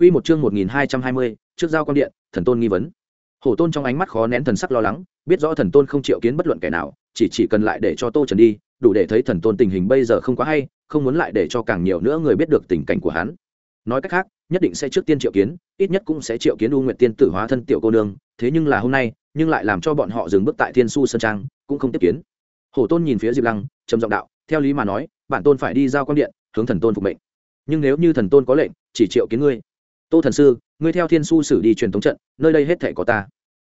Quy một chương 1220, trước giao quan điện, thần tôn nghi vấn. Hổ tôn trong ánh mắt khó nén thần sắc lo lắng, biết rõ thần tôn không chịu kiến bất luận kẻ nào, chỉ chỉ cần lại để cho Tô Trần đi, đủ để thấy thần tôn tình hình bây giờ không quá hay, không muốn lại để cho càng nhiều nữa người biết được tình cảnh của hắn. Nói cách khác, nhất định sẽ trước tiên triệu kiến, ít nhất cũng sẽ triệu kiến U Nguyệt Tiên tử hóa thân tiểu cô nương, thế nhưng là hôm nay, nhưng lại làm cho bọn họ dừng bước tại Thiên Su sơn trang, cũng không tiếp kiến. Hổ tôn nhìn phía Diệp Lăng, trầm giọng đạo, theo lý mà nói, bản tôn phải đi giao quan điện, hướng thần tôn phục mệnh. Nhưng nếu như thần tôn có lệnh, chỉ triệu kiến ngươi, tô thần sư, ngươi theo thiên su sử đi truyền thống trận, nơi đây hết thể có ta.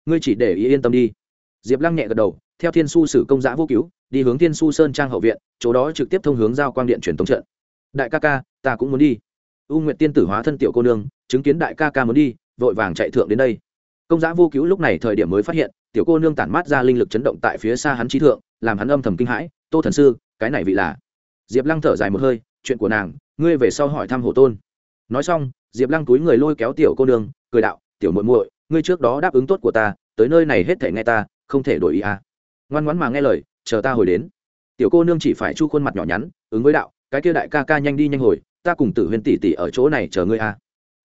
Ngươi chỉ để ý yên tâm đi. Diệp lăng nhẹ gật đầu, theo thiên su sử công giã vô cứu, đi hướng thiên su sơn trang hậu viện, chỗ đó trực tiếp thông hướng giao quang điện truyền thống trận. Đại ca ca, ta cũng muốn đi. U nguyện tiên tử hóa thân tiểu cô nương, chứng kiến đại ca ca muốn đi, vội vàng chạy thượng đến đây. Công giã vô cứu lúc này thời điểm mới phát hiện, tiểu cô nương tản mát ra linh lực chấn động tại phía xa hắn trí thượng, làm hắn âm thầm kinh hãi, tô thần sư, cái này vị là? Diệp lăng thở dài một hơi, chuyện của nàng, ngươi về sau hỏi thăm hổ tôn. Nói xong diệp lăng túi người lôi kéo tiểu cô nương, cười đạo, tiểu muội muội, ngươi trước đó đáp ứng tốt của ta, tới nơi này hết thể nghe ta, không thể đổi ý à. ngoan ngoãn mà nghe lời, chờ ta hồi đến tiểu cô nương chỉ phải chu khuôn mặt nhỏ nhắn, ứng với đạo, cái kia đại ca ca nhanh đi nhanh hồi, ta cùng tử huyên tỷ tỷ ở chỗ này chờ ngươi à.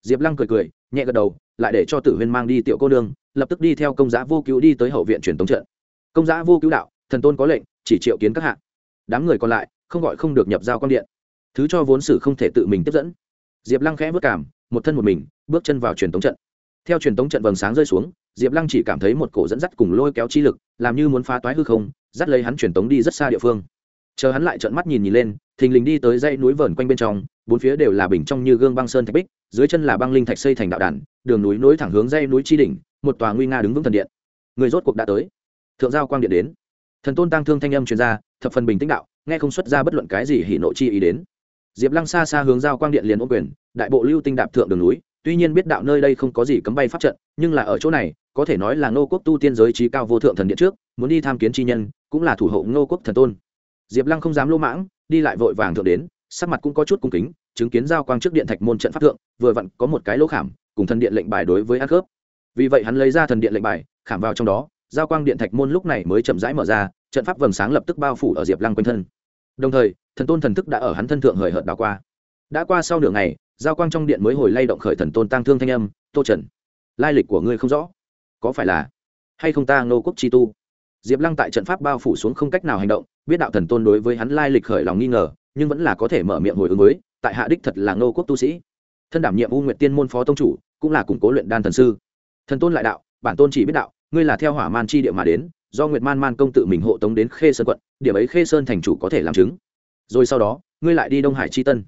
diệp lăng cười cười, nhẹ gật đầu, lại để cho tử huyên mang đi tiểu cô nương, lập tức đi theo công giá vô cứu đi tới hậu viện truyền tống trận công giá vô cứu đạo, thần tôn có lệnh, chỉ triệu kiến các hạ. đám người còn lại, không gọi không được nhập giao quan điện thứ cho vốn sử không thể tự mình tiếp dẫn diệp lăng khẽ vất cảm một thân một mình, bước chân vào truyền tống trận. Theo truyền tống trận vầng sáng rơi xuống, diệp lăng chỉ cảm thấy một cổ dẫn dắt cùng lôi kéo chi lực, làm như muốn phá toái hư không, dắt lấy hắn truyền tống đi rất xa địa phương. Chờ hắn lại trợn mắt nhìn nhìn lên, thình lình đi tới dãy núi vờn quanh bên trong, bốn phía đều là bình trong như gương băng sơn thạch bích, dưới chân là băng linh thạch xây thành đạo đản đường núi nối thẳng hướng dãy núi chi đỉnh, một tòa nguy nga đứng vững thần điện. Người rốt cuộc đã tới. Thượng giao quang điện đến. Thần tôn tăng thương thanh âm truyền ra, thập phần bình tĩnh đạo, nghe không xuất ra bất luận cái gì hỉ nộ chi ý đến diệp lăng xa xa hướng giao quang điện liền ô quyền, đại bộ lưu tinh đạp thượng đường núi, tuy nhiên biết đạo nơi đây không có gì cấm bay pháp trận, nhưng là ở chỗ này, có thể nói là ngô quốc tu tiên giới trí cao vô thượng thần điện trước, muốn đi tham kiến chi nhân, cũng là thủ hộ ngô quốc thần tôn. Diệp lăng không dám lô mãng, đi lại vội vàng thượng đến, sắc mặt cũng có chút cung kính, chứng kiến giao quang trước điện thạch môn trận pháp thượng, vừa vặn có một cái lỗ khảm, cùng thần điện lệnh bài đối với ăn khớp. Vì vậy hắn lấy ra thần điện lệnh bài, khảm vào trong đó, giao quang điện thạch môn lúc này mới chậm rãi mở ra, trận pháp vầng sáng lập tức bao phủ ở diệp lăng quanh thân đồng thời, thần tôn thần thức đã ở hắn thân thượng hời hợt đào qua. Đã qua sau nửa ngày, giao quang trong điện mới hồi lay động khởi thần tôn tăng thương thanh âm, tô trần, lai lịch của ngươi không rõ. Có phải là hay không ta ngô quốc chi tu? Diệp lăng tại trận pháp bao phủ xuống không cách nào hành động, biết đạo thần tôn đối với hắn lai lịch khởi lòng nghi ngờ, nhưng vẫn là có thể mở miệng hồi ứng với, tại hạ đích thật là ngô quốc tu sĩ. Thân đảm nhiệm u nguyệt tiên môn phó tông chủ, cũng là củng cố luyện đan thần sư. Thần tôn lại đạo, bản tôn chỉ biết đạo, ngươi là theo hỏa man chi địa mà đến do nguyệt man man công tự mình hộ tống đến khê sơn quận điểm ấy khê sơn thành chủ có thể làm chứng. Rồi sau đó ngươi lại đi đông hải chi tân.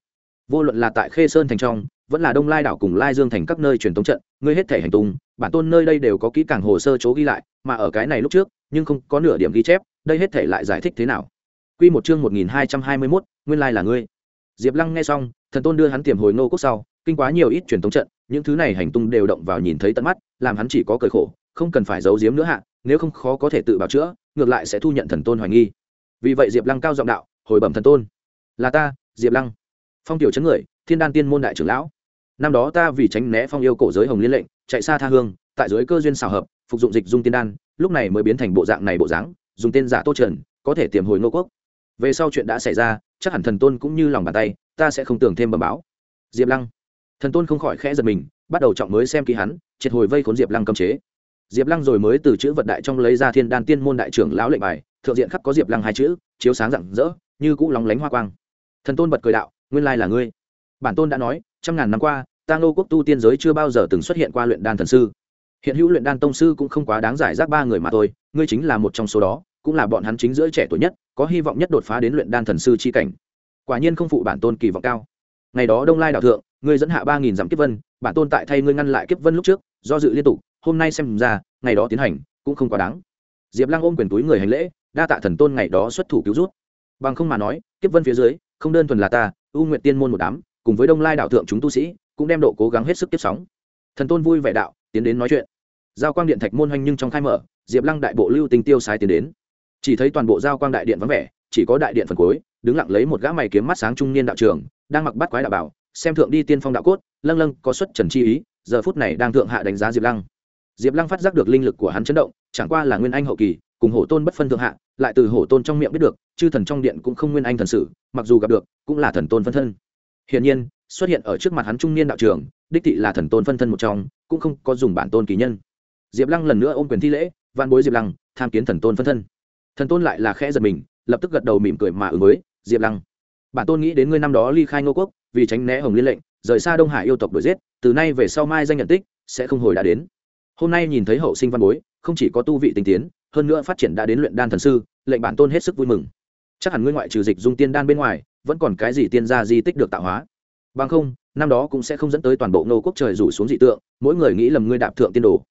Vô luận là tại khê sơn thành trong vẫn là đông lai đảo cùng lai dương thành các nơi truyền thống trận ngươi hết thể hành tung bản tôn nơi đây đều có kỹ càng hồ sơ chỗ ghi lại mà ở cái này lúc trước nhưng không có nửa điểm ghi chép đây hết thể lại giải thích thế nào? Quy một chương một nghìn hai trăm hai mươi 1221, nguyên lai là ngươi. Diệp Lăng nghe xong, thần tôn đưa hắn tiềm hồi nô quốc sau, kinh quá nhiều ít truyền thống trận, những thứ này hành tung đều động vào nhìn thấy tận mắt, làm hắn chỉ có cười khổ, không cần phải giấu giếm nữa hạ, nếu không khó có thể tự bảo chữa, ngược lại sẽ thu nhận thần tôn hoài nghi. Vì vậy Diệp Lăng cao giọng đạo, hồi bẩm thần tôn, là ta, Diệp Lăng. Phong tiểu chấn người thiên đan tiên môn đại trưởng lão. Năm đó ta vì tránh né phong yêu cổ giới hồng liên lệnh chạy xa tha hương tại dưới cơ duyên xào hợp phục dụng dịch dung tiên đan lúc này mới biến thành bộ dạng này bộ dáng dùng tên giả tô trần có thể tiềm hồi ngô quốc. Về sau chuyện đã xảy ra chắc hẳn thần tôn cũng như lòng bàn tay ta sẽ không tưởng thêm bẩm báo. Diệp lăng. Thần tôn không khỏi khẽ giật mình bắt đầu trọng mới xem kỹ hắn triệt hồi vây khốn diệp lăng cấm chế diệp lăng rồi mới từ chữ vật đại trong lấy ra thiên đan tiên môn đại trưởng lão lệnh bài, thượng diện khắc có diệp lăng hai chữ, chiếu sáng rạng rỡ, như cũ lóng lánh hoa quang. Thần tôn bật cười đạo, nguyên lai là ngươi. Bản tôn đã nói, trăm ngàn năm qua, ta ngô quốc tu tiên giới chưa bao giờ từng xuất hiện qua luyện đan thần sư. Hiện hữu luyện đan tông sư cũng không quá đáng giải rác ba người mà thôi, ngươi chính là một trong số đó, cũng là bọn hắn chính giữa trẻ tuổi nhất, có hy vọng nhất đột phá đến luyện đan thần sư chi cảnh. Quả nhiên không phụ bản tôn kỳ vọng cao. Ngày đó đông lai đạo thượng, ngươi dẫn hạ ba nghìn dặm kiếp vân, bản tôn tại thay ngươi ngăn lại kiếp vân lúc trước, do dự liên tục hôm nay xem ra, ngày đó tiến hành cũng không quá đáng. Diệp lăng ôm quyền túi người hành lễ, đa tạ thần tôn ngày đó xuất thủ cứu rút. Bằng không mà nói, kiếp vân phía dưới, không đơn thuần là ta, u nguyện tiên môn một đám, cùng với đông lai đạo thượng chúng tu sĩ, cũng đem độ cố gắng hết sức tiếp sóng. Thần tôn vui vẻ đạo, tiến đến nói chuyện. Giao quang điện thạch môn hoanh nhưng trong khai mở, diệp lăng đại bộ lưu tinh tiêu sai tiến đến. Chỉ thấy toàn bộ giao quang đại điện vắng vẻ, chỉ có đại điện phần cuối, đứng lặng lấy một gã mày kiếm mắt sáng trung niên đạo trường đang mặc bắt quái đạo bảo, xem thượng đi tiên phong đạo cốt, lâng lâng có xuất trần chi ý, giờ phút này đang thượng hạ đánh giá diệp lăng diệp lăng phát giác được linh lực của hắn chấn động chẳng qua là nguyên anh hậu kỳ cùng hổ tôn bất phân thượng hạ lại từ hổ tôn trong miệng biết được chư thần trong điện cũng không nguyên anh thần sử mặc dù gặp được cũng là thần tôn phân thân. Hiển nhiên xuất hiện ở trước mặt hắn trung niên đạo trưởng, đích thị là thần tôn phân thân một trong cũng không có dùng bản tôn kỳ nhân. Diệp lăng lần nữa ôm quyền thi lễ vạn bối diệp lăng tham kiến thần tôn phân thân. Thần tôn lại là khẽ giật mình lập tức gật đầu mỉm cười mà ứng với diệp lăng bản tôn nghĩ đến ngươi năm đó ly khai ngô quốc vì tránh né hồng liên lệnh rời xa đông hải yêu tộc đuổi giết từ nay về sau mai danh nhận tích sẽ không hồi đã đến hôm nay nhìn thấy hậu sinh văn bối, không chỉ có tu vị tinh tiến, hơn nữa phát triển đã đến luyện đan thần sư, lệnh bản tôn hết sức vui mừng. Chắc hẳn ngươi ngoại trừ dịch dung tiên đan bên ngoài, vẫn còn cái gì tiên gia di tích được tạo hóa. Bằng không, năm đó cũng sẽ không dẫn tới toàn bộ ngô quốc trời rủ xuống dị tượng, mỗi người nghĩ lầm ngươi đạp thượng tiên đồ.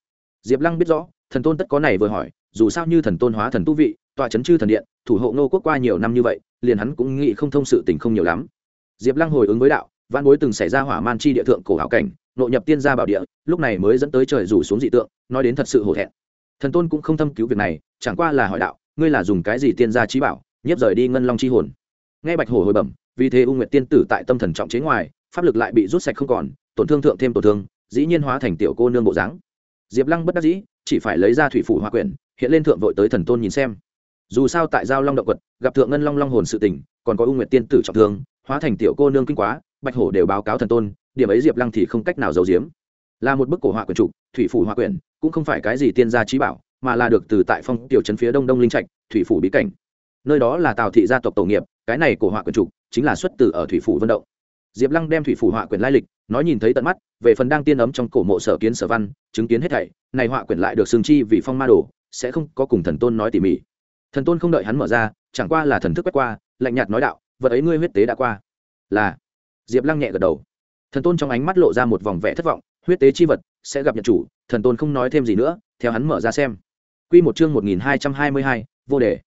Diệp lăng biết rõ, thần tôn tất có này vừa hỏi, dù sao như thần tôn hóa thần tu vị tòa c h ấ n chư thần điện, thủ hộ ngô quốc qua nhiều năm như vậy, liền hắn cũng nghĩ không thông sự tình không nhiều lắm. Diệp lăng hồi ứng với đạo văn bối từng xảy ra hỏa man chi địa thượng cổ hảo cảnh nội nhập tiên gia bảo địa lúc này mới dẫn tới trời rủ xuống dị tượng nói đến thật sự hổ thẹn. Thần tôn cũng không thâm cứu việc này chẳng qua là hỏi đạo ngươi là dùng cái gì tiên gia trí bảo nhiếp rời đi ngân long chi hồn? Nghe bạch hổ hồi bẩm vì thế u nguyệt tiên tử tại tâm thần trọng chế ngoài pháp lực lại bị rút sạch không còn tổn thương thượng thêm tổn thương dĩ nhiên hóa thành tiểu cô nương bộ dáng. Diệp lăng bất đắc dĩ chỉ phải lấy ra thủy phủ hoa quyển hiện lên thượng vội tới thần tôn nhìn xem. Dù sao tại giao long động quật gặp thượng ngân long long hồn sự tỉnh, còn có u nguyệt tiên tử trọng thương hóa thành tiểu cô nương kinh quá bạch hổ đều báo cáo thần tôn điểm ấy diệp lăng thì không cách nào giấu giếm. Là một bức cổ họa quyển trục, thủy phủ họa quyển, cũng không phải cái gì tiên gia trí bảo, mà là được từ tại phong tiểu trấn phía đông đông linh trạch, thủy phủ bí cảnh. Nơi đó là tào thị gia tộc tổ nghiệp, cái này cổ họa quyển trục chính là xuất từ ở thủy phủ vận động. Diệp lăng đem thủy phủ họa quyển lai lịch, nói nhìn thấy tận mắt, về phần đang tiên ấm trong cổ mộ sở kiến sở văn, chứng kiến hết thảy, này họa quyển lại được xương chi vì phong ma đồ, sẽ không có cùng thần tôn nói tỉ mỉ. Thần tôn không đợi hắn mở ra, chẳng qua là thần thức quét qua, lạnh nhạt nói đạo, vật ấy ngươi huyết tế đã qua. Là, diệp lăng nhẹ gật đầu thần tôn trong ánh mắt lộ ra một vòng vẻ thất vọng, huyết tế chi vật, sẽ gặp nhật chủ, thần tôn không nói thêm gì nữa, theo hắn mở ra xem. Quy một chương một nghìn hai trăm hai mươi hai, vô đề.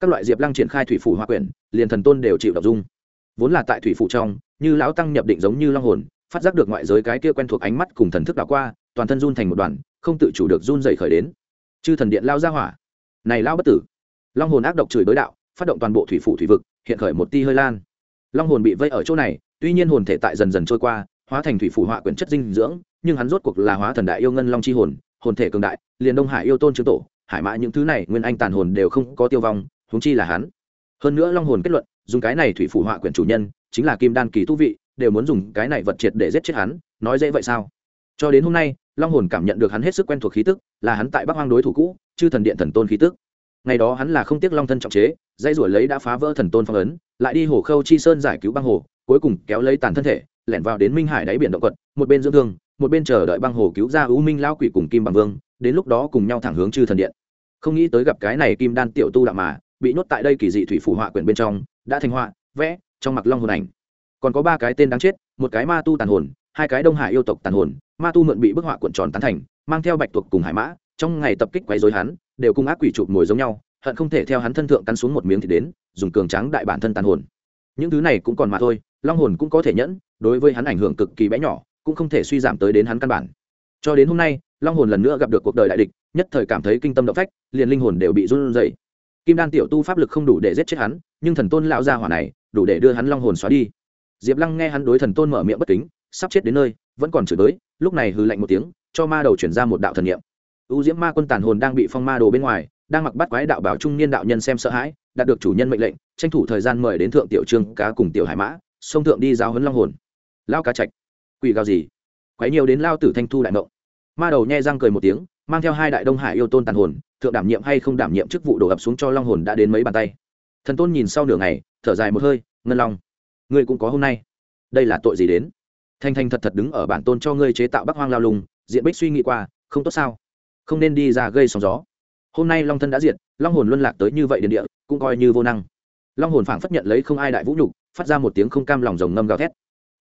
Các loại diệp lăng triển khai thủy phủ hoa quyển, liền thần tôn đều chịu đ dung. Vốn là tại thủy phủ trong, như lão tăng nhập định giống như long hồn, phát giác được ngoại giới cái kia quen thuộc ánh mắt cùng thần thức đảo qua, toàn thân run thành một đoàn, không tự chủ được run dày khởi đến. Chư thần điện lao ra hỏa. Này lao bất tử. Long hồn ác độc chửi đối đạo, phát động toàn bộ thủy phủ thủy vực, hiện khởi một ti hơi lan. Long hồn bị vây ở chỗ này, tuy nhiên hồn thể tại dần dần trôi qua hóa thành thủy phủ họa quyển chất dinh dưỡng, nhưng hắn rốt cuộc là hóa thần đại yêu ngân long chi hồn hồn thể cường đại, liền đông hải yêu tôn trương tổ, hải mã những thứ này nguyên anh tàn hồn đều không có tiêu vong húng chi là hắn. Hơn nữa long hồn kết luận, dùng cái này thủy phủ họa quyển chủ nhân, chính là kim đan kỳ tu vị, đều muốn dùng cái này vật triệt để giết chết hắn, nói dễ vậy sao? Cho đến hôm nay, long hồn cảm nhận được hắn hết sức quen thuộc khí tức, là hắn tại bắc hoang đối thủ cũ, chư thần điện thần tôn khí tức. Ngày đó hắn là không tiếc long thân trọng chế dây ruổi lấy đã phá vỡ thần tôn phong ấn, lại đi hồ khâu chi sơn giải cứu băng hồ, cuối cùng kéo lấy tàn thân thể lẻn vào đến minh hải đáy biển động quật, một bên dưỡng thương, một bên chờ đợi băng hồ cứu ra u minh lao quỷ cùng kim bằng vương, đến lúc đó cùng nhau thẳng hướng chư thần điện. Không nghĩ tới gặp cái này kim đan tiểu tu đạo mà, bị nhốt tại đây kỳ dị thủy phủ họa quyển bên trong, đã thành họa, vẽ, trong mặc long hồn ảnh. Còn có ba cái tên đáng chết, một cái ma tu tàn hồn, hai cái đông hải yêu tộc tàn hồn, ma tu mượn bị bức họa cuộn tròn tán thành, mang theo bạch tuộc cùng hải mã, trong ngày tập kích quấy dối hắn, đều cùng ác quỷ chụp ngồi giống nhau, hận không thể theo hắn thân thượng cắn xuống một miếng thì đến, dùng cường tráng đại bản thân tàn hồn những thứ này cũng còn mà thôi, long hồn cũng có thể nhẫn, đối với hắn ảnh hưởng cực kỳ bé nhỏ, cũng không thể suy giảm tới đến hắn căn bản. Cho đến hôm nay, long hồn lần nữa gặp được cuộc đời đại địch, nhất thời cảm thấy kinh tâm động phách, liền linh hồn đều bị run rẩy. Kim đan tiểu tu pháp lực không đủ để giết chết hắn, nhưng thần tôn lão gia hỏa này, đủ để đưa hắn long hồn xóa đi. Diệp lăng nghe hắn đối thần tôn mở miệng bất kính, sắp chết đến nơi, vẫn còn chửi tới lúc này hư lạnh một tiếng, cho ma đầu chuyển ra một đạo thần niệm. U diễm ma quân tàn hồn đang bị phong ma đồ bên ngoài, đang mặc bắt quái đạo bảo trung niên đạo nhân xem sợ hãi đạt được chủ nhân mệnh lệnh, tranh thủ thời gian mời đến thượng tiểu trương cá cùng tiểu hải mã, sông thượng đi giáo huấn long hồn. Lao cá trạch. Quỷ gào gì? Quấy nhiều đến lao tử thanh thu đại mộng. Ma đầu nhe răng cười một tiếng, mang theo hai đại đông hải yêu tôn tàn hồn, thượng đảm nhiệm hay không đảm nhiệm chức vụ đổ ập xuống cho long hồn đã đến mấy bàn tay. Thần tôn nhìn sau nửa ngày, thở dài một hơi, ngân long. Ngươi cũng có hôm nay. Đây là tội gì đến? Thanh thanh thật thật đứng ở bản tôn cho ngươi chế tạo bắc hoang lao lùng, diện bích suy nghĩ qua, không tốt sao? Không nên đi ra gây sóng gió. Hôm nay long thân đã diệt, long hồn luân lạc tới như vậy điện địa cũng coi như vô năng. Long hồn phảng phất nhận lấy không ai đại vũ nhục, phát ra một tiếng không cam lòng rồng ngâm gào thét.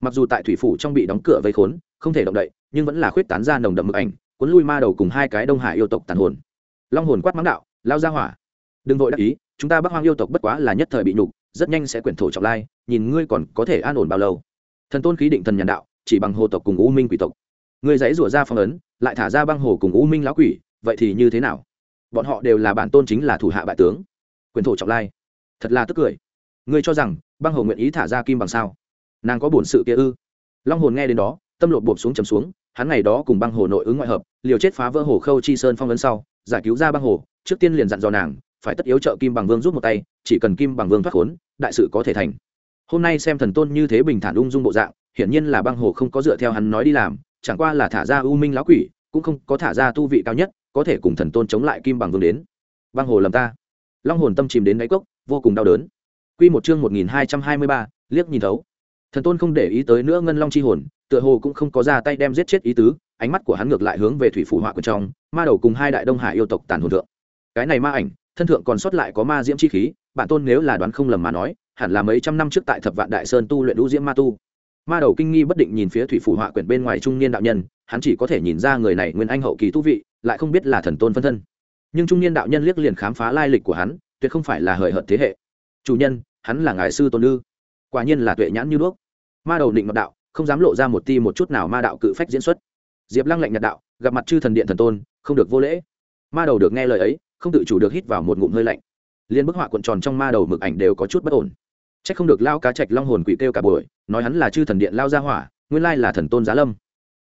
Mặc dù tại thủy phủ trong bị đóng cửa vây khốn, không thể động đậy, nhưng vẫn là khuyết tán ra nồng đậm mực ảnh, cuốn lui ma đầu cùng hai cái đông hải yêu tộc tàn hồn. Long hồn quát mắng đạo, lao ra hỏa, đừng vội đắc ý, chúng ta bắc hoang yêu tộc bất quá là nhất thời bị nhục, rất nhanh sẽ quyển thổ trọng lai, nhìn ngươi còn có thể an ổn bao lâu. Thần tôn khí định thần nhàn đạo, chỉ bằng hồ tộc cùng u minh quỷ tộc. Ngươi dãy rủa ra phong ấn, lại thả ra băng hồ cùng u minh lão quỷ, vậy thì như thế nào? Bọn họ đều là bản tôn chính là thủ hạ bại tướng quyền thổ trọng lai. Thật là tức cười. Ngươi cho rằng, băng hồ nguyện ý thả ra kim bằng sao? Nàng có bổn sự kia ư? Long hồn nghe đến đó, tâm lột buộc xuống chầm xuống, hắn ngày đó cùng băng hồ nội ứng ngoại hợp, liều chết phá vỡ hồ khâu chi sơn phong ấn sau, giải cứu ra băng hồ trước tiên liền dặn dò nàng, phải tất yếu trợ kim bằng vương rút một tay, chỉ cần kim bằng vương thoát khốn, đại sự có thể thành. Hôm nay xem thần tôn như thế bình thản ung dung bộ dạng, hiển nhiên là băng hồ không có dựa theo hắn nói đi làm, chẳng qua là thả ra u minh lão quỷ, cũng không có thả ra tu vị cao nhất, có thể cùng thần tôn chống lại kim bằng vương đến. Băng hồ lầm ta long hồn tâm chìm đến đáy cốc, vô cùng đau đớn. Quy một chương một nghìn hai trăm hai mươi ba, liếc nhìn thấu. Thần tôn không để ý tới nữa ngân long chi hồn, tựa hồ cũng không có ra tay đem giết chết ý tứ, ánh mắt của hắn ngược lại hướng về thủy phủ họa quần trong, ma đầu cùng hai đại đông hải yêu tộc tàn hồn thượng. Cái này ma ảnh, thân thượng còn sót lại có ma diễm chi khí, bản tôn nếu là đoán không lầm mà nói, hẳn là mấy trăm năm trước tại thập vạn đại sơn tu luyện đũ diễm ma tu. Ma đầu kinh nghi bất định nhìn phía thủy phủ họa quyển bên ngoài trung niên đạo nhân, hắn chỉ có thể nhìn ra người này nguyên anh hậu kỳ tu vị, lại không biết là thần tôn phân thân nhưng trung niên đạo nhân liếc liền khám phá lai lịch của hắn, tuyệt không phải là hời hợt thế hệ. Chủ nhân, hắn là ngài sư tôn lư quả nhiên là tuệ nhãn như đuốc. Ma đầu định ngọc đạo, không dám lộ ra một ti một chút nào ma đạo cự phách diễn xuất. Diệp lăng lạnh nhạt đạo, gặp mặt chư thần điện thần tôn, không được vô lễ. Ma đầu được nghe lời ấy, không tự chủ được hít vào một ngụm hơi lạnh. Liên bức họa cuộn tròn trong ma đầu mực ảnh đều có chút bất ổn. C h ắ c không được lao cá trạch long hồn quỷ kêu cả buổi, nói hắn là chư thần điện lao ra hỏa, nguyên lai là thần tôn giá lâm.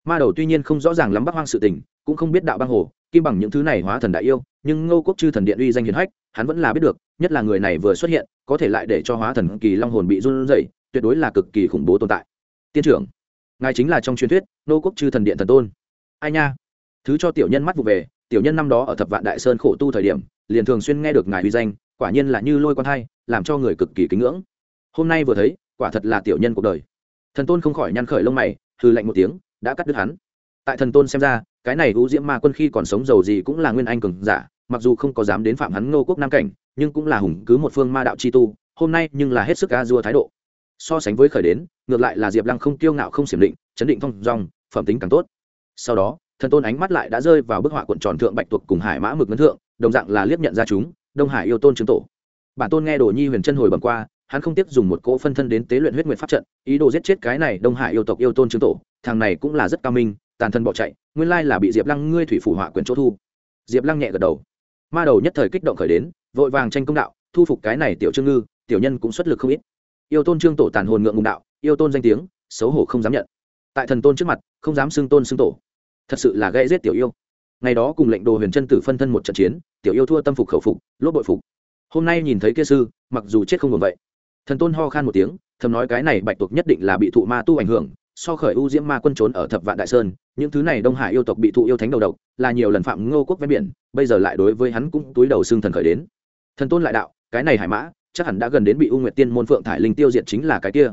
Ma đầu tuy nhiên không rõ ràng lắm bắc hoang sự tình, cũng không biết đạo băng hồ kim bằng những thứ này hóa thần đại yêu, nhưng ngô quốc chư thần điện uy danh hiền hách, hắn vẫn là biết được, nhất là người này vừa xuất hiện, có thể lại để cho hóa thần kỳ long hồn bị run rẩy, tuyệt đối là cực kỳ khủng bố tồn tại. Tiên trưởng, ngài chính là trong truyền thuyết ngô quốc chư thần điện thần tôn. Ai nha? Thứ cho tiểu nhân mắt vụ về, tiểu nhân năm đó ở thập vạn đại sơn khổ tu thời điểm, liền thường xuyên nghe được ngài uy danh, quả nhiên là như lôi con thai, làm cho người cực kỳ kính ngưỡng. Hôm nay vừa thấy, quả thật là tiểu nhân cuộc đời. Thần tôn không khỏi nhăn khởi lông mày hư lạnh một tiếng, đã cắt đứt hắn. Tại thần tôn xem ra cái này u diễm ma quân khi còn sống giàu gì cũng là nguyên anh cường giả, mặc dù không có dám đến phạm hắn ngô quốc nam cảnh, nhưng cũng là hùng cứ một phương ma đạo chi tu, hôm nay nhưng là hết sức a dua thái độ. So sánh với khởi đến, ngược lại là diệp lăng không tiêu ngạo không xiểm định, chấn định thong dong phẩm tính càng tốt. Sau đó, thần tôn ánh mắt lại đã rơi vào bức họa cuộn tròn thượng bạch tuộc cùng hải mã mực ngân thượng, đồng dạng là liếc nhận ra chúng, đông hải yêu tôn chứng tổ. Bản tôn nghe đồ nhi huyền chân hồi bẩm qua, hắn không tiếc dùng một cỗ phân thân đến tế luyện huyết nguyệt pháp trận, ý đồ giết chết cái này đông hải yêu tộc yêu tôn chứng tổ, thằng này cũng là rất cao minh, tàn thân bỏ chạy nguyên lai là bị diệp lăng ngươi thủy phủ họa quyền chỗ thu. Diệp lăng nhẹ gật đầu. Ma đầu nhất thời kích động khởi đến, vội vàng tranh công đạo, thu phục cái này tiểu trương ngư, tiểu nhân cũng xuất lực không ít. Yêu tôn trương tổ tàn hồn ngượng ngùng đạo, yêu tôn danh tiếng, xấu hổ không dám nhận. Tại thần tôn trước mặt, không dám xưng tôn xưng tổ. Thật sự là gây giết tiểu yêu. Ngày đó cùng lệnh đồ huyền chân tử phân thân một trận chiến, tiểu yêu thua tâm phục khẩu phục lốp bội phục. Hôm nay nhìn thấy kia sư, mặc dù chết không buồn vậy. Thần tôn ho khan một tiếng, thầm nói cái này bạch tuộc nhất định là bị thụ ma tu ảnh hưởng so khởi u diễm ma quân trốn ở thập vạn đại sơn, những thứ này đông hải yêu tộc bị thụ yêu thánh đầu độc, là nhiều lần phạm ngô quốc ven biển, bây giờ lại đối với hắn cũng túi đầu xương thần khởi đến. Thần tôn lại đạo, cái này hải mã, chắc hẳn đã gần đến bị u nguyệt tiên môn phượng thải linh tiêu diệt chính là cái kia.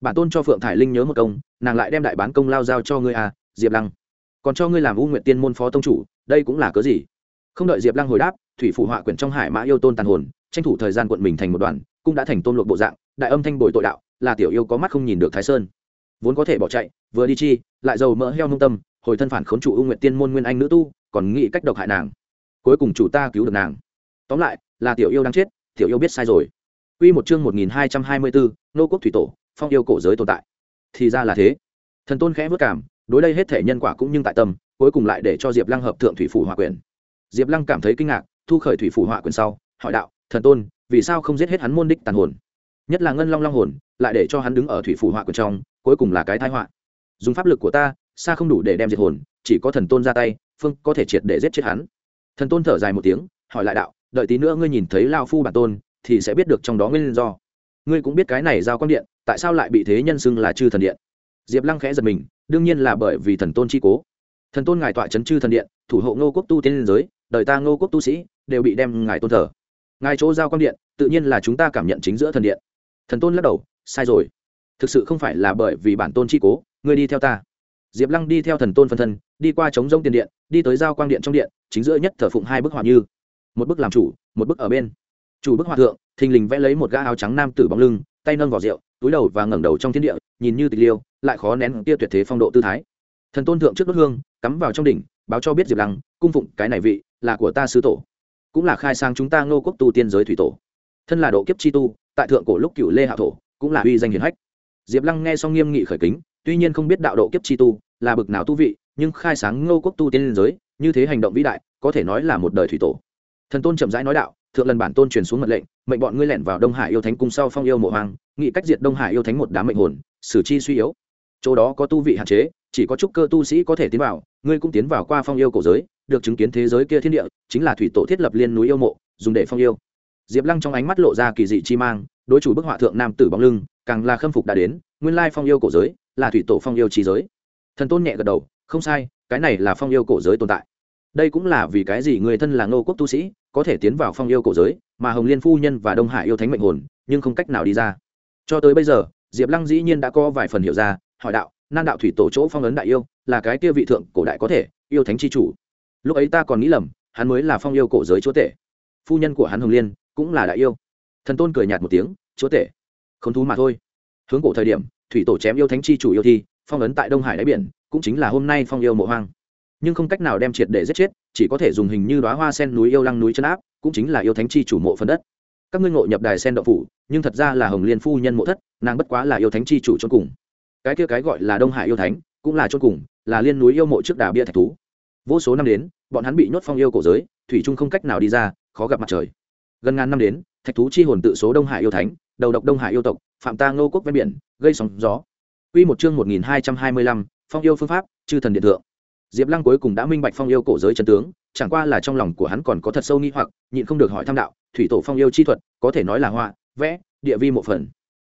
Bản tôn cho phượng thải linh nhớ một công, nàng lại đem đại bán công lao giao cho ngươi à diệp lăng. Còn cho ngươi làm u nguyệt tiên môn phó tông chủ, đây cũng là cớ gì? Không đợi diệp lăng hồi đáp, thủy phụ họa quyển trong hải mã yêu tôn tàn hồn, tranh thủ thời gian quận mình thành một đoàn, cũng đã thành tôn luộc bộ dạng, đại âm thanh bồi tội đạo, là tiểu yêu có mắt không nhìn được thái sơn vốn có thể bỏ chạy vừa đi chi lại giàu mỡ heo nông tâm hồi thân phản khốn chủ ưu nguyện tiên môn nguyên anh nữ tu còn nghĩ cách độc hại nàng cuối cùng chủ ta cứu được nàng tóm lại là tiểu yêu đang chết tiểu yêu biết sai rồi Quy một chương 1224, nô quốc thủy tổ, phong yêu cổ giới tồn tại. Thì ra là thế. Thần tôn khẽ vất cảm, đối đây hết thể nhân quả cũng nhưng tại tâm, cuối cùng lại để cho Diệp Lăng hợp thượng thủy phủ hỏa quyền. Diệp Lăng cảm thấy kinh ngạc, thu khởi thủy phủ hỏa quyền sau, hỏi đạo: "Thần tôn, vì sao không giết hết hắn môn đích tàn hồn?" Nhất là ngân long long hồn, lại để cho hắn đứng ở thủy phủ hỏa quyền trong, cuối cùng là cái tai họa. Dùng pháp lực của ta, xa không đủ để đem diệt hồn, chỉ có thần tôn ra tay, phương có thể triệt để giết chết hắn. Thần tôn thở dài một tiếng, hỏi lại đạo: "Đợi tí nữa ngươi nhìn thấy lão phu bản tôn, thì sẽ biết được trong đó nguyên do. Ngươi cũng biết cái này giao quan điện tại sao lại bị thế nhân xưng là chư thần điện? Diệp lăng khẽ giật mình đương nhiên là bởi vì thần tôn chi cố. Thần tôn ngài tọa c h ấ n chư thần điện thủ hộ ngô quốc tu tiên liên giới đời ta ngô quốc tu sĩ đều bị đem ngài tôn thờ. Ngài chỗ giao quan điện tự nhiên là chúng ta cảm nhận chính giữa thần điện. Thần tôn lắc đầu sai rồi thực sự không phải là bởi vì bản tôn chi cố, ngươi đi theo ta. Diệp lăng đi theo thần tôn phân thân, đi qua trống rông tiền điện, đi tới giao quang điện trong điện, chính giữa nhất thờ phụng hai bức họa như. Một bức làm chủ, một bức ở bên. Chủ bức họa thượng, thình lình vẽ lấy một gã áo trắng nam tử bóng lưng, tay nâng vỏ rượu, túi đầu và ngẩng đầu trong thiên địa, nhìn như tịch liêu, lại khó nén tia tuyệt thế phong độ tư thái. Thần tôn thượng trước đốt hương, cắm vào trong đỉnh, báo cho biết diệp lăng, cung phụng cái này vị, là của ta sư tổ. Cũng là khai sang chúng ta ngô quốc tu tiên giới thủy tổ. Thân là độ kiếp chi tu, tại thượng cổ lúc cựu lê hạ thổ, cũng là uy danh hiền hách diệp lăng nghe xong nghiêm nghị khởi kính, tuy nhiên không biết đạo độ kiếp chi tu là bực nào tu vị, nhưng khai sáng ngô quốc tu tiên giới, như thế hành động vĩ đại, có thể nói là một đời thủy tổ. Thần tôn chậm rãi nói đạo, thượng lần bản tôn truyền xuống mật lệnh, mệnh bọn ngươi lẻn vào đông hải yêu thánh cung sau phong yêu mộ hoang, nghị cách diệt đông hải yêu thánh một đám mệnh hồn, xử chi suy yếu. Chỗ đó có tu vị hạn chế, chỉ có trúc cơ tu sĩ có thể tiến vào, ngươi cũng tiến vào qua phong yêu cổ giới, được chứng kiến thế giới kia thiên địa, chính là thủy tổ thiết lập liên núi yêu mộ, dùng để phong yêu. Diệp lăng trong ánh mắt lộ ra kỳ dị chi mang, đối chủ bức họa thượng nam tử bóng lưng càng là khâm phục đã đến, nguyên lai phong yêu cổ giới là thủy tổ phong yêu trí giới. Thần tôn nhẹ gật đầu, không sai, cái này là phong yêu cổ giới tồn tại. Đây cũng là vì cái gì người thân là ngô quốc tu sĩ, có thể tiến vào phong yêu cổ giới, mà hồng liên phu nhân và đông hải yêu thánh mệnh hồn, nhưng không cách nào đi ra. Cho tới bây giờ, diệp lăng dĩ nhiên đã có vài phần hiểu ra, hỏi đạo, nan đạo thủy tổ chỗ phong ấn đại yêu, là cái kia vị thượng cổ đại có thể, yêu thánh c h i chủ? Lúc ấy ta còn nghĩ lầm, hắn mới là phong yêu cổ giới chúa tể. Phu nhân của hắn hồng liên cũng là đại yêu. Thần tôn cười nhạt một tiếng, chúa tể không thú mà thôi. Hướng cổ thời điểm, thủy tổ chém yêu thánh chi chủ yêu thi, phong ấn tại đông hải đáy biển, cũng chính là hôm nay phong yêu mộ hoang. Nhưng không cách nào đem triệt để giết chết, chỉ có thể dùng hình như đoá hoa sen núi yêu lăng núi chân áp, cũng chính là yêu thánh chi chủ mộ phần đất. Các ngươi ngộ nhập đài sen đậu phủ, nhưng thật ra là hồng liên phu nhân mộ thất, nàng bất quá là yêu thánh chi chủ chôn cùng. Cái kia cái gọi là đông hải yêu thánh, cũng là chôn cùng, là liên núi yêu mộ trước đà bia thạch thú. Vô số năm đến, bọn hắn bị nhốt phong yêu cổ giới, thủy trung không cách nào đi ra, khó gặp mặt trời. Gần ngàn năm đến thạch thú chi hồn tự số đông hải yêu thánh đầu độc đông hải yêu tộc phạm ta ngô quốc ven biển gây sóng gió Quy một chương 1225, Phong yêu phương pháp, chư thần điện thượng. Diệp Lăng cuối cùng đã minh bạch Phong yêu cổ giới chân tướng, chẳng qua là trong lòng của hắn còn có thật sâu nghi hoặc, nhịn không được hỏi thăm đạo, thủy tổ Phong yêu chi thuật, có thể nói là họa, vẽ, địa vi một phần.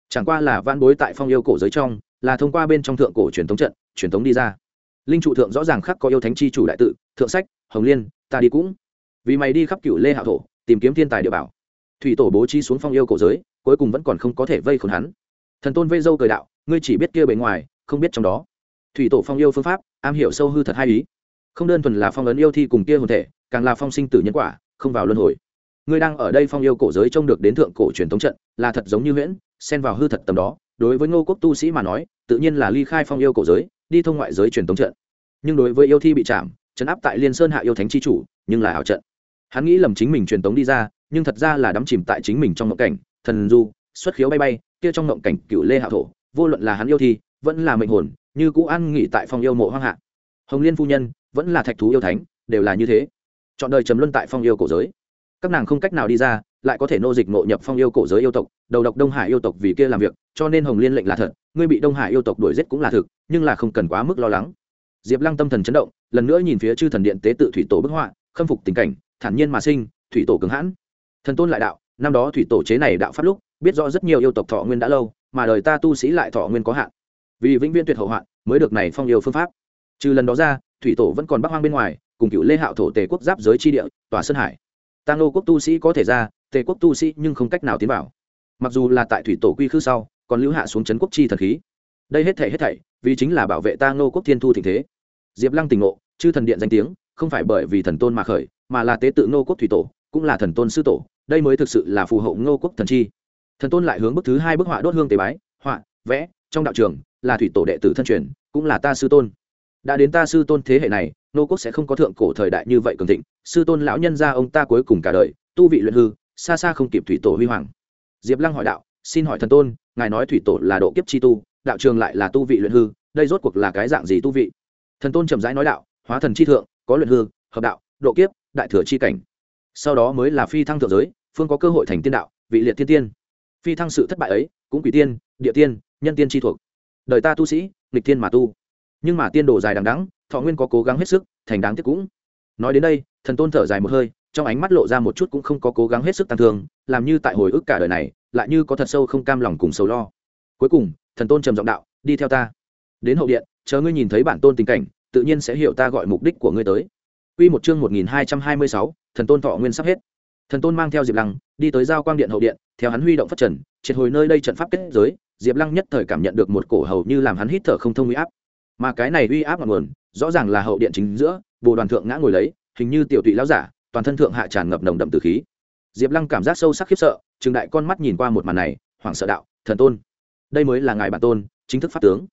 Chẳng qua là van bối tại Phong yêu cổ giới trong, là thông qua bên trong thượng cổ truyền thống trận, truyền thống đi ra. Linh trụ thượng rõ ràng khắc có yêu thánh chi chủ đại tự, thượng sách, Hồng Liên, ta đi cũng. Vì mày đi khắp cửu Lê hạ thổ, tìm kiếm thiên tài địa bảo. Thủy tổ bố trí xuống Phong yêu cổ giới, cuối cùng vẫn còn không có thể vây khốn hắn. Thần tôn vây dâu cười đạo, ngươi chỉ biết kia bề ngoài không biết trong đó. Thủy tổ phong yêu phương pháp am hiểu sâu hư thật hai ý. Không đơn thuần là phong ấn yêu thi cùng kia hồn thể càng là phong sinh tử nhân quả không vào luân hồi. Ngươi đang ở đây phong yêu cổ giới trông được đến thượng cổ truyền thống trận là thật giống như huyễn xen vào hư thật tầm đó. Đối với ngô quốc tu sĩ mà nói tự nhiên là ly khai phong yêu cổ giới đi thông ngoại giới truyền thống trận. Nhưng đối với yêu thi bị chạm chấn áp tại liên sơn hạ yêu thánh chi chủ nhưng là ảo trận. Hắn nghĩ lầm chính mình truyền tống đi ra nhưng thật ra là đắm chìm tại chính mình trong mộng cảnh, thần du, xuất khiếu bay bay, kia trong mộng cảnh cựu lê hạ thổ, vô luận là hắn yêu thi, vẫn là mệnh hồn, như cũ an nghỉ tại phòng yêu mộ hoang hạ. Hồng liên phu nhân, vẫn là thạch thú yêu thánh, đều là như thế. Chọn đời trầm luân tại phong yêu cổ giới. Các nàng không cách nào đi ra, lại có thể nô dịch nộ nhập phong yêu cổ giới yêu tộc, đầu độc đông hải yêu tộc vì kia làm việc, cho nên hồng liên lệnh là thật, ngươi bị đông hải yêu tộc đuổi giết cũng là thực, nhưng là không cần quá mức lo lắng. Diệp lăng tâm thần chấn động, lần nữa nhìn phía chư thần điện tế tự thủy tổ bức họa, khâm phục tình cảnh, thản nhiên mà sinh, thủy tổ cứng hãn thần tôn lại đạo, năm đó thủy tổ chế này đạo pháp lúc, biết rõ rất nhiều yêu tộc thọ nguyên đã lâu, mà đời ta tu sĩ lại thọ nguyên có hạn. Vì vĩnh viễn tuyệt hậu hoạn, mới được này phong yêu phương pháp. Trừ lần đó ra, thủy tổ vẫn còn bắc hoang bên ngoài, cùng cựu lê hạo thổ tề quốc giáp giới tri địa, tòa sơn hải. Tăng lô quốc tu sĩ có thể ra, tề quốc tu sĩ nhưng không cách nào tiến vào. Mặc dù là tại thủy tổ quy khư sau, còn lưu hạ xuống trấn quốc chi thần khí. Đây hết thảy hết thảy, vì chính là bảo vệ ta ngô quốc thiên thu tình thế. Diệp lăng tỉnh ngộ, chư thần điện danh tiếng, không phải bởi vì thần tôn mà khởi, mà là tế tự ngô quốc thủy tổ, cũng là thần tôn sư tổ đây mới thực sự là phù hộ ngô quốc thần chi. Thần tôn lại hướng bức thứ hai bức họa đốt hương tế bái, họa, vẽ, trong đạo trường, là thủy tổ đệ tử thân truyền, cũng là ta sư tôn. Đã đến ta sư tôn thế hệ này, Ngô quốc sẽ không có thượng cổ thời đại như vậy cường thịnh, sư tôn lão nhân gia ông ta cuối cùng cả đời, tu vị luyện hư, xa xa không kịp thủy tổ huy hoàng. Diệp lăng hỏi đạo, xin hỏi thần tôn, ngài nói thủy tổ là độ kiếp chi tu, đạo trường lại là tu vị luyện hư, đây rốt cuộc là cái dạng gì tu vị? Thần tôn trầm rãi nói đạo, hóa thần chi thượng, có luyện hư, hợp đạo, độ kiếp, đại thừa chi cảnh sau đó mới là phi thăng thượng giới, phương có cơ hội thành tiên đạo, vị liệt tiên tiên. Phi thăng sự thất bại ấy, cũng quỷ tiên, địa tiên, nhân tiên chi thuộc. Đời ta tu sĩ, nghịch tiên mà tu. Nhưng mà tiên đồ dài đằng đắng thọ nguyên có cố gắng hết sức, thành đáng tiếc cũng. Nói đến đây, thần tôn thở dài một hơi, trong ánh mắt lộ ra một chút cũng không có cố gắng hết sức tăng thương, làm như tại hồi ức cả đời này, lại như có thật sâu không cam lòng cùng sầu lo. Cuối cùng, thần tôn trầm giọng đạo, đi theo ta. Đến hậu điện, chờ ngươi nhìn thấy bản tôn tình cảnh, tự nhiên sẽ hiểu ta gọi mục đích của ngươi tới. Quy một chương 1226, thần tôn thọ nguyên sắp hết. Thần tôn mang theo diệp lăng đi tới giao quang điện hậu điện theo hắn huy động phát trần triệt hồi nơi đây trận pháp kết giới diệp lăng nhất thời cảm nhận được một cổ hầu như làm hắn hít thở không thông uy áp. Mà cái này uy áp ngọn nguồn rõ ràng là hậu điện chính giữa bồ đoàn thượng ngã ngồi lấy hình như tiểu tụy lão giả toàn thân thượng hạ tràn ngập nồng đậm tử khí. Diệp lăng cảm giác sâu sắc khiếp sợ trừng đại con mắt nhìn qua một màn này hoảng sợ đạo thần tôn đây mới là ngài bản tôn chính thức pháp tướng.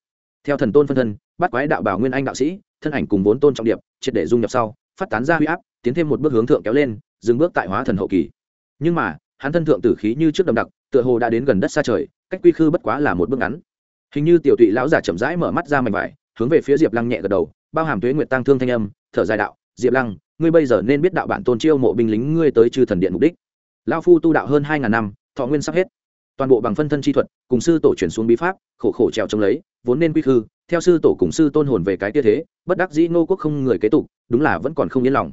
Theo thần tôn phân thân bắt quái đạo bảo nguyên anh đạo sĩ thân ảnh cùng vốn tôn trọng điệp triệt để dung nhập sau phát tán ra huy áp, tiến thêm một bước hướng thượng kéo lên, dừng bước tại hóa thần hậu kỳ. Nhưng mà, hắn thân thượng tử khí như trước đầm đặc, tựa hồ đã đến gần đất xa trời, cách quy khư bất quá là một bước ngắn. Hình như tiểu tụy lão giả chậm rãi mở mắt ra mảnh vải, hướng về phía diệp lăng nhẹ gật đầu, bao hàm tuế nguyệt tăng thương thanh âm, thở dài đạo, diệp lăng, ngươi bây giờ nên biết đạo bản tôn chiêu mộ binh lính ngươi tới chư thần điện mục đích. Lao phu tu đạo hơn hai ngàn năm, thọ nguyên sắp hết. Toàn bộ bằng phân thân chi thuật, cùng sư tổ chuyển xuống bí pháp, khổ khổ trèo trông lấy, vốn nên quy khư theo sư tổ cùng sư tôn hồn về cái tia thế, bất đắc dĩ ngô quốc không người kế tục, đúng là vẫn còn không yên lòng.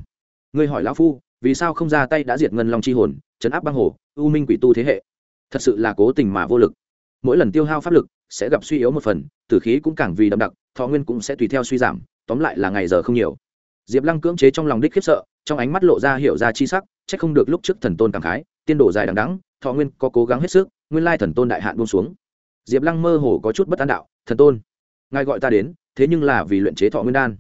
Ngươi hỏi lão phu, vì sao không ra tay đã diệt ngân long chi hồn chấn áp băng hồ, ưu minh quỷ tu thế hệ? Thật sự là cố tình mà vô lực. Mỗi lần tiêu hao pháp lực, sẽ gặp suy yếu một phần, tử khí cũng càng vì đậm đặc, thọ nguyên cũng sẽ tùy theo suy giảm, tóm lại là ngày giờ không nhiều. Diệp lăng cưỡng chế trong lòng đích khiếp sợ, trong ánh mắt lộ ra hiểu ra chi sắc c h ắ c không được lúc trước thần tôn cảm khái, tiên đổ dài đằng đắng thọ nguyên có cố gắng hết sức, nguyên lai thần tôn đại hạn buông xuống. Diệp lăng mơ hồ có chút bất an đạo, thần tôn ngài gọi ta đến, thế nhưng là vì luyện chế thọ nguyên đan.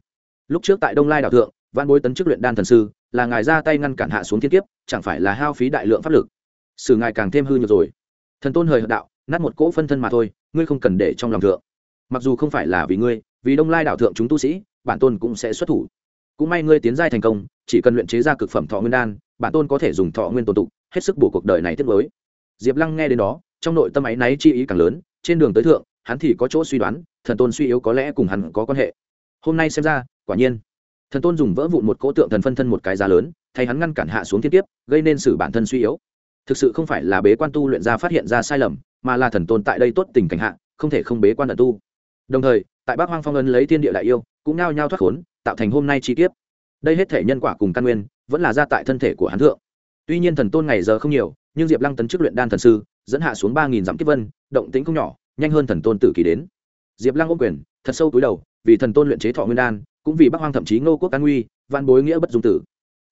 Lúc trước tại đông lai đảo thượng văn bối tấn chức luyện đan thần sư, là ngài ra tay ngăn cản hạ xuống thiên kiếp, chẳng phải là hao phí đại lượng pháp lực. Xử ngài càng thêm hư nhược rồi. Thần tôn hời hợt đạo, nát một cỗ phân thân mà thôi, ngươi không cần để trong lòng thượng. Mặc dù không phải là vì ngươi, vì đông lai đảo thượng chúng tu sĩ, bản tôn cũng sẽ xuất thủ. Cũng may ngươi tiến giai thành công, chỉ cần luyện chế ra cực phẩm thọ nguyên đan, bản tôn có thể dùng thọ nguyên tồn tụ, hết sức bổ cuộc đời này tiếp mới diệp lăng nghe đến đó, trong nội tâm áy náy chi ý càng lớn, trên đường tới thượng, hắn thì có chỗ suy đoán thần tôn suy yếu có lẽ cùng hắn có quan hệ. Hôm nay xem ra, quả nhiên, thần tôn dùng vỡ vụn một cỗ tượng thần phân thân một cái giá lớn, thay hắn ngăn cản hạ xuống thiên tiếp gây nên sự bản thân suy yếu. Thực sự không phải là bế quan tu luyện ra phát hiện ra sai lầm, mà là thần tôn tại đây tốt tình cảnh hạ, không thể không bế quan ẩn tu. Đồng thời, tại bắc hoang phong ấn lấy thiên địa đại yêu, cũng nao nhao thoát khốn, tạo thành hôm nay chi tiết đây hết thể nhân quả cùng căn nguyên, vẫn là ra tại thân thể của hắn thượng. Tuy nhiên thần tôn ngày giờ không nhiều, nhưng diệp lăng tấn chức luyện đan thần sư, dẫn hạ xuống ba nghìn dặm kiếp vân, động tĩnh không nhỏ, nhanh hơn thần tôn tử kỳ đến diệp lăng ôm quyền, thật sâu túi đầu, vì thần tôn luyện chế thọ nguyên đan, cũng vì bắc hoang thậm chí ngô quốc an nguy văn bối nghĩa bất dung tử.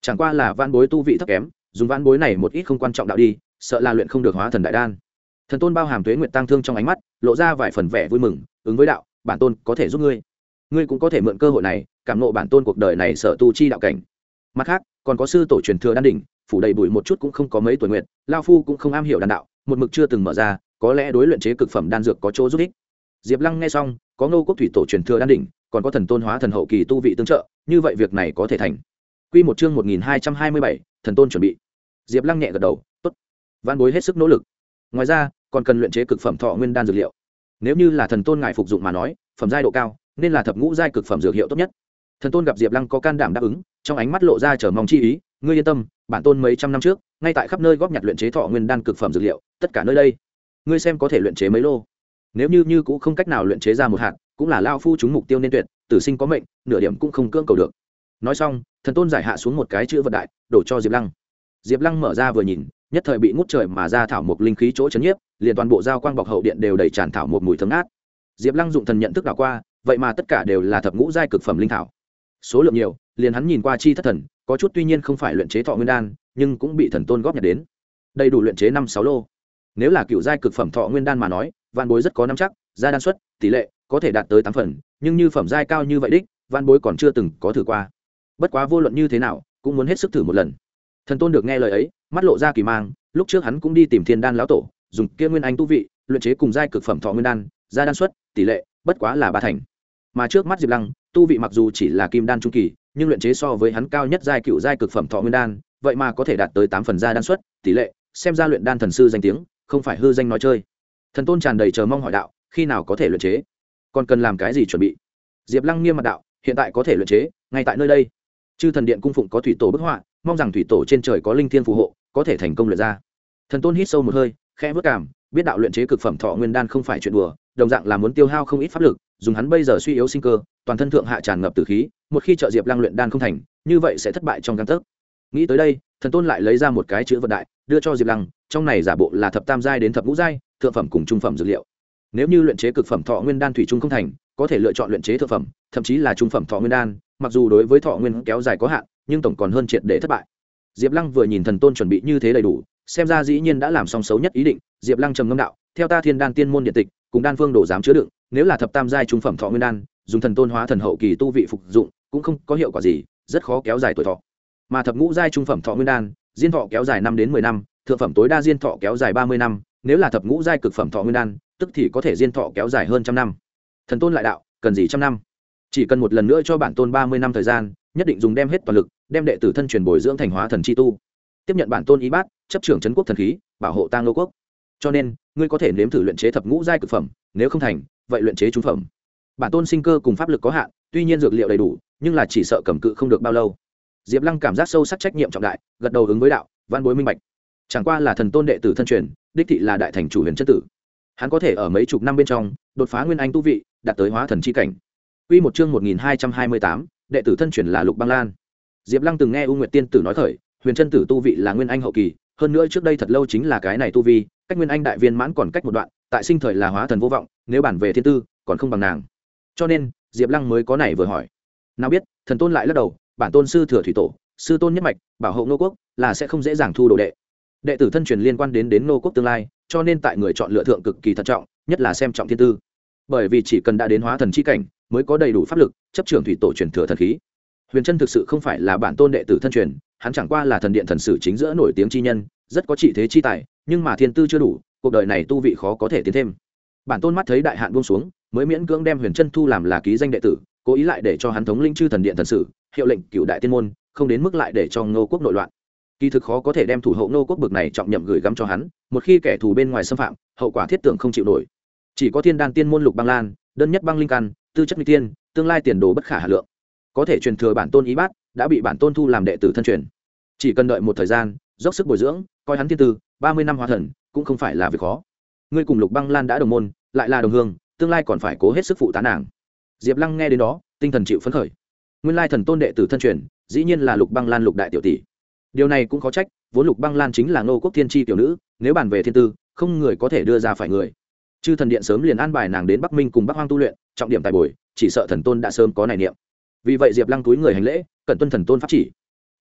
Chẳng qua là văn bối tu vị thấp kém, dùng văn bối này một ít không quan trọng đạo đi, sợ là luyện không được hóa thần đại đan. Thần tôn bao hàm tuế nguyện tăng thương trong ánh mắt, lộ ra vài phần vẻ vui mừng, ứng với đạo, bản tôn có thể giúp ngươi. Ngươi cũng có thể mượn cơ hội này, cảm nộ bản tôn cuộc đời này sở tu chi đạo cảnh. Mặt khác, còn có sư tổ truyền thừa đan đỉnh, phủ đầy bụi một chút cũng không có mấy tuổi nguyện lao phu cũng không am hiểu đan đạo, một mực chưa từng mở ra, có lẽ đối luyện chế cực phẩm đan dược có chỗ giúp ích diệp lăng nghe xong, có ngô quốc thủy tổ truyền thừa đan đỉnh, còn có thần tôn hóa thần hậu kỳ tu vị tương trợ, như vậy việc này có thể thành. Quy một chương một nghìn hai trăm hai mươi bảy, thần tôn chuẩn bị. Diệp lăng nhẹ gật đầu, tốt. Văn bối hết sức nỗ lực. Ngoài ra, còn cần luyện chế cực phẩm thọ nguyên đan dược liệu. Nếu như là thần tôn ngài phục dụng mà nói, phẩm giai độ cao, nên là thập ngũ giai cực phẩm dược hiệu tốt nhất. Thần tôn gặp diệp lăng có can đảm đáp ứng, trong ánh mắt lộ ra chờ mong chi ý, ngươi yên tâm, bản tôn mấy trăm năm trước, ngay tại khắp nơi góp nhặt luyện chế thọ nguyên đan cực phẩm dược liệu, tất cả nơi đây, ngươi xem có thể luyện chế mấy lô nếu như như cũng không cách nào luyện chế ra một hạt, cũng là lao phu chúng mục tiêu nên tuyệt, tử sinh có mệnh, nửa điểm cũng không cưỡng cầu được. Nói xong, thần tôn giải hạ xuống một cái chữ vật đại, đổ cho diệp lăng. Diệp lăng mở ra vừa nhìn, nhất thời bị ngút trời mà ra thảo một linh khí chỗ chấn nhiếp, liền toàn bộ giao quang bọc hậu điện đều đầy tràn thảo một mùi thấm át diệp lăng dụng thần nhận thức đảo qua, vậy mà tất cả đều là thập ngũ giai cực phẩm linh thảo. Số lượng nhiều, liền hắn nhìn qua chi thất thần, có chút tuy nhiên không phải luyện chế thọ nguyên đan, nhưng cũng bị thần tôn góp nhặt đến. Đầy đủ luyện chế năm sáu lô. Nếu là cựu giai cực phẩm thọ nguyên đan mà nói văn bối rất có năm chắc gia đan suất tỷ lệ có thể đạt tới tám phần, nhưng như phẩm giai cao như vậy đích văn bối còn chưa từng có thử qua. Bất quá vô luận như thế nào, cũng muốn hết sức thử một lần. Thần tôn được nghe lời ấy, mắt lộ ra kỳ mang, lúc trước hắn cũng đi tìm thiên đan lão tổ, dùng kia nguyên anh tu vị, luyện chế cùng giai cực phẩm thọ nguyên đan gia đan suất tỷ lệ bất quá là ba thành. Mà trước mắt diệp lăng, tu vị mặc dù chỉ là kim đan trung kỳ, nhưng luyện chế so với hắn cao nhất giai cựu giai cực phẩm thọ nguyên đan, vậy mà có thể đạt tới tám phần gia đan suất tỷ lệ, xem ra luyện đan thần sư danh tiếng, không phải hư danh nói chơi thần tôn tràn đầy chờ mong hỏi đạo, khi nào có thể luyện chế? Còn cần làm cái gì chuẩn bị? Diệp lăng nghiêm mặt đạo, hiện tại có thể luyện chế, ngay tại nơi đây. Chư thần điện cung phụng có thủy tổ bức họa, mong rằng thủy tổ trên trời có linh thiên phù hộ, có thể thành công luyện ra. Thần tôn hít sâu một hơi, khẽ vất cảm, biết đạo luyện chế cực phẩm thọ nguyên đan không phải chuyện đùa, đồng dạng là muốn tiêu hao không ít pháp lực, dùng hắn bây giờ suy yếu sinh cơ, toàn thân thượng hạ tràn ngập từ khí, một khi trợ diệp lăng luyện đan không thành, như vậy sẽ thất bại trong găng tấc. Nghĩ tới đây, thần tôn lại lấy ra một cái chữ vật đại, đưa cho diệp lăng, trong này giả bộ là thập tam giai đến thập ngũ giai thượng phẩm cùng trung phẩm dược liệu. Nếu như luyện chế cực phẩm thọ nguyên đan thủy trung không thành, có thể lựa chọn luyện chế thượng phẩm, thậm chí là trung phẩm thọ nguyên đan, mặc dù đối với thọ nguyên kéo dài có hạn, nhưng tổng còn hơn triệt để thất bại. Diệp lăng vừa nhìn thần tôn chuẩn bị như thế đầy đủ, xem ra dĩ nhiên đã làm xong xấu nhất ý định, diệp lăng trầm ngâm đạo, theo ta thiên đan tiên môn điện tịch, cùng đan phương đồ dám chứa đựng, nếu là thập tam giai trung phẩm thọ nguyên đan, dùng thần tôn hóa thần hậu kỳ tu vị phục dụng, cũng không có hiệu quả gì, rất khó kéo dài tuổi thọ. Mà thập ngũ giai trung phẩm thọ nguyên đan, diên thọ kéo dài năm đến mười năm, thượng phẩm tối đa diên thọ kéo dài ba mươi năm nếu là thập ngũ giai cực phẩm thọ nguyên đan, tức thì có thể diên thọ kéo dài hơn trăm năm. Thần tôn lại đạo, cần gì trăm năm? Chỉ cần một lần nữa cho bản tôn ba mươi năm thời gian, nhất định dùng đem hết toàn lực, đem đệ tử thân truyền bồi dưỡng thành hóa thần chi tu. Tiếp nhận bản tôn ý bát, chấp trưởng trấn quốc thần khí, bảo hộ tang lô quốc. Cho nên, ngươi có thể nếm thử luyện chế thập ngũ giai cực phẩm, nếu không thành, vậy luyện chế trung phẩm. Bản tôn sinh cơ cùng pháp lực có hạn, tuy nhiên dược liệu đầy đủ, nhưng là chỉ sợ cầm cự không được bao lâu. Diệp lăng cảm giác sâu sắc trách nhiệm trọng đại, gật đầu ứng với đạo văn bối minh bạch chẳng qua là thần tôn đệ tử thân truyền, đích thị là đại thành chủ huyền chất tử. Hắn có thể ở mấy chục năm bên trong, đột phá nguyên anh tu vị, đạt tới hóa thần c h i cảnh. Q một chương một nghìn hai trăm hai mươi tám, đệ tử thân truyền là lục băng lan. Diệp lăng từng nghe u nguyệt tiên tử nói khởi, huyền chân tử tu vị là nguyên anh hậu kỳ, hơn nữa trước đây thật lâu chính là cái này tu vi, cách nguyên anh đại viên mãn còn cách một đoạn, tại sinh thời là hóa thần vô vọng, nếu bản về thiên tư, còn không bằng nàng. Cho nên, diệp lăng mới có này vừa hỏi. Nào biết, thần tôn lại lắc đầu, bản tôn sư thừa thủy tổ, sư tôn nhất mạch, bảo hộ ngô quốc, là sẽ không dễ dàng thu đồ đệ đệ tử thân truyền liên quan đến đến nô quốc tương lai, cho nên tại người chọn lựa thượng cực kỳ thận trọng, nhất là xem trọng thiên tư. Bởi vì chỉ cần đã đến hóa thần chi cảnh, mới có đầy đủ pháp lực, chấp trưởng thủy tổ truyền thừa thần khí. Huyền trân thực sự không phải là bản tôn đệ tử thân truyền, hắn chẳng qua là thần điện thần sử chính giữa nổi tiếng chi nhân, rất có trị thế chi tài, nhưng mà thiên tư chưa đủ, cuộc đời này tu vị khó có thể tiến thêm. Bản tôn mắt thấy đại hạn buông xuống, mới miễn cưỡng đem huyền trân thu làm là ký danh đệ tử, cố ý lại để cho hắn thống linh chư thần điện thần sử, hiệu lệnh cựu đại tiên môn, không đến mức lại để cho ngô quốc nội loạn kỳ thực khó có thể đem thủ hộ nô quốc bực này trọng nhậm gửi gắm cho hắn, một khi kẻ thù bên ngoài xâm phạm, hậu quả thiết tưởng không chịu nổi. Chỉ có thiên đan tiên môn lục băng lan, đơn nhất băng linh căn, tư chất nguy tiên, tương lai tiền đồ bất khả hà lượng. Có thể truyền thừa bản tôn ý bát, đã bị bản tôn thu làm đệ tử thân truyền. Chỉ cần đợi một thời gian, dốc sức bồi dưỡng, coi hắn thiên tư, ba mươi năm hóa thần, cũng không phải là việc khó. Ngươi cùng lục băng lan đã đồng môn, lại là đồng hương, tương lai còn phải cố hết sức phụ tá nàng. Diệp lăng nghe đến đó, tinh thần chịu phấn khởi. Nguyên lai thần tôn đệ tử thân truyền, dĩ nhiên là lục băng lan lục đại tiểu tỷ điều này cũng khó trách, vốn lục băng lan chính là ngô quốc thiên tri tiểu nữ, nếu bàn về thiên tư, không người có thể đưa ra phải người. Chư thần điện sớm liền an bài nàng đến bắc minh cùng bắc hoang tu luyện, trọng điểm tài bồi, chỉ sợ thần tôn đã sớm có này niệm. Vì vậy diệp lăng túi người hành lễ cần tuân thần tôn pháp chỉ.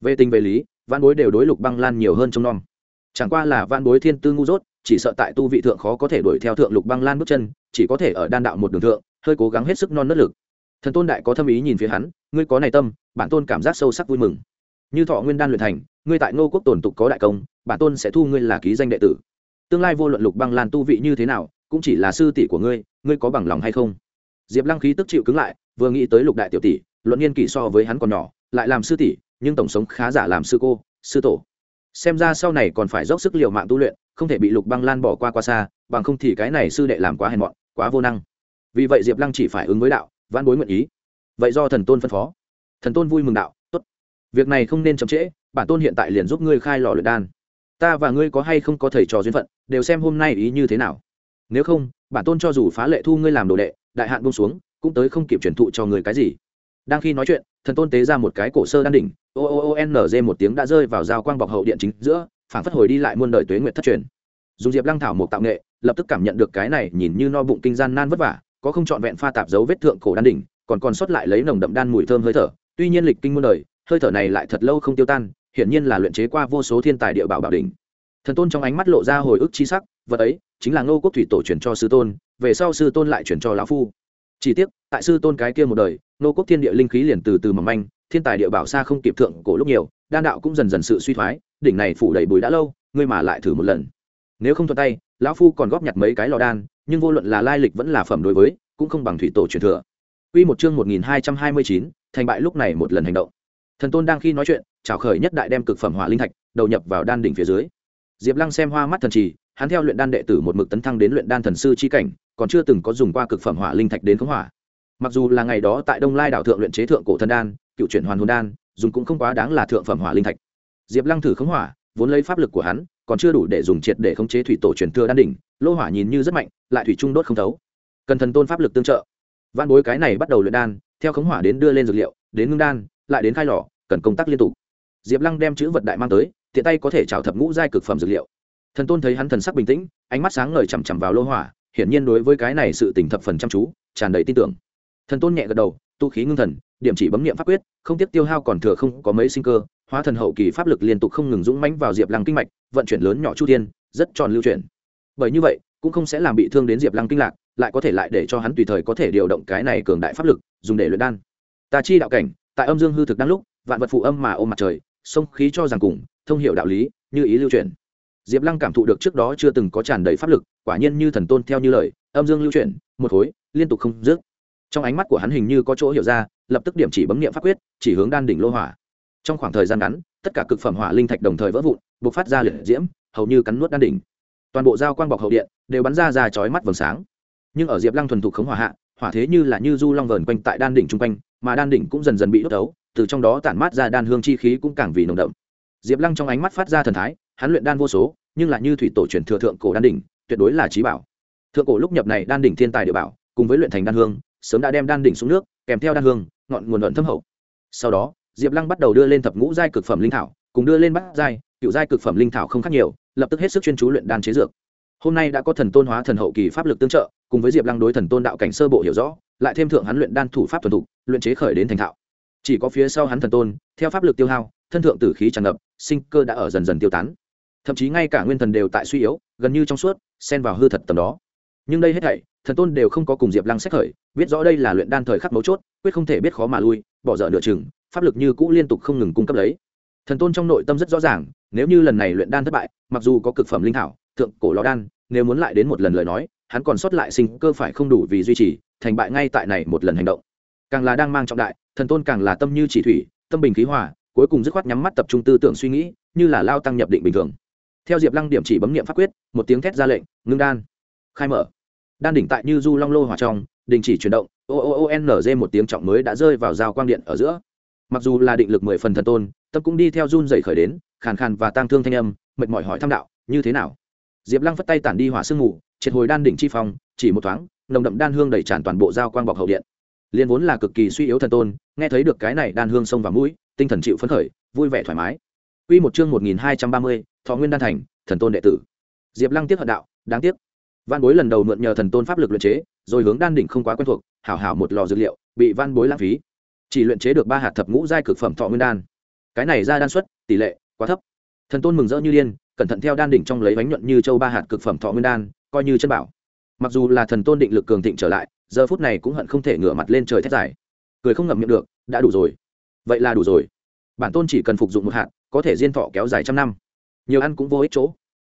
Về tình về lý văn bối đều đối lục băng lan nhiều hơn trong n chẳng qua là văn bối thiên tư ngu dốt, chỉ sợ tại tu vị thượng khó có thể đuổi theo thượng lục băng lan bước chân, chỉ có thể ở đan đạo một đường thượng, hơi cố gắng hết sức non nớt lực. Thần tôn đại có thâm ý nhìn phía hắn, ngươi có này tâm, bản tôn cảm giác sâu sắc vui mừng. Như thọ nguyên đan luyện thành ngươi tại ngô quốc tổn tục có đại công, bản tôn sẽ thu ngươi là ký danh đệ tử. Tương lai vô luận lục băng lan tu vị như thế nào, cũng chỉ là sư tỷ của ngươi ngươi có bằng lòng hay không? Diệp lăng khí tức chịu cứng lại, vừa nghĩ tới lục đại tiểu tỷ, luận niên kỷ so với hắn còn nhỏ, lại làm sư tỷ, nhưng tổng sống khá giả làm sư cô, sư tổ. Xem ra sau này còn phải dốc sức l i ề u mạng tu luyện, không thể bị lục băng lan bỏ qua qua xa, bằng không thì cái này sư đệ làm quá hèn mọn, quá vô năng. Vì vậy diệp lăng chỉ phải ứng với đạo văn bối nguyện ý. Vậy do thần tôn phân phó. Thần tôn vui mừng đạo việc này không nên chậm trễ, bản tôn hiện tại liền giúp ngươi khai lò luyện đan. Ta và ngươi có hay không có thầy trò duyên phận, đều xem hôm nay ý như thế nào. Nếu không, bản tôn cho dù phá lệ thu ngươi làm đồ đệ, đại hạn bông xuống, cũng tới không kịp truyền thụ cho người cái gì. Đang khi nói chuyện, thần tôn tế ra một cái cổ sơ đan đỉnh, o o o n g một tiếng đã rơi vào dao quang bọc hậu điện chính giữa phản phất hồi đi lại muôn đời tuế nguyện thất truyền. Dùng diệp lăng thảo một tạo nghệ, lập tức cảm nhận được cái này nhìn như no bụng kinh gian nan vất vả, có không trọn vẹn pha tạp dấu vết thượng cổ đan đỉnh, còn còn sót lại lấy nồng đậm đan mùi thơm hơi thở, tuy nhiên lịch kinh muôn đời hơi thở này lại thật lâu không tiêu tan hiển nhiên là luyện chế qua vô số thiên tài địa bảo bảo đỉnh. Thần tôn trong ánh mắt lộ ra hồi ức chi sắc vật ấy chính là ngô quốc thủy tổ truyền cho sư tôn về sau sư tôn lại truyền cho lão phu. Chỉ tiếc tại sư tôn cái kia một đời ngô quốc thiên địa linh khí liền từ từ mầm manh thiên tài địa bảo xa không kịp thượng cổ lúc nhiều đan đạo cũng dần dần sự suy thoái đỉnh này phủ đầy bùi đã lâu ngươi mà lại thử một lần. Nếu không thuận tay lão phu còn góp nhặt mấy cái lò đan nhưng vô luận là lai lịch vẫn là phẩm đối với cũng không bằng thủy tổ truyền thừa. Quy một chương 1229, thành bại lúc này một lần hành động. Thần Tôn đang khi nói chuyện, chào khởi nhất đại đem cực phẩm hỏa linh thạch, đầu nhập vào đan đỉnh phía dưới. Diệp Lăng xem hoa mắt thần trì, hắn theo luyện đan đệ tử một mực tấn thăng đến luyện đan thần sư chi cảnh, còn chưa từng có dùng qua cực phẩm hỏa linh thạch đến khống hỏa. Mặc dù là ngày đó tại Đông Lai đảo thượng luyện chế thượng cổ thần đan, cựu chuyển hoàn hồn đan, dùng cũng không quá đáng là thượng phẩm hỏa linh thạch. Diệp Lăng thử khống hỏa, vốn lấy pháp lực của hắn, còn chưa đủ để dùng triệt để khống chế thủy tổ truyền thừa đan đỉnh, lô hỏa nhìn như rất mạnh, lại thủy trung đốt không thấu. Cần thần tôn pháp lực tương trợ. văn bối cái này bắt đầu luyện đan, theo khống hỏa đến đưa lên dược liệu, đến ngưng đan, lại đến khai lò, cần công tác liên tục. Diệp Lăng đem chữ vật đại mang tới, tiện tay có thể trào thập ngũ giai cực phẩm dược liệu. Thần tôn thấy hắn thần sắc bình tĩnh ánh mắt sáng ngời chằm chằm vào lô hỏa hiển nhiên đối với cái này sự tỉnh thập phần chăm chú tràn đầy tin tưởng. Thần tôn nhẹ gật đầu tu khí ngưng thần điểm chỉ bấm nghiệm pháp quyết không tiếp tiêu hao còn thừa không có mấy sinh cơ hóa thần hậu kỳ pháp lực liên tục không ngừng dũng mãnh vào diệp lăng kinh mạch vận chuyển lớn nhỏ chu thiên rất tròn lưu chuyển. Bởi như vậy cũng không sẽ làm bị thương đến diệp lăng kinh lạc lại có thể lại để cho hắn tùy thời có thể điều động cái này cường đại pháp lực dùng để luyện đan. Ta chi đạo cảnh tại âm dương hư thực đang lúc, vạn vật phụ âm mà ôm mặt trời, sông khí cho rằng cùng, thông hiểu đạo lý, như ý lưu truyền. diệp lăng cảm thụ được trước đó chưa từng có tràn đầy pháp lực, quả nhiên như thần tôn theo như lời, âm dương lưu chuyển, một khối, liên tục không dứt. Trong ánh mắt của hắn hình như có chỗ hiểu ra, lập tức điểm chỉ bấm nghiệm pháp quyết, chỉ hướng đan đỉnh lô hỏa. Trong khoảng thời gian ngắn, tất cả cực phẩm hỏa linh thạch đồng thời vỡ vụn b ộ c phát ra liệt diễm, hầu như cắn nuốt đan đỉnh. Toàn bộ dao quang bọc hậu điện đều bắn ra ra chói mắt vầng sáng. Nhưng ở diệp lăng thuần thục khống hỏa hạ, hỏa thế như là như du long vờn quanh tại đan đỉnh chung quanh mà đan đỉnh cũng dần dần bị đốt tấu từ trong đó tản mát ra đan hương chi khí cũng càng vì nồng đậm. Diệp lăng trong ánh mắt phát ra thần thái, hắn luyện đan vô số, nhưng là như thủy tổ truyền thừa thượng cổ đan đỉnh, tuyệt đối là trí bảo. Thượng cổ lúc nhập này đan đỉnh thiên tài địa bảo, cùng với luyện thành đan hương, sớm đã đem đan đỉnh xuống nước, kèm theo đan hương, ngọn nguồn luận thâm hậu. Sau đó, diệp lăng bắt đầu đưa lên thập ngũ giai cực phẩm linh thảo, cùng đưa lên bát giai, cựu giai cực phẩm linh thảo không khác nhiều, lập tức hết sức chuyên chú luyện đan chế dược. Hôm nay đã có thần tôn hóa thần hậu kỳ pháp lực tương trợ cùng với diệp lăng đối thần tôn đạo cảnh sơ bộ hiểu rõ, lại thêm thượng hắn luyện đan thủ pháp thuần thục, luyện chế khởi đến thành thạo. Chỉ có phía sau hắn thần tôn, theo pháp lực tiêu hao, thân thượng tử khí tràn ngập, sinh cơ đã ở dần dần tiêu tán. Thậm chí ngay cả nguyên thần đều tại suy yếu, gần như trong suốt, xen vào hư thật tầm đó. Nhưng đây hết thảy, thần tôn đều không có cùng diệp lăng xét khởi, biết rõ đây là luyện đan thời khắc mấu chốt, quyết không thể biết khó mà lui, bỏ dở nửa chừng, pháp lực như cũ liên tục không ngừng cung cấp lấy. Thần tôn trong nội tâm rất rõ ràng, nếu như lần này luyện đan thất bại, mặc dù có cực phẩm linh thảo, thượng cổ lò đan, nếu muốn lại đến một lần lời nói hắn còn sót lại sinh cơ phải không đủ vì duy trì, thành bại ngay tại này một lần hành động. Càng là đang mang trọng đại, thần tôn càng là tâm như chỉ thủy, tâm bình khí hòa, cuối cùng dứt khoát nhắm mắt tập trung tư tưởng suy nghĩ, như là lao tăng nhập định bình thường. Theo diệp lăng điểm chỉ bấm nghiệm pháp quyết, một tiếng thét ra lệnh, ngưng đan. Khai mở. Đan đỉnh tại như du long lô hòa trong, đình chỉ chuyển động, o o o n g một tiếng trọng mới đã rơi vào dao quang điện ở giữa. Mặc dù là định lực mười phần thần tôn, tâm cũng đi theo run dày khởi đến, khàn khàn và tang thương thanh âm, mệt mỏi hỏi thăm đạo, như thế nào? Diệp lăng phất tay tản đi hỏa sương mù triệt hồi đan đỉnh chi phong chỉ một thoáng nồng đậm đan hương đầy tràn toàn bộ giao quang bọc hậu điện liên vốn là cực kỳ suy yếu thần tôn nghe thấy được cái này đan hương sông vào mũi tinh thần chịu phấn khởi vui vẻ thoải mái Quy một chương một nghìn hai trăm ba mươi, Thọ Nguyên đan thành, thần tôn đệ tử. Diệp Lăng tiếc hận đạo, đáng tiếc. Văn Bối lần đầu mượn nhờ thần tôn pháp lực luyện chế, rồi hướng đan đỉnh không quá quen thuộc, hảo hảo một lò dược liệu, bị Văn Bối lãng phí. Chỉ luyện chế được ba hạt thập ngũ giai cực phẩm Thọ Nguyên đan. Cái này ra đan suất, tỷ lệ quá thấp. Thần tôn mừng rỡ như điên, cẩn thận theo đan đỉnh trong lấy bánh nhuận như châu ba hạt cực phẩm Thọ Nguyên đan, coi như chân bảo. Mặc dù là thần tôn định lực cường thịnh trở lại, giờ phút này cũng hận không thể ngửa mặt lên trời thét dài. Cười không ngậm miệng được, đã đủ rồi. Vậy là đủ rồi. Bản tôn chỉ cần phục dụng một hạt, có thể diên thọ kéo dài trăm năm nhiều ăn cũng vô ích chỗ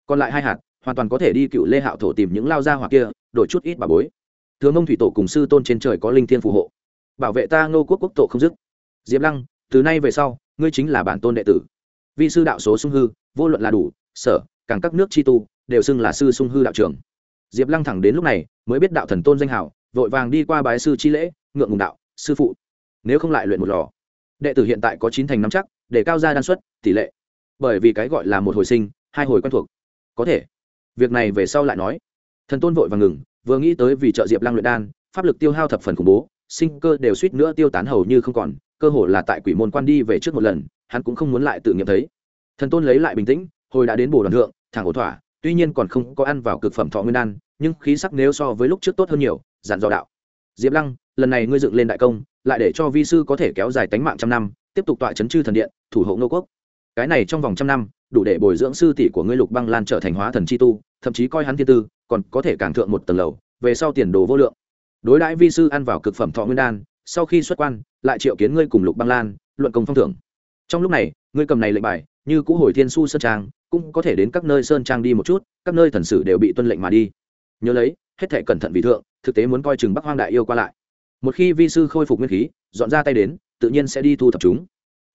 còn lại hai hạt hoàn toàn có thể đi cựu lê hạo thổ tìm những lao gia hoặc kia đổi chút ít bà bối thường ông thủy tổ cùng sư tôn trên trời có linh thiên phù hộ bảo vệ ta ngô quốc quốc tổ không dứt diệp lăng từ nay về sau ngươi chính là bản tôn đệ tử vi sư đạo số sung hư vô luận là đủ sở càng các nước chi tu đều xưng là sư sung hư đạo trưởng. Diệp lăng thẳng đến lúc này mới biết đạo thần tôn danh hào, vội vàng đi qua bái sư chi lễ ngượng ngùng đạo sư phụ nếu không lại luyện một lò. Đệ tử hiện tại có chín thành năm chắc để cao ra đan suất tỷ lệ. Bởi vì cái gọi là một hồi sinh hai hồi quen thuộc. Có thể. Việc này về sau lại nói. Thần tôn vội và ngừng vừa nghĩ tới vì trợ diệp lăng luyện đan pháp lực tiêu hao thập phần khủng bố sinh cơ đều suýt nữa tiêu tán hầu như không còn cơ hồ là tại quỷ môn quan đi về trước một lần hắn cũng không muốn lại tự nghiệm thấy. Thần tôn lấy lại bình tĩnh hồi đã đến bồ đoàn thượng thẳng ổ thỏa tuy nhiên còn không có ăn vào cực phẩm thọ nguyên đan, nhưng khí sắc nếu so với lúc trước tốt hơn nhiều dặn dò đạo. Diệp lăng, lần này ngươi dựng lên đại công, lại để cho vi sư có thể kéo dài tánh mạng trăm năm, tiếp tục tọa chấn chư thần điện, thủ hộ ngô quốc. Cái này trong vòng trăm năm, đủ để bồi dưỡng sư tỷ của ngươi lục băng lan trở thành hóa thần chi tu, thậm chí coi hắn thiên tư, còn có thể càng thượng một tầng lầu, về sau tiền đồ vô lượng. Đối đãi vi sư ăn vào cực phẩm thọ nguyên đan, sau khi xuất quan, lại triệu kiến ngươi cùng lục băng lan, luận công phong thưởng. Trong lúc này, ngươi cầm này lệnh bài như cũ hồi thiên su sơn trang, cũng có thể đến các nơi sơn trang đi một chút, các nơi thần sử đều bị tuân lệnh mà đi. Nhớ lấy, hết thể cẩn thận vì thượng, thực tế muốn coi chừng bắc hoang đại yêu qua lại. Một khi vi sư khôi phục nguyên khí, dọn ra tay đến, tự nhiên sẽ đi thu thập chúng.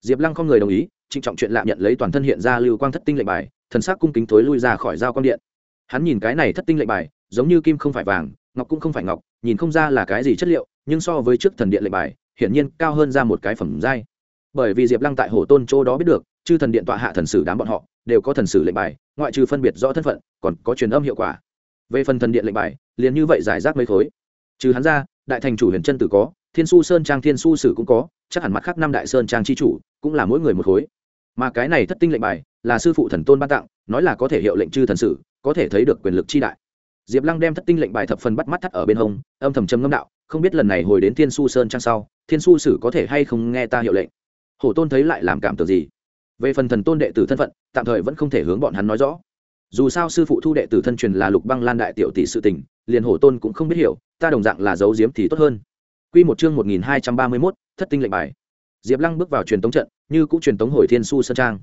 Diệp lăng không người đồng ý, trịnh trọng chuyện lạ nhận lấy toàn thân hiện ra lưu quang thất tinh lệnh bài, thần sắc cung kính tối lui ra khỏi giao quang điện. Hắn nhìn cái này thất tinh lệnh bài, giống như kim không phải vàng, ngọc cũng không phải ngọc, nhìn không ra là cái gì chất liệu, nhưng so với trước thần điện lệnh bài, hiển nhiên cao hơn ra một cái phẩm giai. Bởi vì diệp lăng tại hồ tôn châu đó biết được chư thần điện tọa hạ thần sử đám bọn họ đều có thần sử lệnh bài, ngoại trừ phân biệt rõ thân phận, còn có truyền âm hiệu quả. Về phần thần điện lệnh bài, liền như vậy giải rác mấy khối. Trừ hắn ra, đại thành chủ huyền chân tử có, thiên su sơn trang thiên su sử cũng có, chắc hẳn mặt khác năm đại sơn trang chi chủ cũng là mỗi người một khối. Mà cái này thất tinh lệnh bài là sư phụ thần tôn ban tặng, nói là có thể hiệu lệnh chư thần sử, có thể thấy được quyền lực chi đại. Diệp lăng đem thất tinh lệnh bài thập phần bắt mắt thắt ở bên hông, âm thầm châm ngâm đạo, không biết lần này hồi đến thiên su sơn trang sau, thiên su sử có thể hay không nghe ta hiệu lệnh. Hổ tôn thấy lại làm cảm tưởng gì? Về phần thần tôn đệ tử thân phận tạm thời vẫn không thể hướng bọn hắn nói rõ dù sao sư phụ thu đệ tử thân truyền là lục băng lan đại tiểu tỷ sự tình liền hổ tôn cũng không biết hiểu ta đồng dạng là giấu diếm thì tốt hơn Quy một chương 1231, thất tinh lệnh bài. Diệp Lăng bước vào truyền tống trận, như cũng truyền tống hồi Thiên Su sơn trang.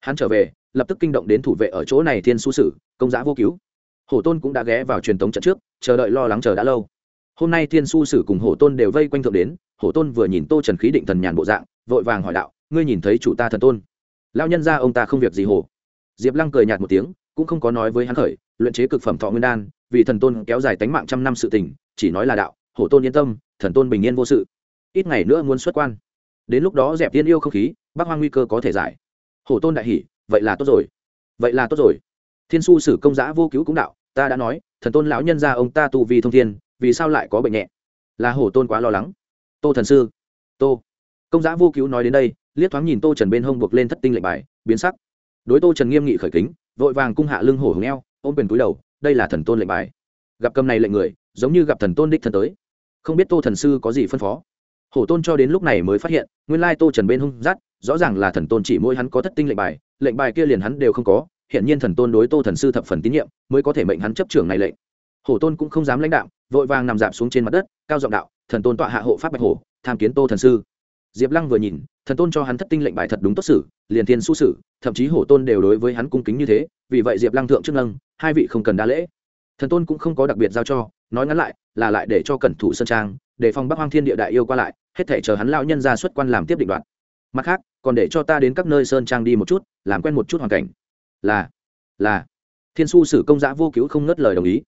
Hắn trở về, lập tức kinh động đến thủ vệ ở chỗ này Thiên Su sử, công giá vô cứu. Hổ Tôn cũng đã ghé vào truyền tống trận trước, chờ đợi lo lắng chờ đã lâu. Hôm nay Thiên Su sử cùng Hổ Tôn đều vây quanh thượng đến, Hổ Tôn vừa nhìn Tô Trần khí định thần nhàn bộ dạng, vội vàng hỏi đạo: "Ngươi nhìn thấy chủ ta thần tôn?" Lão nhân gia ông ta không việc gì hổ. Diệp Lăng cười nhạt một tiếng, cũng không có nói với hắn khởi, luyện chế cực phẩm thọ nguyên đan, vì thần tôn kéo dài tánh mạng trăm năm sự tình, chỉ nói là đạo, Hổ Tôn yên tâm, thần tôn bình yên vô sự. Ít ngày nữa muốn xuất quan. Đến lúc đó dẹp tiên yêu không khí bác hoang nguy cơ có thể giải. Hổ tôn đại hỷ vậy là tốt rồi. Vậy là tốt rồi. Thiên su sử công giã vô cứu cũng đạo ta đã nói thần tôn lão nhân ra ông ta tu vì thông thiên vì sao lại có bệnh nhẹ? Là hổ tôn quá lo lắng. Tô thần sư. Tô công giá vô cứu nói đến đây, liếc thoáng nhìn tô trần bên hông buộc lên thất tinh lệnh bài, biến sắc. Đối tô trần nghiêm nghị khởi kính, vội vàng cung hạ lưng hổ hồng eo, ôm quyền túi đầu, đây là thần tôn lệnh bài. Gặp cầm này lệnh người, giống như gặp thần tôn đích thần tới. Không biết tô thần sư có gì phân phó. Hổ tôn cho đến lúc này mới phát hiện, nguyên lai tô trần bên hung dắt rõ ràng là thần tôn chỉ mỗi hắn có thất tinh lệnh bài lệnh bài kia liền hắn đều không có hiện nhiên thần tôn đối tô thần sư thập phần tín nhiệm, mới có thể mệnh hắn chấp trưởng này lệnh. Hổ tôn cũng không dám lãnh đạo vội vàng nằm dạp xuống trên mặt đất, cao giọng đạo, thần tôn tọa hạ hộ pháp bạch hổ, tham kiến tô thần sư diệp lăng vừa nhìn, thần tôn cho hắn thất tinh lệnh bài thật đúng tốt xử, liền thiên su sử thậm chí hổ tôn đều đối với hắn cung kính như thế, vì vậy diệp lăng thượng chức nâng hai vị không cần đa lễ. Thần tôn cũng không có đặc biệt giao cho, nói ngắn lại, là lại để cho cẩn thủ sơn trang, để phòng bắc hoang thiên địa đại yêu qua lại, hết thể chờ hắn lao nhân ra xuất quan làm tiếp định đoạn mặt khác, còn để cho ta đến các nơi sơn trang đi một chút, làm quen một chút hoàn cảnh. Là là. Thiên su sử công giã vô cứu không ngớt lời đồng ý.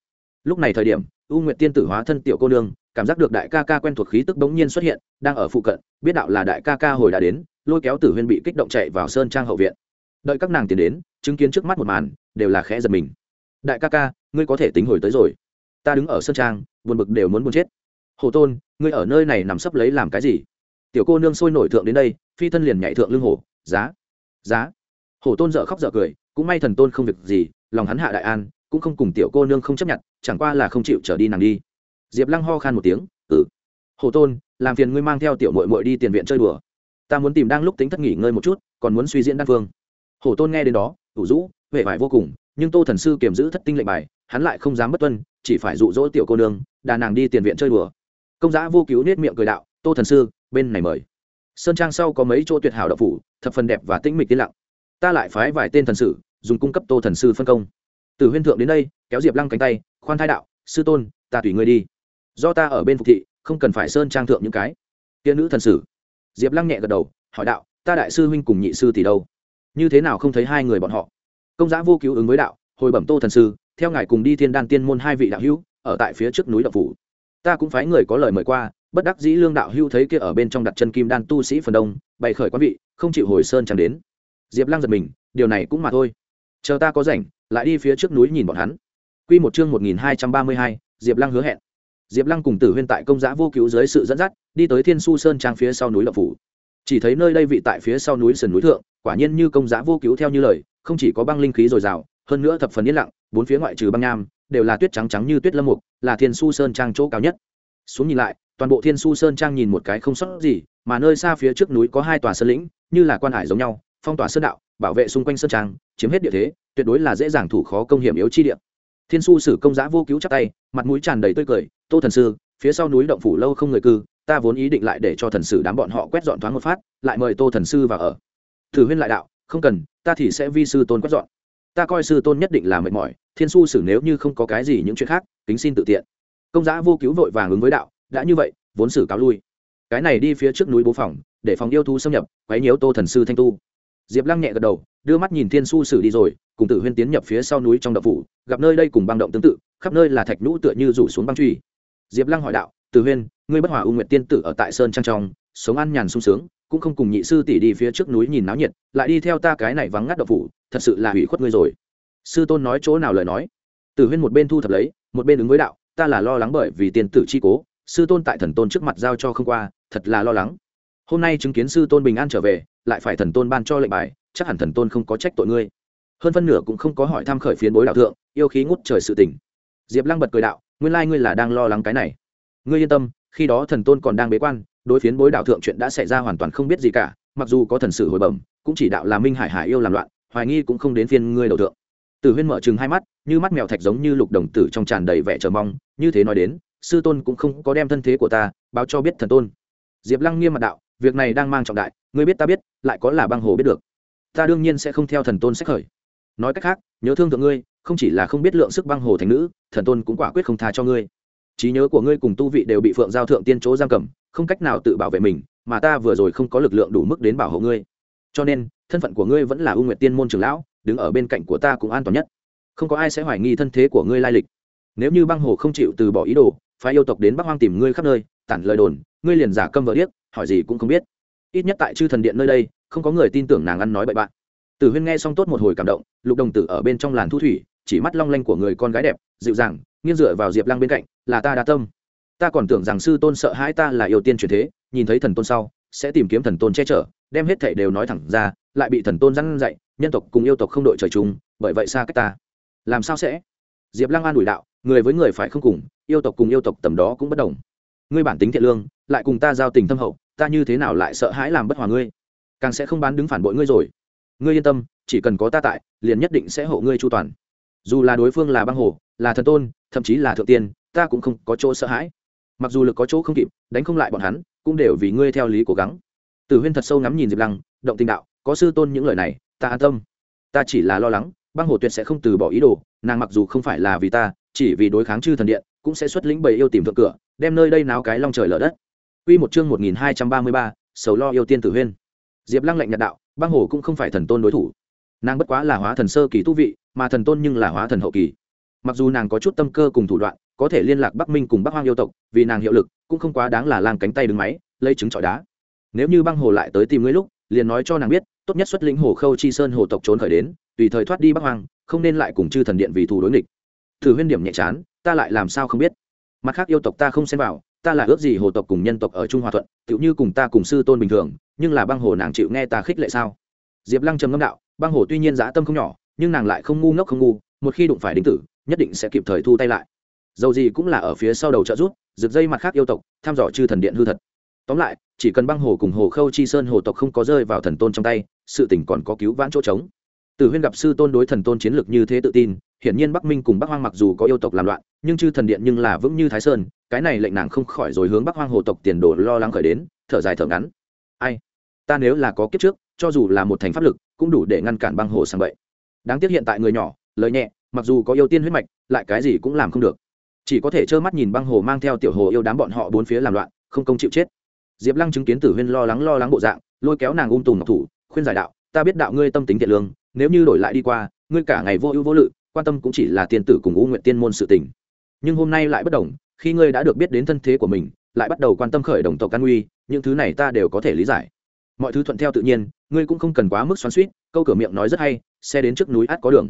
Lúc này thời điểm u nguyệt tiên tử hóa thân tiểu cô nương, cảm giác được đại ca ca quen thuộc khí tức bỗng nhiên xuất hiện, đang ở phụ cận, biết đạo là đại ca ca hồi đã đến, lôi kéo tử huyên bị kích động chạy vào sơn trang hậu viện. Đợi các nàng tiến đến, chứng kiến trước mắt một màn, đều là khẽ giật mình. Đại ca ca, ngươi có thể tính hồi tới rồi. Ta đứng ở sơn trang, buồn bực đều muốn buồn chết. Hồ tôn, ngươi ở nơi này nằm sấp lấy làm cái gì? Tiểu cô nương sôi nổi thượng đến đây, phi thân liền nhảy thượng lưng hồ, giá giá. Hồ tôn dợ khóc dợ cười, cũng may thần tôn không việc gì, lòng hắn hạ đại an cũng không cùng tiểu cô nương không chấp nhận, chẳng qua là không chịu trở đi nàng đi. Diệp lăng ho khan một tiếng ừ. Hồ tôn, làm phiền ngươi mang theo tiểu mội mội đi tiền viện chơi đùa. Ta muốn tìm đang lúc tính thất nghỉ ngơi một chút, còn muốn suy diễn đan phương. Hồ tôn nghe đến đó, ủ rũ huệ vải vô cùng, nhưng tô thần sư kiềm giữ thất tinh lệnh bài, hắn lại không dám bất tuân, chỉ phải dụ dỗ tiểu cô nương, đà nàng đi tiền viện chơi đùa. Công giá vô cứu nết miệng cười đạo, tô thần sư, bên này mời. Sơn trang sau có mấy chỗ tuyệt hảo đậu phủ, thập phần đẹp và tĩnh mịch yên lặng. Ta lại phái vài tên thần sử, dùng cung cấp tô thần sư phân công từ huyên thượng đến đây, kéo diệp lăng cánh tay, khoan thai đạo, sư tôn, ta tùy ngươi đi. Do ta ở bên phục thị, không cần phải sơn trang thượng những cái. Tiên nữ thần sử. Diệp lăng nhẹ gật đầu, hỏi đạo, ta đại sư huynh cùng nhị sư tỷ đâu? Như thế nào không thấy hai người bọn họ? Công giá vô cứu ứng với đạo, hồi bẩm tô thần sư, theo ngài cùng đi thiên đan tiên môn hai vị đạo hữu, ở tại phía trước núi đậu phủ. Ta cũng phái người có lời mời qua, bất đắc dĩ lương đạo hữu thấy kia ở bên trong đặt chân kim đan tu sĩ phần đông, bày khởi quan vị, không chịu hồi sơn chẳng đến. Diệp lăng giật mình, điều này cũng mà thôi. Chờ ta có rảnh lại đi phía trước núi nhìn bọn hắn. Q một chương một nghìn hai trăm ba mươi hai, diệp lăng hứa hẹn. Diệp lăng cùng tử huyên tại công giã vô cứu dưới sự dẫn dắt, đi tới thiên su sơn trang phía sau núi lộc phủ. Chỉ thấy nơi đây vị tại phía sau núi sườn núi thượng, quả nhiên như công giã vô cứu theo như lời, không chỉ có băng linh khí dồi dào, hơn nữa thập phần yên lặng, bốn phía ngoại trừ băng nham, đều là tuyết trắng trắng như tuyết lâm mục, là thiên su sơn trang chỗ cao nhất. Xuống nhìn lại, toàn bộ thiên su sơn trang nhìn một cái không sót gì, mà nơi xa phía trước núi có hai tòa sơn lĩnh, như là quan hải giống nhau phong tỏa sơn đạo, bảo vệ xung quanh sơn trang, chiếm hết địa thế, tuyệt đối là dễ dàng thủ khó công hiểm yếu chi địa. Thiên su sử công giã vô cứu chắc tay, mặt mũi tràn đầy tươi cười, tô thần sư, phía sau núi động phủ lâu không người cư, ta vốn ý định lại để cho thần sử đám bọn họ quét dọn thoáng một phát, lại mời tô thần sư vào ở. Thử huyên lại đạo, không cần, ta thì sẽ vi sư tôn quét dọn. Ta coi sư tôn nhất định là mệt mỏi, thiên su sử nếu như không có cái gì những chuyện khác, kính xin tự tiện. Công giã vô cứu vội vàng ứng với đạo, đã như vậy, vốn xử cáo lui. Cái này đi phía trước núi bố phòng, để phòng yêu thú xâm nhập, quấy nhiễu tô thần sư thanh tu diệp lăng nhẹ gật đầu, đưa mắt nhìn thiên su sử đi rồi, cùng tử huyên tiến nhập phía sau núi trong đậu phủ, gặp nơi đây cùng băng động tương tự, khắp nơi là thạch nhũ tựa như rủ xuống băng truy. Diệp lăng hỏi đạo, tử huyên, ngươi bất hòa u nguyện tiên tử ở tại sơn trang trong, sống ăn nhàn sung sướng, cũng không cùng nhị sư tỷ đi phía trước núi nhìn náo nhiệt, lại đi theo ta cái này vắng ngắt đậu phủ, thật sự là hủy khuất ngươi rồi. Sư tôn nói chỗ nào lời nói? Tử huyên một bên thu thập lấy, một bên ứng với đạo, ta là lo lắng bởi vì tiên tử chi cố, sư tôn tại thần tôn trước mặt giao cho không qua, thật là lo lắng. Hôm nay chứng kiến sư tôn bình an trở về lại phải thần tôn ban cho lệnh bài, chắc hẳn thần tôn không có trách tội ngươi. Hơn phân nửa cũng không có hỏi tham khởi phiến bối đạo thượng, yêu khí ngút trời sự tình. Diệp lăng bật cười đạo, nguyên lai ngươi là đang lo lắng cái này. Ngươi yên tâm, khi đó thần tôn còn đang bế quan, đối phiến bối đạo thượng chuyện đã xảy ra hoàn toàn không biết gì cả, mặc dù có thần sử hồi bẩm, cũng chỉ đạo là minh hải hải yêu làm loạn, hoài nghi cũng không đến phiên ngươi đầu thượng. Tử huyên mở chừng hai mắt, như mắt mèo thạch giống như lục đồng tử trong tràn đầy vẻ chờ mong, như thế nói đến, sư tôn cũng không có đem thân thế của ta báo cho biết thần tôn. Diệp lăng nghiêm mặt đạo việc này đang mang trọng đại, ngươi biết ta biết, lại có là băng hồ biết được. Ta đương nhiên sẽ không theo thần tôn sách khởi. Nói cách khác, nhớ thương thượng ngươi, không chỉ là không biết lượng sức băng hồ thành nữ, thần tôn cũng quả quyết không tha cho ngươi. Trí nhớ của ngươi cùng tu vị đều bị phượng giao thượng tiên chỗ giam cầm, không cách nào tự bảo vệ mình, mà ta vừa rồi không có lực lượng đủ mức đến bảo hộ ngươi. Cho nên, thân phận của ngươi vẫn là ưu nguyệt tiên môn trưởng lão, đứng ở bên cạnh của ta cũng an toàn nhất. Không có ai sẽ hoài nghi thân thế của ngươi lai lịch. Nếu như băng hồ không chịu từ bỏ ý đồ phải yêu tộc đến bắc hoang tìm ngươi khắp nơi, tản lời đồn, ngươi liền giả câm vợ điếc hỏi gì cũng không biết. Ít nhất tại chư thần điện nơi đây, không có người tin tưởng nàng ăn nói bậy bạn tử huyên nghe xong tốt một hồi cảm động, lục đồng tử ở bên trong làn thu thủy, chỉ mắt long lanh của người con gái đẹp, dịu dàng, nghiêng dựa vào diệp lăng bên cạnh, là ta đa tâm. Ta còn tưởng rằng sư tôn sợ hãi ta là yêu tiên truyền thế, nhìn thấy thần tôn sau, sẽ tìm kiếm thần tôn che chở, đem hết thảy đều nói thẳng ra, lại bị thần tôn răn dạy, nhân tộc cùng yêu tộc không đội trời chung, bởi vậy xa cách ta. Làm sao sẽ? Diệp lăng an ủi đạo, người với người phải không cùng, yêu tộc cùng yêu tộc tầm đó cũng bất đồng. Ngươi bản tính thiện lương, lại cùng ta giao tình thâm hậu ta như thế nào lại sợ hãi làm bất hòa ngươi? Càng sẽ không bán đứng phản bội ngươi rồi. Ngươi yên tâm, chỉ cần có ta tại, liền nhất định sẽ hộ ngươi chu toàn. Dù là đối phương là băng hồ, là thần tôn, thậm chí là thượng tiên, ta cũng không có chỗ sợ hãi. Mặc dù lực có chỗ không kịp, đánh không lại bọn hắn, cũng đều vì ngươi theo lý cố gắng. Tử huyên thật sâu ngắm nhìn diệp lăng, động tình đạo, có sư tôn những lời này, ta an tâm. Ta chỉ là lo lắng, băng hồ tuyệt sẽ không từ bỏ ý đồ, nàng mặc dù không phải là vì ta, chỉ vì đối kháng chư thần điện, cũng sẽ xuất lĩnh bầy yêu tìm thượng cửa, đem nơi đây náo cái long trời lở đất. Quy một chương 1233, sầu lo yêu tiên tử huyên. Diệp Lăng lạnh nhạt đạo, băng hồ cũng không phải thần tôn đối thủ. Nàng bất quá là hóa thần sơ kỳ tu vị, mà thần tôn nhưng là hóa thần hậu kỳ. Mặc dù nàng có chút tâm cơ cùng thủ đoạn, có thể liên lạc Bắc Minh cùng Bắc Hoang yêu tộc, vì nàng hiệu lực, cũng không quá đáng là làm cánh tay đứng máy, lấy trứng chọi đá. Nếu như băng hồ lại tới tìm ngươi lúc, liền nói cho nàng biết, tốt nhất xuất lĩnh hồ khâu chi sơn hồ tộc trốn khởi đến, tùy thời thoát đi Bắc Hoang, không nên lại cùng chư thần điện vì thù đối nghịch. Thử Huyên điểm nhẹ chán, ta lại làm sao không biết? Mặt khác yêu tộc ta không xen vào, ta là ước gì hồ tộc cùng nhân tộc ở trung hòa thuận, tựu như cùng ta cùng sư tôn bình thường, nhưng là băng hồ nàng chịu nghe ta khích lệ sao? Diệp lăng trầm ngâm đạo, băng hồ tuy nhiên dã tâm không nhỏ, nhưng nàng lại không ngu ngốc không ngu, một khi đụng phải đính tử, nhất định sẽ kịp thời thu tay lại. Dầu gì cũng là ở phía sau đầu trợ rút rực dây mặt khác yêu tộc thăm dò chư thần điện hư thật. Tóm lại, chỉ cần băng hồ cùng hồ khâu chi sơn hồ tộc không có rơi vào thần tôn trong tay, sự tỉnh còn có cứu vãn chỗ trống. Từ huyên gặp sư tôn đối thần tôn chiến lược như thế tự tin hiển nhiên bắc minh cùng bắc hoang mặc dù có yêu tộc làm loạn, nhưng chư thần điện nhưng là vững như thái sơn, cái này lệnh nàng không khỏi rồi hướng bắc hoang hồ tộc tiền đồ lo lắng khởi đến, thở dài thở ngắn. Ai? Ta nếu là có kiếp trước, cho dù là một thành pháp lực, cũng đủ để ngăn cản băng hồ sang vậy đáng tiếc hiện tại người nhỏ, lời nhẹ, mặc dù có yêu tiên huyết mạch, lại cái gì cũng làm không được. Chỉ có thể trơ mắt nhìn băng hồ mang theo tiểu hồ yêu đám bọn họ bốn phía làm loạn, không công chịu chết. Diệp lăng chứng kiến tử huyên lo lắng lo lắng bộ dạng, lôi kéo nàng ung tùm ngọc thủ, khuyên giải đạo, ta biết đạo ngươi tâm tính thiện lương, nếu như đổi lại đi qua, ngươi cả ngày vô ưu vô lự quan tâm cũng chỉ là tiên tử cùng u nguyện tiên môn sự tình. Nhưng hôm nay lại bất đồng, khi ngươi đã được biết đến thân thế của mình, lại bắt đầu quan tâm khởi đồng tộc căn uy những thứ này ta đều có thể lý giải. Mọi thứ thuận theo tự nhiên, ngươi cũng không cần quá mức xoắn suýt câu cửa miệng nói rất hay, xe đến trước núi át có đường.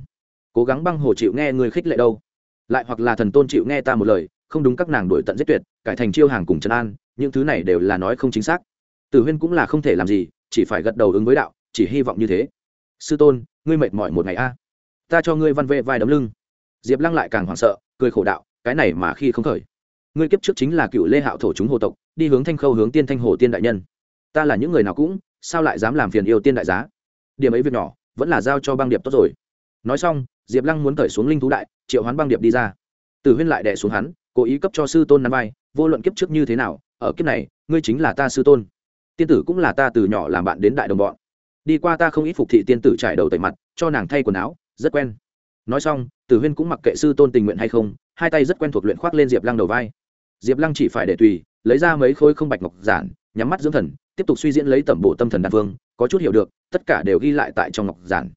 Cố gắng băng hồ chịu nghe ngươi khích lệ đâu. Lại hoặc là thần tôn chịu nghe ta một lời, không đúng các nàng đổi tận giết tuyệt, cải thành chiêu hàng cùng trấn an, những thứ này đều là nói không chính xác. Tử huyên cũng là không thể làm gì, chỉ phải gật đầu ứng với đạo, chỉ hy vọng như thế. Sư tôn, ngươi mệt mỏi một ngày a ta cho ngươi văn vệ vai đấm lưng. Diệp lăng lại càng hoảng sợ, cười khổ đạo, cái này mà khi không khởi. Ngươi kiếp trước chính là cựu lê hạo thổ chúng hồ tộc, đi hướng thanh khâu hướng tiên thanh hồ tiên đại nhân. Ta là những người nào cũng, sao lại dám làm phiền yêu tiên đại giá? Điểm ấy việc nhỏ, vẫn là giao cho băng điệp tốt rồi. Nói xong, diệp lăng muốn cởi xuống linh thú đại, triệu hoán băng điệp đi ra. Từ huyên lại đẻ xuống hắn, cố ý cấp cho sư tôn nắm vai, vô luận kiếp trước như thế nào, ở kiếp này, ngươi chính là ta sư tôn. Tiên tử cũng là ta từ nhỏ làm bạn đến đại đồng bọn. Đi qua ta không ít phục thị tiên tử trải đầu tẩy mặt, cho nàng thay quần áo rất quen. Nói xong, tử huyên cũng mặc kệ sư tôn tình nguyện hay không, hai tay rất quen thuộc luyện khoác lên diệp lăng đầu vai. Diệp lăng chỉ phải để tùy, lấy ra mấy khối không bạch ngọc giản, nhắm mắt dưỡng thần, tiếp tục suy diễn lấy tẩm bộ tâm thần đan phương có chút hiểu được, tất cả đều ghi lại tại trong ngọc giản.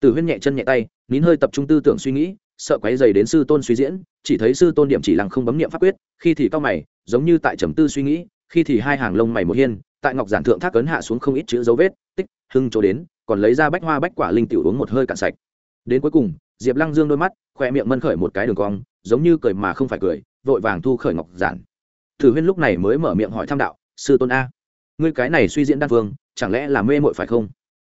Tử huyên nhẹ chân nhẹ tay, nín hơi tập trung tư tưởng suy nghĩ, sợ quấy dày đến sư tôn suy diễn, chỉ thấy sư tôn điểm chỉ lăng không bấm niệm pháp quyết, khi thì cao mày, giống như tại trầm tư suy nghĩ, khi thì hai hàng lông mày một hiên, tại ngọc giản thượng thác cấn hạ xuống không ít chữ dấu vết, tích, hưng chỗ đến, còn lấy ra bách hoa bách quả linh tiểu uống một hơi cạn sạch đến cuối cùng diệp lăng dương đôi mắt khoe miệng mân khởi một cái đường cong giống như cười mà không phải cười vội vàng thu khởi ngọc giản thử huyên lúc này mới mở miệng hỏi tham đạo sư tôn a ngươi cái này suy diễn đan phương chẳng lẽ là mê mội phải không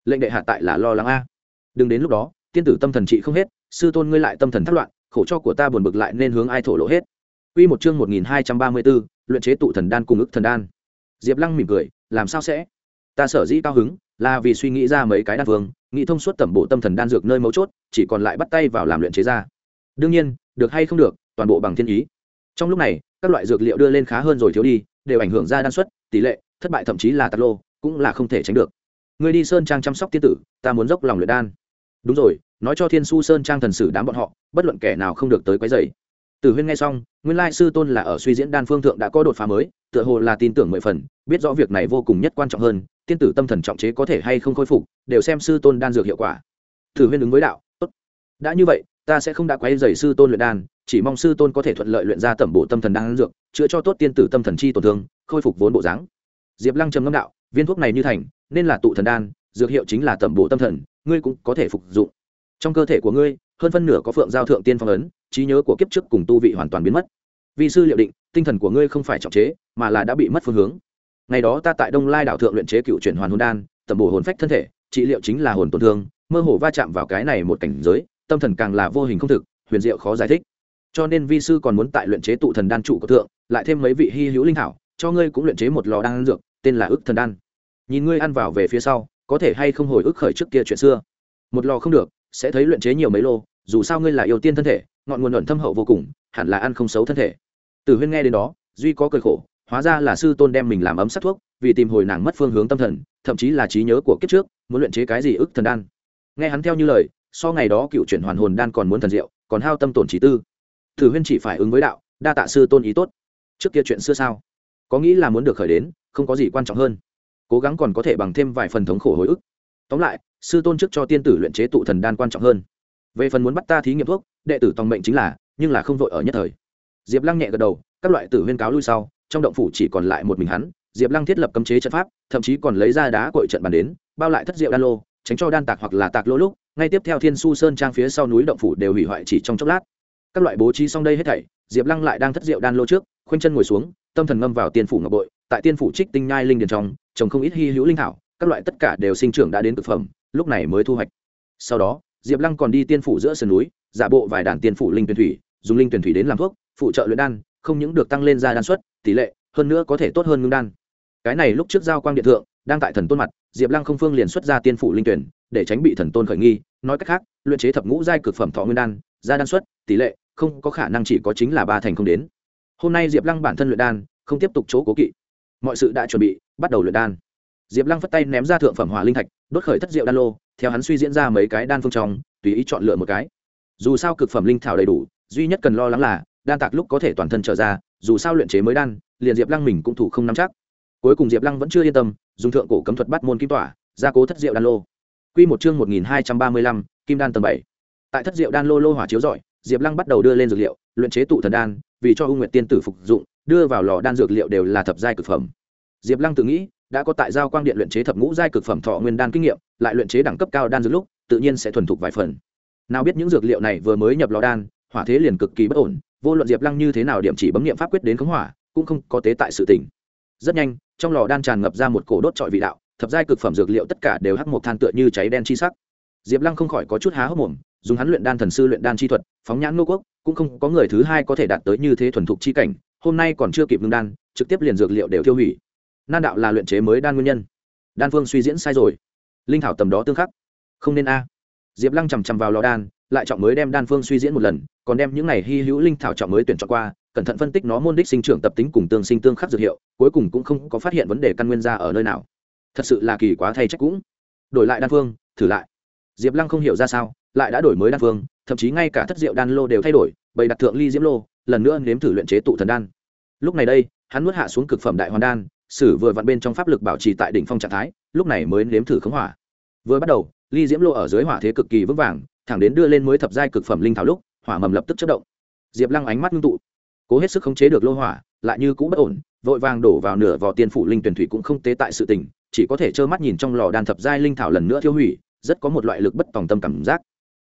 lệnh đệ hạ tại là lo lắng a đừng đến lúc đó tiên tử tâm thần trị không hết sư tôn ngươi lại tâm thần thất loạn khổ cho của ta buồn bực lại nên hướng ai thổ lộ hết Quy một chương 1234, luyện chế tụ thần đan cùng ức thần đan. Diệp Lăng mỉm cười, làm sao sẽ? Ta sở dĩ cao hứng, là vì suy nghĩ ra mấy cái đan vương nghĩ thông suốt tẩm bộ tâm thần đan dược nơi mấu chốt, chỉ còn lại bắt tay vào làm luyện chế ra. Đương nhiên, được hay không được, toàn bộ bằng thiên ý. Trong lúc này, các loại dược liệu đưa lên khá hơn rồi thiếu đi, đều ảnh hưởng ra đan suất, tỷ lệ, thất bại thậm chí là tạt lô, cũng là không thể tránh được. Người đi sơn trang chăm sóc tiên tử, ta muốn dốc lòng luyện đan. Đúng rồi, nói cho Thiên Su Sơn trang thần sử đám bọn họ, bất luận kẻ nào không được tới quấy rầy. Tử Huyên nghe xong, nguyên lai sư tôn là ở suy diễn đan phương thượng đã có đột phá mới, tựa hồ là tin tưởng mười phần, biết rõ việc này vô cùng nhất quan trọng hơn, tiên tử tâm thần trọng chế có thể hay không khôi phục, đều xem sư tôn đan dược hiệu quả. thử Huyên ứng với đạo, tốt. Đã như vậy, ta sẽ không đã quay dày sư tôn luyện đan, chỉ mong sư tôn có thể thuận lợi luyện ra tẩm bộ tâm thần đan dược, chữa cho tốt tiên tử tâm thần chi tổn thương, khôi phục vốn bộ dáng. Diệp Lăng trầm ngâm đạo, viên thuốc này như thành, nên là tụ thần đan, dược hiệu chính là tẩm bộ tâm thần, ngươi cũng có thể phục dụng. Trong cơ thể của ngươi, hơn phân nửa có phượng giao thượng tiên phong ấn, trí nhớ của kiếp trước cùng tu vị hoàn toàn biến mất vì sư liệu định tinh thần của ngươi không phải trọng chế mà là đã bị mất phương hướng ngày đó ta tại đông lai đảo thượng luyện chế cựu chuyển hoàn hồn đan tầm bổ hồn phách thân thể, trị liệu chính là hồn tổn thương, mơ hồ va chạm vào cái này một cảnh giới, tâm thần càng là vô hình không thực, huyền diệu khó giải thích. Cho nên vi sư còn muốn tại luyện chế tụ thần đan trụ của thượng, lại thêm mấy vị hy hữu linh thảo, cho ngươi cũng luyện chế một lò đan dược, tên là ức thần đan. Nhìn ngươi ăn vào về phía sau, có thể hay không hồi ức khởi trước kia chuyện xưa. Một lò không được, sẽ thấy luyện chế nhiều mấy lô, dù sao ngươi là yêu tiên thân thể, ngọn nguồn luận thâm hậu vô cùng, hẳn là ăn không xấu thân thể. Từ huyên nghe đến đó, duy có cười khổ hóa ra là sư tôn đem mình làm ấm sắc thuốc, vì tìm hồi nàng mất phương hướng tâm thần, thậm chí là trí nhớ của kiếp trước, muốn luyện chế cái gì ức thần đan. Nghe hắn theo như lời so ngày đó cựu chuyển hoàn hồn đan còn muốn thần diệu, còn hao tâm tổn trí tư. Thử huyên chỉ phải ứng với đạo, đa tạ sư tôn ý tốt. Trước kia chuyện xưa sao? Có nghĩ là muốn được khởi đến, không có gì quan trọng hơn. Cố gắng còn có thể bằng thêm vài phần thống khổ hồi ức. Tóm lại, sư tôn trước cho tiên tử luyện chế tụ thần đan quan trọng hơn. Về phần muốn bắt ta thí nghiệm thuốc, đệ tử tòng mệnh chính là, nhưng là không vội ở nhất thời. Diệp lăng nhẹ gật đầu, các loại tử huyên cáo lui sau trong động phủ chỉ còn lại một mình hắn, diệp lăng thiết lập cấm chế trận pháp, thậm chí còn lấy ra đá cội trận bàn đến, bao lại thất diệu đan lô, tránh cho đan tạc hoặc là tạc lỗ lúc, ngay tiếp theo thiên su sơn trang phía sau núi động phủ đều hủy hoại chỉ trong chốc lát. Các loại bố trí xong đây hết thảy, diệp lăng lại đang thất diệu đan lô trước, khoanh chân ngồi xuống, tâm thần ngâm vào tiên phủ ngọc bội, tại tiên phủ trích tinh nhai linh điền trong, trồng không ít hy hữu linh thảo, các loại tất cả đều sinh trưởng đã đến thực phẩm, lúc này mới thu hoạch. Sau đó, diệp lăng còn đi tiên phủ giữa sườn núi, giả bộ vài đàn tiên phủ linh tuyển thủy, dùng linh tuyển thủy đến làm thuốc, phụ trợ luyện đan, không những được tăng lên ra đan suất tỷ lệ hơn nữa có thể tốt hơn ngưng đan. Cái này lúc trước giao quang điện thượng đang tại thần tôn mặt diệp lăng không phương liền xuất ra tiên phủ linh tuyển để tránh bị thần tôn khởi nghi nói cách khác luyện chế thập ngũ giai cực phẩm thọ nguyên đan ra đan xuất, tỷ lệ không có khả năng chỉ có chính là ba thành không đến. Hôm nay diệp lăng bản thân luyện đan không tiếp tục chỗ cố kỵ. Mọi sự đã chuẩn bị bắt đầu luyện đan. Diệp lăng phất tay ném ra thượng phẩm hỏa linh thạch đốt khởi thất diệu đan lô theo hắn suy diễn ra mấy cái đan phương trong tùy ý chọn lựa một cái. Dù sao cực phẩm linh thảo đầy đủ duy nhất cần lo lắng là đan tạc lúc có thể toàn thân trở ra dù sao luyện chế mới đan, liền diệp lăng mình cũng thủ không nắm chắc. Cuối cùng diệp lăng vẫn chưa yên tâm, dùng thượng cổ cấm thuật bắt môn kim tỏa, gia cố thất diệu đan lô. Q một chương một nghìn hai trăm ba mươi lăm, kim đan tầng bảy. Tại thất diệu đan lô lô hỏa chiếu rọi, diệp lăng bắt đầu đưa lên dược liệu, luyện chế tụ thần đan, vì cho ưu nguyệt tiên tử phục dụng, đưa vào lò đan dược liệu đều là thập giai cực phẩm. Diệp lăng tự nghĩ, đã có tại giao quang điện luyện chế thập ngũ giai cực phẩm thọ nguyên đan kinh nghiệm, lại luyện chế đẳng cấp cao đan dược lúc, tự nhiên sẽ thuần thục vài phần. Nào biết những dược liệu này vừa mới nhập lò đan, hỏa thế liền cực kỳ bất ổn vô luận diệp lăng như thế nào điểm chỉ bấm nghiệm pháp quyết đến khống hỏa, cũng không có tế tại sự tỉnh rất nhanh, trong lò đan tràn ngập ra một cổ đốt trọi vị đạo, thập giai cực phẩm dược liệu tất cả đều hắc một than tựa như cháy đen chi sắc. Diệp lăng không khỏi có chút há hốc mồm, dùng hắn luyện đan thần sư luyện đan chi thuật, phóng nhãn ngô quốc, cũng không có người thứ hai có thể đạt tới như thế thuần thục chi cảnh, hôm nay còn chưa kịp ngưng đan, trực tiếp liền dược liệu đều tiêu hủy. Nan đạo là luyện chế mới đan nguyên nhân. Đan phương suy diễn sai rồi. Linh thảo tầm đó tương khắc. Không nên a. Diệp lăng chằm chằm vào lò đan lại chọn mới đem đan phương suy diễn một lần, còn đem những này hy hữu linh thảo chọn mới tuyển chọn qua, cẩn thận phân tích nó môn đích sinh trưởng tập tính cùng tương sinh tương khắc dược hiệu, cuối cùng cũng không có phát hiện vấn đề căn nguyên ra ở nơi nào. Thật sự là kỳ quá thay trách cũng. Đổi lại đan phương, thử lại. Diệp lăng không hiểu ra sao, lại đã đổi mới đan phương, thậm chí ngay cả thất diệu đan lô đều thay đổi, bày đặt thượng ly diễm lô, lần nữa nếm thử luyện chế tụ thần đan. Lúc này đây, hắn nuốt hạ xuống cực phẩm đại hoàn đan, sử vừa vặn bên trong pháp lực bảo trì tại đỉnh phong trạng thái, lúc này mới nếm thử khống hỏa. Vừa bắt đầu, ly diễm lô ở dưới hỏa thế cực kỳ vững vàng thẳng đến đưa lên mới thập giai cực phẩm linh thảo lúc, hỏa mầm lập tức chất động. Diệp lăng ánh mắt ngưng tụ, cố hết sức khống chế được lô hỏa, lại như cũ bất ổn, vội vàng đổ vào nửa vò tiên phủ linh tuyển thủy cũng không tế tại sự tình, chỉ có thể trơ mắt nhìn trong lò đan thập giai linh thảo lần nữa thiêu hủy, rất có một loại lực bất tòng tâm cảm giác.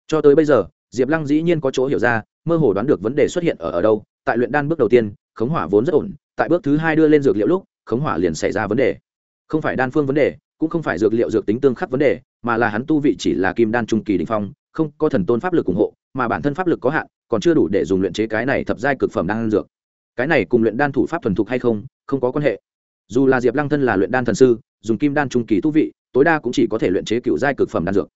Cho tới bây giờ, diệp lăng dĩ nhiên có chỗ hiểu ra, mơ hồ đoán được vấn đề xuất hiện ở ở đâu, tại luyện đan bước đầu tiên, khống hỏa vốn rất ổn, tại bước thứ hai đưa lên dược liệu lúc, khống hỏa liền xảy ra vấn đề. Không phải đan phương vấn đề cũng không phải dược liệu dược tính tương khắc vấn đề, mà là hắn tu vị chỉ là kim đan trung kỳ đình phong, không có thần tôn pháp lực ủng hộ, mà bản thân pháp lực có hạn, còn chưa đủ để dùng luyện chế cái này thập giai cực phẩm đan dược. Cái này cùng luyện đan thủ pháp thuần thục hay không không có quan hệ. Dù là diệp lăng thân là luyện đan thần sư, dùng kim đan trung kỳ tu vị, tối đa cũng chỉ có thể luyện chế cựu giai cực phẩm đan dược.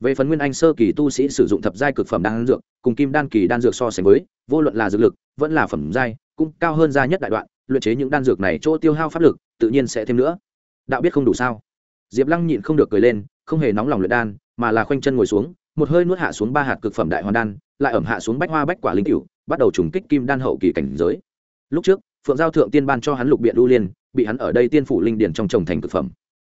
Về phần nguyên anh sơ kỳ tu sĩ sử dụng thập giai cực phẩm đan dược, cùng kim đan kỳ đan dược so sánh với, vô luận là dược lực, vẫn là phẩm giai, cũng cao hơn gia nhất đại đoạn, luyện chế những đan dược này chỗ tiêu hao pháp lực, tự nhiên sẽ thêm nữa. Đạo biết không đủ sao? Diệp lăng nhịn không được cười lên, không hề nóng lòng luyện đan, mà là khoanh chân ngồi xuống, một hơi nuốt hạ xuống ba hạt cực phẩm đại hoàn đan, lại ẩm hạ xuống bách hoa bách quả linh cựu bắt đầu trùng kích kim đan hậu kỳ cảnh giới. Lúc trước, phượng giao thượng tiên ban cho hắn lục biện lưu liên, bị hắn ở đây tiên phủ linh điển trong trồng thành cực phẩm.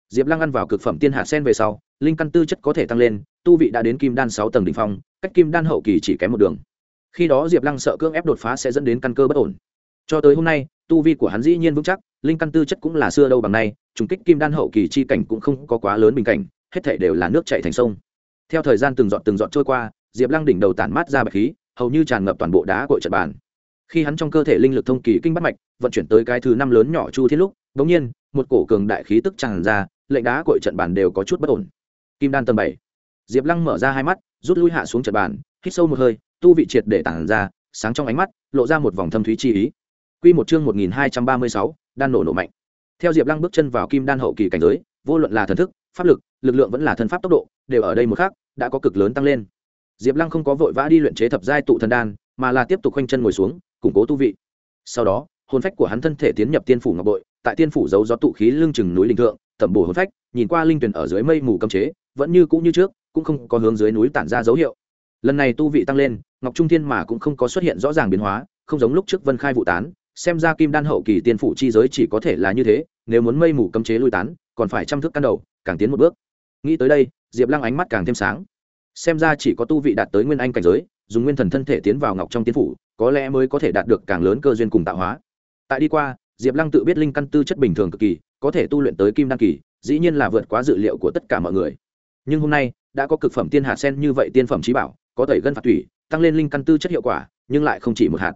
Diệp lăng ăn vào cực phẩm tiên hạt sen về sau, linh căn tư chất có thể tăng lên, tu vị đã đến kim đan sáu tầng đ ỉ n h phong, cách kim đan hậu kỳ chỉ kém một đường. Khi đó diệp lăng sợ cưỡng ép đột phá sẽ dẫn đến căn cơ bất ổn. Cho tới hôm nay, tu vi của hắn dĩ nhiên vững chắc linh căn tư chất cũng là xưa đâu bằng nay, trùng kích kim đan hậu kỳ chi cảnh cũng không có quá lớn bình cảnh, hết thể đều là nước chảy thành sông. Theo thời gian từng giọt từng giọt trôi qua, diệp lăng đỉnh đầu tản mát ra bạch khí, hầu như tràn ngập toàn bộ đá cội trận bàn. Khi hắn trong cơ thể linh lực thông kỳ kinh bắt mạch, vận chuyển tới cái thứ năm lớn nhỏ chu thiết lúc đ ỗ n g nhiên, một cổ cường đại khí tức tràn ra, lệnh đá cội trận bàn đều có chút bất ổn. Kim đan tầng bảy. Diệp lăng mở ra hai mắt, rút lui hạ xuống trận bàn, hít sâu một hơi, tu vị triệt để tản ra, sáng trong ánh mắt, lộ ra một vòng thâm thúy chi ý. Q một chương một nghìn hai trăm ba mươi sáu đan nổ nổ mạnh. Theo diệp lăng bước chân vào kim đan hậu kỳ cảnh giới, vô luận là thần thức, pháp lực lực lượng vẫn là thân pháp tốc độ, đều ở đây một khác đã có cực lớn tăng lên. Diệp lăng không có vội vã đi luyện chế thập giai tụ thần đan, mà là tiếp tục khoanh chân ngồi xuống, củng cố tu vị. Sau đó, hồn phách của hắn thân thể tiến nhập tiên phủ ngọc bội, tại tiên phủ giấu gió tụ khí lưng chừng núi linh thượng, tẩm bổ hồn phách, nhìn qua linh tuyển ở dưới mây mù cấm chế, vẫn như cũ như trước, cũng không có hướng dưới núi tản ra dấu hiệu. Lần này tu vị tăng lên, ngọc trung thiên mà cũng không có xuất hiện rõ ràng biến hóa, không giống lúc trước vân khai vụ tán xem ra kim đan hậu kỳ tiên phủ chi giới chỉ có thể là như thế, nếu muốn mây mù cấm chế lui tán, còn phải chăm thức căn đầu, càng tiến một bước. Nghĩ tới đây, diệp lăng ánh mắt càng thêm sáng. Xem ra chỉ có tu vị đạt tới nguyên anh cảnh giới, dùng nguyên thần thân thể tiến vào ngọc trong tiên phủ, có lẽ mới có thể đạt được càng lớn cơ duyên cùng tạo hóa. Tại đi qua, diệp lăng tự biết linh căn tư chất bình thường cực kỳ, có thể tu luyện tới kim đan kỳ, dĩ nhiên là vượt quá dự liệu của tất cả mọi người. Nhưng hôm nay, đã có cực phẩm tiên hạt sen như vậy tiên phẩm trí bảo, có tẩy gân phạt thủy, tăng lên linh căn tư chất hiệu quả, nhưng lại không chỉ một hạt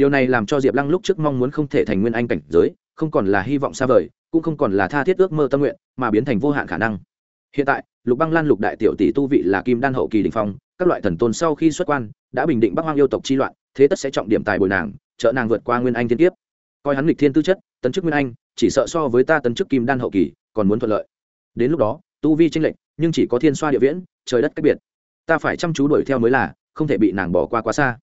điều này làm cho diệp lăng lúc trước mong muốn không thể thành nguyên anh cảnh giới, không còn là hy vọng xa vời, cũng không còn là tha thiết ước mơ tâm nguyện, mà biến thành vô hạn khả năng. Hiện tại, lục băng lan, lục đại tiểu tỷ tu vị là kim đan hậu kỳ đình phong, các loại thần tôn sau khi xuất quan, đã bình định bắc hoang yêu tộc chi loạn, thế tất sẽ trọng điểm tài bồi nàng, trợ nàng vượt qua nguyên anh thiên tiếp coi hắn lịch thiên tư chất, tấn chức nguyên anh, chỉ sợ so với ta tấn chức kim đan hậu kỳ, còn muốn thuận lợi. Đến lúc đó, tu vi tranh lệch, nhưng chỉ có thiên xoa địa viễn, trời đất cách biệt. Ta phải chăm chú đuổi theo mới là, không thể bị nàng bỏ qua quá xa.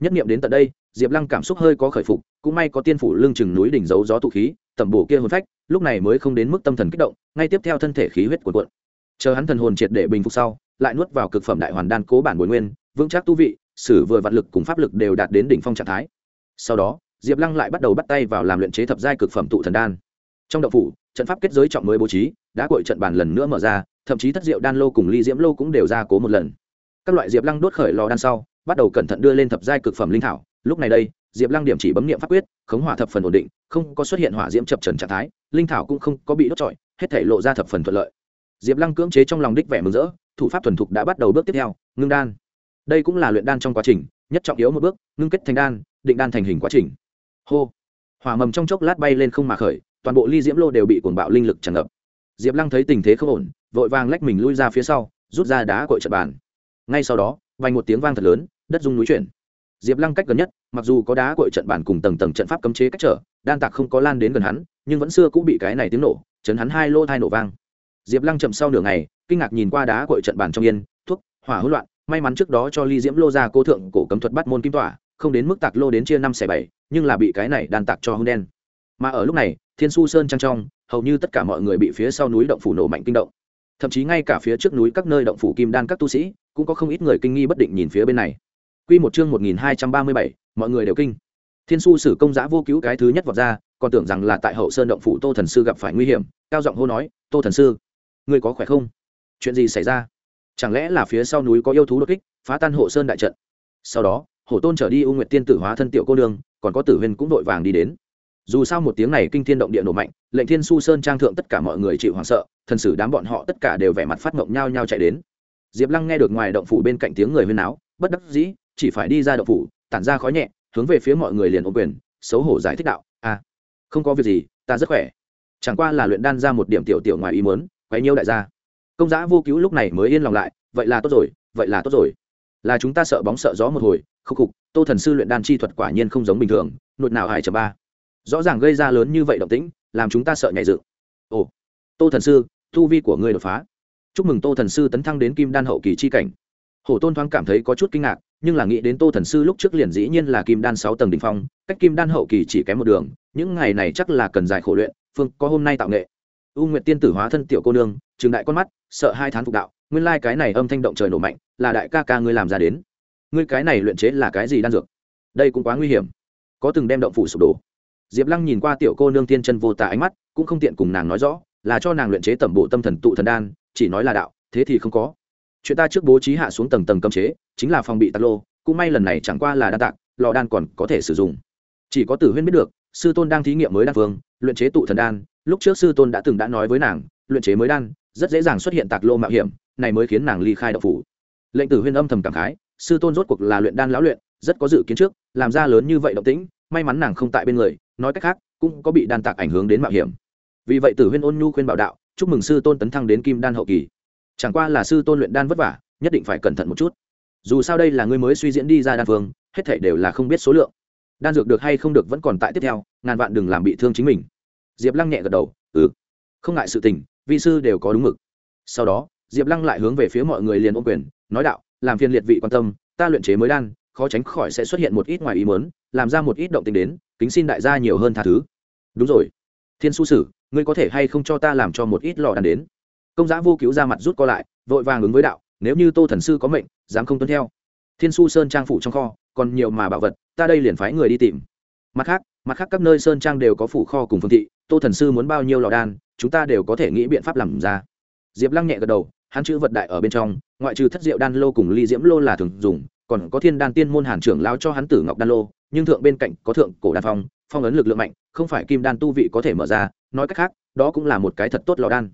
Nhất nghiệm đến tận đây diệp lăng cảm xúc hơi có khởi phục, cũng may có tiên phủ lưng chừng núi đỉnh dấu gió tụ khí, tẩm bổ kia hồn phách, lúc này mới không đến mức tâm thần kích động, ngay tiếp theo thân thể khí huyết của quận chờ hắn thần hồn triệt để bình phục sau, lại nuốt vào cực phẩm đại hoàn đan cố bản bồi nguyên, vững chắc tu vị, sử vừa vạn lực cùng pháp lực đều đạt đến đỉnh phong trạng thái. Sau đó, diệp lăng lại bắt đầu bắt tay vào làm luyện chế thập giai cực phẩm tụ thần đan. Trong đậu phủ, trận pháp kết giới trọng mới bố trí, đã cội trận bàn lần nữa mở ra, thậm chí thất diệu đan lô cùng ly diễm lô cũng đều ra cố một lần các loại diệp lăng đốt khởi lò đan sau, bắt đầu cẩn thận đưa lên thập giai cực phẩm linh thảo. Lúc này đây, diệp lăng điểm chỉ bấm nghiệm pháp quyết, khống hỏa thập phần ổn định, không có xuất hiện hỏa diễm chập trần trạng thái, linh thảo cũng không có bị đốt trọi, hết thể lộ ra thập phần thuận lợi. Diệp lăng cưỡng chế trong lòng đích vẻ mừng rỡ, thủ pháp thuần thục đã bắt đầu bước tiếp theo, ngưng đan. Đây cũng là luyện đan trong quá trình, nhất trọng yếu một bước, ngưng kết thành đan, định đan thành hình quá trình. Hô! Hỏa mầm trong chốc lát bay lên không mà khởi, toàn bộ ly diễm lô đều bị cuồng bạo linh lực tràn ngập. Diệp lăng thấy tình thế không ổn, vội vàng lách mình lui ra phía sau, rút ra đá cội trật bàn ngay sau đó, vang một tiếng vang thật lớn, đất rung núi chuyển. Diệp lăng cách gần nhất, mặc dù có đá cội trận bản cùng tầng tầng trận pháp cấm chế cách trở, đan tạc không có lan đến gần hắn, nhưng vẫn xưa cũng bị cái này tiếng nổ, chấn hắn hai lô thai nổ vang. Diệp lăng chậm sau nửa ngày, kinh ngạc nhìn qua đá cội trận bản trong yên, thuốc, hỏa hỗn loạn, may mắn trước đó cho ly diễm lô ra cô thượng cổ cấm thuật bắt môn kim tỏa, không đến mức tạc lô đến chia năm xẻ bảy, nhưng là bị cái này đan tạc cho hưng đen. Mà ở lúc này, thiên su sơn trang trong, hầu như tất cả mọi người bị phía sau núi động phủ nổ mạnh kinh động. Thậm chí ngay cả phía trước núi các nơi động phủ kim đan các tu sĩ cũng có không ít người kinh nghi bất định nhìn phía bên này Quy một chương 1237, mọi người đều kinh. Thiên su sử công giá vô cứu cái thứ nhất vọt ra, còn tưởng rằng là tại hậu sơn động phủ Tô thần sư gặp phải nguy hiểm, cao giọng hô nói, "Tô thần sư, ngươi có khỏe không? Chuyện gì xảy ra? Chẳng lẽ là phía sau núi có yêu thú đột kích, phá tan hộ sơn đại trận?" Sau đó, hổ tôn trở đi u nguyệt tiên tử hóa thân tiểu cô nương, còn có tử huyền cũng đội vàng đi đến dù sao một tiếng này kinh thiên động địa nổ mạnh lệnh thiên su sơn trang thượng tất cả mọi người chịu hoảng sợ thần sử đám bọn họ tất cả đều vẻ mặt phát ngộng nhau nhau chạy đến diệp lăng nghe được ngoài động phủ bên cạnh tiếng người huyên náo, bất đắc dĩ, chỉ phải đi ra động phủ, tản ra khói nhẹ, hướng về phía mọi người liền ôm quyền, xấu hổ giải thích đạo à không có việc gì, ta rất khỏe. Chẳng qua là luyện đan ra một điểm tiểu tiểu ngoài ý muốn, quấy nhiêu đại gia. Công giá vô cứu lúc này mới yên lòng lại, vậy là tốt rồi, vậy là tốt rồi. Là chúng ta sợ bóng sợ gió một hồi, khúc khục, tô thần sư luyện đan chi thuật quả nhiên không giống bình thường nụt nào hải chấm ba. Rõ ràng gây ra lớn như vậy động tĩnh, làm chúng ta sợ nhảy dựng. Ồ, tô thần sư thu vi của ngươi đột phá chúc mừng tô thần sư tấn thăng đến kim đan hậu kỳ chi cảnh. Hổ tôn thoáng cảm thấy có chút kinh ngạc, nhưng là nghĩ đến tô thần sư lúc trước liền dĩ nhiên là kim đan sáu tầng đ ỉ n h phong, cách kim đan hậu kỳ chỉ kém một đường, những ngày này chắc là cần dài khổ luyện, phương, có hôm nay tạo nghệ. U nguyệt tiên tử hóa thân tiểu cô nương, trường đại con mắt, sợ hai tháng phục đạo, nguyên lai、like、cái này âm thanh động trời nổ mạnh, là đại ca ca ngươi làm ra đến. Ngươi cái này luyện chế là cái gì đan dược? Đây cũng quá nguy hiểm. Có từng đem động phủ sụp đổ. Diệp lăng nhìn qua tiểu cô nương tiên chân vô tả ánh mắt, cũng không tiện cùng nàng nói rõ là cho nàng luyện chế tẩm bộ tâm thần tụ thần đan, chỉ nói là đạo, thế thì không có. Chuyện ta trước bố trí hạ xuống tầng tầng cấm chế, chính là phòng bị tạc lô, cũng may lần này chẳng qua là đan tạc lò đan còn có thể sử dụng. Chỉ có tử huyên biết được, sư tôn đang thí nghiệm mới đan phương luyện chế tụ thần đan, lúc trước sư tôn đã từng đã nói với nàng, luyện chế mới đan, rất dễ dàng xuất hiện tạc lô mạo hiểm, này mới khiến nàng ly khai đạo phủ. Lệnh tử huyên âm thầm cảm khái, sư tôn rốt cuộc là luyện đan lão luyện, rất có dự kiến trước, làm ra lớn như vậy động tĩnh, may mắn nàng không tại bên người, nói cách khác, cũng có bị đan tạc ảnh hưởng đến mạo hiểm vì vậy tử huyên ôn nhu khuyên bảo đạo, chúc mừng sư tôn tấn thăng đến kim đan hậu kỳ. Chẳng qua là sư tôn luyện đan vất vả, nhất định phải cẩn thận một chút. Dù sao đây là người mới suy diễn đi ra đan phương, hết thể đều là không biết số lượng. Đan dược được hay không được vẫn còn tại tiếp theo, ngàn vạn đừng làm bị thương chính mình. Diệp lăng nhẹ gật đầu ừ không ngại sự tình vi sư đều có đúng mực. Sau đó, diệp lăng lại hướng về phía mọi người liền ôm quyền, nói đạo, làm phiền liệt vị quan tâm, ta luyện chế mới đan, khó tránh khỏi sẽ xuất hiện một ít ngoài ý mớn làm ra một ít động tình đến, kính xin đại gia nhiều hơn tha thứ. Đúng rồi, thiên su sử ngươi có thể hay không cho ta làm cho một ít lò đàn đến? Công giá vô cứu ra mặt rút co lại, vội vàng ứng với đạo, nếu như tô thần sư có mệnh, dám không tuân theo. Thiên su sơn trang phủ trong kho, còn nhiều mà bảo vật, ta đây liền phái người đi tìm. Mặt khác mặt khác các nơi sơn trang đều có phủ kho cùng phương thị, tô thần sư muốn bao nhiêu lò đan, chúng ta đều có thể nghĩ biện pháp làm ra. Diệp lăng nhẹ gật đầu, hắn chữ vật đại ở bên trong, ngoại trừ thất diệu đan lô cùng ly diễm lô là thường dùng, còn có thiên đan tiên môn hàn trưởng lao cho hắn tử ngọc đan lô, nhưng thượng bên cạnh có thượng cổ đan phong phong ấn lực lượng mạnh, không phải kim đan tu vị có thể mở ra nói cách khác đó cũng là một cái thật tốt lò đan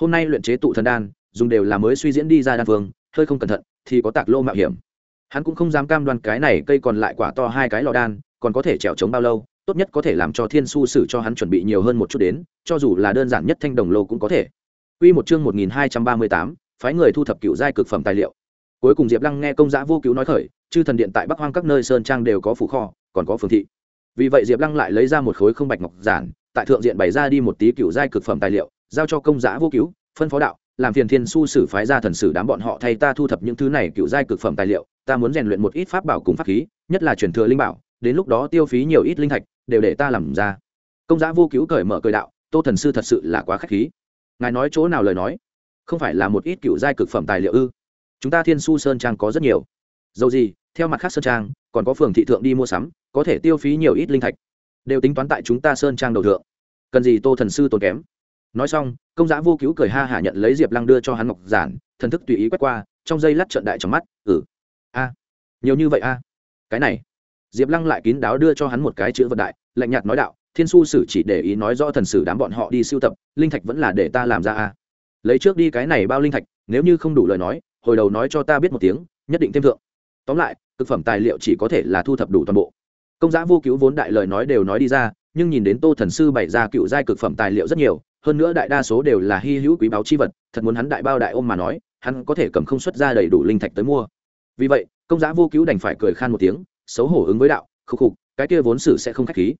hôm nay luyện chế tụ thần đan dùng đều là mới suy diễn đi ra đan phương hơi không cẩn thận thì có tạc lô mạo hiểm hắn cũng không dám cam đoan cái này cây còn lại quả to hai cái lò đan còn có thể trèo trống bao lâu tốt nhất có thể làm cho thiên su sử cho hắn chuẩn bị nhiều hơn một chút đến cho dù là đơn giản nhất thanh đồng lô cũng có thể Quy một chương 1238, phái người thu thập cựu giai cực phẩm tài liệu. Cuối cùng Diệp Lăng nghe công giá vô cứu nói khởi, chư thần điện tại Bắc Hoang các nơi sơn trang đều có phủ kho, còn có phường thị. Vì vậy Diệp Lăng lại lấy ra một khối không bạch ngọc giản, tại thượng diện bày ra đi một tí cựu giai cực phẩm tài liệu, giao cho công giá vô cứu, phân phó đạo, làm phiền thiên su sử phái ra thần sử đám bọn họ thay ta thu thập những thứ này cựu giai cực phẩm tài liệu, ta muốn rèn luyện một ít pháp bảo cùng pháp khí, nhất là truyền thừa linh bảo, đến lúc đó tiêu phí nhiều ít linh thạch, đều để ta làm ra. Công giá vô cứu cởi mở cười đạo, Tô thần sư thật sự là quá khách khí. Ngài nói chỗ nào lời nói? Không phải là một ít cựu giai cực phẩm tài liệu ư? Chúng ta thiên su sơn trang có rất nhiều. Dầu gì theo mặt khác sơn trang còn có phường thị thượng đi mua sắm có thể tiêu phí nhiều ít linh thạch đều tính toán tại chúng ta sơn trang đầu thượng. Cần gì tô thần sư tốn kém? Nói xong, công giá vô cứu cười ha hả nhận lấy diệp lăng đưa cho hắn ngọc giản, thần thức tùy ý quét qua, trong dây lắt trận đại trong mắt ừ. A. Nhiều như vậy a? Cái này. Diệp lăng lại kín đáo đưa cho hắn một cái chữ vận đại, lạnh nhạt nói đạo, thiên su sử chỉ để ý nói rõ thần sử đám bọn họ đi sưu tập, linh thạch vẫn là để ta làm ra a. Lấy trước đi cái này bao linh thạch, nếu như không đủ lời nói, hồi đầu nói cho ta biết một tiếng, nhất định thêm thượng. Tóm lại thực phẩm tài liệu chỉ có thể là thu thập đủ toàn bộ công giá vô cứu vốn đại lời nói đều nói đi ra, nhưng nhìn đến tô thần sư bày ra cựu giai cực phẩm tài liệu rất nhiều, hơn nữa đại đa số đều là hy hữu quý báu chi vật, thật muốn hắn đại bao đại ôm mà nói, hắn có thể cầm không xuất ra đầy đủ linh thạch tới mua. Vì vậy, công giá vô cứu đành phải cười khan một tiếng, xấu hổ ứng với đạo khúc khục cái kia vốn xử sẽ không k h á c h khí.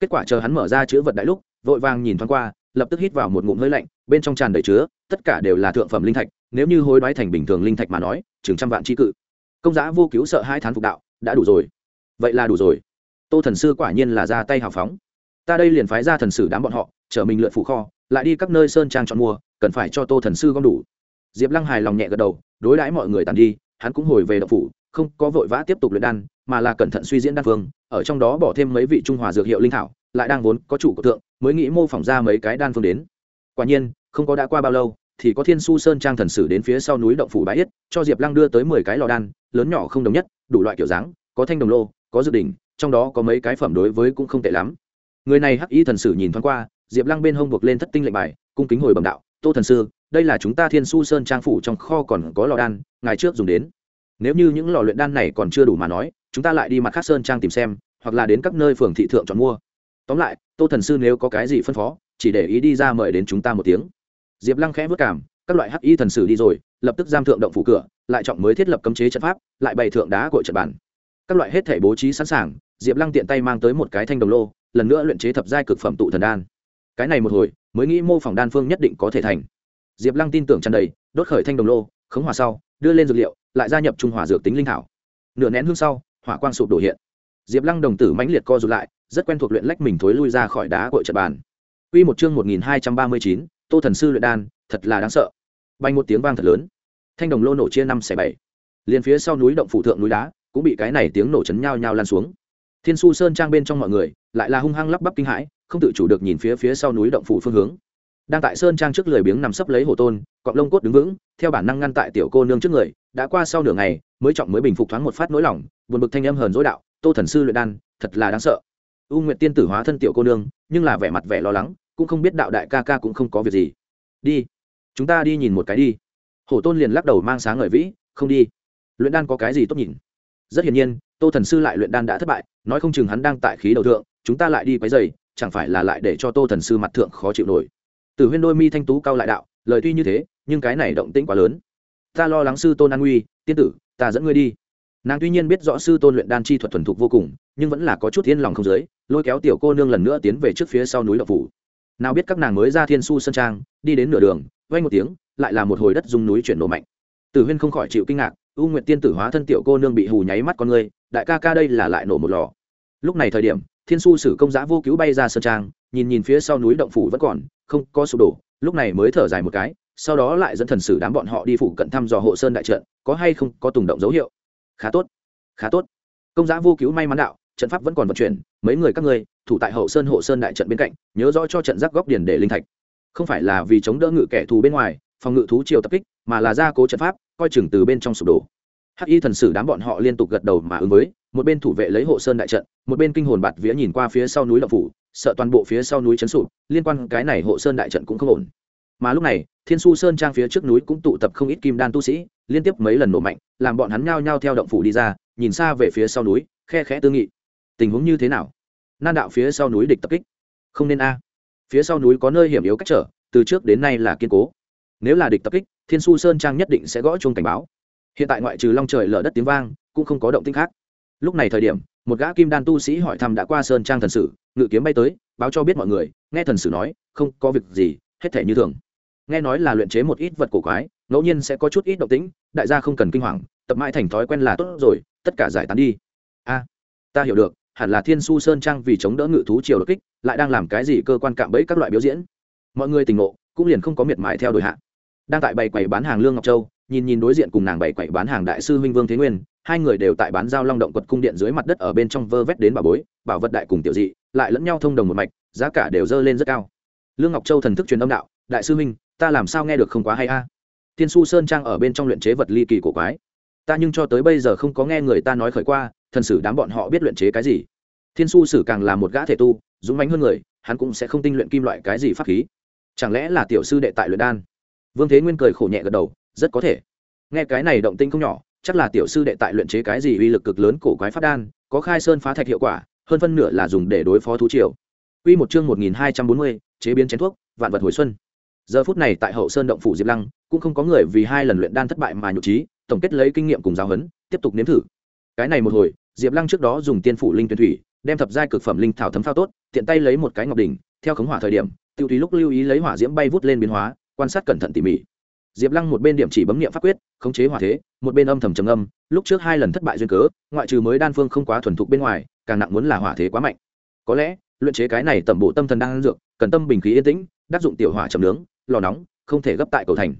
Kết quả chờ hắn mở ra chữ vật đại lúc, vội vàng nhìn thoáng qua, lập tức hít vào một ngụm hơi lạnh, bên trong tràn đầy chứa, tất cả đều là thượng phẩm linh thạch, nếu như hối đoái thành bình thường linh thạch mà nói, chừng trăm vạn tri cự. Công giá vô cứu sợ hai thán phục đạo, đã đủ rồi. Vậy là đủ rồi tô thần sư quả nhiên là ra tay hào phóng. Ta đây liền phái ra thần sử đám bọn họ, chở mình lượn phủ kho, lại đi các nơi sơn trang chọn mua, cần phải cho tô thần sư gom đủ. Diệp lăng hài lòng nhẹ gật đầu, đối đãi mọi người tàn đi, hắn cũng hồi về đậu phủ, không có vội vã tiếp tục luyện đan, mà là cẩn thận suy diễn đan phương, ở trong đó bỏ thêm mấy vị trung hòa dược hiệu linh thảo, lại đang vốn có chủ của tượng mới nghĩ mô phỏng ra mấy cái đan phương đến. Quả nhiên, không có đã qua bao lâu, thì có thiên su sơn trang thần sử đến phía sau núi động phủ bãi yết, cho diệp lăng đưa tới mười cái lò đan, lớn nhỏ không đồng nhất, đủ loại kiểu dáng, có thanh đồng lô, có dự đỉnh trong đó có mấy cái phẩm đối với cũng không tệ lắm. Người này hắc y thần sử nhìn thoáng qua, diệp lăng bên hông buộc lên thất tinh lệnh bài, cung kính hồi bẩm đạo, tô thần sư, đây là chúng ta thiên su sơn trang phủ trong kho còn có lò đan ngày trước dùng đến. Nếu như những lò luyện đan này còn chưa đủ mà nói, chúng ta lại đi mặt khác sơn trang tìm xem, hoặc là đến các nơi phường thị thượng chọn mua. Tóm lại, tô thần sư nếu có cái gì phân phó, chỉ để ý đi ra mời đến chúng ta một tiếng. Diệp lăng khẽ vất cảm, các loại hắc y thần sử đi rồi, lập tức giam thượng động phủ cửa, lại trọng mới thiết lập cấm chế trận pháp, lại bày thượng đá cội trận bản các loại hết thể bố trí sẵn sàng diệp lăng tiện tay mang tới một cái thanh đồng lô lần nữa luyện chế thập giai cực phẩm tụ thần đan cái này một hồi mới nghĩ mô phỏng đan phương nhất định có thể thành diệp lăng tin tưởng tràn đầy đốt khởi thanh đồng lô khống hòa sau đưa lên dược liệu lại gia nhập trung hòa dược tính linh thảo nửa nén hương sau hỏa quang sụp đổ hiện diệp lăng đồng tử mãnh liệt co rụt lại rất quen thuộc luyện lách mình thối lui ra khỏi đá cội trận bàn Quy một chương 1239, Tô thần sư luyện đan, thật là đáng sợ. Bay một tiếng vang thật lớn. Thanh đồng lô nổ chia năm xẻ bảy. Liên phía sau núi động phủ thượng núi đá, cũng bị cái này tiếng nổ chấn nhau nhau lan xuống. Thiên Su Sơn trang bên trong mọi người, lại là hung hăng lắp bắp kinh hãi, không tự chủ được nhìn phía phía sau núi động phủ phương hướng. Đang tại sơn trang trước lười biếng nằm sấp lấy hồ tôn, cọng lông cốt đứng vững, theo bản năng ngăn tại tiểu cô nương trước người, đã qua sau nửa ngày, mới trọng mới bình phục thoáng một phát nỗi lòng, buồn bực thanh âm hờn dỗi đạo, Tô thần sư luyện đan, thật là đáng sợ. U nguyệt tiên tử hóa thân tiểu cô nương nhưng là vẻ mặt vẻ lo lắng cũng không biết đạo đại ca ca cũng không có việc gì. Đi chúng ta đi nhìn một cái đi. Hổ tôn liền lắc đầu mang sáng ngời vĩ không đi. Luyện đan có cái gì tốt nhìn? Rất hiển nhiên tô thần sư lại luyện đan đã thất bại, nói không chừng hắn đang tại khí đầu thượng, chúng ta lại đi quấy dày chẳng phải là lại để cho tô thần sư mặt thượng khó chịu nổi. Từ huyên đôi mi thanh tú cao lại đạo, lời tuy như thế, nhưng cái này động tĩnh quá lớn. Ta lo lắng sư tôn an nguy, tiên tử, ta dẫn ngươi đi. Nàng tuy nhiên biết rõ sư tôn luyện đan chi thuật thuần thục vô cùng, nhưng vẫn là có chút yên lòng không giới lôi kéo tiểu cô nương lần nữa tiến về trước phía sau núi đậu phủ. Nào biết các nàng mới ra thiên su sơn trang, đi đến nửa đường vay một tiếng, lại là một hồi đất dùng núi chuyển nổ mạnh. Tử huyên không khỏi chịu kinh ngạc, u nguyện tiên tử hóa thân tiểu cô nương bị hù nháy mắt con người đại ca ca đây là lại nổ một lò. Lúc này thời điểm, thiên su sử công giã vô cứu bay ra sơn trang, nhìn nhìn phía sau núi động phủ vẫn còn, không có sụp đổ, lúc này mới thở dài một cái, sau đó lại dẫn thần sử đám bọn họ đi phủ cận thăm dò hộ sơn đại trận, có hay không có tùng động dấu hiệu. Khá tốt khá tốt. Công giã vô cứu may mắn đạo, trận pháp vẫn còn vận chuyển, mấy người các ngươi, thủ tại hậu sơn hộ sơn đại trận bên cạnh, nhớ rõ cho trận giác góc điền để linh thạch. Không phải là vì chống đỡ ngự kẻ thù bên ngoài, phòng ngự thú triều tập kích, mà là gia cố trận pháp, coi chừng từ bên trong sụp đổ hắc y thần sử đám bọn họ liên tục gật đầu mà ứng với, một bên thủ vệ lấy hộ sơn đại trận, một bên kinh hồn bạt vía nhìn qua phía sau núi đậu phủ, sợ toàn bộ phía sau núi chấn sụp, liên quan cái này hộ sơn đại trận cũng không ổn. Mà lúc này, thiên su sơn trang phía trước núi cũng tụ tập không ít kim đan tu sĩ, liên tiếp mấy lần nổ mạnh, làm bọn hắn nhao nhao theo động phủ đi ra, nhìn xa về phía sau núi, khe khẽ tư nghị. Tình huống như thế nào? Nan đạo phía sau núi địch tập kích. Không nên a. Phía sau núi có nơi hiểm yếu cách trở, từ trước đến nay là kiên cố. Nếu là địch tập kích, thiên su sơn trang nhất định sẽ gõ chuông cảnh báo hiện tại ngoại trừ long trời lở đất tiếng vang, cũng không có động tĩnh khác. Lúc này thời điểm, một gã kim đan tu sĩ hỏi thăm đã qua sơn trang thần sử, ngự kiếm bay tới, báo cho biết mọi người, nghe thần sử nói, không có việc gì, hết thể như thường. Nghe nói là luyện chế một ít vật cổ quái, ngẫu nhiên sẽ có chút ít động tĩnh, đại gia không cần kinh hoàng, tập mãi thành thói quen là tốt rồi, tất cả giải tán đi. A, ta hiểu được, hẳn là thiên su sơn trang vì chống đỡ ngự thú triều đột kích, lại đang làm cái gì cơ quan cạm bẫy các loại biểu diễn. Mọi người tình ngộ, cũng liền không có miệt mài theo đuổi hạ. Đang tại bày quầy bán hàng lương ngọc châu nhìn nhìn đối diện cùng nàng bảy quậy bán hàng đại sư huynh vương thế nguyên, hai người đều tại bán giao long động quật cung điện dưới mặt đất ở bên trong vơ vét đến bà bối, bảo vật đại cùng tiểu dị, lại lẫn nhau thông đồng một mạch, giá cả đều dơ lên rất cao. Lương ngọc châu thần thức truyền âm đạo, đại sư huynh, ta làm sao nghe được không quá hay a? Thiên su sơn trang ở bên trong luyện chế vật ly kỳ cổ quái. Ta nhưng cho tới bây giờ không có nghe người ta nói khởi qua, thần sử đám bọn họ biết luyện chế cái gì. Thiên su sử càng là một gã thể tu, dũng mãnh hơn người, hắn cũng sẽ không tinh luyện kim loại cái gì pháp khí. Chẳng lẽ là tiểu sư đệ tại luyện đan? Vương thế nguyên cười khổ nhẹ gật đầu rất có thể nghe cái này động tinh không nhỏ chắc là tiểu sư đệ tại luyện chế cái gì uy lực cực lớn cổ quái phát đan có khai sơn phá thạch hiệu quả hơn phân nửa là dùng để đối phó thú triều Quy một chương 1240, chế biến chén thuốc, vạn vật hồi xuân. Giờ phút này tại Hậu Sơn động phủ Diệp Lăng, cũng không có người vì hai lần luyện đan thất bại mà nhục trí, tổng kết lấy kinh nghiệm cùng giáo huấn, tiếp tục nếm thử. Cái này một hồi, Diệp Lăng trước đó dùng tiên phủ linh tuyển thủy, đem thập giai cực phẩm linh thảo thấm phao tốt, tiện tay lấy một cái ngọc đỉnh, theo khống hỏa thời điểm, tiêu tùy lúc lưu ý lấy hỏa diễm bay vút lên biến hóa, quan sát cẩn thận tỉ mỉ diệp lăng một bên điểm chỉ bấm nghiệm pháp quyết, khống chế hỏa thế, một bên âm thầm trầm âm lúc trước hai lần thất bại duyên cớ, ngoại trừ mới đan phương không quá thuần thục bên ngoài, càng nặng muốn là hỏa thế quá mạnh. Có lẽ, luyện chế cái này tẩm bộ tâm thần đang dược, cần tâm bình khí yên tĩnh đắc dụng tiểu hỏa chầm nướng, lò nóng, không thể gấp tại cầu thành.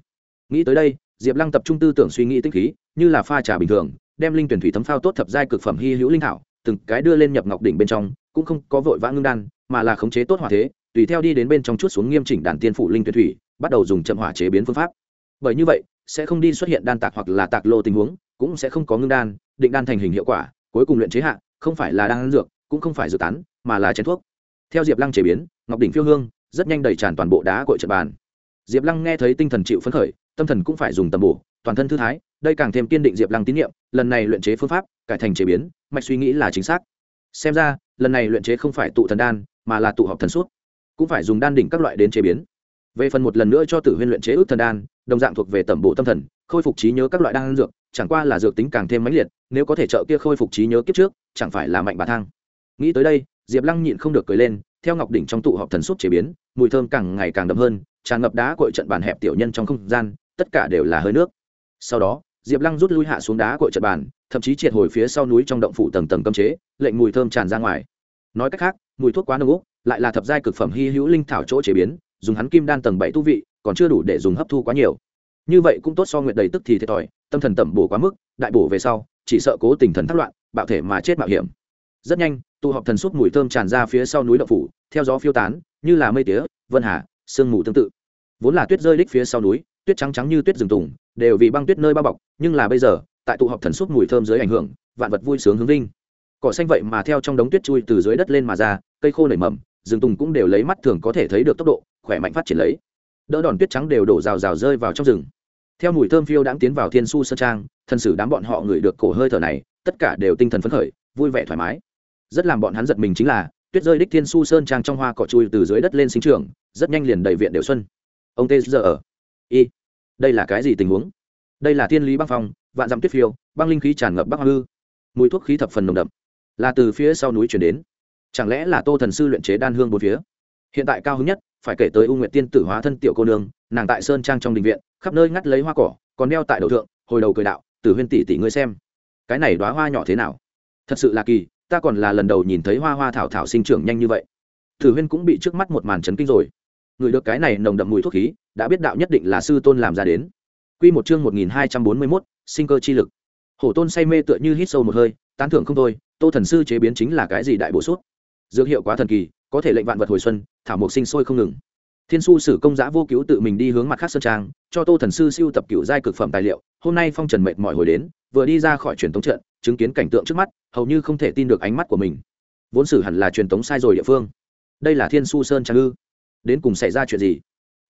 Nghĩ tới đây, diệp lăng tập trung tư tưởng suy nghĩ tinh khí, như là pha trà bình thường, đem linh tuyển thủy thấm phao tốt thập giai cực phẩm hy hữu linh thảo, từng cái đưa lên nhập ngọc đỉnh bên trong, cũng không có vội vã ngưng đan, mà là khống chế tốt hỏa thế, tùy theo đi đến bên trong chút xuống nghiêm chỉnh đàn tiên phủ linh tuyển thủy, bắt đầu dùng chậm hỏa chế biến phương pháp bởi như vậy, sẽ không đi xuất hiện đan tạc hoặc là tạc lô tình huống, cũng sẽ không có ngưng đan, định đan thành hình hiệu quả, cuối cùng luyện chế hạ, không phải là đan dược, cũng không phải dự tán, mà là chén thuốc. Theo diệp lăng chế biến, ngọc đỉnh phiêu hương, rất nhanh đầy tràn toàn bộ đá cội trận bàn. Diệp lăng nghe thấy tinh thần chịu phấn khởi, tâm thần cũng phải dùng tầm bổ, toàn thân thư thái, đây càng thêm kiên định diệp lăng tín nhiệm, lần này luyện chế phương pháp, cải thành chế biến, mạch suy nghĩ là chính xác. Xem ra, lần này luyện chế không phải tụ thần đan, mà là tụ họp thần suốt, cũng phải dùng đan đỉnh các loại đến chế biến về phần một lần nữa cho tử huyên luyện chế ước thần đan, đồng dạng thuộc về tẩm bộ tâm thần, khôi phục trí nhớ các loại đan dược, chẳng qua là dược tính càng thêm mãnh liệt, nếu có thể trợ kia khôi phục trí nhớ kiếp trước, chẳng phải là mạnh bà thang. Nghĩ tới đây, diệp lăng nhịn không được cười lên, theo ngọc đỉnh trong tụ họp thần súp chế biến, mùi thơm càng ngày càng đậm hơn, tràn ngập đá cội trận bàn hẹp tiểu nhân trong không gian, tất cả đều là hơi nước. Sau đó, diệp lăng rút lui hạ xuống đá cội trận bàn, thậm chí triệt hồi phía sau núi trong động phủ tầng tầng cấm chế, lệnh mùi thơm tràn ra ngoài. Nói cách khác, mùi thuốc quá nồng úc, lại là thập giai cực phẩm hy hữu linh thảo chỗ chế biến dùng hắn kim đan tầng bảy tu vị, còn chưa đủ để dùng hấp thu quá nhiều. Như vậy cũng tốt so nguyện đầy tức thì thiệt thòi, tâm thần tẩm bổ quá mức, đại bổ về sau, chỉ sợ cố tình thần thất loạn, bạo thể mà chết mạo hiểm. Rất nhanh, tụ họp thần xúc mùi thơm tràn ra phía sau núi đậu phủ, theo gió phiêu tán, như là mây tía, vân hà, sương mù tương tự. Vốn là tuyết rơi đích phía sau núi, tuyết trắng trắng như tuyết rừng tùng, đều vì băng tuyết nơi bao bọc, nhưng là bây giờ, tại tụ họp thần xúc mùi thơm dưới ảnh hưởng, vạn vật vui sướng hướng vinh cỏ xanh vậy mà theo trong đống tuyết chui từ dưới đất lên mà ra, cây khô nảy mầm, rừng tùng cũng đều lấy mắt thường có thể thấy được tốc độ khỏe mạnh phát triển lấy. Đỡ đòn tuyết trắng đều đổ rào rào rơi vào trong rừng. Theo mùi thơm phiêu đãng tiến vào thiên su sơn trang, thần sử đám bọn họ ngửi được cổ hơi thở này, tất cả đều tinh thần phấn khởi, vui vẻ thoải mái. Rất làm bọn hắn giật mình chính là, tuyết rơi đích thiên su sơn trang trong hoa cỏ chui từ dưới đất lên sinh trường rất nhanh liền đầy viện đều xuân. Ông tê giờ ở. Y. Đây là cái gì tình huống? Đây là thiên lý băng phong, vạn dặm tuyết phiêu, băng linh khí tràn ngập bắc hoa hư mùi thuốc khí thập phần nồng đậm. Là từ phía sau núi chuyển đến. Chẳng lẽ là tô thần sư luyện chế đan hương bốn phía? Hiện tại cao hứng nhất phải kể tới u nguyệt tiên tử hóa thân tiểu cô nương nàng tại sơn trang trong đình viện khắp nơi ngắt lấy hoa cỏ còn đeo tại đầu thượng hồi đầu cười đạo tử huyên tỷ tỷ ngươi xem cái này đoá hoa nhỏ thế nào thật sự là kỳ ta còn là lần đầu nhìn thấy hoa hoa thảo thảo sinh trưởng nhanh như vậy tử huyên cũng bị trước mắt một màn chấn kinh rồi người được cái này nồng đậm mùi thuốc khí đã biết đạo nhất định là sư tôn làm ra đến Quy một chương 1241, sinh cơ chi lực. Hổ Tôn say mê tựa như hít sâu một hơi, tán thưởng không thôi, Tô thần sư chế biến chính là cái gì đại bổ sút. Dược hiệu quá thần kỳ, có thể lệnh vạn vật hồi xuân, thảo mộc sinh sôi không ngừng. Thiên su sử công giã vô cứu tự mình đi hướng mặt khác sơn trang, cho Tô thần sư siêu tập cựu giai cực phẩm tài liệu, hôm nay phong trần mệt mỏi hồi đến, vừa đi ra khỏi truyền thống trận, chứng kiến cảnh tượng trước mắt, hầu như không thể tin được ánh mắt của mình. Vốn sử hẳn là truyền thống sai rồi địa phương. Đây là Thiên su sơn trang ư? Đến cùng xảy ra chuyện gì?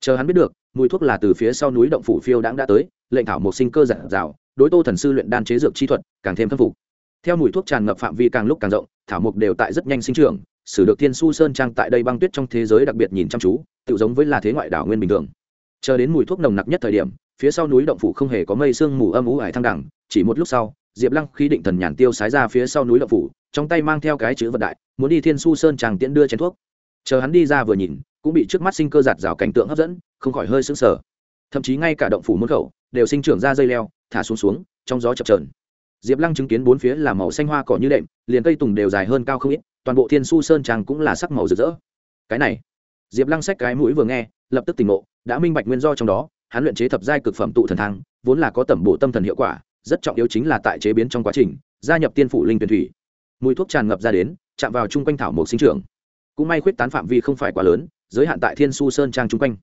chờ hắn biết được mùi thuốc là từ phía sau núi động phủ phiêu đãng đã tới lệnh thảo một sinh cơ giản rào đối tô thần sư luyện đan chế dược chi thuật càng thêm khâm phục theo mùi thuốc tràn ngập phạm vi càng lúc càng rộng thảo mục đều tại rất nhanh sinh trưởng sử được thiên su sơn trang tại đây băng tuyết trong thế giới đặc biệt nhìn chăm chú tự giống với là thế ngoại đảo nguyên bình thường. Chờ đến mùi thuốc nồng nặc nhất thời điểm, phía sau núi động phủ không hề có mây sương mù âm ú ải thăng đẳng, chỉ một lúc sau, diệp lăng khí định thần nhàn tiêu sái ra phía sau núi động phủ, trong tay mang theo cái chữ vật đại, muốn đi thiên su sơn trang tiễn đưa chén thuốc. Chờ hắn đi ra vừa nhìn, cũng bị trước mắt sinh cơ giạt rào cảnh tượng hấp dẫn, không khỏi hơi sững sờ. Thậm chí ngay cả động phủ môn khẩu, đều sinh trưởng ra dây leo, thả xuống xuống, trong gió chập trờn diệp lăng chứng kiến bốn phía là màu xanh hoa cỏ như đệm, liền cây tùng đều dài hơn cao không ít toàn bộ thiên su sơn trang cũng là sắc màu rực rỡ. Cái này, diệp lăng sách cái mũi vừa nghe, lập tức tỉnh ngộ, đã minh bạch nguyên do trong đó, hắn luyện chế thập giai cực phẩm tụ thần thang, vốn là có tẩm bộ tâm thần hiệu quả, rất trọng yếu chính là tại chế biến trong quá trình, gia nhập tiên phủ linh tuyển thủy. Mùi thuốc tràn ngập ra đến, chạm vào chung quanh thảo mộc sinh trưởng. Cũng may khuyết tán phạm vi không phải quá lớn, giới hạn tại thiên su sơn trang chung quanh.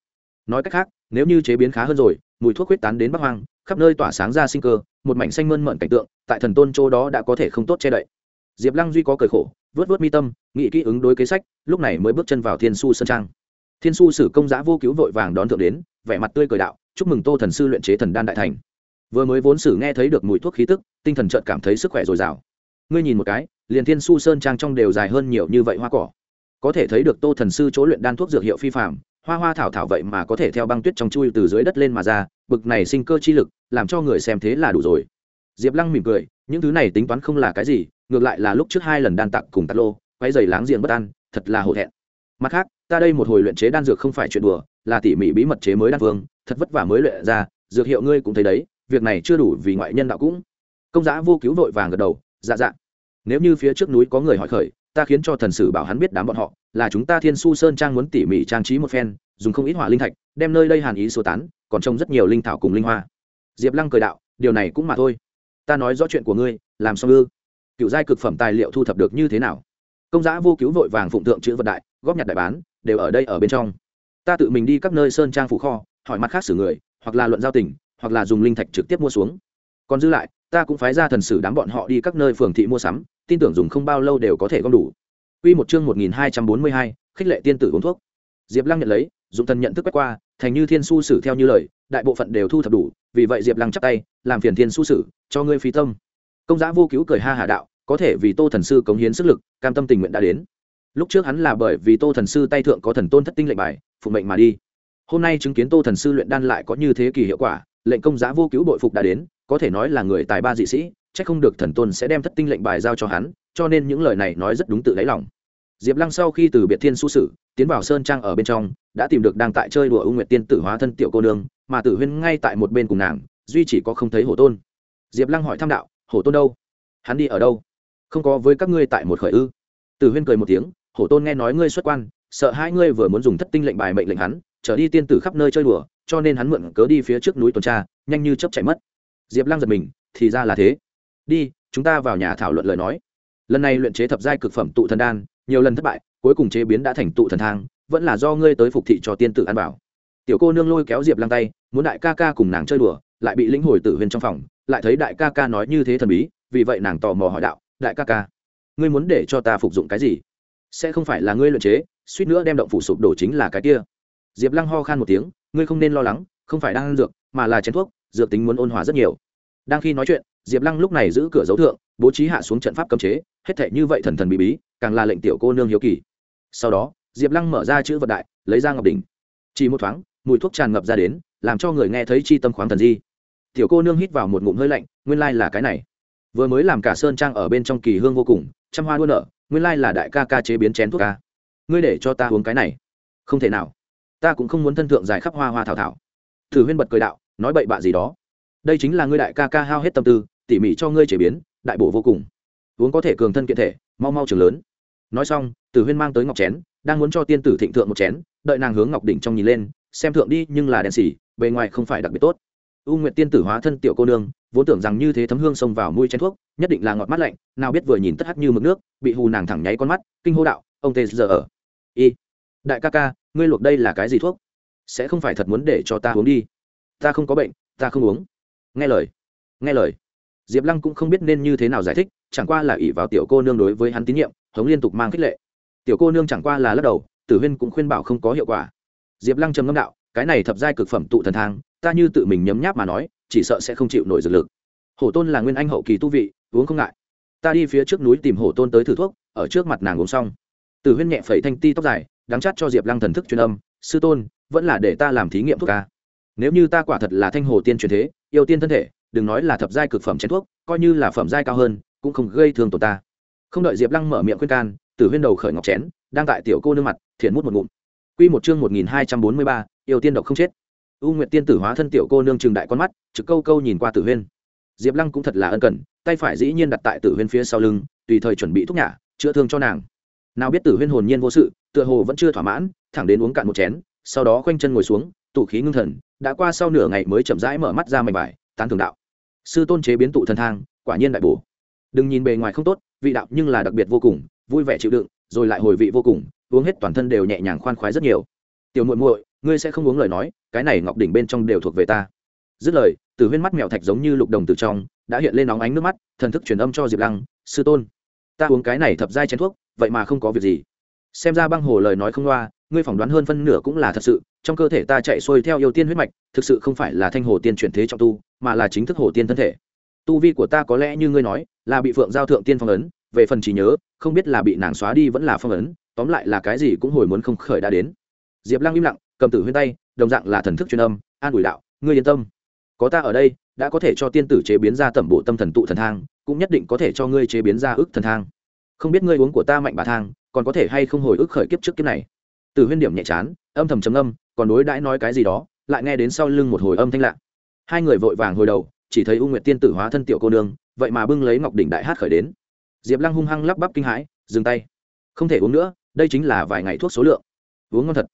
Nói cách khác, nếu như chế biến khá hơn rồi, mùi thuốc huyết tán đến bắc hoang, khắp nơi tỏa sáng ra sinh cơ, một mảnh xanh mơn mận cảnh tượng, tại thần tôn châu đó đã có thể không tốt che đậy. Diệp lăng duy có cười khổ vớt vớt mi tâm, nghĩ kỹ ứng đối kế sách, lúc này mới bước chân vào thiên su sơn trang. Thiên su sử công giã vô cứu vội vàng đón thượng đến, vẻ mặt tươi cười đạo, chúc mừng tô thần sư luyện chế thần đan đại thành. Vừa mới vốn sử nghe thấy được mùi thuốc khí tức, tinh thần trợt cảm thấy sức khỏe dồi dào. Ngươi nhìn một cái, liền thiên su sơn trang trong đều dài hơn nhiều như vậy hoa cỏ. Có thể thấy được tô thần sư chỗ luyện đan thuốc dược hiệu phi phạm hoa hoa thảo thảo vậy mà có thể theo băng tuyết trong chui từ dưới đất lên mà ra, bực này sinh cơ chi lực, làm cho người xem thế là đủ rồi. Diệp lăng mỉm cười, những thứ này tính toán không là cái gì ngược lại là lúc trước hai lần đan tặng cùng tạt lô quay dày láng giềng bất an, thật là hổ thẹn. Mặt khác, ta đây một hồi luyện chế đan dược không phải chuyện đùa, là tỉ mỉ bí mật chế mới đan vương, thật vất vả mới luyện ra, dược hiệu ngươi cũng thấy đấy, việc này chưa đủ vì ngoại nhân đạo cũng. Công giá vô cứu vội vàng gật đầu dạ dạ. Nếu như phía trước núi có người hỏi khởi, ta khiến cho thần sử bảo hắn biết đám bọn họ, là chúng ta thiên su sơn trang muốn tỉ mỉ trang trí một phen, dùng không ít hỏa linh thạch, đem nơi đây hàn ý sơ tán, còn trông rất nhiều linh thảo cùng linh hoa. Diệp lăng cười đạo, điều này cũng mà thôi. Ta nói rõ chuyện của ngươi, làm xong ư? Cựu giai cực phẩm tài liệu thu thập được như thế nào công giã vô cứu vội vàng phụng tượng chữ vật đại góp nhặt đại bán đều ở đây ở bên trong ta tự mình đi các nơi sơn trang phủ kho hỏi mặt khác xử người hoặc là luận giao tình hoặc là dùng linh thạch trực tiếp mua xuống còn dư lại ta cũng phái ra thần sử đám bọn họ đi các nơi phường thị mua sắm tin tưởng dùng không bao lâu đều có thể gom đủ Quy một chương 1242, khích lệ tiên tử uống thuốc. Diệp Lăng nhận lấy, dụng thần nhận thức quét qua, thành như thiên su sử theo như lời, đại bộ phận đều thu thập đủ, vì vậy Diệp Lăng chắp tay, làm phiền thiên su sử, cho ngươi phí tâm. Công giá vô cứu cười ha hà đạo, có thể vì Tô thần sư cống hiến sức lực, cam tâm tình nguyện đã đến. Lúc trước hắn là bởi vì Tô thần sư tay thượng có thần tôn thất tinh lệnh bài, phụ mệnh mà đi. Hôm nay chứng kiến Tô thần sư luyện đan lại có như thế kỳ hiệu quả, lệnh công giá vô cứu đội phục đã đến, có thể nói là người tài ba dị sĩ, chắc không được thần tôn sẽ đem thất tinh lệnh bài giao cho hắn, cho nên những lời này nói rất đúng tự lấy lòng diệp lăng sau khi từ biệt thiên su sử tiến vào sơn trang ở bên trong đã tìm được đang tại chơi đùa ưu nguyệt tiên tử hóa thân tiểu cô nương mà tử huyên ngay tại một bên cùng nàng duy chỉ có không thấy hổ tôn diệp lăng hỏi thăm đạo hổ tôn đâu? Hắn đi ở đâu? Không có với các ngươi tại một khởi ư? Tử huyên cười một tiếng, hổ tôn nghe nói ngươi xuất quan, sợ hai ngươi vừa muốn dùng thất tinh lệnh bài mệnh lệnh hắn, trở đi tiên tử khắp nơi chơi đùa, cho nên hắn mượn cớ đi phía trước núi tuần tra, nhanh như chấp chạy mất. Diệp lăng giật mình, thì ra là thế. Đi, chúng ta vào nhà thảo luận lời nói. Lần này luyện chế thập giai cực phẩm tụ thần đan, nhiều lần thất bại, cuối cùng chế biến đã thành tụ thần thang, vẫn là do ngươi tới phục thị cho tiên tử ăn bảo tiểu cô nương lôi kéo diệp lăng tay, muốn đại ca ca cùng nàng chơi đùa, lại bị lĩnh hồi tử Huyên trong phòng lại thấy đại ca ca nói như thế thần bí, vì vậy nàng tò mò hỏi đạo, đại ca ca, ngươi muốn để cho ta phục dụng cái gì? Sẽ không phải là ngươi luyện chế, suýt nữa đem động phủ sụp đổ chính là cái kia. Diệp lăng ho khan một tiếng, ngươi không nên lo lắng, không phải đang ăn dược, mà là chén thuốc, dược tính muốn ôn hòa rất nhiều. Đang khi nói chuyện, diệp lăng lúc này giữ cửa dấu thượng, bố trí hạ xuống trận pháp cấm chế, hết thệ như vậy thần thần bí bí, càng là lệnh tiểu cô nương hiếu kỳ. Sau đó, diệp lăng mở ra chữ vật đại, lấy ra ngọc đỉnh. Chỉ một thoáng, mùi thuốc tràn ngập ra đến, làm cho người nghe thấy chi tâm khoáng thần di tiểu cô nương hít vào một ngụm hơi lạnh, nguyên lai là cái này. Vừa mới làm cả sơn trang ở bên trong kỳ hương vô cùng, trăm hoa đua nở, nguyên lai là đại ca ca chế biến chén thuốc ca. Ngươi để cho ta uống cái này. Không thể nào. Ta cũng không muốn thân thượng dài khắp hoa hoa thảo thảo. Thử huyên bật cười đạo, nói bậy bạ gì đó. Đây chính là ngươi đại ca ca hao hết tâm tư, tỉ mỉ cho ngươi chế biến, đại bổ vô cùng. Uống có thể cường thân kiện thể, mau mau trường lớn. Nói xong, tử huyên mang tới ngọc chén, đang muốn cho tiên tử thịnh thượng một chén, đợi nàng hướng ngọc đỉnh trong nhìn lên, xem thượng đi, nhưng là đèn xỉ, bề ngoài không phải đặc biệt tốt u nguyệt tiên tử hóa thân tiểu cô nương, vốn tưởng rằng như thế thấm hương xông vào mũi chén thuốc, nhất định là ngọt mắt lạnh, nào biết vừa nhìn tất hắc như mực nước, bị hù nàng thẳng nháy con mắt, kinh hô đạo, ông tê giờ ở. Y, đại ca ca, ngươi luộc đây là cái gì thuốc? Sẽ không phải thật muốn để cho ta uống đi. Ta không có bệnh, ta không uống. Nghe lời nghe lời. Diệp lăng cũng không biết nên như thế nào giải thích, chẳng qua là ỷ vào tiểu cô nương đối với hắn tín nhiệm, hống liên tục mang khích lệ. Tiểu cô nương chẳng qua là lắc đầu, tử huyên cũng khuyên bảo không có hiệu quả. Diệp lăng trầm ngâm đạo, cái này thập giai cực phẩm tụ thần thang ta như tự mình nhấm nháp mà nói, chỉ sợ sẽ không chịu nổi dược lực. Hổ tôn là nguyên anh hậu kỳ tu vị, uống không ngại. Ta đi phía trước núi tìm hổ tôn tới thử thuốc, ở trước mặt nàng uống xong. Tử huyên nhẹ phẩy thanh ti tóc dài, đắng chát cho diệp lăng thần thức truyền âm, sư tôn, vẫn là để ta làm thí nghiệm thuốc ca. Nếu như ta quả thật là thanh hồ tiên truyền thế, yêu tiên thân thể, đừng nói là thập giai cực phẩm chén thuốc, coi như là phẩm giai cao hơn, cũng không gây thương tổn ta. Không đợi diệp lăng mở miệng khuyên can, tử huyên đầu khởi ngọc chén, đang tại tiểu cô nương mặt, thiện mút một ngụm. Q một chương một nghìn hai trăm bốn mươi ba, yêu tiên độc không chết u nguyệt tiên tử hóa thân tiểu cô nương trừng đại con mắt, trực câu câu nhìn qua tử huyên. Diệp lăng cũng thật là ân cần, tay phải dĩ nhiên đặt tại tử huyên phía sau lưng, tùy thời chuẩn bị thuốc nhả, chữa thương cho nàng. Nào biết tử huyên hồn nhiên vô sự, tựa hồ vẫn chưa thỏa mãn, thẳng đến uống cạn một chén, sau đó khoanh chân ngồi xuống, tụ khí ngưng thần, đã qua sau nửa ngày mới chậm rãi mở mắt ra mảnh vải, tán thường đạo. Sư tôn chế biến tụ thần thang, quả nhiên đại bổ. Đừng nhìn bề ngoài không tốt, vị đạo nhưng là đặc biệt vô cùng, vui vẻ chịu đựng, rồi lại hồi vị vô cùng, uống hết toàn thân đều nhẹ nhàng khoan khoái rất nhiều. Tiểu muội muội ngươi sẽ không uống lời nói, cái này ngọc đỉnh bên trong đều thuộc về ta. Dứt lời, từ huyên mắt mèo thạch giống như lục đồng từ trong, đã hiện lên nóng ánh nước mắt, thần thức truyền âm cho diệp lăng, sư tôn, ta uống cái này thập giai chén thuốc, vậy mà không có việc gì. Xem ra băng hồ lời nói không loa, ngươi phỏng đoán hơn phân nửa cũng là thật sự, trong cơ thể ta chạy xuôi theo yêu tiên huyết mạch, thực sự không phải là thanh hồ tiên chuyển thế trọng tu, mà là chính thức hồ tiên thân thể. Tu vi của ta có lẽ như ngươi nói, là bị phượng giao thượng tiên phong ấn, về phần trí nhớ, không biết là bị nàng xóa đi vẫn là phong ấn, tóm lại là cái gì cũng hồi muốn không khởi đã đến. Diệp lăng im lặng cầm tử huyên tay, đồng dạng là thần thức truyền âm, an ủi đạo, ngươi yên tâm. Có ta ở đây, đã có thể cho tiên tử chế biến ra tẩm bộ tâm thần tụ thần thang, cũng nhất định có thể cho ngươi chế biến ra ức thần thang. Không biết ngươi uống của ta mạnh bà thang, còn có thể hay không hồi ức khởi kiếp trước kiếp này? Từ huyên điểm nhẹ chán, âm thầm trầm âm còn đối đãi nói cái gì đó, lại nghe đến sau lưng một hồi âm thanh lạ. Hai người vội vàng hồi đầu, chỉ thấy u nguyệt tiên tử hóa thân tiểu cô nương, vậy mà bưng lấy ngọc đỉnh đại hát khởi đến. Diệp lăng hung hăng lắp bắp kinh hãi, dừng tay. Không thể uống nữa, đây chính là vài ngày thuốc số lượng. Uống ngon thật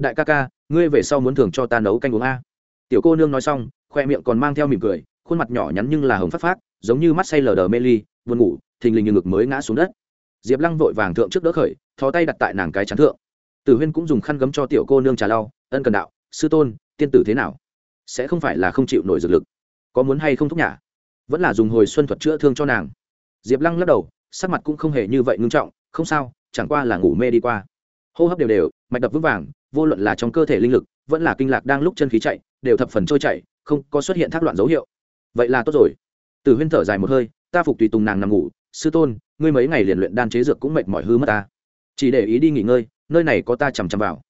đại ca ca, ngươi về sau muốn thường cho ta nấu canh uống a. Tiểu cô nương nói xong, khoe miệng còn mang theo mỉm cười, khuôn mặt nhỏ nhắn nhưng là hồng phát phát giống như mắt say lờ đờ mê ly, buồn ngủ, thình lình như ngực mới ngã xuống đất. Diệp lăng vội vàng thượng trước đỡ khởi thó tay đặt tại nàng cái chắn thượng. Tử huyên cũng dùng khăn gấm cho tiểu cô nương trà lau, ân cần đạo, sư tôn, tiên tử thế nào? Sẽ không phải là không chịu nổi dược lực. Có muốn hay không thúc nhả? Vẫn là dùng hồi xuân thuật chữa thương cho nàng. Diệp lăng lắc đầu, sắc mặt cũng không hề như vậy ngưng trọng, không sao, chẳng qua là ngủ mê đi qua. Hô hấp đều đều, mạch đập vững vàng vô luận là trong cơ thể linh lực, vẫn là kinh lạc đang lúc chân khí chạy, đều thập phần trôi chạy không có xuất hiện thác loạn dấu hiệu. Vậy là tốt rồi. Từ huyên thở dài một hơi, ta phục tùy tùng nàng nằm ngủ. Sư tôn, ngươi mấy ngày liền luyện đan chế dược cũng mệt mỏi hư mất ta. Chỉ để ý đi nghỉ ngơi, nơi này có ta chằm chằm vào.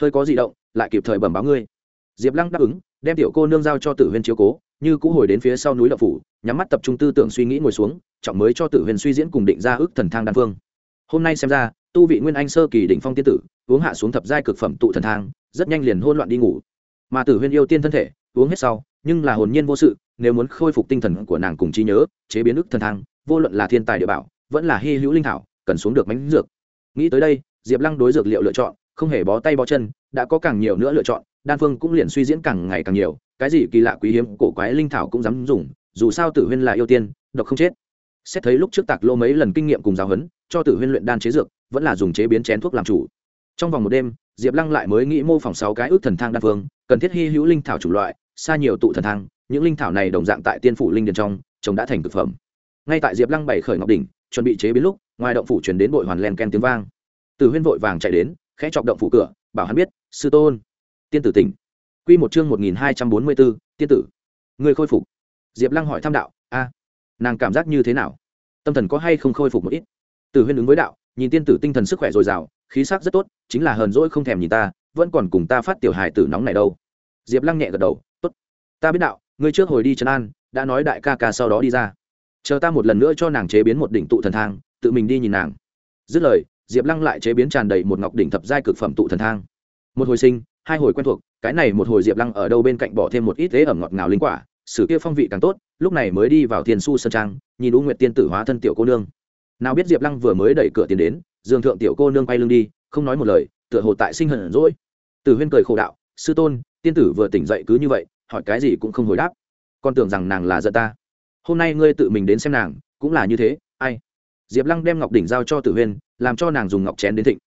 Hơi có di động, lại kịp thời bẩm báo ngươi. Diệp lăng đáp ứng, đem tiểu cô nương giao cho tử huyên chiếu cố, như cũ hồi đến phía sau núi đậu phủ, nhắm mắt tập trung tư tưởng suy nghĩ ngồi xuống, trọng mới cho tử huyền suy diễn cùng định ra ước thần thang đan phương. Hôm nay xem ra, tu vị nguyên anh sơ kỳ đỉnh phong tiên tử uống hạ xuống thập giai cực phẩm tụ thần thang, rất nhanh liền hôn loạn đi ngủ. Mà tử huyên yêu tiên thân thể, uống hết sau, nhưng là hồn nhiên vô sự, nếu muốn khôi phục tinh thần của nàng cùng trí nhớ, chế biến ức thần thang, vô luận là thiên tài địa bảo, vẫn là hy hữu linh thảo, cần xuống được mánh dược. Nghĩ tới đây, diệp lăng đối dược liệu lựa chọn, không hề bó tay bó chân, đã có càng nhiều nữa lựa chọn, đan phương cũng liền suy diễn càng ngày càng nhiều, cái gì kỳ lạ quý hiếm, cổ quái linh thảo cũng dám dùng, dù sao tử huyên là yêu tiên, độc không chết. Xét thấy lúc trước tạc lô mấy lần kinh nghiệm cùng giáo huấn, cho tử huyên luyện đan chế dược, vẫn là dùng chế biến chén thuốc làm chủ trong vòng một đêm diệp lăng lại mới nghĩ mô phỏng sáu cái ước thần thang đan phương cần thiết hy hữu linh thảo chủng loại xa nhiều tụ thần thang những linh thảo này đồng dạng tại tiên phủ linh điền trong trồng đã thành thực phẩm ngay tại diệp lăng bảy khởi ngọc đỉnh chuẩn bị chế biến lúc ngoài động phủ chuyển đến bội hoàn len ken tiếng vang từ huyên vội vàng chạy đến khẽ chọc động phủ cửa bảo hắn biết sư tôn tiên tử tỉnh Quy một chương 1244, tiên tử. Người khôi phục. Diệp Lăng hỏi thăm đạo, "A, nàng cảm giác như thế nào? Tâm thần có hay không khôi phục một ít?" Từ Huyên ứng với đạo, nhìn tiên tử tinh thần sức khỏe dồi dào, khí sắc rất tốt, chính là hờn dỗi không thèm nhìn ta, vẫn còn cùng ta phát tiểu hài tử nóng này đâu. Diệp Lăng nhẹ gật đầu, "Tốt. Ta biết đạo, ngươi trước hồi đi trấn an, đã nói đại ca ca sau đó đi ra. Chờ ta một lần nữa cho nàng chế biến một đỉnh tụ thần thang, tự mình đi nhìn nàng." Dứt lời, Diệp Lăng lại chế biến tràn đầy một ngọc đỉnh thập giai cực phẩm tụ thần thang. Một hồi sinh, hai hồi quen thuộc cái này một hồi diệp lăng ở đâu bên cạnh bỏ thêm một ít thế ẩm ngọt ngào linh quả sử kia phong vị càng tốt lúc này mới đi vào tiền su sơn trang nhìn u nguyệt tiên tử hóa thân tiểu cô nương nào biết diệp lăng vừa mới đẩy cửa tiền đến giường thượng tiểu cô nương quay lưng đi, không nói một lời, tựa hồ tại sinh hận rỗi tử huyên cười khổ đạo, sư tôn, tiên tử vừa tỉnh dậy cứ như vậy, hỏi cái gì cũng không hồi đáp. Con tưởng rằng nàng là giận ta. Hôm nay ngươi tự mình đến xem nàng, cũng là như thế, ai? Diệp lăng đem ngọc đỉnh giao cho tử huyên, làm cho nàng dùng ngọc chén đến thịnh.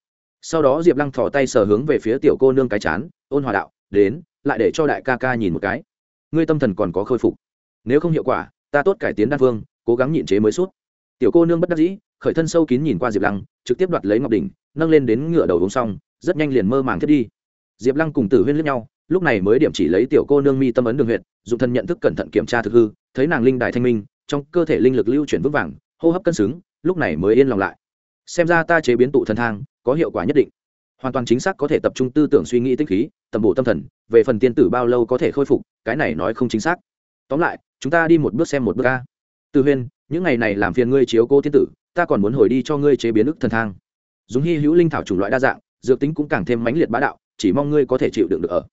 Sau đó diệp lăng thỏ tay sờ hướng về phía tiểu cô nương cái chán, ôn hòa đạo, đến, lại để cho đại ca ca nhìn một cái. Ngươi tâm thần còn có khôi phục. Nếu không hiệu quả, ta tốt cải tiến đan phương, cố gắng nhịn chế mới suốt tiểu cô nương bất đắc dĩ, khởi thân sâu kín nhìn qua diệp lăng, trực tiếp đoạt lấy ngọc đỉnh, nâng lên đến ngựa đầu uống xong, rất nhanh liền mơ màng thiết đi. Diệp lăng cùng tử huyên lướt nhau, lúc này mới điểm chỉ lấy tiểu cô nương mi tâm ấn đường huyện dùng thân nhận thức cẩn thận kiểm tra thực hư, thấy nàng linh đài thanh minh, trong cơ thể linh lực lưu chuyển vững vàng, hô hấp cân xứng, lúc này mới yên lòng lại. Xem ra ta chế biến tụ thần thang, có hiệu quả nhất định. Hoàn toàn chính xác có thể tập trung tư tưởng suy nghĩ tích khí, tầm bổ tâm thần, về phần tiên tử bao lâu có thể khôi phục, cái này nói không chính xác. Tóm lại, chúng ta đi một bước xem một bước ca từ huyên, những ngày này làm phiền ngươi chiếu cô Thiên tử, ta còn muốn hồi đi cho ngươi chế biến ức thần thang. Dùng hy hữu linh thảo chủng loại đa dạng, dược tính cũng càng thêm mãnh liệt bá đạo, chỉ mong ngươi có thể chịu đựng được ở.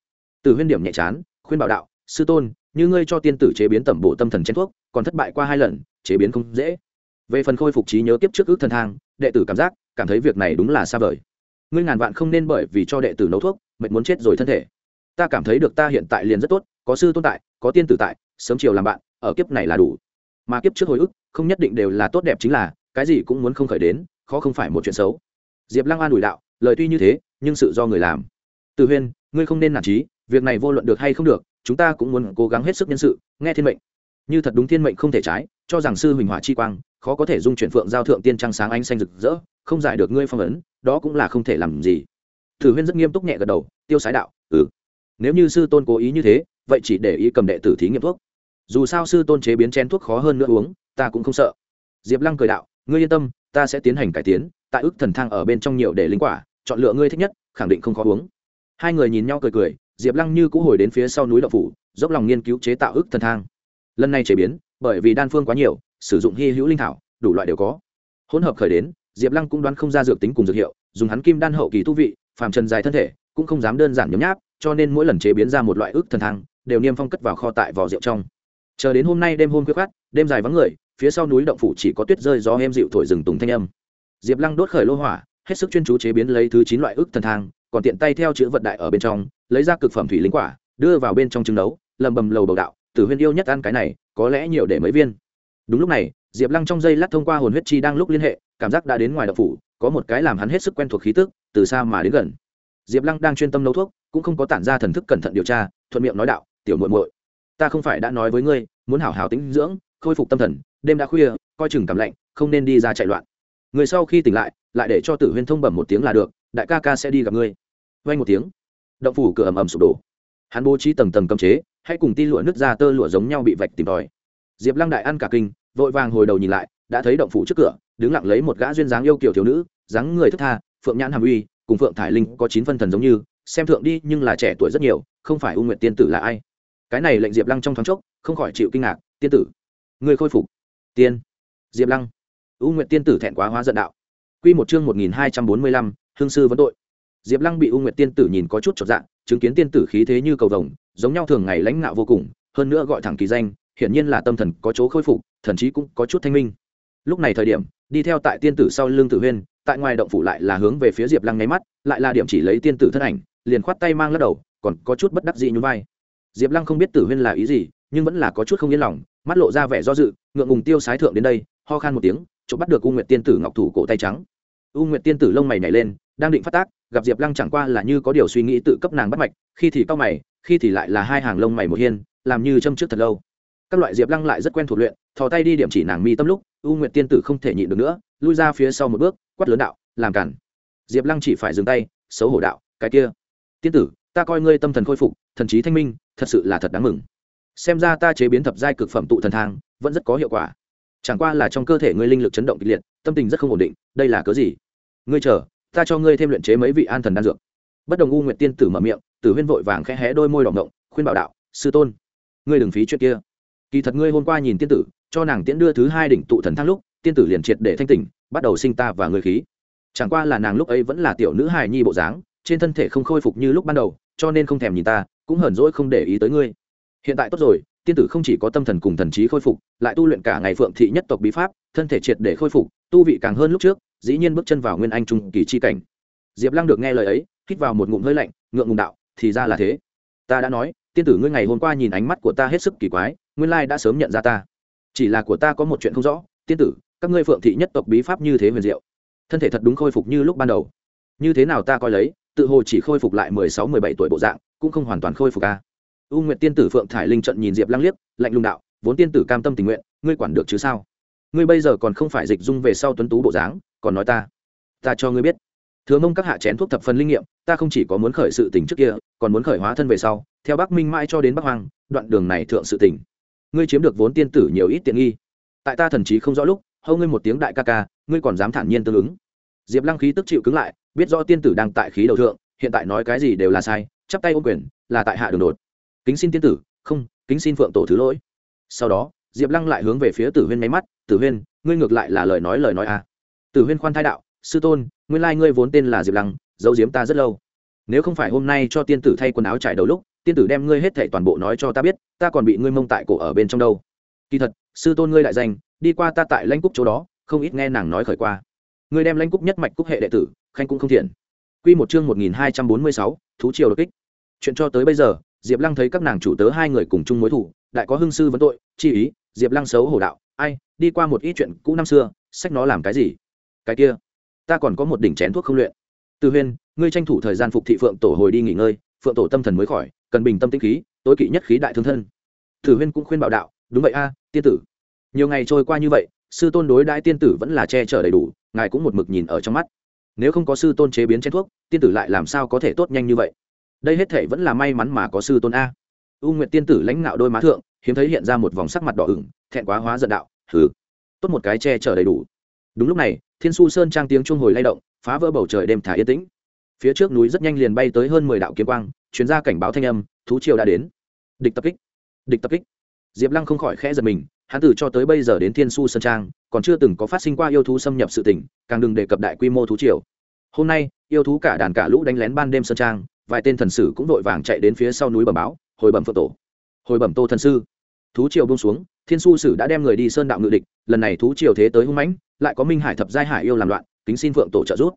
Từ huyên điểm nhẹ chán, khuyên bảo đạo, sư tôn, như ngươi cho tiên tử chế biến tẩm bổ tâm thần chén thuốc, còn thất bại qua hai lần, chế biến không dễ. Về phần khôi phục trí nhớ tiếp trước ước thần thang, đệ tử cảm giác, cảm thấy việc này đúng là xa vời. Ngươi ngàn vạn không nên bởi vì cho đệ tử nấu thuốc, mệt muốn chết rồi thân thể. Ta cảm thấy được ta hiện tại liền rất tốt, có sư tôn tại, có tiên tử tại, sớm chiều làm bạn, ở kiếp này là đủ mà kiếp trước hồi ức, không nhất định đều là tốt đẹp chính là, cái gì cũng muốn không khởi đến, khó không phải một chuyện xấu. Diệp lăng an ủi đạo, lời tuy như thế, nhưng sự do người làm. Từ huyên, ngươi không nên nản trí việc này vô luận được hay không được, chúng ta cũng muốn cố gắng hết sức nhân sự, nghe thiên mệnh. Như thật đúng thiên mệnh không thể trái, cho rằng sư huỳnh hỏa chi quang, khó có thể dung chuyển phượng giao thượng tiên trăng sáng ánh xanh rực rỡ, không giải được ngươi phong ấn, đó cũng là không thể làm gì. Thử huyên rất nghiêm túc nhẹ gật đầu, tiêu sái đạo ừ. Nếu như sư tôn cố ý như thế, vậy chỉ để ý cầm đệ tử thí nghiệm thuốc dù sao sư tôn chế biến chén thuốc khó hơn nữa uống, ta cũng không sợ. Diệp lăng cười đạo, ngươi yên tâm, ta sẽ tiến hành cải tiến, tại ức thần thang ở bên trong nhiều để linh quả, chọn lựa ngươi thích nhất, khẳng định không khó uống. Hai người nhìn nhau cười cười, diệp lăng như cũ hồi đến phía sau núi đậu phủ, dốc lòng nghiên cứu chế tạo ức thần thang. Lần này chế biến, bởi vì đan phương quá nhiều, sử dụng hy hữu linh thảo, đủ loại đều có. Hỗn hợp khởi đến, diệp lăng cũng đoán không ra dược tính cùng dược hiệu, dùng hắn kim đan hậu kỳ tu vị, phàm trần dài thân thể, cũng không dám đơn giản nhấm nháp, cho nên mỗi lần chế biến ra một loại ức thần thang, đều niêm phong cất vào kho tại vò rượu trong chờ đến hôm nay đêm hôm khuya khát đêm dài vắng người, phía sau núi động phủ chỉ có tuyết rơi gió em dịu thổi rừng tùng thanh âm. Diệp lăng đốt khởi lô hỏa, hết sức chuyên chú chế biến lấy thứ chín loại ức thần thang, còn tiện tay theo chữ vận đại ở bên trong, lấy ra cực phẩm thủy linh quả, đưa vào bên trong trứng nấu lầm bầm lầu bầu đạo, tử huyên yêu nhất ăn cái này, có lẽ nhiều để mấy viên. Đúng lúc này, diệp lăng trong dây lát thông qua hồn huyết chi đang lúc liên hệ, cảm giác đã đến ngoài động phủ, có một cái làm hắn hết sức quen thuộc khí tức, từ xa mà đến gần. Diệp lăng đang chuyên tâm nấu thuốc, cũng không có tản ra thần thức cẩn thận điều tra, thuận miệng nói đạo, tiểu muội muội ta không phải đã nói với ngươi, muốn hảo hảo tĩnh dưỡng, khôi phục tâm thần, đêm đã khuya, coi chừng cảm lạnh, không nên đi ra chạy loạn. Người sau khi tỉnh lại lại để cho tử huyên thông bẩm một tiếng là được, đại ca ca sẽ đi gặp ngươi. Vay một tiếng, động phủ cửa ầm ầm sụp đổ. Hắn bố trí tầng tầng cấm chế hãy cùng ti lụa nứt ra tơ lụa giống nhau bị vạch tìm tòi. Diệp lăng đại ăn cả kinh, vội vàng hồi đầu nhìn lại, đã thấy động phủ trước cửa, đứng lặng lấy một gã duyên dáng yêu kiểu thiếu nữ, dáng người thức tha, phượng nhãn hàm uy, cùng phượng thải linh có chín phân thần giống như, xem thượng đi nhưng là trẻ tuổi rất nhiều, không phải u nguyện tiên tử là ai cái này lệnh diệp lăng trong thoáng chốc, không khỏi chịu kinh ngạc, tiên tử người khôi phục. Tiên, diệp lăng. Ưu nguyện tiên tử thẹn quá hóa giận đạo. Q một chương một nghìn hai trăm bốn mươi lăm, hương sư vẫn tội. Diệp lăng bị ưu nguyện tiên tử nhìn có chút chột dạng chứng kiến tiên tử khí thế như cầu vồng, giống nhau thường ngày lãnh ngạo vô cùng, hơn nữa gọi thẳng kỳ danh, hiển nhiên là tâm thần có chỗ khôi phục, thần chí cũng có chút thanh minh. Lúc này thời điểm, đi theo tại tiên tử sau lưng tử huyên, tại ngoài động phủ lại là hướng về phía diệp lăng nháy mắt, lại là điểm chỉ lấy tiên tử thân ảnh, liền khoát tay mang lắc đầu, còn có chút bất đắc dị như vai diệp lăng không biết tử huyên là ý gì, nhưng vẫn là có chút không yên lòng, mắt lộ ra vẻ do dự, ngượng ngùng tiêu sái thượng đến đây, ho khan một tiếng chỗ bắt được u nguyệt tiên tử ngọc thủ cổ tay trắng. U nguyệt tiên tử lông mày nhảy lên, đang định phát tác, gặp diệp lăng chẳng qua là như có điều suy nghĩ tự cấp nàng bắt mạch, khi thì cao mày, khi thì lại là hai hàng lông mày một hiên, làm như châm trước thật lâu. Các loại diệp lăng lại rất quen thuộc luyện, thò tay đi điểm chỉ nàng mi tâm lúc, u nguyệt tiên tử không thể nhịn được nữa, lui ra phía sau một bước, quát lớn đạo, làm cản. Diệp lăng chỉ phải dừng tay, xấu hổ đạo, cái kia, tiên tử ta coi ngươi tâm thần khôi phục, thần trí thanh minh, thật sự là thật đáng mừng. Xem ra ta chế biến thập giai cực phẩm tụ thần thang, vẫn rất có hiệu quả. Chẳng qua là trong cơ thể ngươi linh lực chấn động kịch liệt, tâm tình rất không ổn định, đây là cớ gì? Ngươi chờ, ta cho ngươi thêm luyện chế mấy vị an thần đan dược. Bất đồng u nguyệt tiên tử mở miệng, tử huyên vội vàng khẽ hé đôi môi đỏ ngộng khuyên bảo đạo, sư tôn, ngươi đừng phí chuyện kia. Kỳ thật ngươi hôm qua nhìn tiên tử, cho nàng tiễn đưa thứ hai đỉnh tụ thần thang lúc, tiên tử liền triệt để thanh tỉnh, bắt đầu sinh ta và ngươi khí. Chẳng qua là nàng lúc ấy vẫn là tiểu nữ hài nhi bộ dáng, trên thân thể không khôi phục như lúc ban đầu cho nên không thèm nhìn ta, cũng hờn dỗi không để ý tới ngươi. Hiện tại tốt rồi, tiên tử không chỉ có tâm thần cùng thần trí khôi phục, lại tu luyện cả ngày phượng thị nhất tộc bí pháp, thân thể triệt để khôi phục, tu vị càng hơn lúc trước, dĩ nhiên bước chân vào nguyên anh trung kỳ chi cảnh. Diệp lăng được nghe lời ấy, hít vào một ngụm hơi lạnh, ngượng ngùng đạo, thì ra là thế. Ta đã nói, tiên tử ngươi ngày hôm qua nhìn ánh mắt của ta hết sức kỳ quái, nguyên lai đã sớm nhận ra ta. Chỉ là của ta có một chuyện không rõ, tiên tử, các ngươi phượng thị nhất tộc bí pháp như thế huyền diệu, thân thể thật đúng khôi phục như lúc ban đầu. Như thế nào ta coi lấy tự hồ chỉ khôi phục lại mười sáu, mười bảy tuổi bộ dạng, cũng không hoàn toàn khôi phục ca u nguyệt tiên tử phượng thải linh trận nhìn diệp lăng liếc, lạnh lùng đạo, vốn tiên tử cam tâm tình nguyện, ngươi quản được chứ sao? Ngươi bây giờ còn không phải dịch dung về sau tuấn tú bộ dáng, còn nói ta ta cho ngươi biết. Thừa mông các hạ chén thuốc thập phần linh nghiệm, ta không chỉ có muốn khởi sự tình trước kia, còn muốn khởi hóa thân về sau, theo bắc minh mãi cho đến bắc hoàng đoạn đường này thượng sự tình. ngươi chiếm được vốn tiên tử nhiều ít tiện nghi. Tại ta thần trí không rõ lúc hâu ngươi một tiếng đại ca ca, ngươi còn dám thản nhiên tương ứng. Diệp lăng khí tức chịu cứng lại biết rõ tiên tử đang tại khí đầu thượng, hiện tại nói cái gì đều là sai, chắp tay ô quyền, là tại hạ đường đột. Kính xin tiên tử, không, kính xin phượng tổ thứ lỗi. Sau đó, diệp lăng lại hướng về phía tử huyên máy mắt, tử huyên, ngươi ngược lại là lời nói lời nói à. tử huyên khoan thai đạo, sư tôn, nguyên lai ngươi vốn tên là diệp lăng, giấu diếm ta rất lâu. Nếu không phải hôm nay cho tiên tử thay quần áo trải đầu lúc, tiên tử đem ngươi hết thệ toàn bộ nói cho ta biết, ta còn bị ngươi mông tại cổ ở bên trong đâu. Kỳ thật, sư tôn ngươi đại danh, đi qua ta tại lãnh cúc chỗ đó, không ít nghe nàng nói khởi qua. Ngươi đem lãnh cúc nhất mạch cúc hệ đệ tử khanh cũng không thiện. Quy một chương một nghìn hai trăm bốn mươi sáu, thú triều đột kích. Chuyện cho tới bây giờ, diệp lăng thấy các nàng chủ tớ hai người cùng chung mối thủ, đại có hưng sư vấn tội, chi ý, diệp lăng xấu hổ đạo, ai, đi qua một ít chuyện cũ năm xưa, sách nó làm cái gì? Cái kia, ta còn có một đỉnh chén thuốc không luyện. Từ huyên ngươi tranh thủ thời gian phục thị phượng tổ hồi đi nghỉ ngơi, phượng tổ tâm thần mới khỏi, cần bình tâm tĩnh khí, tối kỵ nhất khí đại thương thân. Tử huyên cũng khuyên bảo đạo, đúng vậy a, tiên tử. Nhiều ngày trôi qua như vậy, sư tôn đối đãi tiên tử vẫn là che chở đầy đủ, ngài cũng một mực nhìn ở trong mắt nếu không có sư tôn chế biến chén thuốc, tiên tử lại làm sao có thể tốt nhanh như vậy? Đây hết thể vẫn là may mắn mà có sư tôn a. U nguyệt tiên tử lãnh ngạo đôi má thượng, hiếm thấy hiện ra một vòng sắc mặt đỏ ửng, thẹn quá hóa giận đạo, hừ, tốt một cái che chở đầy đủ. Đúng lúc này, thiên su sơn trang tiếng chuông hồi lay động, phá vỡ bầu trời đêm thả yên tĩnh. Phía trước núi rất nhanh liền bay tới hơn mười đạo kiếm quang, chuyên gia cảnh báo thanh âm, thú triều đã đến. Địch tập kích, địch tập kích. Diệp lăng không khỏi khẽ giật mình hắn từ cho tới bây giờ đến thiên su sơn trang, còn chưa từng có phát sinh qua yêu thú xâm nhập sự tỉnh càng đừng đề cập đại quy mô thú triều. Hôm nay, yêu thú cả đàn cả lũ đánh lén ban đêm sơn trang, vài tên thần sử cũng vội vàng chạy đến phía sau núi bẩm báo, hồi bẩm phượng tổ. Hồi bẩm tô thần sư. Thú triều bông xuống, thiên su sử đã đem người đi sơn đạo ngự địch, lần này thú triều thế tới hung mãnh, lại có minh hải thập giai hải yêu làm loạn, kính xin phượng tổ trợ giúp.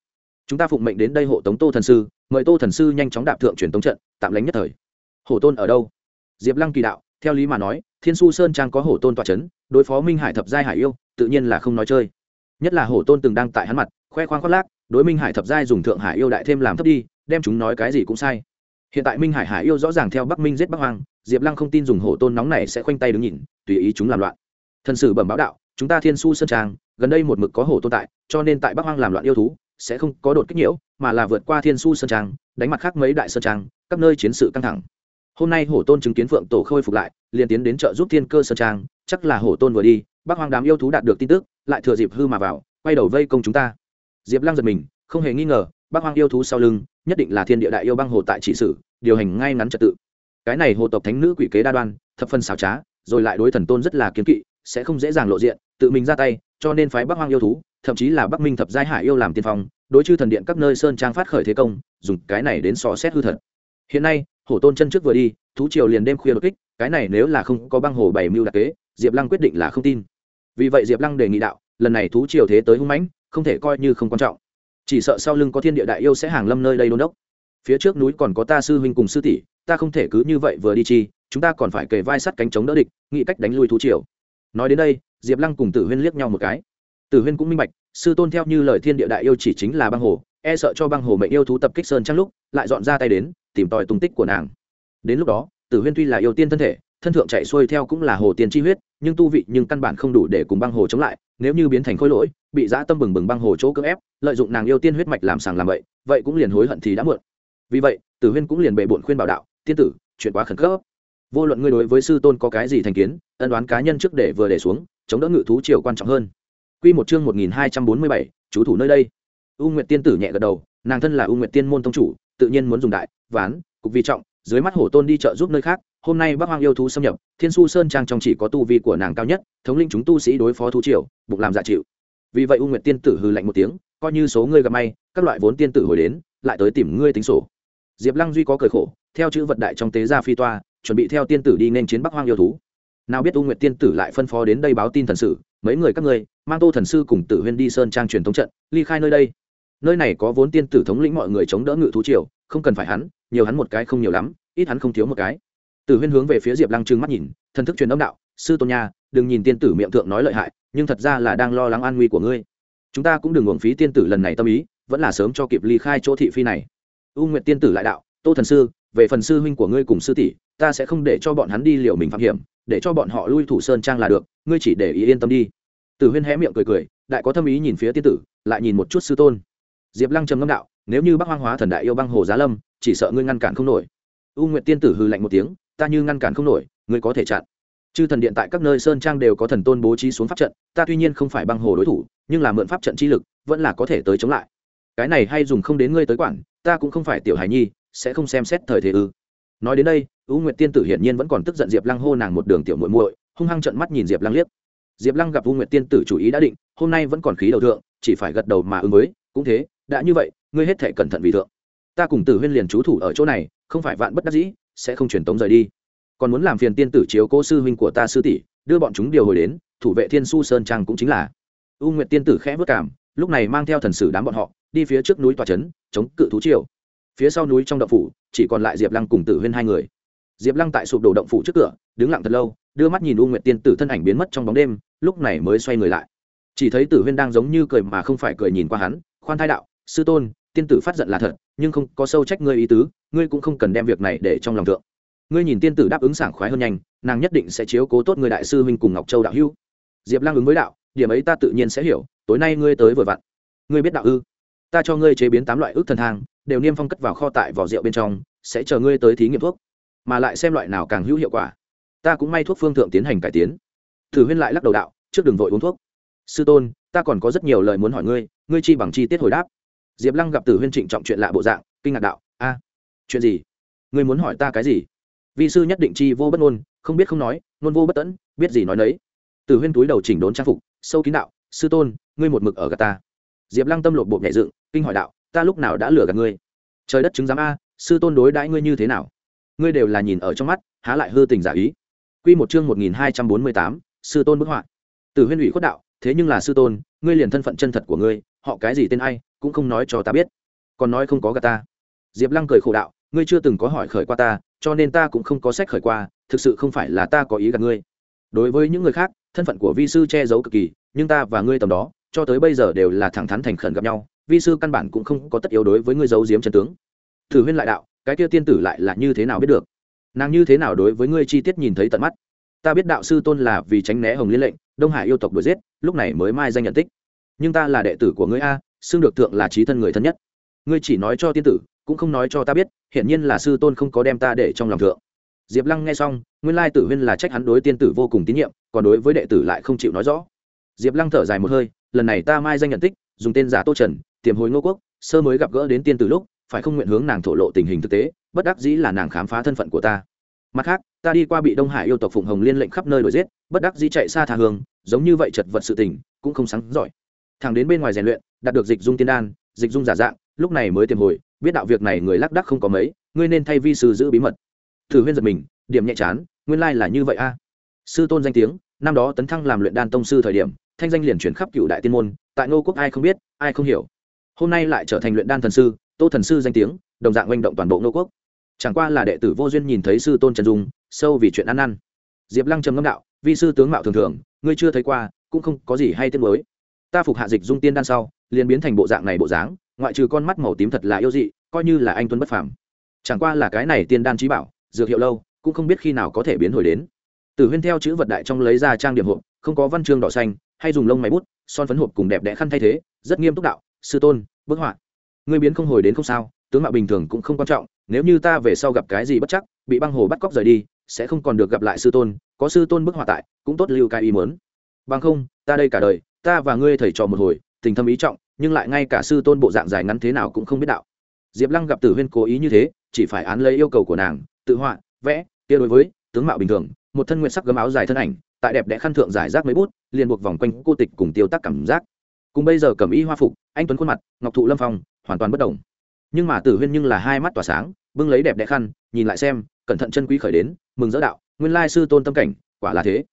Chúng ta phụng mệnh đến đây hộ tống tô thần sư, mời tô thần sư nhanh chóng đạp thượng truyền tống trận, tạm lánh nhất thời. Hổ tôn ở đâu? Diệp lăng kỳ đạo theo lý mà nói, thiên su sơn trang có hổ tôn tọa c h ấ n đối phó minh hải thập giai hải yêu, tự nhiên là không nói chơi. Nhất là hổ tôn từng đang tại hắn mặt, khoe khoang khoác lác, đối minh hải thập giai dùng thượng hải yêu đại thêm làm thấp đi, đem chúng nói cái gì cũng sai. Hiện tại minh hải hải yêu rõ ràng theo bắc minh giết bắc hoàng diệp lăng không tin dùng hổ tôn nóng này sẽ khoanh tay đứng nhìn, tùy ý chúng làm loạn. Thần sử bẩm báo đạo, chúng ta thiên su sơn trang, gần đây một mực có hổ tôn tại, cho nên tại bắc hoang làm loạn yêu thú, sẽ không có đột kích nhiễu mà là vượt qua thiên su sơn trang, đánh mặt khác mấy đại sơn trang, các nơi chiến sự căng thẳng hôm nay hổ tôn chứng kiến phượng tổ khôi phục lại, liền tiến đến chợ giúp thiên cơ sơn trang, chắc là hổ tôn vừa đi bắc hoang đám yêu thú đạt được tin tức, lại thừa dịp hư mà vào, quay đầu vây công chúng ta. Diệp lăng giật mình, không hề nghi ngờ bắc hoang yêu thú sau lưng, nhất định là thiên địa đại yêu băng hồ tại trị sử điều hành ngay ngắn trật tự. Cái này hồ tộc thánh nữ quỷ kế đa đoan, thập phân xảo trá, rồi lại đối thần tôn rất là kiến kỵ, sẽ không dễ dàng lộ diện, tự mình ra tay, cho nên phái bắc hoang yêu thú, thậm chí là bắc minh thập giai hải yêu làm tiên phong, đối chư thần điện các nơi sơn trang phát khởi thế công, dùng cái này đến xò xét hư thật. Hiện nay hổ tôn chân trước vừa đi, thú triều liền đêm khuya đột kích, cái này nếu là không có băng hồ bảy mưu đặc kế, diệp lăng quyết định là không tin. Vì vậy diệp lăng đề nghị đạo, lần này thú triều thế tới hung mãnh, không thể coi như không quan trọng. Chỉ sợ sau lưng có thiên địa đại yêu sẽ hàng lâm nơi đây đôn đốc. Phía trước núi còn có ta sư huynh cùng sư tỷ, ta không thể cứ như vậy vừa đi chi, chúng ta còn phải kề vai sắt cánh chống đỡ địch, nghĩ cách đánh lui thú triều. Nói đến đây, diệp lăng cùng tử huyên liếc nhau một cái. Tử huyên cũng minh bạch, sư tôn theo như lời thiên địa đại yêu chỉ chính là băng hồ e sợ cho băng hồ mệnh yêu thú tập kích sơn trăng lúc, lại dọn ra tay đến tìm tòi tung tích của nàng. Đến lúc đó tử huyên tuy là yêu tiên thân thể thân thượng chạy xuôi theo cũng là hồ tiên chi huyết nhưng tu vị nhưng căn bản không đủ để cùng băng hồ chống lại nếu như biến thành khối lỗi bị dã tâm bừng bừng băng hồ chỗ cưỡng ép lợi dụng nàng yêu tiên huyết mạch làm sàng làm vậy vậy cũng liền hối hận thì đã muộn. Vì vậy tử huyên cũng liền bệ bộn khuyên bảo đạo tiên tử chuyện quá khẩn cấp. Vô luận ngươi đối với sư tôn có cái gì thành kiến ân đoán cá nhân trước để vừa để xuống chống đỡ ngự thú triều quan trọng hơn. Quy một chương 1247, chú thủ nơi đây. U Nguyệt tiên tử nhẹ gật đầu, nàng thân là U Nguyệt tiên môn tông chủ, tự nhiên muốn dùng đại, ván, cục vi trọng, dưới mắt hổ tôn đi chợ giúp nơi khác, hôm nay Bắc Hoang yêu thú xâm nhập, Thiên Su Sơn trang trong chỉ có tu vi của nàng cao nhất, thống lĩnh chúng tu sĩ đối phó thú triều, buộc làm dạ chịu. Vì vậy U Nguyệt tiên tử hư lạnh một tiếng, coi như số ngươi gặp may, các loại vốn tiên tử hồi đến, lại tới tìm ngươi tính sổ. Diệp Lăng duy có cười khổ, theo chữ vật đại trong tế gia phi toa chuẩn bị theo tiên tử đi nên chiến bắc hoang yêu thú nào biết u nguyệt tiên tử lại phân phó đến đây báo tin thần sử, mấy người các ngươi mang tô thần sư cùng tử huyên đi sơn trang truyền thống trận ly khai nơi đây nơi này có vốn tiên tử thống lĩnh mọi người chống đỡ ngự thú triều không cần phải hắn, nhiều hắn một cái không nhiều lắm, ít hắn không thiếu một cái. Tử huyên hướng về phía diệp lăng trừng mắt nhìn, thần thức truyền âm đạo, sư tôn nha, đừng nhìn tiên tử miệng thượng nói lợi hại, nhưng thật ra là đang lo lắng an nguy của ngươi. Chúng ta cũng đừng uổng phí tiên tử lần này tâm ý, vẫn là sớm cho kịp ly khai chỗ thị phi này. U nguyện tiên tử lại đạo, tô thần sư, về phần sư huynh của ngươi cùng sư tỷ, ta sẽ không để cho bọn hắn đi liều mình phạm hiểm, để cho bọn họ lui thủ sơn trang là được, ngươi chỉ để ý yên tâm đi. Tử huyên hé miệng cười cười, đại có tâm ý nhìn phía tiên tử, lại nhìn một chút sư tôn diệp lăng trầm ngâm đạo, nếu như bác hoang hóa thần đại yêu băng hồ giá lâm, chỉ sợ ngươi ngăn cản không nổi. U nguyệt tiên tử hư lạnh một tiếng, ta như ngăn cản không nổi, ngươi có thể chặn. Chư thần điện tại các nơi sơn trang đều có thần tôn bố trí xuống pháp trận, ta tuy nhiên không phải băng hồ đối thủ, nhưng là mượn pháp trận chi lực, vẫn là có thể tới chống lại. Cái này hay dùng không đến ngươi tới quản, ta cũng không phải tiểu hài nhi, sẽ không xem xét thời thế ư. Nói đến đây, u nguyệt tiên tử hiển nhiên vẫn còn tức giận diệp lăng hô nàng một đường tiểu muội muội, hung hăng trận mắt nhìn diệp lăng liếc. Diệp lăng gặp u nguyệt tiên tử chủ ý đã định, hôm nay vẫn còn khí đầu thượng, chỉ phải gật đầu mà ứng với, cũng thế đã như vậy, ngươi hết thể cẩn thận vì thượng. Ta cùng tử huyên liền trú thủ ở chỗ này, không phải vạn bất đắc dĩ, sẽ không truyền tống rời đi. Còn muốn làm phiền tiên tử chiếu cố sư huynh của ta sư tỷ, đưa bọn chúng điều hồi đến, thủ vệ thiên su sơn trang cũng chính là. U nguyệt tiên tử khẽ vất cảm, lúc này mang theo thần sử đám bọn họ, đi phía trước núi tòa trấn, chống cự thú triều. Phía sau núi trong động phủ, chỉ còn lại diệp lăng cùng tử huyên hai người. Diệp lăng tại sụp đổ động phủ trước cửa, đứng lặng thật lâu, đưa mắt nhìn u nguyệt tiên tử thân ảnh biến mất trong bóng đêm, lúc này mới xoay người lại. Chỉ thấy tử huyên đang giống như cười mà không phải cười nhìn qua hắn, khoan thai đạo sư tôn, tiên tử phát giận là thật, nhưng không có sâu trách ngươi ý tứ, ngươi cũng không cần đem việc này để trong lòng thượng. Ngươi nhìn tiên tử đáp ứng sảng khoái hơn nhanh, nàng nhất định sẽ chiếu cố tốt người đại sư huynh cùng ngọc châu đạo hữu. Diệp lang ứng với đạo, điểm ấy ta tự nhiên sẽ hiểu, tối nay ngươi tới vừa vặn. Ngươi biết đạo ư? Ta cho ngươi chế biến tám loại ước thần thang, đều niêm phong cất vào kho tại vỏ rượu bên trong, sẽ chờ ngươi tới thí nghiệm thuốc. Mà lại xem loại nào càng hữu hiệu quả. Ta cũng may thuốc phương thượng tiến hành cải tiến. Thử huyên lại lắc đầu đạo, trước đừng vội uống thuốc. Sư tôn, ta còn có rất nhiều lời muốn hỏi ngươi ngươi chi bằng chi tiết hồi đáp diệp lăng gặp tử huyên trịnh trọng chuyện lạ bộ dạng, kinh ngạc đạo, a, chuyện gì? Ngươi muốn hỏi ta cái gì? Vi sư nhất định chi vô bất ngôn, không biết không nói, ngôn vô bất tẫn, biết gì nói nấy. Tử huyên túi đầu chỉnh đốn trang phục, sâu kín đạo, sư tôn, ngươi một mực ở gà ta. Diệp lăng tâm lột bộ nhẹ dựng, kinh hỏi đạo, ta lúc nào đã lừa gạt ngươi? Trời đất chứng giám a, sư tôn đối đãi ngươi như thế nào? Ngươi đều là nhìn ở trong mắt, há lại hư tình giả ý. Q một chương một nghìn hai trăm bốn mươi tám, sư tôn bức họa. Từ huyên ủy khuất đạo, thế nhưng là sư tôn, ngươi liền thân phận chân thật của ngươi họ cái gì tên ai, cũng không nói cho ta biết. Còn nói không có gà ta. Diệp lăng cười khổ đạo, ngươi chưa từng có hỏi khởi qua ta, cho nên ta cũng không có sách khởi qua, thực sự không phải là ta có ý gặp ngươi. Đối với những người khác, thân phận của vi sư che giấu cực kỳ, nhưng ta và ngươi tầm đó, cho tới bây giờ đều là thẳng thắn thành khẩn gặp nhau, vi sư căn bản cũng không có tất yếu đối với ngươi giấu giếm chân tướng. Thử huyên lại đạo, cái kia tiên tử lại là như thế nào biết được? Nàng như thế nào đối với ngươi chi tiết nhìn thấy tận mắt? Ta biết đạo sư tôn là vì tránh né hồng liên lệnh, đông hải yêu tộc đuổi giết, lúc này mới mai danh nhận tích nhưng ta là đệ tử của ngươi a, xưng được thượng là trí thân người thân nhất. Ngươi chỉ nói cho tiên tử, cũng không nói cho ta biết, hiển nhiên là sư tôn không có đem ta để trong lòng thượng. Diệp lăng nghe xong, nguyên lai tử huyên là trách hắn đối tiên tử vô cùng tín nhiệm, còn đối với đệ tử lại không chịu nói rõ. Diệp lăng thở dài một hơi, lần này ta mai danh nhận tích, dùng tên giả tô trần, tiềm hồi ngô quốc, sơ mới gặp gỡ đến tiên tử lúc, phải không nguyện hướng nàng thổ lộ tình hình thực tế, bất đắc dĩ là nàng khám phá thân phận của ta. Mặt khác, ta đi qua bị đông hải yêu tộc phụng hồng liên lệnh khắp nơi đuổi giết, bất đắc dĩ chạy xa tha hương, giống như vậy chật vật sự tình, cũng không sáng giỏi thằng đến bên ngoài rèn luyện, đạt được dịch dung tiên đan, dịch dung giả dạng, lúc này mới tiềm hồi, biết đạo việc này người lác đắc không có mấy, ngươi nên thay vi sư giữ bí mật. Thử huyên giật mình, điểm nhẹ chán, nguyên lai là như vậy a. Sư tôn danh tiếng, năm đó tấn thăng làm luyện đan tông sư thời điểm, thanh danh liền chuyển khắp cựu đại tiên môn, tại ngô quốc ai không biết, ai không hiểu. Hôm nay lại trở thành luyện đan thần sư, tô thần sư danh tiếng, đồng dạng oanh động toàn bộ ngô quốc. Chẳng qua là đệ tử vô duyên nhìn thấy sư tôn trần dung, sâu vì chuyện ăn ăn diệp lăng trầm ngâm đạo, vi sư tướng mạo thường thường, ngươi chưa thấy qua, cũng không có gì hay tiếc mới ta phục hạ dịch dung tiên đan sau, liền biến thành bộ dạng này bộ dáng, ngoại trừ con mắt màu tím thật là yêu dị, coi như là anh tuấn bất phàm. Chẳng qua là cái này tiên đan trí bảo, dược hiệu lâu, cũng không biết khi nào có thể biến hồi đến. Tử huyên theo chữ vật đại trong lấy ra trang điểm hộp, không có văn chương đỏ xanh, hay dùng lông máy bút, son phấn hộp cùng đẹp đẽ khăn thay thế, rất nghiêm túc đạo, sư tôn, bức họa. Ngươi biến không hồi đến không sao, tướng mạo bình thường cũng không quan trọng, nếu như ta về sau gặp cái gì bất chắc, bị băng hồ bắt cóc rời đi, sẽ không còn được gặp lại sư tôn, có sư tôn bức họa tại, cũng tốt lưu cái ý mớn bằng không, ta đây cả đời ta và ngươi thầy trò một hồi, tình thâm ý trọng, nhưng lại ngay cả sư tôn bộ dạng dài ngắn thế nào cũng không biết đạo. Diệp lăng gặp tử huyên cố ý như thế, chỉ phải án lấy yêu cầu của nàng, tự họa, vẽ, kia đối với, tướng mạo bình thường, một thân nguyện sắc gấm áo dài thân ảnh, tại đẹp đẽ khăn thượng giải rác mấy bút, liền buộc vòng quanh cô tịch cùng tiêu tác cảm giác. Cùng bây giờ cầm y hoa phục, anh tuấn khuôn mặt, ngọc thụ lâm phong, hoàn toàn bất đồng. Nhưng mà tử huyên nhưng là hai mắt tỏa sáng, bưng lấy đẹp đẽ khăn, nhìn lại xem, cẩn thận chân quý khởi đến, mừng dỡ đạo, nguyên lai sư tôn tâm cảnh, quả là thế.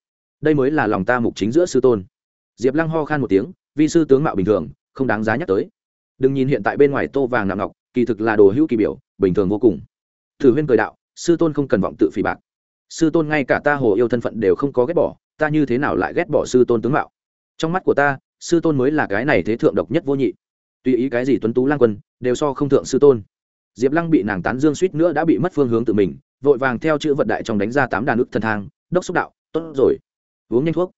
Đây mới là lòng ta mục chính giữa sư tôn diệp lăng ho khan một tiếng, vi sư tướng mạo bình thường, không đáng giá nhắc tới. Đừng nhìn hiện tại bên ngoài tô vàng nặng ngọc, kỳ thực là đồ hữu kỳ biểu, bình thường vô cùng. Thử huyên cười đạo, sư tôn không cần vọng tự phỉ bạc. Sư tôn ngay cả ta hồ yêu thân phận đều không có ghét bỏ, ta như thế nào lại ghét bỏ sư tôn tướng mạo? Trong mắt của ta, sư tôn mới là cái này thế thượng độc nhất vô nhị. Tùy ý cái gì tuấn tú lang quân, đều so không thượng sư tôn. Diệp lăng bị nàng tán dương suýt nữa đã bị mất phương hướng tự mình, vội vàng theo chữ vận đại trong đánh ra tám đàn ức thần thang, đốc xúc đạo, tốt rồi. Uống nhanh thuốc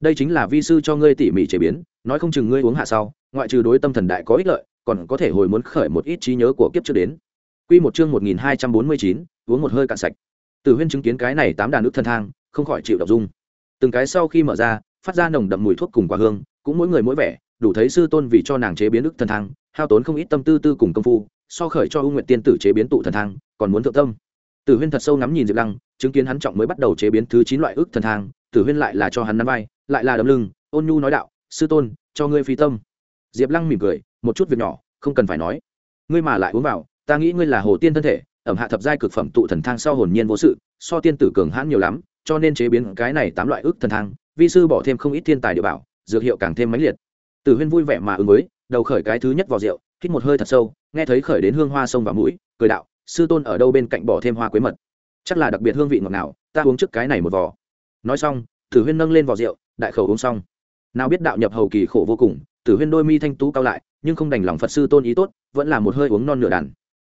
đây chính là vi sư cho ngươi tỉ mỉ chế biến nói không chừng ngươi uống hạ sau ngoại trừ đối tâm thần đại có ích lợi còn có thể hồi muốn khởi một ít trí nhớ của kiếp trước đến Quy một chương một nghìn hai trăm bốn mươi chín, uống một hơi cạn sạch. Từ Huyên chứng kiến cái này tám đàn nước thân thang, không khỏi chịu động dung. Từng cái sau khi mở ra, phát ra nồng đậm mùi thuốc cùng quả hương, cũng mỗi người mỗi vẻ, đủ thấy sư tôn vì cho nàng chế biến nước thân thang, hao tốn không ít tâm tư tư cùng công phu, so khởi cho U Nguyệt tiên tử chế biến tụ thần thang, còn muốn thượng tâm. Từ Huyên thật sâu ngắm nhìn Diệp Lăng, chứng kiến hắn trọng mới bắt đầu chế biến thứ chín loại ức thần thang, Tử Huyên lại là cho hắn nắm vai, lại là đấm lưng, ôn nhu nói đạo, sư tôn, cho ngươi phi tâm. Diệp Lăng mỉm cười, một chút việc nhỏ, không cần phải nói. Ngươi mà lại uống vào, ta nghĩ ngươi là hồ tiên thân thể, ẩm hạ thập giai cực phẩm tụ thần thang sau hồn nhiên vô sự, so tiên tử cường hãn nhiều lắm, cho nên chế biến cái này tám loại ức thần thang, vi sư bỏ thêm không ít thiên tài địa bảo, dược hiệu càng thêm mãnh liệt. Tử Huyên vui vẻ mà ứng với, đầu khởi cái thứ nhất vào rượu, hít một hơi thật sâu, nghe thấy khởi đến hương hoa sông vào mũi, cười đạo, sư tôn ở đâu bên cạnh bỏ thêm hoa quế mật, chắc là đặc biệt hương vị ngọt nào, ta uống trước cái này một vò. Nói xong, Tử Huyên nâng lên vỏ rượu, đại khẩu uống xong. Nào biết đạo nhập hầu kỳ khổ vô cùng, Tử Huyên đôi mi thanh tú cao lại, nhưng không đành lòng Phật sư tôn ý tốt, vẫn là một hơi uống non nửa đàn.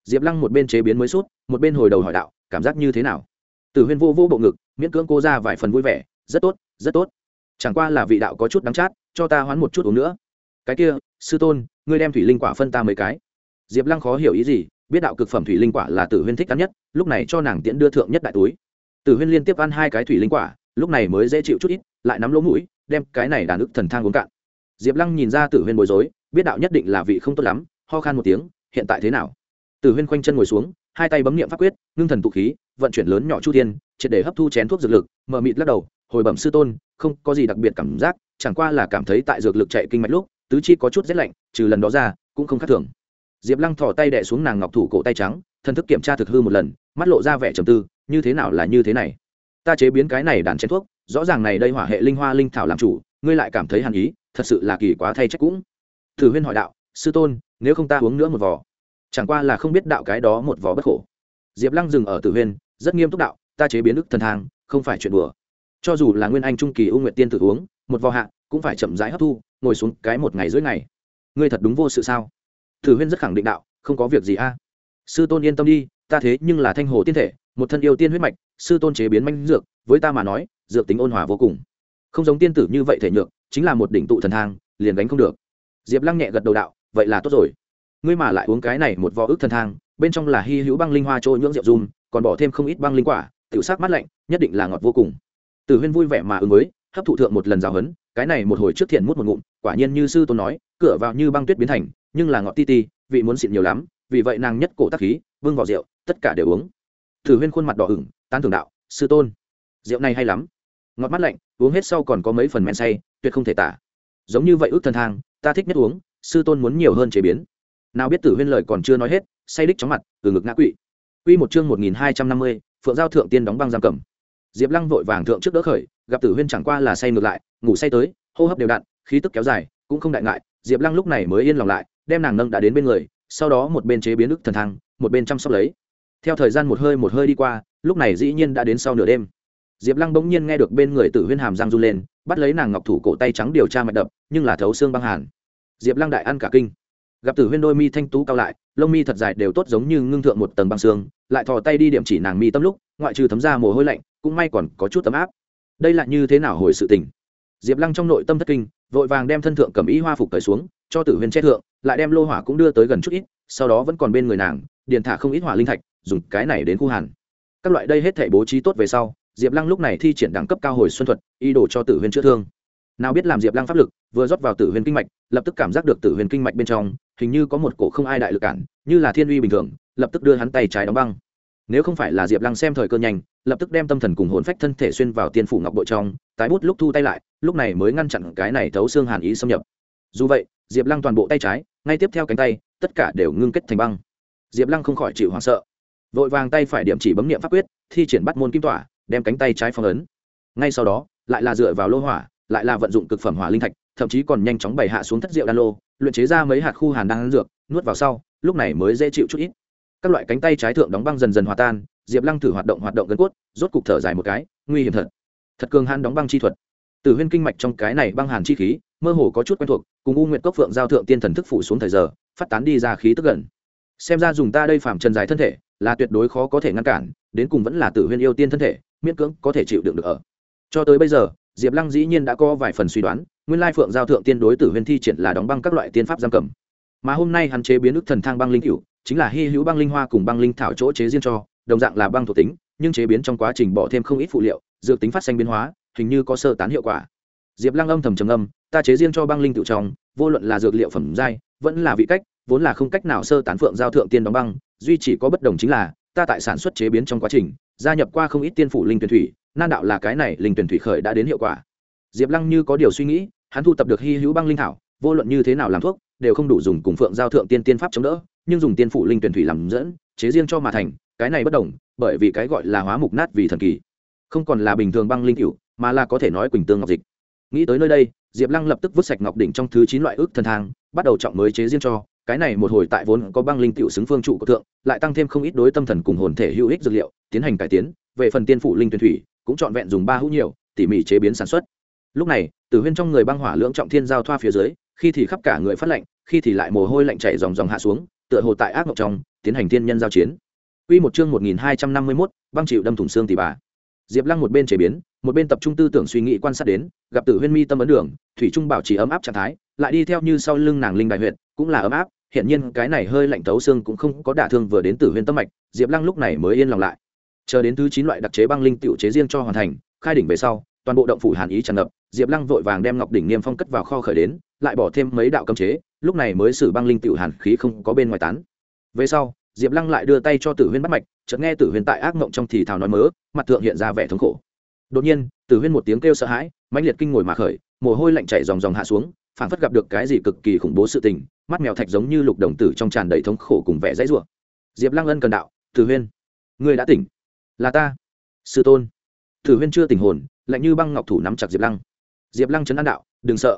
Diệp Lăng một bên chế biến mới sút, một bên hồi đầu hỏi đạo, cảm giác như thế nào? Tử Huyên vô vô bộ ngực, miễn cưỡng cô ra vài phần vui vẻ, rất tốt, rất tốt. Chẳng qua là vị đạo có chút đắng chát, cho ta hoán một chút uống nữa. Cái kia, sư tôn, ngươi đem thủy linh quả phân ta mấy cái. Diệp Lăng khó hiểu ý gì, biết đạo cực phẩm thủy linh quả là Tử Huyên thích ăn nhất, lúc này cho nàng tiễn đưa thượng nhất đại túi. Tử Huyên liên tiếp ăn hai cái thủy linh quả, lúc này mới dễ chịu chút ít, lại nắm lỗ mũi, đem cái này đàn ức thần thang uống cạn. Diệp Lăng nhìn ra Tử Huyên bối rối, biết đạo nhất định là vị không tốt lắm, ho khan một tiếng, hiện tại thế nào? Tử Huyên khoanh chân ngồi xuống, hai tay bấm niệm pháp quyết, ngưng thần tụ khí, vận chuyển lớn nhỏ chu thiên, triệt để hấp thu chén thuốc dược lực, mở mịt lắc đầu, hồi bẩm sư tôn, không có gì đặc biệt cảm giác, chẳng qua là cảm thấy tại dược lực chạy kinh mạch lúc, tứ chi có chút rét lạnh, trừ lần đó ra, cũng không khác thường. Diệp Lăng thò tay đè xuống nàng ngọc thủ cổ tay trắng, thân thức kiểm tra thực hư một lần, mắt lộ ra vẻ trầm tư, như thế nào là như thế này? Ta chế biến cái này đàn chén thuốc, rõ ràng này đây hỏa hệ linh hoa linh thảo làm chủ, ngươi lại cảm thấy hàn ý, thật sự là kỳ quá thay trách cũng. Thử Huyên hỏi đạo, sư tôn, nếu không ta uống nữa một vò, chẳng qua là không biết đạo cái đó một vò bất khổ. Diệp Lăng dừng ở Tử Huyên, rất nghiêm túc đạo, ta chế biến đức thần thang, không phải chuyện đùa. Cho dù là nguyên anh trung kỳ u nguyệt tiên tử uống, một vò hạ, cũng phải chậm rãi hấp thu, ngồi xuống cái một ngày dưới ngày. Ngươi thật đúng vô sự sao? Tử Huyên rất khẳng định đạo, không có việc gì a. Sư tôn yên tâm đi, ta thế nhưng là thanh hồ tiên thể, một thân yêu tiên huyết mạch, sư tôn chế biến manh dược, với ta mà nói, dược tính ôn hòa vô cùng. Không giống tiên tử như vậy thể nhược, chính là một đỉnh tụ thần thang, liền gánh không được. Diệp Lăng nhẹ gật đầu đạo, vậy là tốt rồi. Ngươi mà lại uống cái này một vò ức thần thang, bên trong là hy hữu băng linh hoa trôi nhưỡng rượu dùm còn bỏ thêm không ít băng linh quả, tiểu sắc mát lạnh, nhất định là ngọt vô cùng. Tử Huyên vui vẻ mà ứng với, hấp thụ thượng một lần giáo hấn, cái này một hồi trước thiện mút một ngụm, quả nhiên như sư tôn nói, cửa vào như băng tuyết biến thành, nhưng là ngọt ti ti, vị muốn xịn nhiều lắm, vì vậy nàng nhất cổ tác khí, vương vào rượu, tất cả đều uống. Tử Huyên khuôn mặt đỏ ửng, tán thưởng đạo, sư tôn, rượu này hay lắm, ngọt mát lạnh, uống hết sau còn có mấy phần men say, tuyệt không thể tả. Giống như vậy ước thần thang, ta thích nhất uống, sư tôn muốn nhiều hơn chế biến. Nào biết Tử Huyên lời còn chưa nói hết, say đích chóng mặt, từ ngực ngã quỵ. Quy một chương 1250, Phượng Giao thượng tiên đóng băng giam cầm. Diệp Lăng vội vàng thượng trước đỡ khởi, gặp Tử Huyên chẳng qua là say ngược lại, ngủ say tới, hô hấp đều đặn, khí tức kéo dài, cũng không đại ngại, Diệp Lăng lúc này mới yên lòng lại, đem nàng nâng đã đến bên người, sau đó một bên chế biến ức thần thang, một bên chăm sóc lấy. Theo thời gian một hơi một hơi đi qua, lúc này dĩ nhiên đã đến sau nửa đêm. Diệp Lăng bỗng nhiên nghe được bên người Tử Huyên hàm răng run lên, bắt lấy nàng ngọc thủ cổ tay trắng điều tra mạch đập, nhưng là thấu xương băng hàn. Diệp Lăng đại ăn cả kinh. Gặp Tử Huyên đôi mi thanh tú cao lại, lông mi thật dài đều tốt giống như ngưng thượng một tầng băng xương, lại thò tay đi điểm chỉ nàng mi tâm lúc, ngoại trừ thấm ra mồ hôi lạnh, cũng may còn có chút tấm áp. Đây là như thế nào hồi sự tình? Diệp Lăng trong nội tâm thất kinh, vội vàng đem thân thượng cầm ý hoa phục cởi xuống, cho Tử Huyên che thượng, lại đem lô hỏa cũng đưa tới gần chút ít, sau đó vẫn còn bên người nàng, điền thả không ít hỏa linh thạch, dùng cái này đến khu hàn. Các loại đây hết thảy bố trí tốt về sau, Diệp Lăng lúc này thi triển đẳng cấp cao hồi xuân thuật, ý đồ cho Tử Huyên chữa thương. Nào biết làm Diệp Lăng pháp lực, vừa rót vào Tử Huyên kinh mạch, lập tức cảm giác được Tử Huyên kinh mạch bên trong, hình như có một cổ không ai đại lực cản, như là thiên uy bình thường, lập tức đưa hắn tay trái đóng băng. Nếu không phải là Diệp Lăng xem thời cơ nhanh, lập tức đem tâm thần cùng hồn phách thân thể xuyên vào tiên phủ ngọc bội trong, tái bút lúc thu tay lại, lúc này mới ngăn chặn cái này thấu xương hàn ý xâm nhập. Dù vậy, Diệp Lăng toàn bộ tay trái, ngay tiếp theo cánh tay, tất cả đều ngưng kết thành băng. Diệp Lăng không khỏi chịu hoảng sợ vội vàng tay phải điểm chỉ bấm niệm pháp quyết, thi triển bắt môn kim tỏa, đem cánh tay trái phong ấn. Ngay sau đó, lại là dựa vào lô hỏa, lại là vận dụng cực phẩm hỏa linh thạch, thậm chí còn nhanh chóng bày hạ xuống thất rượu đan lô, luyện chế ra mấy hạt khu hàn đan dược, nuốt vào sau, lúc này mới dễ chịu chút ít. Các loại cánh tay trái thượng đóng băng dần dần hòa tan, diệp lăng thử hoạt động hoạt động gân cốt, rốt cục thở dài một cái, nguy hiểm thật. Thật cường hàn đóng băng chi thuật. Từ huyên kinh mạch trong cái này băng hàn chi khí, mơ hồ có chút quen thuộc, cùng u nguyệt cốc phượng giao thượng tiên thần thức phủ xuống thời giờ, phát tán đi ra khí tức gần xem ra dùng ta đây phạm trần dài thân thể, là tuyệt đối khó có thể ngăn cản, đến cùng vẫn là tử huyên yêu tiên thân thể, miễn cưỡng có thể chịu đựng được ở. Cho tới bây giờ, diệp lăng dĩ nhiên đã có vài phần suy đoán, nguyên lai phượng giao thượng tiên đối tử huyên thi triển là đóng băng các loại tiên pháp giam cầm. Mà hôm nay hắn chế biến ức thần thang băng linh cựu chính là hy hữu băng linh hoa cùng băng linh thảo chỗ chế riêng cho, đồng dạng là băng thuộc tính, nhưng chế biến trong quá trình bỏ thêm không ít phụ liệu, dược tính phát sinh biến hóa, hình như có sơ tán hiệu quả. Diệp lăng âm thầm trầm âm ta chế riêng cho băng linh tự trong, vô luận là dược liệu phẩm giai, vẫn là vị cách vốn là không cách nào sơ tán phượng giao thượng tiên đóng băng, duy chỉ có bất đồng chính là, ta tại sản xuất chế biến trong quá trình, gia nhập qua không ít tiên phủ linh tuyển thủy, nan đạo là cái này linh tuyển thủy khởi đã đến hiệu quả. Diệp lăng như có điều suy nghĩ, hắn thu tập được hy hữu băng linh thảo, vô luận như thế nào làm thuốc, đều không đủ dùng cùng phượng giao thượng tiên tiên pháp chống đỡ, nhưng dùng tiên phủ linh tuyển thủy làm dẫn, chế riêng cho mà thành, cái này bất đồng, bởi vì cái gọi là hóa mục nát vì thần kỳ. Không còn là bình thường băng linh cựu mà là có thể nói quỳnh tương ngọc dịch. Nghĩ tới nơi đây, diệp lăng lập tức vứt sạch ngọc đỉnh trong thứ chín loại ước thần thang, bắt đầu trọng mới chế riêng cho cái này một hồi tại vốn có băng linh tiểu xứng phương trụ của thượng lại tăng thêm không ít đối tâm thần cùng hồn thể hữu ích dược liệu tiến hành cải tiến về phần tiên phụ linh tuyển thủy cũng chọn vẹn dùng ba hữu nhiều tỉ mỉ chế biến sản xuất. Lúc này tử huyên trong người băng hỏa lưỡng trọng thiên giao thoa phía dưới khi thì khắp cả người phát lạnh khi thì lại mồ hôi lạnh chảy dòng dòng hạ xuống tựa hồ tại ác mộng trong tiến hành thiên nhân giao chiến. Quy một chương 1251, băng chịu đâm thủng xương tỷ bà. Diệp Lăng một bên chế biến, một bên tập trung tư tưởng suy nghĩ quan sát đến, gặp Tử Huyên Mi tâm ấn đường, thủy trung bảo trì ấm áp trạng thái, lại đi theo như sau lưng nàng linh đại huyệt, cũng là ấm áp, hiện nhiên cái này hơi lạnh tấu xương cũng không có đả thương vừa đến Tử Huyên tâm mạch, Diệp Lăng lúc này mới yên lòng lại. Chờ đến thứ chín loại đặc chế băng linh tiểu chế riêng cho hoàn thành, khai đỉnh về sau, toàn bộ động phủ hàn ý tràn ngập, Diệp Lăng vội vàng đem Ngọc đỉnh niêm phong cất vào kho khởi đến, lại bỏ thêm mấy đạo cấm chế, lúc này mới sử băng linh tiểu hàn khí không có bên ngoài tán. Về sau, Diệp Lăng lại đưa tay cho Tử Huyên bắt mạch, chợt nghe Tử Huyên tại ác mộng trong thì thào nói mớ, mặt thượng hiện ra vẻ thống khổ. Đột nhiên, Tử Huyên một tiếng kêu sợ hãi, mãnh liệt kinh ngồi mà khởi, mồ hôi lạnh chảy ròng ròng hạ xuống, phản phất gặp được cái gì cực kỳ khủng bố sự tình, mắt mèo thạch giống như lục đồng tử trong tràn đầy thống khổ cùng vẻ dãy rủa. Diệp Lăng ân cần đạo, "Tử Huyên, ngươi đã tỉnh?" "Là ta." "Sư tôn." Tử Huyên chưa tỉnh hồn, lạnh như băng ngọc thủ nắm chặt Diệp Lăng. Diệp Lăng chấn an đạo, "Đừng sợ,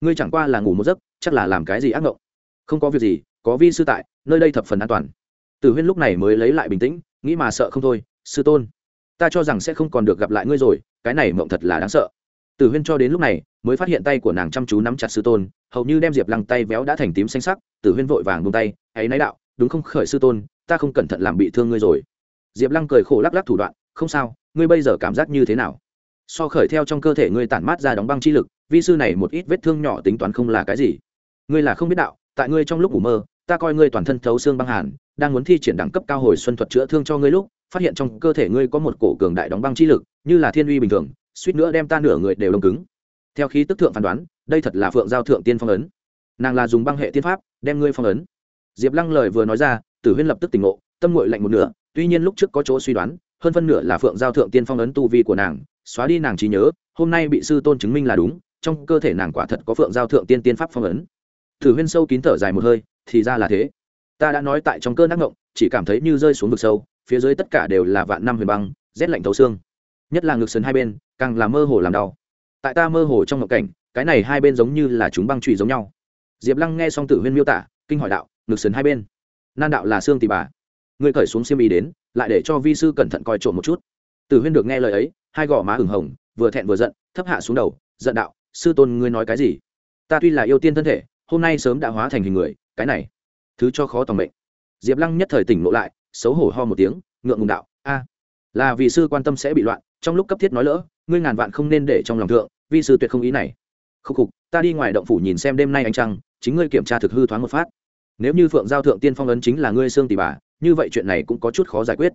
ngươi chẳng qua là ngủ một giấc, chắc là làm cái gì ác mộng. Không có việc gì, có vi sư tại, nơi đây thập phần an toàn." Tử Huyên lúc này mới lấy lại bình tĩnh, nghĩ mà sợ không thôi, "Sư tôn, ta cho rằng sẽ không còn được gặp lại ngươi rồi, cái này mộng thật là đáng sợ." Tử Huyên cho đến lúc này mới phát hiện tay của nàng chăm chú nắm chặt sư tôn, hầu như đem Diệp Lăng tay véo đã thành tím xanh sắc, Tử Huyên vội vàng buông tay, "Ấy náy đạo, đúng không khởi sư tôn, ta không cẩn thận làm bị thương ngươi rồi." Diệp Lăng cười khổ lắc lắc thủ đoạn, "Không sao, ngươi bây giờ cảm giác như thế nào?" So khởi theo trong cơ thể ngươi tản mát ra đóng băng chi lực, vi sư này một ít vết thương nhỏ tính toán không là cái gì. Ngươi là không biết đạo, tại ngươi trong lúc ngủ mơ, ta coi ngươi toàn thân thấu xương băng hàn, đang muốn thi triển đẳng cấp cao hồi xuân thuật chữa thương cho ngươi lúc, phát hiện trong cơ thể ngươi có một cổ cường đại đóng băng chi lực, như là thiên uy bình thường, suýt nữa đem ta nửa người đều đông cứng. Theo khí tức thượng phán đoán, đây thật là Phượng Giao thượng tiên phong ấn. Nàng là dùng băng hệ tiên pháp, đem ngươi phong ấn. Diệp Lăng lời vừa nói ra, Tử Huyên lập tức tỉnh ngộ, tâm nguội lạnh một nửa, tuy nhiên lúc trước có chỗ suy đoán, hơn phân nửa là Phượng Giao thượng tiên phong ấn tu vi của nàng, xóa đi nàng trí nhớ, hôm nay bị sư tôn chứng minh là đúng, trong cơ thể nàng quả thật có Phượng Giao thượng tiên tiên pháp phong ấn. Tử Huyên sâu kín thở dài một hơi, thì ra là thế ta đã nói tại trong cơn ác ngộng chỉ cảm thấy như rơi xuống vực sâu phía dưới tất cả đều là vạn năm huyền băng rét lạnh thấu xương nhất là ngực sườn hai bên, càng là mơ hồ làm đau. Tại ta mơ hồ trong ngộng cảnh, cái này hai bên giống như là chúng băng trụy giống nhau. Diệp lăng nghe xong tử huyên miêu tả, kinh hỏi đạo, ngực sườn hai bên, nan đạo là xương tì bà. Ngươi cởi xuống xiêm y đến, lại để cho vi sư cẩn thận coi trộm một chút. Tử huyên được nghe lời ấy, hai gò má hửng hồng, vừa thẹn vừa giận, thấp hạ xuống đầu, giận đạo, sư tôn, ngươi nói cái gì? Ta tuy là yêu tiên thân thể, hôm nay sớm đã hóa thành hình người, cái này, thứ cho khó tòng mệnh. Diệp lăng nhất thời tỉnh lộ lại, xấu hổ ho một tiếng, ngượng ngùng đạo, a là vì sư quan tâm sẽ bị loạn, trong lúc cấp thiết nói lỡ, ngươi ngàn vạn không nên để trong lòng thượng Vì sư tuyệt không ý này. Khúc khục, ta đi ngoài động phủ nhìn xem đêm nay anh trăng, chính ngươi kiểm tra thực hư thoáng một phát. Nếu như phượng giao thượng tiên phong ấn chính là ngươi xương tỷ bà, như vậy chuyện này cũng có chút khó giải quyết.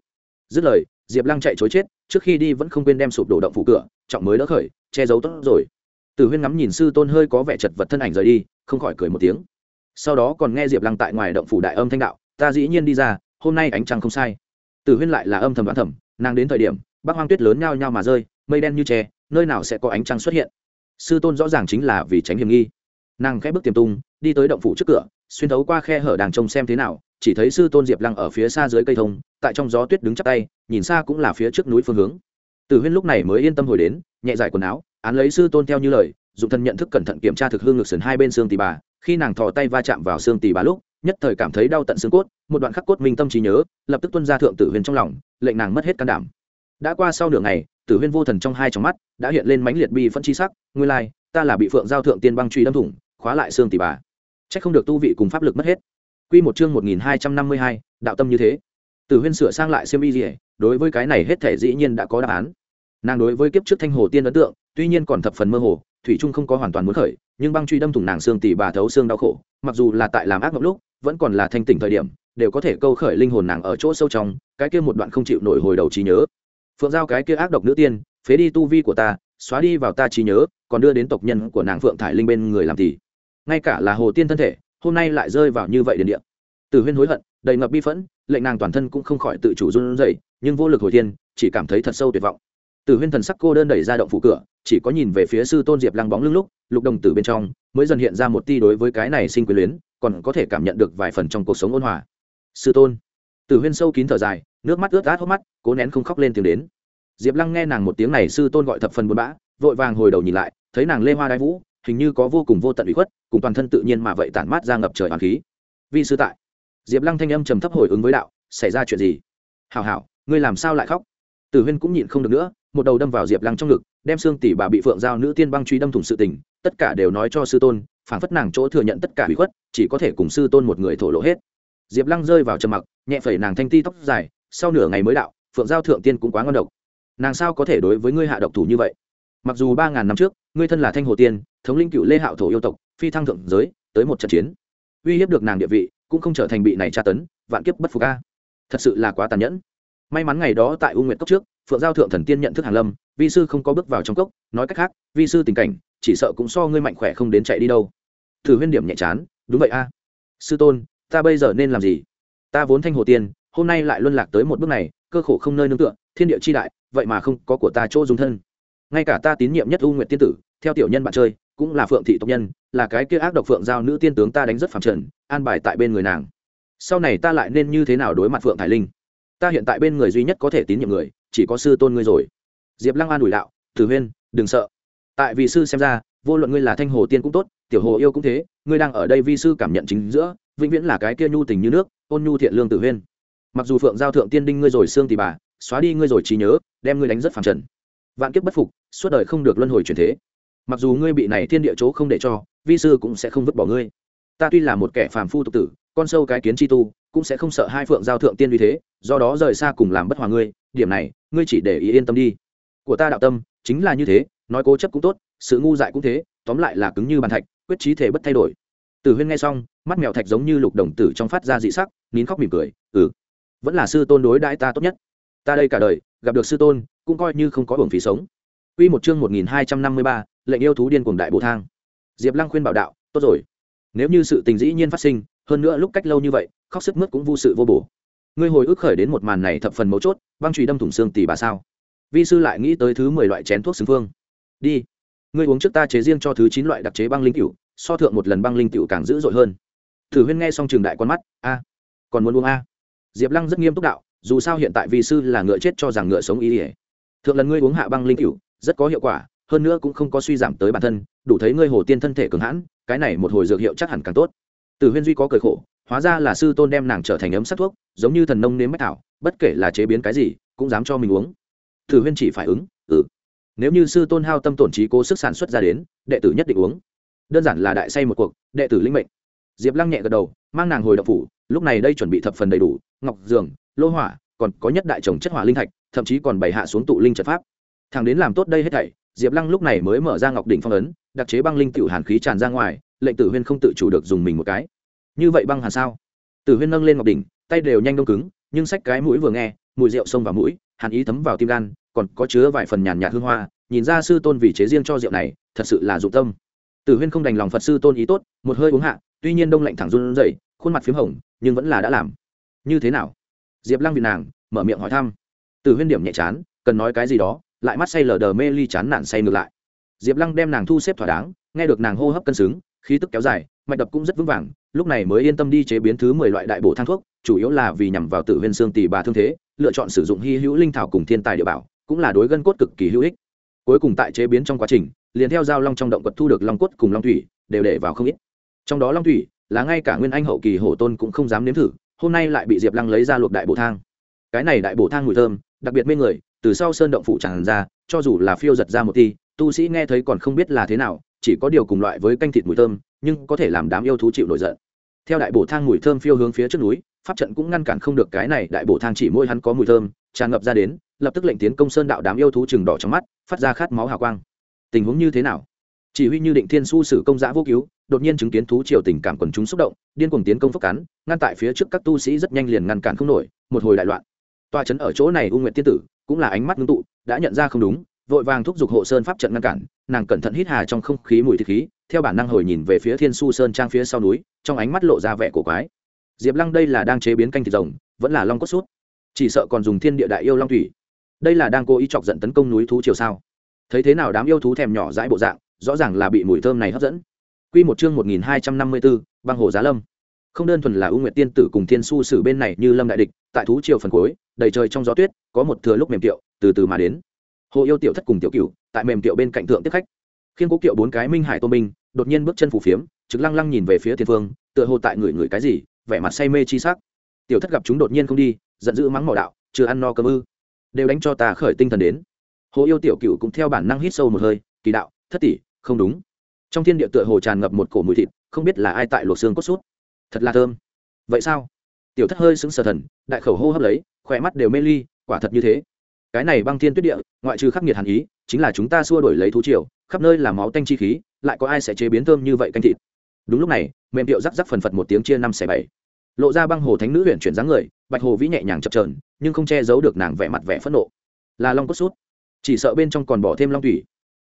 Dứt lời, diệp lăng chạy chối chết, trước khi đi vẫn không quên đem sụp đổ động phủ cửa, trọng mới đỡ khởi, che giấu tốt rồi. Từ huyên ngắm nhìn sư tôn hơi có vẻ chật vật thân ảnh rời đi, không khỏi cười một tiếng. Sau đó còn nghe diệp lăng tại ngoài động phủ đại âm thanh đạo, ta dĩ nhiên đi ra, hôm nay ánh trăng không sai tử huyên lại là âm thầm đoán thầm, nàng đến thời điểm, bác hoang tuyết lớn nhao nhao mà rơi, mây đen như tre nơi nào sẽ có ánh trăng xuất hiện. Sư tôn rõ ràng chính là vì tránh hiểm nghi. Nàng khẽ bước tiềm tung, đi tới động phủ trước cửa, xuyên thấu qua khe hở đàng trông xem thế nào, chỉ thấy sư tôn diệp lăng ở phía xa dưới cây thông, tại trong gió tuyết đứng chắc tay, nhìn xa cũng là phía trước núi phương hướng. Tử huyên lúc này mới yên tâm hồi đến, nhẹ giải quần áo, án lấy sư tôn theo như lời, dụng thân nhận thức cẩn thận kiểm tra thực hương ngực sườn hai bên xương tì bà, khi nàng thò tay va chạm vào xương tì bà lúc nhất thời cảm thấy đau tận xương cốt, một đoạn khắc cốt minh tâm trí nhớ, lập tức tuân ra thượng tử huyên trong lòng, lệnh nàng mất hết can đảm. Đã qua sau nửa ngày, tử huyên vô thần trong hai trong mắt đã hiện lên mãnh liệt bi phân chi sắc, nguyên lai, ta là bị phượng giao thượng tiên băng truy đâm thủng, khóa lại xương tỷ bà. Trách không được tu vị cùng pháp lực mất hết. Quy một chương một nghìn hai trăm năm mươi hai, đạo tâm như thế. Tử huyên sửa sang lại xem y dỉa đối với cái này hết thể dĩ nhiên đã có đáp án. Nàng đối với kiếp trước thanh hồ tiên ấn tượng, tuy nhiên còn thập phần mơ hồ, thủy trung không có hoàn toàn muốn khởi, nhưng băng truy đâm thủng nàng xương tỷ bà thấu xương đau khổ, mặc dù là tại làm ác mộng lúc vẫn còn là thanh tỉnh thời điểm, đều có thể câu khởi linh hồn nàng ở chỗ sâu trong, cái kia một đoạn không chịu nổi hồi đầu trí nhớ. Phượng giao cái kia ác độc nữ tiên, phế đi tu vi của ta, xóa đi vào ta trí nhớ, còn đưa đến tộc nhân của nàng phượng thải linh bên người làm thì. Ngay cả là hồ tiên thân thể, hôm nay lại rơi vào như vậy đền địa. Từ huyên hối hận, đầy ngập bi phẫn, lệnh nàng toàn thân cũng không khỏi tự chủ run rẩy, nhưng vô lực hồi thiên, chỉ cảm thấy thật sâu tuyệt vọng. Từ huyên thần sắc cô đơn đẩy ra động phủ cửa, chỉ có nhìn về phía sư tôn diệp lăng bóng lưng lúc, lục đồng tử bên trong, mới dần hiện ra một ti đối với cái này sinh quyền luyến còn có thể cảm nhận được vài phần trong cuộc sống ôn hòa. Sư tôn. Tử huyên sâu kín thở dài, nước mắt ướt át hốc mắt, cố nén không khóc lên tiếng đến. Diệp lăng nghe nàng một tiếng này, sư tôn gọi thập phần buồn bã, vội vàng hồi đầu nhìn lại, thấy nàng lê hoa đai vũ, hình như có vô cùng vô tận bị khuất, cùng toàn thân tự nhiên mà vậy tản mát ra ngập trời hoàng khí. Vi sư tại. Diệp lăng thanh âm trầm thấp hồi ứng với đạo, xảy ra chuyện gì? Hảo hảo, ngươi làm sao lại khóc? Tử huyên cũng nhịn không được nữa, một đầu đâm vào diệp lăng trong ngực, đem xương tỷ bà bị phượng giao nữ tiên băng truy đâm thủng sự tình, tất cả đều nói cho sư tôn, phảng phất nàng chỗ thừa nhận tất cả bị khuất chỉ có thể cùng sư tôn một người thổ lộ hết. Diệp lăng rơi vào trầm mặc, nhẹ phẩy nàng thanh ti tóc dài, sau nửa ngày mới đạo, phượng giao thượng tiên cũng quá ngon độc. Nàng sao có thể đối với ngươi hạ độc thủ như vậy? Mặc dù ba ngàn năm trước, ngươi thân là thanh hồ tiên, thống linh cựu lê hạo thổ yêu tộc, phi thăng thượng giới, tới một trận chiến. Uy hiếp được nàng địa vị, cũng không trở thành bị này tra tấn, vạn kiếp bất phục ca thật sự là quá tàn nhẫn. May mắn ngày đó tại u nguyệt cốc trước, phượng giao thượng thần tiên nhận thức hàng lâm, vi sư không có bước vào trong cốc, nói cách khác, vi sư tình cảnh, chỉ sợ cũng so ngươi mạnh khỏe không đến chạy đi đâu. Thử huyên điểm nhẹ chán đúng vậy a. Sư tôn, ta bây giờ nên làm gì? Ta vốn thanh hồ tiên hôm nay lại luân lạc tới một bước này, cơ khổ không nơi nương tựa, thiên địa chi đại, vậy mà không có của ta chỗ dùng thân. Ngay cả ta tín nhiệm nhất u nguyệt tiên tử, theo tiểu nhân bạn chơi, cũng là phượng thị tộc nhân, là cái kia ác độc phượng giao nữ tiên tướng ta đánh rất phẳng trần, an bài tại bên người nàng. Sau này ta lại nên như thế nào đối mặt phượng thải linh? Ta hiện tại bên người duy nhất có thể tín nhiệm người, chỉ có sư tôn ngươi rồi. Diệp lăng an ủi đạo, tử huyên, đừng sợ. Tại vì sư xem ra, vô luận ngươi là thanh hồ tiên cũng tốt tiểu hồ yêu cũng thế, ngươi đang ở đây vi sư cảm nhận chính giữa, vĩnh viễn là cái kia nhu tình như nước, ôn nhu thiện lương tử huyên. Mặc dù phượng giao thượng tiên đinh ngươi rồi xương thì bà, xóa đi ngươi rồi trí nhớ, đem ngươi đánh rất phẳng trần. Vạn kiếp bất phục, suốt đời không được luân hồi truyền thế. Mặc dù ngươi bị này thiên địa chỗ không để cho, vi sư cũng sẽ không vứt bỏ ngươi. Ta tuy là một kẻ phàm phu tục tử, con sâu cái kiến chi tu, cũng sẽ không sợ hai phượng giao thượng tiên vì thế, do đó rời xa cùng làm bất hòa ngươi, điểm này, ngươi chỉ để ý yên tâm đi. Của ta đạo tâm, chính là như thế, nói cố chấp cũng tốt, sự ngu dại cũng thế, tóm lại là cứng như bàn thạch quyết trí thể bất thay đổi tử huyên nghe xong mắt mèo thạch giống như lục đồng tử trong phát ra dị sắc nín khóc mỉm cười ừ vẫn là sư tôn đối đãi ta tốt nhất ta đây cả đời gặp được sư tôn cũng coi như không có hưởng phí sống Quy một chương 1253, lệnh yêu thú điên cuồng đại bộ thang. Diệp Lăng khuyên bảo đạo, tốt rồi. Nếu như sự tình dĩ nhiên phát sinh, hơn nữa lúc cách lâu như vậy, khóc sức mướt cũng vô sự vô bổ. Ngươi hồi ức khởi đến một màn này thập phần mấu chốt, băng chùy đâm thủng xương tỷ bà sao? Vi sư lại nghĩ tới thứ 10 loại chén thuốc xứng phương. Đi, ngươi uống trước ta chế riêng cho thứ chín loại đặc chế băng linh cựu so thượng một lần băng linh cựu càng dữ dội hơn. Thử Huyên nghe xong trường đại con mắt, a, còn muốn uống a? Diệp Lăng rất nghiêm túc đạo, dù sao hiện tại vì sư là ngựa chết cho rằng ngựa sống ý ỉa thượng lần ngươi uống hạ băng linh cựu rất có hiệu quả hơn nữa cũng không có suy giảm tới bản thân đủ thấy ngươi hồ tiên thân thể cường hãn cái này một hồi dược hiệu chắc hẳn càng tốt từ huyên duy có cười khổ hóa ra là sư tôn đem nàng trở thành ấm sắc thuốc giống như thần nông nếm bách thảo bất kể là chế biến cái gì cũng dám cho mình uống từ huyên chỉ phải ứng ừ nếu như sư tôn hao tâm tổn trí cố sức sản xuất ra đến, đệ tử nhất định uống. Đơn giản là đại say một cuộc, đệ tử linh mệnh. Diệp lăng nhẹ gật đầu, mang nàng hồi đập phủ, lúc này đây chuẩn bị thập phần đầy đủ, ngọc giường, lô hỏa, còn có nhất đại trồng chất hỏa linh thạch, thậm chí còn bày hạ xuống tụ linh trận pháp. Thằng đến làm tốt đây hết thảy, diệp lăng lúc này mới mở ra ngọc đỉnh phong ấn, đặc chế băng linh tiểu hàn khí tràn ra ngoài, lệnh tử huyên không tự chủ được dùng mình một cái. Như vậy băng hàn sao? Tử huyên nâng lên ngọc đỉnh, tay đều nhanh đông cứng, nhưng sách cái mũi vừa nghe, mùi rượu xông vào mũi, hàn ý thấm vào tim gan còn có chứa vài phần nhàn nhạt hương hoa, nhìn ra sư tôn vì chế riêng cho rượu này, thật sự là dụng tâm. Tử huyên không đành lòng phật sư tôn ý tốt, một hơi uống hạ, tuy nhiên đông lạnh thẳng run rẩy, khuôn mặt p h í m hồng, nhưng vẫn là đã làm. Như thế nào? Diệp lăng vì nàng, mở miệng hỏi thăm. Tử huyên điểm nhẹ chán, cần nói cái gì đó, lại mắt say lờ đờ mê ly chán nản say ngược lại. Diệp lăng đem nàng thu xếp thỏa đáng, nghe được nàng hô hấp cân xứng, khí tức kéo dài, mạch đập cũng rất vững vàng, lúc này mới yên tâm đi chế biến thứ mười loại đại bổ thang thuốc, chủ yếu là vì nhằm vào tử huyên xương tỷ bà thương thế, lựa chọn sử dụng hy hữu linh thảo cùng thiên tài địa bảo cũng là đối gân cốt cực kỳ hữu ích. Cuối cùng tại chế biến trong quá trình, liền theo dao long trong động vật thu được long cốt cùng long thủy, đều để vào không ít. Trong đó long thủy là ngay cả nguyên anh hậu kỳ hổ tôn cũng không dám nếm thử, hôm nay lại bị diệp lăng lấy ra luộc đại bổ thang. Cái này đại bổ thang mùi thơm, đặc biệt mê người, từ sau sơn động phụ tràn ra, cho dù là phiêu giật ra một ti tu sĩ nghe thấy còn không biết là thế nào, chỉ có điều cùng loại với canh thịt mùi thơm, nhưng có thể làm đám yêu thú chịu nổi giận. Theo đại bổ thang mùi thơm phiêu hướng phía trước núi, pháp trận cũng ngăn cản không được cái này đại bổ thang chỉ môi hắn có mùi thơm, tràn ngập ra đến lập tức lệnh tiến công sơn đạo đám yêu thú chừng đỏ trong mắt, phát ra khát máu hào quang. Tình huống như thế nào? Chỉ huy như định thiên su sử công giã vô cứu, đột nhiên chứng kiến thú triều tình cảm quần chúng xúc động, điên cuồng tiến công phốc cắn, ngăn tại phía trước các tu sĩ rất nhanh liền ngăn cản không nổi, một hồi đại loạn. Toa trấn ở chỗ này u nguyện tiên tử, cũng là ánh mắt ngưng tụ, đã nhận ra không đúng, vội vàng thúc giục hộ sơn pháp trận ngăn cản, nàng cẩn thận hít hà trong không khí mùi thịt khí, theo bản năng hồi nhìn về phía thiên su sơn trang phía sau núi, trong ánh mắt lộ ra vẻ cổ quái. Diệp lăng đây là đang chế biến canh thịt rồng, vẫn là long cốt sút. Chỉ sợ còn dùng thiên địa đại yêu long thủy đây là đang cố ý chọc giận tấn công núi thú chiều sao thấy thế nào đám yêu thú thèm nhỏ dãi bộ dạng rõ ràng là bị mùi thơm này hấp dẫn Quy một chương 1254, băng hồ giá lâm. Không đơn thuần là U Nguyệt tiên tử cùng Thiên Su sử bên này như lâm đại địch, tại thú triều phần cuối, đầy trời trong gió tuyết, có một thừa lúc mềm tiệu, từ từ mà đến. Hồ yêu tiểu thất cùng tiểu cửu, tại mềm tiệu bên cạnh thượng tiếp khách. Khiên cố kiệu bốn cái minh hải tô minh, đột nhiên bước chân phủ phiếm, trực lăng lăng nhìn về phía thiên phương, tựa hồ tại người người cái gì, vẻ mặt say mê chi sắc. Tiểu thất gặp chúng đột nhiên không đi, giận dữ mắng mỏ đạo, chưa ăn no cơm ư? Đều đánh cho ta khởi tinh thần đến. Hồ yêu tiểu cửu cũng theo bản năng hít sâu một hơi, kỳ đạo, thất tỷ, không đúng. Trong thiên địa tựa hồ tràn ngập một cổ mùi thịt không biết là ai tại luộc xương cốt sút. Thật là thơm. Vậy sao? Tiểu thất hơi xứng sờ thần đại khẩu hô hấp lấy khỏe mắt đều mê ly quả thật như thế. Cái này băng thiên tuyết địa ngoại trừ khắc nghiệt hàn ý chính là chúng ta xua đổi lấy thú triều khắp nơi là máu tanh chi khí lại có ai sẽ chế biến thơm như vậy canh thịt? Đúng lúc này mềm điệu rắc rắc phần phật một tiếng chia năm xẻ bảy lộ ra băng hồ thánh nữ huyện chuyển dáng người, bạch hồ vĩ nhẹ nhàng chập trờn nhưng không che giấu được nàng vẻ mặt vẻ phẫn nộ. Là long cốt sút. Chỉ sợ bên trong còn bỏ thêm long thủy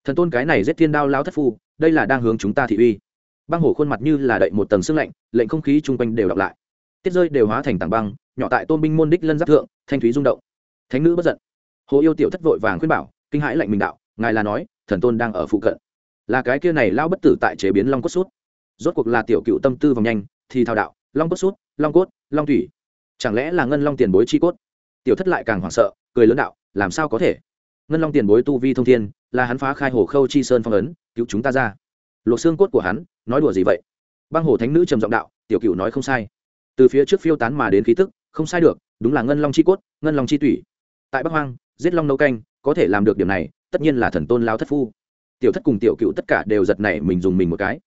thần tôn cái này giết thiên đao lao thất phu, đây là đang hướng chúng ta thị uy. Băng hồ khuôn mặt như là đậy một tầng sương lạnh, lệnh không khí chung quanh đều đọc lại. Tiết rơi đều hóa thành tảng băng, nhỏ tại tôn binh môn đích lân giáp thượng, thanh thúy rung động. Thánh nữ bất giận. Hồ yêu tiểu thất vội vàng khuyên bảo, kinh hãi lệnh mình đạo, ngài là nói, thần tôn đang ở phụ cận. Là cái kia này lao bất tử tại chế biến long cốt sút. Rốt cuộc là tiểu cựu tâm tư vòng nhanh, thì thao đạo, long cốt sút long cốt, long thủy. Chẳng lẽ là ngân long tiền bối chi cốt? Tiểu thất lại càng hoảng sợ, cười lớn đạo, làm sao có thể? Ngân long tiền bối tu vi thông thiên, là hắn phá khai hồ khâu chi sơn phong ấn, cứu chúng ta ra. Lộ xương cốt của hắn, nói đùa gì vậy? Băng hồ thánh nữ trầm giọng đạo, tiểu cựu nói không sai. Từ phía trước phiêu tán mà đến khí tức, không sai được, đúng là ngân long chi cốt, ngân long chi tủy tại bắc hoang, giết long nấu canh, có thể làm được điểm này, tất nhiên là thần tôn lao thất phu. Tiểu thất cùng tiểu cựu tất cả đều giật này mình dùng mình một cái.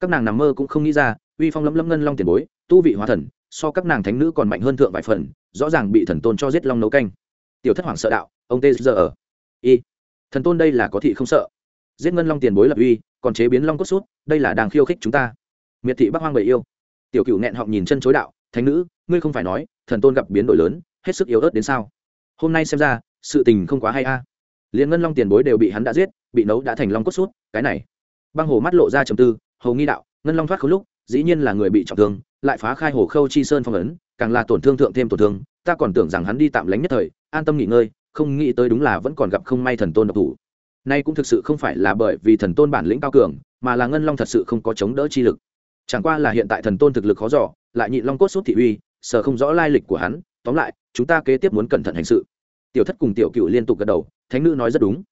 Các nàng nằm mơ cũng không nghĩ ra uy phong lấm lấm ngân long tiền bối, tu vị hóa thần, so các nàng thánh nữ còn mạnh hơn thượng vài phần, rõ ràng bị thần tôn cho giết long nấu canh. Tiểu thất hoàng sợ đạo, ông tê giờ ở. Y. Thần tôn đây là có thị không sợ. Giết ngân long tiền bối lập uy, còn chế biến long cốt sút, đây là đang khiêu khích chúng ta. Miệt thị bắc hoang bầy yêu. Tiểu cựu nghẹn họng nhìn chân chối đạo, thánh nữ, ngươi không phải nói, thần tôn gặp biến đổi lớn, hết sức yếu ớt đến sao? Hôm nay xem ra, sự tình không quá hay a. À. liền ngân long tiền bối đều bị hắn đã giết, bị nấu đã thành long cốt sút, cái này. Băng hồ mắt lộ ra trầm tư, hầu nghi đạo, ngân long thoát khâu lúc dĩ nhiên là người bị trọng thương, lại phá khai hồ khâu chi sơn phong ấn, càng là tổn thương thượng thêm tổn thương, ta còn tưởng rằng hắn đi tạm lánh nhất thời, an tâm nghỉ ngơi, không nghĩ tới đúng là vẫn còn gặp không may thần tôn độc thủ. Nay cũng thực sự không phải là bởi vì thần tôn bản lĩnh cao cường, mà là ngân long thật sự không có chống đỡ chi lực. Chẳng qua là hiện tại thần tôn thực lực khó giỏ lại nhị long cốt suốt thị uy, sợ không rõ lai lịch của hắn, tóm lại, chúng ta kế tiếp muốn cẩn thận hành sự. Tiểu thất cùng tiểu cựu liên tục gật đầu, thánh nữ nói rất đúng.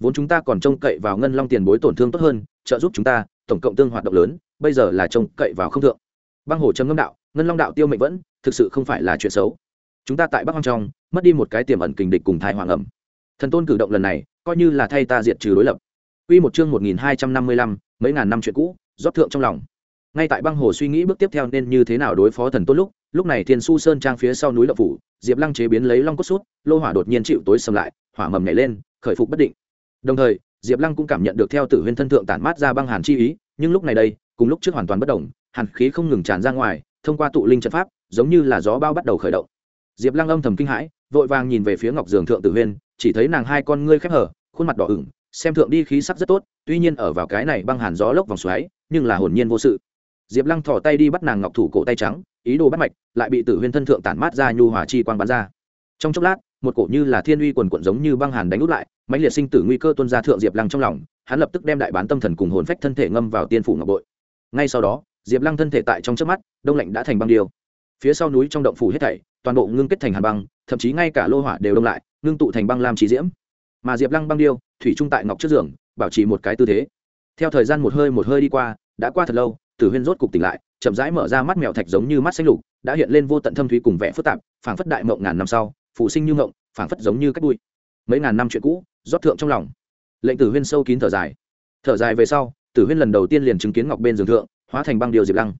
Vốn chúng ta còn trông cậy vào ngân long tiền bối tổn thương tốt hơn, trợ giúp chúng ta, tổng cộng tương hoạt động lớn bây giờ là trông cậy vào không thượng băng hồ trầm ngâm đạo ngân long đạo tiêu mệnh vẫn thực sự không phải là chuyện xấu chúng ta tại bắc hoang trong mất đi một cái tiềm ẩn kình địch cùng thai hoàng ẩm thần tôn cử động lần này coi như là thay ta diệt trừ đối lập Quy một chương 1255, mấy ngàn năm chuyện cũ, rót thượng trong lòng. Ngay tại băng hồ suy nghĩ bước tiếp theo nên như thế nào đối phó thần tôn lúc, lúc này Thiên Su Sơn trang phía sau núi Lập phủ, Diệp Lăng chế biến lấy long cốt sút, lô hỏa đột nhiên chịu tối sầm lại, hỏa mầm nhảy lên, khởi phục bất định. Đồng thời, Diệp Lăng cũng cảm nhận được theo Tử Huyên thân thượng tản mát ra băng hàn chi ý, nhưng lúc này đây, cùng lúc trước hoàn toàn bất động, hàn khí không ngừng tràn ra ngoài, thông qua tụ linh trận pháp, giống như là gió bao bắt đầu khởi động. Diệp Lăng âm thầm kinh hãi, vội vàng nhìn về phía Ngọc Giường thượng Tử Huyên, chỉ thấy nàng hai con ngươi khép hở, khuôn mặt đỏ ửng xem thượng đi khí sắc rất tốt tuy nhiên ở vào cái này băng hàn gió lốc vòng xoáy nhưng là hồn nhiên vô sự. Diệp lăng thò tay đi bắt nàng ngọc thủ cổ tay trắng ý đồ bắt mạch lại bị tử huyên thân thượng tản mát ra nhu hòa chi quang bắn ra. Trong chốc lát một cổ như là thiên uy quần quận giống như băng hàn đánh út lại mãnh liệt sinh tử nguy cơ tuôn ra thượng diệp lăng trong lòng hắn lập tức đem đại bán tâm thần cùng hồn phách thân thể ngâm vào tiên phủ ngọc bội ngay sau đó, diệp lăng thân thể tại trong trước mắt, đông lạnh đã thành băng điêu. Phía sau núi trong động phủ hết thảy, toàn bộ ngưng kết thành hàn băng, thậm chí ngay cả lô hỏa đều đông lại, ngưng tụ thành băng lam trí diễm. Mà diệp lăng băng điêu, thủy trung tại ngọc trước giường, bảo trì một cái tư thế. Theo thời gian một hơi một hơi đi qua, đã qua thật lâu, tử huyên rốt cục tỉnh lại, chậm rãi mở ra mắt mèo thạch giống như mắt xanh lục, đã hiện lên vô tận thâm thúy cùng vẻ phức tạp, phảng phất đại mộng ngàn năm sau, phụ sinh như mộng, phảng phất giống như cách bụi. Mấy ngàn năm chuyện cũ, rót thượng trong lòng. Lệnh tử huyên sâu kín thở dài. Thở dài về sau tử huyên lần đầu tiên liền chứng kiến ngọc bên giường thượng, hóa thành băng điều diệp lăng.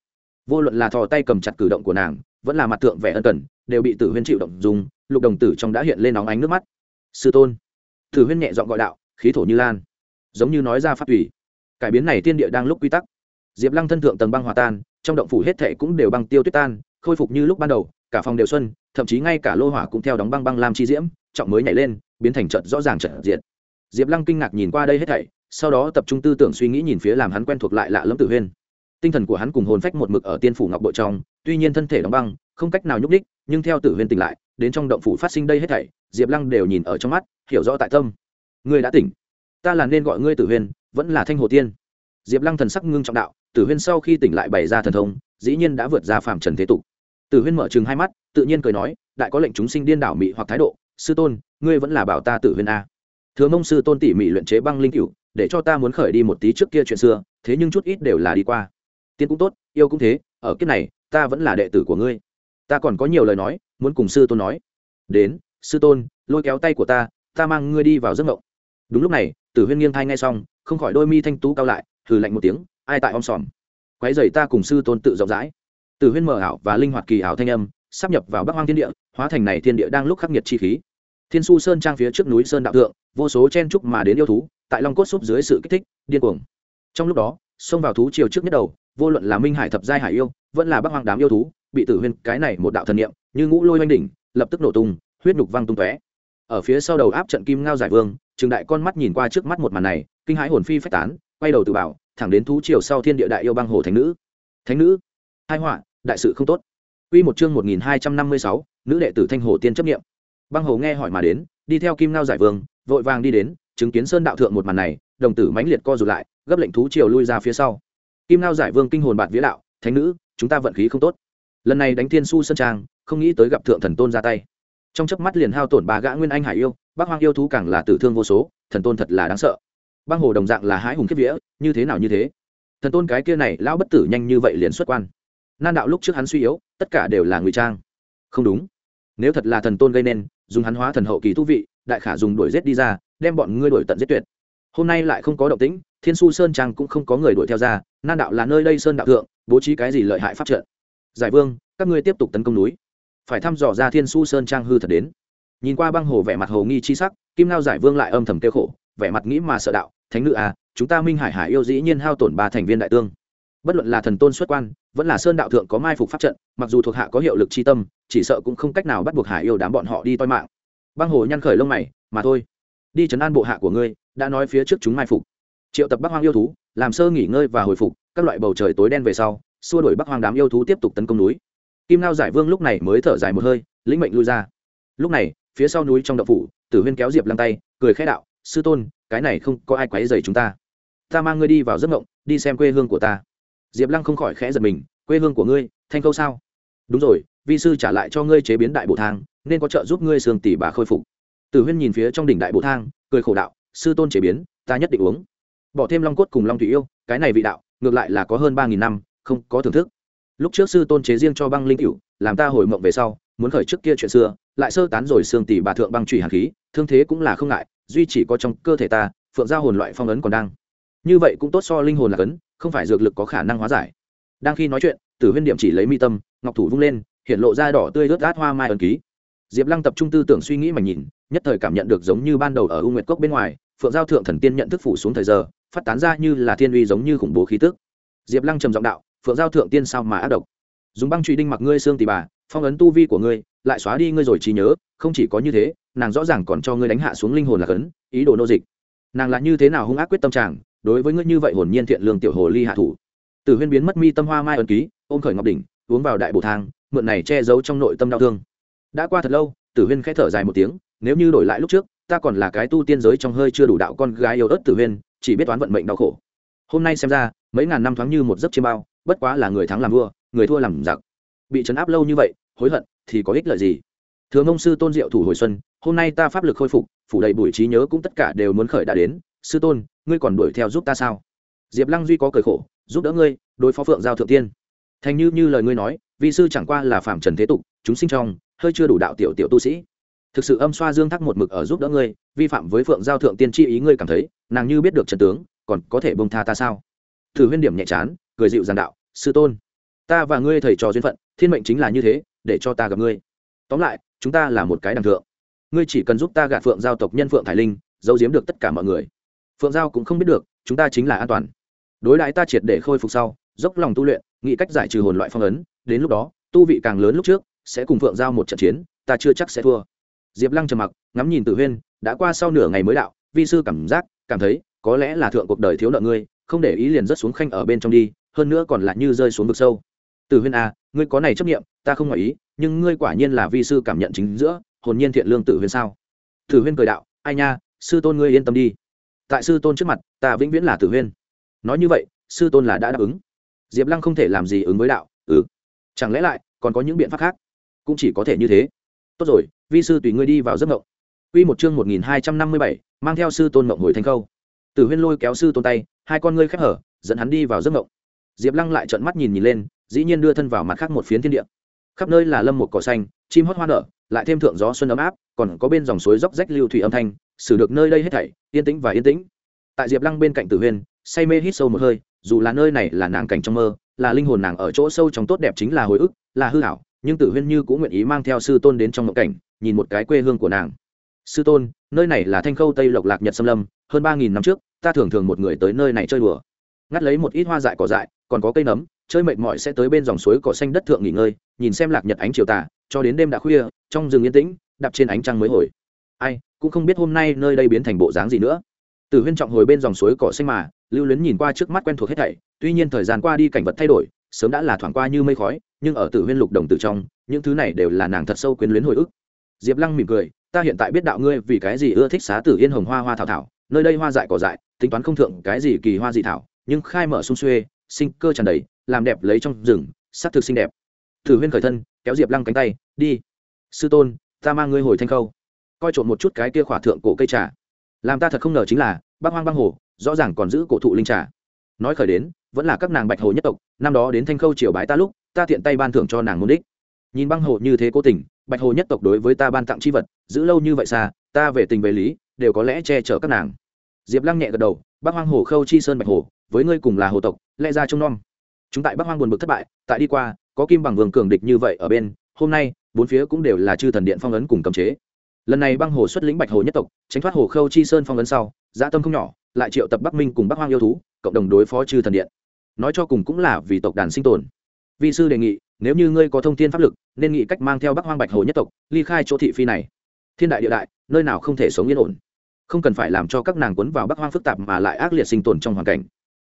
Vô luận là thò tay cầm chặt cử động của nàng, vẫn là mặt tượng vẻ ân cần, đều bị tử huyên chịu động dùng, lục đồng tử trong đã hiện lên nóng ánh nước mắt. Sư tôn. Tử huyên nhẹ dọn gọi đạo, khí thổ như lan. Giống như nói ra pháp ủy cải biến này tiên địa đang lúc quy tắc. Diệp lăng thân thượng tầng băng hòa tan, trong động phủ hết thệ cũng đều băng tiêu tuyết tan, khôi phục như lúc ban đầu, cả phòng đều xuân, thậm chí ngay cả lô hỏa cũng theo đóng băng băng làm chi diễm, trọng mới nhảy lên, biến thành trận rõ ràng trận diện diệp lăng kinh ngạc nhìn qua đây hết thảy sau đó tập trung tư tưởng suy nghĩ nhìn phía làm hắn quen thuộc lại lạ lẫm tử huyên. Tinh thần của hắn cùng hồn phách một mực ở tiên phủ ngọc bội trong, tuy nhiên thân thể đóng băng, không cách nào nhúc đích nhưng theo tử huyên tỉnh lại, đến trong động phủ phát sinh đây hết thảy, diệp lăng đều nhìn ở trong mắt, hiểu rõ tại tâm. Ngươi đã tỉnh. Ta là nên gọi ngươi tử huyên, vẫn là thanh hồ tiên. Diệp lăng thần sắc ngưng trọng đạo, tử huyên sau khi tỉnh lại bày ra thần thông, dĩ nhiên đã vượt ra phạm trần thế tục. Tử huyên mở chừng hai mắt, tự nhiên cười nói, đại có lệnh chúng sinh điên đảo mị hoặc thái độ, sư tôn, ngươi vẫn là bảo ta tử huyên a. Thừa mông sư tôn tỉ mỉ luyện chế băng linh cựu để cho ta muốn khởi đi một tí trước kia chuyện xưa, thế nhưng chút ít đều là đi qua. Tiên cũng tốt, yêu cũng thế, ở kiếp này, ta vẫn là đệ tử của ngươi. Ta còn có nhiều lời nói, muốn cùng sư tôn nói. Đến, sư tôn, lôi kéo tay của ta ta mang ngươi đi vào giấc mộng đúng lúc này, tử huyên nghiêng thai ngay xong, không khỏi đôi mi thanh tú cao lại thử lạnh một tiếng, ai tại om sòm. Quái dày ta cùng sư tôn tự rộng rãi. Tử huyên mở ảo và linh hoạt kỳ ảo thanh âm, sắp nhập vào bắc hoang thiên địa, hóa thành này thiên địa đang lúc khắc nghiệt chi khí. Thiên su sơn trang phía trước núi sơn đạo thượng, vô số chen trúc mà đến yêu thú tại long cốt súp dưới sự kích thích điên cuồng. Trong lúc đó xông vào thú chiều trước nhất đầu vô luận là minh hải thập giai hải yêu vẫn là bắc hoang đám yêu thú bị tử huyên cái này một đạo thần niệm như ngũ lôi oanh đỉnh lập tức nổ tung huyết nhục văng tung tóe. Ở phía sau đầu áp trận kim ngao giải vương trường đại con mắt nhìn qua trước mắt một màn này kinh hãi hồn phi phách tán quay đầu tự bảo thẳng đến thú chiều sau thiên địa đại yêu băng hồ thánh nữ. Thánh nữ? Hai họa đại sự không tốt. Quy một chương 1256, nữ đệ tử Thanh Hồ Tiên chấp niệm. Băng Hồ nghe hỏi mà đến, đi theo Kim Ngao giải vương, vội vàng đi đến, chứng kiến Sơn đạo thượng một màn này, đồng tử mãnh liệt co rụt lại, gấp lệnh thú triều lui ra phía sau. Kim lao giải vương kinh hồn bạt vía đạo, thánh nữ, chúng ta vận khí không tốt. Lần này đánh Thiên Su sơn trang, không nghĩ tới gặp thượng thần tôn ra tay. Trong chớp mắt liền hao tổn ba gã nguyên anh hải yêu, Bắc Hoang yêu thú càng là tử thương vô số, thần tôn thật là đáng sợ. Băng Hồ đồng dạng là hái hùng kiếp vía, như thế nào như thế? Thần tôn cái kia này lão bất tử nhanh như vậy liền xuất quan nan đạo lúc trước hắn suy yếu tất cả đều là ngụy trang không đúng nếu thật là thần tôn gây nên dùng hắn hóa thần hậu kỳ thú vị đại khả dùng đuổi giết đi ra đem bọn ngươi đuổi tận giết tuyệt. Hôm nay lại không có động tĩnh, thiên su sơn trang cũng không có người đuổi theo ra, nan đạo là nơi đây sơn đạo thượng, bố trí cái gì lợi hại pháp trận. Giải vương, các ngươi tiếp tục tấn công núi. Phải thăm dò ra thiên su sơn trang hư thật đến. Nhìn qua băng hồ vẻ mặt hồ nghi chi sắc, kim lao giải vương lại âm thầm kêu khổ, vẻ mặt nghĩ mà sợ đạo, thánh nữ à chúng ta minh hải hải yêu dĩ nhiên hao tổn ba thành viên đại tương. Bất luận là thần tôn xuất quan, vẫn là sơn đạo thượng có mai phục pháp trận, mặc dù thuộc hạ có hiệu lực c h i tâm, chỉ sợ cũng không cách nào bắt buộc hải yêu đám bọn họ đi toi mạng. Băng hồ nhăn khởi lông mày, mà thôi đi chấn an bộ hạ của ngươi, đã nói phía trước chúng mai phục. Triệu tập bắc hoang yêu thú, làm sơ nghỉ ngơi và hồi phục, các loại bầu trời tối đen về sau, xua đuổi bắc hoang đám yêu thú tiếp tục tấn công núi. Kim lao giải vương lúc này mới thở dài một hơi, lĩnh mệnh lui ra. Lúc này, phía sau núi trong đậu phủ, tử huyên kéo diệp lăng tay, cười khẽ đạo, sư tôn, cái này không có ai quấy dày chúng ta. Ta mang ngươi đi vào giấc ngộng đi xem quê hương của ta. Diệp lăng không khỏi khẽ giật mình, quê hương của ngươi, thanh câu sao? Đúng rồi, vi sư trả lại cho ngươi chế biến đại bộ thang, nên có trợ giúp ngươi sương tỷ bà khôi phục tử huyên nhìn phía trong đỉnh đại bộ thang, cười khổ đạo, sư tôn chế biến, ta nhất định uống. Bỏ thêm long cốt cùng long thủy yêu, cái này vị đạo, ngược lại là có hơn ba nghìn năm, không có thưởng thức. Lúc trước sư tôn chế riêng cho băng linh cựu làm ta hồi mộng về sau, muốn khởi trước kia chuyện xưa, lại sơ tán rồi xương tỷ bà thượng băng trùy hàn khí, thương thế cũng là không ngại, duy chỉ có trong cơ thể ta, phượng giao hồn loại phong ấn còn đang. Như vậy cũng tốt so linh hồn là cấn, không phải dược lực có khả năng hóa giải. Đang khi nói chuyện tử huyên điểm chỉ lấy mi tâm, ngọc thủ vung lên, hiện lộ ra đỏ tươi rớt át hoa mai ẩn ký. Diệp lăng tập trung tư tưởng suy nghĩ mà nhìn nhất thời cảm nhận được giống như ban đầu ở u nguyệt cốc bên ngoài, phượng giao thượng thần tiên nhận thức phủ xuống thời giờ, phát tán ra như là thiên uy giống như khủng bố khí tức. Diệp lăng trầm giọng đạo, phượng giao thượng tiên sao mà ác độc? Dùng băng truy đinh mặc ngươi xương tì bà, phong ấn tu vi của ngươi, lại xóa đi ngươi rồi trí nhớ, không chỉ có như thế, nàng rõ ràng còn cho ngươi đánh hạ xuống linh hồn là cấn ý đồ nô dịch. Nàng là như thế nào hung ác quyết tâm trạng đối với ngươi như vậy hồn nhiên thiện lương tiểu hồ ly hạ thủ? Từ huyên biến mất mi tâm hoa mai ẩn ký, ôm khởi ngọc đỉnh, uống vào đại bồ thang, mượn này che giấu trong nội tâm đau thương. Đã qua thật lâu, tử huyên khẽ thở dài một tiếng nếu như đổi lại lúc trước, ta còn là cái tu tiên giới trong hơi chưa đủ đạo con gái yêu ớt tử huyên, chỉ biết toán vận mệnh đau khổ. Hôm nay xem ra, mấy ngàn năm thoáng như một giấc chiêm bao, bất quá là người thắng làm vua, người thua làm giặc. Bị trấn áp lâu như vậy, hối hận thì có ích lợi gì? Thường ông sư tôn diệu thủ hồi xuân, hôm nay ta pháp lực khôi phục, phủ đầy bụi trí nhớ cũng tất cả đều muốn khởi đã đến. Sư tôn, ngươi còn đuổi theo giúp ta sao? Diệp lăng duy có cười khổ, giúp đỡ ngươi, đối phó phượng giao thượng tiên. Thành như như lời ngươi nói, vi sư chẳng qua là phạm trần thế tục, chúng sinh trong, hơi chưa đủ đạo tiểu tiểu tu sĩ thực sự âm xoa dương thắc một mực ở giúp đỡ ngươi, vi phạm với phượng giao thượng tiên chi ý ngươi cảm thấy, nàng như biết được trần tướng, còn có thể bông tha ta sao? Thử huyên điểm nhẹ chán, cười dịu giàn đạo, sư tôn, ta và ngươi thầy trò duyên phận, thiên mệnh chính là như thế, để cho ta gặp ngươi. Tóm lại, chúng ta là một cái đằng thượng. Ngươi chỉ cần giúp ta gạt phượng giao tộc nhân phượng thải linh, giấu giếm được tất cả mọi người. Phượng giao cũng không biết được, chúng ta chính là an toàn. Đối đãi ta triệt để khôi phục sau, dốc lòng tu luyện, nghĩ cách giải trừ hồn loại phong ấn, đến lúc đó, tu vị càng lớn lúc trước, sẽ cùng phượng giao một trận chiến, ta chưa chắc sẽ thua diệp lăng trầm mặc, ngắm nhìn tử huyên, đã qua sau nửa ngày mới đạo, vi sư cảm giác, cảm thấy, có lẽ là thượng cuộc đời thiếu nợ ngươi, không để ý liền rớt xuống khanh ở bên trong đi, hơn nữa còn lại như rơi xuống vực sâu. Tử huyên à ngươi có này chấp nghiệm ta không ngoại ý, nhưng ngươi quả nhiên là vi sư cảm nhận chính giữa, hồn nhiên thiện lương tử huyên sao? Tử huyên cười đạo, ai nha, sư tôn ngươi yên tâm đi. Tại sư tôn trước mặt, ta vĩnh viễn là tử huyên. Nói như vậy, sư tôn là đã đáp ứng. Diệp lăng không thể làm gì ứng với đạo ừ chẳng lẽ lại còn có những biện pháp khác? Cũng chỉ có thể như thế. Tốt rồi vi sư tùy ngươi đi vào giấc ngộng. Quy một chương một nghìn hai trăm năm mươi bảy, mang theo sư tôn ngộng hồi thành khâu. Tử huyên lôi kéo sư tôn tay, hai con ngươi khép hở, dẫn hắn đi vào giấc ngộng. diệp lăng lại trợn mắt nhìn nhìn lên, dĩ nhiên đưa thân vào mặt khác một phiến thiên địa. Khắp nơi là lâm một cỏ xanh, chim hót hoa nở, lại thêm thượng gió xuân ấm áp, còn có bên dòng suối róc rách lưu thủy âm thanh, xử được nơi đây hết thảy, yên tĩnh và yên tĩnh. Tại diệp lăng bên cạnh tử huyên, say mê hít sâu một hơi, dù là nơi này là nàng cảnh trong mơ, là linh hồn nàng ở chỗ sâu trong tốt đẹp chính là hồi ức, là hư hảo nhưng tử huyên như cũng nguyện ý mang theo sư tôn đến trong mộng cảnh, nhìn một cái quê hương của nàng. Sư tôn, nơi này là thanh khâu tây lộc lạc nhật xâm lâm, hơn ba nghìn năm trước, ta thường thường một người tới nơi này chơi đùa. Ngắt lấy một ít hoa dại cỏ dại, còn có cây nấm, chơi mệt mỏi sẽ tới bên dòng suối cỏ xanh đất thượng nghỉ ngơi, nhìn xem lạc nhật ánh chiều tà, cho đến đêm đã khuya, trong rừng yên tĩnh, đạp trên ánh trăng mới hồi. Ai, cũng không biết hôm nay nơi đây biến thành bộ dáng gì nữa. Từ huyên trọng hồi bên dòng suối cỏ xanh mà, lưu luyến nhìn qua trước mắt quen thuộc hết thảy, tuy nhiên thời gian qua đi cảnh vật thay đổi sớm đã là thoảng qua như mây khói, nhưng ở tử huyên lục đồng tử trong, những thứ này đều là nàng thật sâu quyến luyến hồi ức. Diệp lăng mỉm cười, ta hiện tại biết đạo ngươi vì cái gì ưa thích xá tử yên hồng hoa hoa thảo thảo, nơi đây hoa dại cỏ dại, tính toán không thượng cái gì kỳ hoa dị thảo, nhưng khai mở sung xuê, sinh cơ tràn đầy, làm đẹp lấy trong rừng s thực xinh đẹp. Thử huyên khởi thân, kéo diệp lăng cánh tay, đi, sư tôn, ta mang ngươi hồi thanh khâu, coi trộm một chút cái kia khỏa thượng cổ cây trà. Làm ta thật không ngờ chính là bác hoang băng hồ, rõ ràng còn giữ cổ thụ linh trà nói khởi đến, vẫn là các nàng bạch hồ nhất tộc, năm đó đến thanh khâu triều bái ta lúc, ta tiện tay ban thưởng cho nàng môn đích. Nhìn băng hồ như thế cố tình, bạch hồ nhất tộc đối với ta ban tặng c h i vật, giữ lâu như vậy xa, ta về tình về lý, đều có lẽ che chở các nàng. Diệp lăng nhẹ gật đầu bác hoang hồ khâu chi sơn bạch hồ, với ngươi cùng là hồ tộc, lẽ ra trông nom. Chúng tại bắc hoang buồn bực thất bại, tại đi qua, có kim bằng vương cường địch như vậy ở bên, hôm nay, bốn phía cũng đều là chư thần điện phong ấn cùng cầm chế lần này băng hồ xuất lĩnh bạch hồ nhất tộc, tránh thoát hồ khâu chi sơn phong ấn sau, dã tâm không nhỏ, lại triệu tập bắc minh cùng bắc hoang yêu thú, cộng đồng đối phó chư thần điện. Nói cho cùng cũng là vì tộc đàn sinh tồn. Vi sư đề nghị, nếu như ngươi có thông tin pháp lực, nên nghĩ cách mang theo bắc hoang bạch hồ nhất tộc, ly khai chỗ thị phi này. Thiên đại địa đại, nơi nào không thể sống yên ổn. Không cần phải làm cho các nàng quấn vào bắc hoang phức tạp mà lại ác liệt sinh tồn trong hoàn cảnh.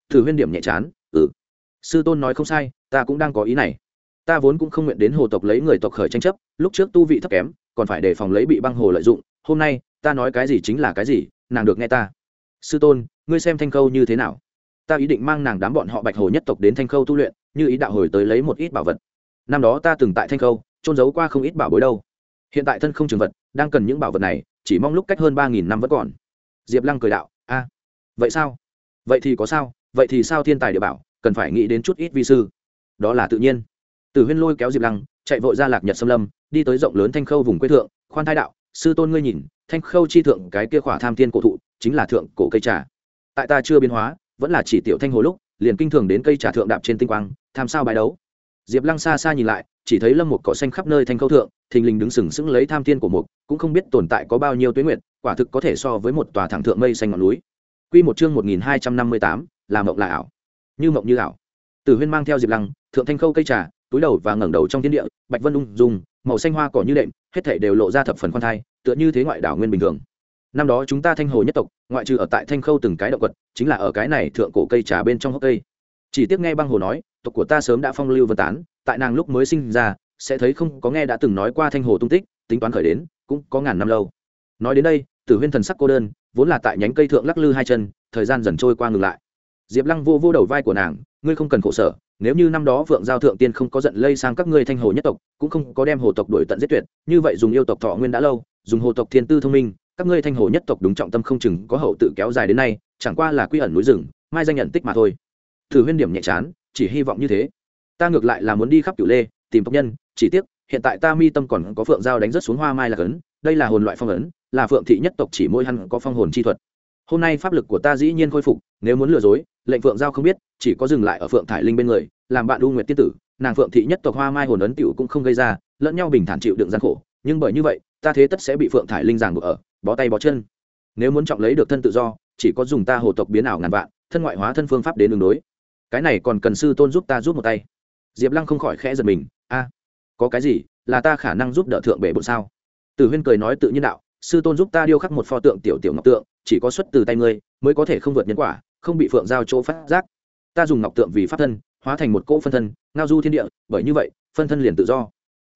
Thử huyên điểm nhẹ chán ừ. Sư tôn nói không sai, ta cũng đang có ý này. Ta vốn cũng không nguyện đến hồ tộc lấy người tộc khởi tranh chấp, lúc trước tu vị thấp kém còn phải đề phòng lấy bị băng hồ lợi dụng, hôm nay, ta nói cái gì chính là cái gì, nàng được nghe ta. Sư tôn, ngươi xem thanh khâu như thế nào? Ta ý định mang nàng đám bọn họ bạch hồ nhất tộc đến thanh khâu tu luyện, như ý đạo hồi tới lấy một ít bảo vật. Năm đó ta từng tại thanh khâu trôn giấu qua không ít bảo bối đâu. Hiện tại thân không trường vật, đang cần những bảo vật này, chỉ mong lúc cách hơn ba nghìn năm vẫn còn. Diệp lăng cười đạo, a, vậy sao? Vậy thì có sao, vậy thì sao thiên tài địa bảo, cần phải nghĩ đến chút ít vi sư. Đó là tự nhiên. Tử huyên lôi kéo diệp lăng chạy vội ra lạc nhật xâm lâm, đi tới rộng lớn thanh khâu vùng quê thượng, khoan thai đạo, sư tôn ngươi nhìn, thanh khâu chi thượng cái kia khỏa tham thiên cổ thụ, chính là thượng cổ cây trà. Tại ta chưa biến hóa, vẫn là chỉ tiểu thanh hồ lúc, liền kinh thường đến cây trà thượng đạp trên tinh quang, tham sao bài đấu. Diệp lăng xa xa nhìn lại, chỉ thấy lâm một cỏ xanh khắp nơi thanh khâu thượng, thình lình đứng sừng sững lấy tham thiên của mục, cũng không biết tồn tại có bao nhiêu tuyến nguyện quả thực có thể so với một tòa thẳng thượng mây xanh ngọn núi. Q một chương một nghìn hai trăm năm mươi tám, là mộng là ảo. Như mộng như ảo. Tử huyên mang theo diệp lăng, thượng thanh khâu cây trà túi đầu và ngẩng đầu trong thiên địa, bạch vân ung dùng màu xanh hoa cỏ như đệm, hết thể đều lộ ra thập phần khoan thai, tựa như thế ngoại đảo nguyên bình thường. Năm đó chúng ta thanh hồ nhất tộc, ngoại trừ ở tại thanh khâu từng cái động vật, chính là ở cái này thượng cổ cây trà bên trong hốc cây. Chỉ tiếc nghe băng hồ nói, tộc của ta sớm đã phong lưu vân tán, tại nàng lúc mới sinh ra, sẽ thấy không có nghe đã từng nói qua thanh hồ tung tích, tính toán khởi đến, cũng có ngàn năm lâu. Nói đến đây, tử huyên thần sắc cô đơn, vốn là tại nhánh cây thượng lắc lư hai chân, thời gian dần trôi qua ngừng lại. Diệp lăng vô vô đầu vai của nàng ngươi không cần khổ sở, nếu như năm đó vượng giao thượng tiên không có giận lây sang các ngươi thanh hồ nhất tộc, cũng không có đem hồ tộc đổi tận giết tuyệt, như vậy dùng yêu tộc thọ nguyên đã lâu, dùng hồ tộc thiên tư thông minh, các ngươi thanh hồ nhất tộc đúng trọng tâm không chừng có hậu tự kéo dài đến nay, chẳng qua là quy ẩn núi rừng, mai danh nhận tích mà thôi. Thử huyên điểm nhẹ chán, chỉ hy vọng như thế. Ta ngược lại là muốn đi khắp cửu lê, tìm tộc nhân, chỉ tiếc, hiện tại ta mi tâm còn có phượng giao đánh rất xuống hoa mai là cấn đây là hồn loại phong ấn, là phượng thị nhất tộc chỉ môi hắn có phong hồn chi thuật hôm nay pháp lực của ta dĩ nhiên khôi phục, nếu muốn lừa dối, lệnh phượng giao không biết, chỉ có dừng lại ở phượng thải linh bên người, làm bạn u nguyệt tiên tử, nàng phượng thị nhất tộc hoa mai hồn ấn tiểu cũng không gây ra, lẫn nhau bình thản chịu đựng gian khổ, nhưng bởi như vậy, ta thế tất sẽ bị phượng thải linh giảng buộc ở, bó tay bó chân. Nếu muốn trọng lấy được thân tự do, chỉ có dùng ta hồ tộc biến ảo ngàn vạn, thân ngoại hóa thân phương pháp đến đường đối. Cái này còn cần sư tôn giúp ta giúp một tay. Diệp lăng không khỏi khẽ giật mình, a, có cái gì, là ta khả năng giúp đỡ thượng bể bộ sao? Tử huyên cười nói tự nhiên đạo, sư tôn giúp ta điêu khắc một pho tượng tiểu tiểu ngọc tượng chỉ có xuất từ tay ngươi mới có thể không vượt nhân quả, không bị phượng giao chỗ phát giác. Ta dùng ngọc tượng vì pháp thân, hóa thành một cỗ phân thân, ngao du thiên địa, bởi như vậy, phân thân liền tự do.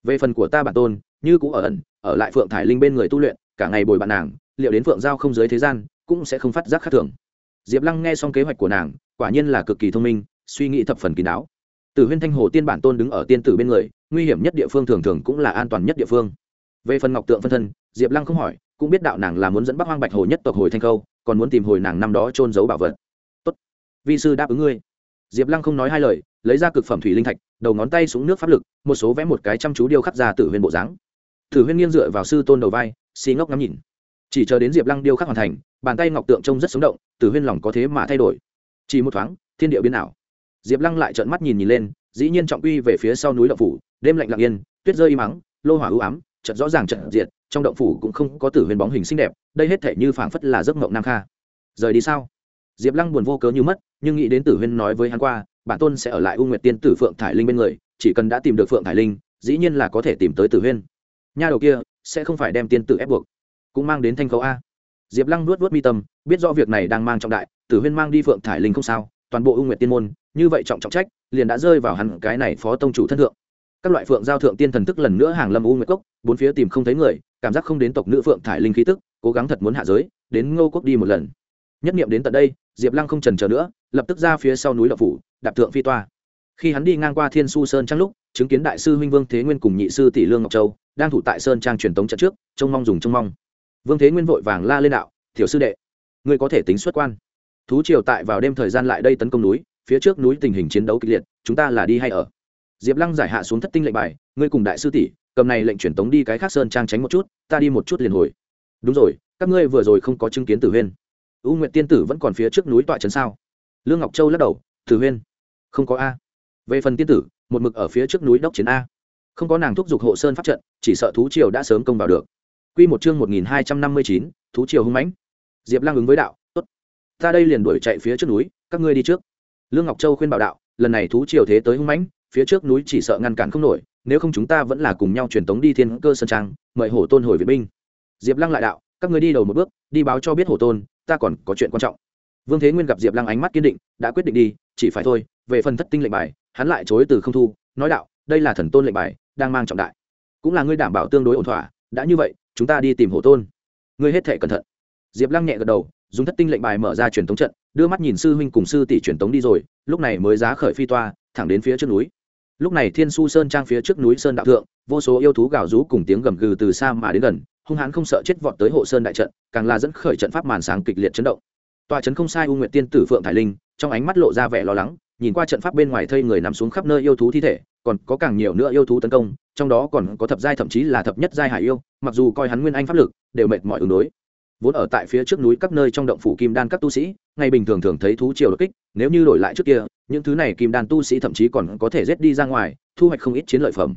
Về phần của ta bản tôn, như cũng ở ẩn, ở lại phượng thải linh bên người tu luyện, cả ngày bồi bạn nàng, liệu đến phượng giao không dưới thế gian, cũng sẽ không phát giác khác thường. Diệp lăng nghe xong kế hoạch của nàng, quả nhiên là cực kỳ thông minh, suy nghĩ thập phần kín đáo. Từ huyên thanh hồ tiên bản tôn đứng ở tiên tử bên người, nguy hiểm nhất địa phương thường thường cũng là an toàn nhất địa phương. Về phần ngọc tượng phân thân, diệp lăng không hỏi cũng biết đạo nàng là muốn dẫn bắc hoang bạch hồ nhất tộc hồi thanh khâu, còn muốn tìm hồi nàng năm đó trôn giấu bảo vật. Tốt, vi sư đáp ứng ngươi. Diệp lăng không nói hai lời, lấy ra cực phẩm thủy linh thạch, đầu ngón tay xuống nước pháp lực, một số vẽ một cái chăm chú điêu khắc ra tử huyên bộ dáng. Tử huyên nghiêng dựa vào sư tôn đầu vai xi ngốc ngắm nhìn. Chỉ chờ đến diệp lăng điêu khắc hoàn thành, bàn tay ngọc tượng trông rất sống động, tử huyên lòng có thế mà thay đổi. Chỉ một thoáng, thiên địa biến ảo. Diệp lăng lại trợn mắt nhìn nhìn lên, dĩ nhiên trọng uy về phía sau núi đậu phủ, đêm lạnh lặng yên, tuyết rơi im mắng lô hỏa ưu ám, trận rõ ràng trận diệt trong động phủ cũng không có tử huyền bóng hình xinh đẹp, đây hết thể như phảng phất là giấc mộng nam kha. Rời đi sao? Diệp lăng buồn vô cớ như mất, nhưng nghĩ đến tử huyên nói với hắn qua, bản tôn sẽ ở lại u nguyệt tiên tử phượng thải linh bên người, chỉ cần đã tìm được phượng thải linh, dĩ nhiên là có thể tìm tới tử huyên nha đầu kia, sẽ không phải đem tiên tử ép buộc, cũng mang đến thanh khấu a. Diệp lăng nuốt nuốt mi tâm, biết rõ việc này đang mang trọng đại, tử huyên mang đi phượng thải linh không sao, toàn bộ u nguyệt tiên môn, như vậy trọng trọng trách, liền đã rơi vào hẳn cái này phó tông chủ thân thượng. Các loại phượng giao thượng tiên thần thức lần nữa hàng lâm u nguyệt cốc, bốn phía tìm không thấy người cảm giác không đến tộc nữ phượng thải linh khí tức, cố gắng thật muốn hạ giới, đến ngô quốc đi một lần. Nhất nghiệm đến tận đây, diệp lăng không trần chờ nữa, lập tức ra phía sau núi đậu phủ, đạp thượng phi toa. Khi hắn đi ngang qua thiên su sơn trang lúc, chứng kiến đại sư huynh vương thế nguyên cùng nhị sư tỷ lương ngọc châu, đang thủ tại sơn trang truyền tống trận trước, trông mong dùng trông mong. Vương thế nguyên vội vàng la lên đạo thiểu sư đệ, ngươi có thể tính xuất quan. Thú triều tại vào đêm thời gian lại đây tấn công núi, phía trước núi tình hình chiến đấu kịch liệt, chúng ta là đi hay ở? Diệp lăng giải hạ xuống thất tinh lệnh bài, ngươi cùng đại sư tỷ cầm này lệnh truyền tống đi cái khác sơn trang tránh một chút, ta đi một chút liền hồi. Đúng rồi, các ngươi vừa rồi không có chứng kiến tử huyên. U nguyện tiên tử vẫn còn phía trước núi tọa trấn sao? Lương ngọc châu lắc đầu, tử huyên. Không có a. Về phần tiên tử, một mực ở phía trước núi đốc chiến a. Không có nàng thúc giục hộ sơn pháp trận, chỉ sợ thú triều đã sớm công vào được. Q một chương một nghìn hai trăm năm mươi chín, thú triều hưng mãnh. Diệp lang ứng với đạo, tốt. Ta đây liền đuổi chạy phía trước núi, các ngươi đi trước. Lương ngọc châu khuyên bảo đạo, lần này thú triều thế tới hưng mãnh phía trước núi chỉ sợ ngăn cản không nổi, nếu không chúng ta vẫn là cùng nhau truyền tống đi thiên cơ sơn trang, mời hổ tôn hồi viện binh. Diệp lăng lại đạo, các người đi đầu một bước, đi báo cho biết hổ tôn, ta còn có chuyện quan trọng. Vương thế nguyên gặp diệp lăng ánh mắt kiên định, đã quyết định đi, chỉ phải thôi, về phần thất tinh lệnh bài, hắn lại chối từ không thu, nói đạo, đây là thần tôn lệnh bài, đang mang trọng đại. Cũng là ngươi đảm bảo tương đối ổn thỏa, đã như vậy, chúng ta đi tìm hổ tôn. Ngươi hết thể cẩn thận. Diệp lăng nhẹ gật đầu, dùng thất tinh lệnh bài mở ra truyền tống trận, đưa mắt nhìn sư huynh cùng sư tỷ truyền tống đi rồi, lúc này mới giá khởi phi toa, thẳng đến phía trước núi lúc này thiên su sơn trang phía trước núi sơn đạo thượng, vô số yêu thú gào rú cùng tiếng gầm gừ từ xa mà đến gần, hung hãn không sợ chết vọt tới hộ sơn đại trận, càng là dẫn khởi trận pháp màn sáng kịch liệt chấn động. Tòa trấn không sai u nguyện tiên tử phượng thải linh, trong ánh mắt lộ ra vẻ lo lắng, nhìn qua trận pháp bên ngoài thây người nằm xuống khắp nơi yêu thú thi thể, còn có càng nhiều nữa yêu thú tấn công, trong đó còn có thập giai thậm chí là thập nhất giai hải yêu, mặc dù coi hắn nguyên anh pháp lực, đều mệt mỏi ứng đối. Vốn ở tại phía trước núi các nơi trong động phủ kim đan các tu sĩ, ngày bình thường thường thấy thú triều đột kích, nếu như đổi lại trước kia những thứ này kim đan tu sĩ thậm chí còn có thể rết đi ra ngoài, thu hoạch không ít chiến lợi phẩm.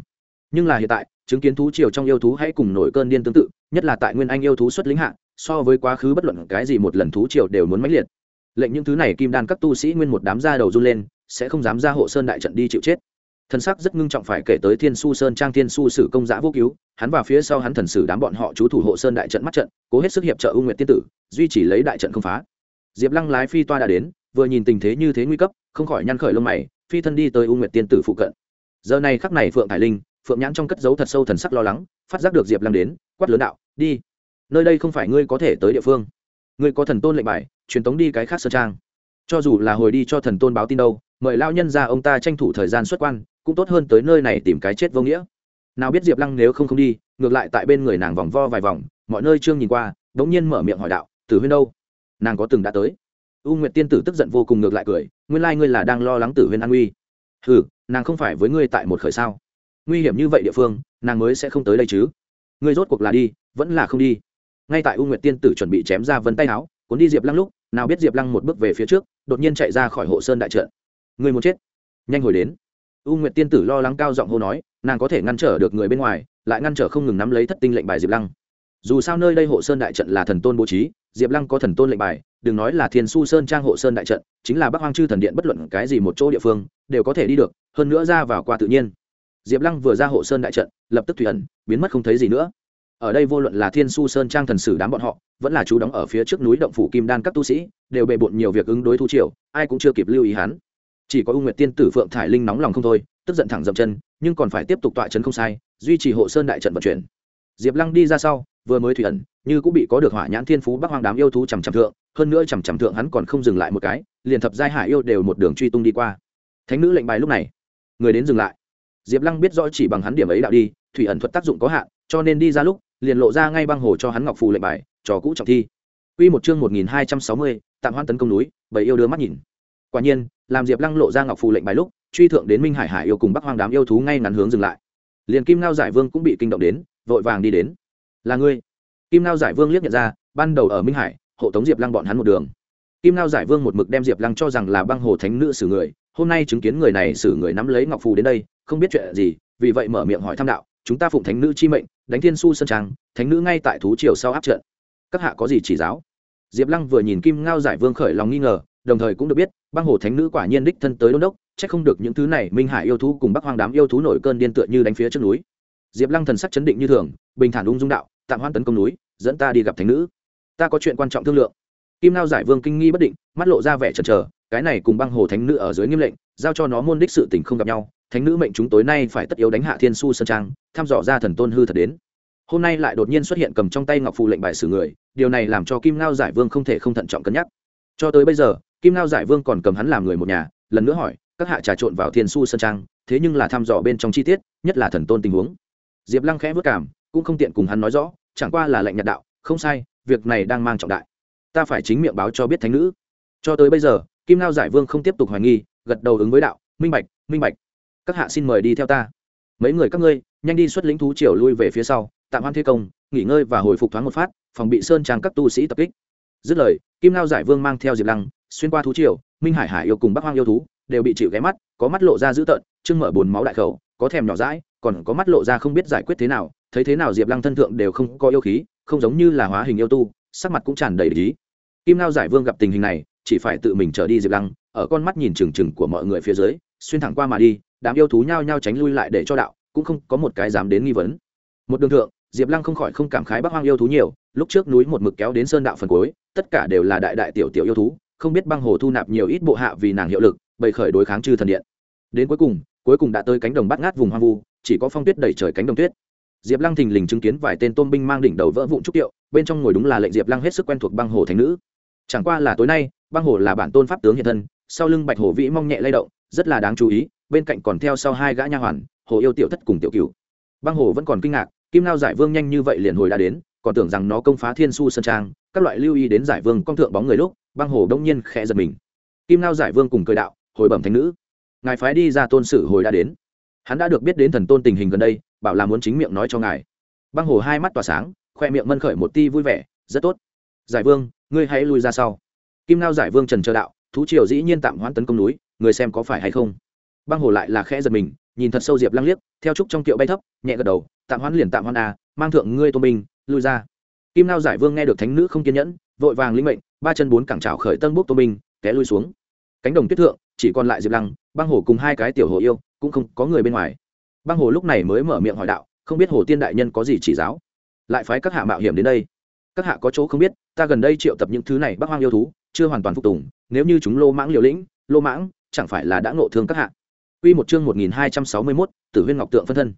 Nhưng là hiện tại, chứng kiến thú triều trong yêu thú hãy cùng nổi cơn điên tương tự, nhất là tại nguyên anh yêu thú xuất lĩnh hạ, so với quá khứ bất luận cái gì một lần thú triều đều muốn mãnh liệt. Lệnh những thứ này kim đan các tu sĩ nguyên một đám ra đầu run lên, sẽ không dám ra hộ sơn đại trận đi chịu chết. Thần sắc rất ngưng trọng phải kể tới thiên su sơn trang thiên su sử công giã vô cứu, hắn và phía sau hắn thần sử đám bọn họ chú thủ hộ sơn đại trận mắt trận, cố hết sức hiệp trợ ưu nguyện tiên tử, duy trì lấy đại trận không phá. Diệp lăng lái phi toa đã đến vừa nhìn tình thế như thế nguy cấp, không khỏi nhăn khởi lông mày, phi thân đi tới u nguyện tiên tử phụ cận. Giờ này khắc này phượng thải linh, phượng nhãn trong cất dấu thật sâu thần sắc lo lắng, phát giác được diệp lăng đến, quát lớn đạo, đi, nơi đây không phải ngươi có thể tới địa phương. Ngươi có thần tôn lệnh bài, truyền tống đi cái khác sơ trang. Cho dù là hồi đi cho thần tôn báo tin đâu, mời lao nhân ra ông ta tranh thủ thời gian xuất quan, cũng tốt hơn tới nơi này tìm cái chết vô nghĩa. Nào biết diệp lăng nếu không không đi, ngược lại tại bên người nàng vòng vo vài vòng, mọi nơi trương nhìn qua đ ố n g nhiên mở miệng hỏi đạo, tử huyên đâu? Nàng có từng đã tới? U nguyệt tiên tử tức giận vô cùng ngược lại cười, nguyên lai ngươi là đang lo lắng tử huyên an uy. Ừ nàng không phải với ngươi tại một khởi sao? Nguy hiểm như vậy địa phương, nàng mới sẽ không tới đây chứ. Ngươi rốt cuộc là đi, vẫn là không đi. Ngay tại u nguyệt tiên tử chuẩn bị chém ra vân tay áo, cuốn đi diệp lăng lúc, nào biết diệp lăng một bước về phía trước, đột nhiên chạy ra khỏi hộ sơn đại trận. Người muốn chết? Nhanh hồi đến. U nguyệt tiên tử lo lắng cao giọng hô nói, nàng có thể ngăn trở được người bên ngoài, lại ngăn trở không ngừng nắm lấy thất tinh lệnh bài diệp lăng. Dù sao nơi đây hộ sơn đại trận là thần tôn bố trí, diệp lăng có thần tôn lệnh bài đừng nói là thiên su sơn trang hộ sơn đại trận, chính là bắc hoang chư thần điện bất luận cái gì một chỗ địa phương, đều có thể đi được, hơn nữa ra vào qua tự nhiên. Diệp lăng vừa ra hộ sơn đại trận, lập tức thủy ẩn, biến mất không thấy gì nữa. Ở đây vô luận là thiên su sơn trang thần sử đám bọn họ, vẫn là chú đóng ở phía trước núi động phủ kim đan các tu sĩ, đều bề bộn nhiều việc ứng đối thu triều, ai cũng chưa kịp lưu ý hắn. Chỉ có u nguyệt tiên tử phượng thải linh nóng lòng không thôi, tức giận thẳng dậm chân, nhưng còn phải tiếp tục tọa chân không sai, duy trì hộ sơn đại trận vận chuyển diệp lăng đi ra sau vừa mới thủy ẩn như cũng bị có được hỏa nhãn thiên phú bắc hoang đám yêu thú chằm chằm thượng hơn nữa chằm chằm thượng hắn còn không dừng lại một cái liền thập giai hải yêu đều một đường truy tung đi qua thánh nữ lệnh bài lúc này người đến dừng lại diệp lăng biết rõ chỉ bằng hắn điểm ấy đạo đi thủy ẩn thuật tác dụng có hạn cho nên đi ra lúc liền lộ ra ngay băng hồ cho hắn ngọc phù lệnh bài trò cũ trọng thi Quy một chương 1260, tạm hoãn tấn công núi, bảy yêu đưa mắt nhìn. Quả nhiên, làm Diệp Lăng lộ ra ngọc phù lệnh bài lúc, truy thượng đến Minh Hải Hải yêu cùng Bắc Hoang đám yêu thú ngay ngắn hướng dừng lại. Liền Kim Ngao Giải Vương cũng bị kinh động đến, vội vàng đi đến. "Là ngươi?" Kim Nao Giải Vương liếc nhận ra, ban đầu ở Minh Hải, hộ tống Diệp Lăng bọn hắn một đường. Kim Nao Giải Vương một mực đem Diệp Lăng cho rằng là băng hồ thánh nữ xử người, hôm nay chứng kiến người này xử người nắm lấy ngọc phù đến đây, không biết chuyện gì, vì vậy mở miệng hỏi thăm đạo, "Chúng ta phụng thánh nữ chi mệnh, đánh Thiên Su sơn trang, thánh nữ ngay tại thú triều sau áp trận. Các hạ có gì chỉ giáo?" diệp lăng vừa nhìn kim ngao giải vương khởi lòng nghi ngờ đồng thời cũng được biết băng hồ thánh nữ quả nhiên đích thân tới đôn đốc c h ắ c không được những thứ này minh hải yêu thú cùng bắc hoang đám yêu thú nổi cơn điên tựa như đánh phía trước núi diệp lăng thần sắc chấn định như thường, bình thản ung dung đạo, tạm hoan tấn công núi, dẫn ta đi gặp thánh nữ. Ta có chuyện quan trọng thương lượng. Kim Nao giải vương kinh nghi bất định, mắt lộ ra vẻ chần chờ, cái này cùng băng hồ thánh nữ ở dưới nghiêm lệnh, giao cho nó môn đích sự tình không gặp nhau, thánh nữ mệnh chúng tối nay phải tất yếu đánh hạ thiên su sơn trang, thăm dò ra thần tôn hư thật đến. Hôm nay lại đột nhiên xuất hiện cầm trong tay ngọc phù lệnh bài xử người, điều này làm cho kim ngao giải vương không thể không thận trọng cân nhắc. Cho tới bây giờ, kim ngao giải vương còn cầm hắn làm người một nhà, lần nữa hỏi, các hạ trà trộn vào thiên su sơn trang, thế nhưng là thăm dò bên trong chi tiết, nhất là thần tôn tình huống diệp lăng khẽ vất cảm, cũng không tiện cùng hắn nói rõ, chẳng qua là lệnh nhật đạo, không sai, việc này đang mang trọng đại. Ta phải chính miệng báo cho biết thánh nữ. Cho tới bây giờ, kim ngao giải vương không tiếp tục hoài nghi, gật đầu ứng với đạo, minh bạch minh bạch, các hạ xin mời đi theo ta. Mấy người các ngươi, nhanh đi xuất lĩnh thú triều lui về phía sau, tạm hoan thế công, nghỉ ngơi và hồi phục thoáng một phát, phòng bị sơn trang các tu sĩ tập kích. Dứt lời, kim lao giải vương mang theo diệp lăng, xuyên qua thú triều, minh hải hải yêu cùng bắc hoang yêu thú, đều bị chịu ghé mắt, có mắt lộ ra dữ tợn chưng mở bồn máu đại khẩu, có thèm nhỏ rãi còn có mắt lộ ra không biết giải quyết thế nào, thấy thế nào diệp lăng thân thượng đều không có yêu khí, không giống như là hóa hình yêu tu, sắc mặt cũng tràn đầy lý kim lao giải vương gặp tình hình này, chỉ phải tự mình trở đi diệp lăng, ở con mắt nhìn trừng trừng của mọi người phía dưới, xuyên thẳng qua mà đi, đám yêu thú nhao nhao tránh lui lại để cho đạo, cũng không có một cái dám đến nghi vấn. Một đường thượng, diệp lăng không khỏi không cảm khái bắc hoang yêu thú nhiều, lúc trước núi một mực kéo đến sơn đạo phần cuối, tất cả đều là đại đại tiểu tiểu yêu thú, không biết băng hồ thu nạp nhiều ít bộ hạ vì nàng hiệu lực, bày khởi đối kháng chư thần điện. Đến cuối cùng cuối cùng đã tới cánh đồng bắt ngát vùng hoang vu chỉ có phong tuyết đẩy trời cánh đồng tuyết. Diệp lăng thình lình chứng kiến vài tên tôn binh mang đỉnh đầu vỡ vụn trúc tiệu bên trong ngồi đúng là lệnh diệp lăng hết sức quen thuộc băng hồ thành nữ. Chẳng qua là tối nay, băng hồ là bản tôn pháp tướng hiện thân, sau lưng bạch hồ vĩ mong nhẹ lay động, rất là đáng chú ý, bên cạnh còn theo sau hai gã nha hoàn, hồ yêu tiểu thất cùng tiểu cửu. Băng hồ vẫn còn kinh ngạc, kim lao giải vương nhanh như vậy liền hồi đã đến, còn tưởng rằng nó công phá thiên su sơn trang, các loại lưu ý đến giải vương con thượng bóng người lúc, băng hồ đông nhiên khẽ giật mình. Kim lao giải vương cùng cười đạo, hồi bẩm thánh nữ, ngài phái đi ra tôn sử hồi đã đến hắn đã được biết đến thần tôn tình hình gần đây, bảo là muốn chính miệng nói cho ngài. Băng hồ hai mắt tỏa sáng, khoe miệng mân khởi một ti vui vẻ, rất tốt. Giải vương, ngươi hãy lui ra sau. Kim lao giải vương trần chờ đạo, thú triều dĩ nhiên tạm hoãn tấn công núi, người xem có phải hay không? Băng hồ lại là khẽ giật mình, nhìn thật sâu diệp lăng liếc, theo trúc trong kiệu bay thấp, nhẹ gật đầu, tạm hoãn liền tạm hoãn à mang thượng ngươi tô minh lui ra. Kim lao giải vương nghe được thánh nữ không kiên nhẫn, vội vàng linh mệnh, ba chân bốn cẳng trào khởi tân bốc tô minh té lui xuống. Cánh đồng tuyết thượng, chỉ còn lại diệp lăng băng hồ cùng hai cái tiểu hồ yêu cũng không có người bên ngoài băng hồ lúc này mới mở miệng hỏi đạo không biết hồ tiên đại nhân có gì chỉ giáo lại phái các hạ mạo hiểm đến đây các hạ có chỗ không biết ta gần đây triệu tập những thứ này bắc hoang yêu thú chưa hoàn toàn phục tùng nếu như chúng lô mãng liều lĩnh lô mãng chẳng phải là đã ngộ thương các hạ Quy một chương 1261, Tử Huyên Ngọc tượng phân thân.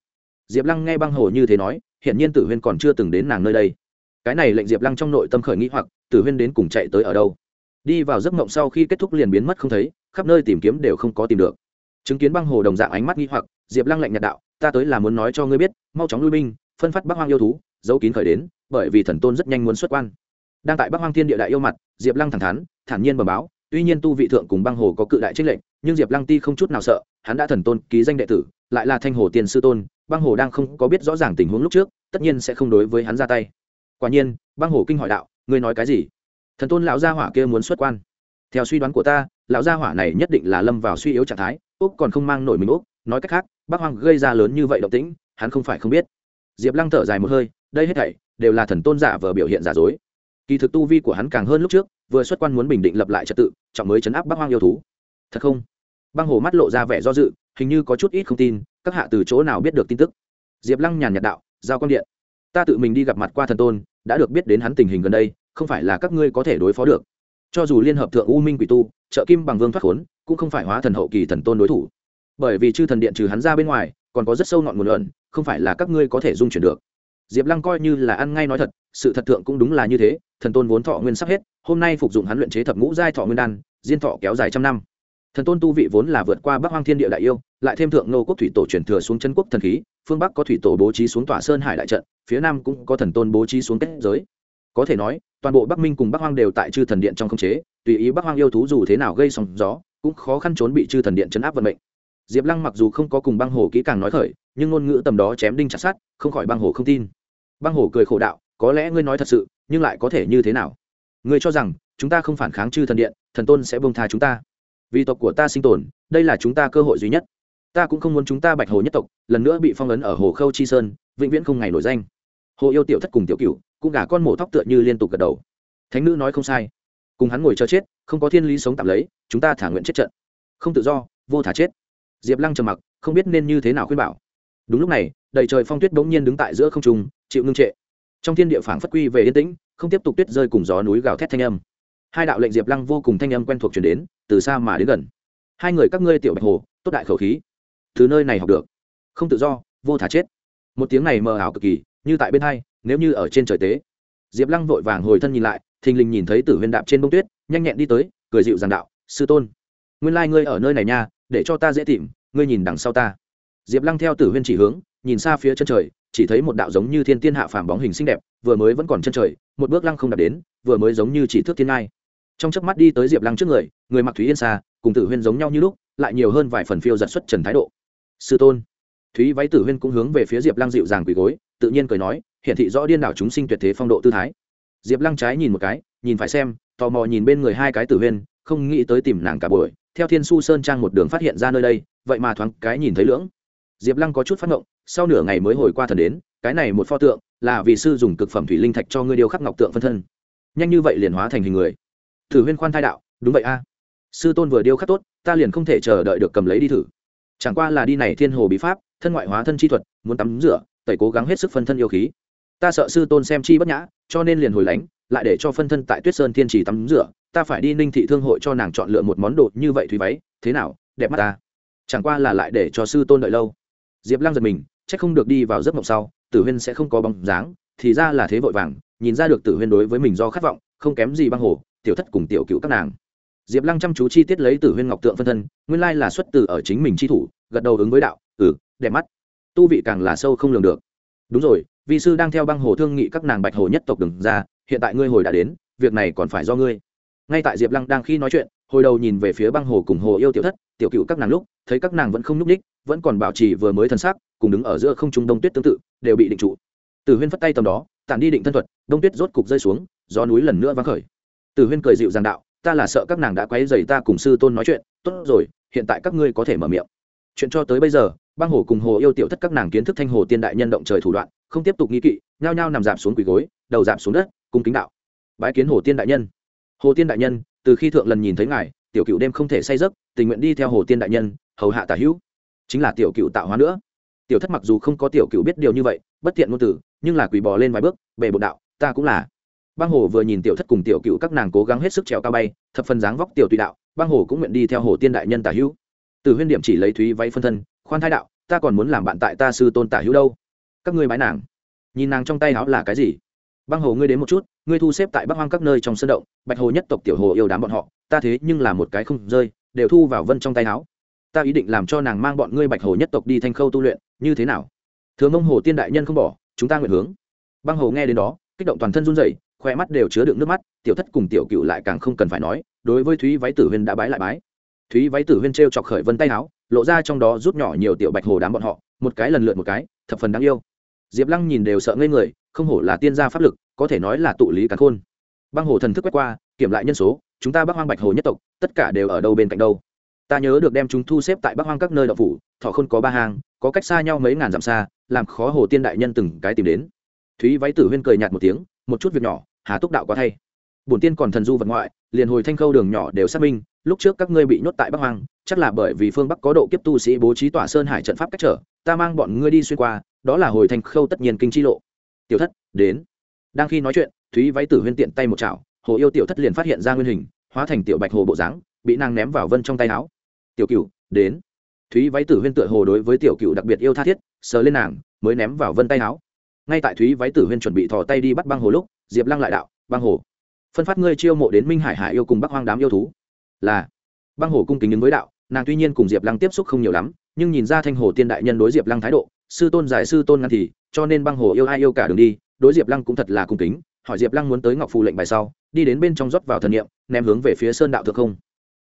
Diệp Lăng nghe băng hồ như thế nói, hiển nhiên Tử Huyên còn chưa từng đến nàng nơi đây. Cái này lệnh Diệp Lăng trong nội tâm khởi nghĩ hoặc, Tử Huyên đến cùng chạy tới ở đâu? Đi vào giấc mộng sau khi kết thúc liền biến mất không thấy, khắp nơi tìm kiếm đều không có tìm được. Chứng kiến băng hồ đồng dạng ánh mắt nghi hoặc, diệp lăng lạnh nhạt đạo, ta tới là muốn nói cho ngươi biết, mau chóng lui binh, phân phát bắc hoang yêu thú dấu kín khởi đến, bởi vì thần tôn rất nhanh muốn xuất quan. Đang tại bắc hoang thiên địa đại yêu mặt, diệp lăng thẳng thắn, thản nhiên bờ báo, tuy nhiên tu vị thượng cùng băng hồ có cự đại trích lệnh nhưng diệp lăng ti không chút nào sợ, hắn đã thần tôn ký danh đệ tử, lại là thanh hồ tiền sư tôn, băng hồ đang không có biết rõ ràng tình huống lúc trước, tất nhiên sẽ không đối với hắn ra tay. Quả nhiên, băng hồ kinh hỏi đạo, ngươi nói cái gì? Thần tôn lão gia hỏa kia muốn xuất quan. Theo suy đoán của ta, lão gia hỏa này nhất định là lâm vào suy yếu trạng thái, úc còn không mang nổi mình úc. Nói cách khác bác hoang gây ra lớn như vậy động tĩnh, hắn không phải không biết. Diệp lăng thở dài một hơi, đây hết thảy đều là thần tôn giả vờ biểu hiện giả dối. Kỳ thực tu vi của hắn càng hơn lúc trước, vừa xuất quan muốn bình định lập lại trật tự, trọng mới chấn áp bác hoang yêu thú. Thật không? Băng hồ mắt lộ ra vẻ do dự, hình như có chút ít không tin, các hạ từ chỗ nào biết được tin tức? Diệp lăng nhàn nhạt đạo, giao quan điện. Ta tự mình đi gặp mặt qua thần tôn, đã được biết đến hắn tình hình gần đây không phải là các ngươi có thể đối phó được. Cho dù liên hợp thượng u minh quỷ tu, trợ kim bằng vương thoát khốn, cũng không phải hóa thần hậu kỳ thần tôn đối thủ. Bởi vì chư thần điện trừ hắn ra bên ngoài, còn có rất sâu ngọn nguồn luận, không phải là các ngươi có thể dung chuyển được. Diệp lăng coi như là ăn ngay nói thật, sự thật thượng cũng đúng là như thế, thần tôn vốn thọ nguyên sắp hết, hôm nay phục dụng hắn luyện chế thập ngũ giai thọ nguyên đan, diên thọ kéo dài trăm năm. Thần tôn tu vị vốn là vượt qua bắc hoang thiên địa đại yêu, lại thêm thượng nô quốc thủy tổ chuyển thừa xuống chân quốc thần khí, phương bắc có thủy tổ bố trí xuống tỏa sơn hải đại trận, phía nam cũng có thần tôn bố trí xuống kết giới. Có thể nói toàn bộ bắc minh cùng bắc hoang đều tại chư thần điện trong khống chế, tùy ý bắc hoang yêu thú dù thế nào gây sóng gió, cũng khó khăn trốn bị chư thần điện chấn áp vận mệnh. Diệp lăng mặc dù không có cùng băng hồ kỹ càng nói khởi, nhưng ngôn ngữ tầm đó chém đinh chặt sát không khỏi băng hồ không tin. Băng hồ cười khổ đạo, có lẽ ngươi nói thật sự, nhưng lại có thể như thế nào? Ngươi cho rằng, chúng ta không phản kháng chư thần điện, thần tôn sẽ bông tha chúng ta. Vì tộc của ta sinh tồn, đây là chúng ta cơ hội duy nhất. Ta cũng không muốn chúng ta bạch hồ nhất tộc, lần nữa bị phong ấn ở hồ khâu chi sơn, vĩnh viễn không ngày nổi danh. Hồ yêu tiểu thất cùng tiểu cựu cũng gả con mổ tóc tựa như liên tục gật đầu. Thánh nữ nói không sai. Cùng hắn ngồi chờ chết, không có thiên lý sống tạm lấy, chúng ta thả nguyện chết trận. Không tự do, vô thả chết. Diệp lăng trầm mặc, không biết nên như thế nào khuyên bảo. Đúng lúc này, đầy trời phong tuyết bỗng nhiên đứng tại giữa không trung, chịu ngưng trệ. Trong thiên địa phảng phất quy về yên tĩnh, không tiếp tục tuyết rơi cùng gió núi gào thét thanh âm. Hai đạo lệnh diệp lăng vô cùng thanh âm quen thuộc chuyển đến, từ xa mà đến gần. Hai người các ngươi tiểu bạch hồ, tốt đại khẩu khí. Từ nơi này học được. Không tự do, vô thả chết. Một tiếng này mờ ảo cực kỳ, như tại bên hai nếu như ở trên trời tế. Diệp lăng vội vàng hồi thân nhìn lại, thình lình nhìn thấy tử huyền đạp trên bông tuyết, nhanh nhẹn đi tới, cười dịu giàn đạo, sư tôn, nguyên lai、like、ngươi ở nơi này nha, để cho ta dễ tìm, ngươi nhìn đằng sau ta. Diệp lăng theo tử huyên chỉ hướng, nhìn xa phía chân trời, chỉ thấy một đạo giống như thiên tiên hạ phàm bóng hình xinh đẹp, vừa mới vẫn còn chân trời, một bước lăng không đạt đến, vừa mới giống như chỉ thước thiên ngai. Trong chớp mắt đi tới diệp lăng trước người người mặc thúy yên xa, cùng tử huyên giống nhau như lúc, lại nhiều hơn vài phần phiêu giật xuất trần thái độ. Sư tôn. Thúy váy tử huyên cũng hướng về phía diệp lăng dịu dàng quỳ gối, tự nhiên cười nói hiện thị rõ điên đảo chúng sinh tuyệt thế phong độ tư thái. Diệp lăng trái nhìn một cái, nhìn phải xem, tò mò nhìn bên người hai cái tử huyên, không nghĩ tới tìm nàng cả buổi. Theo thiên su sơn trang một đường phát hiện ra nơi đây, vậy mà thoáng cái nhìn thấy lưỡng. Diệp lăng có chút phát ngộng, sau nửa ngày mới hồi qua thần đến, cái này một pho tượng, là vì sư dùng cực phẩm thủy linh thạch cho ngươi điêu khắc ngọc tượng phân thân. Nhanh như vậy liền hóa thành hình người. Thử huyên khoan thai đạo, đúng vậy a. Sư tôn vừa điêu khắc tốt, ta liền không thể chờ đợi được cầm lấy đi thử. Chẳng qua là đi này thiên hồ bí pháp, thân ngoại hóa thân chi thuật, muốn tắm rửa, tẩy cố gắng hết sức phân thân yêu khí ta sợ sư tôn xem chi bất nhã, cho nên liền hồi lánh, lại để cho phân thân tại tuyết sơn thiên trì tắm rửa, ta phải đi ninh thị thương hội cho nàng chọn lựa một món đồ như vậy thùy váy, thế nào, đẹp mắt ta. Chẳng qua là lại để cho sư tôn đợi lâu. Diệp lăng giật mình c h ắ c không được đi vào giấc mộng sau, tử huyên sẽ không có bóng dáng, thì ra là thế vội vàng, nhìn ra được tử huyên đối với mình do khát vọng, không kém gì băng hồ, tiểu thất cùng tiểu cựu các nàng. Diệp lăng chăm chú chi tiết lấy tử huyên ngọc tượng phân thân, nguyên lai là xuất từ ở chính mình chi thủ, gật đầu ứng với đạo ừ đẹp mắt. Tu vị càng là sâu không lường được. Đúng rồi vị sư đang theo băng hồ thương nghị các nàng bạch hồ nhất tộc đừng ra, hiện tại ngươi hồi đã đến, việc này còn phải do ngươi. Ngay tại diệp lăng đang khi nói chuyện, hồi đầu nhìn về phía băng hồ cùng hồ yêu tiểu thất, tiểu cựu các nàng lúc, thấy các nàng vẫn không nhúc ních vẫn còn bảo trì vừa mới thân xác, cùng đứng ở giữa không trung đông tuyết tương tự, đều bị định trụ. Từ huyên phất tay tầm đó, tản đi định thân thuật, đông tuyết rốt cục rơi xuống, gió núi lần nữa vắng khởi. Từ huyên cười dịu giang đạo, ta là sợ các nàng đã quấy dày ta cùng sư tôn nói chuyện, tốt rồi, hiện tại các ngươi có thể mở miệng. Chuyện cho tới bây giờ băng hồ cùng hồ yêu tiểu thất các nàng kiến thức thanh hồ tiên đại nhân động trời thủ đoạn, không tiếp tục nghi kỵ, nhao nhao nằm dạp xuống quỳ gối, đầu dạp xuống đất, cung kính đạo. Bái kiến hồ tiên đại nhân. Hồ tiên đại nhân, từ khi thượng lần nhìn thấy ngài, tiểu cựu đêm không thể say giấc, tình nguyện đi theo hồ tiên đại nhân, hầu hạ tả hữu. Chính là tiểu cựu tạo hóa nữa. Tiểu thất mặc dù không có tiểu cựu biết điều như vậy, bất tiện ngôn từ, nhưng là quỳ bò lên vài bước bề bột đạo, ta cũng là. Băng hồ vừa nhìn tiểu thất cùng tiểu cựu các nàng cố gắng hết sức trèo cao bay, thập phần dáng vóc tiểu tùy đạo băng hồ cũng nguyện đi theo hồ tiên đại nhân tả hữu. Từ huyên điểm chỉ lấy thúy váy phân thân khoan thai đạo, ta còn muốn làm bạn tại ta sư tôn tả hữu đâu. Các ngươi mái nàng. Nhìn nàng trong tay áo là cái gì? Băng hồ ngươi đến một chút, ngươi thu xếp tại bắc hoang các nơi trong sân động, bạch hồ nhất tộc tiểu hồ yêu đám bọn họ, ta thế nhưng là một cái không rơi, đều thu vào vân trong tay áo. Ta ý định làm cho nàng mang bọn ngươi bạch hồ nhất tộc đi thanh khâu tu luyện, như thế nào? Thường ông hồ tiên đại nhân không bỏ, chúng ta nguyện hướng. Băng hồ nghe đến đó, kích động toàn thân run rẩy khoe mắt đều chứa đựng nước mắt, tiểu thất cùng tiểu cựu lại càng không cần phải nói, đối với thúy váy tử huyên đã bái lại bái. Thúy váy tử huyên t r e o chọc khởi vân tay áo lộ ra trong đó rút nhỏ nhiều tiểu bạch hồ đám bọn họ, một cái lần lượt một cái, thập phần đáng yêu. Diệp lăng nhìn đều sợ ngây người, không hổ là tiên gia pháp lực, có thể nói là tụ lý cắn khôn. Băng hồ thần thức quét qua, kiểm lại nhân số, chúng ta bắc hoang bạch hồ nhất tộc, tất cả đều ở đâu bên cạnh đâu? Ta nhớ được đem chúng thu xếp tại bắc hoang các nơi đậu phủ, thọ không có ba hang, có cách xa nhau mấy ngàn dặm xa, làm khó hồ tiên đại nhân từng cái tìm đến. Thúy váy tử huyên cười nhạt một tiếng, một chút việc nhỏ, hà túc đạo quá thay. Bổn tiên còn thần du vật ngoại, liền hồi thanh khâu đường nhỏ đều xác minh, lúc trước các ngươi bị nhốt tại bắc hoang chắc là bởi vì phương bắc có độ kiếp tu sĩ bố trí tỏa sơn hải trận pháp cách trở, ta mang bọn ngươi đi xuyên qua, đó là hồi thành khâu tất nhiên kinh chi lộ. Tiểu thất, đến. Đang khi nói chuyện, thúy váy tử huyên tiện tay một chảo, hồ yêu tiểu thất liền phát hiện ra nguyên hình, hóa thành tiểu bạch hồ bộ dáng, bị nàng ném vào vân trong tay áo. Tiểu cựu đến. Thúy váy tử huyên tựa hồ đối với tiểu cựu đặc biệt yêu tha thiết, sờ lên nàng, mới ném vào vân tay áo. Ngay tại thúy váy tử huyên chuẩn bị thò tay đi bắt băng hồ lúc, diệp lăng lại đạo, băng hồ, phân phát ngươi chiêu mộ đến minh hải hải yêu cùng bắc hoang đám yêu thú. Là. Băng hồ cung kính đứng với đạo nàng tuy nhiên cùng diệp lăng tiếp xúc không nhiều lắm nhưng nhìn ra thanh hồ tiên đại nhân đối diệp lăng thái độ sư tôn giải sư tôn ngăn thì cho nên băng hồ yêu ai yêu cả đường đi đối diệp lăng cũng thật là cung kính hỏi diệp lăng muốn tới ngọc phù lệnh bài sau đi đến bên trong rót vào thần niệm ném hướng về phía sơn đạo thượng không.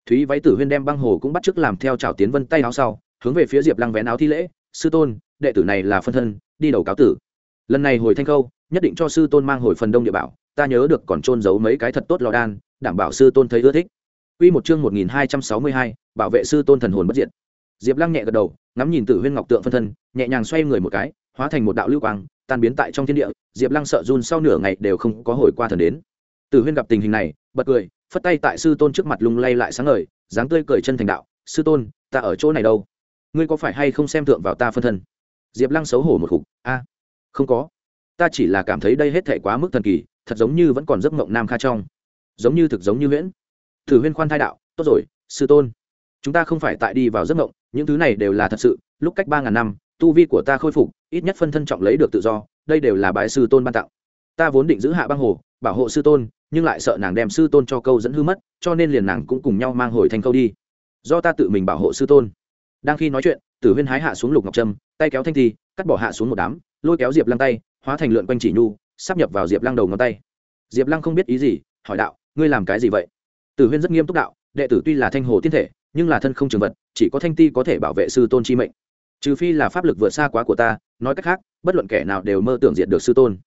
Thúy váy tử huyên đem băng hồ cũng bắt chước làm theo trào tiến vân tay áo sau hướng về phía diệp lăng vén áo thi lễ sư tôn đệ tử này là phân thân đi đầu cáo tử. Lần này hồi thanh khâu nhất định cho sư tôn mang hồi phần đông địa bảo ta nhớ được còn trôn giấu mấy cái thật tốt lò đan đảm bảo sư tôn thấy ưa thích. Quy một chương 1262, bảo vệ sư tôn thần hồn bất diệt. Diệp Lăng nhẹ gật đầu, ngắm nhìn Tử Huyên Ngọc tượng phân thân, nhẹ nhàng xoay người một cái, hóa thành một đạo lưu quang, tan biến tại trong thiên địa, Diệp Lăng sợ run sau nửa ngày đều không có hồi qua thần đến. Tử Huyên gặp tình hình này, bật cười, phất tay tại sư tôn trước mặt lung lay lại sáng ngời, dáng tươi cười chân thành đạo, "Sư tôn, ta ở chỗ này đâu? Ngươi có phải hay không xem thượng vào ta phân thân?" Diệp Lăng xấu hổ một khục, "A, không có. Ta chỉ là cảm thấy đây hết thảy quá mức thần kỳ, thật giống như vẫn còn giấc mộng nam kha trong." Giống như thực giống như nguyễn thử huyên khoan thai đạo tốt rồi sư tôn chúng ta không phải tại đi vào giấc mộng, những thứ này đều là thật sự, lúc cách ba ngàn năm, tu vi của ta khôi phục, ít nhất phân thân trọng lấy được tự do, đây đều là bãi sư tôn ban tặng. Ta vốn định giữ hạ băng hồ, bảo hộ sư tôn, nhưng lại sợ nàng đem sư tôn cho câu dẫn hư mất, cho nên liền nàng cũng cùng nhau mang hồi thành câu đi. Do ta tự mình bảo hộ sư tôn. Đang khi nói chuyện, tử huyên hái hạ xuống lục ngọc trâm, tay kéo thanh thi, cắt bỏ hạ xuống một đám, lôi kéo diệp lăng tay, hóa thành lượn quanh chỉ nhu, sắp nhập vào diệp lăng đầu ngón tay. Diệp lăng không biết ý gì, hỏi đạo, ngươi làm cái gì vậy? Tử huyên rất nghiêm túc đạo, đệ tử tuy là thanh hồ tiên thể nhưng là thân không trường vật, chỉ có thanh ti có thể bảo vệ sư tôn chi mệnh. Trừ phi là pháp lực vượt xa quá của ta, nói cách khác, bất luận kẻ nào đều mơ tưởng diệt được sư tôn.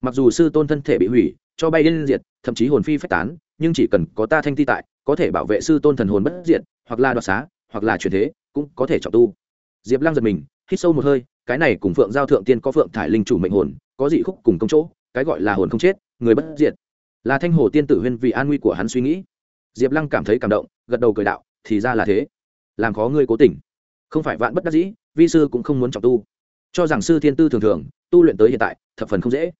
Mặc dù sư tôn thân thể bị hủy, cho bay lên diệt, thậm chí hồn phi phách tán, nhưng chỉ cần có ta thanh ti tại, có thể bảo vệ sư tôn thần hồn bất diệt, hoặc là đoạt xá, hoặc là chuyển thế, cũng có thể trọng tu. Diệp lăng giật mình, hít sâu một hơi, cái này cùng phượng giao thượng tiên có phượng thải linh chủ mệnh hồn, có dị khúc cùng công chỗ, cái gọi là hồn không chết, người bất diệt. Là thanh hồ tiên tử huyên vì an nguy của hắn suy nghĩ. Diệp lăng cảm thấy cảm động, gật đầu cười đạo thì ra là thế. Làm khó ngươi cố tình. Không phải vạn bất đắc dĩ, vi sư cũng không muốn trọng tu. Cho rằng sư thiên tư thường thường, tu luyện tới hiện tại, thập phần không dễ.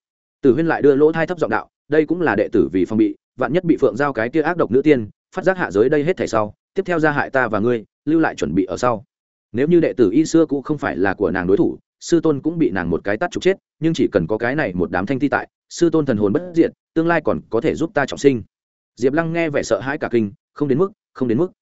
Tử huyên lại đưa lỗ thai thấp giọng đạo, đây cũng là đệ tử vì phong bị, vạn nhất bị phượng giao cái tia ác độc nữ tiên, phát giác hạ giới đây hết thảy sau, tiếp theo ra hại ta và ngươi, lưu lại chuẩn bị ở sau. Nếu như đệ tử y xưa cũng không phải là của nàng đối thủ, sư tôn cũng bị nàng một cái tắt trục chết, nhưng chỉ cần có cái này một đám thanh thi tại, sư tôn thần hồn bất diệt, tương lai còn có thể giúp ta trọng sinh. Diệp lăng nghe vẻ sợ hãi cả kinh, không đến mức, không đến mức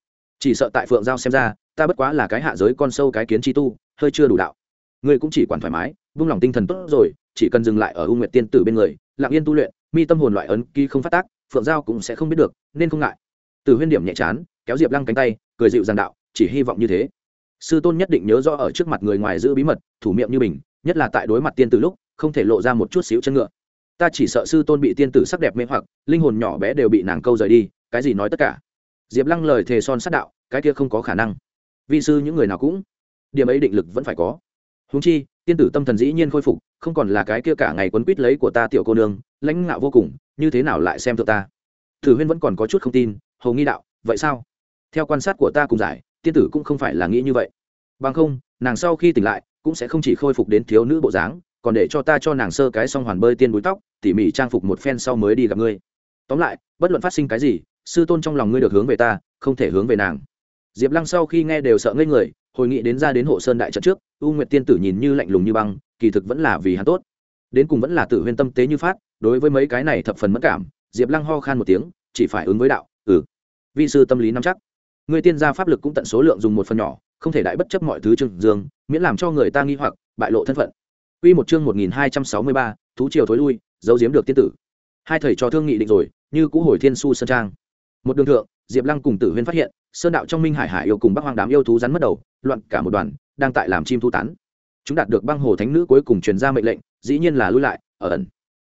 chỉ sợ tại phượng giao xem ra, ta bất quá là cái hạ giới con sâu cái kiến chi tu, hơi chưa đủ đạo. Ngươi cũng chỉ quản thoải mái, vung lòng tinh thần tốt rồi, chỉ cần dừng lại ở u nguyệt tiên tử bên người, lặng yên tu luyện, mi tâm hồn loại ấn ký không phát tác, phượng giao cũng sẽ không biết được, nên không ngại. Từ huyên điểm nhẹ chán, kéo diệp lăng cánh tay, cười dịu dàng đạo, chỉ hy vọng như thế. Sư tôn nhất định nhớ rõ ở trước mặt người ngoài giữ bí mật, thủ miệng như mình nhất là tại đối mặt tiên tử lúc, không thể lộ ra một chút xíu chân ngựa. Ta chỉ sợ sư tôn bị tiên tử sắc đẹp mê hoặc, linh hồn nhỏ bé đều bị nàng câu rời đi, cái gì nói tất cả. Diệp lăng lời thề son sát đạo cái kia không có khả năng. Vi sư những người nào cũng, điểm ấy định lực vẫn phải có. Húng chi, tiên tử tâm thần dĩ nhiên khôi phục, không còn là cái kia cả ngày quấn quýt lấy của ta tiểu cô nương, lãnh ngạo vô cùng, như thế nào lại xem thượng ta? Thử huyên vẫn còn có chút không tin, hầu nghi đạo, vậy sao? Theo quan sát của ta cùng giải, tiên tử cũng không phải là nghĩ như vậy. Bằng không, nàng sau khi tỉnh lại, cũng sẽ không chỉ khôi phục đến thiếu nữ bộ dáng, còn để cho ta cho nàng sơ cái xong hoàn bơi tiên búi tóc, tỉ mỉ trang phục một phen sau mới đi gặp ngươi. Tóm lại, bất luận phát sinh cái gì, sư tôn trong lòng ngươi được hướng về ta, không thể hướng về nàng diệp lăng sau khi nghe đều sợ ngây người hồi nghĩ đến ra đến hộ sơn đại trận trước u nguyệt tiên tử nhìn như lạnh lùng như băng kỳ thực vẫn là vì hắn tốt đến cùng vẫn là tử huyên tâm tế như phát đối với mấy cái này thập phần mất cảm diệp lăng ho khan một tiếng chỉ phải ứng với đạo ừ vi sư tâm lý nắm chắc người tiên gia pháp lực cũng tận số lượng dùng một phần nhỏ không thể đại bất chấp mọi thứ trừng dương miễn làm cho người ta nghi hoặc bại lộ thân phận Quy một chương 1263, thú triều thối lui, giấu giếm được tiên tử. Hai thầy trò thương nghị định rồi, như cũ hồi thiên su sơn trang. Một đường thượng, Diệp Lăng cùng Tử Huyên phát hiện, sơn đạo trong Minh Hải Hải yêu cùng Bắc Hoang đám yêu thú rắn mất đầu, loạn cả một đoàn, đang tại làm chim thu tán. Chúng đạt được băng hồ thánh nữ cuối cùng truyền ra mệnh lệnh, dĩ nhiên là lui lại, ở ẩn.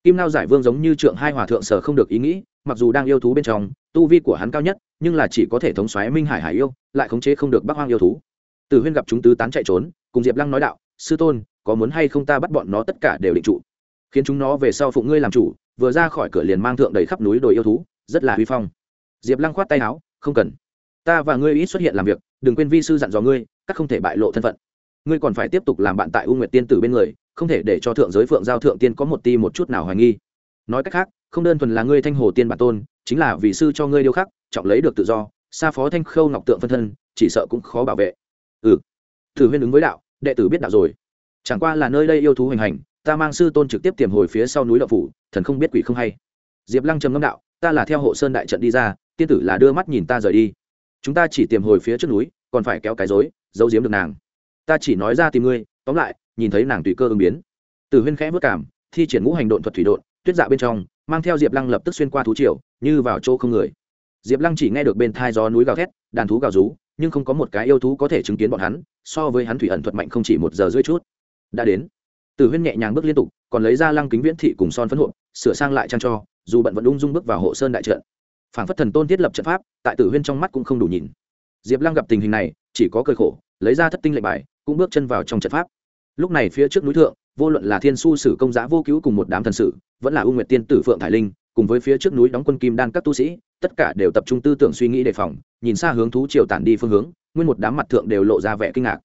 Kim lao giải vương giống như trượng hai hòa thượng sở không được ý nghĩ, mặc dù đang yêu thú bên trong, tu vi của hắn cao nhất, nhưng là chỉ có thể thống xoáy Minh Hải Hải yêu, lại khống chế không được Bắc Hoang yêu thú. Tử Huyên gặp chúng tứ tán chạy trốn, cùng Diệp Lăng nói đạo, sư tôn, có muốn hay không ta bắt bọn nó tất cả đều định trụ khiến chúng nó về sau phụng ngươi làm chủ vừa ra khỏi cửa liền mang thượng đầy khắp núi đồi yêu thú rất là huy phong diệp lăng khoát tay áo không cần ta và ngươi ít xuất hiện làm việc, đừng quên vi sư dặn dò ngươi, các không thể bại lộ thân phận. Ngươi còn phải tiếp tục làm bạn tại u nguyệt tiên tử bên người, không thể để cho thượng giới phượng giao thượng tiên có một ti một chút nào hoài nghi. Nói cách khác, không đơn thuần là ngươi thanh hồ tiên bản tôn, chính là vì sư cho ngươi điêu khắc, trọng lấy được tự do xa phó thanh khâu ngọc tượng phân thân, chỉ sợ cũng khó bảo vệ. Ừ. Thử huyên ứng với đạo, đệ tử biết đạo rồi. Chẳng qua là nơi đây yêu thú hành hành, ta mang sư tôn trực tiếp tiềm hồi phía sau núi đậu phủ, thần không biết quỷ không hay. Diệp lăng trầm ngâm đạo, ta là theo hộ sơn đại trận đi ra, tiên tử là đưa mắt nhìn ta rời đi chúng ta chỉ tìm hồi phía trước núi, còn phải kéo cái dối giấu giếm được nàng. Ta chỉ nói ra tìm ngươi, tóm lại, nhìn thấy nàng tùy cơ ứng biến. Từ huyên khẽ vất cảm, thi triển ngũ hành độn thuật thủy độn, tuyết dạ bên trong, mang theo diệp lăng lập tức xuyên qua thú triều, như vào chỗ không người. Diệp lăng chỉ nghe được bên thai gió núi gào thét, đàn thú gào rú, nhưng không có một cái yêu thú có thể chứng kiến bọn hắn, so với hắn thủy ẩn thuật mạnh không chỉ một giờ rưỡi chút. Đã đến. Từ huyên nhẹ nhàng bước liên tục, còn lấy ra lăng kính viễn thị cùng son phấn hộp sửa sang lại trang cho, dù bận vẫn ung dung bước vào hộ sơn đại trận phản phất thần tôn thiết lập trận pháp, tại tử huyên trong mắt cũng không đủ nhìn. Diệp lăng gặp tình hình này, chỉ có cơi khổ, lấy ra thất tinh lệnh bài, cũng bước chân vào trong trận pháp. Lúc này phía trước núi thượng, vô luận là thiên su sử công giá vô cứu cùng một đám thần sử, vẫn là u nguyệt tiên tử phượng thải linh, cùng với phía trước núi đóng quân kim đan các tu sĩ, tất cả đều tập trung tư tưởng suy nghĩ đề phòng, nhìn xa hướng thú triều tản đi phương hướng, nguyên một đám mặt thượng đều lộ ra vẻ kinh ngạc.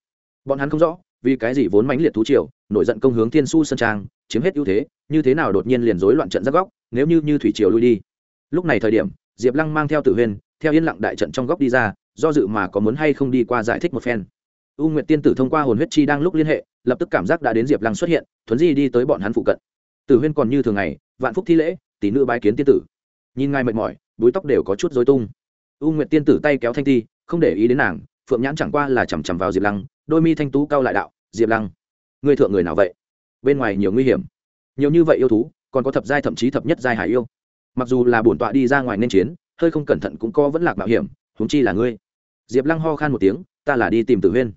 Bọn hắn không rõ, vì cái gì vốn mãnh liệt thú triều, nổi giận công hướng thiên su sơn trang, chiếm hết ưu thế, như thế nào đột nhiên liền rối loạn trận giáp góc, nếu như như thủy triều lui đi. Lúc này thời điểm diệp lăng mang theo tử huyên theo yên lặng đại trận trong góc đi ra, do dự mà có muốn hay không đi qua giải thích một phen. U nguyệt tiên tử thông qua hồn huyết chi đang lúc liên hệ, lập tức cảm giác đã đến diệp lăng xuất hiện, thuấn di đi tới bọn hắn phụ cận. Tử huyên còn như thường ngày, vạn phúc thi lễ, tỷ nữ bái kiến tiên tử. Nhìn ngài mệt mỏi, búi tóc đều có chút dối tung. U nguyệt tiên tử tay kéo thanh ti, không để ý đến nàng, phượng nhãn chẳng qua là chằm chằm vào diệp lăng, đôi mi thanh tú cao lại đạo, diệp lăng người thượng người nào vậy? Bên ngoài nhiều nguy hiểm. Nhiều như vậy yêu thú, còn có thập giai thậm chí thập nhất giai hải yêu mặc dù là bổn tọa đi ra ngoài nên chiến, hơi không cẩn thận cũng có vẫn lạc mạo hiểm, huống chi là ngươi. Diệp lăng ho khan một tiếng, ta là đi tìm tử huyên.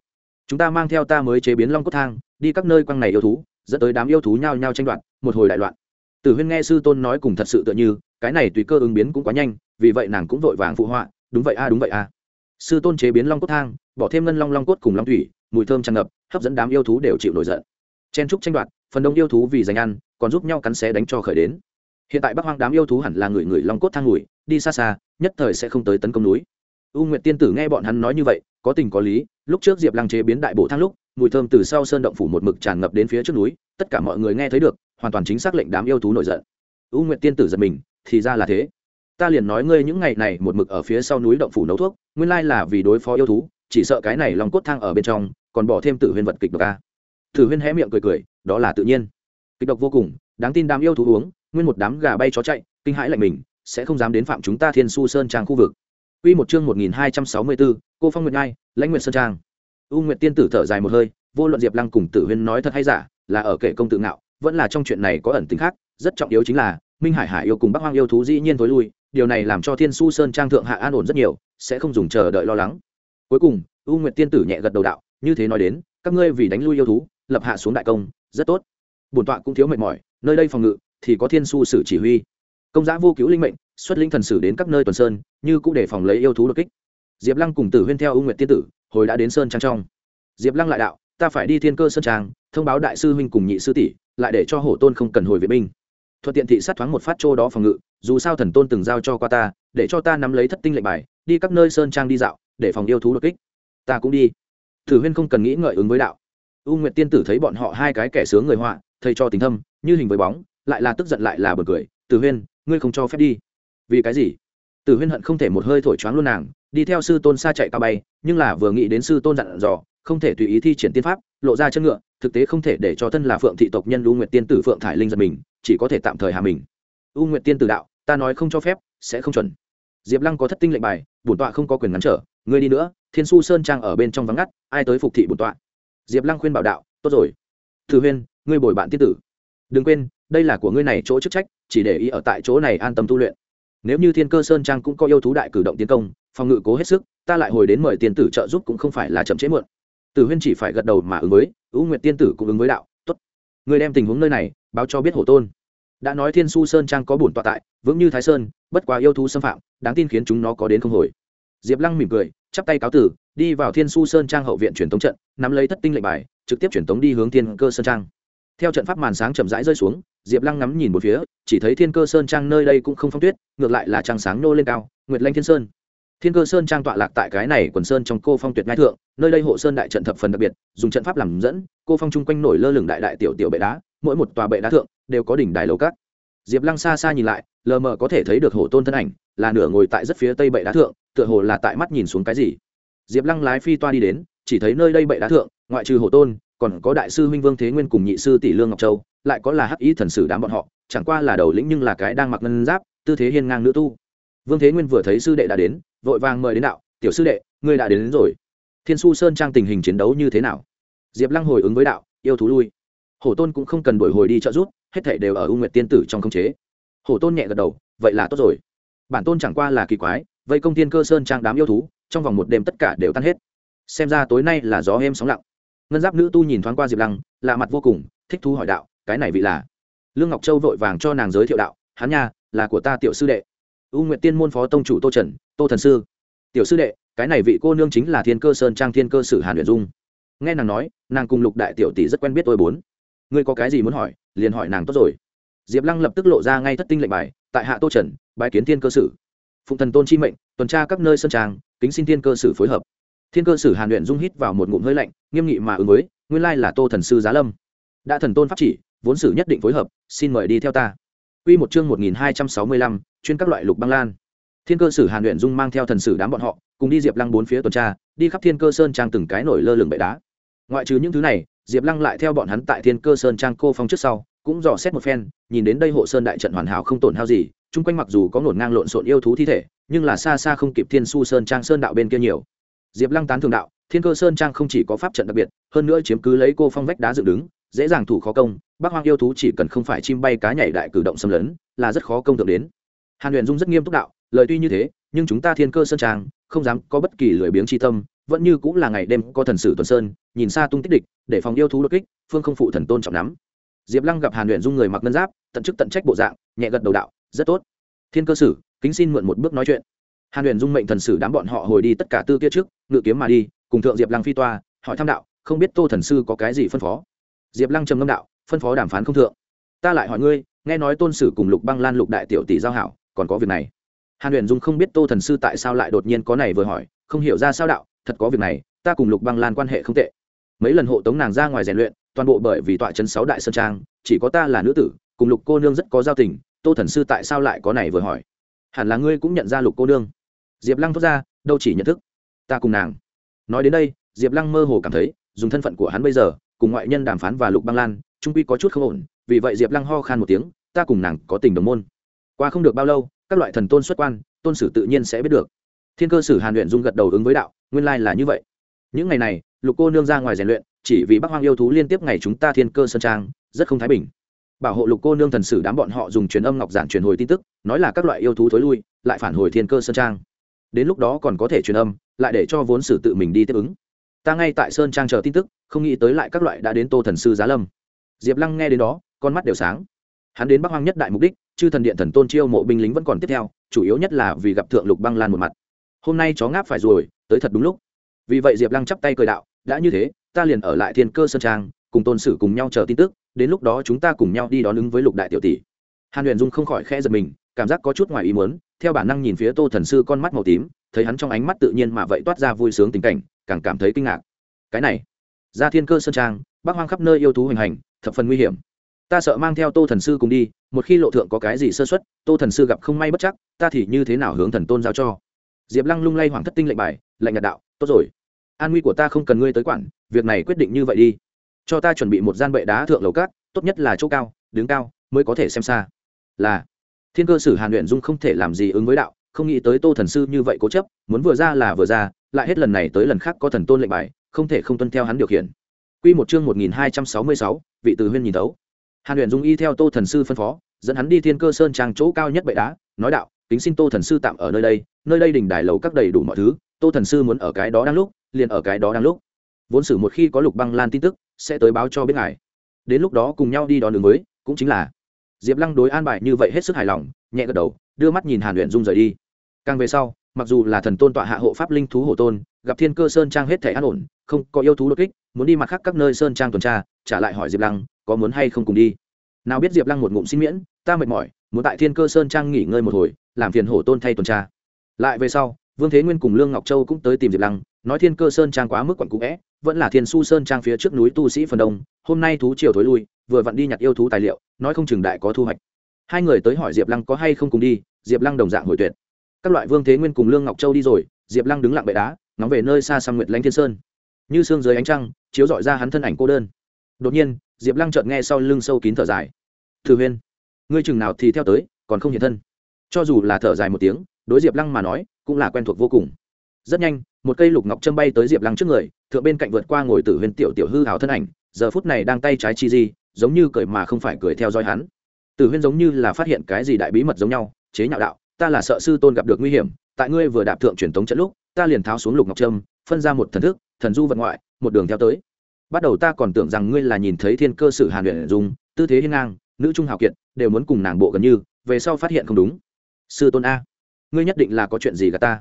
Chúng ta mang theo ta mới chế biến long cốt thang, đi các nơi quăng này yêu thú, dẫn tới đám yêu thú nhao nhao tranh đoạt, một hồi đại loạn. Tử huyên nghe sư tôn nói cùng thật sự tựa như, cái này tùy cơ ứng biến cũng quá nhanh, vì vậy nàng cũng vội vàng phụ họa, đúng vậy a, đúng vậy a. Sư tôn chế biến long cốt thang, bỏ thêm ngân long long cốt cùng long thủy, mùi thơm tràn ngập, hấp dẫn đám yêu thú đều chịu nổi giận. Chen trúc tranh đoạt, phần đông yêu thú vì giành ăn, còn giúp nhau cắn xé đánh cho khởi đến hiện tại bắc hoang đám yêu thú hẳn là người người long cốt thang ngủi đi xa xa, nhất thời sẽ không tới tấn công núi. U nguyệt tiên tử nghe bọn hắn nói như vậy, có tình có lý, lúc trước diệp lăng chế biến đại bộ thang lúc, mùi thơm từ sau sơn động phủ một mực tràn ngập đến phía trước núi, tất cả mọi người nghe thấy được, hoàn toàn chính xác lệnh đám yêu thú nổi giận. U nguyệt tiên tử giật mình, thì ra là thế. Ta liền nói ngươi những ngày này một mực ở phía sau núi động phủ nấu thuốc, nguyên lai là vì đối phó yêu thú, chỉ sợ cái này long cốt thang ở bên trong, còn bỏ thêm tử huyên vật kịch độc a. Tử huyên hé miệng cười cười, đó là tự nhiên. Kịch độc vô cùng, đáng tin đám yêu thú uống nguyên một đám gà bay chó chạy kinh hãi lạnh mình sẽ không dám đến phạm chúng ta thiên su sơn trang khu vực Quy một chương 1264, cô Phong Nguyệt Ngai, Lãnh Nguyệt Sơn Trang. U Nguyệt tiên tử thở dài một hơi, vô luận Diệp Lăng cùng Tử Huyên nói thật hay giả, là ở kể công tự ngạo, vẫn là trong chuyện này có ẩn tình khác, rất trọng yếu chính là Minh Hải Hải yêu cùng Bắc Hoang yêu thú dĩ nhiên tối lui, điều này làm cho Thiên Su Sơn Trang thượng hạ an ổn rất nhiều, sẽ không dùng chờ đợi lo lắng. Cuối cùng, U Nguyệt tiên tử nhẹ gật đầu đạo, như thế nói đến, các ngươi vì đánh lui yêu thú, lập hạ xuống đại công, rất tốt. Bổn tọa cũng thiếu mệt mỏi, nơi đây phòng ngự thì có Thiên Su sử chỉ huy. Công giá vô cứu linh mệnh, xuất linh thần sử đến các nơi tuần sơn, như cũng để phòng lấy yêu thú đột kích. Diệp Lăng cùng Tử Huyên theo ưu Nguyệt tiên tử, hồi đã đến sơn trang trong. Diệp Lăng lại đạo, ta phải đi Thiên Cơ sơn trang, thông báo đại sư huynh cùng nhị sư tỷ, lại để cho Hổ Tôn không cần hồi vệ binh. Thuận tiện thị sát thoáng một phát chỗ đó phòng ngự, dù sao thần tôn từng giao cho qua ta, để cho ta nắm lấy thất tinh lệnh bài, đi các nơi sơn trang đi dạo, để phòng yêu thú đột kích. Ta cũng đi thử huyên không cần nghĩ ngợi ứng với đạo u nguyệt tiên tử thấy bọn họ hai cái kẻ sướng người họa thầy cho tình thâm như hình với bóng lại là tức giận lại là bật cười tử huyên, ngươi không cho phép đi. Vì cái gì? Tử huyên hận không thể một hơi thổi choáng luôn nàng, đi theo sư tôn xa chạy cao bay, nhưng là vừa nghĩ đến sư tôn dặn dò, không thể tùy ý thi triển tiên pháp, lộ ra chân ngựa, thực tế không thể để cho thân là phượng thị tộc nhân u nguyệt tiên tử phượng thải linh giật mình, chỉ có thể tạm thời hạ mình. U nguyệt tiên tử đạo, ta nói không cho phép, sẽ không chuẩn. Diệp lăng có thất tinh lệnh bài, bổn tọa không có quyền ngắn trở, ngươi đi nữa, thiên su sơn trang ở bên trong vắng ngắt, ai tới phục thị bổn tọa? Diệp lăng khuyên bảo đạo, tốt rồi. Thử huyên, ngươi bồi bạn tiên tử. Đừng quên đây là của ngươi này chỗ chức trách, chỉ để ý ở tại chỗ này an tâm tu luyện. Nếu như thiên cơ sơn trang cũng có yêu thú đại cử động tiến công, phòng ngự cố hết sức, ta lại hồi đến mời tiên tử trợ giúp cũng không phải là chậm chế muộn. Tử huyên chỉ phải gật đầu mà ứng với ưu nguyệt tiên tử cũng ứng với đạo, tốt. Người đem tình huống nơi này báo cho biết hổ tôn. Đã nói thiên su sơn trang có bổn tọa tại, vững như thái sơn, bất quá yêu thú xâm phạm, đáng tin khiến chúng nó có đến không hồi. Diệp lăng mỉm cười, chắp tay cáo tử, đi vào thiên su sơn trang hậu viện truyền tống trận, nắm lấy thất tinh lệnh bài, trực tiếp truyền tống đi hướng thiên cơ sơn trang theo trận pháp màn sáng chậm rãi rơi xuống, diệp lăng ngắm nhìn một phía, chỉ thấy thiên cơ sơn trang nơi đây cũng không phong tuyết, ngược lại là trăng sáng nô lên cao, nguyệt lanh thiên sơn. Thiên cơ sơn trang tọa lạc tại cái này quần sơn trong cô phong tuyệt ngai thượng, nơi đây hộ sơn đại trận thập phần đặc biệt, dùng trận pháp làm dẫn, cô phong chung quanh nổi lơ lửng đại đại tiểu tiểu bệ đá, mỗi một tòa bệ đá thượng đều có đỉnh đài lầu cát. Diệp lăng xa xa nhìn lại, lờ mờ có thể thấy được hổ tôn thân ảnh, là nửa ngồi tại rất phía tây bệ đá thượng, tựa hồ là tại mắt nhìn xuống cái gì. Diệp lăng lái phi toa đi đến, chỉ thấy nơi đây bệ đá thượng, ngoại trừ hổ tôn còn có đại sư huynh vương thế nguyên cùng nhị sư tỷ lương ngọc châu lại có là hắc ý thần sử đám bọn họ chẳng qua là đầu lĩnh nhưng là cái đang mặc ngân giáp tư thế hiên ngang nữ tu. Vương thế nguyên vừa thấy sư đệ đã đến vội vàng mời đến đạo tiểu sư đệ ngươi đã đến, đến rồi. Thiên su sơn trang tình hình chiến đấu như thế nào? Diệp lăng hồi ứng với đạo yêu thú lui. Hổ tôn cũng không cần đổi hồi đi trợ giúp hết thể đều ở u nguyệt tiên tử trong khống chế. Hổ tôn nhẹ gật đầu vậy là tốt rồi. Bản tôn chẳng qua là kỳ quái vậy công tiên cơ sơn trang đám yêu thú trong vòng một đêm tất cả đều tan hết. Xem ra tối nay là gió êm sóng lặng ngân giáp nữ tu nhìn thoáng qua diệp lăng, lạ mặt vô cùng, thích thú hỏi đạo, cái này vị là? Lương ngọc châu vội vàng cho nàng giới thiệu đạo, hắn nha, là của ta tiểu sư đệ. U nguyệt tiên môn phó tông chủ tô trần, tô thần sư. Tiểu sư đệ, cái này vị cô nương chính là thiên cơ sơn trang thiên cơ sử hàn luyện dung. Nghe nàng nói, nàng cùng lục đại tiểu tỷ rất quen biết tôi bốn. Ngươi có cái gì muốn hỏi, liền hỏi nàng tốt rồi. Diệp lăng lập tức lộ ra ngay thất tinh lệnh bài, tại hạ tô trần bài kiến thiên cơ sử. Phụng thần tôn chi mệnh, tuần tra các nơi sơn trang, kính xin thiên cơ sử phối hợp thiên cơ sử hàn luyện dung hít vào một ngụm hơi lạnh nghiêm nghị mà ứng với nguyên lai là tô thần sư giá lâm đã thần tôn pháp chỉ vốn sử nhất định phối hợp xin mời đi theo ta Quy một chương 1265, chuyên các loại lục băng lan. Thiên cơ sử Hàn Uyển Dung mang theo thần sử đám bọn họ, cùng đi Diệp Lăng bốn phía tuần tra, đi khắp Thiên Cơ Sơn trang từng cái nổi lơ lửng bệ đá. Ngoại trừ những thứ này, Diệp Lăng lại theo bọn hắn tại Thiên Cơ Sơn trang cô phong trước sau, cũng dò xét một phen, nhìn đến đây hộ sơn đại trận hoàn hảo không tổn hao gì, chung quanh mặc dù có ngổn ngang lộn xộn yêu thú thi thể, nhưng là xa xa không kịp Thiên Su Sơn trang sơn đạo bên kia nhiều. Diệp Lăng tán thưởng đạo, Thiên Cơ Sơn trang không chỉ có pháp trận đặc biệt, hơn nữa chiếm cứ lấy cô phong vách đá dựng đứng, dễ dàng thủ khó công, Bắc Hoang yêu thú chỉ cần không phải chim bay cá nhảy đại cử động xâm lấn, là rất khó công tượng đến. Hàn Huyền Dung rất nghiêm túc đạo, lời tuy như thế, nhưng chúng ta Thiên Cơ Sơn trang không dám có bất kỳ lười biếng chi tâm, vẫn như cũng là ngày đêm có thần sử tuần sơn, nhìn xa tung tích địch, để phòng yêu thú đột kích, phương không phụ thần tôn trọng lắm. Diệp Lăng gặp Hàn Huyền Dung người mặc ngân giáp, tận chức tận trách bộ dạng, nhẹ gật đầu đạo, rất tốt. Thiên Cơ Sử, kính xin mượn một bước nói chuyện. Hàn Huyền Dung mệnh thần sử đám bọn họ hồi đi tất cả tư kia trước, ngự kiếm mà đi, cùng thượng Diệp Lăng phi toa, hỏi thăm đạo, không biết Tô thần sư có cái gì phân phó. Diệp Lăng trầm ngâm đạo, phân phó đàm phán không thượng. Ta lại hỏi ngươi nghe nói tôn sử cùng lục băng lan lục đại tiểu tỷ giao hảo còn có việc này. Hàn huyền dung không biết tô thần sư tại sao lại đột nhiên có này vừa hỏi không hiểu ra sao đạo thật có việc này ta cùng lục băng lan quan hệ không tệ. Mấy lần hộ tống nàng ra ngoài rèn luyện toàn bộ bởi vì tọa chân sáu đại sơn trang chỉ có ta là nữ tử cùng lục cô nương rất có giao tình tô thần sư tại sao lại có này vừa hỏi? Hẳn là ngươi cũng nhận ra lục cô nương. Diệp lăng thốt ra, đâu chỉ nhận thức. Ta cùng nàng. Nói đến đây, diệp lăng mơ hồ cảm thấy, dùng thân phận của hắn bây giờ, cùng ngoại nhân đàm phán và lục băng lan, trung quy có chút không ổn, vì vậy diệp lăng ho khan một tiếng, ta cùng nàng có tình đồng môn. Qua không được bao lâu, các loại thần tôn xuất quan, tôn sử tự nhiên sẽ biết được. Thiên cơ sử hàn luyện dung gật đầu ứng với đạo, nguyên lai là như vậy. Những ngày này, lục cô nương ra ngoài rèn luyện, chỉ vì bắc hoang yêu thú liên tiếp ngày chúng ta thiên cơ sơn trang, rất không thái bình bảo hộ lục cô nương thần sử đám bọn họ dùng truyền âm ngọc giản truyền hồi tin tức, nói là các loại yêu thú thối lui, lại phản hồi thiên cơ sơn trang. Đến lúc đó còn có thể truyền âm, lại để cho vốn sử tự mình đi tiếp ứng. Ta ngay tại sơn trang chờ tin tức, không nghĩ tới lại các loại đã đến tô thần sư giá lâm. Diệp lăng nghe đến đó, con mắt đều sáng. Hắn đến bắc hoang nhất đại mục đích, chư thần điện thần tôn chiêu mộ binh lính vẫn còn tiếp theo, chủ yếu nhất là vì gặp thượng lục băng lan một mặt. Hôm nay chó ngáp phải rồi, tới thật đúng lúc. Vì vậy diệp lăng chắp tay cười đạo, đã như thế, ta liền ở lại thiên cơ sơn trang, cùng tôn sử cùng nhau chờ tin tức đến lúc đó chúng ta cùng nhau đi đón ứng với lục đại tiểu tỷ. Hàn huyền dung không khỏi khẽ giật mình, cảm giác có chút ngoài ý muốn, theo bản năng nhìn phía tô thần sư con mắt màu tím, thấy hắn trong ánh mắt tự nhiên mà vậy toát ra vui sướng tình cảnh, càng cảm thấy kinh ngạc. Cái này ra thiên cơ sơn trang bác hoang khắp nơi yêu thú hình hành, thập phần nguy hiểm. Ta sợ mang theo tô thần sư cùng đi, một khi lộ thượng có cái gì sơ xuất tô thần sư gặp không may bất chắc, ta thì như thế nào hướng thần tôn giao cho? Diệp lăng lung lay hoàng thất tinh lệnh bài lệnh nhạt đạo, tốt rồi. An nguy của ta không cần ngươi tới quản, việc này quyết định như vậy đi cho ta chuẩn bị một gian bệ đá thượng lầu cát tốt nhất là chỗ cao đứng cao mới có thể xem xa là thiên cơ sử hàn luyện dung không thể làm gì ứng với đạo không nghĩ tới tô thần sư như vậy cố chấp muốn vừa ra là vừa ra lại hết lần này tới lần khác có thần tôn lệnh bài không thể không tuân theo hắn điều khiển Quy một chương 1266, vị từ huyên nhìn tấu. Hàn luyện Dung y theo Tô Thần sư phân phó, dẫn hắn đi Thiên Cơ Sơn trang chỗ cao nhất bệ đá, nói đạo, kính xin Tô Thần sư tạm ở nơi đây, nơi đây đỉnh đài lầu các đầy đủ mọi thứ, Tô Thần sư muốn ở cái đó đang lúc, liền ở cái đó đang lúc. Vốn sử một khi có Lục Băng Lan tin tức, sẽ tới báo cho biết ngài. Đến lúc đó cùng nhau đi đón đường mới, cũng chính là Diệp Lăng đối an bài như vậy hết sức hài lòng, nhẹ gật đầu, đưa mắt nhìn Hàn luyện Dung rời đi. Càng về sau, mặc dù là thần tôn tọa hạ hộ pháp linh thú hộ tôn, gặp Thiên Cơ Sơn trang hết thảy an ổn, không có yêu thú đột kích, muốn đi mặt khác các nơi sơn trang tuần tra trả lại hỏi diệp lăng có muốn hay không cùng đi nào biết diệp lăng một ngụm xin miễn ta mệt mỏi muốn tại thiên cơ sơn trang nghỉ ngơi một hồi làm phiền hổ tôn thay tuần tra lại về sau vương thế nguyên cùng lương ngọc châu cũng tới tìm diệp lăng nói thiên cơ sơn trang quá mức quặn cũ vẽ, vẫn là thiên su sơn trang phía trước núi tu sĩ phần đông, hôm nay thú triều thối lui, vừa vặn đi nhặt yêu thú tài liệu, nói không chừng đại có thu hoạch. Hai người tới hỏi diệp lăng có hay không cùng đi, diệp lăng đồng dạng hồi tuyệt. Các loại vương thế nguyên cùng lương ngọc châu đi rồi, diệp lăng đứng lặng bệ đá, ngóng về nơi xa xăm nguyệt lãnh thiên sơn. Như xương dưới ánh trăng, chiếu dọi ra hắn thân ảnh cô đơn. Đột nhiên, diệp lăng chợt nghe sau lưng sâu kín thở dài. Thử huyên, ngươi chừng nào thì theo tới, còn không hiện thân. Cho dù là thở dài một tiếng, đối diệp lăng mà nói, cũng là quen thuộc vô cùng. Rất nhanh một cây lục ngọc châm bay tới diệp lăng trước người, thượng bên cạnh vượt qua ngồi tử huyên tiểu tiểu hư hào thân ảnh, giờ phút này đang tay trái chi di, giống như cười mà không phải cười theo dõi hắn. Tử huyên giống như là phát hiện cái gì đại bí mật giống nhau, chế nhạo đạo, ta là sợ sư tôn gặp được nguy hiểm, tại ngươi vừa đạp thượng truyền tống trận lúc, ta liền tháo xuống lục ngọc trâm phân ra một thần thức, thần du vật ngoại, một đường theo tới. Bắt đầu ta còn tưởng rằng ngươi là nhìn thấy thiên cơ sử hàn luyện dùng tư thế hiên ngang, nữ trung hào kiệt, đều muốn cùng nàng bộ gần như, về sau phát hiện không đúng. Sư tôn a, ngươi nhất định là có chuyện gì gà ta?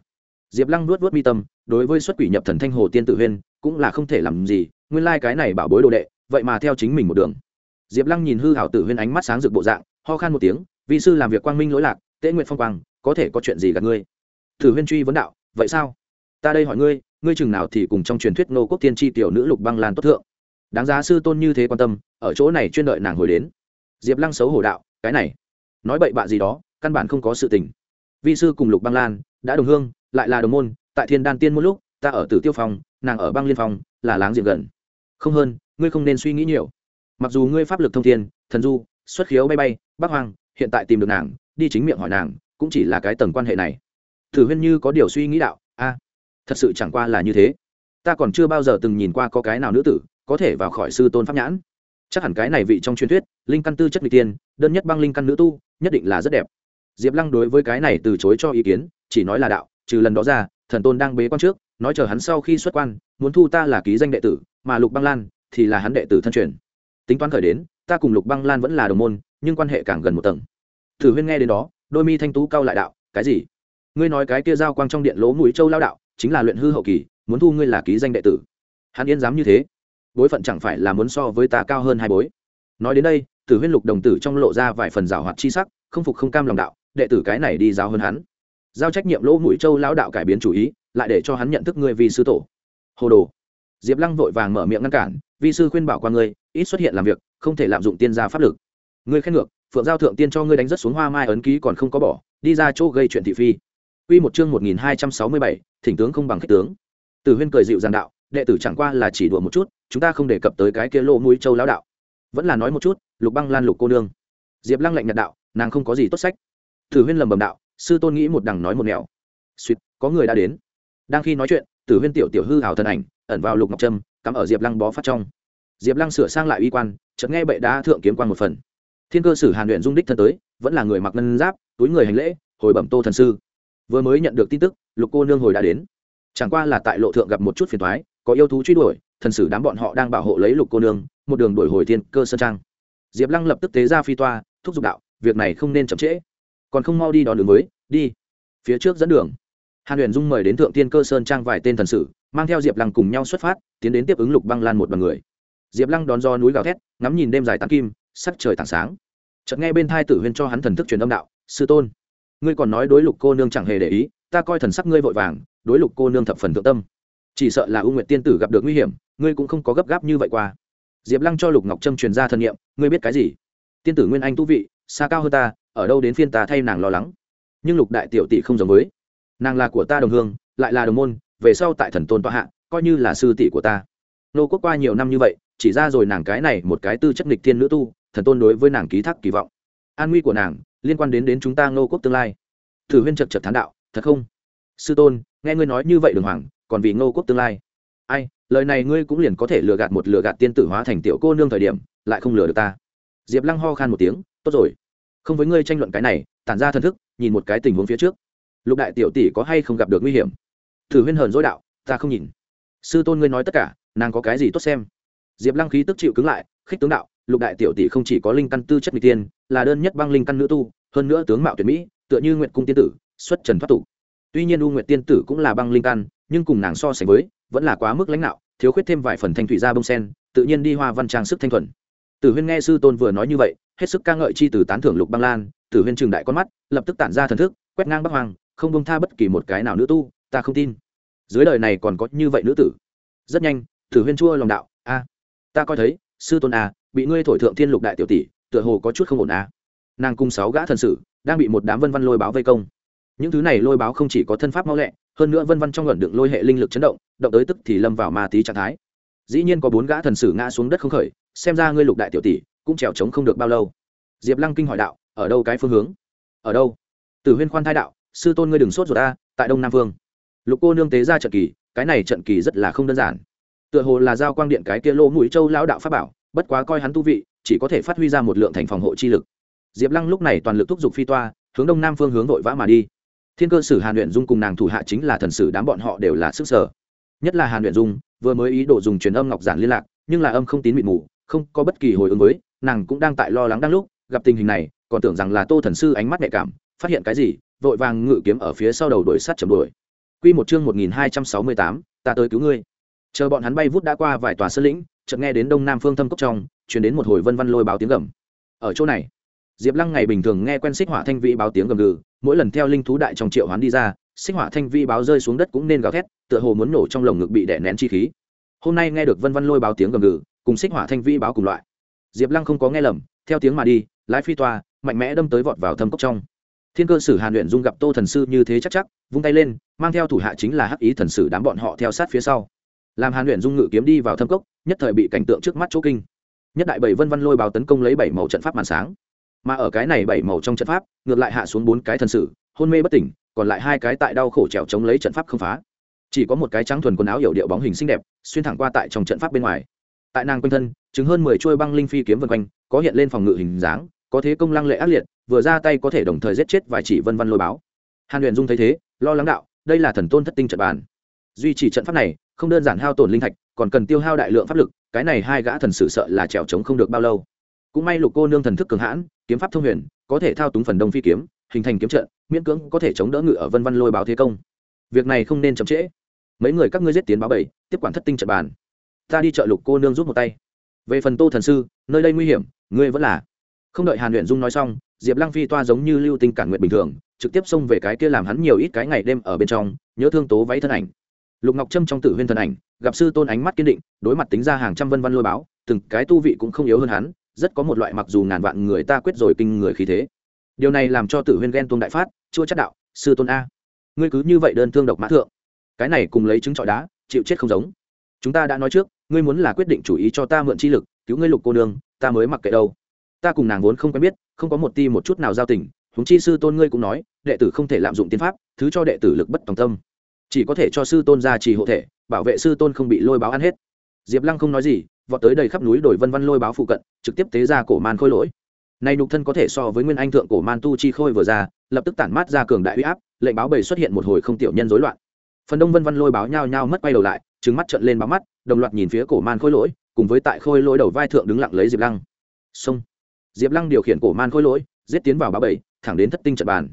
Diệp lăng nuốt vớt mi tâm, đối với xuất quỷ nhập thần thanh hồ tiên tự huyên, cũng là không thể làm gì, nguyên lai、like、cái này bảo bối đồ đệ, vậy mà theo chính mình một đường. Diệp lăng nhìn hư hảo tử huyên ánh mắt sáng rực bộ dạng, ho khan một tiếng vị sư làm việc quang minh lỗi lạc tễ nguyện phong quang, có thể có chuyện gì gặp ngươi? Tử huyên truy vấn đạo, vậy sao? Ta đây hỏi ngươi ngươi chừng nào thì cùng trong truyền thuyết nô quốc tiên tri tiểu nữ lục băng lan tốt thượng? Đáng giá sư tôn như thế quan tâm, ở chỗ này chuyên đợi nàng hồi đến. Diệp lăng xấu hổ đạo, cái này, nói bậy bạ gì đó, căn bản không có sự tình. Vi sư cùng lục băng lan đã đồng hương lại là đồng môn tại thiên đan tiên một lúc ta ở tử tiêu phòng nàng ở băng liên phòng là láng giềng gần. Không hơn ngươi không nên suy nghĩ nhiều. Mặc dù ngươi pháp lực thông thiên thần du xuất khiếu bay bay bắc hoàng, hiện tại tìm được nàng đi chính miệng hỏi nàng cũng chỉ là cái tầng quan hệ này. Thử huyên như có điều suy nghĩ đạo a thật sự chẳng qua là như thế. Ta còn chưa bao giờ từng nhìn qua có cái nào nữ tử có thể vào khỏi sư tôn pháp nhãn. Chắc hẳn cái này vị trong truyền thuyết linh căn tư chất n g tiên đơn nhất băng linh căn nữ tu nhất định là rất đẹp. Diệp lăng đối với cái này từ chối cho ý kiến chỉ nói là đạo trừ lần đó ra, thần tôn đang bế quan trước, nói chờ hắn sau khi xuất quan, muốn thu ta là ký danh đệ tử, mà lục băng lan thì là hắn đệ tử thân truyền. Tính toán khởi đến, ta cùng lục băng lan vẫn là đồng môn, nhưng quan hệ càng gần một tầng. Thử huyên nghe đến đó, đôi mi thanh tú cao lại đạo, cái gì? Ngươi nói cái kia giao quang trong điện lỗ mũi châu lao đạo, chính là luyện hư hậu kỳ, muốn thu ngươi là ký danh đệ tử. Hắn yên dám như thế, bối phận chẳng phải là muốn so với ta cao hơn hai bối. Nói đến đây tử huyên lục đồng tử trong lộ ra vài phần rào hoạt chi sắc, không phục không cam lòng đạo, đệ tử cái này đi giáo hơn hắn giao trách nhiệm lỗ mũi châu lão đạo cải biến chủ ý lại để cho hắn nhận thức ngươi vì sư tổ hồ đồ diệp lăng vội vàng mở miệng ngăn cản vi sư khuyên bảo qua ngươi ít xuất hiện làm việc không thể lạm dụng tiên gia pháp lực ngươi khen ngược phượng giao thượng tiên cho ngươi đánh rất xuống hoa mai ấn ký còn không có bỏ đi ra chỗ gây chuyện thị phi Quy một chương 1267, thỉnh tướng không bằng khích tướng. tử Huyên cười dịu dàng đạo, đệ tử chẳng qua là chỉ đùa một chút, chúng ta không đề cập tới cái kia lô mũi châu lão đạo. Vẫn là nói một chút, Lục Băng Lan Lục cô nương. Diệp Lăng lạnh nhạt đạo, nàng không có gì tốt sách. Tử Huyên lầm bầm đạo, sư tôn nghĩ một đằng nói một nẻo. suýt có người đã đến. Đang khi nói chuyện, Tử Huyên tiểu tiểu hư hào thân ảnh, ẩn vào Lục Ngọc Trâm, cắm ở Diệp Lăng bó phát trong. Diệp Lăng sửa sang lại uy quan, chợt nghe bệ đá thượng kiếm quan một phần. Thiên cơ sử Hàn luyện dung đích thân tới, vẫn là người mặc ngân giáp, túi người hành lễ, hồi bẩm Tô thần sư vừa mới nhận được tin tức lục cô nương hồi đã đến chẳng qua là tại lộ thượng gặp một chút phiền thoái có yêu thú truy đuổi thần sử đám bọn họ đang bảo hộ lấy lục cô nương một đường đuổi hồi thiên cơ sơn trang diệp lăng lập tức tế ra phi toa thúc giục đạo việc này không nên chậm trễ còn không mau đi đón đường mới đi. Phía trước dẫn đường. Hàn huyền dung mời đến thượng tiên cơ sơn trang vài tên thần sử, mang theo diệp lăng cùng nhau xuất phát, tiến đến tiếp ứng lục băng lan một bằng người. Diệp lăng đón do núi gào thét, ngắm nhìn đêm dài tán kim, sắc trời tảng sáng. Chợt nghe bên thai tử huyên cho hắn thần thức truyền âm đạo, sư tôn, ngươi còn nói đối lục cô nương chẳng hề để ý, ta coi thần sắc ngươi vội vàng, đối lục cô nương thập phần thượng tâm. Chỉ sợ là ưu nguyện tiên tử gặp được nguy hiểm, ngươi cũng không có gấp gáp như vậy qua. Diệp lăng cho lục ngọc trâm truyền ra thân nhiệm ngươi biết cái gì? Tiên tử nguyên anh tu vị, xa cao hơn ta ở đâu đến phiên ta thay nàng lo lắng. Nhưng lục đại tiểu tỷ không giống với. Nàng là của ta đồng hương, lại là đồng môn, về sau tại thần tôn tọa hạ, coi như là sư tỷ của ta. Nô quốc qua nhiều năm như vậy, chỉ ra rồi nàng cái này một cái tư chất nghịch thiên nữ tu, thần tôn đối với nàng ký thác kỳ vọng. An nguy của nàng, liên quan đến đến chúng ta ngô quốc tương lai. Thử huyên chật chật thán đạo, thật không? Sư tôn, nghe ngươi nói như vậy đường hoàng, còn vì ngô quốc tương lai. Ai, lời này ngươi cũng liền có thể lừa gạt một lừa gạt tiên tử hóa thành tiểu cô nương thời điểm, lại không lừa được ta. Diệp lăng ho khan một tiếng, tốt rồi không với ngươi tranh luận cái này, tản ra thân thức, nhìn một cái tình huống phía trước. Lục đại tiểu tỷ có hay không gặp được nguy hiểm? Thử huyên hờn dối đạo, ta không nhìn. Sư tôn ngươi nói tất cả, nàng có cái gì tốt xem? Diệp lăng khí tức chịu cứng lại, khích tướng đạo, lục đại tiểu tỷ không chỉ có linh căn tư chất n g tiên, là đơn nhất băng linh căn nữ tu, hơn nữa tướng mạo tuyệt mỹ, tựa như nguyện cung tiên tử, xuất trần thoát tục. Tuy nhiên u nguyện tiên tử cũng là băng linh căn, nhưng cùng nàng so sánh với, vẫn là quá mức lãnh đạo, thiếu khuyết thêm vài phần thanh thủy gia bông sen, tự nhiên đi hoa văn trang sức thanh thuần. Tử huyên nghe sư tôn vừa nói như vậy hết sức ca ngợi chi từ tán thưởng lục băng lan, tử huyên trường đại con mắt, lập tức tản ra thần thức, quét ngang bắc hoàng không bông tha bất kỳ một cái nào nữ tu, ta không tin. Dưới đời này còn có như vậy nữ tử. Rất nhanh, tử huyên chua lòng đạo, a, ta coi thấy, sư tôn a, bị ngươi thổi thượng thiên lục đại tiểu tỷ, tựa hồ có chút không ổn a. Nàng cung sáu gã thần sử, đang bị một đám vân văn lôi báo vây công. Những thứ này lôi báo không chỉ có thân pháp mau lẹ, hơn nữa vân văn trong luận đựng lôi hệ linh lực chấn động động tới tức thì lâm vào ma tí trạng thái. Dĩ nhiên có bốn gã thần sử ngã xuống đất không khởi, xem ra ngươi lục đại tiểu tỷ cũng trèo trống không được bao lâu. Diệp lăng kinh hỏi đạo, ở đâu cái phương hướng? Ở đâu? Từ huyên khoan thai đạo, sư tôn ngươi đừng sốt ruột ta, tại đông nam phương lục cô nương tế ra trận kỳ, cái này trận kỳ rất là không đơn giản. Tựa hồ là giao quang điện cái kia lỗ mũi châu lão đạo pháp bảo, bất quá coi hắn tu vị, chỉ có thể phát huy ra một lượng thành phòng hộ chi lực. Diệp lăng lúc này toàn lực thúc giục phi toa, hướng đông nam phương hướng vội vã mà đi. Thiên cơ sử hàn luyện dung cùng nàng thủ hạ chính là thần sử đám bọn họ đều là sức sở. Nhất là hàn luyện dung, vừa mới ý đồ dùng truyền âm ngọc giản liên lạc, nhưng là âm không tín mịt mù không có bất kỳ hồi ứng với, nàng cũng đang tại lo lắng đang lúc, gặp tình hình này, còn tưởng rằng là tô thần sư ánh mắt nhạy cảm, phát hiện cái gì, vội vàng ngự kiếm ở phía sau đầu đuổi sát chầm đuổi. Quy một chương một nghìn hai trăm sáu mươi tám, ta tới cứu ngươi. Chờ bọn hắn bay vút đã qua vài tòa sơn lĩnh, chợt nghe đến đông nam phương thâm cốc trong chuyển đến một hồi vân văn lôi báo tiếng gầm. Ở chỗ này, diệp lăng ngày bình thường nghe quen xích hỏa thanh vĩ báo tiếng gầm gừ, mỗi lần theo linh thú đại trong triệu hoán đi ra, xích hỏa thanh vĩ báo rơi xuống đất cũng nên gào thét, tựa hồ muốn nổ trong lồng ngực bị đè nén chi khí. Hôm nay nghe được vân văn lôi báo tiếng gầm gừ cùng xích hỏa thanh vi báo cùng loại. Diệp lăng không có nghe lầm, theo tiếng mà đi, lái phi toa, mạnh mẽ đâm tới vọt vào thâm cốc trong. Thiên cơ sử hàn luyện dung gặp tô thần sư như thế chắc chắc, vung tay lên, mang theo thủ hạ chính là hắc ý thần sử đám bọn họ theo sát phía sau. Làm hàn luyện dung ngự kiếm đi vào thâm cốc, nhất thời bị cảnh tượng trước mắt chỗ kinh. Nhất đại bảy vân văn lôi báo tấn công lấy bảy màu trận pháp màn sáng. Mà ở cái này bảy màu trong trận pháp, ngược lại hạ xuống bốn cái thần sử, hôn mê bất tỉnh, còn lại hai cái tại đau khổ trèo chống lấy trận pháp không phá. Chỉ có một cái trắng thuần quần áo hiểu điệu bóng hình xinh đẹp, xuyên thẳng qua tại trong trận pháp bên ngoài tại nàng quanh thân chứng hơn mười chuôi băng linh phi kiếm vân quanh, có hiện lên phòng ngự hình dáng, có thế công lăng lệ ác liệt, vừa ra tay có thể đồng thời giết chết vài chỉ vân văn lôi báo. Hàn huyền dung thấy thế, lo lắng đạo, đây là thần tôn thất tinh trận bàn. Duy trì trận pháp này, không đơn giản hao tổn linh thạch, còn cần tiêu hao đại lượng pháp lực, cái này hai gã thần sử sợ là trèo trống không được bao lâu. Cũng may lục cô nương thần thức cường hãn, kiếm pháp thông huyền, có thể thao túng phần đông phi kiếm, hình thành kiếm trận, miễn cưỡng có thể chống đỡ ngự ở vân văn lôi báo thế công. Việc này không nên chậm trễ. Mấy người các ngươi giết tiến báo bảy, tiếp quản thất tinh trận bàn ta đi chợ lục cô nương rút một tay. Về phần tô thần sư, nơi đây nguy hiểm, ngươi vẫn là. Không đợi hàn luyện dung nói xong, diệp lăng phi toa giống như lưu tinh cản nguyện bình thường, trực tiếp xông về cái kia làm hắn nhiều ít cái ngày đêm ở bên trong, nhớ thương tố váy thân ảnh. Lục ngọc trâm trong tử huyên thân ảnh, gặp sư tôn ánh mắt kiên định, đối mặt tính ra hàng trăm vân văn lôi báo, từng cái tu vị cũng không yếu hơn hắn, rất có một loại mặc dù ngàn vạn người ta quyết rồi kinh người khí thế. Điều này làm cho tử huyên ghen tuông đại phát, chua chắc đạo, sư tôn a, ngươi cứ như vậy đơn thương độc mã thượng. Cái này cùng lấy trứng trọi đá, chịu chết không giống chúng ta đã nói trước, ngươi muốn là quyết định chủ ý cho ta mượn chi lực, cứu ngươi lục cô nương, ta mới mặc kệ đâu. Ta cùng nàng vốn không quen biết, không có một ti một chút nào giao tình, huống chi sư tôn ngươi cũng nói, đệ tử không thể lạm dụng tiên pháp, thứ cho đệ tử lực bất tòng tâm. Chỉ có thể cho sư tôn gia trì hộ thể, bảo vệ sư tôn không bị lôi báo ăn hết. Diệp lăng không nói gì, vọt tới đầy khắp núi đổi vân văn lôi báo phụ cận, trực tiếp tế ra cổ man khôi lỗi. Nay nhục thân có thể so với nguyên anh thượng cổ man tu chi khôi vừa ra, lập tức tản mát ra cường đại huy áp, lệnh báo bầy xuất hiện một hồi không tiểu nhân rối loạn. Phần đông vân văn lôi báo nhao nhao mất quay đầu lại trứng mắt trợn lên bám mắt, đồng loạt nhìn phía cổ man khôi lỗi, cùng với tại khôi lỗi đầu vai thượng đứng lặng lấy diệp lăng. Xông. Diệp lăng điều khiển cổ man khôi lỗi, giết tiến vào báo bảy thẳng đến thất tinh trận bàn.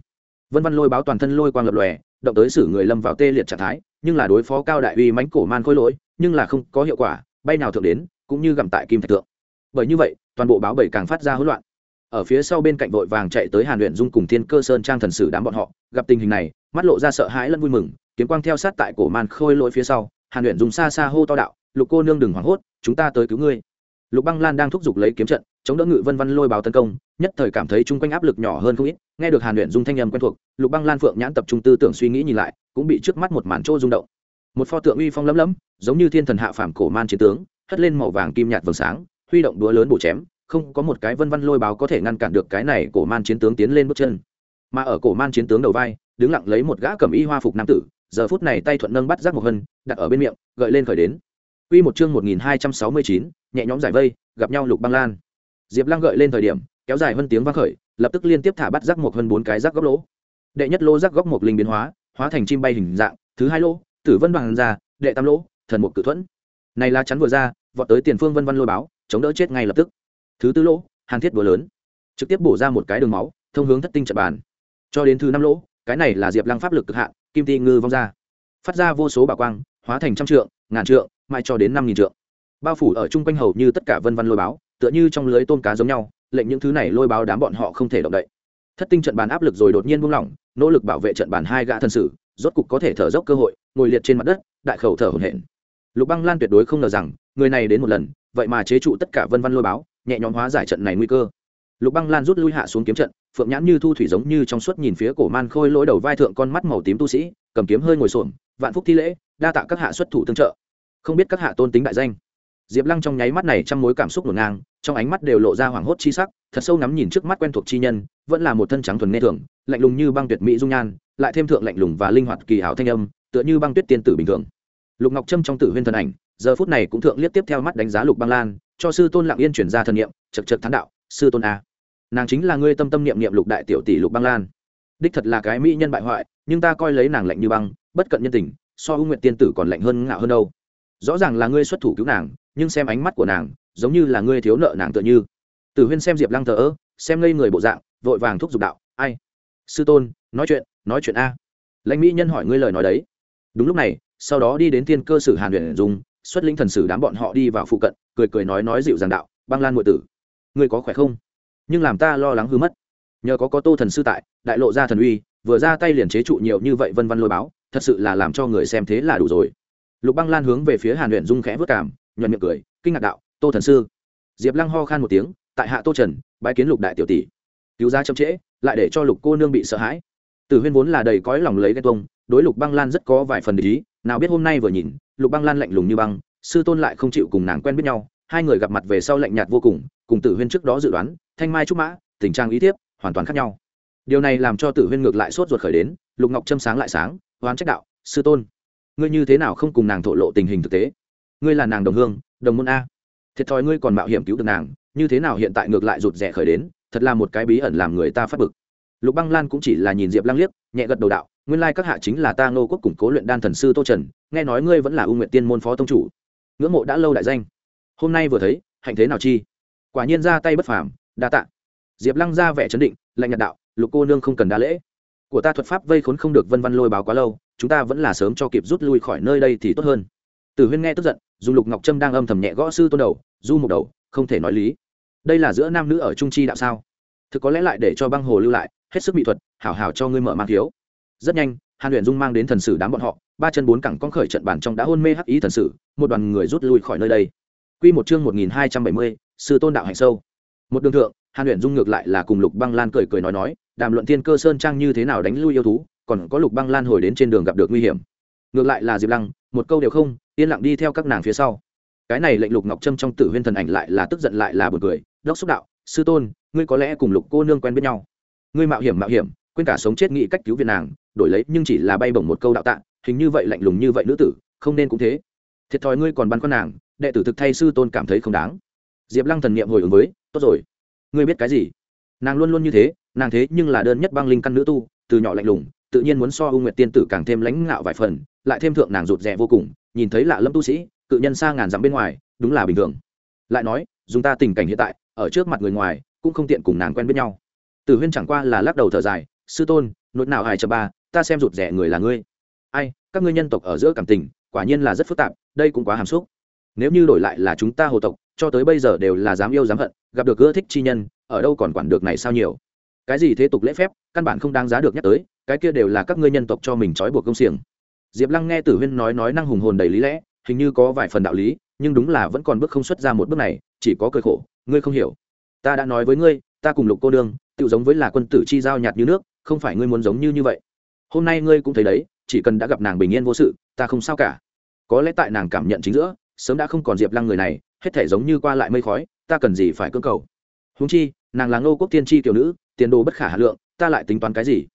Vân văn lôi báo toàn thân lôi quang lập lòe, động tới xử người lâm vào tê liệt trạng thái, nhưng là đối phó cao đại uy mánh cổ man khôi lỗi, nhưng là không có hiệu quả, bay nào thượng đến, cũng như gặm tại kim thạch tượng bởi như vậy, toàn bộ báo bảy càng phát ra hỗn loạn. Ở phía sau bên cạnh vội vàng chạy tới hàn luyện dung cùng thiên cơ sơn trang thần sử đám bọn họ, gặp tình hình này, mắt lộ ra sợ hãi lẫn vui mừng, kiếm quang theo sát tại cổ man khôi lỗi phía sau hàn luyện dùng xa xa hô to đạo, lục cô nương đừng hoảng hốt, chúng ta tới cứu ngươi. Lục băng lan đang thúc giục lấy kiếm trận, chống đỡ ngự vân văn lôi báo tấn công, nhất thời cảm thấy chung quanh áp lực nhỏ hơn không ít. Nghe được hàn luyện dung thanh âm quen thuộc, lục băng lan phượng nhãn tập trung tư tưởng suy nghĩ nhìn lại, cũng bị trước mắt một màn trô rung động. Một pho tượng uy phong lấm lấm, giống như thiên thần hạ phàm cổ man chiến tướng, hất lên màu vàng kim nhạt vầng sáng, huy động đũa lớn bổ chém, không có một cái vân văn lôi báo có thể ngăn cản được cái này cổ man chiến tướng tiến lên bước chân. Mà ở cổ man chiến tướng đầu vai, đứng lặng lấy một gã cầm y hoa phục nam tử giờ phút này tay thuận nâng bắt giác một hân đặt ở bên miệng gợi lên khởi đến Quy một chương 1269, nhẹ nhõm giải vây, gặp nhau Lục Băng Lan. Diệp Lăng gợi lên thời điểm, kéo dài hơn tiếng vang khởi, lập tức liên tiếp thả bắt giác một hơn bốn cái giác góc lỗ. Đệ nhất lỗ giác góc một linh biến hóa, hóa thành chim bay hình dạng, thứ hai lỗ, tử vân bằng ra, đệ tam lỗ, thần một cự thuẫn. Này là chắn vừa ra, vọt tới tiền phương vân vân lôi báo, chống đỡ chết ngay lập tức. Thứ tư lỗ, hàn thiết búa lớn, trực tiếp bổ ra một cái đường máu, thông hướng thất tinh trận bàn. Cho đến thứ năm lỗ, cái này là Diệp Lăng pháp lực cực hạn, kim ti ngư vong ra, phát ra vô số bảo quang, hóa thành trăm trượng, ngàn trượng, mai cho đến năm nghìn trượng. Bao phủ ở chung quanh hầu như tất cả vân văn lôi báo tựa như trong lưới tôm cá giống nhau lệnh những thứ này lôi báo đám bọn họ không thể động đậy. Thất tinh trận bàn áp lực rồi đột nhiên buông lỏng nỗ lực bảo vệ trận bàn hai gã thân sử rốt cục có thể thở dốc cơ hội ngồi liệt trên mặt đất đại khẩu thở hổn hển. Lục băng lan tuyệt đối không ngờ rằng người này đến một lần vậy mà chế trụ tất cả vân văn lôi báo nhẹ nhõm hóa giải trận này nguy cơ. Lục băng lan rút lui hạ xuống kiếm trận phượng nhãn như thu thủy giống như trong suốt nhìn phía cổ man khôi lỗi đầu vai thượng con mắt màu tím tu sĩ, cầm kiếm hơi ngồi xổm, vạn phúc thi lễ, đa tạ các hạ xuất thủ tương trợ. Không biết các hạ tôn tính đại danh. Diệp lăng trong nháy mắt này trong mối cảm xúc ngổn ngang, trong ánh mắt đều lộ ra hoảng hốt chi sắc, thật sâu ngắm nhìn trước mắt quen thuộc chi nhân, vẫn là một thân trắng thuần nghe thường, lạnh lùng như băng tuyệt mỹ dung nhan, lại thêm thượng lạnh lùng và linh hoạt kỳ hảo thanh âm, tựa như băng tuyết tiên tử bình thường. Lục ngọc trâm trong tử huyên thần ảnh, giờ phút này cũng thượng liếc tiếp theo mắt đánh giá lục băng lan, cho sư tôn lặng yên chuyển ra thần niệm chật chật thán đạo, sư tôn a nàng chính là ngươi tâm tâm niệm niệm lục đại tiểu tỷ lục băng lan. Đích thật là cái mỹ nhân bại hoại, nhưng ta coi lấy nàng lạnh như băng, bất cận nhân tình, so ưu nguyện tiên tử còn lạnh hơn ngạo hơn đâu. Rõ ràng là ngươi xuất thủ cứu nàng, nhưng xem ánh mắt của nàng, giống như là ngươi thiếu nợ nàng tựa như. Tử huyên xem diệp lăng thờ ơ, xem ngây người bộ dạng, vội vàng thúc giục đạo, ai? Sư tôn, nói chuyện nói chuyện a. Lãnh mỹ nhân hỏi ngươi lời nói đấy. Đúng lúc này, sau đó đi đến tiên cơ sử hàn huyền dùng xuất linh thần sử đám bọn họ đi vào phụ cận, cười cười nói nói dịu dàng đạo, băng lan ngụy tử, ngươi có khỏe không? Nhưng làm ta lo lắng hư mất. Nhờ có có tô thần sư tại, đại lộ ra thần uy, vừa ra tay liền chế trụ nhiều như vậy vân văn lôi báo, thật sự là làm cho người xem thế là đủ rồi. Lục băng lan hướng về phía hàn luyện dung khẽ vất cảm, nhuận miệng cười, kinh ngạc đạo, tô thần sư. Diệp lăng ho khan một tiếng, tại hạ tô trần bãi kiến lục đại tiểu tỷ. Cứu ra chậm trễ, lại để cho lục cô nương bị sợ hãi. Tử huyên vốn là đầy cõi lòng lấy ghen tuông, đối lục băng lan rất có vài phần ý, nào biết hôm nay vừa nhìn, lục băng lan lạnh lùng như băng, sư tôn lại không chịu cùng nàng quen biết nhau, hai người gặp mặt về sau lạnh nhạt vô cùng cùng tử huyên trước đó dự đoán, thanh mai trúc mã, tình trạng ý tiếp hoàn toàn khác nhau. Điều này làm cho tử huyên ngược lại sốt ruột khởi đến, lục ngọc châm sáng lại sáng, oán trách đạo, sư tôn, ngươi như thế nào không cùng nàng thổ lộ tình hình thực tế? Ngươi là nàng đồng hương, đồng môn a. Thiệt thòi ngươi còn mạo hiểm cứu được nàng, như thế nào hiện tại ngược lại rụt rè khởi đến, thật là một cái bí ẩn làm người ta phát bực. Lục băng lan cũng chỉ là nhìn diệp lăng liếc, nhẹ gật đầu đạo, nguyên lai các hạ chính là ta ngô quốc củng cố luyện đan thần sư tô trần, nghe nói ngươi vẫn là ưu nguyện tiên môn phó tông chủ. Ngưỡng mộ đã lâu đại danh. Hôm nay vừa thấy, hạnh thế nào chi? quả nhiên ra tay bất phàm đa tạ. Diệp lăng ra vẻ chấn định lạnh nhạt đạo lục cô nương không cần đa lễ. Của ta thuật pháp vây khốn không được vân văn lôi báo quá lâu chúng ta vẫn là sớm cho kịp rút lui khỏi nơi đây thì tốt hơn. Tử huyên nghe tức giận dù lục ngọc trâm đang âm thầm nhẹ gõ sư tôn đầu du mục đầu không thể nói lý. Đây là giữa nam nữ ở trung chi đạo sao? Thực có lẽ lại để cho băng hồ lưu lại hết sức mỹ thuật hảo hảo cho ngươi mở mang thiếu. Rất nhanh hàn luyện dung mang đến thần sử đám bọn họ ba chân bốn cẳng con khởi trận bàn trong đã hôn mê hắc ý thần sử một đoàn người rút lui khỏi nơi đây. Quy một chương 1270, sư tôn đạo hành sâu. Một đường thượng, Hàn luyện Dung ngược lại là cùng Lục Băng Lan cười cười nói nói, đàm luận thiên cơ sơn trang như thế nào đánh lui yêu thú, còn có Lục Băng Lan hồi đến trên đường gặp được nguy hiểm. Ngược lại là Diệp Lăng, một câu đều không, yên lặng đi theo các nàng phía sau cái này lệnh lục ngọc trâm trong tử huyên thần ảnh lại là tức giận lại là b u ồ n cười đốc xúc đạo sư tôn ngươi có lẽ cùng lục cô nương quen biết nhau ngươi mạo hiểm mạo hiểm quên cả sống chết nghĩ cách cứu việt nàng đổi lấy nhưng chỉ là bay bổng một câu đạo tạ hình như vậy lạnh lùng như vậy nữ tử không nên cũng thế thiệt thòi ngươi còn băn con nàng đệ tử thực thay sư tôn cảm thấy không đáng diệp lăng thần n i ệ m hồi ứng với, tốt rồi, ngươi biết cái gì? Nàng luôn luôn như thế, nàng thế nhưng là đơn nhất băng linh căn nữ tu, từ nhỏ lạnh lùng, tự nhiên muốn so u nguyệt tiên tử càng thêm lãnh ngạo vài phần, lại thêm thượng nàng rụt rè vô cùng, nhìn thấy lạ lâm tu sĩ, cự nhân xa ngàn dặm bên ngoài, đúng là bình thường. Lại nói, dùng ta tình cảnh hiện tại, ở trước mặt người ngoài, cũng không tiện cùng nàng quen biết nhau. Tử huyên chẳng qua là lắc đầu thở dài, sư tôn nỗi nào hài chập ba, ta xem rụt rẻ người là ngươi. Ai, các ngươi nhân tộc ở giữa cảm tình, quả nhiên là rất phức tạp, đây cũng quá hàm xúc. Nếu như đổi lại là chúng ta hồ tộc cho tới bây giờ đều là dám yêu dám hận, gặp được ưa thích chi nhân, ở đâu còn quản được này sao nhiều. Cái gì thế tục lễ phép, căn bản không đáng giá được nhắc tới, cái kia đều là các ngươi nhân tộc cho mình trói buộc công xiềng. Diệp lăng nghe tử huyên nói nói năng hùng hồn đầy lý lẽ, hình như có vài phần đạo lý, nhưng đúng là vẫn còn bước không xuất ra một bước này, chỉ có cơi khổ, ngươi không hiểu. Ta đã nói với ngươi, ta cùng lục cô đương tự giống với là quân tử chi giao nhạt như nước, không phải ngươi muốn giống như như vậy. Hôm nay ngươi cũng thấy đấy, chỉ cần đã gặp nàng bình yên vô sự, ta không sao cả. Có lẽ tại nàng cảm nhận chính giữa, sớm đã không còn diệp lăng người này hết thể giống như qua lại mây khói, ta cần gì phải cưỡng cầu? Húng chi, nàng là ngô quốc tiên tri kiểu nữ, tiền đồ bất khả hà lượng, ta lại tính toán cái gì?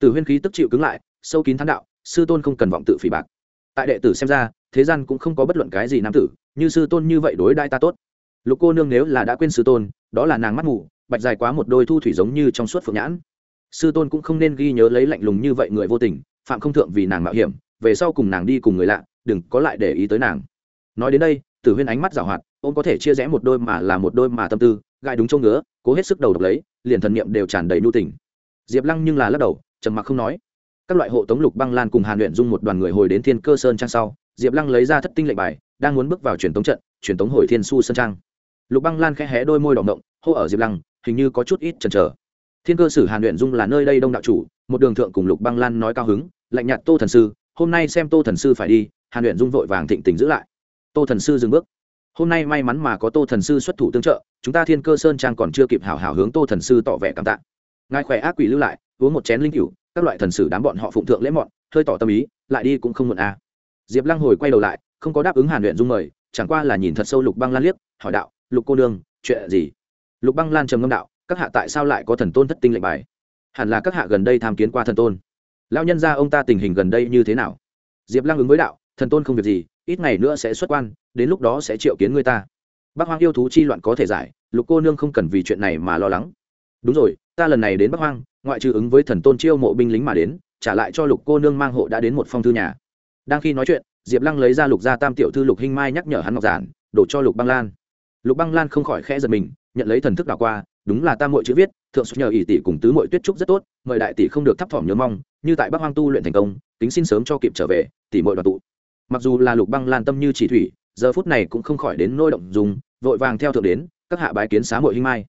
Từ huyên khí tức chịu cứng lại, sâu kín thắng đạo, sư tôn không cần vọng tự phỉ bạc. Tại đệ tử xem ra, thế gian cũng không có bất luận cái gì nam tử, như sư tôn như vậy đối đại ta tốt. Lục cô nương nếu là đã quên sư tôn, đó là nàng mắt ngủ bạch dài quá một đôi thu thủy giống như trong suốt phượng nhãn. Sư tôn cũng không nên ghi nhớ lấy lạnh lùng như vậy người vô tình, phạm không thượng vì nàng mạo hiểm, về sau cùng nàng đi cùng người lạ, đừng có lại để ý tới nàng. Nói đến đây, tử huyên ánh mắt giảo hoạt ôm có thể chia rẽ một đôi mà là một đôi mà tâm tư gai đúng chỗ ngứa, cố hết sức đầu độc lấy, liền thần niệm đều tràn đầy nhu tình. Diệp lăng nhưng là lắc đầu, trầm mặc không nói. Các loại hộ tống lục băng lan cùng hàn luyện dung một đoàn người hồi đến thiên cơ sơn trang sau, diệp lăng lấy ra thất tinh lệnh bài, đang muốn bước vào truyền tống trận, truyền tống hồi thiên su sơn trang. Lục băng lan khẽ hé đôi môi động động hô ở diệp lăng, hình như có chút ít chần chờ. Thiên cơ sử hàn luyện dung là nơi đây đông đạo chủ, một đường thượng cùng lục băng lan nói cao hứng, lạnh nhạt tô thần sư, hôm nay xem tô thần sư phải đi. Hàn luyện dung vội vàng thịnh tình giữ lại. Tô thần sư dừng bước hôm nay may mắn mà có tô thần sư xuất thủ tương trợ, chúng ta thiên cơ sơn trang còn chưa kịp hảo hảo hướng tô thần sư tỏ vẻ cảm tạ. Ngài khỏe ác quỷ lưu lại, uống một chén linh cửu, các loại thần sử đám bọn họ phụng thượng lễ mọn, hơi tỏ tâm ý, lại đi cũng không muộn à. diệp lăng hồi quay đầu lại, không có đáp ứng hàn luyện dung mời, chẳng qua là nhìn thật sâu lục băng lan liếc, hỏi đạo, lục cô nương, chuyện gì? Lục băng lan trầm ngâm đạo, các hạ tại sao lại có thần tôn thất tinh lệnh bài? Hẳn là các hạ gần đây tham kiến qua thần tôn. Lão nhân ra ông ta tình hình gần đây như thế nào? Diệp lăng ứng với đạo, thần tôn không việc gì ít ngày nữa sẽ xuất quan, đến lúc đó sẽ triệu kiến người ta. Bác hoang yêu thú chi loạn có thể giải, lục cô nương không cần vì chuyện này mà lo lắng. Đúng rồi, ta lần này đến bắc hoang, ngoại trừ ứng với thần tôn chiêu mộ binh lính mà đến, trả lại cho lục cô nương mang hộ đã đến một phong thư nhà. Đang khi nói chuyện, diệp lăng lấy ra lục gia tam tiểu thư lục hinh mai nhắc nhở hắn ngọc giản, đổ cho lục băng lan. Lục băng lan không khỏi khẽ giật mình, nhận lấy thần thức đảo qua, đúng là tam mội chữ viết, thượng xuất nhờ ỷ tỷ cùng tứ mội tuyết trúc rất tốt, mời đại tỷ không được thấp thỏm nhớ mong, như tại bắc hoang tu luyện thành công tính xin sớm cho kịp trở về, tỷ mội đoàn tụ mặc dù là lục băng lan tâm như chỉ thủy, giờ phút này cũng không khỏi đến nôi động dùng, vội vàng theo thượng đến, các hạ bái kiến xá mội hinh mai.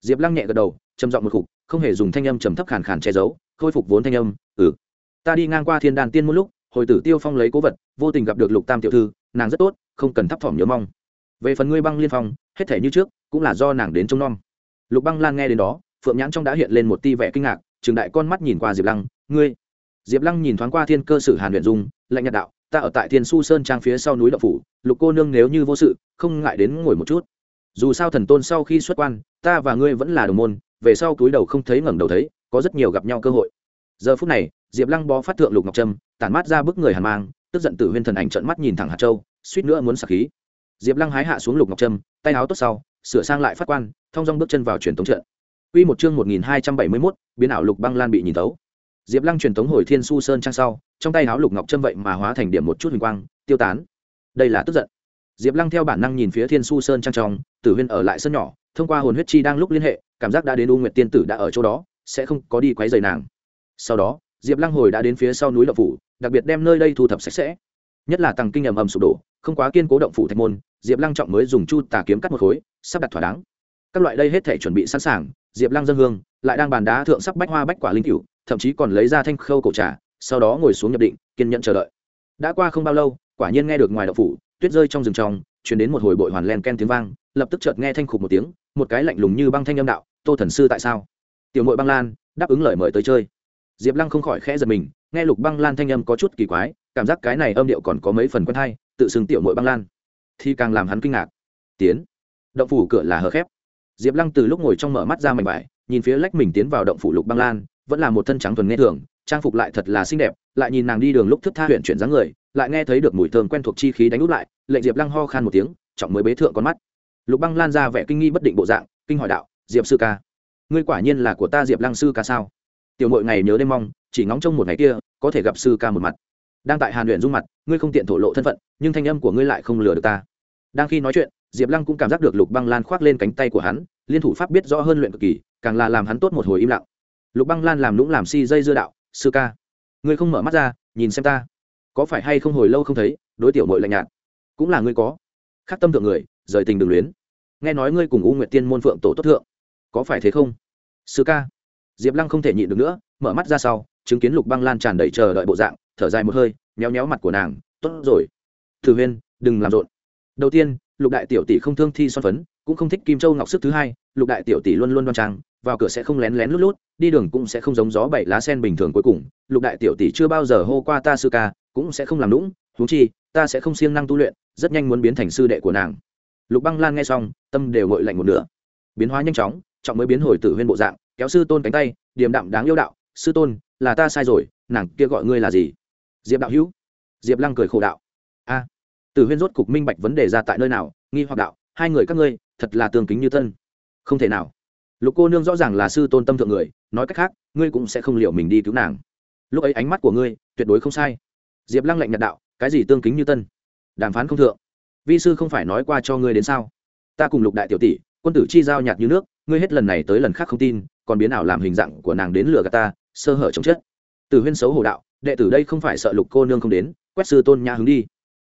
Diệp lăng nhẹ gật đầu, trầm giọng một khục, không hề dùng thanh âm trầm thấp khàn khàn che giấu, khôi phục vốn thanh âm ừ ta đi ngang qua thiên đàn tiên một lúc, hồi tử tiêu phong lấy cố vật, vô tình gặp được lục tam tiểu thư, nàng rất tốt, không cần thấp thỏm nhớ mong. Về phần ngươi băng liên phong, hết thể như trước, cũng là do nàng đến trông nom. Lục băng lan nghe đến đó, phượng nhãn trong đã hiện lên một ti vẻ kinh ngạc, trường đại con mắt nhìn qua diệp lăng, ngươi? Diệp lăng nhìn thoáng qua thiên cơ sử hàn luyện dung, lạnh nhạt đạo ta ở tại thiên su sơn trang phía sau núi đậu phủ lục cô nương nếu như vô sự không ngại đến ngồi một chút. Dù sao thần tôn sau khi xuất quan ta và ngươi vẫn là đồng môn về sau túi đầu không thấy ngẩng đầu thấy có rất nhiều gặp nhau cơ hội. Giờ phút này diệp lăng bó phát thượng lục ngọc trâm tản mát ra bức người hàn mang tức giận tử huyên thần ảnh trận mắt nhìn thẳng hạt châu suýt nữa muốn sạc khí. Diệp lăng hái hạ xuống lục ngọc trâm tay áo tốt sau sửa sang lại phát quan thong dong bước chân vào truyền thống trận. Quy một chương 1271, biến ảo lục băng lan bị nhìn tấu. Diệp Lăng truyền tống hồi Thiên Su Sơn trang sau, trong tay áo lục ngọc trâm vậy mà hóa thành điểm một chút hình quang, tiêu tán. Đây là tức giận. Diệp Lăng theo bản năng nhìn phía Thiên Su Sơn trang trong, Tử Huyên ở lại sân nhỏ, thông qua hồn huyết chi đang lúc liên hệ, cảm giác đã đến U Nguyệt tiên tử đã ở chỗ đó, sẽ không có đi quấy rầy nàng. Sau đó, Diệp Lăng hồi đã đến phía sau núi động phủ, đặc biệt đem nơi đây thu thập sạch sẽ. Nhất là tầng kinh ầm ầm sụp đổ, không quá kiên cố động phủ thạch môn, Diệp Lăng trọng mới dùng chu tà kiếm cắt một khối, sắp đặt thỏa đáng. Các loại đây hết thể chuẩn bị sẵn sàng, Diệp Lăng dân hương, lại đang bàn đá thượng sắp bách hoa bách quả linh cửu, thậm chí còn lấy ra thanh khâu cổ trà, sau đó ngồi xuống nhập định, kiên nhẫn chờ đợi. Đã qua không bao lâu, quả nhiên nghe được ngoài đậu phủ, tuyết rơi trong rừng trong chuyển đến một hồi bội hoàn len ken tiếng vang, lập tức chợt nghe thanh khục một tiếng, một cái lạnh lùng như băng thanh âm đạo, tô thần sư tại sao? Tiểu mội băng lan đáp ứng lời mời tới chơi. Diệp lăng không khỏi khẽ giật mình, nghe lục băng lan thanh âm có chút kỳ quái, cảm giác cái này âm điệu còn có mấy phần quen hay, tự xưng tiểu mội băng lan. Thì càng làm hắn kinh ngạc. Tiến. Động phủ cửa là hờ khép. Diệp lăng từ lúc ngồi trong mở mắt ra mảnh vải, nhìn phía lách mình tiến vào động phủ lục băng lan vẫn là một thân trắng thuần nghe thường, trang phục lại thật là xinh đẹp, lại nhìn nàng đi đường lúc thức tha huyện chuyển dáng người, lại nghe thấy được mùi thơm quen thuộc chi khí đánh út lại, lệnh diệp lăng ho khan một tiếng, trọng mới bế thượng con mắt. Lục băng lan ra vẻ kinh nghi bất định bộ dạng, kinh hỏi đạo, diệp sư ca, ngươi quả nhiên là của ta diệp lăng sư ca sao? Tiểu mội ngày nhớ đêm mong, chỉ ngóng trông một ngày kia, có thể gặp sư ca một mặt. Đang tại hàn luyện dung mặt, ngươi không tiện thổ lộ thân phận, nhưng thanh âm của ngươi lại không lừa được ta. Đang khi nói chuyện, diệp lăng cũng cảm giác được lục băng lan khoác lên cánh tay của hắn, liên thủ pháp biết rõ hơn luyện cực kỳ, càng là làm hắn tốt một hồi im lặng lục băng lan làm lũng làm si dây dưa đạo, sư ca, ngươi không mở mắt ra, nhìn xem ta. Có phải hay không hồi lâu không thấy, đối tiểu mội lạnh nhạt? Cũng là ngươi có. Khắc tâm thượng người, rời tình đường luyến. Nghe nói ngươi cùng u nguyệt tiên môn phượng tổ tốt thượng, có phải thế không? Sư ca. Diệp lăng không thể nhịn được nữa, mở mắt ra sau, chứng kiến lục băng lan tràn đầy chờ đợi bộ dạng, thở dài một hơi, méo méo mặt của nàng, tốt rồi. Thử huyên, đừng làm rộn. Đầu tiên, lục đại tiểu tỷ không thương thi son phấn, cũng không thích kim châu ngọc sức thứ hai, lục đại tiểu tỷ luôn luôn đoan trang vào cửa sẽ không lén lén lút lút đi đường cũng sẽ không giống gió bảy lá sen bình thường cuối cùng. Lục đại tiểu tỷ chưa bao giờ hô qua ta sư ca cũng sẽ không làm lũng huống chi ta sẽ không siêng năng tu luyện rất nhanh muốn biến thành sư đệ của nàng. Lục băng lan nghe xong tâm đều ngội lạnh một nửa. Biến hóa nhanh chóng trọng mới biến hồi tử huyên bộ dạng kéo sư tôn cánh tay điềm đạm đáng yêu đạo sư tôn là ta sai rồi nàng kia gọi ngươi là gì? Diệp đạo hữu. Diệp lăng cười khổ đạo a tử huyên rốt cục minh bạch vấn đề ra tại nơi nào nghi hoặc đạo hai người các ngươi thật là tương kính như thân, không thể nào lục cô nương rõ ràng là sư tôn tâm thượng người, nói cách khác, ngươi cũng sẽ không liệu mình đi cứu nàng. Lúc ấy ánh mắt của ngươi, tuyệt đối không sai. Diệp lăng lạnh nhạt đạo, cái gì tương kính như tân? Đàm phán không thượng. Vi sư không phải nói qua cho ngươi đến sao? Ta cùng lục đại tiểu tỷ, quân tử chi giao nhạt như nước, ngươi hết lần này tới lần khác không tin, còn biến ảo làm hình dạng của nàng đến lừa gạt ta, sơ hở chống chết. Từ huyên xấu hổ đạo, đệ tử đây không phải sợ lục cô nương không đến, quét sư tôn nhã hướng đi.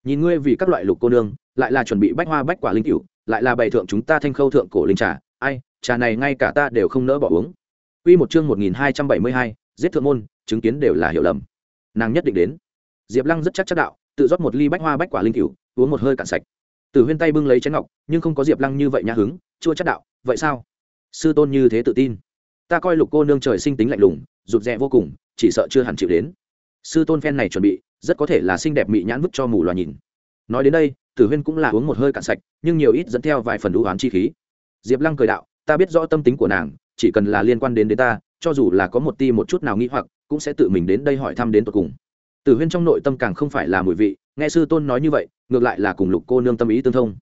Nhìn ngươi vì các loại lục cô nương, lại là chuẩn bị bách hoa bách quả linh cửu, lại là bày thượng chúng ta thanh khâu thượng cổ linh trà ai trà này ngay cả ta đều không nỡ bỏ uống Quy một chương 1272, giết thượng môn, chứng kiến đều là hiểu lầm. Nàng nhất định đến. Diệp Lăng rất chắc chắn đạo, tự rót một ly bách hoa bách quả linh cữu, uống một hơi cạn sạch. Tử Huyên tay bưng lấy chén ngọc, nhưng không có Diệp Lăng như vậy nhã hứng, chua chắc đạo, vậy sao? Sư tôn như thế tự tin. Ta coi Lục cô nương trời sinh tính lạnh lùng, rụt rè vô cùng, chỉ sợ chưa hẳn chịu đến. Sư tôn phen này chuẩn bị, rất có thể là xinh đẹp mỹ nhãn vứt cho mù loà nhìn. Nói đến đây, Tử Huyên cũng là uống một hơi cạn sạch, nhưng nhiều ít dẫn theo vài phần u oán chi khí. Diệp Lăng cười đạo, ta biết rõ tâm tính của nàng chỉ cần là liên quan đến đến ta cho dù là có một ti một chút nào nghĩ hoặc cũng sẽ tự mình đến đây hỏi thăm đến tột cùng. Tử huyên trong nội tâm càng không phải là mùi vị nghe sư tôn nói như vậy ngược lại là cùng lục cô nương tâm ý tương thông.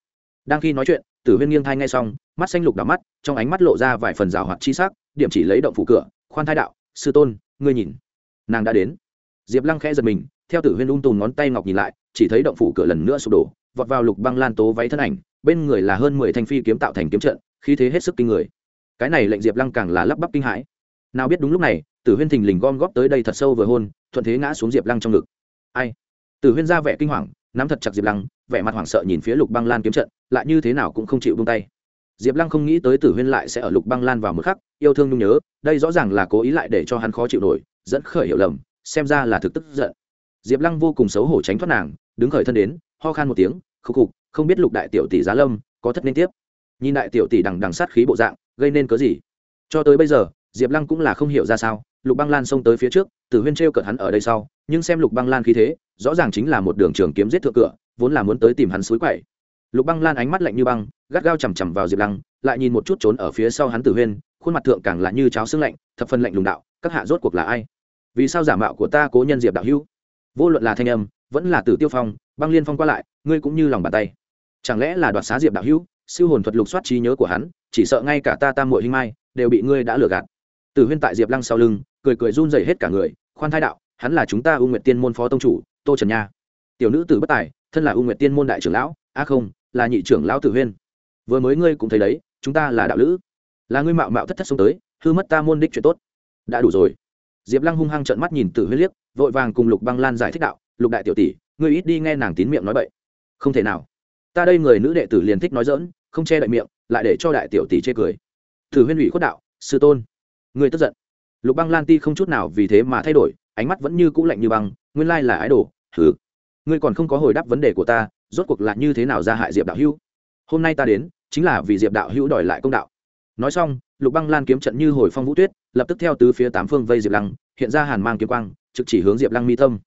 Đang khi nói chuyện tử huyên nghiêng thai ngay xong mắt xanh lục đỏ mắt trong ánh mắt lộ ra vài phần rào hoạt chi sắc điểm chỉ lấy động phủ cửa khoan thai đạo sư tôn ngươi nhìn nàng đã đến. Diệp lăng khẽ giật mình theo tử huyên ung tùn ngón tay ngọc nhìn lại chỉ thấy động phủ cửa lần nữa sụp đổ vọt vào lục băng lan tố váy thân ảnh bên người là hơn mười thanh phi kiếm tạo thành kiếm trận khí thế hết sức kinh người. Cái này lệnh diệp lăng càng là lắp bắp kinh hãi. Nào biết đúng lúc này, tử huyên thình lình gom góp tới đây thật sâu vừa hôn, thuận thế ngã xuống diệp lăng trong ngực. Ai? Tử huyên ra vẻ kinh hoàng, nắm thật chặt diệp lăng, vẻ mặt hoảng sợ nhìn phía lục băng lan kiếm trận, lại như thế nào cũng không chịu bung tay. Diệp lăng không nghĩ tới tử huyên lại sẽ ở lục băng lan vào một khắc, yêu thương nhung nhớ, đây rõ ràng là cố ý lại để cho hắn khó chịu nổi, dẫn khởi hiểu lầm, xem ra là thực tức giận. Diệp lăng vô cùng xấu hổ tránh thoát nàng, đứng khởi thân đến, ho khan một tiếng, khúc khục, không biết lục đại tiểu tỷ giá lâm có thất nên tiếp? Nhìn đại tiểu tỷ đằng đằng sát khí bộ dạng, gây nên cớ gì? Cho tới bây giờ, diệp lăng cũng là không hiểu ra sao, lục băng lan xông tới phía trước, tử huyên t r e o cợt hắn ở đây sau, nhưng xem lục băng lan khí thế, rõ ràng chính là một đường trường kiếm giết thượng cửa, vốn là muốn tới tìm hắn suối quậy. Lục băng lan ánh mắt lạnh như băng, gắt gao chằm chằm vào diệp lăng, lại nhìn một chút trốn ở phía sau hắn tử huyên, khuôn mặt thượng càng là như cháo xương lạnh, thập phân lạnh lùng đạo, các hạ rốt cuộc là ai? Vì sao giả mạo của ta cố nhân diệp đạo hữu? Vô luận là thanh âm, vẫn là tử tiêu phong, băng liên phong qua lại, ngươi cũng như lòng bàn tay. Chẳng lẽ là đoạt xá diệp đạo hữu? Siêu hồn thuật lục soát trí nhớ của hắn, chỉ sợ ngay cả ta tam muội hinh mai đều bị ngươi đã lừa gạt. Từ huyên tại diệp lăng sau lưng, cười cười run rẩy hết cả người, khoan thai đạo, hắn là chúng ta u nguyệt tiên môn phó tông chủ, tô trần nha. Tiểu nữ tử bất tài, thân là u nguyệt tiên môn đại trưởng lão a không, là nhị trưởng lão tử huyên. Vừa mới ngươi cũng thấy đấy, chúng ta là đạo lữ. Là ngươi mạo mạo thất thất xuống tới, hư mất ta môn đích chuyện tốt. Đã đủ rồi. Diệp lăng hung hăng trợn mắt nhìn tử huyên liếc, vội vàng cùng lục băng lan giải thích đạo, lục đại tiểu tỷ, ngươi ít đi nghe nàng tín miệng nói bậy. Không thể nào. Ta đây người nữ đệ tử liền thích nói dỡn không che đậy miệng, lại để cho đại tiểu tỷ chê cười. Thử huyên ủy khuất đạo, sư tôn, người tức giận. Lục băng lan ti không chút nào vì thế mà thay đổi, ánh mắt vẫn như cũ lạnh như băng, nguyên lai là ái đồ thử ngươi còn không có hồi đáp vấn đề của ta, rốt cuộc là như thế nào ra hại diệp đạo hữu? Hôm nay ta đến, chính là vì diệp đạo hữu đòi lại công đạo. Nói xong, lục băng lan kiếm trận như hồi phong vũ tuyết, lập tức theo tứ phía tám phương vây diệp lăng, hiện ra hàn mang kiếm quang, trực chỉ hướng diệp lăng mi tâm.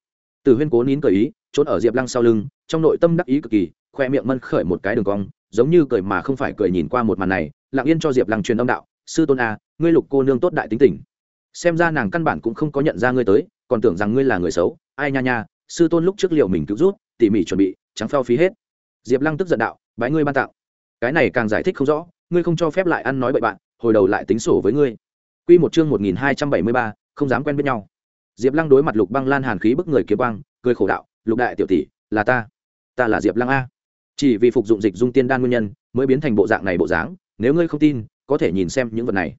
Từ huyên cố nín cởi ý, trốn ở diệp lăng sau lưng, trong nội tâm đắc ý cực kỳ, khoe miệng mân khởi một cái đường cong giống như cười mà không phải cười nhìn qua một màn này, lặng yên cho diệp lăng truyền âm đạo, sư tôn a, ngươi lục cô nương tốt đại tính tình. Xem ra nàng căn bản cũng không có nhận ra ngươi tới, còn tưởng rằng ngươi là người xấu. Ai nha nha, sư tôn lúc trước liệu mình cứu rút tỉ mỉ chuẩn bị, trắng phao phí hết. Diệp lăng tức giận đạo, bái ngươi ban tạo cái này càng giải thích không rõ, ngươi không cho phép lại ăn nói bậy bạn, hồi đầu lại tính sổ với ngươi. Q một chương một nghìn hai trăm bảy mươi ba, không dám quen biết nhau. Diệp lăng đối mặt lục băng lan hàn khí bức người kiếm băng cười khổ đạo, lục đại tiểu tỷ, là ta ta là diệp lăng a chỉ vì phục dụng dịch dung tiên đan nguyên nhân, mới biến thành bộ dạng này bộ dáng, nếu ngươi không tin, có thể nhìn xem những vật này.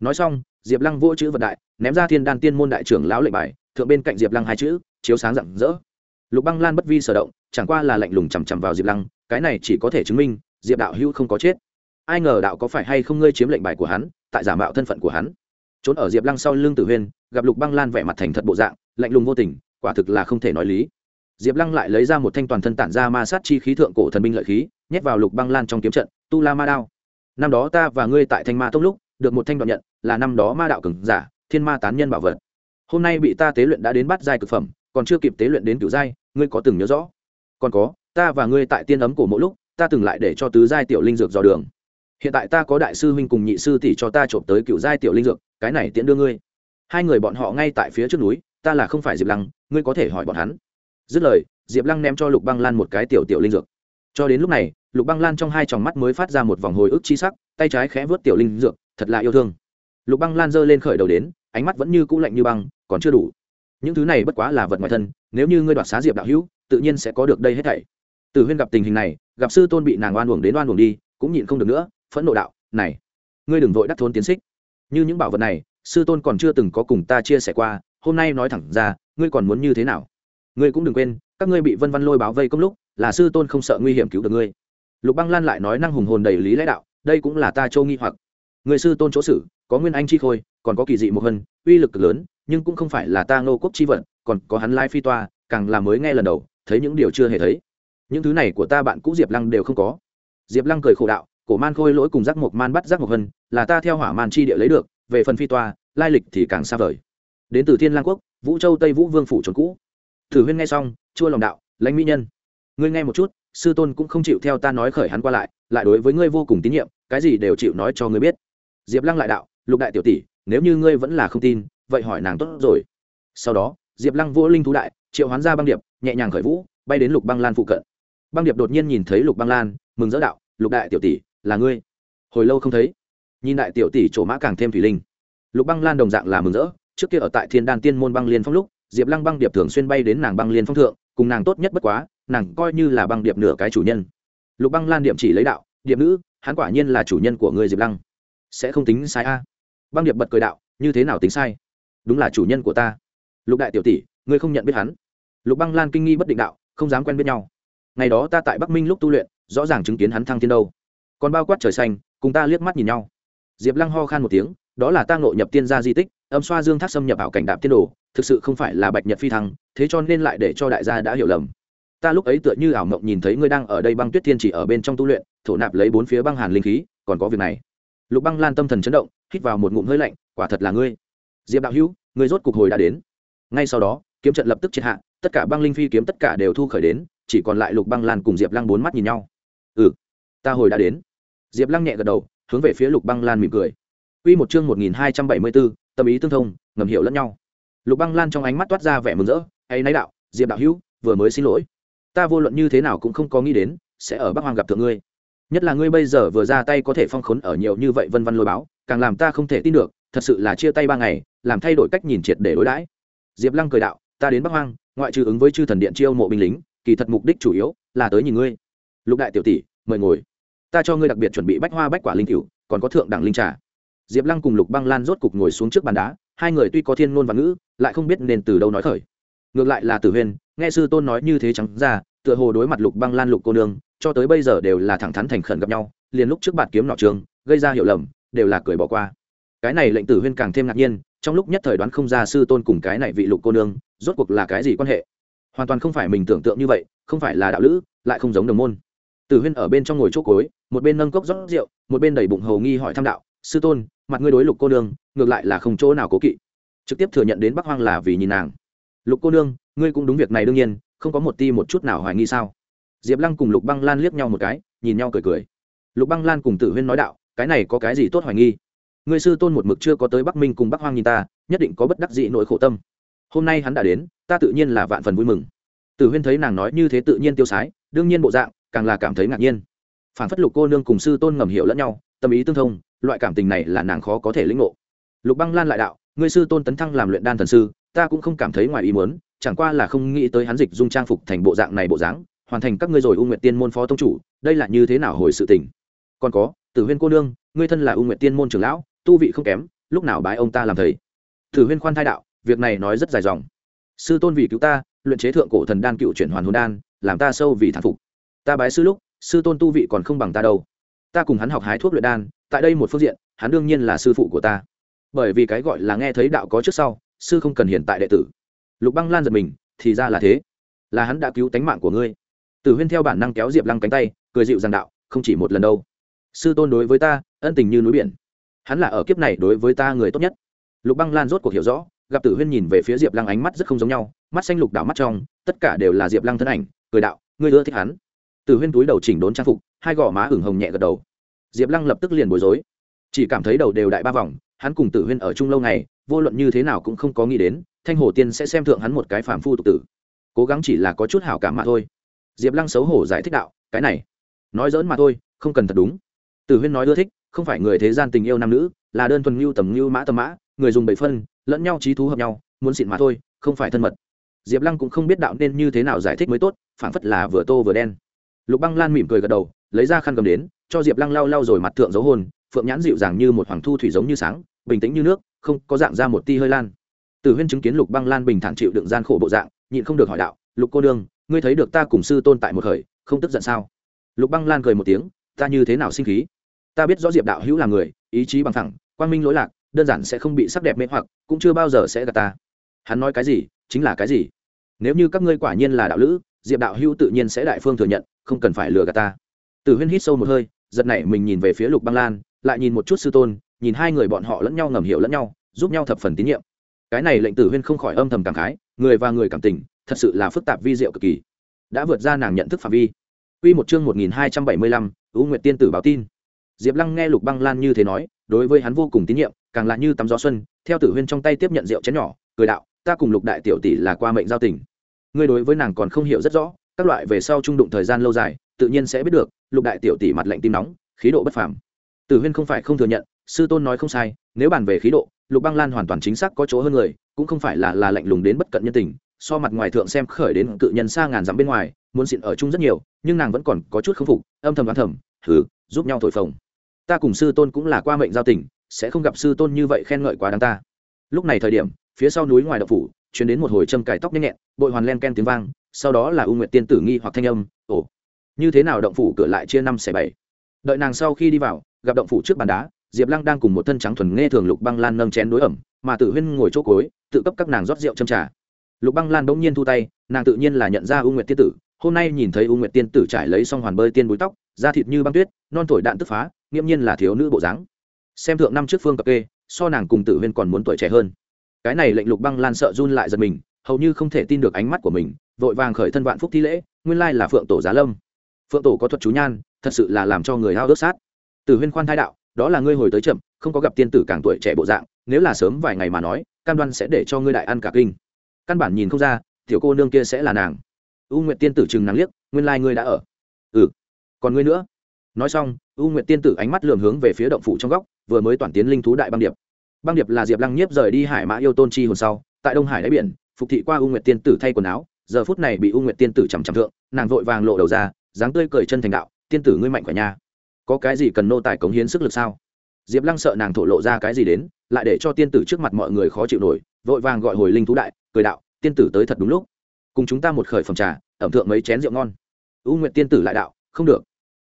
Nói xong, diệp lăng vỗ chữ vật đại, ném ra thiên đan tiên môn đại trưởng lão lệnh bài, thượng bên cạnh diệp lăng hai chữ, chiếu sáng rạng rỡ. Lục băng lan bất vi sở động, chẳng qua là lạnh lùng chằm chằm vào diệp lăng, cái này chỉ có thể chứng minh, diệp đạo hữu không có chết. Ai ngờ đạo có phải hay không ngươi chiếm lệnh bài của hắn, tại giả mạo thân phận của hắn. Trốn ở diệp lăng sau lưng tử huyên, gặp lục băng lan vẻ mặt thành thật bộ dạng, lạnh lùng vô tình, quả thực là không thể nói lý diệp lăng lại lấy ra một thanh toàn thân tản ra ma sát chi khí thượng cổ thần binh lợi khí, nhét vào lục băng lan trong kiếm trận, tu la ma đao. Năm đó ta và ngươi tại thanh ma tông lúc, được một thanh đoạn nhận, là năm đó ma đạo cường giả, thiên ma tán nhân bảo vật. Hôm nay bị ta tế luyện đã đến bắt giai cực phẩm, còn chưa kịp tế luyện đến cửu giai, ngươi có từng nhớ rõ? Còn có, ta và ngươi tại tiên ấm cổ mỗi lúc, ta từng lại để cho tứ giai tiểu linh dược dò đường. Hiện tại ta có đại sư huynh cùng nhị sư tỷ cho ta trộm tới cựu giai tiểu linh dược, cái này tiễn đưa ngươi. Hai người bọn họ ngay tại phía trước núi, ta là không phải diệp lăng, ngươi có thể hỏi bọn hắn dứt lời, diệp lăng ném cho lục băng lan một cái tiểu tiểu linh dược. Cho đến lúc này, lục băng lan trong hai tròng mắt mới phát ra một vòng hồi ức chi sắc, tay trái khẽ vớt tiểu linh dược, thật là yêu thương. Lục băng lan giơ lên khởi đầu đến, ánh mắt vẫn như cũ lạnh như băng, còn chưa đủ. Những thứ này bất quá là vật ngoài thân, nếu như ngươi đoạt xá diệp đạo hữu, tự nhiên sẽ có được đây hết thảy. Từ huyên gặp tình hình này, gặp sư tôn bị nàng oan uổng đến oan uổng đi, cũng nhịn không được nữa, phẫn nộ đạo, này, ngươi đừng vội đắc thôn tiến xích. Như những bảo vật này, sư tôn còn chưa từng có cùng ta chia sẻ qua, hôm nay nói thẳng ra, ngươi còn muốn như thế nào? Ngươi cũng đừng quên, các ngươi bị vân văn lôi báo vây công lúc, là sư tôn không sợ nguy hiểm cứu được ngươi. Lục băng lan lại nói năng hùng hồn đầy lý lẽ đạo, đây cũng là ta châu nghi hoặc. Người sư tôn chỗ sử, có nguyên anh chi khôi, còn có kỳ dị một hân, uy lực cực lớn, nhưng cũng không phải là ta ngô quốc chi vận, còn có hắn lai phi toa, càng là mới nghe lần đầu, thấy những điều chưa hề thấy. Những thứ này của ta bạn cũ diệp lăng đều không có. Diệp lăng cười khổ đạo, cổ man khôi lỗi cùng giác mộc man bắt giác mộc hân, là ta theo hỏa man chi địa lấy được, về phần phi toa, lai lịch thì càng xa vời. Đến từ thiên lang quốc, vũ châu tây vũ vương phủ trốn cũ thử huyên nghe xong, chua lòng đạo, lãnh mỹ nhân, ngươi nghe một chút, sư tôn cũng không chịu theo ta nói khởi hắn qua lại lại đối với ngươi vô cùng tín nhiệm, cái gì đều chịu nói cho ngươi biết. Diệp lăng lại đạo, lục đại tiểu tỷ, nếu như ngươi vẫn là không tin, vậy hỏi nàng tốt rồi. Sau đó, diệp lăng vô linh thú đại, triệu hoán ra băng điệp, nhẹ nhàng khởi vũ, bay đến lục băng lan phụ cận. Băng điệp đột nhiên nhìn thấy lục băng lan, mừng dỡ đạo, lục đại tiểu tỷ, là ngươi? Hồi lâu không thấy, nhìn đại tiểu tỷ trổ mã càng thêm thủy linh. Lục băng lan đồng dạng là mừng rỡ, trước kia ở tại thiên đan tiên môn băng liên phong lúc diệp lăng băng điệp thường xuyên bay đến nàng băng liên phong thượng, cùng nàng tốt nhất bất quá, nàng coi như là băng điệp nửa cái chủ nhân. Lục băng lan điệp chỉ lấy đạo, điệp nữ, hắn quả nhiên là chủ nhân của người diệp lăng. Sẽ không tính sai a. Băng điệp bật cười đạo, như thế nào tính sai? Đúng là chủ nhân của ta. Lục đại tiểu tỷ, ngươi không nhận biết hắn. Lục băng lan kinh nghi bất định đạo, không dám quen biết nhau. Ngày đó ta tại bắc minh lúc tu luyện, rõ ràng chứng kiến hắn thăng thiên đâu. Còn bao quát trời xanh, cùng ta liếc mắt nhìn nhau. Diệp lăng ho khan một tiếng, đó là ta ngộ nhập tiên gia di tích âm xoa dương thác xâm nhập ảo cảnh đạp tiên đồ thực sự không phải là bạch nhật phi thăng thế cho nên lại để cho đại gia đã hiểu lầm. Ta lúc ấy tựa như ảo mộng nhìn thấy ngươi đang ở đây băng tuyết thiên chỉ ở bên trong tu luyện thổ nạp lấy bốn phía băng hàn linh khí còn có việc này. Lục băng lan tâm thần chấn động hít vào một ngụm hơi lạnh quả thật là ngươi. Diệp đạo hữu ngươi rốt cục hồi đã đến. Ngay sau đó kiếm trận lập tức triệt hạ tất cả băng linh phi kiếm tất cả đều thu khởi đến chỉ còn lại lục băng lan cùng diệp lăng bốn mắt nhìn nhau. Ừ ta hồi đã đến. Diệp lăng nhẹ gật đầu hướng về phía lục băng lan mỉm cười. Quy một chương 1274, tâm ý tương thông, ngầm hiểu lẫn nhau. Lục băng lan trong ánh mắt toát ra vẻ mừng rỡ hay náy đạo, diệp đạo hữu, vừa mới xin lỗi. Ta vô luận như thế nào cũng không có nghĩ đến, sẽ ở bắc hoàng gặp thượng ngươi. Nhất là ngươi bây giờ vừa ra tay có thể phong khốn ở nhiều như vậy vân vân lôi báo, càng làm ta không thể tin được, thật sự là chia tay ba ngày, làm thay đổi cách nhìn triệt để đối đãi. Diệp lăng cười đạo, ta đến bắc hoang, ngoại trừ ứng với chư thần điện chiêu mộ binh lính, kỳ thật mục đích chủ yếu là tới nhìn ngươi. Lục đại tiểu tỷ, mời ngồi. Ta cho ngươi đặc biệt chuẩn bị bách hoa bách quả linh cựu còn có thượng đẳng linh trà diệp lăng cùng lục băng lan rốt cục ngồi xuống trước bàn đá, hai người tuy có thiên ngôn và ngữ, lại không biết nên từ đâu nói khởi. Ngược lại là tử huyên nghe sư tôn nói như thế trắng ra, tựa hồ đối mặt lục băng lan lục cô nương, cho tới bây giờ đều là thẳng thắn thành khẩn gặp nhau, liền lúc trước bạt kiếm nọ trường, gây ra hiệu lầm, đều là cười bỏ qua. Cái này lệnh tử huyên càng thêm ngạc nhiên, trong lúc nhất thời đoán không ra sư tôn cùng cái này vị lục cô nương, rốt cuộc là cái gì quan hệ. Hoàn toàn không phải mình tưởng tượng như vậy, không phải là đạo lữ, lại không giống đồng môn. Tử huyên ở bên trong ngồi chỗ cối, một bên nâng cốc rót rượu, một bên đầy bụng hầu nghi hỏi thăm đạo, sư tôn mặt ngươi đối lục cô nương, ngược lại là không chỗ nào cố kỵ. Trực tiếp thừa nhận đến bắc hoang là vì nhìn nàng. Lục cô nương, ngươi cũng đúng việc này đương nhiên, không có một ti một chút nào hoài nghi sao? Diệp lăng cùng lục băng lan liếc nhau một cái, nhìn nhau cười cười. Lục băng lan cùng tử huyên nói đạo, cái này có cái gì tốt hoài nghi? Ngươi sư tôn một mực chưa có tới bắc minh cùng bắc hoang nhìn ta, nhất định có bất đắc dị nỗi khổ tâm. Hôm nay hắn đã đến, ta tự nhiên là vạn phần vui mừng. Tử huyên thấy nàng nói như thế tự nhiên tiêu sái, đương nhiên bộ dạng, càng là cảm thấy ngạc nhiên. Phản phất lục cô nương cùng sư tôn ngầm hiểu lẫn nhau, tâm ý tương thông loại cảm tình này là nàng khó có thể lĩnh ngộ. Lục băng lan lại đạo, ngươi sư tôn tấn thăng làm luyện đan thần sư, ta cũng không cảm thấy ngoài ý muốn, chẳng qua là không nghĩ tới hắn dịch dung trang phục thành bộ dạng này bộ dáng, hoàn thành các ngươi rồi u nguyện tiên môn phó tông chủ, đây là như thế nào hồi sự tình? Còn có, tử huyên cô nương, ngươi thân là u nguyện tiên môn trưởng lão, tu vị không kém, lúc nào bái ông ta làm thầy? Tử huyên khoan thai đạo, việc này nói rất dài dòng. Sư tôn vì cứu ta, luyện chế thượng cổ thần đan cựu chuyển hoàn hồn đan, làm ta sâu vì thản phục. Ta bái sư lúc, sư tôn tu vị còn không bằng ta đâu ta cùng hắn học hái thuốc luyện đan, tại đây một phương diện, hắn đương nhiên là sư phụ của ta. Bởi vì cái gọi là nghe thấy đạo có trước sau, sư không cần hiện tại đệ tử. Lục băng lan giật mình, thì ra là thế. Là hắn đã cứu tánh mạng của ngươi. Tử huyên theo bản năng kéo diệp lăng cánh tay, cười dịu rằng đạo, không chỉ một lần đâu. Sư tôn đối với ta, ân tình như núi biển. Hắn là ở kiếp này đối với ta người tốt nhất. Lục băng lan rốt cuộc hiểu rõ, gặp tử huyên nhìn về phía diệp lăng ánh mắt rất không giống nhau, mắt xanh lục đảo mắt trong, tất cả đều là diệp lăng thân ảnh, cười đạo, ngươi ưa thích hắn. Tử huyên túi đầu chỉnh đốn trang phục, hai gò má ửng hồng nhẹ gật đầu diệp lăng lập tức liền bối rối. Chỉ cảm thấy đầu đều đại ba vòng, hắn cùng tử huyên ở chung lâu ngày, vô luận như thế nào cũng không có nghĩ đến, thanh hồ tiên sẽ xem thượng hắn một cái phàm phu tục tử. Cố gắng chỉ là có chút hảo cảm mà thôi. Diệp lăng xấu hổ giải thích đạo, cái này, nói dỡn mà thôi, không cần thật đúng. Tử huyên nói ưa thích, không phải người thế gian tình yêu nam nữ, là đơn thuần ngưu tầm ngưu mã tầm mã, người dùng bảy phân, lẫn nhau trí thú hợp nhau, muốn xịn mà thôi, không phải thân mật. Diệp lăng cũng không biết đạo nên như thế nào giải thích mới tốt phản phất là vừa tô vừa đen. Lục băng lan mỉm cười gật đầu, lấy ra khăn cầm đến cho diệp lăng lau lau rồi mặt thượng dấu hôn phượng nhãn dịu dàng như một hoàng thu thủy giống như sáng bình tĩnh như nước không có dạng ra một ti hơi lan Tử huyên chứng kiến lục băng lan bình thản chịu đựng gian khổ bộ dạng nhịn không được hỏi đạo lục cô đương ngươi thấy được ta cùng sư tôn tại một khởi không tức giận sao lục băng lan cười một tiếng ta như thế nào sinh khí ta biết rõ diệp đạo hữu là người ý chí bằng thẳng quang minh lỗi lạc đơn giản sẽ không bị sắc đẹp mê hoặc cũng chưa bao giờ sẽ gạt ta hắn nói cái gì chính là cái gì nếu như các ngươi quả nhiên là đạo lữ diệp đạo hữu tự nhiên sẽ đại phương thừa nhận không cần phải lừa gạt ta Tử huyên hít sâu một hơi giật nảy mình nhìn về phía lục băng lan lại nhìn một chút sư tôn nhìn hai người bọn họ lẫn nhau ngầm hiểu lẫn nhau giúp nhau thập phần tín nhiệm cái này lệnh tử huyên không khỏi âm thầm cảm khái người và người cảm tình thật sự là phức tạp vi diệu cực kỳ đã vượt ra nàng nhận thức phạm vi Quy một chương 1275, U Nguyệt tiên tử báo tin. Diệp Lăng nghe Lục Băng Lan như thế nói, đối với hắn vô cùng tín nhiệm, càng là như tắm gió xuân, theo Tử Huyên trong tay tiếp nhận rượu chén nhỏ, cười đạo, ta cùng Lục đại tiểu tỷ là qua mệnh giao tình. Ngươi đối với nàng còn không hiểu rất rõ, các loại về sau trung đụng thời gian lâu dài, tự nhiên sẽ biết được, Lục đại tiểu tỷ mặt lạnh tim nóng, khí độ bất phàm. Tử Huyên không phải không thừa nhận, sư tôn nói không sai, nếu bàn về khí độ, Lục Băng Lan hoàn toàn chính xác có chỗ hơn người, cũng không phải là là lạnh lùng đến bất cận nhân tình, so mặt ngoài thượng xem khởi đến cự nhân xa ngàn dặm bên ngoài, muốn xịn ở chung rất nhiều nhưng nàng vẫn còn có chút k phục âm thầm đoán thầm thử giúp nhau thổi phồng ta cùng sư tôn cũng là qua mệnh giao tình sẽ không gặp sư tôn như vậy khen ngợi quá đáng ta lúc này thời điểm phía sau núi ngoài đậu phủ chuyển đến một hồi châm cải tóc nhanh nhẹn bội hoàn len ken tiếng vang sau đó là u nguyện tiên tử nghi hoặc thanh âm ồ như thế nào động phủ cửa lại chia năm xẻ bảy. Đợi nàng sau khi đi vào, gặp động phủ trước bàn đá, diệp lăng đang cùng một thân trắng thuần nghe thường lục băng lan nâng chén đối ẩm, mà tử huyên ngồi chỗ cối tự cấp các nàng rót rượu châm trà. Lục băng lan bỗng nhiên thu tay, nàng tự nhiên là nhận ra u nguyệt tiên tử, hôm nay nhìn thấy u nguyệt tiên tử trải lấy xong hoàn bơi tiên búi tóc, da thịt như băng tuyết, non thổi đạn tức phá, nghiễm nhiên là thiếu nữ bộ dáng. Xem thượng năm trước phương cập kê, so nàng cùng tử huyên còn muốn tuổi trẻ hơn. Cái này lệnh lục băng lan sợ run lại giật mình, hầu như không thể tin được ánh mắt của mình, vội vàng khởi thân vạn phúc thi lễ, nguyên lai là phượng tổ giá lâm phượng tổ có thuật chú nhan, thật sự là làm cho người hao ước sát. Từ huyên khoan thai đạo, đó là ngươi hồi tới chậm, không có gặp tiên tử càng tuổi trẻ bộ dạng, nếu là sớm vài ngày mà nói, cam đoan sẽ để cho ngươi đại ăn cả kinh. Căn bản nhìn không ra, tiểu cô nương kia sẽ là nàng. U nguyệt tiên tử chừng nắng liếc, nguyên lai、like、ngươi đã ở. Ừ. Còn ngươi nữa? Nói xong, u nguyệt tiên tử ánh mắt lường hướng về phía động phủ trong góc, vừa mới toàn tiến linh thú đại băng điệp. Băng điệp là diệp lăng nhiếp rời đi hải mã yêu tôn chi hồn sau, tại đông hải đáy biển, phục thị qua u nguyệt tiên tử thay quần áo, giờ phút này bị u nguyệt tiên tử chằm chằm thượng, nàng vội vàng lộ đầu ra dáng tươi cười chân thành đạo, tiên tử ngươi mạnh khỏe nha. Có cái gì cần nô tài cống hiến sức lực sao? Diệp lăng sợ nàng thổ lộ ra cái gì đến, lại để cho tiên tử trước mặt mọi người khó chịu nổi, vội vàng gọi hồi linh thú đại, cười đạo, tiên tử tới thật đúng lúc. Cùng chúng ta một khởi phòng trà, ẩm thượng mấy chén rượu ngon. U nguyện tiên tử lại đạo, không được.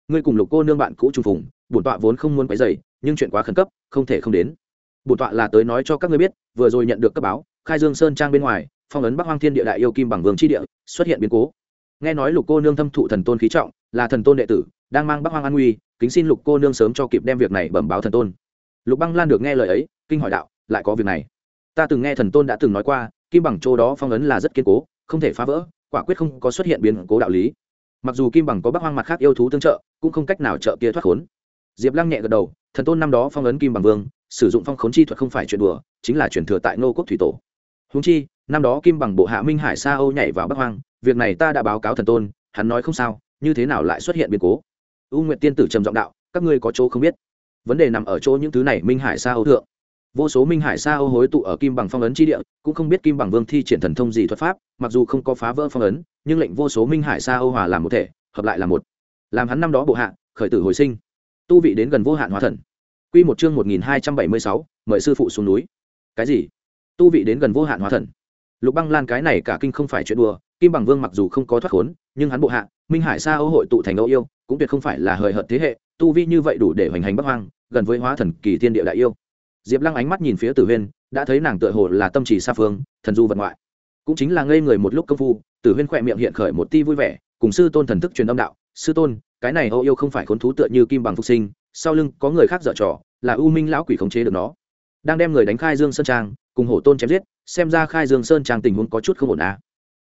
Ngươi cùng lục cô nương bạn cũ trùng phùng, bổn tọa vốn không muốn quấy dày nhưng chuyện quá khẩn cấp, không thể không đến. Bổn tọa là tới nói cho các ngươi biết, vừa rồi nhận được cấp báo, khai dương sơn trang bên ngoài, phong ấn bắc hoang thiên địa đại yêu kim bằng vương tri địa, xuất hiện biến cố nghe nói lục cô nương thâm thụ thần tôn khí trọng, là thần tôn đệ tử, đang mang bắc hoang an nguy, kính xin lục cô nương sớm cho kịp đem việc này bẩm báo thần tôn. Lục băng lan được nghe lời ấy, kinh hỏi đạo, lại có việc này? Ta từng nghe thần tôn đã từng nói qua, kim bằng châu đó phong ấn là rất kiên cố, không thể phá vỡ, quả quyết không có xuất hiện biến cố đạo lý. Mặc dù kim bằng có bắc hoang mặt khác yêu thú tương trợ, cũng không cách nào trợ kia thoát khốn. Diệp lăng nhẹ gật đầu, thần tôn năm đó phong ấn kim bằng vương, sử dụng phong khốn chi thuật không phải chuyện đùa, chính là chuyển thừa tại nô quốc thủy tổ. Húng chi, năm đó kim bằng bộ hạ minh hải sa âu nhảy vào bắc hoang việc này ta đã báo cáo thần tôn, hắn nói không sao, như thế nào lại xuất hiện biến cố? U nguyện tiên tử trầm giọng đạo, các ngươi có chỗ không biết. Vấn đề nằm ở chỗ những thứ này, minh hải sa âu thượng. Vô số minh hải sa âu hối tụ ở kim bằng phong ấn tri địa, cũng không biết kim bằng vương thi triển thần thông gì thuật pháp, mặc dù không có phá vỡ phong ấn, nhưng lệnh vô số minh hải sa âu hòa làm một thể, hợp lại là một. Làm hắn năm đó bộ hạ, khởi tử hồi sinh. Tu vị đến gần vô hạn hóa thần. Q một chương một nghìn hai trăm bảy mươi sáu, mời sư phụ xuống núi. Cái gì? Tu vị đến gần vô hạn hóa thần. Lục băng lan cái này cả kinh không phải chuyện đùa kim bằng vương mặc dù không có thoát khốn, nhưng hắn bộ hạ, minh hải sa âu hội tụ thành âu yêu, cũng tuyệt không phải là hời hợt thế hệ, tu vi như vậy đủ để hoành hành bắc hoang, gần với hóa thần kỳ thiên địa đại yêu. Diệp lăng ánh mắt nhìn phía tử huyên, đã thấy nàng tựa hồ là tâm trì xa phương, thần du vật ngoại. Cũng chính là ngây người một lúc công phu, tử huyên khỏe miệng hiện khởi một ti vui vẻ, cùng sư tôn thần thức truyền âm đạo, sư tôn, cái này âu yêu không phải khốn thú tựa như kim bằng phục sinh, sau lưng có người khác dở trò, là u minh lão quỷ khống chế được nó. Đang đem người đánh khai dương sơn trang, cùng hổ tôn chém giết, xem ra khai dương sơn trang tình huống có chút không ổn à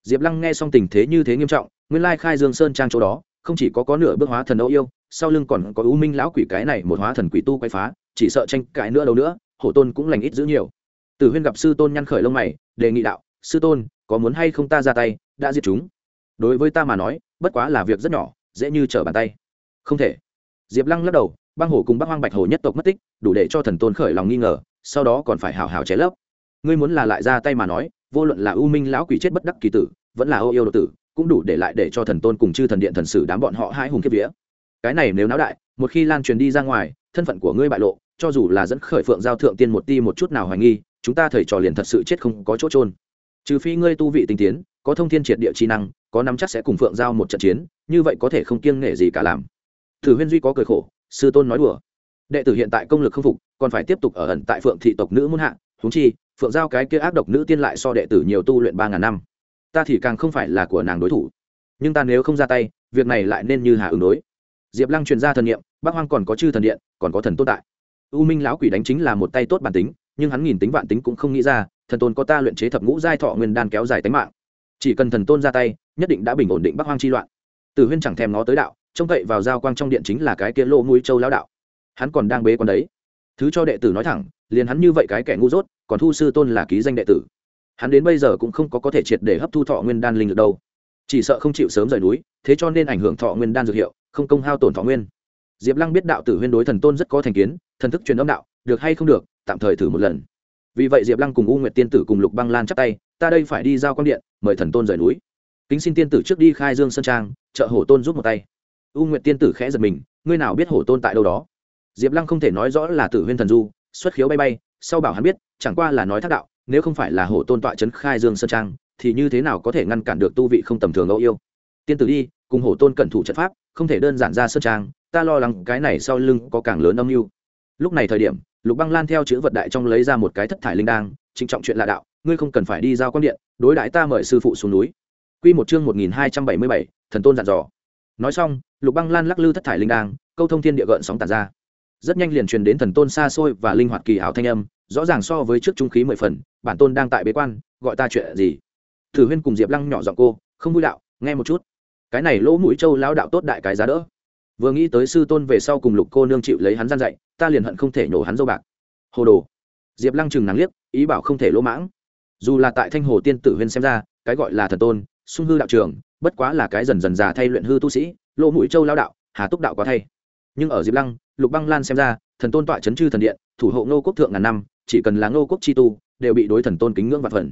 diệp lăng nghe xong tình thế như thế nghiêm trọng, nguyên lai khai dương sơn trang chỗ đó, không chỉ có có nửa bước hóa thần âu yêu, sau lưng còn có u minh lão quỷ cái này một hóa thần quỷ tu quay phá, chỉ sợ tranh cãi nữa đâu nữa, hổ tôn cũng lành ít giữ nhiều. Tử huyên gặp sư tôn nhăn khởi lông mày, đề nghị đạo, sư tôn, có muốn hay không ta ra tay, đã diệt chúng? Đối với ta mà nói, bất quá là việc rất nhỏ, dễ như trở bàn tay. Không thể. Diệp lăng lắc đầu, băng hổ cùng bác hoang bạch hổ nhất tộc mất tích, đủ để cho thần tôn khởi lòng nghi ngờ, sau đó còn phải hào hào chế lấp. Ngươi muốn là lại ra tay mà nói vô luận là u minh lão quỷ chết bất đắc kỳ tử, vẫn là ô yêu độc tử, cũng đủ để lại để cho thần tôn cùng chư thần điện thần sử đám bọn họ hai hùng kiếp vía. Cái này nếu náo đại, một khi lan truyền đi ra ngoài, thân phận của ngươi bại lộ, cho dù là dẫn khởi phượng giao thượng tiên một ti một chút nào hoài nghi, chúng ta thầy trò liền thật sự chết không có chỗ trôn trừ phi ngươi tu vị tinh tiến, có thông thiên triệt địa chi năng, có nắm chắc sẽ cùng phượng giao một trận chiến, như vậy có thể không kiêng nghệ gì cả làm. Thử huyên duy có cười khổ, sư tôn nói đùa. Đệ tử hiện tại công lực không phục, còn phải tiếp tục ở ẩn tại phượng thị tộc nữ muôn hạ húng chi phượng giao cái kia ác độc nữ tiên lại so đệ tử nhiều tu luyện ba ngàn năm. Ta thì càng không phải là của nàng đối thủ. Nhưng ta nếu không ra tay, việc này lại nên như hà ứng đối. Diệp lăng truyền ra thần nghiệm bác hoang còn có chư thần điện, còn có thần tốt tại. U minh lão quỷ đánh chính là một tay tốt bản tính, nhưng hắn nghìn tính vạn tính cũng không nghĩ ra, thần tôn có ta luyện chế thập ngũ giai thọ nguyên đan kéo dài tính mạng. Chỉ cần thần tôn ra tay, nhất định đã bình ổn định bắc hoang chi loạn. Tử huyên chẳng thèm nó tới đạo, trông cậy vào giao quang trong điện chính là cái kia lô mũi châu lão đạo. Hắn còn đang bế con đấy thứ cho đệ tử nói thẳng, liền hắn như vậy cái kẻ ngu dốt, còn thu sư tôn là ký danh đệ tử. Hắn đến bây giờ cũng không có có thể triệt để hấp thu thọ nguyên đan linh được đâu. Chỉ sợ không chịu sớm rời núi, thế cho nên ảnh hưởng thọ nguyên đan dược hiệu, không công hao tổn thọ nguyên. Diệp lăng biết đạo tử huyên đối thần tôn rất có thành kiến, thần thức truyền âm đạo, được hay không được, tạm thời thử một lần. Vì vậy diệp lăng cùng u nguyệt tiên tử cùng lục băng lan chắc tay, ta đây phải đi giao quan điện, mời thần tôn rời núi. Kính xin tiên tử trước đi khai dương sơn trang chợ hổ tôn giúp một tay. U nguyệt tiên tử khẽ giật mình, ngươi nào biết hổ tôn tại đâu đó? Diệp lăng không thể nói rõ là tử huyên thần du, xuất khiếu bay bay, sau bảo hắn biết, chẳng qua là nói thác đạo, nếu không phải là hổ tôn tọa trấn khai dương sơn trang, thì như thế nào có thể ngăn cản được tu vị không tầm thường âu yêu? Tiên tử đi, cùng hổ tôn cẩn thủ trận pháp, không thể đơn giản ra sơn trang, ta lo lắng cái này sau lưng có càng lớn âm mưu. Lúc này thời điểm, lục băng lan theo chữ vật đại trong lấy ra một cái thất thải linh đang trịnh trọng chuyện lạ đạo, ngươi không cần phải đi giao quan điện, đối đãi ta mời sư phụ xuống núi. Quy một chương một nghìn hai trăm bảy mươi bảy, thần tôn dặn dò. Nói xong, lục băng lan lắc lư thất thải linh đang câu thông thiên địa gợn sóng tàn ra rất nhanh liền truyền đến thần tôn xa xôi và linh hoạt kỳ ảo thanh âm, rõ ràng so với trước trung khí mười phần, bản tôn đang tại bế quan, gọi ta chuyện gì? Thử huyên cùng diệp lăng nhỏ giọng cô, không vui đạo, nghe một chút. Cái này lỗ mũi châu lão đạo tốt đại cái giá đỡ. Vừa nghĩ tới sư tôn về sau cùng lục cô nương chịu lấy hắn gian dạy, ta liền hận không thể nhổ hắn dâu bạc. Hồ đồ. Diệp lăng chừng nắng liếc, ý bảo không thể lỗ mãng. Dù là tại thanh hồ tiên tử huyên xem ra, cái gọi là thần tôn, sung hư đạo trường, bất quá là cái dần dần già thay luyện hư tu sĩ, lỗ mũi châu lao đạo, hà túc đạo quá thay. Nhưng ở diệp lăng lục băng lan xem ra, thần tôn tọa c h ấ n chư thần điện, thủ hộ ngô quốc thượng ngàn năm, chỉ cần là ngô quốc chi tu, đều bị đối thần tôn kính ngưỡng và phần.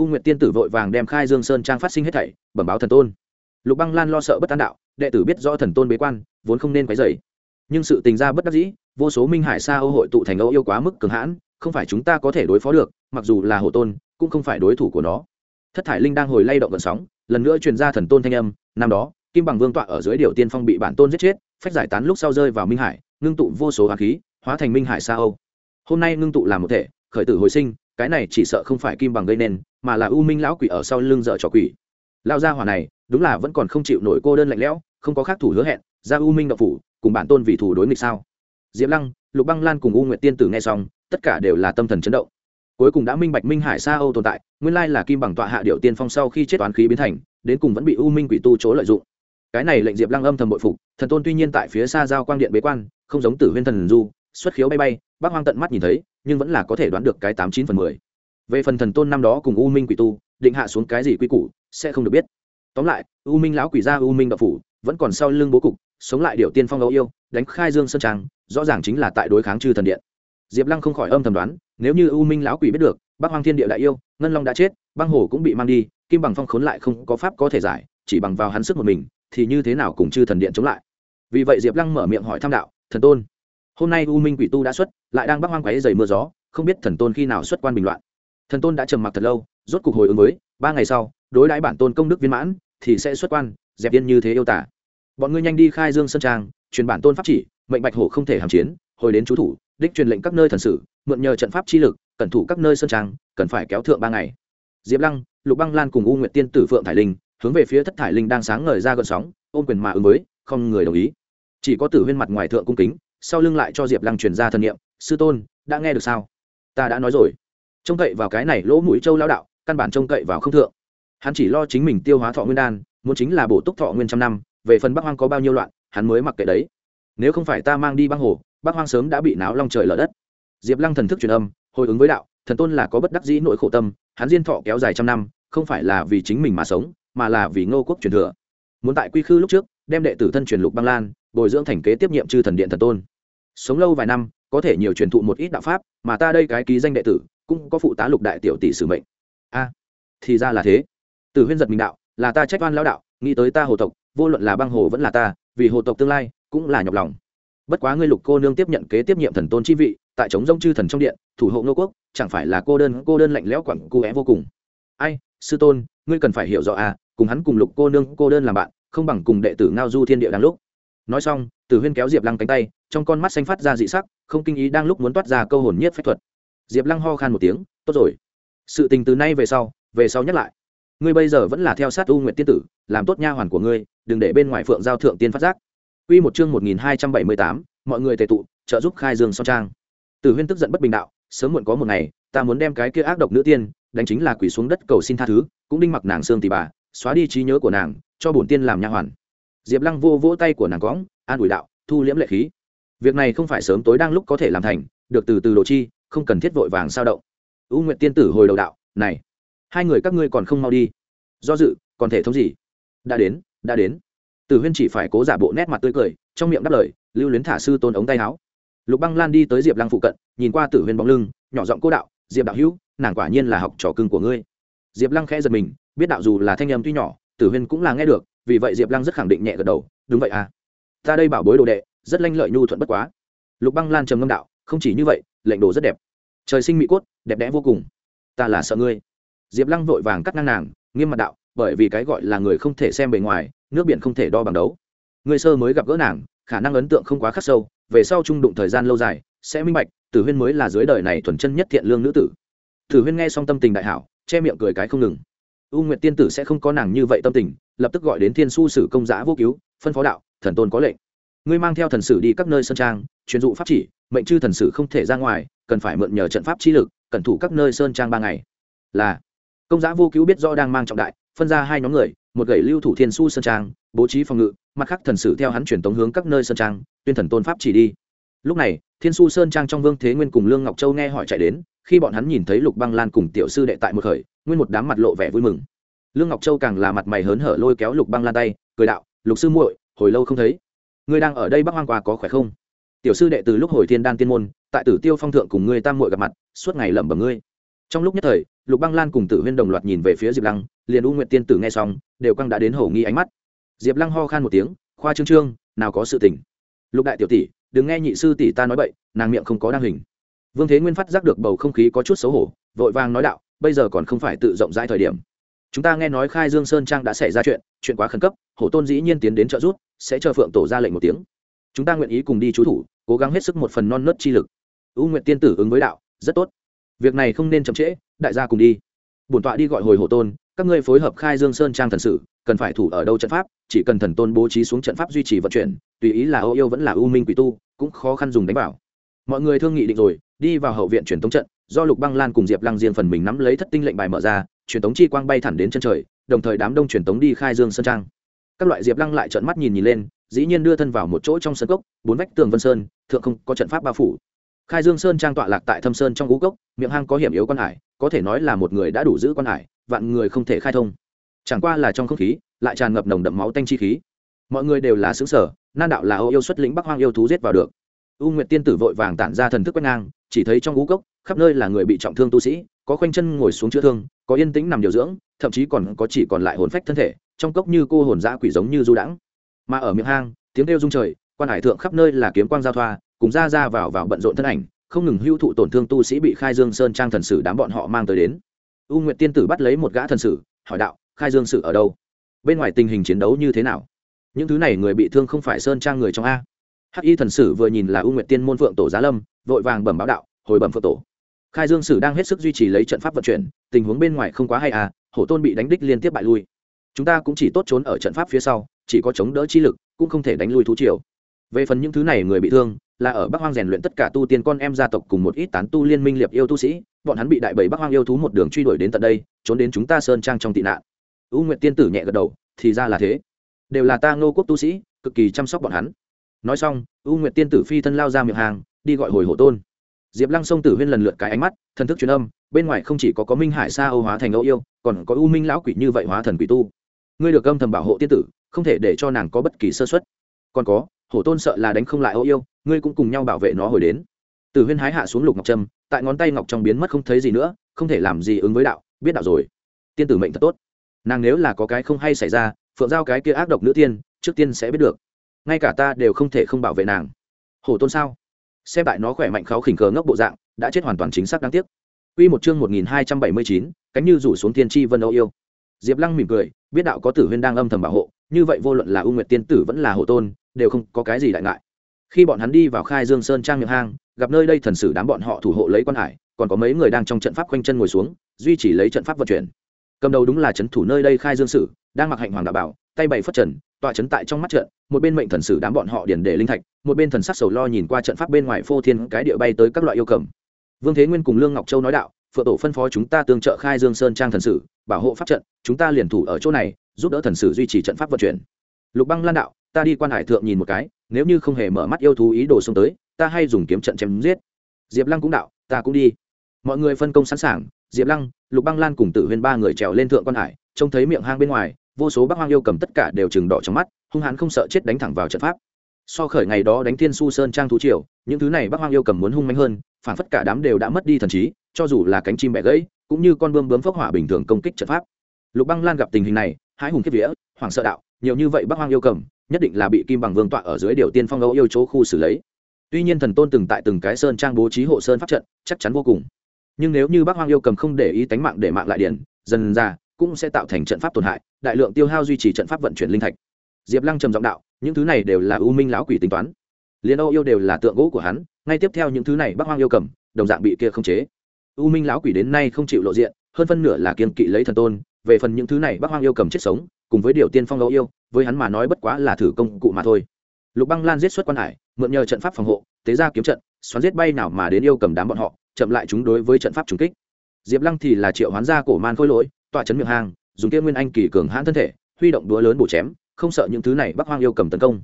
U nguyệt tiên tử vội vàng đem khai dương sơn trang phát sinh hết thảy, bẩm báo thần tôn. Lục băng lan lo sợ bất an đạo, đệ tử biết rõ thần tôn bế quan, vốn không nên quấy dày nhưng sự tình ra bất đắc dĩ, vô số minh hải sa âu hội tụ thành âu yêu quá mức cường hãn, không phải chúng ta có thể đối phó được, mặc dù là hộ tôn, cũng không phải đối thủ của nó. Thất thải linh đang hồi lay động gần sóng, lần nữa truyền ra thần tôn thanh âm, năm đó, kim bằng vương tọa ở dưới điều tiên phong bị bản tôn giết chết, phách giải tán lúc sau rơi vào minh hải ngưng tụ vô số hạt khí, hóa thành minh hải sa âu. Hôm nay ngưng tụ làm một thể, khởi tử hồi sinh, cái này chỉ sợ không phải kim bằng gây nên, mà là u minh lão quỷ ở sau lưng dở trò quỷ. Lao gia hỏa này, đúng là vẫn còn không chịu nổi cô đơn lạnh lẽo, không có khác thủ hứa hẹn, ra u minh đậu phủ, cùng bản tôn vì thủ đối nghịch sao? Diệp lăng, lục băng lan cùng u nguyệt tiên tử nghe xong, tất cả đều là tâm thần chấn động. Cuối cùng đã minh bạch minh hải sa âu tồn tại, nguyên lai là kim bằng tọa hạ điệu tiên phong sau khi chết toán khí biến thành, đến cùng vẫn bị u minh quỷ tu chỗ lợi dụng. Cái này lệnh diệp lăng âm thầm bội phục, thần tôn tuy nhiên tại phía xa giao quang điện bế quan không giống tử huyên thần du, xuất khiếu bay bay, bác hoang tận mắt nhìn thấy, nhưng vẫn là có thể đoán được cái tám chín phần mười. Về phần thần tôn năm đó cùng u minh quỷ tu, định hạ xuống cái gì quy củ, sẽ không được biết. Tóm lại, u minh lão quỷ gia u minh đậu phủ vẫn còn sau lưng bố cục, sống lại điều tiên phong âu yêu, đánh khai dương sơn trang, rõ ràng chính là tại đối kháng chư thần điện. Diệp lăng không khỏi âm thầm đoán, nếu như u minh lão quỷ biết được bắc hoang thiên địa đại yêu, ngân long đã chết, băng hồ cũng bị mang đi, kim bằng phong khốn lại không có pháp có thể giải, chỉ bằng vào hắn sức một mình, thì như thế nào cùng chư thần điện chống lại? Vì vậy diệp lăng mở miệng hỏi tham đạo thần tôn. Hôm nay u minh quỷ tu đã xuất, lại đang bắc hoang quáy dày mưa gió, không biết thần tôn khi nào xuất quan bình loạn. Thần tôn đã trầm mặc thật lâu, rốt cuộc hồi ứng với, ba ngày sau, đối đãi bản tôn công đức viên mãn, thì sẽ xuất quan, dẹp yên như thế yêu tả. Bọn ngươi nhanh đi khai dương sơn trang, truyền bản tôn pháp chỉ, mệnh bạch hổ không thể hàm chiến, hồi đến chú thủ, đích truyền lệnh các nơi thần sử, mượn nhờ trận pháp chi lực, cẩn thủ các nơi sơn trang, cần phải kéo thượng ba ngày. Diệp lăng, lục băng lan cùng u nguyệt tiên tử phượng thải linh, hướng về phía thất thải linh đang sáng ngời ra gợn sóng, ôm quyền mà ứng với, không người đồng ý chỉ có tử huyên mặt ngoài thượng cung kính, sau lưng lại cho diệp lăng truyền ra thần niệm, sư tôn, đã nghe được sao? Ta đã nói rồi. Trông cậy vào cái này lỗ mũi châu lao đạo, căn bản trông cậy vào không thượng. Hắn chỉ lo chính mình tiêu hóa thọ nguyên đan, muốn chính là bổ túc thọ nguyên trăm năm, về phần bắc hoang có bao nhiêu loạn, hắn mới mặc kệ đấy. Nếu không phải ta mang đi băng hồ, bắc hoang sớm đã bị náo long trời lở đất. Diệp lăng thần thức truyền âm, hồi ứng với đạo, thần tôn là có bất đắc dĩ nỗi khổ tâm, hắn diên thọ kéo dài trăm năm, không phải là vì chính mình mà sống, mà là vì ngô quốc truyền thừa. Muốn tại quy khư lúc trước đem đệ tử thân truyền lục băng lan, bồi dưỡng thành kế tiếp nhiệm chư thần điện thần tôn. Sống lâu vài năm, có thể nhiều truyền thụ một ít đạo pháp, mà ta đây cái ký danh đệ tử, cũng có phụ tá lục đại tiểu tỷ sử mệnh. A, thì ra là thế. Từ huyên giật mình đạo, là ta trách oan lão đạo, nghĩ tới ta hồ tộc, vô luận là băng hồ vẫn là ta, vì hồ tộc tương lai, cũng là nhọc lòng. Bất quá ngươi lục cô nương tiếp nhận kế tiếp nhiệm thần tôn chi vị, tại chống rông chư thần trong điện, thủ hộ ngô quốc, chẳng phải là cô đơn cô đơn lạnh lẽo quẳng cô é vô cùng. Ai, sư tôn, ngươi cần phải hiểu rõ à cùng hắn cùng lục cô nương, cô đơn làm bạn không bằng cùng đệ tử ngao du thiên địa đang lúc. Nói xong tử huyên kéo diệp lăng cánh tay trong con mắt xanh phát ra dị sắc không kinh ý đang lúc muốn toát ra câu hồn nhất phép thuật. Diệp lăng ho khan một tiếng tốt rồi. Sự tình từ nay về sau về sau nhắc lại. Ngươi bây giờ vẫn là theo sát u nguyện tiên tử làm tốt nha hoàn của ngươi đừng để bên ngoài phượng giao thượng tiên phát giác. Quy một chương một nghìn hai trăm bảy mươi tám, mọi người tề tụ, trợ giúp khai dương son trang. Tử Huyên tức giận bất bình đạo, sớm muộn có một ngày, ta muốn đem cái kia ác độc nữ tiên, đánh chính là quỷ xuống đất cầu xin tha thứ, cũng đinh mặc nàng xương tỷ bà, xóa đi trí nhớ của nàng, cho bổn tiên làm nha hoàn. Diệp Lăng vô vỗ tay của nàng cõng, an ủi đạo, thu liễm lệ khí. Việc này không phải sớm tối đang lúc có thể làm thành, được từ từ đồ chi, không cần thiết vội vàng sao động. U nguyện tiên tử hồi đầu đạo, này, hai người các ngươi còn không mau đi. Do dự, còn thể thống gì? Đã đến, đã đến tử huyên chỉ phải cố giả bộ nét mặt tươi cười trong miệng đáp lời lưu luyến thả sư tôn ống tay áo lục băng lan đi tới diệp lăng phụ cận nhìn qua tử huyên bóng lưng nhỏ giọng cô đạo diệp đạo hữu nàng quả nhiên là học trò cưng của ngươi diệp lăng khẽ giật mình biết đạo dù là thanh âm tuy nhỏ, tử huyên cũng là nghe được, vì vậy diệp lăng rất khẳng định nhẹ gật đầu, đúng vậy à. Ta đây bảo bối đồ đệ, rất lanh lợi nhu thuận bất quá. Lục băng lan trầm ngâm đạo, không chỉ như vậy, lệnh đồ rất đẹp. Trời sinh mỹ cốt, đẹp đẽ vô cùng. Ta là sợ ngươi. Diệp lăng vội vàng cắt ngang nàng, nghiêm mặt đạo, bởi vì cái gọi là người không thể xem bề ngoài, nước biển không thể đo bằng đấu. Người sơ mới gặp gỡ nàng, khả năng ấn tượng không quá khắc sâu, về sau trung đụng thời gian lâu dài, sẽ minh bạch, tử huyên mới là dưới đời này thuần chân nhất thiện lương nữ tử. Tử huyên nghe xong tâm tình đại hảo, che miệng cười cái không ngừng u nguyệt tiên tử sẽ không có nàng như vậy tâm tình, lập tức gọi đến thiên su sử công giã vô cứu, phân phó đạo, thần tôn có lệnh. Ngươi mang theo thần sử đi các nơi sơn trang, truyền dụ pháp chỉ, mệnh chư thần sử không thể ra ngoài, cần phải mượn nhờ trận pháp chi lực, cẩn thủ các nơi sơn trang ba ngày. Là. Công giã vô cứu biết do đang mang trọng đại, phân ra hai nhóm người, một gậy lưu thủ thiên su sơn trang, bố trí phòng ngự, mặt khác thần sử theo hắn chuyển tống hướng các nơi sơn trang, tuyên thần tôn pháp chỉ đi. Lúc này, thiên su sơn trang trong vương thế nguyên cùng lương ngọc châu nghe hỏi chạy đến, khi bọn hắn nhìn thấy lục băng lan cùng tiểu sư đệ tại một khởi nguyên một đám mặt lộ vẻ vui mừng. Lương ngọc châu càng là mặt mày hớn hở lôi kéo lục băng lan tay, cười đạo, lục sư muội, hồi lâu không thấy. Ngươi đang ở đây bắc hoang qua có khỏe không? Tiểu sư đệ từ lúc hồi thiên đan tiên môn, tại tử tiêu phong thượng cùng ngươi tam muội gặp mặt, suốt ngày lẩm bẩm ngươi. Trong lúc nhất thời, lục băng lan cùng tử huyên đồng loạt nhìn về phía diệp lăng, liền u nguyện tiên tử nghe xong, đều căng đã đến hổ nghi ánh mắt. Diệp lăng ho khan một tiếng, khoa trương trương, nào có sự tình. Lục đại tiểu tỷ, đừng nghe nhị sư tỷ ta nói bậy, nàng miệng không có đăng hình. Vương thế nguyên phát giác được bầu không khí có chút xấu hổ, vội vàng nói đạo bây giờ còn không phải tự rộng rãi thời điểm. Chúng ta nghe nói khai dương sơn trang đã xảy ra chuyện chuyện quá khẩn cấp, hổ tôn dĩ nhiên tiến đến trợ giúp, sẽ chờ phượng tổ ra lệnh một tiếng. Chúng ta nguyện ý cùng đi chú thủ, cố gắng hết sức một phần non nớt chi lực. U nguyện tiên tử ứng với đạo, rất tốt. Việc này không nên chậm trễ, đại gia cùng đi. Bổn tọa đi gọi hồi hổ tôn, các ngươi phối hợp khai dương sơn trang thần sự, cần phải thủ ở đâu trận pháp, chỉ cần thần tôn bố trí xuống trận pháp duy trì vận chuyển, tùy ý là âu yêu vẫn là ưu minh quỷ tu, cũng khó khăn dùng đánh bảo. Mọi người thương nghị định rồi đi vào hậu viện truyền tống trận, do lục băng lan cùng diệp lăng diên phần mình nắm lấy thất tinh lệnh bài mở ra, truyền tống chi quang bay thẳng đến chân trời, đồng thời đám đông truyền tống đi khai dương sơn trang. Các loại diệp lăng lại trợn mắt nhìn nhìn lên, dĩ nhiên đưa thân vào một chỗ trong sân cốc, bốn vách tường vân sơn, thượng không có trận pháp bao phủ. Khai dương sơn trang tọa lạc tại thâm sơn trong ngũ cốc, miệng hang có hiểm yếu quan hải, có thể nói là một người đã đủ giữ quan hải, vạn người không thể khai thông. Chẳng qua là trong không khí, lại tràn ngập nồng đậm máu tanh chi khí. Mọi người đều là xứ sở nan đạo là âu yêu xuất lĩnh bắc hoang yêu thú giết vào được. U nguyệt tiên tử vội vàng tản ra thần thức quét ngang chỉ thấy trong ngũ cốc, khắp nơi là người bị trọng thương tu sĩ, có khoanh chân ngồi xuống chữa thương, có yên tĩnh nằm điều dưỡng, thậm chí còn có chỉ còn lại hồn phách thân thể, trong cốc như cô hồn dã quỷ giống như du đãng. Mà ở miệng hang, tiếng kêu rung trời, quan hải thượng khắp nơi là kiếm quang giao thoa, cùng ra ra vào vào bận rộn thân ảnh, không ngừng hưu thụ tổn thương tu sĩ bị khai dương sơn trang thần sử đám bọn họ mang tới đến. U nguyệt tiên tử bắt lấy một gã thần sử, hỏi đạo, khai dương sử ở đâu? Bên ngoài tình hình chiến đấu như thế nào? Những thứ này người bị thương không phải sơn trang người trong a? Hắc y thần sử vừa nhìn là u nguyệt tiên môn phượng tổ giá lâm, vội vàng bẩm báo đạo, hồi bẩm phượng tổ. Khai dương sử đang hết sức duy trì lấy trận pháp vận chuyển, tình huống bên ngoài không quá hay à hổ tôn bị đánh đích liên tiếp bại lui. Chúng ta cũng chỉ tốt trốn ở trận pháp phía sau, chỉ có chống đỡ chi lực, cũng không thể đánh lui thú triều. Về phần những thứ này người bị thương, là ở bắc hoang rèn luyện tất cả tu tiên con em gia tộc cùng một ít tán tu liên minh liệp yêu tu sĩ, bọn hắn bị đại bầy bắc hoang yêu thú một đường truy đuổi đến tận đây, trốn đến chúng ta sơn trang trong tị nạn. U nguyệt tiên tử nhẹ gật đầu, thì ra là thế. Đều là ta ngô quốc tu sĩ, cực kỳ chăm sóc bọn hắn nói xong, u nguyệt tiên tử phi thân lao ra miệng hàng, đi gọi hồi hổ tôn. Diệp lăng sông tử huyên lần lượt cái ánh mắt, thần thức truyền âm, bên ngoài không chỉ có có minh hải sa âu hóa thành âu yêu, còn có u minh lão quỷ như vậy hóa thần quỷ tu. Ngươi được âm thầm bảo hộ tiên tử, không thể để cho nàng có bất kỳ sơ xuất còn có hổ tôn sợ là đánh không lại âu yêu, ngươi cũng cùng nhau bảo vệ nó hồi đến. Tử huyên hái hạ xuống lục ngọc trâm, tại ngón tay ngọc trong biến mất không thấy gì nữa, không thể làm gì ứng với đạo, biết đạo rồi. Tiên tử mệnh thật tốt. Nàng nếu là có cái không hay xảy ra, phượng giao cái kia ác độc nữ tiên, trước tiên sẽ biết được ngay cả ta đều không thể không bảo vệ nàng hổ tôn sao xem tại nó khỏe mạnh kháo khỉnh cờ ngốc bộ dạng đã chết hoàn toàn chính xác đáng tiếc Quy một chương 1279, cánh như rủ xuống tiên tri vân âu yêu. Diệp Lăng mỉm cười, biết đạo có Tử Huyên đang âm thầm bảo hộ, như vậy vô luận là U Nguyệt tiên tử vẫn là Hổ Tôn, đều không có cái gì đại ngại. Khi bọn hắn đi vào Khai Dương Sơn trang miệng hang, gặp nơi đây thần sử đám bọn họ thủ hộ lấy quan hải, còn có mấy người đang trong trận pháp quanh chân ngồi xuống, duy trì lấy trận pháp vận chuyển. Cầm đầu đúng là trấn thủ nơi đây Khai Dương sử, đang mặc hạnh hoàng đạo bảo, tay bày phất trần, tọa trấn tại trong mắt trận, một bên mệnh thần sử đám bọn họ điền để linh thạch, một bên thần sắc sầu lo nhìn qua trận pháp bên ngoài phô thiên cái địa bay tới các loại yêu cầm. Vương thế nguyên cùng lương ngọc châu nói đạo phượng tổ phân phó chúng ta tương trợ khai dương sơn trang thần sử bảo hộ pháp trận chúng ta liền thủ ở chỗ này giúp đỡ thần sử duy trì trận pháp vận chuyển. Lục băng lan đạo ta đi quan hải thượng nhìn một cái nếu như không hề mở mắt yêu thú ý đồ xông tới ta hay dùng kiếm trận chém giết. Diệp lăng cũng đạo ta cũng đi. Mọi người phân công sẵn sàng diệp lăng lục băng lan cùng tử huyên ba người trèo lên thượng quan hải trông thấy miệng hang bên ngoài vô số bác hoang yêu cầm tất cả đều chừng đỏ trong mắt, hung hãn không sợ chết đánh thẳng vào trận pháp. So khởi ngày đó đánh thiên su sơn trang thú triều, những thứ này bác hoang yêu cầm muốn hung mạnh hơn phản phất cả đám đều đã mất đi thần trí, cho dù là cánh chim bẻ gãy, cũng như con bươm bướm phốc hỏa bình thường công kích trận pháp. Lục băng lan gặp tình hình này, hãi hùng kiếp vía hoàng sợ đạo, nhiều như vậy bác hoang yêu cầm, nhất định là bị kim bằng vương tọa ở dưới điều tiên phong âu yêu chỗ khu xử lấy. Tuy nhiên thần tôn từng tại từng cái sơn trang bố trí hộ sơn pháp trận, chắc chắn vô cùng. Nhưng nếu như bác hoang yêu cầm không để ý tánh mạng để mạng lại điển dần ra cũng sẽ tạo thành trận pháp tổn hại, đại lượng tiêu hao duy trì trận pháp vận chuyển linh thạch. Diệp lăng trầm giọng đạo, những thứ này đều là u minh lão quỷ tính toán. Liền âu yêu đều là tượng gỗ của hắn, ngay tiếp theo những thứ này bác hoang yêu cầm, đồng dạng bị kia không chế. U minh lão quỷ đến nay không chịu lộ diện, hơn phân nửa là kiên kỵ lấy thần tôn, về phần những thứ này bác hoang yêu cầm chết sống, cùng với điều tiên phong âu yêu, với hắn mà nói bất quá là thử công cụ mà thôi. Lục băng lan giết xuất quan hải, mượn nhờ trận pháp phòng hộ, tế ra kiếm trận, xoắn giết bay nào mà đến yêu cầm đám bọn họ, chậm lại chúng đối với trận pháp trùng kích. Diệp lăng thì là triệu hoán gia cổ man khôi lỗi tọa chấn miệng hang, dùng kia nguyên anh kỳ cường hãn thân thể, huy động đũa lớn bổ chém, không sợ những thứ này bắc hoang yêu cầm tấn công.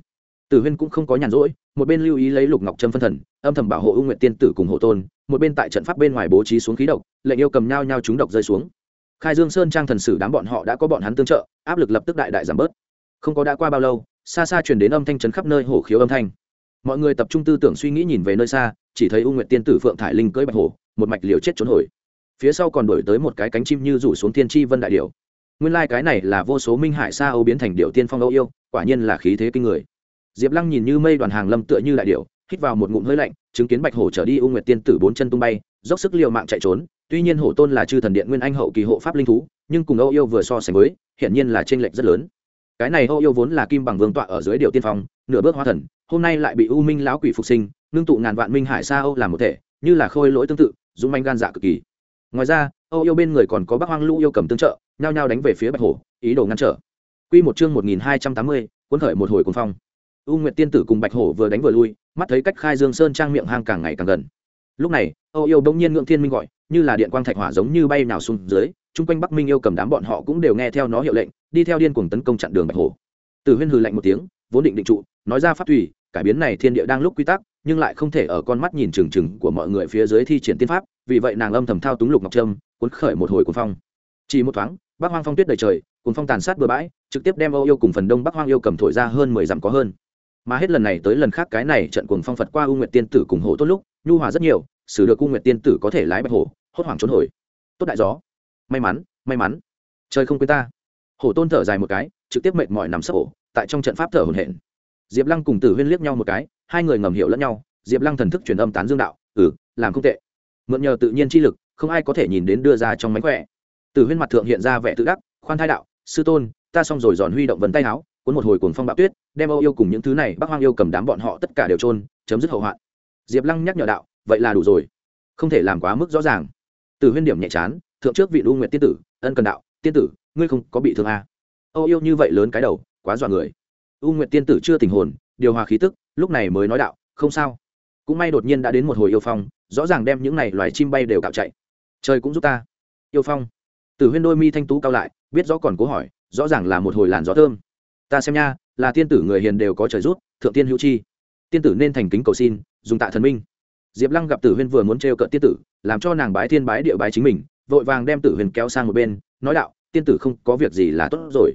Tử huyên cũng không có nhàn rỗi, một bên lưu ý lấy lục ngọc trâm phân thần, âm thầm bảo hộ ưu nguyện tiên tử cùng hộ tôn, một bên tại trận pháp bên ngoài bố trí xuống khí độc, lệnh yêu cầm nhau nhau chúng độc rơi xuống. Khai dương sơn trang thần sử đám bọn họ đã có bọn hắn tương trợ, áp lực lập tức đại đại giảm bớt. Không có đã qua bao lâu, xa xa truyền đến âm thanh chấn khắp nơi hổ khiếu âm thanh. Mọi người tập trung tư tưởng suy nghĩ nhìn về nơi xa, chỉ thấy ưu nguyện tiên tử phượng thải linh cưỡi bạch hổ, một mạch liều chết trốn hồi phía sau còn đổi tới một cái cánh chim như rủ xuống thiên tri vân đại điệu nguyên lai、like、cái này là vô số minh hải sa âu biến thành điệu tiên phong âu yêu, quả nhiên là khí thế kinh người. Diệp lăng nhìn như mây đoàn hàng lâm tựa như đại điệu hít vào một ngụm hơi lạnh, chứng kiến bạch hổ trở đi u nguyệt tiên tử bốn chân tung bay, dốc sức l i ề u mạng chạy trốn, tuy nhiên hổ tôn là chư thần điện nguyên anh hậu kỳ hộ pháp linh thú, nhưng cùng âu yêu vừa so sánh với, hiển nhiên là t r ê n lệch rất lớn. Cái này âu yêu vốn là kim bằng vương tọa ở dưới điệu tiên phong, nửa bước hoa thần, hôm nay lại bị u minh lão quỷ phục sinh, ngưng tụ ngàn vạn minh hải sa âu làm một thể, như là khôi lỗi tương tự, dũng manh gan dạ cực kỳ ngoài ra, âu yêu bên người còn có bác hoang lũ yêu cầm tương trợ, nhao nhao đánh về phía bạch hổ, ý đồ ngăn trở. Q một chương một nghìn hai trăm tám mươi, cuốn khởi một hồi cuốn phong. U nguyệt tiên tử cùng bạch hổ vừa đánh vừa lui, mắt thấy cách khai dương sơn trang miệng hang càng ngày càng gần. Lúc này, âu yêu bỗng nhiên ngưỡng thiên minh gọi, như là điện quang thạch hỏa giống như bay nào xuống dưới, chung quanh bắc minh yêu cầm đám bọn họ cũng đều nghe theo nó hiệu lệnh, đi theo điên cuồng tấn công chặn đường bạch hổ. Từ huyên hừ lạnh một tiếng, vốn định định trụ, nói ra pháp thủy, cải biến này thiên địa đang lúc quy tắc nhưng lại không thể ở con mắt nhìn trừng trừng của mọi người phía dưới thi triển tiên pháp, vì vậy nàng âm thầm thao túng lục ngọc trâm, cuốn khởi một hồi cuốn phong. Chỉ một thoáng, bắc hoang phong tuyết đầy trời cuốn phong tàn sát bừa bãi, trực tiếp đem âu yêu cùng phần đông bắc hoang yêu cầm thổi ra hơn mười dặm có hơn. Mà hết lần này tới lần khác cái này trận cuồng phong phật qua u nguyệt tiên tử cùng hổ tốt lúc, nhu hòa rất nhiều, xử được u nguyệt tiên tử có thể lái bạch hổ, hốt hoảng trốn hồi. Tốt đại gió. May mắn may mắn. Trời không quên ta. Hổ tôn thở dài một cái, trực tiếp mệt mỏi nằm sấp ổ, tại trong trận pháp thở hổn hển diệp lăng cùng tử huyên liếc nhau một cái, hai người ngầm hiểu lẫn nhau, diệp lăng thần thức truyền âm tán dương đạo ừ làm không tệ. Mượn nhờ tự nhiên chi lực, không ai có thể nhìn đến đưa ra trong mánh khỏe. Tử huyên mặt thượng hiện ra vẻ tự đắc, khoan thai đạo, sư tôn, ta xong rồi giòn huy động vần tay áo, cuốn một hồi cuồng phong bạo tuyết, đem âu yêu cùng những thứ này bác hoang yêu cầm đám bọn họ tất cả đều trôn chấm dứt hậu hoạn. Diệp lăng nhắc nhở đạo, vậy là đủ rồi. Không thể làm quá mức rõ ràng. Từ huyên điểm nhẹ chán, thượng trước vị lưu nguyện tiên tử, ân cần đạo, tiên tử, ngươi không có bị thương à. âu yêu như vậy lớn cái đầu, quá dọa người u Nguyệt tiên tử chưa tình hồn, điều hòa khí tức, lúc này mới nói đạo, không sao. Cũng may đột nhiên đã đến một hồi yêu phong, rõ ràng đem những này loài chim bay đều cạo chạy. Trời cũng giúp ta. Yêu phong. Tử huyên đôi mi thanh tú cao lại, biết rõ còn cố hỏi, rõ ràng là một hồi làn gió thơm. Ta xem nha, là tiên tử người hiền đều có trời rút thượng tiên hữu chi. Tiên tử nên thành kính cầu xin, dùng tạ thần minh. Diệp lăng gặp tử huyên vừa muốn trêu cợt tiên tử, làm cho nàng bái thiên bái địa bái chính mình, vội vàng đem tử huyền kéo sang một bên, nói đạo, tiên tử không có việc gì là tốt rồi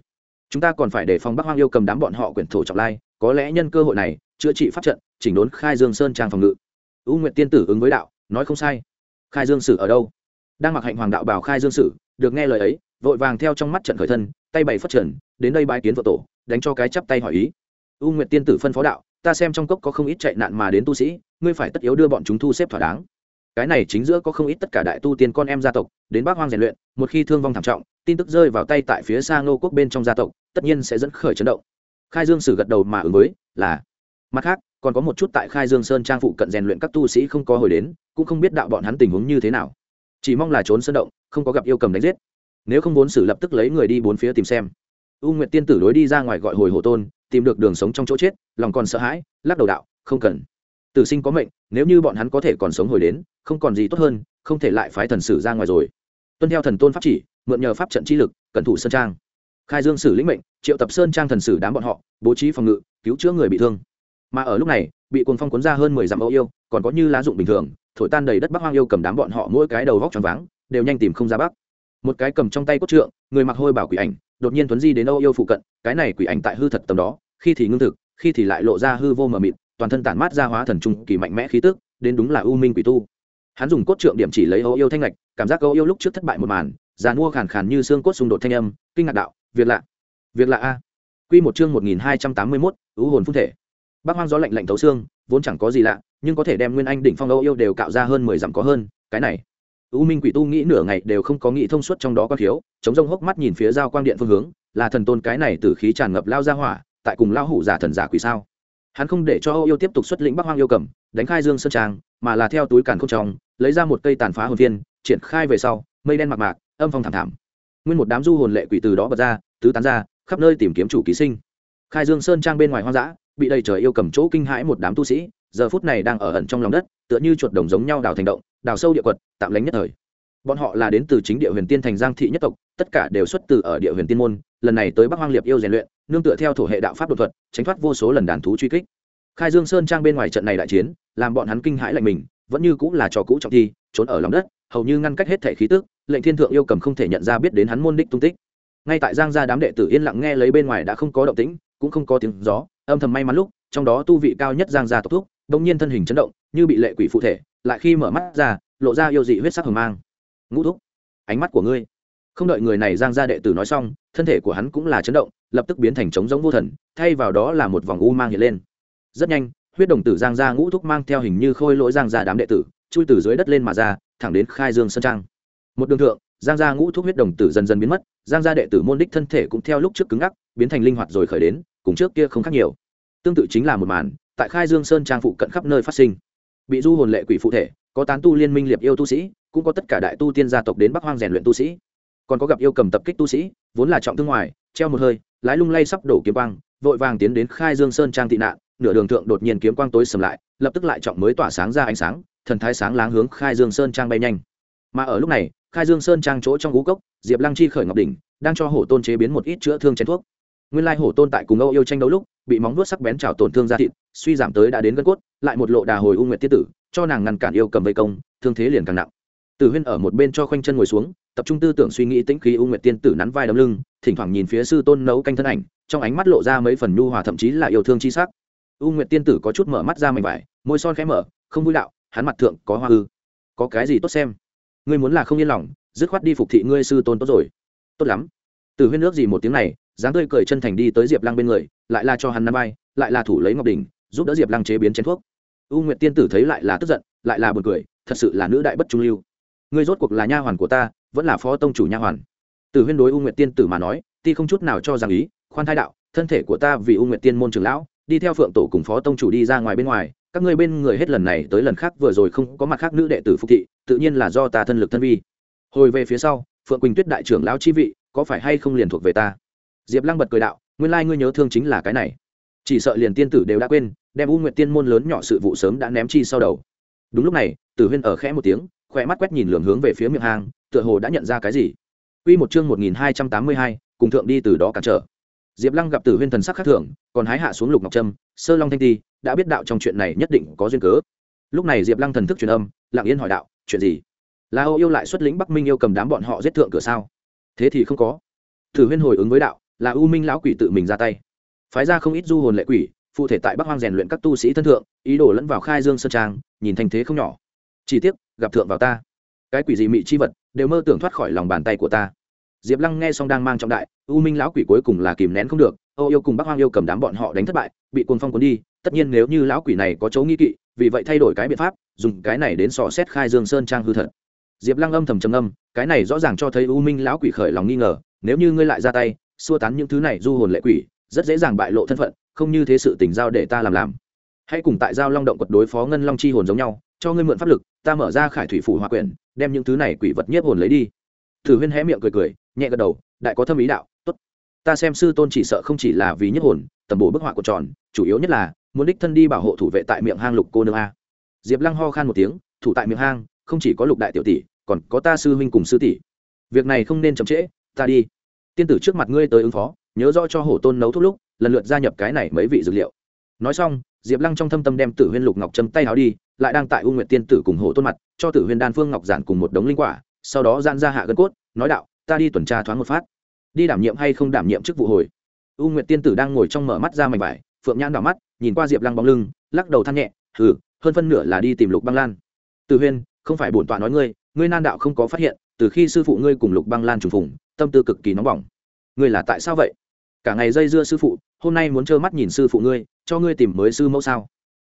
chúng ta còn phải đề phòng bắc hoang yêu cầm đám bọn họ quyển thổ trọng lai, có lẽ nhân cơ hội này, chữa trị pháp trận, chỉnh đốn khai dương sơn trang phòng ngự. U nguyện tiên tử ứng với đạo, nói không sai. Khai dương sử ở đâu? Đang mặc hạnh hoàng đạo bảo khai dương sử, được nghe lời ấy, vội vàng theo trong mắt trận khởi thân, tay bày phát trần, đến đây bái kiến vợ tổ, đánh cho cái chắp tay hỏi ý. U nguyện tiên tử phân phó đạo, ta xem trong cốc có không ít chạy nạn mà đến tu sĩ, ngươi phải tất yếu đưa bọn chúng thu xếp thỏa đáng cái này chính giữa có không ít tất cả đại tu tiên con em gia tộc, đến bác hoang rèn luyện, một khi thương vong thảm trọng, tin tức rơi vào tay tại phía xa ngô quốc bên trong gia tộc, tất nhiên sẽ dẫn khởi chấn động. Khai dương sử gật đầu mà ứng với, là. Mặt khác, còn có một chút tại khai dương sơn trang phụ cận rèn luyện các tu sĩ không có hồi đến, cũng không biết đạo bọn hắn tình huống như thế nào. Chỉ mong là trốn sơn động, không có gặp yêu cầm đánh giết. Nếu không muốn xử lập tức lấy người đi bốn phía tìm xem. U nguyệt tiên tử đối đi ra ngoài gọi hồi hồ tôn, tìm được đường sống trong chỗ chết, lòng còn sợ hãi, lắc đầu đạo, không cần tử sinh có mệnh, nếu như bọn hắn có thể còn sống hồi đến, không còn gì tốt hơn, không thể lại phái thần sử ra ngoài rồi. Tuân theo thần tôn pháp chỉ, mượn nhờ pháp trận chi lực, cẩn thủ sơn trang. Khai dương sử lĩnh mệnh, triệu tập sơn trang thần sử đám bọn họ, bố trí phòng ngự, cứu chữa người bị thương. Mà ở lúc này, bị cuồng phong cuốn ra hơn mười dặm âu yêu, còn có như lá dụng bình thường, thổi tan đầy đất bắc hoang yêu cầm đám bọn họ mỗi cái đầu vóc tròn váng, đều nhanh tìm không ra bắc. Một cái cầm trong tay cốt trượng, người mặc hôi bảo quỷ ảnh, đột nhiên tuấn di đến âu yêu phụ cận, cái này quỷ ảnh tại hư thật tầm đó, khi thì ngưng thực, khi thì lại lộ ra hư vô mờ mịt toàn thân tản mát ra hóa thần trung kỳ mạnh mẽ khí tức đến đúng là u minh quỷ tu. Hắn dùng cốt trượng điểm chỉ lấy âu yêu thanh lệch cảm giác âu yêu lúc trước thất bại một màn giàn mua khàn khàn như xương cốt xung đột thanh âm kinh ngạc đạo việc lạ việc lạ a. Quy một chương một nghìn hai trăm tám mươi 1281, ưu hồn phun thể. Bác hoang gió lạnh lạnh thấu xương vốn chẳng có gì lạ nhưng có thể đem nguyên anh đỉnh phong âu yêu đều cạo ra hơn mười dặm có hơn cái này. U minh quỷ tu nghĩ nửa ngày đều không có nghĩ thông suốt trong đó có thiếu chống rông hốc mắt nhìn phía giao quang điện phương hướng là thần tôn cái này từ khí tràn ngập lao ra hỏa tại cùng lao hủ giả thần giả quỷ sao? Hắn không để cho âu yêu tiếp tục xuất lĩnh bắc hoang yêu cầm, đánh khai dương sơn trang, mà là theo túi càn không trong, lấy ra một cây tàn phá hồn viên, triển khai về sau, mây đen mạc mạc, âm phong thảm thảm. Nguyên một đám du hồn lệ quỷ từ đó bật ra, tứ tán ra, khắp nơi tìm kiếm chủ ký sinh. Khai dương sơn trang bên ngoài hoang dã, bị đầy trời yêu cầm chỗ kinh hãi một đám tu sĩ, giờ phút này đang ở ẩn trong lòng đất, tựa như chuột đồng giống nhau đào thành động, đào sâu địa quật, tạm lánh nhất thời bọn họ là đến từ chính địa huyền tiên thành giang thị nhất tộc, tất cả đều xuất từ ở địa huyền tiên môn, lần này tới bắc hoang liệp yêu rèn luyện, nương tựa theo thổ hệ đạo pháp đột thuật, tránh thoát vô số lần đàn thú truy kích. Khai dương sơn trang bên ngoài trận này đại chiến, làm bọn hắn kinh hãi lạnh mình, vẫn như cũng là trò cũ trọng thi, trốn ở lòng đất, hầu như ngăn cách hết thể khí tức, lệnh thiên thượng yêu cầm không thể nhận ra biết đến hắn môn đích tung tích. Ngay tại giang gia đám đệ tử yên lặng nghe lấy bên ngoài đã không có động tĩnh, cũng không có tiếng gió, âm thầm may mắn lúc, trong đó tu vị cao nhất giang gia tộc thúc, bỗng nhiên thân hình chấn động, như bị lệ quỷ phụ thể, lại khi mở mắt ra, lộ ra yêu dị huyết sắc hờ mang ngũ thúc. Ánh mắt của ngươi. Không đợi người này giang gia đệ tử nói xong, thân thể của hắn cũng là chấn động, lập tức biến thành trống giống vô thần, thay vào đó là một vòng u mang hiện lên. Rất nhanh, huyết đồng tử giang gia ngũ thúc mang theo hình như khôi lỗi giang gia đám đệ tử, chui từ dưới đất lên mà ra, thẳng đến khai dương sơn trang. Một đường thượng, giang gia ngũ thúc huyết đồng tử dần dần biến mất, giang gia đệ tử môn đích thân thể cũng theo lúc trước cứng ngắc, biến thành linh hoạt rồi khởi đến, cùng trước kia không khác nhiều. Tương tự chính là một màn, tại khai dương sơn trang phụ cận khắp nơi phát sinh. Bị du hồn lệ quỷ phụ thể, có tán tu liên minh liệp yêu tu sĩ cũng có tất cả đại tu tiên gia tộc đến bắc hoang rèn luyện tu sĩ. Còn có gặp yêu cầm tập kích tu sĩ, vốn là trọng thương ngoài, treo một hơi, lái lung lay sắp đổ kiếm quang, vội vàng tiến đến khai dương sơn trang tị nạn, nửa đường thượng đột nhiên kiếm quang tối sầm lại, lập tức lại trọng mới tỏa sáng ra ánh sáng, thần thái sáng láng hướng khai dương sơn trang bay nhanh. Mà ở lúc này, khai dương sơn trang chỗ trong ngũ cốc, diệp lăng chi khởi ngọc đỉnh, đang cho hổ tôn chế biến một ít chữa thương chén thuốc. Nguyên lai hổ tôn tại cùng âu yêu tranh đấu lúc, bị móng vuốt sắc bén trào tổn thương da thịt, suy giảm tới đã đến gân cốt, lại một lộ đà hồi u nguyệt tiết tử, cho nàng ngăn cản yêu cầm vây công, thương thế liền càng nặng tử huyên ở một bên cho khoanh chân ngồi xuống, tập trung tư tưởng suy nghĩ tĩnh khí u nguyệt tiên tử nắn vai đấm lưng, thỉnh thoảng nhìn phía sư tôn nấu canh thân ảnh, trong ánh mắt lộ ra mấy phần nhu hòa thậm chí là yêu thương chi sắc. U nguyệt tiên tử có chút mở mắt ra mảnh vải, môi son khẽ mở, không vui đạo, hắn mặt thượng có hoa ư. Có cái gì tốt xem? Ngươi muốn là không yên lòng, dứt khoát đi phục thị ngươi sư tôn tốt rồi. Tốt lắm. Từ huyên nước gì một tiếng này, dáng tươi cười chân thành đi tới diệp lăng bên người, lại là cho hắn nắn vai, lại là thủ lấy ngọc đình giúp đỡ diệp lăng chế biến chén thuốc. U nguyệt tiên tử thấy lại là tức giận, lại là buồn cười, thật sự là nữ đại bất trung lưu ngươi rốt cuộc là nha hoàn của ta, vẫn là phó tông chủ nha hoàn. Từ huyên đối u nguyệt tiên tử mà nói, ti không chút nào cho rằng ý, khoan thai đạo, thân thể của ta vì u nguyệt tiên môn trường lão, đi theo phượng tổ cùng phó tông chủ đi ra ngoài bên ngoài, các ngươi bên người hết lần này tới lần khác vừa rồi không có mặt khác nữ đệ tử phục thị, tự nhiên là do ta thân lực thân vi. Hồi về phía sau, phượng quỳnh tuyết đại trưởng lão chi vị, có phải hay không liền thuộc về ta? Diệp lăng bật cười đạo, nguyên lai ngươi nhớ thương chính là cái này. Chỉ sợ liền tiên tử đều đã quên, đem u nguyện tiên môn lớn nhỏ sự vụ sớm đã ném chi sau đầu. Đúng lúc này tử huyên ở khẽ một tiếng khỏe mắt quét nhìn lường hướng về phía miệng hang tựa hồ đã nhận ra cái gì Quy một chương 1282, cùng thượng đi từ đó cản trở. Diệp Lăng gặp Tử Huyên thần sắc khác thường, còn hái hạ xuống Lục Ngọc Trâm, Sơ Long Thanh Ti, đã biết đạo trong chuyện này nhất định có duyên cớ. Lúc này Diệp Lăng thần thức truyền âm, lặng yên hỏi đạo, chuyện gì? La Âu yêu lại xuất lĩnh Bắc Minh yêu cầm đám bọn họ giết thượng cửa sao? Thế thì không có. Tử Huyên hồi ứng với đạo, là U Minh lão quỷ tự mình ra tay. Phái ra không ít du hồn lệ quỷ, phụ thể tại Bắc Hoang rèn luyện các tu sĩ thân thượng, ý đồ lẫn vào khai dương sơn trang, nhìn thành thế không nhỏ. Chỉ tiếc, gặp thượng vào ta. Cái quỷ gì mị chi vật, đều mơ tưởng thoát khỏi lòng bàn tay của ta. Diệp lăng nghe xong đang mang trọng đại u minh lão quỷ cuối cùng là kìm nén không được âu yêu cùng bắc hoang yêu cầm đám bọn họ đánh thất bại bị cuồng phong cuốn đi tất nhiên nếu như lão quỷ này có chấu nghi kỵ vì vậy thay đổi cái biện pháp dùng cái này đến sò xét khai dương sơn trang hư thật. Diệp lăng âm thầm trầm âm cái này rõ ràng cho thấy u minh lão quỷ khởi lòng nghi ngờ nếu như ngươi lại ra tay xua tán những thứ này du hồn lệ quỷ rất dễ dàng bại lộ thân phận không như thế sự tình giao để ta làm làm. Hãy cùng tại giao long động quật đối phó ngân long chi hồn giống nhau cho ngươi mượn pháp lực, ta mở ra khải thủy phủ hòa quyển, đem những thứ này quỷ vật nhiếp hồn lấy đi. Thử huyên hé miệng cười cười, nhẹ gật đầu, đại có thâm ý đạo, tốt. Ta xem sư tôn chỉ sợ không chỉ là vì nhiếp hồn, tầm bổ bức họa của tròn, chủ yếu nhất là muốn đích thân đi bảo hộ thủ vệ tại miệng hang lục cô nương a. Diệp lăng ho khan một tiếng, thủ tại miệng hang, không chỉ có lục đại tiểu tỷ, còn có ta sư huynh cùng sư tỷ. Việc này không nên chậm trễ, ta đi. Tiên tử trước mặt ngươi tới ứng phó, nhớ rõ cho hổ tôn nấu thuốc lúc, lần lượt gia nhập cái này mấy vị dược liệu. Nói xong, diệp lăng trong thâm tâm đem tử huyên lục ngọc châm tay áo đi lại đang tại u Nguyệt tiên tử cùng hộ tôn mặt, cho tử huyên đan phương ngọc giản cùng một đống linh quả, sau đó gian ra hạ gân cốt, nói đạo, ta đi tuần tra thoáng một phát. Đi đảm nhiệm hay không đảm nhiệm chức vụ hồi? U nguyệt tiên tử đang ngồi trong mở mắt ra mảnh vải, phượng nhãn đỏ mắt, nhìn qua diệp lăng bóng lưng, lắc đầu than nhẹ, hừ, hơn phân nửa là đi tìm lục băng lan. Tử huyên không phải bổn tọa nói ngươi ngươi nan đạo không có phát hiện, từ khi sư phụ ngươi cùng lục băng lan trùng phùng, tâm tư cực kỳ nóng bỏng. Ngươi là tại sao vậy? Cả ngày dây dưa sư phụ, hôm nay muốn trơ mắt nhìn sư phụ ngươi, cho ngươi tìm mới sư mẫu sao?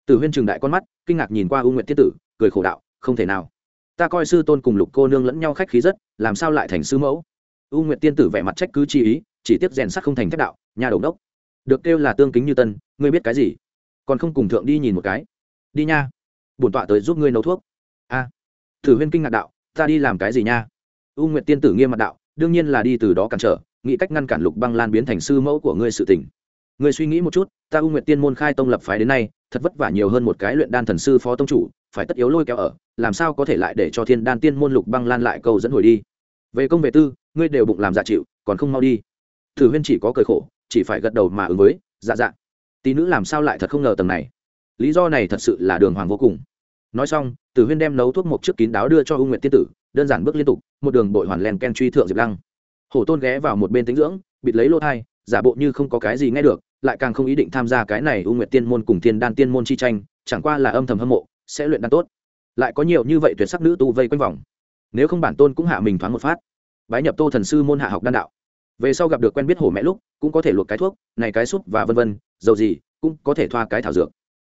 Tử huyên trừng đại con mắt, kinh ngạc nhìn qua u nguyệt tiên tử, cười khổ đạo, không thể nào. Ta coi sư tôn cùng lục cô nương lẫn nhau khách khí rất, làm sao lại thành sư mẫu? U nguyệt tiên tử vẻ mặt trách cứ chi ý, chỉ tiếp rèn sắt không thành thép đạo, nhà đầu đốc, được kêu là tương kính như tân, ngươi biết cái gì? Còn không cùng thượng đi nhìn một cái. Đi nha, bổn tọa tới giúp ngươi nấu thuốc. A. Tử huyên kinh ngạc đạo, ta đi làm cái gì nha? U nguyệt tiên tử nghiêm mặt đạo, đương nhiên là đi từ đó cản trở, nghĩ cách ngăn cản lục băng lan biến thành sư mẫu của ngươi sự tình. Ngươi suy nghĩ một chút, ta u nguyệt tiên môn khai tông lập phái đến nay thật vất vả nhiều hơn một cái luyện đan thần sư phó tông chủ, phải tất yếu lôi kéo ở, làm sao có thể lại để cho thiên đan tiên môn lục băng lan lại câu dẫn hồi đi. Về công về tư, ngươi đều bụng làm dạ chịu, còn không mau đi. Thử huyên chỉ có cười khổ, chỉ phải gật đầu mà ứng với dạ dạ. Tí nữ làm sao lại thật không ngờ tầng này. Lý do này thật sự là đường hoàng vô cùng. Nói xong, tử huyên đem nấu thuốc mộc trước kín đáo đưa cho u nguyện tiên tử, đơn giản bước liên tục, một đường bội hoàn len ken truy thượng diệp lăng. Hổ tôn ghé vào một bên tính dưỡng, bịt lấy lỗ thai, giả bộ như không có cái gì nghe được lại càng không ý định tham gia cái này u nguyện tiên môn cùng thiên đan tiên môn chi tranh chẳng qua là âm thầm hâm mộ sẽ luyện đan tốt lại có nhiều như vậy tuyệt sắc nữ tu vây quanh vòng nếu không bản tôn cũng hạ mình thoáng một phát bái nhập tô thần sư môn hạ học đan đạo về sau gặp được quen biết hổ mẹ lúc cũng có thể luộc cái thuốc này cái súp và vân vân dầu gì cũng có thể thoa cái thảo dược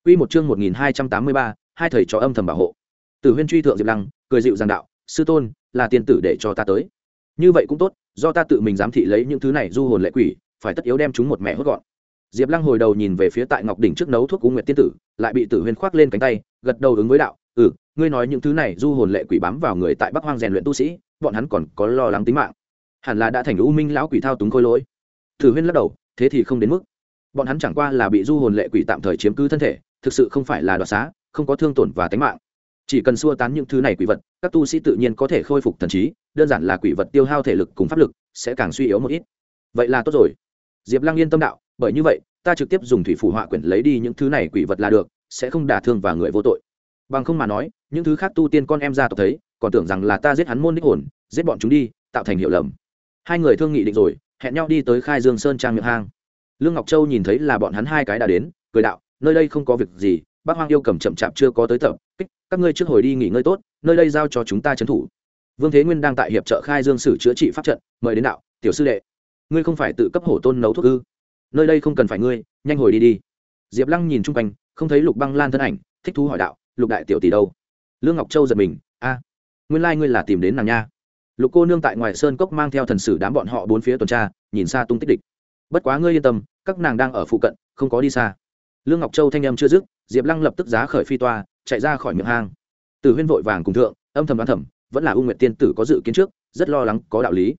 Quy một chương 1283, hai thầy trò âm thầm bảo hộ. Từ Huyên truy thượng Diệp Lăng, cười dịu dàng đạo, sư tôn, là tiên tử để cho ta tới. Như vậy cũng tốt, do ta tự mình giám thị lấy những thứ này du hồn lệ quỷ, phải tất yếu đem chúng một mẹ hốt gọn. Diệp Lăng hồi đầu nhìn về phía tại Ngọc đỉnh trước nấu thuốc Cung Nguyệt tiên tử, lại bị Tử Huyên khoác lên cánh tay, gật đầu ứng với đạo, "Ừ, ngươi nói những thứ này du hồn lệ quỷ bám vào người tại Bắc Hoang rèn luyện tu sĩ, bọn hắn còn có lo lắng tính mạng. Hẳn là đã thành u minh lão quỷ thao túng khôi lỗi. Tử huyên lắc đầu thế thì không đến mức. Bọn hắn chẳng qua là bị du hồn lệ quỷ tạm thời chiếm cứ thân thể thực sự không phải là đoạt xá không có thương tổn và tính mạng. Chỉ cần xua tán những thứ này quỷ vật các tu sĩ tự nhiên có thể khôi phục thần trí đơn giản là quỷ vật tiêu hao thể lực cùng pháp lực sẽ càng suy yếu một ít. Vậy là tốt rồi. Diệp lăng yên tâm đạo bởi như vậy, ta trực tiếp dùng thủy phủ họa quyển lấy đi những thứ này quỷ vật là được, sẽ không đả thương và người vô tội. Bằng không mà nói, những thứ khác tu tiên con em gia tộc thấy, còn tưởng rằng là ta giết hắn môn đích hồn, giết bọn chúng đi, tạo thành hiệu lầm. Hai người thương nghị định rồi, hẹn nhau đi tới khai dương sơn trang miệng hang. Lương ngọc châu nhìn thấy là bọn hắn hai cái đã đến, cười đạo, nơi đây không có việc gì, bác hoang yêu cầm chậm chạp chưa có tới tập, kích, các ngươi trước hồi đi nghỉ ngơi tốt, nơi đây giao cho chúng ta trấn thủ. Vương thế nguyên đang tại hiệp trợ khai dương sử chữa trị pháp trận, mời đến đạo, tiểu sư đệ, ngươi không phải tự cấp hổ tôn nấu thuốc ư? Nơi đây không cần phải ngươi, nhanh hồi đi đi. Diệp lăng nhìn chung quanh, không thấy lục băng lan thân ảnh, thích thú hỏi đạo, lục đại tiểu tỷ đâu? Lương ngọc châu giật mình, a, nguyên lai ngươi là tìm đến nàng nha. Lục cô nương tại ngoài sơn cốc mang theo thần sử đám bọn họ bốn phía tuần tra, nhìn xa tung tích địch. Bất quá ngươi yên tâm, các nàng đang ở phụ cận, không có đi xa. Lương ngọc châu thanh âm chưa dứt, diệp lăng lập tức giá khởi phi toa, chạy ra khỏi miệng hang. Từ huyên vội vàng cùng thượng, âm thầm đoán thầm, vẫn là u nguyện tiên tử có dự kiến trước, rất lo lắng, có đạo lý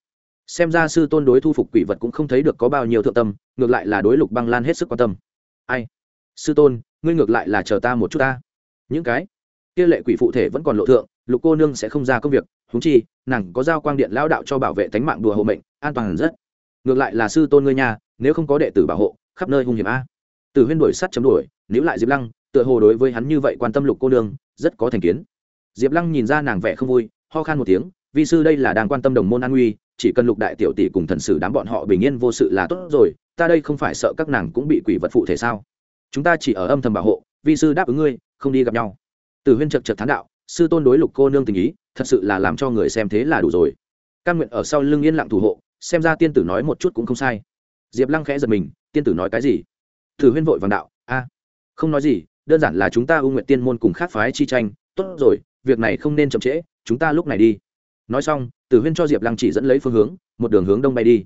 xem ra sư tôn đối thu phục quỷ vật cũng không thấy được có bao nhiêu thượng tâm, ngược lại là đối lục băng lan hết sức quan tâm. Ai? Sư tôn, ngươi ngược lại là chờ ta một chút ta. Những cái kia lệ quỷ phụ thể vẫn còn lộ thượng, lục cô nương sẽ không ra công việc húng chi, nàng có giao quang điện lao đạo cho bảo vệ tánh mạng đùa hộ mệnh, an toàn rất. Ngược lại là sư tôn ngươi nhà nếu không có đệ tử bảo hộ, khắp nơi hung hiểm a. Từ huyên đuổi sắt chấm đuổi nếu lại diệp lăng, tựa hồ đối với hắn như vậy quan tâm lục cô nương, rất có thành kiến. Diệp lăng nhìn ra nàng vẻ không vui, ho khan một tiếng, vi sư đây là đang quan tâm đồng môn an nguy chỉ cần lục đại tiểu tỷ cùng thần sử đám bọn họ bình yên vô sự là tốt rồi, ta đây không phải sợ các nàng cũng bị quỷ vật phụ thể sao? Chúng ta chỉ ở âm thầm bảo hộ, vi sư đáp ứng ngươi, không đi gặp nhau. Từ huyên chật chật thán đạo, sư tôn đối lục cô nương tình ý, thật sự là làm cho người xem thế là đủ rồi. Căn nguyện ở sau lưng yên lặng thủ hộ, xem ra tiên tử nói một chút cũng không sai. Diệp lăng khẽ giật mình, tiên tử nói cái gì? Thử huyên vội vàng đạo, a, không nói gì, đơn giản là chúng ta ưu nguyện tiên môn cùng khác phái chi tranh, tốt rồi, việc này không nên chậm trễ, chúng ta lúc này đi. Nói xong tử huyên cho diệp lăng chỉ dẫn lấy phương hướng, một đường hướng đông bay đi.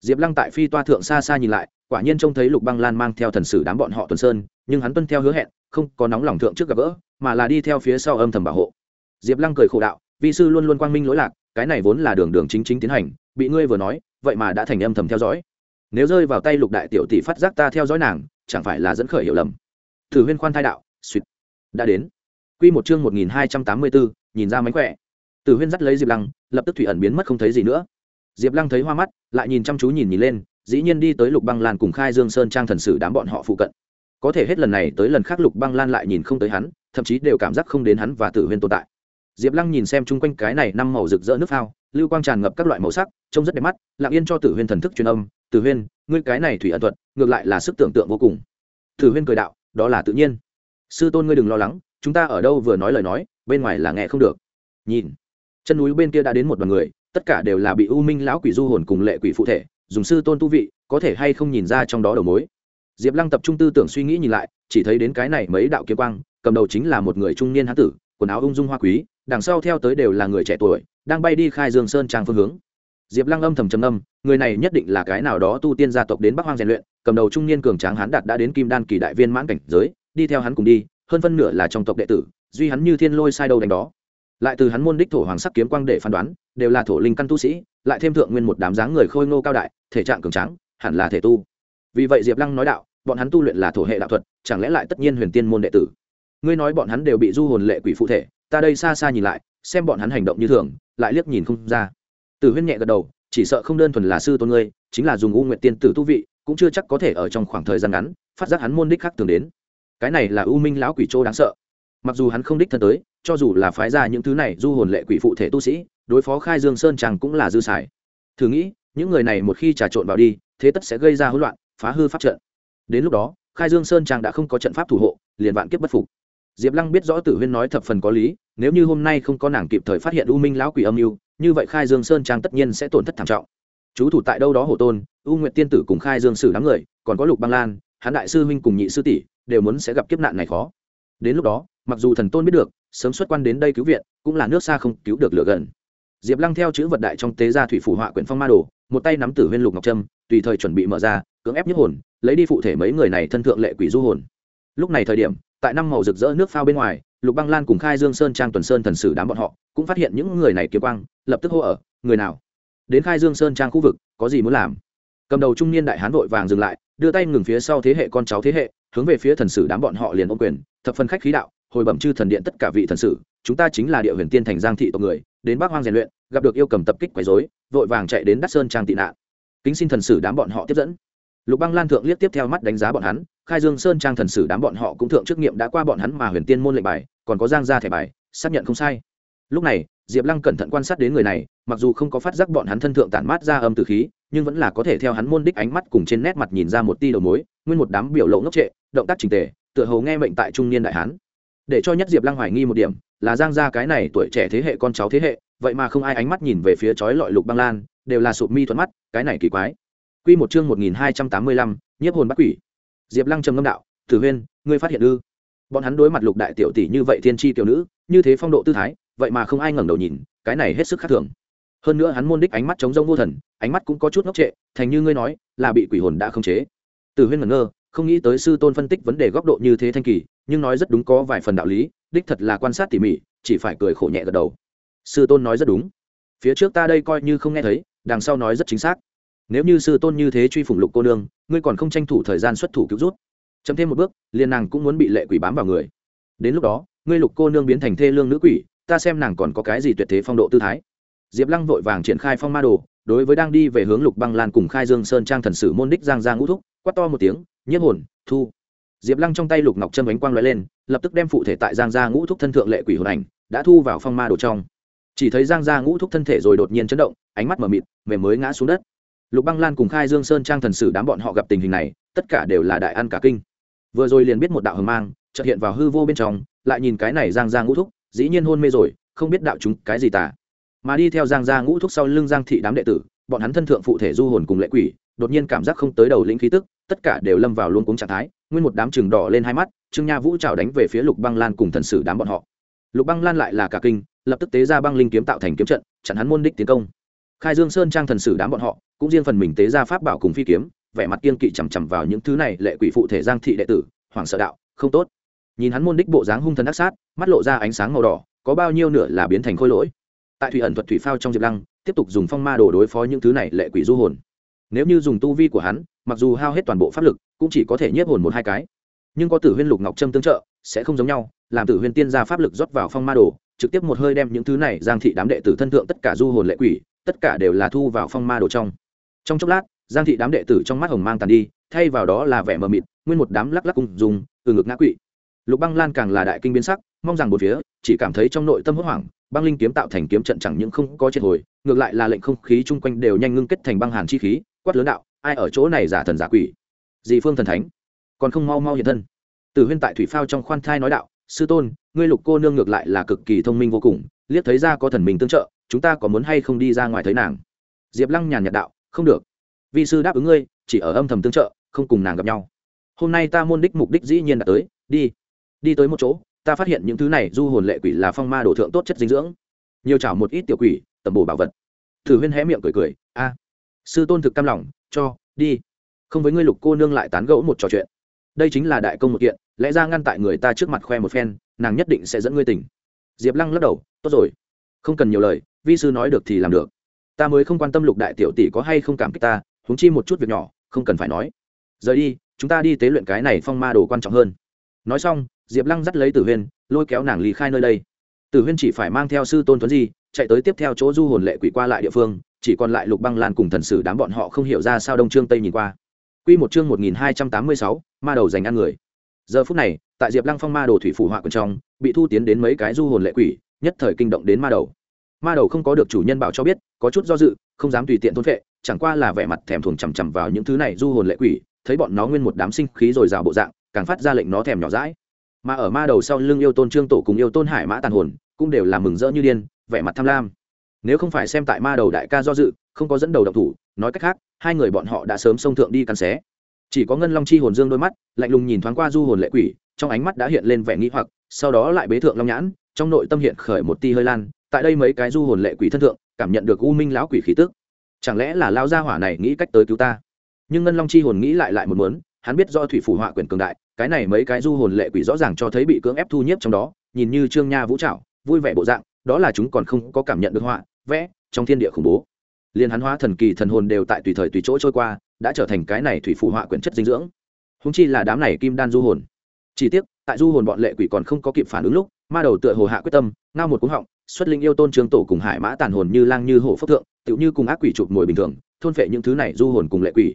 Diệp lăng tại phi toa thượng xa xa nhìn lại, quả nhiên trông thấy lục băng lan mang theo thần sử đám bọn họ tuần sơn, nhưng hắn tuân theo hứa hẹn, không có nóng lòng thượng trước gặp gỡ, mà là đi theo phía sau âm thầm bảo hộ. Diệp lăng cười khổ đạo vị sư luôn luôn quang minh lỗi lạc, cái này vốn là đường đường chính chính tiến hành, bị ngươi vừa nói, vậy mà đã thành âm thầm theo dõi. Nếu rơi vào tay lục đại tiểu tỷ phát giác ta theo dõi nàng, chẳng phải là dẫn khởi hiểu lầm? Thử huyên khoan thai đạo suýt đã đến. Q một chương một nghìn hai trăm tám mươi bốn, nhìn ra mánh khỏe tử huyên dắt lấy diệp lăng, lập tức thủy ẩn biến mất không thấy gì nữa. Diệp lăng thấy hoa mắt, lại nhìn chăm chú nhìn nhìn lên, dĩ nhiên đi tới lục băng lan cùng khai dương sơn trang thần sử đám bọn họ phụ cận. Có thể hết lần này tới lần khác lục băng lan lại nhìn không tới hắn, thậm chí đều cảm giác không đến hắn và tử huyên tồn tại. Diệp lăng nhìn xem chung quanh cái này năm màu rực rỡ nước phao, lưu quang tràn ngập các loại màu sắc, trông rất đẹp mắt, lặng yên cho tử huyên thần thức truyền âm, tử huyên, ngươi cái này thủy ẩn thuật, ngược lại là sức tưởng tượng vô cùng. Tử huyên cười đạo, đó là tự nhiên. Sư tôn ngươi đừng lo lắng, chúng ta ở đâu vừa nói lời nói, bên ngoài là nghe không được. Nhìn chân núi bên kia đã đến một đoàn người, tất cả đều là bị u minh lão quỷ du hồn cùng lệ quỷ phụ thể, dùng sư tôn tu vị, có thể hay không nhìn ra trong đó đầu mối. Diệp lăng tập trung tư tưởng suy nghĩ nhìn lại, chỉ thấy đến cái này mấy đạo kiếm quang, cầm đầu chính là một người trung niên hán tử, quần áo ung dung hoa quý, đằng sau theo tới đều là người trẻ tuổi, đang bay đi khai dương sơn trang phương hướng. Diệp lăng âm thầm trầm âm người này nhất định là cái nào đó tu tiên gia tộc đến bắc hoang rèn luyện, cầm đầu trung niên cường tráng hán đạt đã đến kim đan kỳ đại viên mãn cảnh giới, đi theo hắn cùng đi, hơn phân nửa là trong tộc đệ tử, duy hắn như thiên lôi sai đâu đánh đó lại từ hắn môn đích thổ hoàng sắc kiếm quang để phán đoán, đều là thổ linh căn tu sĩ, lại thêm thượng nguyên một đám dáng người khôi ngô cao đại, thể trạng cường tráng, hẳn là thể tu. Vì vậy diệp lăng nói đạo, bọn hắn tu luyện là thổ hệ đạo thuật, chẳng lẽ lại tất nhiên huyền tiên môn đệ tử? Ngươi nói bọn hắn đều bị du hồn lệ quỷ phụ thể, ta đây xa xa nhìn lại, xem bọn hắn hành động như thường, lại liếc nhìn không ra. Từ huyên nhẹ gật đầu, chỉ sợ không đơn thuần là sư tôn ngươi, chính là dùng u nguyện tiên tử tu vị, cũng chưa chắc có thể ở trong khoảng thời gian ngắn, phát giác hắn môn đích khác thường đến. Cái này là u minh lão quỷ châu đáng sợ mặc dù hắn không đích thân tới, cho dù là phái ra những thứ này du hồn lệ quỷ phụ thể tu sĩ, đối phó khai dương sơn chàng cũng là dư xài. Thử nghĩ, những người này một khi trà trộn vào đi, thế tất sẽ gây ra hỗn loạn, phá hư pháp trận. Đến lúc đó, khai dương sơn chàng đã không có trận pháp thủ hộ, liền vạn kiếp bất phục. Diệp lăng biết rõ tử huyên nói thập phần có lý, nếu như hôm nay không có nàng kịp thời phát hiện u minh lão quỷ âm mưu, như vậy khai dương sơn trang tất nhiên sẽ tổn thất thảm trọng. Chú thủ tại đâu đó hổ tôn, u nguyện tiên tử cùng khai dương sử đám người, còn có lục băng lan hán đại sư huynh cùng nhị sư tỷ, đều muốn sẽ gặp kiếp nạn này khó. Đến lúc đó mặc dù thần tôn biết được, sớm xuất quan đến đây cứu viện, cũng là nước xa không cứu được lửa gần. Diệp lăng theo chữ vật đại trong tế gia thủy phủ họa quyển phong ma đồ, một tay nắm tử huyên lục ngọc trâm, tùy thời chuẩn bị mở ra, cưỡng ép nhất hồn, lấy đi phụ thể mấy người này thân thượng lệ quỷ du hồn. Lúc này thời điểm, tại năm màu rực rỡ nước phao bên ngoài, lục băng lan cùng khai dương sơn trang tuần sơn thần sử đám bọn họ, cũng phát hiện những người này kiếm quang, lập tức hô ở, người nào? Đến khai dương sơn trang khu vực, có gì muốn làm? Cầm đầu trung niên đại hán vội vàng dừng lại, đưa tay ngừng phía sau thế hệ con cháu thế hệ, hướng về phía thần sử đám bọn họ liền ô quyền, thập phân khách khí đạo hồi bẩm chư thần điện tất cả vị thần sử, chúng ta chính là địa huyền tiên thành giang thị tộc người, đến bắc hoang rèn luyện, gặp được yêu cầm tập kích quấy rối, vội vàng chạy đến đắc sơn trang tị nạn. Kính xin thần sử đám bọn họ tiếp dẫn. Lục băng lan thượng liếc tiếp theo mắt đánh giá bọn hắn, khai dương sơn trang thần sử đám bọn họ cũng thượng trước nghiệm đã qua bọn hắn mà huyền tiên môn lệnh bài, còn có giang ra thẻ bài, xác nhận không sai. Lúc này, diệp lăng cẩn thận quan sát đến người này, mặc dù không có phát giác bọn hắn thân thượng tản mát ra âm từ khí, nhưng vẫn là có thể theo hắn môn đích ánh mắt cùng trên nét mặt nhìn ra một ti đầu mối, nguyên một đám biểu lộ ngốc trệ, động tác trình tề, tựa hồ nghe mệnh tại trung niên đại hán để cho nhất diệp lăng hoài nghi một điểm là giang gia cái này tuổi trẻ thế hệ con cháu thế hệ vậy mà không ai ánh mắt nhìn về phía chói lọi lục băng lan đều là sụp mi thuận mắt cái này kỳ quái Quy một chương 1285, nhiếp hồn bắt quỷ. Diệp Lăng trầm ngâm đạo, "Tử Huyên, ngươi phát hiện ư?" Bọn hắn đối mặt lục đại tiểu tỷ như vậy thiên chi tiểu nữ, như thế phong độ tư thái, vậy mà không ai ngẩng đầu nhìn, cái này hết sức khác thường. Hơn nữa hắn môn đích ánh mắt trống rông vô thần, ánh mắt cũng có chút ngốc trệ, thành như ngươi nói, là bị quỷ hồn đã khống chế. Tử Huyên ngẩn ngơ, không nghĩ tới sư tôn phân tích vấn đề góc độ như thế thanh kỳ, nhưng nói rất đúng có vài phần đạo lý, đích thật là quan sát tỉ mỉ, chỉ phải cười khổ nhẹ gật đầu. Sư tôn nói rất đúng. Phía trước ta đây coi như không nghe thấy, đằng sau nói rất chính xác. Nếu như sư tôn như thế truy phủng lục cô nương ngươi còn không tranh thủ thời gian xuất thủ cứu rút chấm thêm một bước liền nàng cũng muốn bị lệ quỷ bám vào người. Đến lúc đó ngươi lục cô nương biến thành thê lương nữ quỷ ta xem nàng còn có cái gì tuyệt thế phong độ tư thái. Diệp lăng vội vàng triển khai phong ma đồ đối với đang đi về hướng lục băng lan cùng khai dương sơn trang thần sử môn đích giang giang ngũ thúc quát to một tiếng nhiếp hồn thu diệp lăng trong tay lục ngọc chân bánh quang lóe lên, lập tức đem phụ thể tại giang gia ngũ thúc thân thượng lệ quỷ hồn ảnh đã thu vào phong ma đồ trong. Chỉ thấy giang gia ngũ thúc thân thể rồi đột nhiên chấn động, ánh mắt mờ mịt, mềm mới ngã xuống đất. Lục băng lan cùng khai dương sơn trang thần sử đám bọn họ gặp tình hình này, tất cả đều là đại ăn cả kinh. Vừa rồi liền biết một đạo hờ mang chợt hiện vào hư vô bên trong, lại nhìn cái này giang gia ngũ thúc, dĩ nhiên hôn mê rồi, không biết đạo chúng cái gì tả mà đi theo giang gia ngũ thúc sau lưng giang thị đám đệ tử, bọn hắn thân thượng phụ thể du hồn cùng lệ quỷ, đột nhiên cảm giác không tới đầu lĩnh khí tức, tất cả đều lâm vào luôn cuống trạng thái nguyên một đám chừng đỏ lên hai mắt, trương nha vũ trào đánh về phía lục băng lan cùng thần sử đám bọn họ. Lục băng lan lại là cả kinh, lập tức tế ra băng linh kiếm tạo thành kiếm trận, chặn hắn môn đích tiến công. Khai dương sơn trang thần sử đám bọn họ, cũng riêng phần mình tế ra pháp bảo cùng phi kiếm, vẻ mặt kiên kỵ chằm chằm vào những thứ này lệ quỷ phụ thể giang thị đệ tử hoàng sợ đạo, không tốt. Nhìn hắn môn đích bộ dáng hung thần ác sát, mắt lộ ra ánh sáng màu đỏ, có bao nhiêu nửa là biến thành khôi lỗi. Tại thủy ẩn thuật thủy phao trong diệp lăng, tiếp tục dùng phong ma đồ đối phó những thứ này lệ quỷ du hồn. Nếu như dùng tu vi của hắn mặc dù hao hết toàn bộ pháp lực, cũng chỉ có thể nhiếp hồn một hai cái. Nhưng có tử huyên lục ngọc trâm tương trợ, sẽ không giống nhau, làm tử huyên tiên gia pháp lực rót vào phong ma đồ, trực tiếp một hơi đem những thứ này giang thị đám đệ tử thân thượng tất cả du hồn lệ quỷ, tất cả đều là thu vào phong ma đồ trong. Trong chốc lát, giang thị đám đệ tử trong mắt hồng mang tàn đi, thay vào đó là vẻ mờ mịt, nguyên một đám lắc lắc cùng dùng, từ ngực ngã quỵ. Lục băng lan càng là đại kinh biến sắc, mong rằng một phía, chỉ cảm thấy trong nội tâm hốt hoảng, băng linh kiếm tạo thành kiếm trận chẳng những không có triệt hồi, ngược lại là lệnh không khí chung quanh đều nhanh ngưng kết thành băng hàn chi khí, quát lớn đạo ai ở chỗ này giả thần giả quỷ? Dị phương thần thánh, còn không mau mau hiện thân. Từ huyên tại thủy phao trong khoan thai nói đạo, sư tôn, ngươi lục cô nương ngược lại là cực kỳ thông minh vô cùng, liếc thấy ra có thần mình tương trợ, chúng ta có muốn hay không đi ra ngoài thấy nàng? Diệp lăng nhàn nhạt đạo, không được. Vi sư đáp ứng ngươi, chỉ ở âm thầm tương trợ, không cùng nàng gặp nhau. Hôm nay ta môn đích mục đích dĩ nhiên đã tới, đi. Đi tới một chỗ, ta phát hiện những thứ này du hồn lệ quỷ là phong ma đổ thượng tốt chất dinh dưỡng. Nhiều chảo một ít tiểu quỷ, tầm bổ bảo vật. Thử huyên hé miệng cười cười, a. Sư tôn thực cam lòng cho, đi. Không với ngươi lục cô nương lại tán gẫu một trò chuyện. Đây chính là đại công một kiện, lẽ ra ngăn tại người ta trước mặt khoe một phen, nàng nhất định sẽ dẫn ngươi tỉnh. Diệp lăng lắc đầu, tốt rồi. Không cần nhiều lời, vi sư nói được thì làm được. Ta mới không quan tâm lục đại tiểu tỷ có hay không cảm kích ta, huống chi một chút việc nhỏ, không cần phải nói. Rời đi, chúng ta đi tế luyện cái này phong ma đồ quan trọng hơn. Nói xong, diệp lăng dắt lấy tử huyên, lôi kéo nàng lý khai nơi đây. Tử huyên chỉ phải mang theo sư tôn tuấn di chạy tới tiếp theo chỗ du hồn lệ quỷ qua lại địa phương, chỉ còn lại lục băng lan cùng thần sử đám bọn họ không hiểu ra sao đông trương tây nhìn qua. Quy một chương một nghìn hai trăm tám mươi sáu, ma đầu dành ăn người. Giờ phút này, tại diệp lăng phong ma đồ thủy phủ họa quần trong, bị thu tiến đến mấy cái du hồn lệ quỷ, nhất thời kinh động đến ma đầu. Ma đầu không có được chủ nhân bảo cho biết, có chút do dự, không dám tùy tiện thôn phệ, chẳng qua là vẻ mặt thèm thuồng chằm chằm vào những thứ này du hồn lệ quỷ, thấy bọn nó nguyên một đám sinh khí rồi rào bộ dạng, càng phát ra lệnh nó thèm nhỏ dãi. Mà ở ma đầu sau lưng yêu tôn trương tổ cùng yêu tôn hải mã tàn hồn cũng đều là mừng rỡ như điên, vẻ mặt tham lam. Nếu không phải xem tại ma đầu đại ca do dự, không có dẫn đầu độc thủ, nói cách khác, hai người bọn họ đã sớm xông thượng đi cắn xé. Chỉ có ngân long chi hồn dương đôi mắt, lạnh lùng nhìn thoáng qua du hồn lệ quỷ, trong ánh mắt đã hiện lên vẻ nghĩ hoặc, sau đó lại bế thượng long nhãn, trong nội tâm hiện khởi một ti hơi lan, tại đây mấy cái du hồn lệ quỷ thân thượng, cảm nhận được u minh lão quỷ khí tức. Chẳng lẽ là lao gia hỏa này nghĩ cách tới cứu ta? Nhưng ngân long chi hồn nghĩ lại lại một muốn, hắn biết do thủy phủ họa quyền cường đại, cái này mấy cái du hồn lệ quỷ rõ ràng cho thấy bị cưỡng ép thu nhiếp trong đó, nhìn như trương nha vũ trảo vui vẻ bộ dạng, đó là chúng còn không có cảm nhận được họa, vẽ, trong thiên địa khủng bố. Liên hắn hóa thần kỳ thần hồn đều tại tùy thời tùy chỗ trôi qua, đã trở thành cái này thủy phủ họa quyển chất dinh dưỡng. Húng chi là đám này kim đan du hồn. Chỉ tiếc, tại du hồn bọn lệ quỷ còn không có kịp phản ứng lúc, ma đầu tựa hồ hạ quyết tâm, ngao một cú họng, xuất linh yêu tôn trường tổ cùng hải mã tàn hồn như lang như hổ phước thượng, tựu như cùng ác quỷ chụp mồi bình thường, thôn phệ những thứ này du hồn cùng lệ quỷ.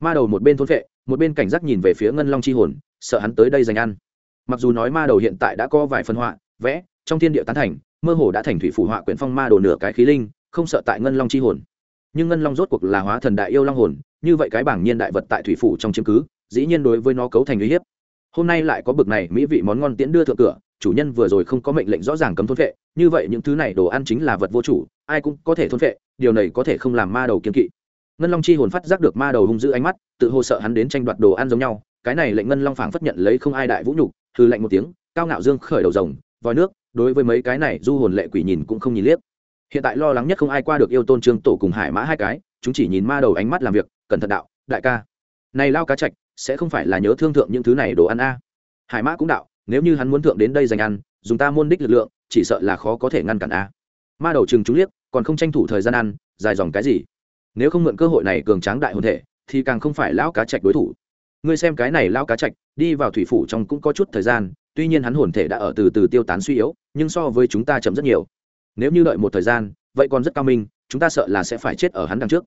Ma đầu một bên thôn phệ, một bên cảnh giác nhìn về phía ngân long chi hồn, sợ hắn tới đây giành ăn. Mặc dù nói ma đầu hiện tại đã có vài phân họa, vẽ trong thiên địa tán thành, mơ hồ đã thành thủy phủ họa quyển phong ma đồ nửa cái khí linh, không sợ tại ngân long chi hồn. Nhưng ngân long rốt cuộc là hóa thần đại yêu long hồn, như vậy cái bảng nhiên đại vật tại thủy phủ trong chiếm cứ, dĩ nhiên đối với nó cấu thành uy hiếp. Hôm nay lại có bực này mỹ vị món ngon tiễn đưa thượng cửa, chủ nhân vừa rồi không có mệnh lệnh rõ ràng cấm thôn vệ, như vậy những thứ này đồ ăn chính là vật vô chủ, ai cũng có thể thôn vệ, điều này có thể không làm ma đầu kiên kỵ. Ngân long chi hồn phát giác được ma đầu hung dữ ánh mắt, tự hồ sợ hắn đến tranh đoạt đồ ăn giống nhau, cái này lệnh ngân long phảng phất nhận lấy không ai đại vũ nhục thư lệnh một tiếng, cao ngạo dương khởi đầu rồng, vòi nước đối với mấy cái này du hồn lệ quỷ nhìn cũng không nhìn liếc. Hiện tại lo lắng nhất không ai qua được yêu tôn trương tổ cùng hải mã hai cái, chúng chỉ nhìn ma đầu ánh mắt làm việc, cẩn thận đạo, đại ca, này lao cá chạch sẽ không phải là nhớ thương thượng những thứ này đồ ăn a? Hải mã cũng đạo, nếu như hắn muốn thượng đến đây dành ăn, dùng ta môn đích lực lượng, chỉ sợ là khó có thể ngăn cản a. Ma đầu chừng chúng liếc, còn không tranh thủ thời gian ăn, dài dòng cái gì? Nếu không mượn cơ hội này cường tráng đại hồn thể, thì càng không phải lão cá trạch đối thủ. Ngươi xem cái này lão cá trạch, đi vào thủy phủ trong cũng có chút thời gian tuy nhiên hắn hồn thể đã ở từ từ tiêu tán suy yếu, nhưng so với chúng ta chậm rất nhiều. Nếu như đợi một thời gian, vậy còn rất cao minh, chúng ta sợ là sẽ phải chết ở hắn đằng trước.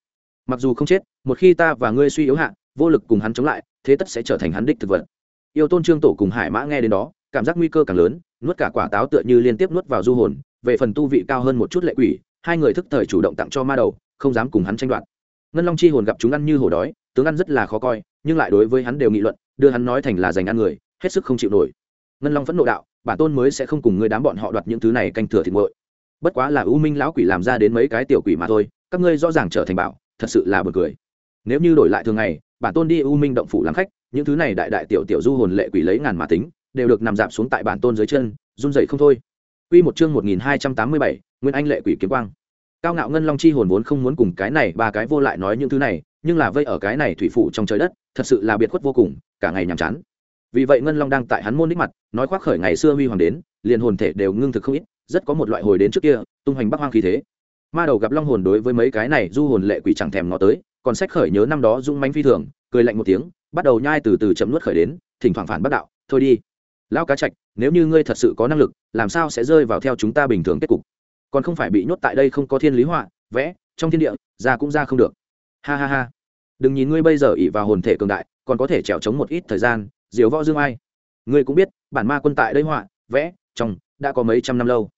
Mặc dù không chết, một khi ta và ngươi suy yếu hạ, vô lực cùng hắn chống lại, thế tất sẽ trở thành hắn đích thực vật. Yêu tôn trương tổ cùng hải mã nghe đến đó, cảm giác nguy cơ càng lớn, nuốt cả quả táo tựa như liên tiếp nuốt vào du hồn, về phần tu vị cao hơn một chút lệ quỷ, hai người thức thời chủ động tặng cho ma đầu, không dám cùng hắn tranh đoạt. Ngân long chi hồn gặp chúng ăn như hổ đói, tướng ăn rất là khó coi, nhưng lại đối với hắn đều nghị luận, đưa hắn nói thành là dành ăn người, hết sức không chịu nổi ngân long phẫn nộ đạo bản tôn mới sẽ không cùng người đám bọn họ đoạt những thứ này canh thừa thịt nguội bất quá là u minh lão quỷ làm ra đến mấy cái tiểu quỷ mà thôi các ngươi rõ ràng trở thành bảo thật sự là buồn cười nếu như đổi lại thường ngày bản tôn đi u minh động phủ làm khách những thứ này đại đại tiểu tiểu du hồn lệ quỷ lấy ngàn mà tính đều được nằm dạp xuống tại bản tôn dưới chân run dậy không thôi Quy một chương 1287, Nguyên Anh lệ quỷ kiếm quang. Cao ngạo ngân long chi hồn vốn không muốn cùng cái này ba cái vô lại nói những thứ này, nhưng là vây ở cái này thủy phủ trong trời đất, thật sự là biệt khuất vô cùng, cả ngày nhàm chán. Vì vậy ngân long đang tại hắn môn đích mặt, nói khoác khởi ngày xưa huy hoàng đến, liền hồn thể đều ngưng thực không ít, rất có một loại hồi đến trước kia, tung hoành bắc hoang khí thế. Ma đầu gặp long hồn đối với mấy cái này du hồn lệ quỷ chẳng thèm ngó tới, còn sách khởi nhớ năm đó dung mánh phi thường, cười lạnh một tiếng, bắt đầu nhai từ từ chậm nuốt khởi đến, thỉnh thoảng phản bất đạo, thôi đi lão cá trạch nếu như ngươi thật sự có năng lực làm sao sẽ rơi vào theo chúng ta bình thường kết cục? Còn không phải bị nhốt tại đây không có thiên lý họa vẽ trong thiên địa ra cũng ra không được. Ha ha ha. Đừng nhìn ngươi bây giờ ỉ vào hồn thể cường đại còn có thể trèo chống một ít thời gian diều võ dương ai. Ngươi cũng biết, bản ma quân tại đây họa, vẽ trong đã có mấy trăm năm lâu.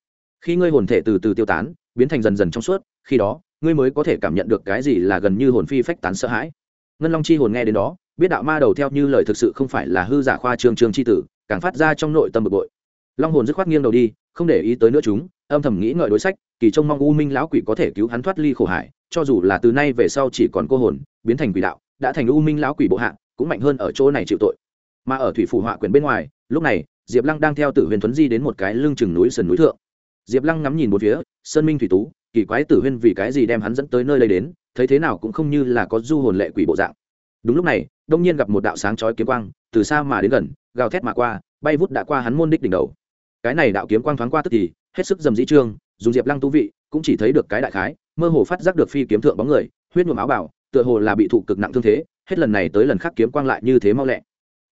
Khi ngươi hồn thể từ từ tiêu tán, biến thành dần dần trong suốt, khi đó, ngươi mới có thể cảm nhận được cái gì là gần như hồn phi phách tán sợ hãi. Ngân long chi hồn nghe đến đó, biết đạo ma đầu theo như lời thực sự không phải là hư giả khoa trương trương chi tử, càng phát ra trong nội tâm bực bội. Long hồn dứt khoát nghiêng đầu đi, không để ý tới nữa chúng, âm thầm nghĩ ngợi đối sách, kỳ trông mong u minh lão quỷ có thể cứu hắn thoát ly khổ hải, cho dù là từ nay về sau chỉ còn cô hồn, biến thành quỷ đạo, đã thành u minh lão quỷ bộ hạ, cũng mạnh hơn ở chỗ này chịu tội mà ở thủy phủ họa quyển bên ngoài, lúc này, diệp lăng đang theo tử huyền thuấn di đến một cái lưng chừng núi sườn núi thượng. Diệp lăng ngắm nhìn một phía, sơn minh thủy tú, kỳ quái tử huyên vì cái gì đem hắn dẫn tới nơi đây đến, thấy thế nào cũng không như là có du hồn lệ quỷ bộ dạng. Đúng lúc này, đông nhiên gặp một đạo sáng chói kiếm quang, từ xa mà đến gần, gào thét mà qua, bay vút đã qua hắn môn đích đỉnh đầu. Cái này đạo kiếm quang thoáng qua tức thì, hết sức dầm dĩ trương, dùng diệp lăng tu vị, cũng chỉ thấy được cái đại khái, mơ hồ phát giác được phi kiếm thượng bóng người, huyết nhuộm áo bảo tựa hồ là bị thụ cực nặng thương thế, hết lần này tới lần khác kiếm quang lại như thế mau lẹ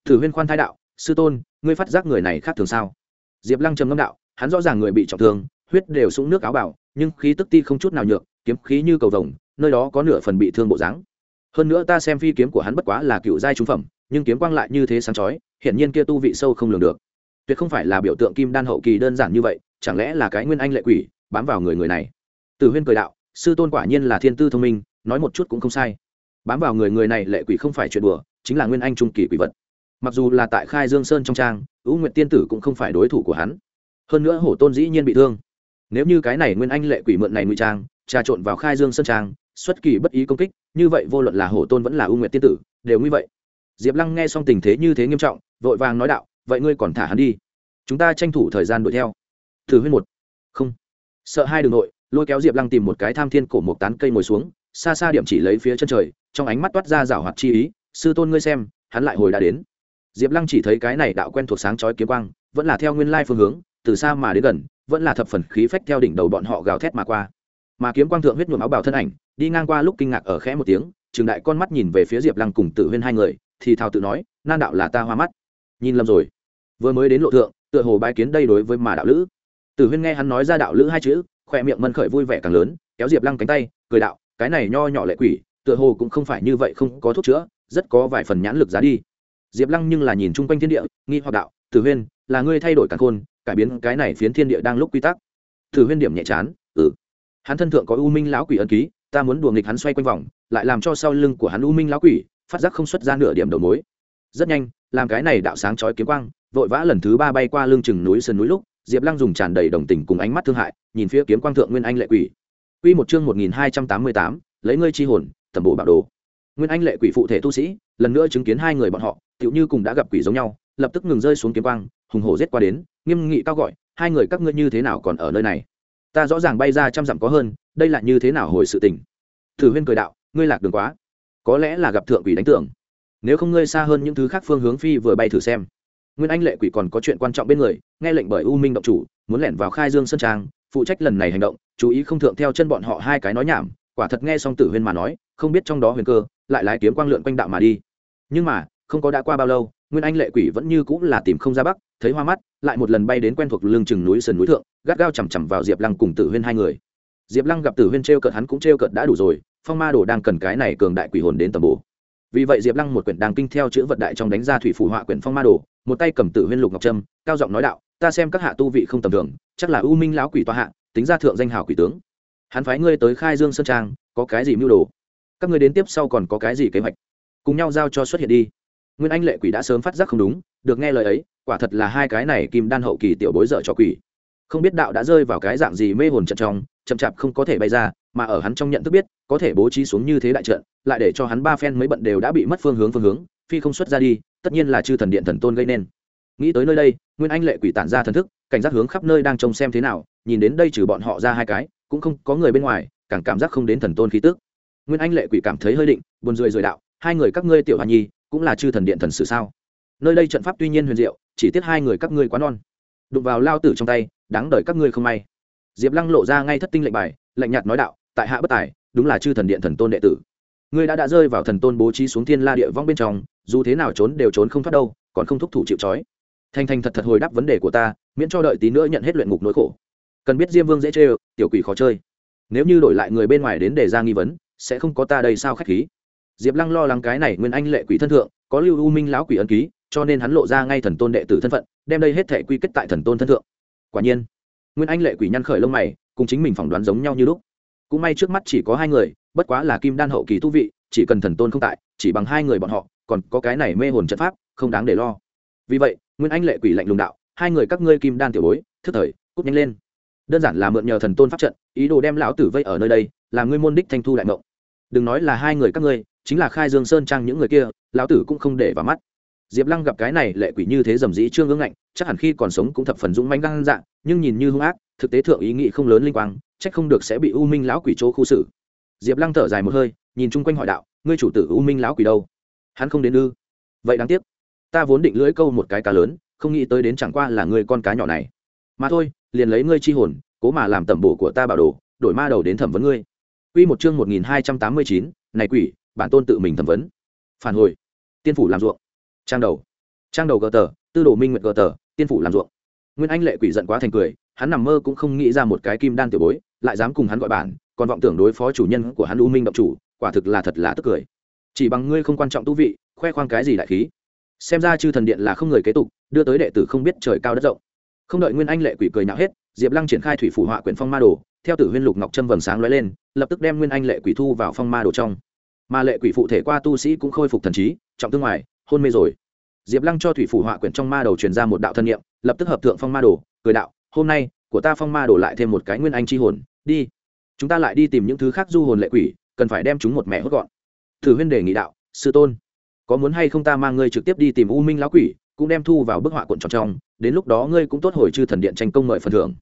thử huyên khoan thái đạo, sư tôn, ngươi phát giác người này khác thường sao? Diệp lăng trầm ngâm đạo, hắn rõ ràng người bị trọng thương, huyết đều sũng nước áo bảo nhưng khí tức ti không chút nào nhược, kiếm khí như cầu vồng, nơi đó có nửa phần bị thương bộ dáng. Hơn nữa ta xem phi kiếm của hắn bất quá là cựu giai trung phẩm, nhưng kiếm quang lại như thế sáng chói, hiển nhiên kia tu vị sâu không lường được. Tuyệt không phải là biểu tượng kim đan hậu kỳ đơn giản như vậy, chẳng lẽ là cái nguyên anh lệ quỷ bám vào người người này? Từ huyên cười đạo, sư tôn quả nhiên là thiên tư thông minh, nói một chút cũng không sai. Bám vào người người này lệ quỷ không phải chuyện đùa, chính là nguyên anh trung kỳ quỷ vật mặc dù là tại khai dương sơn trong trang ưu nguyện tiên tử cũng không phải đối thủ của hắn. Hơn nữa hổ tôn dĩ nhiên bị thương. Nếu như cái này nguyên anh lệ quỷ mượn này ngụy trang, trà trộn vào khai dương sơn trang, xuất kỳ bất ý công kích, như vậy vô luận là hổ tôn vẫn là ưu nguyện tiên tử, đều như vậy. Diệp lăng nghe xong tình thế như thế nghiêm trọng, vội vàng nói đạo, vậy ngươi còn thả hắn đi. Chúng ta tranh thủ thời gian đuổi theo. Thử huyên một. Không. Sợ hai đường nội, lôi kéo diệp lăng tìm một cái tham thiên cổ một tán cây ngồi xuống, xa xa điểm chỉ lấy phía chân trời, trong ánh mắt toát ra rảo hoạt chi ý, sư tôn ngươi xem, hắn lại hồi đã đến diệp lăng chỉ thấy cái này đạo quen thuộc sáng chói kiếm quang, vẫn là theo nguyên lai phương hướng, từ xa mà đến gần, vẫn là thập phần khí phách theo đỉnh đầu bọn họ gào thét mà qua. Mà kiếm quang thượng huyết nhuộm áo bào thân ảnh, đi ngang qua lúc kinh ngạc ở khẽ một tiếng, trường đại con mắt nhìn về phía diệp lăng cùng tử huyên hai người, thì thào tự nói, nan đạo là ta hoa mắt. Nhìn lầm rồi. Vừa mới đến lộ thượng, tựa hồ bái kiến đây đối với mà đạo lữ. Tử huyên nghe hắn nói ra đạo lữ hai chữ, khoe miệng mân khởi vui vẻ càng lớn, kéo diệp lăng cánh tay, cười đạo, cái này nho nhỏ lệ quỷ, tựa hồ cũng không phải như vậy không có thuốc chữa, rất có vài phần nhãn lực giá đi diệp lăng nhưng là nhìn chung quanh thiên địa nghi hoặc đạo tử huyên là ngươi thay đổi càng khôn cải biến cái này phiến thiên địa đang lúc quy tắc. Tử huyên điểm nhẹ chán ừ. Hắn thân thượng có u minh lão quỷ ân ký ta muốn đùa nghịch hắn xoay quanh vòng lại làm cho sau lưng của hắn u minh lão quỷ phát giác không xuất ra nửa điểm đầu mối. Rất nhanh làm cái này đạo sáng chói kiếm quang vội vã lần thứ ba bay qua lưng chừng núi sơn núi lúc diệp lăng dùng tràn đầy đồng tình cùng ánh mắt thương hại nhìn phía kiếm quang thượng nguyên anh lệ quỷ. Quy một chương 1288, lấy ngươi chi hồn, tầm bộ bạo đồ. Nguyên Anh lệ quỷ phụ thể tu sĩ, lần nữa chứng kiến hai người bọn họ, tựu như cùng đã gặp quỷ giống nhau, lập tức ngừng rơi xuống kiếm quang, hùng hổ rết qua đến, nghiêm nghị cao gọi, hai người các ngươi như thế nào còn ở nơi này? Ta rõ ràng bay ra trăm dặm có hơn, đây là như thế nào hồi sự tình? Thử Huyên cười đạo, ngươi lạc đường quá có lẽ là gặp thượng quỷ đánh tưởng nếu không ngươi xa hơn những thứ khác phương hướng phi vừa bay thử xem nguyên anh lệ quỷ còn có chuyện quan trọng bên người nghe lệnh bởi u minh động chủ muốn lẻn vào khai dương sơn trang phụ trách lần này hành động chú ý không thượng theo chân bọn họ hai cái nói nhảm quả thật nghe xong tử huyên mà nói không biết trong đó huyền cơ lại lái kiếm quang lượn quanh đạo mà đi nhưng mà không có đã qua bao lâu, nguyên anh lệ quỷ vẫn như cũng là tìm không ra bắc, thấy hoa mắt, lại một lần bay đến quen thuộc lưng chừng núi sườn núi thượng, gắt gao chằm chằm vào diệp lăng cùng tử huyên hai người. Diệp lăng gặp tử huyên t r e o cợt hắn cũng t r e o cợt đã đủ rồi, phong ma đồ đang cần cái này cường đại quỷ hồn đến tầm bổ. Vì vậy diệp lăng một quyển đàng kinh theo chữ vật đại trong đánh ra thủy phủ họa quyển phong ma đồ, một tay cầm tử huyên lục ngọc trâm cao giọng nói đạo, ta xem các hạ tu vị không tầm thường, chắc là u minh lão quỷ toa hạ, tính ra thượng danh hào quỷ tướng. Hắn phái ngươi tới khai dương sơn trang, có cái gì mưu đồ? Các ngươi đến tiếp sau còn có cái gì kế hoạch? Cùng nhau giao cho xuất hiện đi nguyên anh lệ quỷ đã sớm phát giác không đúng, được nghe lời ấy, quả thật là hai cái này kim đan hậu kỳ tiểu bối dở cho quỷ. Không biết đạo đã rơi vào cái dạng gì mê hồn trận trong, chậm chạp không có thể bay ra, mà ở hắn trong nhận thức biết, có thể bố trí xuống như thế đại trận, lại để cho hắn ba phen mấy bận đều đã bị mất phương hướng phương hướng, phi không xuất ra đi, tất nhiên là chư thần điện thần tôn gây nên. Nghĩ tới nơi đây, nguyên anh lệ quỷ tản ra thần thức, cảnh giác hướng khắp nơi đang trông xem thế nào, nhìn đến đây trừ bọn họ ra hai cái, cũng không có người bên ngoài, càng cảm giác không đến thần tôn khí tức. Nguyên anh lệ quỷ cảm thấy hơi định, buồn rười rời đạo, hai người các ngươi tiểu hoa nhi cũng là chư thần điện thần sử sao? Nơi đây trận pháp tuy nhiên huyền diệu, chỉ tiếc hai người các ngươi quá non. Đụng vào lao tử trong tay, đáng đợi các ngươi không may. Diệp lăng lộ ra ngay thất tinh lệnh bài, lạnh nhạt nói đạo, tại hạ bất tài, đúng là chư thần điện thần tôn đệ tử. Ngươi đã đã rơi vào thần tôn bố trí xuống thiên la địa vong bên trong, dù thế nào trốn đều trốn không thoát đâu, còn không thúc thủ chịu trói. Thanh thanh thật thật hồi đáp vấn đề của ta, miễn cho đợi tí nữa nhận hết luyện ngục nỗi khổ. Cần biết diêm vương dễ chơi tiểu quỷ khó chơi. Nếu như đổi lại người bên ngoài đến để ra nghi vấn, sẽ không có ta đây sao khách khí? Diệp lăng lo lắng cái này nguyên anh lệ quỷ thân thượng, có lưu u minh lão quỷ ân ký, cho nên hắn lộ ra ngay thần tôn đệ tử thân phận, đem đây hết thể quy kết tại thần tôn thân thượng. Quả nhiên, nguyên anh lệ quỷ nhăn khởi lông mày, cùng chính mình phỏng đoán giống nhau như lúc. Cũng may trước mắt chỉ có hai người, bất quá là kim đan hậu kỳ tu vị, chỉ cần thần tôn không tại, chỉ bằng hai người bọn họ, còn có cái này mê hồn trận pháp, không đáng để lo. Vì vậy, nguyên anh lệ quỷ lạnh lùng đạo, hai người các ngươi kim đan tiểu bối, thức thời, cút nhanh lên. Đơn giản là mượn nhờ thần tôn pháp trận, ý đồ đem lão tử vây ở nơi đây làm ngươi môn đích thanh thu đại mộng. Đừng nói là hai người các ngươi chính là khai dương sơn trang những người kia lão tử cũng không để vào mắt. Diệp lăng gặp cái này lệ quỷ như thế dầm dĩ trương ương ngạnh chắc hẳn khi còn sống cũng thập phần dũng manh gan dạng nhưng nhìn như hung ác thực tế thượng ý nghĩ không lớn linh quang trách không được sẽ bị u minh lão quỷ chỗ khu xử. Diệp lăng thở dài một hơi nhìn chung quanh hỏi đạo ngươi chủ tử u minh lão quỷ đâu? Hắn không đến ư? Vậy đáng tiếc. Ta vốn định lưỡi câu một cái cá lớn không nghĩ tới đến chẳng qua là ngươi con cá nhỏ này. Mà thôi liền lấy ngươi chi hồn cố mà làm tẩm bổ của ta bảo đồ đổi ma đầu đến thẩm vấn ngươi. Quy một chương 1289, này quỷ, bản tôn tự mình thẩm vấn. Phản hồi. Tiên phủ làm ruộng. Trang đầu. Trang đầu gờ tờ, tư đồ minh nguyệt gờ tờ, tiên phủ làm ruộng. Nguyên Anh lệ quỷ giận quá thành cười, hắn nằm mơ cũng không nghĩ ra một cái kim đan tiểu bối, lại dám cùng hắn gọi bản, còn vọng tưởng đối phó chủ nhân của hắn U Minh động chủ, quả thực là thật là tức cười. Chỉ bằng ngươi không quan trọng tu vị, khoe khoang cái gì đại khí? Xem ra chư thần điện là không người kế tục, đưa tới đệ tử không biết trời cao đất rộng. Không đợi Nguyên Anh lệ quỷ cười nhạo hết, Diệp Lăng triển khai thủy phủ họa quyển phong ma đồ, theo tử huyên lục ngọc trâm vầng sáng lóe lên lập tức đem nguyên anh lệ quỷ thu vào phong ma đồ trong mà lệ quỷ phụ thể qua tu sĩ cũng khôi phục thần trí, trọng thương ngoài, hôn mê rồi. Diệp lăng cho thủy phủ họa quyển trong ma đầu truyền ra một đạo thân nhiệm lập tức hợp thượng phong ma đồ, cười đạo, hôm nay, của ta phong ma đồ lại thêm một cái nguyên anh c h i hồn, đi. Chúng ta lại đi tìm những thứ khác du hồn lệ quỷ, cần phải đem chúng một mẹ hốt gọn. Thử huyên đề nghị đạo, sư tôn, có muốn hay không ta mang ngươi trực tiếp đi tìm u minh lão quỷ, cũng đem thu vào bức họa cuộn tròn trong, đến lúc đó ngươi cũng tốt hồi chư thần điện tranh công mời phần thưởng.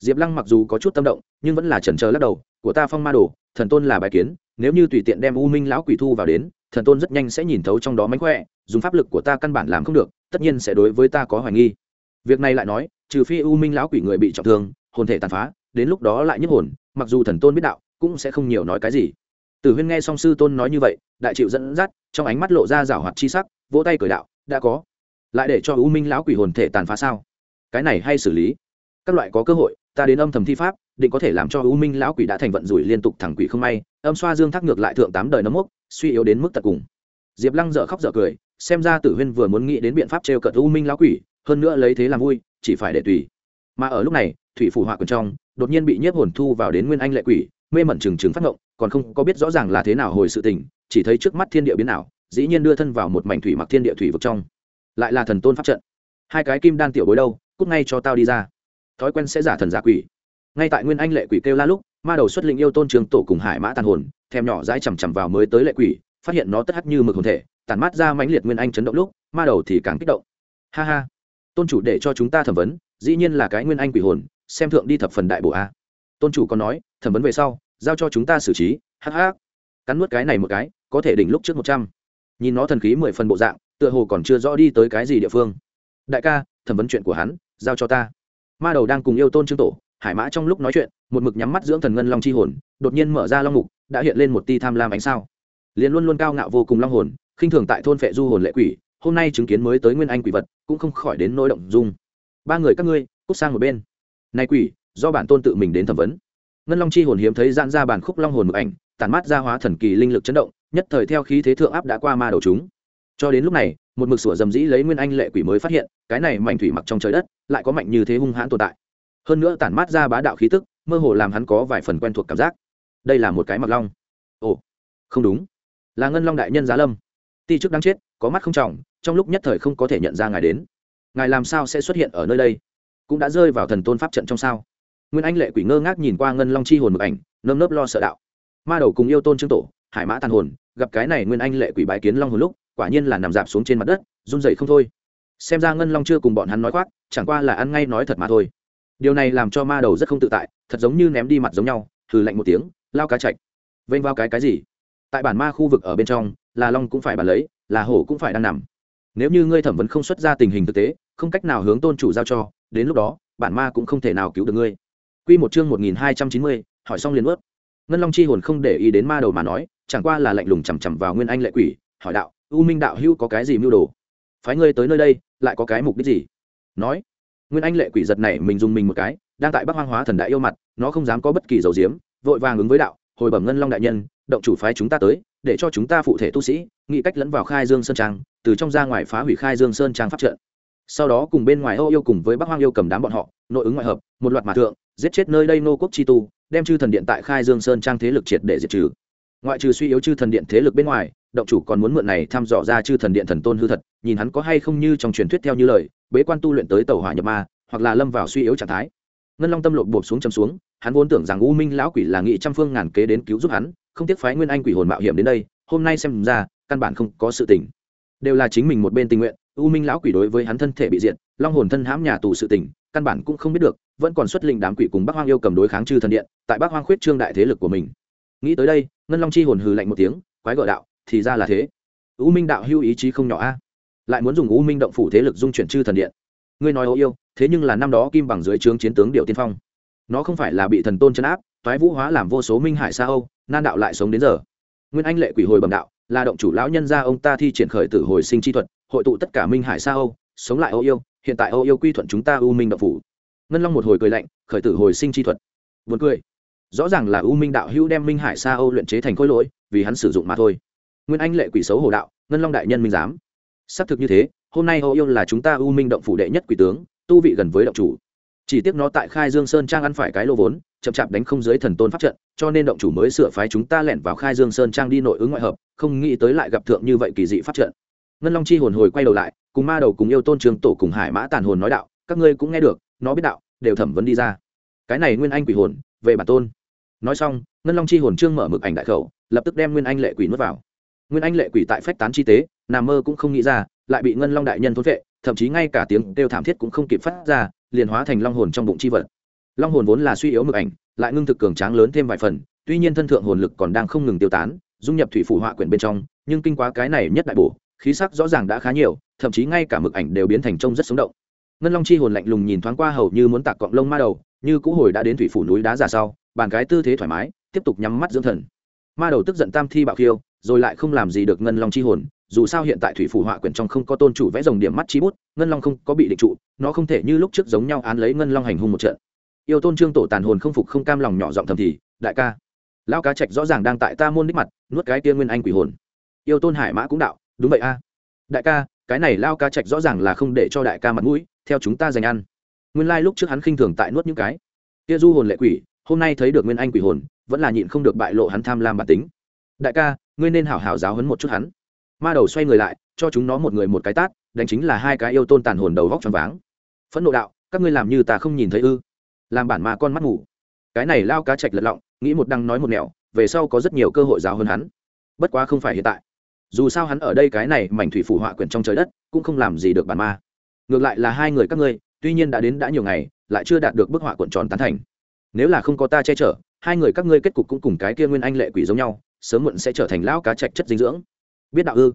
Diệp lăng mặc dù có chút tâm động, nhưng vẫn là chần trờ lắc đầu, của ta phong ma đồ, thần tôn là bài kiến nếu như tùy tiện đem u minh lão quỷ thu vào đến, thần tôn rất nhanh sẽ nhìn thấu trong đó mánh khỏe, dùng pháp lực của ta căn bản làm không được, tất nhiên sẽ đối với ta có hoài nghi. Việc này lại nói, trừ phi u minh lão quỷ người bị trọng thương, hồn thể tàn phá, đến lúc đó lại nhức hồn, mặc dù thần tôn biết đạo, cũng sẽ không nhiều nói cái gì. Tử huyên nghe song sư tôn nói như vậy, đại chịu dẫn dắt, trong ánh mắt lộ ra rảo hoạt chi sắc, vỗ tay cởi đạo, đã có. Lại để cho u minh lão quỷ hồn thể tàn phá sao? Cái này hay xử lý. Các loại có cơ hội ta đến âm thầm thi pháp, định có thể làm cho u minh lão quỷ đã thành vận rủi liên tục thẳng quỷ không may, âm xoa dương thác ngược lại thượng tám đời nấm mốc, suy yếu đến mức tận cùng. Diệp lăng dở khóc dở cười, xem ra tử huyên vừa muốn nghĩ đến biện pháp trêu cợt u minh lão quỷ, hơn nữa lấy thế làm vui, chỉ phải để tùy. Mà ở lúc này, thủy phủ họa quần trong, đột nhiên bị nhiếp hồn thu vào đến nguyên anh lệ quỷ, mê mẩn trừng trừng phát ngộng, còn không có biết rõ ràng là thế nào hồi sự tình, chỉ thấy trước mắt thiên địa biến ảo, dĩ nhiên đưa thân vào một mảnh thủy mặc thiên địa thủy vực trong. Lại là thần tôn pháp trận. Hai cái kim đan tiểu bối đâu, cút ngay cho tao đi ra thói quen sẽ giả thần giả quỷ. Ngay tại nguyên anh lệ quỷ kêu la lúc, ma đầu xuất lĩnh yêu tôn trường tổ cùng hải mã tàn hồn, thèm nhỏ dãi chằm chằm vào mới tới lệ quỷ, phát hiện nó tất hắc như mực hồn thể tàn mát ra mãnh liệt nguyên anh chấn động lúc, ma đầu thì càng kích động. Ha ha. Tôn chủ để cho chúng ta thẩm vấn, dĩ nhiên là cái nguyên anh quỷ hồn, xem thượng đi thập phần đại bộ a. Tôn chủ còn nói, thẩm vấn về sau, giao cho chúng ta xử trí hắc hắc cắn nuốt cái này một cái, có thể đỉnh lúc trước một trăm. Nhìn nó thần khí mười phần bộ dạng, tựa hồ còn chưa rõ đi tới cái gì địa phương. Đại ca, thẩm vấn chuyện của hắn, giao cho ta ma đầu đang cùng yêu tôn trương tổ, hải mã trong lúc nói chuyện, một mực nhắm mắt dưỡng thần ngân long chi hồn, đột nhiên mở ra long mục, đã hiện lên một ti tham lam ánh sao. Liền luôn luôn cao ngạo vô cùng long hồn, khinh thường tại thôn phệ du hồn lệ quỷ, hôm nay chứng kiến mới tới nguyên anh quỷ vật, cũng không khỏi đến nỗi động dung. Ba người các ngươi, cút sang một bên. Nay quỷ, do bản tôn tự mình đến thẩm vấn. Ngân long chi hồn hiếm thấy giãn ra bản khúc long hồn mực ảnh, tản mát ra hóa thần kỳ linh lực chấn động, nhất thời theo khí thế thượng áp đã qua ma đầu chúng cho đến lúc này, một mực sủa dầm dĩ lấy nguyên anh lệ quỷ mới phát hiện, cái này mảnh thủy mặc trong trời đất, lại có mạnh như thế hung hãn tồn tại. Hơn nữa tản mát ra bá đạo khí tức, mơ hồ làm hắn có vài phần quen thuộc cảm giác. Đây là một cái mặc long. Ồ, không đúng. Là ngân long đại nhân giá lâm. Ti chức đáng chết, có mắt không trọng, trong lúc nhất thời không có thể nhận ra ngài đến. Ngài làm sao sẽ xuất hiện ở nơi đây? Cũng đã rơi vào thần tôn pháp trận trong sao? Nguyên anh lệ quỷ ngơ ngác nhìn qua ngân long chi hồn mực ảnh, nơm nớp lo sợ đạo. Ma đầu cùng yêu tôn trương tổ, hải mã tàn hồn, gặp cái này nguyên anh lệ quỷ bái kiến long hồn lúc quả nhiên là nằm dạp xuống trên mặt đất run dậy không thôi. Xem ra ngân long chưa cùng bọn hắn nói khoác chẳng qua là ăn ngay nói thật mà thôi. Điều này làm cho ma đầu rất không tự tại thật giống như ném đi mặt giống nhau thử lạnh một tiếng lao cá chạch. Vênh vào cái cái gì? Tại bản ma khu vực ở bên trong là long cũng phải bàn lấy là hổ cũng phải đang nằm. Nếu như ngươi thẩm vấn không xuất ra tình hình thực tế không cách nào hướng tôn chủ giao cho đến lúc đó bản ma cũng không thể nào cứu được ngươi. Quy một chương một nghìn hai trăm chín mươi, hỏi xong liền ướt. Ngân Long chi hồn không để ý đến ma đầu mà nói, chẳng qua là lạnh lùng chằm chằm vào Nguyên Anh lệ quỷ, hỏi đạo, "U Minh đạo hữu có cái gì mưu đồ? Phái ngươi tới nơi đây, lại có cái mục đích gì?" Nói. Nguyên Anh lệ quỷ giật này mình dùng mình một cái, đang tại Bắc Hoang Hóa Thần đại yêu mặt, nó không dám có bất kỳ dầu diếm, vội vàng ứng với đạo, "Hồi bẩm Ngân Long đại nhân, động chủ phái chúng ta tới, để cho chúng ta phụ thể tu sĩ, nghĩ cách lẫn vào Khai Dương Sơn Trang, từ trong ra ngoài phá hủy Khai Dương Sơn Trang pháp trận." Sau đó cùng bên ngoài Âu yêu cùng với Bắc Hoang yêu cầm đám bọn họ, nội ứng ngoại hợp, một loạt mà thượng, giết chết nơi đây nô quốc chi tu đem chư thần điện tại khai dương sơn trang thế lực triệt để diệt trừ ngoại trừ suy yếu chư thần điện thế lực bên ngoài động chủ còn muốn mượn này thăm dò ra chư thần điện thần tôn hư thật, nhìn hắn có hay không như trong truyền thuyết theo như lời, bế quan tu luyện tới tàu hỏa nhập ma, hoặc là lâm vào suy yếu trạng thái. Ngân long tâm lột bột xuống trầm xuống, hắn vốn tưởng rằng u minh lão quỷ là nghị trăm phương ngàn kế đến cứu giúp hắn, không tiếc phái nguyên anh quỷ hồn mạo hiểm đến đây, hôm nay xem ra, căn bản không có sự tình. Đều là chính mình một bên tình nguyện, u minh lão quỷ đối với hắn thân thể bị diệt, long hồn thân hãm nhà tù sự tình, căn bản cũng không biết được, vẫn còn xuất linh đám quỷ cùng bắc hoang yêu cầm đối kháng chư thần điện, tại bắc hoang khuyết trương đại thế lực của mình. Nghĩ tới đây, ngân long chi hồn hừ lạnh một tiếng, quái gợ đạo thì ra là thế. U minh đạo hưu ý chí không nhỏ a. Lại muốn dùng u minh động phủ thế lực dung chuyển chư thần điện. Ngươi nói ô yêu, thế nhưng là năm đó kim bằng dưới trướng chiến tướng điệu tiên phong. Nó không phải là bị thần tôn chấn áp, toái vũ hóa làm vô số minh hải sa âu, nan đạo lại sống đến giờ. Nguyên anh lệ quỷ hồi bẩm đạo, là động chủ lão nhân gia ông ta thi triển khởi tử hồi sinh chi thuật, hội tụ tất cả minh hải sa âu, sống lại ô yêu, hiện tại ô yêu quy thuận chúng ta u minh động phủ. Ngân long một hồi cười lạnh, khởi tử hồi sinh chi thuật. Buồn cười. Rõ ràng là u minh đạo hữu đem minh hải sa âu luyện chế thành khối lỗi, vì hắn sử dụng mà thôi nguyên anh lệ quỷ xấu hồ đạo, ngân long đại nhân minh giám. Xác thực như thế, hôm nay hậu yêu là chúng ta u minh động phủ đệ nhất quỷ tướng, tu vị gần với động chủ. Chỉ tiếc nó tại khai dương sơn trang ăn phải cái lô vốn, chậm chạp đánh không dưới thần tôn pháp trận, cho nên động chủ mới sửa phái chúng ta lẻn vào khai dương sơn trang đi nội ứng ngoại hợp, không nghĩ tới lại gặp thượng như vậy kỳ dị pháp trận. Ngân long chi hồn hồi quay đầu lại, cùng ma đầu cùng yêu tôn trường tổ cùng hải mã tàn hồn nói đạo, các ngươi cũng nghe được, nó biết đạo, đều thẩm vấn đi ra. Cái này nguyên anh quỷ hồn, về bản tôn. Nói xong, ngân long chi hồn trương mở mực ảnh đại khẩu, lập tức đem nguyên anh lệ quỷ nuốt vào nguyên anh lệ quỷ tại phách tán chi tế nằm mơ cũng không nghĩ ra, lại bị ngân long đại nhân thốt vệ, thậm chí ngay cả tiếng kêu thảm thiết cũng không kịp phát ra, liền hóa thành long hồn trong bụng chi vật. Long hồn vốn là suy yếu mực ảnh, lại ngưng thực cường tráng lớn thêm vài phần, tuy nhiên thân thượng hồn lực còn đang không ngừng tiêu tán, dung nhập thủy phủ họa quyển bên trong, nhưng kinh quá cái này nhất đại bổ, khí sắc rõ ràng đã khá nhiều, thậm chí ngay cả mực ảnh đều biến thành trông rất sống động. Ngân long chi hồn lạnh lùng nhìn thoáng qua hầu như muốn tạc cọng lông ma đầu, như cũ hồi đã đến thủy phủ núi đá giả sau, bàn cái tư thế thoải mái, tiếp tục nhắm mắt dưỡng thần. Ma đầu tức giận tam thi bạo khiêu rồi lại không làm gì được ngân long chi hồn, dù sao hiện tại thủy phủ họa quyển trong không có tôn chủ vẽ dòng điểm mắt chi bút, ngân long không có bị định trụ, nó không thể như lúc trước giống nhau án lấy ngân long hành hung một trận. Yêu tôn trương tổ tàn hồn không phục không cam lòng nhỏ giọng thầm thì, đại ca lao cá trạch rõ ràng đang tại ta môn đích mặt, nuốt cái tiên nguyên anh quỷ hồn. Yêu tôn hải mã cũng đạo, đúng vậy a. Đại ca, cái này lao cá trạch rõ ràng là không để cho đại ca mặt mũi, theo chúng ta dành ăn. Nguyên lai lúc trước hắn khinh thường tại nuốt những cái kia du hồn lệ quỷ, hôm nay thấy được nguyên anh quỷ hồn, vẫn là nhịn không được bại lộ hắn tham lam bản tính. Đại ca ngươi nên hảo hảo giáo hấn một chút hắn. Ma đầu xoay người lại, cho chúng nó một người một cái tát, đánh chính là hai cái yêu tôn tàn hồn đầu vóc tròn váng. Phẫn nộ đạo, các ngươi làm như ta không nhìn thấy ư? Làm bản ma con mắt ngủ. Cái này lao cá trạch lật lọng, nghĩ một đăng nói một nẻo, về sau có rất nhiều cơ hội giáo hơn hắn. Bất quá không phải hiện tại. Dù sao hắn ở đây cái này mảnh thủy phủ họa quyển trong trời đất, cũng không làm gì được bản ma. Ngược lại là hai người các ngươi, tuy nhiên đã đến đã nhiều ngày, lại chưa đạt được bức họa cuộn tròn tán thành. Nếu là không có ta che chở, hai người các ngươi kết cục cũng cùng cái kia nguyên anh lệ quỷ giống nhau sớm muộn sẽ trở thành lão cá trạch chất dinh dưỡng biết đạo ư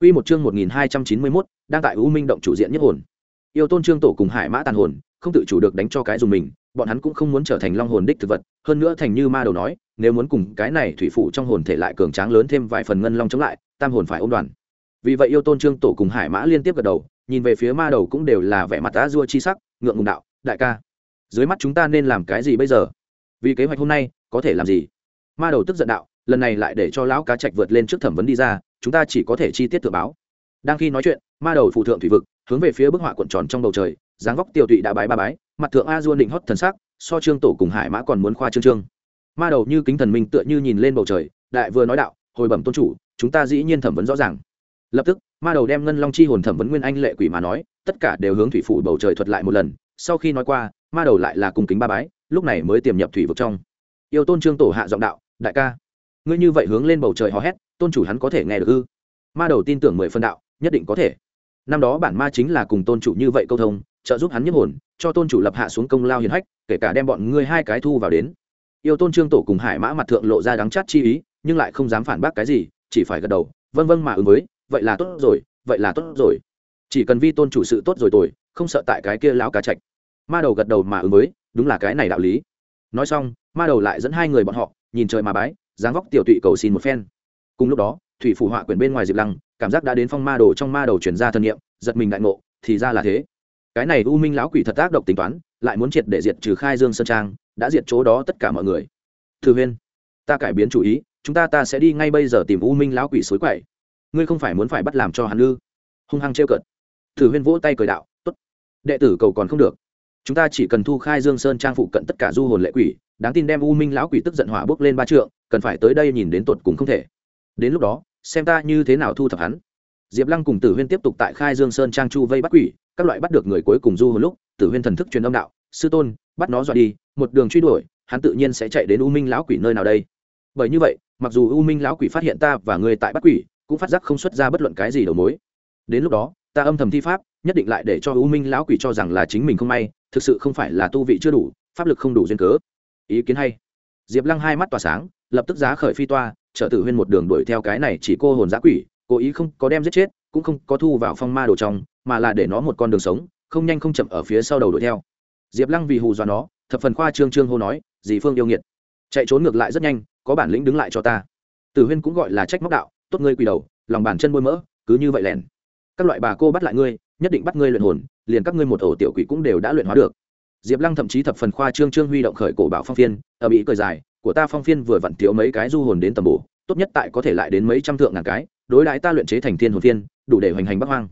Quy một chương 1291, đang tại U Minh động chủ diện nhất hồn. Yêu Tôn Trương Tổ cùng Hải Mã tàn hồn, không tự chủ được đánh cho cái dùng mình, bọn hắn cũng không muốn trở thành long hồn đích thực vật, hơn nữa thành như ma đầu nói, nếu muốn cùng cái này thủy phụ trong hồn thể lại cường tráng lớn thêm vài phần ngân long chống lại, tam hồn phải ôm đoàn. Vì vậy Yêu Tôn Trương Tổ cùng Hải Mã liên tiếp gật đầu, nhìn về phía ma đầu cũng đều là vẻ mặt á dua chi sắc ngượng ngùng đạo đại ca dưới mắt chúng ta nên làm cái gì bây giờ vì kế hoạch hôm nay có thể làm gì ma đầu tức giận đạo lần này lại để cho lão cá trạch vượt lên trước thẩm vấn đi ra, chúng ta chỉ có thể chi tiết tự báo. Đang khi nói chuyện, ma đầu phụ thượng thủy vực, hướng về phía bức họa cuộn tròn trong bầu trời, dáng vóc tiêu tụy đã bái ba bái, mặt thượng a duôn định hót thần sắc, so trương tổ cùng hải mã còn muốn khoa trương trương. Ma đầu như kính thần minh tựa như nhìn lên bầu trời, đại vừa nói đạo, hồi bẩm tôn chủ, chúng ta dĩ nhiên thẩm vấn rõ ràng. Lập tức, ma đầu đem ngân long chi hồn thẩm vấn nguyên anh lệ quỷ mà nói, tất cả đều hướng thủy phủ bầu trời thuật lại một lần, sau khi nói qua, ma đầu lại là cùng kính ba bái, lúc này mới tiềm nhập thủy vực trong. Yêu tôn trương tổ hạ giọng đạo, đại ca ngươi như vậy hướng lên bầu trời hò hét, tôn chủ hắn có thể nghe được ư? Ma đầu tin tưởng mười phân đạo, nhất định có thể. Năm đó bản ma chính là cùng tôn chủ như vậy câu thông, trợ giúp hắn nhiếp hồn, cho tôn chủ lập hạ xuống công lao hiền hách, kể cả đem bọn ngươi hai cái thu vào đến. Yêu tôn trương tổ cùng hải mã mặt thượng lộ ra đắng chát chi ý, nhưng lại không dám phản bác cái gì, chỉ phải gật đầu vân vân mà ứng với, vậy là tốt rồi, vậy là tốt rồi. Chỉ cần vi tôn chủ sự tốt rồi tôi không sợ tại cái kia lão cá chạch. Ma đầu gật đầu mà ứng với, đúng là cái này đạo lý. Nói xong, ma đầu lại dẫn hai người bọn họ, nhìn trời mà bái dáng vóc tiểu tụy cầu xin một phen. Cùng lúc đó, thủy phủ họa quyển bên ngoài diệp lăng, cảm giác đã đến phong ma đồ trong ma đầu chuyển ra thân nhiệm giật mình đại ngộ, thì ra là thế. Cái này u minh lão quỷ thật tác động tính toán, lại muốn triệt để diệt trừ khai dương sơn trang, đã diệt chỗ đó tất cả mọi người. Thư huyên, ta cải biến chủ ý, chúng ta ta sẽ đi ngay bây giờ tìm u minh lão quỷ xối quậy. Ngươi không phải muốn phải bắt làm cho hắn ư? Hung hăng trêu cợt. Thử huyên vỗ tay cười đạo t ố t đệ tử cầu còn không được. Chúng ta chỉ cần thu khai dương sơn trang phụ cận tất cả du hồn lệ quỷ đáng tin đem u minh lão quỷ tức giận hỏa bước lên ba trượng, cần phải tới đây nhìn đến tột cùng không thể. Đến lúc đó, xem ta như thế nào thu thập hắn. Diệp lăng cùng tử huyên tiếp tục tại khai dương sơn trang chu vây bắt quỷ, các loại bắt được người cuối cùng du hồi lúc, tử huyên thần thức truyền âm đạo, sư tôn, bắt nó dọa đi, một đường truy đuổi, hắn tự nhiên sẽ chạy đến u minh lão quỷ nơi nào đây? Bởi như vậy, mặc dù u minh lão quỷ phát hiện ta và người tại bắt quỷ, cũng phát giác không xuất ra bất luận cái gì đầu mối. Đến lúc đó, ta âm thầm thi pháp, nhất định lại để cho u minh lão quỷ cho rằng là chính mình không may, thực sự không phải là tu vị chưa đủ, pháp lực không đủ duyên cớ ý kiến hay. Diệp lăng hai mắt tỏa sáng, lập tức giá khởi phi toa, trợ tử huyên một đường đuổi theo cái này chỉ cô hồn giã quỷ, cố ý không có đem giết chết, cũng không có thu vào phong ma đồ trong, mà là để nó một con đường sống, không nhanh không chậm ở phía sau đầu đuổi theo. Diệp lăng vì hù dọa nó, thập phần khoa trương trương hô nói, dì phương yêu nghiệt, chạy trốn ngược lại rất nhanh, có bản lĩnh đứng lại cho ta. Tử huyên cũng gọi là trách móc đạo, tốt ngươi quỳ đầu, lòng bàn chân bôi mỡ, cứ như vậy lẻn. Các loại bà cô bắt lại ngươi, nhất định bắt ngươi luyện hồn, liền các ngươi một ổ tiểu quỷ cũng đều đã luyện hóa được diệp lăng thậm chí thập phần khoa trương trương huy động khởi cổ bảo phong phiên, ở bị cười dài, của ta phong phiên vừa vặn thiếu mấy cái du hồn đến tầm bổ, tốt nhất tại có thể lại đến mấy trăm thượng ngàn cái, đối đãi ta luyện chế thành thiên hồn phiên, đủ để hoành hành bắc hoang.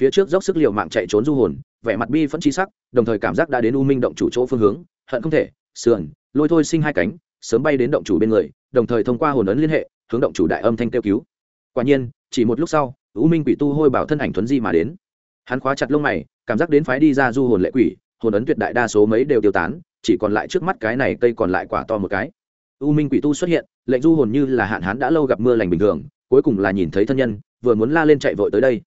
Phía trước dốc sức l i ề u mạng chạy trốn du hồn, vẻ mặt bi phẫn chi sắc, đồng thời cảm giác đã đến u minh động chủ chỗ phương hướng, hận không thể, sườn, lôi thôi sinh hai cánh, sớm bay đến động chủ bên người, đồng thời thông qua hồn ấn liên hệ, hướng động chủ đại âm thanh kêu cứu. Quả nhiên, chỉ một lúc sau, u minh quỷ tu hôi bảo thân ảnh thuấn di mà đến. Hắn khóa chặt lông mày, cảm giác đến phái đi ra du hồn lệ quỷ hồn ấn tuyệt đại đa số mấy đều tiêu tán chỉ còn lại trước mắt cái này cây còn lại quả to một cái u minh quỷ tu xuất hiện lệnh du hồn như là hạn hán đã lâu gặp mưa lành bình thường cuối cùng là nhìn thấy thân nhân vừa muốn la lên chạy vội tới đây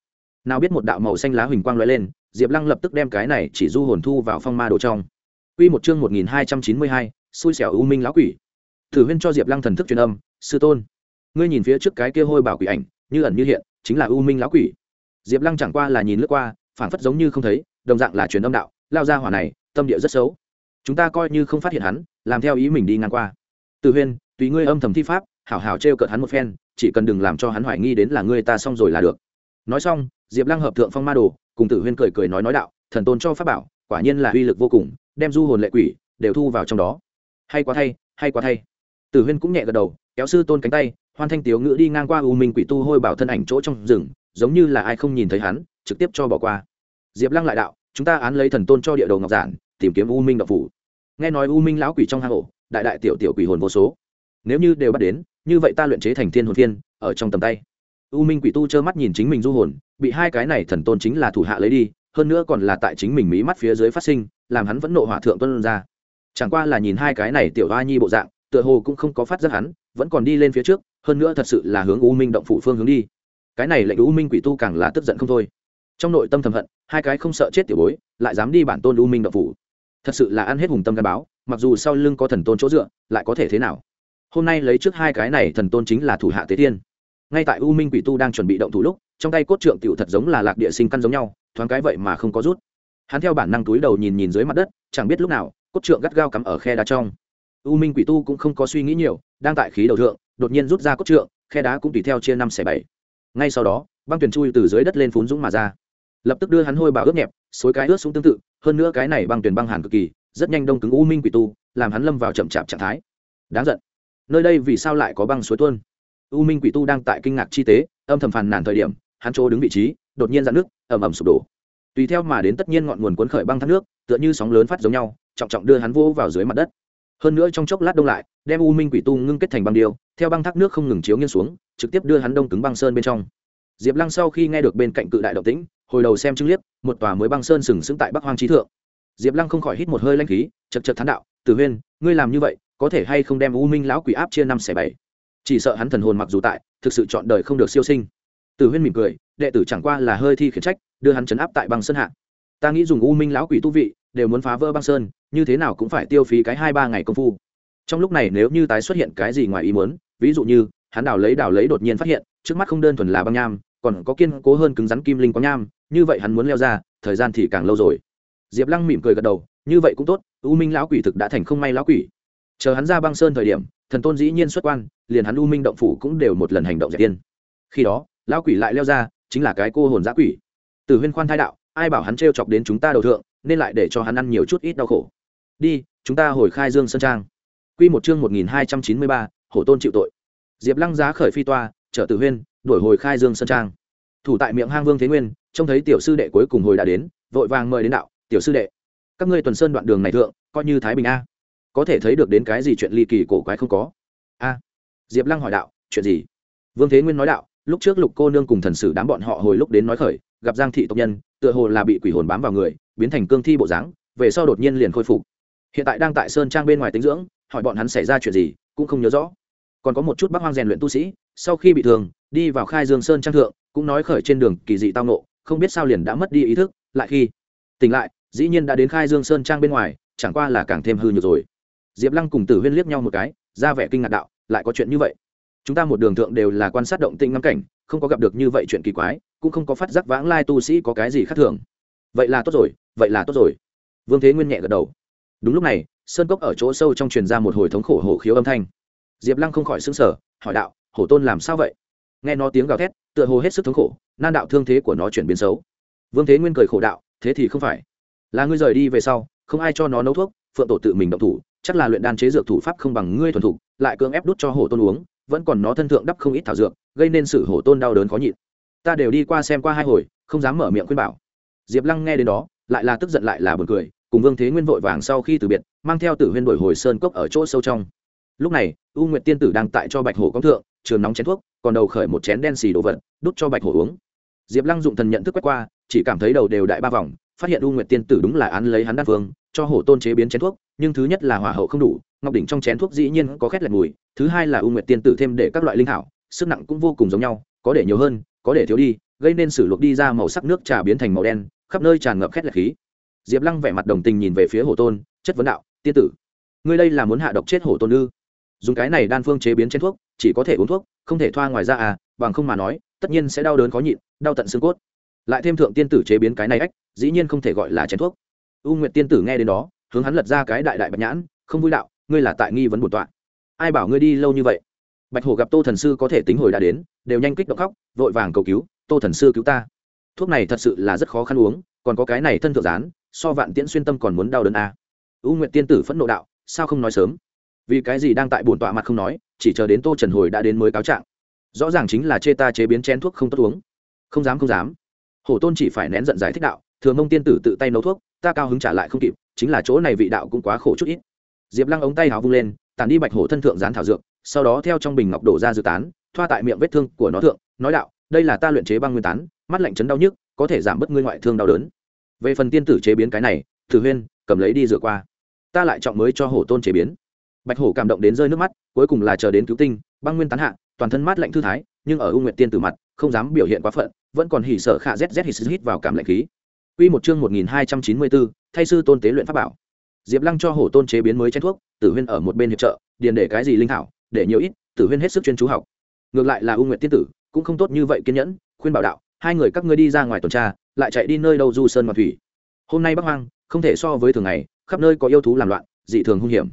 nào biết một đạo màu xanh lá huỳnh quang lóe lên diệp lăng lập tức đem cái này chỉ du hồn thu vào phong ma đồ trong Quy một chương một nghìn hai trăm chín mươi hai, xui xẻo u minh lão quỷ. Thử Huyên cho Diệp Lăng thần thức truyền âm, "Sư tôn, ngươi nhìn phía trước cái kia hôi bảo quỷ ảnh, như ẩn như hiện, chính là u minh lão quỷ." Diệp Lăng chẳng qua là nhìn lướt qua, phản phất giống như không thấy, đồng dạng là truyền âm đạo, lao ra hỏa này, tâm địa rất xấu. Chúng ta coi như không phát hiện hắn, làm theo ý mình đi ngang qua. Từ Huyên, tùy ngươi âm thầm thi pháp, hảo hảo trêu cợt hắn một phen, chỉ cần đừng làm cho hắn hoài nghi đến là ngươi ta xong rồi là được. Nói xong, Diệp Lăng hợp thượng phong ma đồ, cùng Tử Huyên cười cười nói nói đạo, thần tôn cho pháp bảo, quả nhiên là uy lực vô cùng, đem du hồn lệ quỷ đều thu vào trong đó. Hay quá thay, hay quá thay. Tử Huyên cũng nhẹ gật đầu, kéo sư tôn cánh tay, hoan thanh tiếu ngữ đi ngang qua u minh quỷ tu hôi bảo thân ảnh chỗ trong rừng, giống như là ai không nhìn thấy hắn, trực tiếp cho bỏ qua. Diệp Lăng lại đạo, chúng ta án lấy thần tôn cho địa đầu ngọc giản, tìm kiếm u minh đạo phủ. Nghe nói u minh lão quỷ trong hang ổ, đại đại tiểu tiểu quỷ hồn vô số. Nếu như đều bắt đến, như vậy ta luyện chế thành thiên hồn thiên, ở trong tầm tay u minh quỷ tu trơ mắt nhìn chính mình du hồn bị hai cái này thần tôn chính là thủ hạ lấy đi hơn nữa còn là tại chính mình mí mắt phía dưới phát sinh làm hắn vẫn nộ hỏa thượng tuân ra chẳng qua là nhìn hai cái này tiểu hoa nhi bộ dạng tựa hồ cũng không có phát giác hắn vẫn còn đi lên phía trước hơn nữa thật sự là hướng u minh động phủ phương hướng đi cái này lệnh u minh quỷ tu càng là tức giận không thôi trong nội tâm thầm hận, hai cái không sợ chết tiểu bối, lại dám đi bản tôn u minh động phủ. Thật sự là ăn hết hùng tâm gắn báo, mặc dù sau lưng có thần tôn chỗ dựa, lại có thể thế nào? Hôm nay lấy trước hai cái này thần tôn chính là thủ hạ tế thiên ngay tại u minh quỷ tu đang chuẩn bị động thủ lúc, trong tay cốt trượng tiểu thật giống là lạc địa sinh căn giống nhau, thoáng cái vậy mà không có rút. Hắn theo bản năng túi đầu nhìn nhìn dưới mặt đất, chẳng biết lúc nào, cốt trượng gắt gao cắm ở khe đá trong. U minh quỷ tu cũng không có suy nghĩ nhiều, đang tại khí đầu thượng, đột nhiên rút ra cốt trượng, khe đá cũng tùy theo chia năm xẻ bảy. Ngay sau đó, băng tuyển chui từ dưới đất lên phún dũng mà ra lập tức đưa hắn hôi bảo ướt nhẹp, xối cái ướt xuống tương tự, hơn nữa cái này băng tuyển băng hàn cực kỳ, rất nhanh đông cứng u minh quỷ tu, làm hắn lâm vào chậm chạp trạng thái. Đáng giận. Nơi đây vì sao lại có băng suối tuôn? U minh quỷ tu đang tại kinh ngạc chi tế, âm thầm phàn nàn thời điểm, hắn chỗ đứng vị trí, đột nhiên dạn nước ẩm ẩm sụp đổ. Tùy theo mà đến tất nhiên ngọn nguồn cuốn khởi băng thác nước, tựa như sóng lớn phát giống nhau, trọng trọng đưa hắn vô vào dưới mặt đất. Hơn nữa trong chốc lát đông lại, đem u minh quỷ tu ngưng kết thành băng điêu, theo băng thác nước không ngừng chiếu nghiêng xuống, trực tiếp đưa hắn đông cứng băng sơn bên trong. Diệp lăng sau khi nghe được bên cạnh cự đại động tĩnh hồi đầu xem chứng liếc, một tòa mới băng sơn sừng sững tại bắc hoang trí thượng. Diệp lăng không khỏi hít một hơi lanh khí, chật chật thán đạo, tử huyên, ngươi làm như vậy, có thể hay không đem u minh lão quỷ áp chia năm xẻ bảy? Chỉ sợ hắn thần hồn mặc dù tại, thực sự chọn đời không được siêu sinh. Tử huyên mỉm cười, đệ tử chẳng qua là hơi thi khiển trách, đưa hắn chấn áp tại băng sơn hạ. Ta nghĩ dùng u minh lão quỷ tu vị, đều muốn phá vỡ băng sơn, như thế nào cũng phải tiêu phí cái hai ba ngày công phu. Trong lúc này nếu như tái xuất hiện cái gì ngoài ý muốn, ví dụ như, hắn đào lấy đào lấy đột nhiên phát hiện, trước mắt không đơn thuần là băng nham còn có kiên cố hơn cứng rắn kim linh quang nham, như vậy hắn muốn leo ra, thời gian thì càng lâu rồi. Diệp lăng mỉm cười gật đầu, như vậy cũng tốt, u minh lão quỷ thực đã thành không may lão quỷ. Chờ hắn ra băng sơn thời điểm, thần tôn dĩ nhiên xuất quan, liền hắn u minh động phủ cũng đều một lần hành động dạy tiên khi đó, lão quỷ lại leo ra, chính là cái cô hồn giã quỷ. Từ huyên khoan thai đạo, ai bảo hắn t chọc đến chúng ta đầu thượng, nên lại để cho hắn ăn nhiều chút ít đau khổ. Đi, chúng ta hồi khai dương sơn trang. Quy một chương một nghìn hai trăm chín mươi ba, hổ tôn chịu tội. Diệp lăng giá khởi phi toa, chở tử huyên đổi hồi khai dương sơn trang. Thủ tại miệng hang vương thế nguyên, trông thấy tiểu sư đệ cuối cùng hồi đã đến, vội vàng mời đến đạo, tiểu sư đệ, các ngươi tuần sơn đoạn đường này thượng, coi như thái bình a. Có thể thấy được đến cái gì chuyện ly kỳ cổ quái không có? A. Diệp lăng hỏi đạo, chuyện gì? Vương thế nguyên nói đạo, lúc trước lục cô nương cùng thần sử đám bọn họ hồi lúc đến nói khởi, gặp giang thị tộc nhân, tựa hồ là bị quỷ hồn bám vào người, biến thành cương thi bộ dáng, về sau đột nhiên liền khôi phục. Hiện tại đang tại sơn trang bên ngoài tính dưỡng, hỏi bọn hắn xảy ra chuyện gì, cũng không nhớ rõ. Còn có một chút bác hoang rèn luyện tu sĩ sau khi bị thương, đi vào khai dương sơn trang thượng, cũng nói khởi trên đường kỳ dị tao nộ không biết sao liền đã mất đi ý thức, lại khi tỉnh lại, dĩ nhiên đã đến khai dương sơn trang bên ngoài, chẳng qua là càng thêm hư nhược rồi. Diệp lăng cùng tử huyên liếc nhau một cái, ra vẻ kinh ngạc đạo, lại có chuyện như vậy. Chúng ta một đường thượng đều là quan sát động tĩnh ngắm cảnh, không có gặp được như vậy chuyện kỳ quái, cũng không có phát giác vãng lai tu sĩ có cái gì khác thường. Vậy là tốt rồi, vậy là tốt rồi. Vương thế nguyên nhẹ gật đầu. Đúng lúc này, sơn cốc ở chỗ sâu trong truyền ra một hồi thống khổ hổ khiếu âm thanh. Diệp lăng không khỏi xứng sở hỏi đạo hổ tôn làm sao vậy? Nghe nó tiếng gào thét, tựa hồ hết sức thống khổ, nan đạo thương thế của nó chuyển biến xấu. Vương thế nguyên cười khổ đạo, thế thì không phải. Là ngươi rời đi về sau, không ai cho nó nấu thuốc, phượng tổ tự mình động thủ, chắc là luyện đan chế dược thủ pháp không bằng ngươi thuần thục, lại cưỡng ép đút cho hổ tôn uống, vẫn còn nó thân thượng đắp không ít thảo dược, gây nên sự hổ tôn đau đớn khó nhịn. Ta đều đi qua xem qua hai hồi, không dám mở miệng khuyên bảo. Diệp lăng nghe đến đó, lại là tức giận lại là buồn cười, cùng vương thế nguyên vội vàng sau khi từ biệt, mang theo tử huyên đổi hồi sơn cốc ở chỗ sâu trong. Lúc này, u nguyệt tiên tử đang tại cho bạch hổ công thượng trường nóng chén thuốc, còn đầu khởi một chén đen xì đồ vật, đút cho bạch hổ uống. Diệp lăng dụng thần nhận thức quét qua, chỉ cảm thấy đầu đều đại ba vòng, phát hiện u nguyệt tiên tử đúng là án lấy hắn đan phương, cho hổ tôn chế biến chén thuốc, nhưng thứ nhất là hỏa hậu không đủ, ngọc đỉnh trong chén thuốc dĩ nhiên có khét lẹt mùi, thứ hai là u nguyệt tiên tử thêm để các loại linh thảo, sức nặng cũng vô cùng giống nhau, có để nhiều hơn, có để thiếu đi, gây nên sử luộc đi ra màu sắc nước trà biến thành màu đen, khắp nơi tràn ngập khét lẹt khí. Diệp lăng vẻ mặt đồng tình nhìn về phía hổ tôn, chất vấn đạo, tiên tử, ngươi đây là muốn hạ độc chết hổ tôn ư? Dùng cái này đan phương chế biến chén thuốc chỉ có thể uống thuốc không thể thoa ngoài ra à bằng không mà nói tất nhiên sẽ đau đớn khó nhịn đau tận xương cốt. Lại thêm thượng tiên tử chế biến cái này ách dĩ nhiên không thể gọi là chén thuốc. U nguyệt tiên tử nghe đến đó hướng hắn lật ra cái đại đại bạch nhãn không vui đạo ngươi là tại nghi vấn bổn tọa. Ai bảo ngươi đi lâu như vậy? Bạch hổ gặp tô thần sư có thể tính hồi đã đến đều nhanh kích động khóc vội vàng cầu cứu tô thần sư cứu ta. Thuốc này thật sự là rất khó khăn uống còn có cái này thân thượng dán, so vạn tiễn xuyên tâm còn muốn đau đớn à. u nguyệt tiên tử phẫn nộ đạo sao không nói sớm? Vì cái gì đang tại bổn tọa mặt không nói, chỉ chờ đến tô trần hồi đã đến mới cáo trạng. Rõ ràng chính là chê ta chế biến chén thuốc không tốt uống. Không dám không dám. Hổ tôn chỉ phải nén giận giải thích đạo thường mông tiên tử tự tay nấu thuốc, ta cao hứng trả lại không kịp, chính là chỗ này vị đạo cũng quá khổ chút ít. Diệp lăng ống tay hào vung lên tàn đi bạch hổ thân thượng dán thảo dược, sau đó theo trong bình ngọc đổ ra dự tán, thoa tại miệng vết thương của nó thượng, nói đạo, đây là ta luyện chế băng nguyên tán, mắt lạnh chấn đau nhức, có thể giảm bớt ngươi ngoại thương đau đớn. Về phần tiên tử chế biến cái này, thử huyên, cầm lấy đi rửa qua. Ta lại trọng mới cho hổ tôn chế biến bạch hổ cảm động đến rơi nước mắt cuối cùng là chờ đến cứu tinh băng nguyên tán hạ toàn thân mát lạnh thư thái nhưng ở u nguyện tiên tử mặt không dám biểu hiện quá phận vẫn còn hỉ sợ khạ zz hít hít vào cảm lạnh khí Quy một chương 1294, thay sư tôn tế luyện pháp bảo. Diệp Lăng cho hổ tôn chế biến mới chén thuốc, Tử Huyên ở một bên hiệp trợ, điền để cái gì linh thảo, để nhiều ít, Tử Huyên hết sức chuyên chú học. Ngược lại là U Nguyệt tiên tử, cũng không tốt như vậy kiên nhẫn, khuyên bảo đạo, hai người các ngươi đi ra ngoài tuần tra, lại chạy đi nơi đâu du sơn ngoạn thủy. Hôm nay Bắc Hoang, không thể so với thường ngày, khắp nơi có yêu thú làm loạn, dị thường hung hiểm.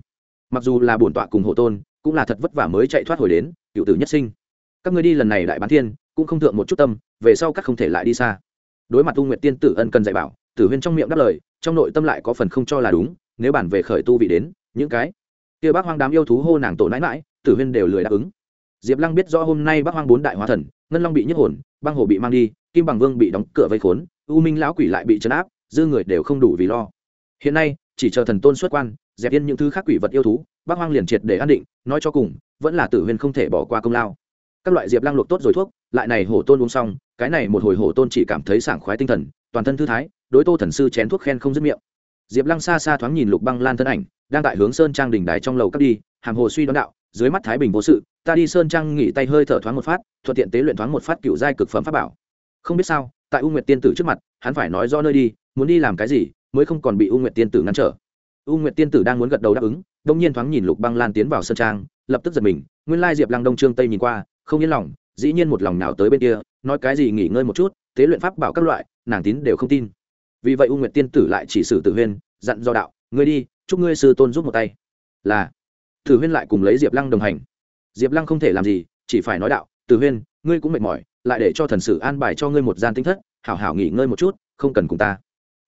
Mặc dù là bổn tọa cùng hộ tôn, cũng là thật vất vả mới chạy thoát hồi đến, cựu tử nhất sinh. Các ngươi đi lần này đại bán thiên, cũng không thượng một chút tâm, về sau các không thể lại đi xa. Đối mặt tu nguyện tiên tử ân cần dạy bảo tử huyên trong miệng đáp lời trong nội tâm lại có phần không cho là đúng nếu bản về khởi tu vị đến những cái kia bác hoang đám yêu thú hô nàng tổ nãi mãi tử huyên đều lười đáp ứng. Diệp lăng biết rõ hôm nay bác hoang bốn đại hóa thần ngân long bị nhức hồn băng hồ bị mang đi kim bằng vương bị đóng cửa vây khốn u minh lão quỷ lại bị chấn áp dư người đều không đủ vì lo. Hiện nay chỉ chờ thần tôn xuất quan dẹp yên những thứ khác quỷ vật yêu thú bác hoang liền triệt để an định, nói cho cùng, vẫn là tử huyên không thể bỏ qua công lao. Các loại diệp lăng luộc tốt rồi thuốc, lại này hổ tôn uống xong, cái này một hồi hổ tôn chỉ cảm thấy sảng khoái tinh thần, toàn thân thư thái, đối tô thần sư chén thuốc khen không dứt miệng. Diệp lăng xa xa thoáng nhìn lục băng lan thân ảnh, đang tại hướng sơn trang đình đài trong lầu cắt đi hàng hồ suy đón đạo, dưới mắt thái bình vô sự, ta đi sơn trang nghỉ tay hơi thở thoáng một phát, thuận tiện tế luyện thoáng một phát cựu giai cực phẩm pháp bảo. Không biết sao, tại u nguyệt tiên tử trước mặt, hắn phải nói do nơi đi, muốn đi làm cái gì, mới không còn bị u nguyệt tiên tử ngăn trở u nguyệt tiên tử đang muốn gật đầu đáp ứng đông nhiên thoáng nhìn lục băng lan tiến vào sân trang, lập tức giật mình, nguyên lai diệp lăng đông trương tây nhìn qua, không yên lòng, dĩ nhiên một lòng nào tới bên kia, nói cái gì nghỉ ngơi một chút, tế luyện pháp bảo các loại, nàng tín đều không tin. Vì vậy u nguyệt tiên tử lại chỉ sử tử huyên, dặn do đạo, ngươi đi, chúc ngươi sư tôn giúp một tay. Là, tử huyên lại cùng lấy diệp lăng đồng hành. Diệp lăng không thể làm gì, chỉ phải nói đạo, tử huyên, ngươi cũng mệt mỏi, lại để cho thần sử an bài cho ngươi một gian tinh thất, hảo hảo nghỉ ngơi một chút, không cần cùng ta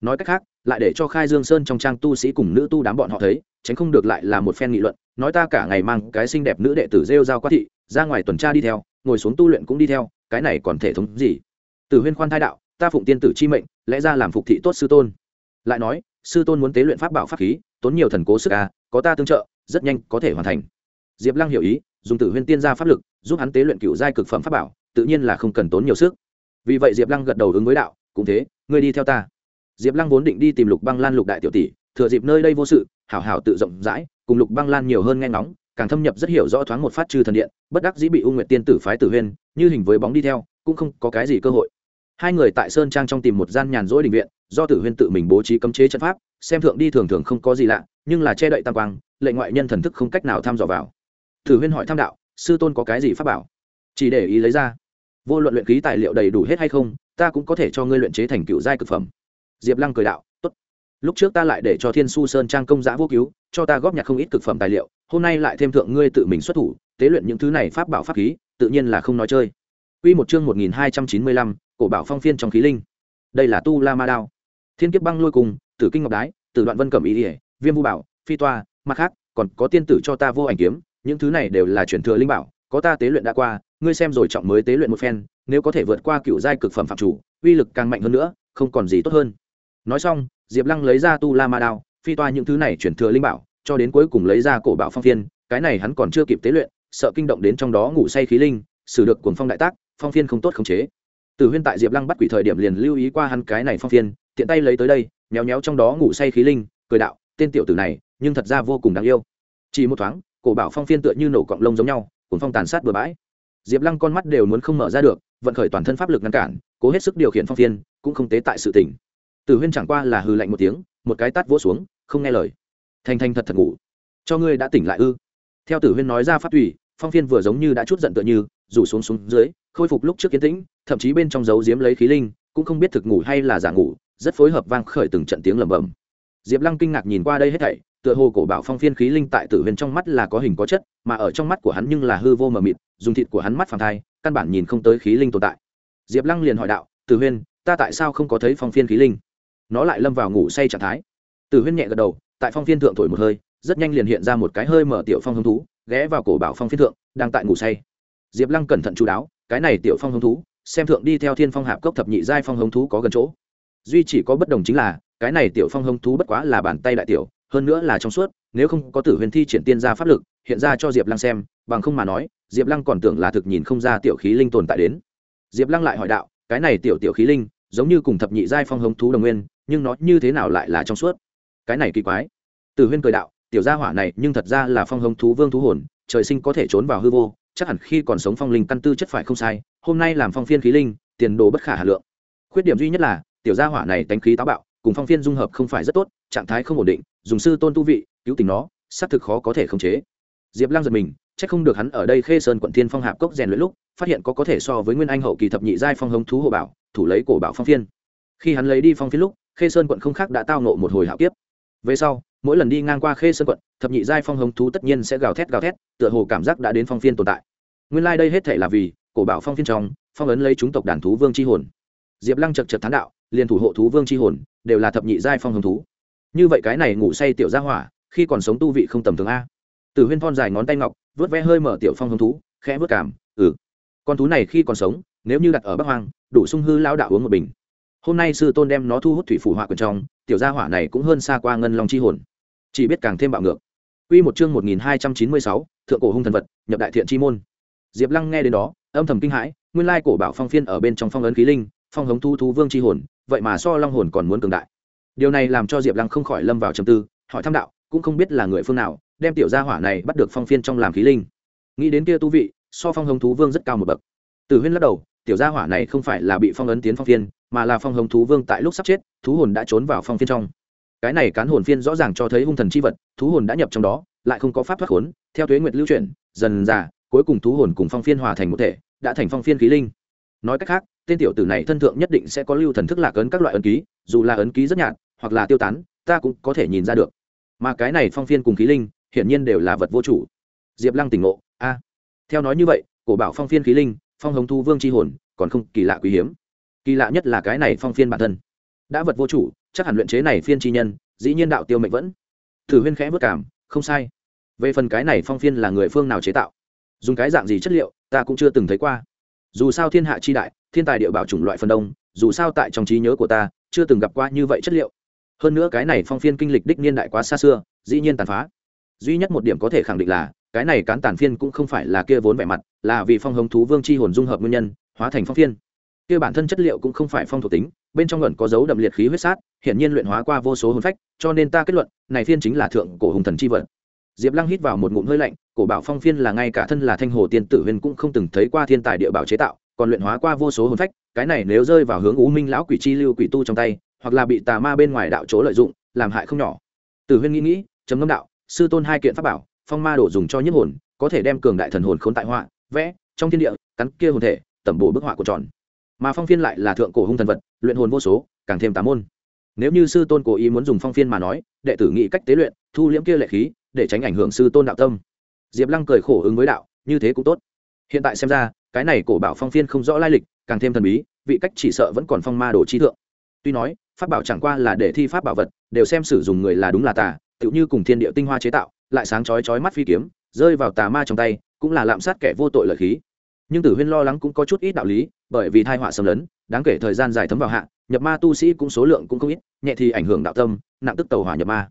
nói cách khác, lại để cho khai dương sơn trong trang tu sĩ cùng nữ tu đám bọn họ thấy, tránh không được lại là một phen nghị luận, nói ta cả ngày mang cái xinh đẹp nữ đệ tử rêu giao quá thị, ra ngoài tuần tra đi theo, ngồi xuống tu luyện cũng đi theo, cái này còn thể thống gì? Từ huyên khoan thai đạo, ta phụng tiên tử chi mệnh, lẽ ra làm phục thị tốt sư tôn. Lại nói, sư tôn muốn tế luyện pháp bảo pháp khí, tốn nhiều thần cố sức a có ta tương trợ, rất nhanh có thể hoàn thành. Diệp lăng hiểu ý, dùng tử huyên tiên gia pháp lực, giúp hắn tế luyện cựu giai cực phẩm pháp bảo, tự nhiên là không cần tốn nhiều sức. Vì vậy diệp lăng gật đầu ứng với đạo, cũng thế, ngươi đi theo ta diệp lăng vốn định đi tìm lục băng lan lục đại tiểu tỷ, thừa dịp nơi đây vô sự, hảo hảo tự rộng rãi, cùng lục băng lan nhiều hơn nghe ngóng, càng thâm nhập rất hiểu rõ thoáng một phát trừ thần điện, bất đắc dĩ bị u nguyệt tiên tử phái tử huyên, như hình với bóng đi theo, cũng không có cái gì cơ hội. Hai người tại sơn trang trong tìm một gian nhàn rỗi đình viện, do tử huyên tự mình bố trí cấm chế trận pháp, xem thượng đi thường thường không có gì lạ, nhưng là che đậy tam quang, lệ ngoại nhân thần thức không cách nào thăm dò vào. Tử huyên hỏi tham đạo, sư tôn có cái gì pháp bảo? Chỉ để ý lấy ra. Vô luận luyện khí tài liệu đầy đủ hết hay không, ta cũng có thể cho ngươi luyện chế thành cựu giai cực phẩm diệp lăng cười đạo tốt lúc trước ta lại để cho thiên su sơn trang công giã vô cứu cho ta góp nhặt không ít cực phẩm tài liệu hôm nay lại thêm thượng ngươi tự mình xuất thủ tế luyện những thứ này pháp bảo pháp khí tự nhiên là không nói chơi Quy một chương 1295, cổ bảo phong phiên trong khí linh. Đây là tu La Ma đao. Thiên kiếp băng lôi cùng, Tử Kinh Ngọc Đái, Tử Đoạn Vân Cẩm ý, ý Viêm Vu Bảo, Phi Toa, mặt khác, còn có tiên tử cho ta vô ảnh kiếm, những thứ này đều là truyền thừa linh bảo, có ta tế luyện đã qua, ngươi xem rồi trọng mới tế luyện một phen, nếu có thể vượt qua cựu giai cực phẩm phạm chủ, uy lực càng mạnh hơn nữa, không còn gì tốt hơn. Nói xong, Diệp Lăng lấy ra tu La Ma đao, phi toa những thứ này chuyển thừa linh bảo, cho đến cuối cùng lấy ra cổ bảo phong phiên, cái này hắn còn chưa kịp tế luyện, sợ kinh động đến trong đó ngủ say khí linh, xử được cuồng phong đại tác, phong phiên không tốt khống chế. Từ huyên tại diệp lăng bắt quỷ thời điểm liền lưu ý qua hắn cái này phong phiên tiện tay lấy tới đây nhéo nhéo trong đó ngủ say khí linh cười đạo tên tiểu tử này nhưng thật ra vô cùng đáng yêu. Chỉ một thoáng cổ bảo phong phiên tựa như nổ cọng lông giống nhau cuốn phong tàn sát bừa bãi. Diệp lăng con mắt đều muốn không mở ra được vận khởi toàn thân pháp lực ngăn cản cố hết sức điều khiển phong phiên cũng không tế tại sự tỉnh Tử huyên chẳng qua là hừ lạnh một tiếng, một cái tát vỗ xuống, không nghe lời. Thanh thanh thật thật ngủ. Cho ngươi đã tỉnh lại ư? Theo tử huyên nói ra phát thủy phong phiên vừa giống như đã chút giận tựa như, rủ xuống xuống dưới, khôi phục lúc trước kiến tĩnh, thậm chí bên trong dấu diếm lấy khí linh, cũng không biết thực ngủ hay là giả ngủ, rất phối hợp vang khởi từng trận tiếng lầm bầm diệp lăng kinh ngạc nhìn qua đây hết thảy, tựa hồ cổ bảo phong phiên khí linh tại tử Huyên trong mắt là có hình có chất, mà ở trong mắt của hắn nhưng là hư vô mờ mịt, dùng thịt của hắn mắt phản thai, căn bản nhìn không tới khí linh tồn tại. Diệp lăng liền hỏi đạo, tử huyên, ta tại sao không có thấy phong phiên khí linh? Nó lại lâm vào ngủ say trạng thái. Tử huyên nhẹ gật đầu, tại phong phiên thượng thổi một hơi, rất nhanh liền hiện ra một cái hơi mở tiểu phong hứng thú, ghé vào cổ bảo phong phiên thượng, đang tại ngủ say. Diệp lăng cẩn thận chú đáo, cái này tiểu phong hứng thú, xem thượng đi theo thiên phong hạp cốc thập nhị giai phong hống thú có gần chỗ. Duy chỉ có bất đồng chính là, cái này tiểu phong hống thú bất quá là bàn tay đại tiểu, hơn nữa là trong suốt, nếu không có tử huyền thi triển tiên ra pháp lực, hiện ra cho diệp lăng xem, bằng không mà nói, diệp lăng còn tưởng là thực nhìn không ra tiểu khí linh tồn tại đến. Diệp lăng lại hỏi đạo, cái này tiểu tiểu khí linh, giống như cùng thập nhị giai phong hống thú đồng nguyên nhưng nó như thế nào lại là trong suốt? Cái này kỳ quái. Tử huyên cười đạo, tiểu gia hỏa này nhưng thật ra là phong hồng thú vương thú hồn, trời sinh có thể trốn vào hư vô, chắc hẳn khi còn sống phong linh căn tư chất phải không sai, hôm nay làm phong phiên khí linh, tiền đồ bất khả hà lượng. Khuyết điểm duy nhất là, tiểu gia hỏa này tánh khí táo bạo, cùng phong phiên dung hợp không phải rất tốt, trạng thái không ổn định, dùng sư tôn tu vị, cứu tình nó, xác thực khó có thể khống chế. Diệp lăng giật mình c h ắ c không được hắn ở đây khê sơn quận thiên phong hạp cốc rèn luyện lúc, phát hiện có có thể so với nguyên anh hậu kỳ thập nhị giai phong hống thú hộ bảo, thủ lấy cổ bảo phong phiên. Khi hắn lấy đi phong phiên lúc khê sơn quận không khác đã tao nộ một hồi hạo kiếp. Về sau, mỗi lần đi ngang qua khê sơn quận, thập nhị giai phong hống thú tất nhiên sẽ gào thét gào thét, tựa hồ cảm giác đã đến phong phiên tồn tại. Nguyên lai、like、đây hết thể là vì cổ bảo phong phiên trong, phong ấn lấy chúng tộc đàn thú vương c h i hồn. Diệp lăng chật chật thán đạo, liền thủ hộ thú vương c h i hồn, đều là thập nhị giai phong hồng thú. Như vậy cái này ngủ say tiểu gia hỏa, khi còn sống tu vị không tầm thường a. Từ huyên thon dài ngón tay ngọc, vớt vẽ hơi mở tiểu phong hứng thú, khẽ vớt cảm ừ. Con thú này khi còn sống, nếu như đặt ở bắc hoang, đủ sung hư lao đạo uống một bình hôm nay sư tôn đem nó thu hút thủy phủ hỏa quyền trong tiểu gia hỏa này cũng hơn xa qua ngân long chi hồn chỉ biết càng thêm bạo ngược Quy một chương 1296, thượng cổ hung thần vật, nhập đại thiện chi môn. Diệp Lăng nghe đến đó, âm thầm kinh hãi, nguyên lai cổ bảo phong phiên ở bên trong phong ấn khí linh, phong hống thu thú vương chi hồn, vậy mà so long hồn còn muốn cường đại. Điều này làm cho Diệp Lăng không khỏi lâm vào trầm tư, hỏi thăm đạo, cũng không biết là người phương nào, đem tiểu gia hỏa này bắt được phong phiên trong làm khí linh. Nghĩ đến kia tu vị, so phong hống thú vương rất cao một bậc. Từ Huyên lắc đầu, tiểu gia hỏa này không phải là bị phong ấn tiến phong phiên, mà là phong hồng thú vương tại lúc sắp chết, thú hồn đã trốn vào phong phiên trong. Cái này cán hồn phiên rõ ràng cho thấy hung thần chi vật thú hồn đã nhập trong đó lại không có pháp thoát khốn theo thuế nguyệt lưu chuyển dần già cuối cùng thú hồn cùng phong phiên hòa thành một thể đã thành phong phiên khí linh. Nói cách khác tên tiểu tử này thân thượng nhất định sẽ có lưu thần thức lạc ấn các loại ấn ký dù là ấn ký rất nhạt hoặc là tiêu tán ta cũng có thể nhìn ra được. Mà cái này phong phiên cùng khí linh hiển nhiên đều là vật vô chủ. Diệp lăng tỉnh ngộ a. Theo nói như vậy cổ bảo phong phiên khí linh phong hồng thu vương c h i hồn còn không kỳ lạ quý hiếm kỳ lạ nhất là cái này phong phiên bản thân. Đã vật vô chủ, chắc hẳn luyện chế này phiên chi nhân, dĩ nhiên đạo tiêu mệnh vẫn. Thử huyên khẽ vất cảm, không sai. Về phần cái này phong phiên là người phương nào chế tạo? Dùng cái dạng gì chất liệu, ta cũng chưa từng thấy qua. Dù sao thiên hạ chi đại, thiên tài địa bảo chủng loại phần đông, dù sao tại trong trí nhớ của ta, chưa từng gặp qua như vậy chất liệu. Hơn nữa cái này phong phiên kinh lịch đích niên đại quá xa xưa, dĩ nhiên tàn phá. Duy nhất một điểm có thể khẳng định là, cái này cán tàn phiên cũng không phải là kia vốn vẻ mặt, là vì phong hồng thú vương c h i hồn dung hợp nguyên nhân, hóa thành phong phiên kia bản thân chất liệu cũng không phải phong thuộc tính, bên trong luận có dấu đậm liệt khí huyết sát hiện nhiên luyện hóa qua vô số hồn phách, cho nên ta kết luận, này phiên chính là thượng cổ hùng thần chi vật. Diệp lăng hít vào một ngụm hơi lạnh, cổ bảo phong phiên là ngay cả thân là thanh hồ tiên tử huyền cũng không từng thấy qua thiên tài địa bảo chế tạo, còn luyện hóa qua vô số hồn phách, cái này nếu rơi vào hướng u minh lão quỷ chi lưu quỷ tu trong tay, hoặc là bị tà ma bên ngoài đạo chỗ lợi dụng, làm hại không nhỏ. Tử huyên nghĩ nghĩ chấm ngâm đạo, sư tôn hai kiện pháp bảo, phong ma đổ dùng cho nhiếp hồn, có thể đem cường đại thần hồn khốn tại họa, vẽ, trong thiên địa, cắn kia hồn thể, tẩm bổ bức họa của tròn mà phong phiên lại là thượng cổ hung thần vật, luyện hồn vô số, càng thêm tám môn. Nếu như sư tôn cố ý muốn dùng phong phiên mà nói, đệ tử nghĩ cách tế luyện, thu liễm kia lệ khí, để tránh ảnh hưởng sư tôn đạo tâm. Diệp lăng cười khổ ứng với đạo, như thế cũng tốt. Hiện tại xem ra, cái này cổ bảo phong phiên không rõ lai lịch, càng thêm thần bí, vị cách chỉ sợ vẫn còn phong ma đồ chi thượng. Tuy nói, pháp bảo chẳng qua là để thi pháp bảo vật, đều xem sử dụng người là đúng là tà, tựu như cùng thiên địa tinh hoa chế tạo, lại sáng chói chói mắt phi kiếm, rơi vào tà ma trong tay, cũng là lạm sát kẻ vô tội lợi khí. Nhưng tử huyên lo lắng cũng có chút ít đạo lý bởi vì thai họa xâm lấn, đáng kể thời gian dài thấm vào hạ, nhập ma tu sĩ cũng số lượng cũng không ít, nhẹ thì ảnh hưởng đạo tâm, nặng tức tàu hỏa nhập ma.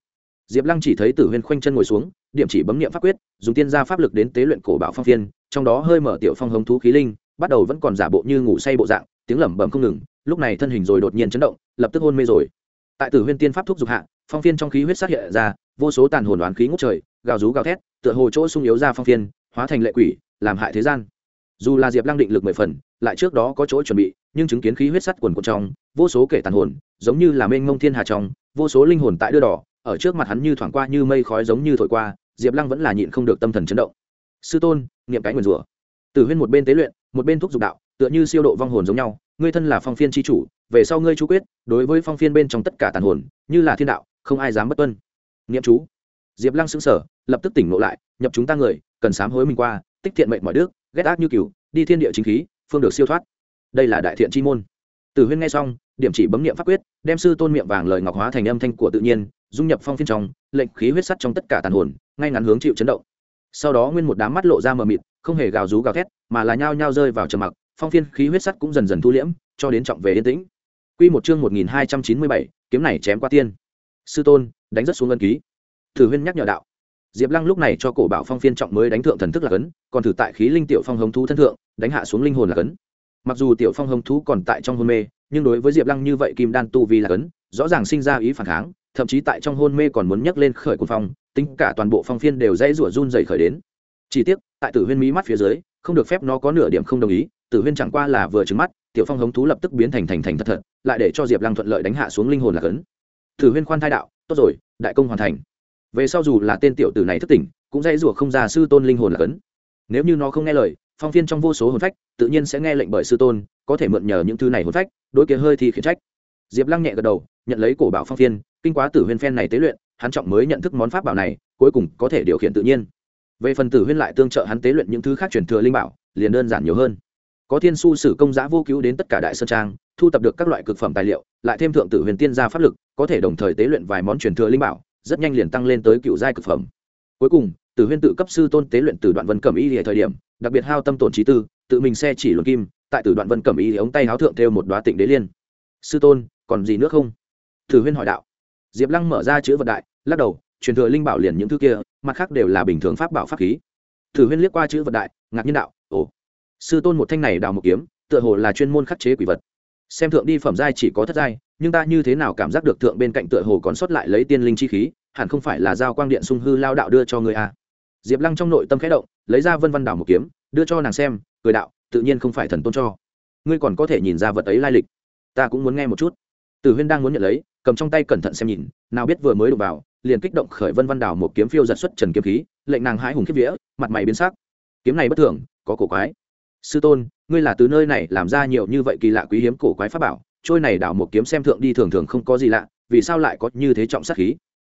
Diệp lăng chỉ thấy tử huyên khoanh chân ngồi xuống, điểm chỉ bấm nghiệm pháp quyết, dùng tiên gia pháp lực đến tế luyện cổ bảo phong phiên, trong đó hơi mở tiểu phong hống thú khí linh, bắt đầu vẫn còn giả bộ như ngủ say bộ dạng, tiếng lẩm bẩm không ngừng, lúc này thân hình rồi đột nhiên chấn động, lập tức hôn mê rồi. Tại tử huyên tiên pháp thuốc dục hạ, phong phiên trong khí huyết sát hiện ra, vô số tàn hồn đoán khí ngút trời, gào rú gào thét, tựa hồ chỗ sung yếu ra phong phiên, hóa thành lệ quỷ, làm hại thế gian. Dù là diệp lăng định lực mười phần lại trước đó có chỗ chuẩn bị, nhưng chứng kiến khí huyết sắt quần quần trong, vô số kể tàn hồn, giống như là mênh mông thiên hà trong, vô số linh hồn tại đưa đỏ, ở trước mặt hắn như thoảng qua như mây khói giống như thổi qua, diệp lăng vẫn là nhịn không được tâm thần chấn động. Sư tôn, niệm cái nguyền rủa. Từ huyên một bên tế luyện, một bên thuốc dục đạo, tựa như siêu độ vong hồn giống nhau, ngươi thân là phong phiên tri chủ, về sau ngươi chú quyết, đối với phong phiên bên trong tất cả tàn hồn, như là thiên đạo, không ai dám bất tuân. Niệm chú. Diệp lăng xứng sở lập tức tỉnh ngộ lại, nhập chúng ta người, cần sám hối mình qua, tích thiện mệnh mọi đức, ghét ác như cừu, đi thiên địa chính khí phương được siêu thoát. Đây là đại thiện chi môn. Tử huyên nghe xong điểm chỉ bấm niệm pháp quyết đem sư tôn miệng vàng lời ngọc hóa thành âm thanh của tự nhiên dung nhập phong phiên trong lệnh khí huyết sắt trong tất cả tàn hồn ngay ngắn hướng chịu chấn động. Sau đó nguyên một đám mắt lộ ra mờ mịt không hề gào rú gào thét mà là nhao nhao rơi vào trầm mặc phong phiên khí huyết sắt cũng dần dần thu liễm cho đến trọng về yên tĩnh. Quy một chương một nghìn hai trăm chín mươi bảy, kiếm này chém qua tiên. Sư tôn, đánh rất xuống ngân ký. Thử Huyên nhắc nhở đạo diệp lăng lúc này cho cổ bảo phong phiên trọng mới đánh thượng thần thức là cấn, còn thử tại khí linh tiểu phong hống thú thân thượng, đánh hạ xuống linh hồn là cấn. Mặc dù tiểu phong hống thú còn tại trong hôn mê, nhưng đối với diệp lăng như vậy kim đan tu vi là cấn, rõ ràng sinh ra ý phản kháng, thậm chí tại trong hôn mê còn muốn nhấc lên khởi cuồng phong, tính cả toàn bộ phong phiên đều dãy rủa run dày khởi đến. Chỉ tiếc, tại tử huyên mỹ mắt phía dưới, không được phép nó có nửa điểm không đồng ý, tử huyên chẳng qua là vừa trứng mắt, tiểu phong hống thú lập tức biến thành thành thành thật thật, lại để cho diệp lăng thuận lợi đánh hạ xuống linh hồn là cấn. Tử huyên khoan thai đạo, tốt rồi, đại công hoàn thành về sau dù là tên tiểu tử này thất tỉnh, cũng dãy rủa không ra sư tôn linh hồn là cấn. Nếu như nó không nghe lời, phong phiên trong vô số hồn phách, tự nhiên sẽ nghe lệnh bởi sư tôn, có thể mượn nhờ những thứ này hồn phách, đối kia hơi thì khiển trách. Diệp lăng nhẹ gật đầu, nhận lấy cổ bảo phong phiên, kinh quá tử huyên phen này tế luyện, hắn trọng mới nhận thức món pháp bảo này, cuối cùng có thể điều khiển tự nhiên. Về phần tử huyên lại tương trợ hắn tế luyện những thứ khác truyền thừa linh bảo, liền đơn giản nhiều hơn. Có thiên su sử công giã vô cứu đến tất cả đại sơn trang, thu tập được các loại cực phẩm tài liệu, lại thêm thượng tử huyền tiên gia pháp lực, có thể đồng thời tế luyện vài món truyền thừa linh bảo rất nhanh liền tăng lên tới cựu giai cực phẩm. Cuối cùng, tử huyên tự cấp sư tôn tế luyện từ đoạn vân cẩm y hệ thời điểm, đặc biệt hao tâm tổn trí tư, tự mình xe chỉ luận kim, tại từ đoạn vân cẩm y ống tay háo thượng theo một đoá tịnh đế liên. Sư tôn, còn gì nữa không? Tử huyên hỏi đạo. Diệp lăng mở ra chữ vật đại, lắc đầu, truyền thừa linh bảo liền những thứ kia, mặt khác đều là bình thường pháp bảo pháp khí. Tử huyên liếc qua chữ vật đại, ngạc nhiên đạo, ồ, sư tôn một thanh này đào một kiếm, tựa hồ là chuyên môn khắc chế quỷ vật. Xem thượng đi phẩm giai chỉ có thất giai nhưng ta như thế nào cảm giác được thượng bên cạnh tựa hồ còn sót lại lấy tiên linh chi khí, hẳn không phải là giao quang điện sung hư lao đạo đưa cho người à. diệp lăng trong nội tâm khẽ động, lấy ra vân văn đảo một kiếm, đưa cho nàng xem, cười đạo, tự nhiên không phải thần tôn cho. Ngươi còn có thể nhìn ra vật ấy lai lịch. Ta cũng muốn nghe một chút. Tử huyên đang muốn nhận lấy, cầm trong tay cẩn thận xem nhìn, nào biết vừa mới đụng vào, liền kích động khởi vân văn đảo một kiếm phiêu giật xuất trần kiếm khí, lệnh nàng hái hùng kiếp vía, mặt mày biến sắc. Kiếm này bất thường, có cổ quái. Sư tôn, ngươi là từ nơi này làm ra nhiều như vậy kỳ lạ quý hiếm cổ quái pháp bảo trôi này đảo một kiếm xem thượng đi thường thường không có gì lạ, vì sao lại có như thế trọng sát khí?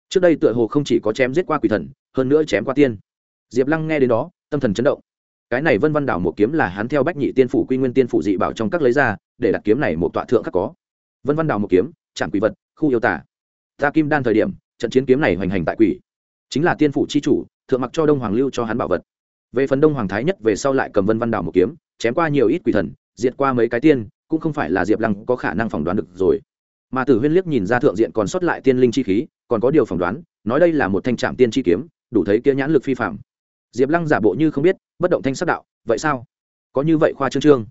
Trước đây tựa hồ không chỉ có chém giết qua quỷ thần, hơn nữa chém qua tiên. Diệp lăng nghe đến đó, tâm thần chấn động. Cái này vân văn đảo một kiếm là hắn theo bách nhị tiên phủ, quy nguyên tiên phủ dị bảo trong các lấy ra, để đặt kiếm này một tọa thượng khắc có. Vân văn đảo một kiếm, chạm quỷ vật, khu yêu tả. Ta kim đan thời điểm, trận chiến kiếm này hoành hành tại quỷ. Chính là tiên phủ chi chủ, thượng mặc cho đông hoàng lưu cho hắn bảo vật. Về phần đông hoàng thái nhất về sau lại cầm vân văn đảo một kiếm, chém qua nhiều ít quỷ thần, diệt qua mấy cái tiên cũng không phải là diệp lăng có khả năng phỏng đoán được rồi. Mà tử huyên liếc nhìn ra thượng diện còn sót lại tiên linh chi khí, còn có điều phỏng đoán, nói đây là một thanh trạm tiên chi kiếm, đủ thấy kia nhãn lực phi phạm diệp lăng giả bộ như không biết, bất động thanh sắc đạo, vậy sao? Có như vậy khoa trương trương.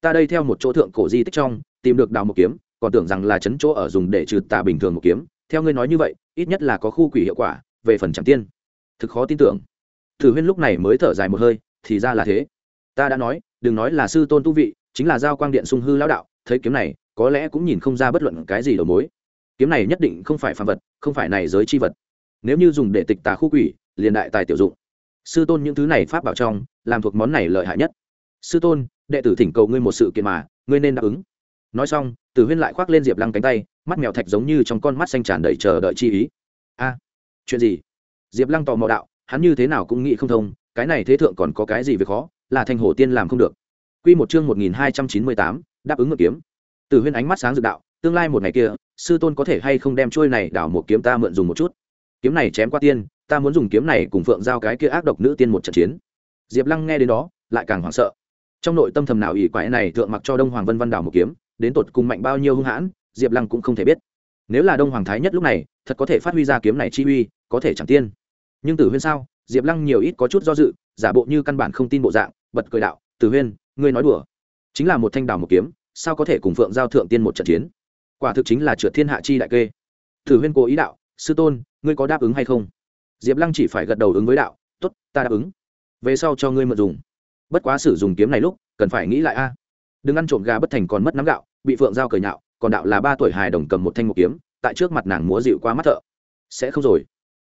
Ta đây theo một chỗ thượng cổ di tích trong, tìm được đào một kiếm, còn tưởng rằng là chấn chỗ ở dùng để trừ tà bình thường một kiếm. Theo ngươi nói như vậy, ít nhất là có khu quỷ hiệu quả, về phần trạm tiên. Thực khó tin tưởng. Thử huyên lúc này mới thở dài một hơi, thì ra là thế. Ta đã nói, đừng nói là sư tôn tu vị chính là giao quang điện sung hư lão đạo, thấy kiếm này, có lẽ cũng nhìn không ra bất luận cái gì đầu mối. Kiếm này nhất định không phải phàm vật, không phải này giới chi vật. Nếu như dùng để tịch tà khu quỷ, liền đại tài tiểu dụng. Sư tôn những thứ này pháp bảo trong, làm thuộc món này lợi hại nhất. Sư tôn, đệ tử thỉnh cầu ngươi một sự kiện mà, ngươi nên đáp ứng. Nói xong tử huyên lại khoác lên diệp lăng cánh tay, mắt mèo thạch giống như trong con mắt xanh tràn đầy chờ đợi chi ý. A, chuyện gì? Diệp lăng tò mò đạo, hắn như thế nào cũng nghĩ không thông, cái này thế thượng còn có cái gì việc khó, là thành hổ tiên làm không được. Quy một chương một nghìn hai trăm chín mươi tám, đáp ứng ngự kiếm. Tử huyên ánh mắt sáng rực đạo, tương lai một ngày kia, sư tôn có thể hay không đem chuôi này đảo một kiếm ta mượn dùng một chút? Kiếm này chém qua tiên, ta muốn dùng kiếm này cùng phượng giao cái kia ác độc nữ tiên một trận chiến. Diệp lăng nghe đến đó, lại càng hoảng sợ. Trong nội tâm thầm nào ỷ quái này thượng mặc cho đông hoàng vân vân đảo một kiếm, đến tột cùng mạnh bao nhiêu hung hãn, diệp lăng cũng không thể biết. Nếu là đông hoàng thái nhất lúc này, thật có thể phát huy ra kiếm này chi uy, có thể chẳng tiên. Nhưng tử huyên sao? Diệp lăng nhiều ít có chút do dự, giả bộ như căn bản không tin bộ dạng, bật cười đạo tử huyên, ngươi nói đùa. Chính là một thanh đảo một kiếm, sao có thể cùng phượng giao thượng tiên một trận chiến? Quả thực chính là trượt thiên hạ chi đại kê. Tử huyên cố ý đạo, sư tôn, ngươi có đáp ứng hay không? Diệp lăng chỉ phải gật đầu ứng với đạo t ố t ta đáp ứng. Về sau cho ngươi mượn dùng. Bất quá sử dụng kiếm này lúc, cần phải nghĩ lại a. Đừng ăn trộm gà bất thành còn mất nắm gạo. Bị phượng giao cười nhạo, còn đạo là ba tuổi hài đồng cầm một thanh một kiếm, tại trước mặt nàng múa dịu qua mắt thợ. Sẽ không rồi.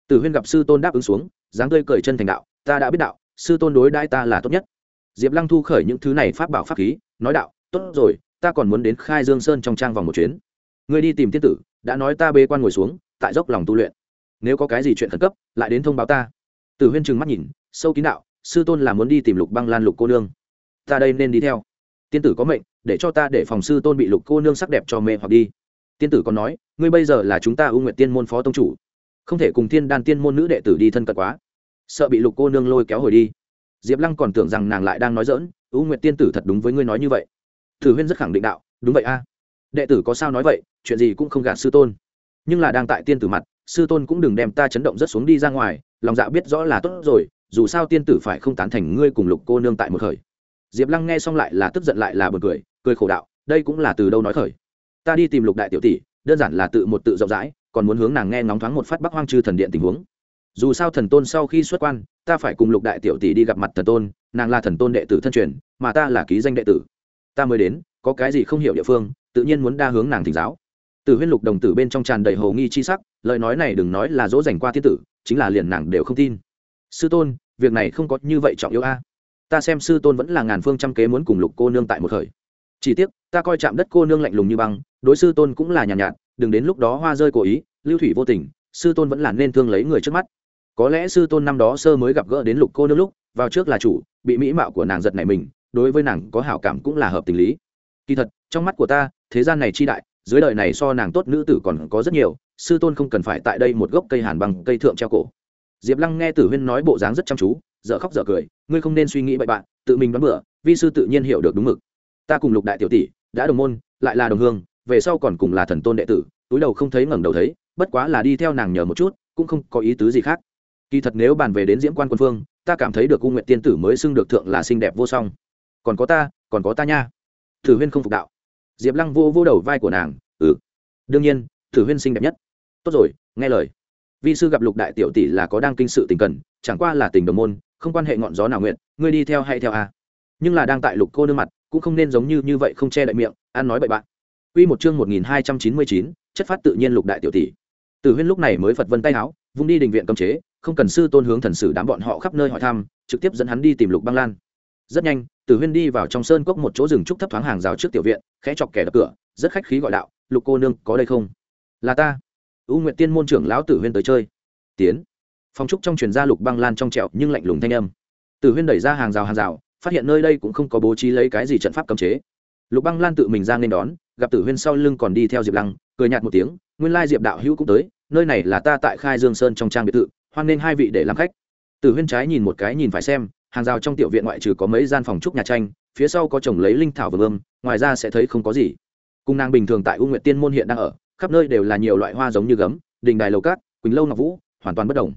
Tử huyên gặp sư tôn đáp ứng xuống, dáng tươi cười chân thành đạo, ta đã biết đạo, sư tôn đối đãi ta là tốt nhất diệp lăng thu khởi những thứ này pháp bảo pháp khí, nói đạo, tốt rồi, ta còn muốn đến khai dương sơn trong trang vòng một chuyến. Ngươi đi tìm tiên tử, đã nói ta bê quan ngồi xuống, tại dốc lòng tu luyện. Nếu có cái gì chuyện khẩn cấp, lại đến thông báo ta. Từ huyên trừng mắt nhìn, sâu kín đạo, sư tôn là muốn đi tìm lục băng lan lục cô nương. Ta đây nên đi theo. Tiên tử có mệnh, để cho ta để phòng sư tôn bị lục cô nương sắc đẹp cho mê hoặc đi. Tiên tử còn nói, ngươi bây giờ là chúng ta ưu nguyện tiên môn phó tông chủ. Không thể cùng thiên đan tiên môn nữ đệ tử đi thân cận quá. Sợ bị lục cô nương lôi kéo hồi đi diệp lăng còn tưởng rằng nàng lại đang nói dỡn u nguyện tiên tử thật đúng với ngươi nói như vậy. Thử huyên rất khẳng định đạo, đúng vậy a. Đệ tử có sao nói vậy, chuyện gì cũng không gạt sư tôn. Nhưng là đang tại tiên tử mặt, sư tôn cũng đừng đem ta chấn động rất xuống đi ra ngoài, lòng dạ biết rõ là tốt rồi, dù sao tiên tử phải không tán thành ngươi cùng lục cô nương tại một khởi. Diệp lăng nghe xong lại là tức giận lại là bật cười cười khổ đạo, đây cũng là từ đâu nói khởi? Ta đi tìm lục đại tiểu tỷ, đơn giản là tự một tự rộng rãi, còn muốn hướng nàng nghe ngóng thoáng một phát bắc hoang chư thần điện tình huống dù sao thần tôn sau khi xuất quan ta phải cùng lục đại tiểu tỷ đi gặp mặt thần tôn nàng là thần tôn đệ tử thân truyền mà ta là ký danh đệ tử. Ta mới đến có cái gì không hiểu địa phương tự nhiên muốn đa hướng nàng thỉnh giáo. Từ huyên lục đồng tử bên trong tràn đầy hồ nghi chi sắc lời nói này đừng nói là dỗ dành qua thiên tử chính là liền nàng đều không tin. Sư tôn việc này không có như vậy trọng yếu a. Ta xem sư tôn vẫn là ngàn phương trăm kế muốn cùng lục cô nương tại một khởi. Chỉ tiếc ta coi chạm đất cô nương lạnh lùng như băng đối sư tôn cũng là nhàn nhạt, nhạt đừng đến lúc đó hoa rơi cố ý lưu thủy vô tình sư tôn vẫn là nên thương lấy người trước mắt có lẽ sư tôn năm đó sơ mới gặp gỡ đến lục cô nương lúc, vào trước là chủ, bị mỹ mạo của nàng giật này mình, đối với nàng có hảo cảm cũng là hợp tình lý. Kỳ thật, trong mắt của ta, thế gian này chi đại, dưới đời này so nàng tốt nữ tử còn có rất nhiều, sư tôn không cần phải tại đây một gốc cây hàn bằng cây thượng treo cổ. Diệp lăng nghe tử huyên nói bộ dáng rất chăm chú, dở khóc dở cười, ngươi không nên suy nghĩ bậy bạn, tự mình đoán bựa vi sư tự nhiên hiểu được đúng mực. Ta cùng lục đại tiểu tỷ, đã đồng môn, lại là đồng hương, về sau còn cùng là thần tôn đệ tử, túi đầu không thấy ngẩng đầu thấy, bất quá là đi theo nàng nhờ một chút, cũng không có ý tứ gì khác kỳ thật nếu bàn về đến diễm quan quân phương ta cảm thấy được cung nguyện tiên tử mới xưng được thượng là xinh đẹp vô song. Còn có ta còn có ta nha. Thử huyên không phục đạo. Diệp lăng vô vô đầu vai của nàng ừ. Đương nhiên thử huyên xinh đẹp nhất. Tốt rồi nghe lời. Vi sư gặp lục đại tiểu tỷ là có đang kinh sự tình cần chẳng qua là tình đồng môn không quan hệ ngọn gió nào nguyện ngươi đi theo hay theo a. Nhưng là đang tại lục cô nương mặt cũng không nên giống như như vậy không che đậy miệng ăn nói bậy bạn. Quy một chương 1299, chất phát tự nhiên lục đại tiểu tỷ. Tử Huyên lúc này mới Phật vân tay áo, vung đi đình viện cấm chế, không cần sư tôn hướng thần sử đám bọn họ khắp nơi hỏi thăm, trực tiếp dẫn hắn đi tìm Lục Băng Lan. Rất nhanh, Tử Huyên đi vào trong sơn cốc một chỗ rừng trúc thấp thoáng hàng rào trước tiểu viện, khẽ chọc kẻ đập cửa, rất khách khí gọi đạo, "Lục cô nương, có đây không?" "Là ta." U nguyện Tiên môn trưởng lão Tử Huyên tới chơi. "Tiến." Phòng trúc trong truyền gia Lục Băng Lan trong trẹo nhưng lạnh lùng thanh âm. Tử Huyên đẩy ra hàng rào hàng rào, phát hiện nơi đây cũng không có bố trí lấy cái gì trận pháp cấm chế. Lục Băng Lan tự mình ra nên đón, gặp Tử Huyên sau lưng còn đi theo Diệp Lăng, cười nhạt một tiếng, nguyên lai Diệp đạo hữu cũng tới, nơi này là ta tại Khai Dương Sơn trong trang biệt thự, hoan nên hai vị để làm khách. Tử Huyên trái nhìn một cái nhìn phải xem, hàng rào trong tiểu viện ngoại trừ có mấy gian phòng trúc nhà tranh, phía sau có trồng lấy linh thảo vườn ươm, ngoài ra sẽ thấy không có gì. Cung nàng bình thường tại U Nguyệt Tiên môn hiện đang ở, khắp nơi đều là nhiều loại hoa giống như gấm, đình đài lầu cát, quỳnh lâu ngọc vũ, hoàn toàn bất động.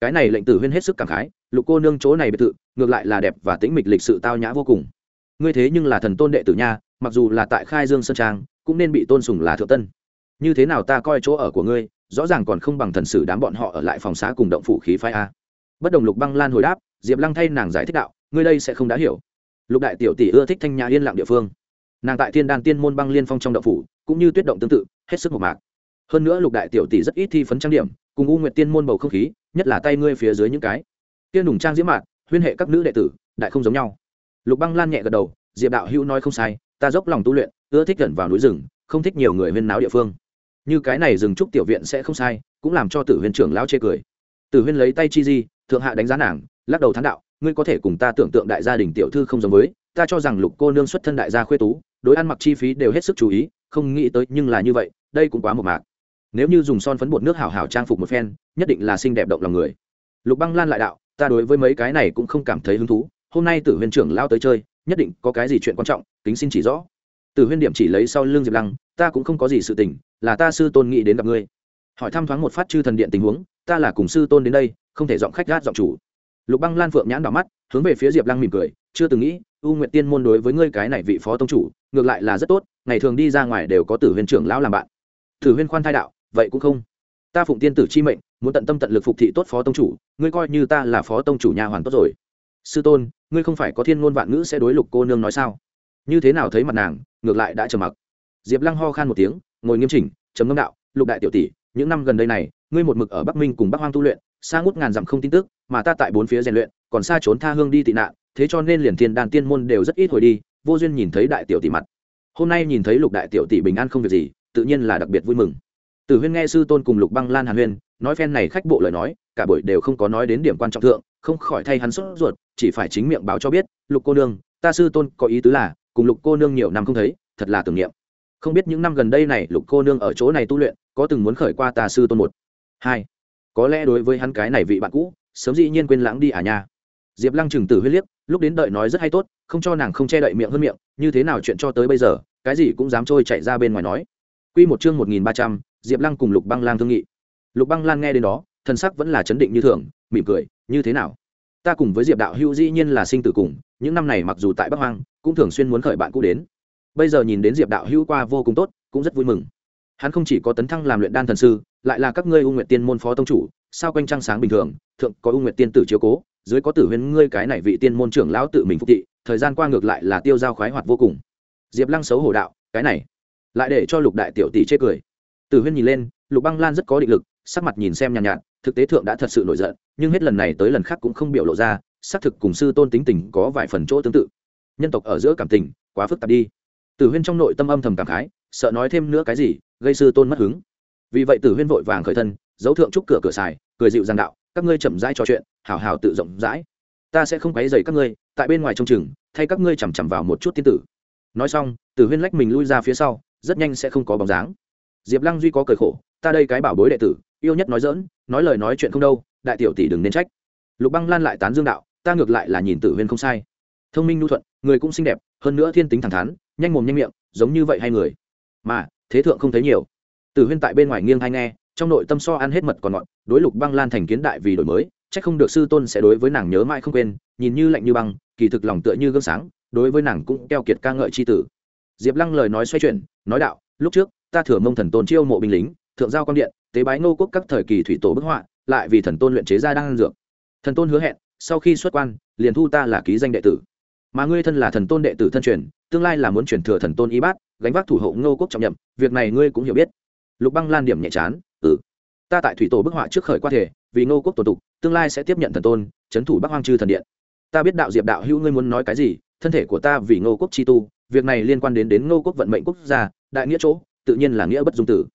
Cái này lệnh Tử Huyên hết sức cảm khái, lục cô nương chỗ này biệt thự, ngược lại là đẹp và tĩnh mịch lịch sự tao nhã vô cùng. Ngươi thế nhưng là thần tôn đệ tử nha, mặc dù là tại khai dương sơn trang cũng nên bị tôn sùng là thượng tân như thế nào ta coi chỗ ở của ngươi rõ ràng còn không bằng thần sử đám bọn họ ở lại phòng xá cùng động phủ khí phái a. Bất đồng lục băng lan hồi đáp, diệp lăng thay nàng giải thích đạo, ngươi đây sẽ không đã hiểu. Lục đại tiểu tỷ ưa thích thanh nhà yên lặng địa phương. Nàng tại thiên đan tiên môn băng liên phong trong động phủ, cũng như tuyết động tương tự, hết sức một mạc. Hơn nữa lục đại tiểu tỷ rất ít thi phấn trang điểm, cùng u nguyệt tiên môn bầu không khí, nhất là tay ngươi phía dưới những cái. Tiên đủng trang diễm mạc huyên hệ các nữ đệ tử, đại không giống nhau. Lục băng lan nhẹ gật đầu, diệp đạo hữu nói không sai, ta dốc lòng tu luyện, ưa thích gần vào núi rừng, không thích nhiều người huyên náo địa phương như cái này dừng trúc tiểu viện sẽ không sai, cũng làm cho tử huyên trưởng lão chê cười. Tử huyên lấy tay chi di, thượng hạ đánh giá nàng, lắc đầu thán đạo, ngươi có thể cùng ta tưởng tượng đại gia đình tiểu thư không giống với, ta cho rằng lục cô nương xuất thân đại gia khuê tú, đối ăn mặc chi phí đều hết sức chú ý, không nghĩ tới nhưng là như vậy, đây cũng quá một mạc. Nếu như dùng son phấn bột nước hảo hảo trang phục một phen, nhất định là xinh đẹp động lòng người. Lục băng lan lại đạo, ta đối với mấy cái này cũng không cảm thấy hứng thú, hôm nay tử huyên trưởng lao tới chơi, nhất định có cái gì chuyện quan trọng, kính xin chỉ rõ. Tử huyên điểm chỉ lấy sau lưng diệp lăng, ta cũng không có gì sự tình là ta sư tôn nghĩ đến gặp ngươi. Hỏi thăm thoáng một phát chư thần điện tình huống, ta là cùng sư tôn đến đây, không thể giọng khách gát giọng chủ. Lục băng lan phượng nhãn đỏ mắt, hướng về phía diệp lăng mỉm cười, chưa từng nghĩ, u nguyện tiên môn đối với ngươi cái này vị phó tông chủ, ngược lại là rất tốt, ngày thường đi ra ngoài đều có tử huyền trưởng lão làm bạn. Tử Huyên khoan thai đạo, vậy cũng không. Ta phụng tiên tử chi mệnh, muốn tận tâm tận lực phục thị tốt phó tông chủ, ngươi coi như ta là phó tông chủ nhà hoàn tốt rồi. Sư tôn, ngươi không phải có thiên ngôn vạn ngữ sẽ đối lục cô nương nói sao? Như thế nào thấy mặt nàng, ngược lại đã trầm mặc. Diệp lăng ho khan một tiếng ngồi nghiêm chỉnh chấm ngâm đạo, lục đại tiểu tỷ, những năm gần đây này, ngươi một mực ở bắc minh cùng bắc hoang tu luyện, xa ngút ngàn dặm không tin tức, mà ta tại bốn phía rèn luyện, còn xa trốn tha hương đi tị nạn, thế cho nên liền thiên đàn tiên môn đều rất ít hồi đi, vô duyên nhìn thấy đại tiểu tỷ mặt. Hôm nay nhìn thấy lục đại tiểu tỷ bình an không việc gì, tự nhiên là đặc biệt vui mừng. Tử huyên nghe sư tôn cùng lục băng lan hàn huyên, nói phen này khách bộ lời nói, cả buổi đều không có nói đến điểm quan trọng thượng, không khỏi thay hắn sốt ruột, chỉ phải chính miệng báo cho biết, lục cô nương, ta sư tôn có ý tứ là, cùng lục cô nương nhiều năm không thấy, thật là tưởng niệm không biết những năm gần đây này lục cô nương ở chỗ này tu luyện, có từng muốn khởi qua tà sư tôn một? Hai. Có lẽ đối với hắn cái này vị bạn cũ, sớm dĩ nhiên quên lãng đi à nha. Diệp lăng trừng tử huyết liếc, lúc đến đợi nói rất hay tốt, không cho nàng không che đậy miệng hơn miệng, như thế nào chuyện cho tới bây giờ, cái gì cũng dám trôi chạy ra bên ngoài nói. Q một chương một nghìn ba trăm, diệp lăng cùng lục băng lang thương nghị. Lục băng lan nghe đến đó thân sắc vẫn là chấn định như thường, mỉm cười, như thế nào? Ta cùng với diệp đạo hữu dĩ nhiên là sinh tử cùng, những năm này mặc dù tại bắc hoang, cũng thường xuyên muốn khởi bạn cũ đến bây giờ nhìn đến diệp đạo hữu qua vô cùng tốt cũng rất vui mừng. Hắn không chỉ có tấn thăng làm luyện đan thần sư lại là các ngươi u nguyện tiên môn phó tông chủ sao quanh trăng sáng bình thường thượng có u nguyện tiên tử chiếu cố dưới có tử huyên ngươi cái này vị tiên môn trưởng lão tự mình phục thị thời gian qua ngược lại là tiêu dao khoái hoạt vô cùng. Diệp lăng xấu hổ đạo cái này lại để cho lục đại tiểu tỷ chê cười. Tử huyên nhìn lên lục băng lan rất có định lực sắc mặt nhìn xem nhàn nhạt, nhạt thực tế thượng đã thật sự nổi giận nhưng hết lần này tới lần khác cũng không biểu lộ ra xác thực cùng sư tôn tính tình có vài phần chỗ tương tự. Nhân tộc ở giữa cảm tình quá phức tạp đi tử huyên trong nội tâm âm thầm cảm khái, sợ nói thêm nữa cái gì, gây sư tôn mất hứng. Vì vậy tử huyên vội vàng khởi thân, giấu thượng trúc cửa cửa xài, cười dịu giang đạo, các ngươi chậm rãi trò chuyện hào hào tự rộng rãi. Ta sẽ không quấy dày các ngươi, tại bên ngoài trông chừng, thay các ngươi chằm chằm vào một chút tiên tử. Nói xong, tử huyên lách mình lui ra phía sau, rất nhanh sẽ không có bóng dáng. Diệp lăng duy có cười khổ, ta đây cái bảo bối đệ tử, yêu nhất nói dỡn nói lời nói chuyện không đâu, đại tiểu tỷ đừng nên trách. Lục băng lan lại tán dương đạo, ta ngược lại là nhìn tử huyên không sai. Thông minh nhu thuận, người cũng xinh đẹp, hơn nữa thiên tính thẳng thắn nhanh mồm nhanh miệng, giống như vậy hay người. Mà, thế thượng không thấy nhiều. Từ huyên tại bên ngoài nghiêng hay nghe, trong nội tâm so ăn hết mật còn ngọn đối lục băng lan thành kiến đại vì đổi mới, chắc không được sư tôn sẽ đối với nàng nhớ mãi không quên, nhìn như lạnh như băng, kỳ thực lòng tựa như gương sáng, đối với nàng cũng keo kiệt ca ngợi c h i tử. Diệp lăng lời nói xoay chuyển, nói đạo, lúc trước, ta thừa mông thần tôn chiêu mộ binh lính, thượng giao quan điện, tế bái ngô quốc các thời kỳ thủy tổ bức họa, lại vì thần tôn luyện chế ra đang ăn dược. Thần tôn hứa hẹn, sau khi xuất quan, liền thu ta là ký danh đệ tử mà ngươi thân là thần tôn đệ tử thân truyền, tương lai là muốn chuyển thừa thần tôn y bát, gánh vác thủ hộ ngô quốc trọng nhậm, việc này ngươi cũng hiểu biết. Lục băng lan điểm nhẹ chán ừ ta tại thủy tổ bức họa trước khởi qua thể, vì ngô quốc tổ tục, tương lai sẽ tiếp nhận thần tôn trấn thủ bắc hoang chư thần điện. Ta biết đạo diệp đạo hữu ngươi muốn nói cái gì, thân thể của ta vì ngô quốc chi tu, việc này liên quan đến đến ngô quốc vận mệnh quốc gia, đại nghĩa chỗ, tự nhiên là nghĩa bất dung tử.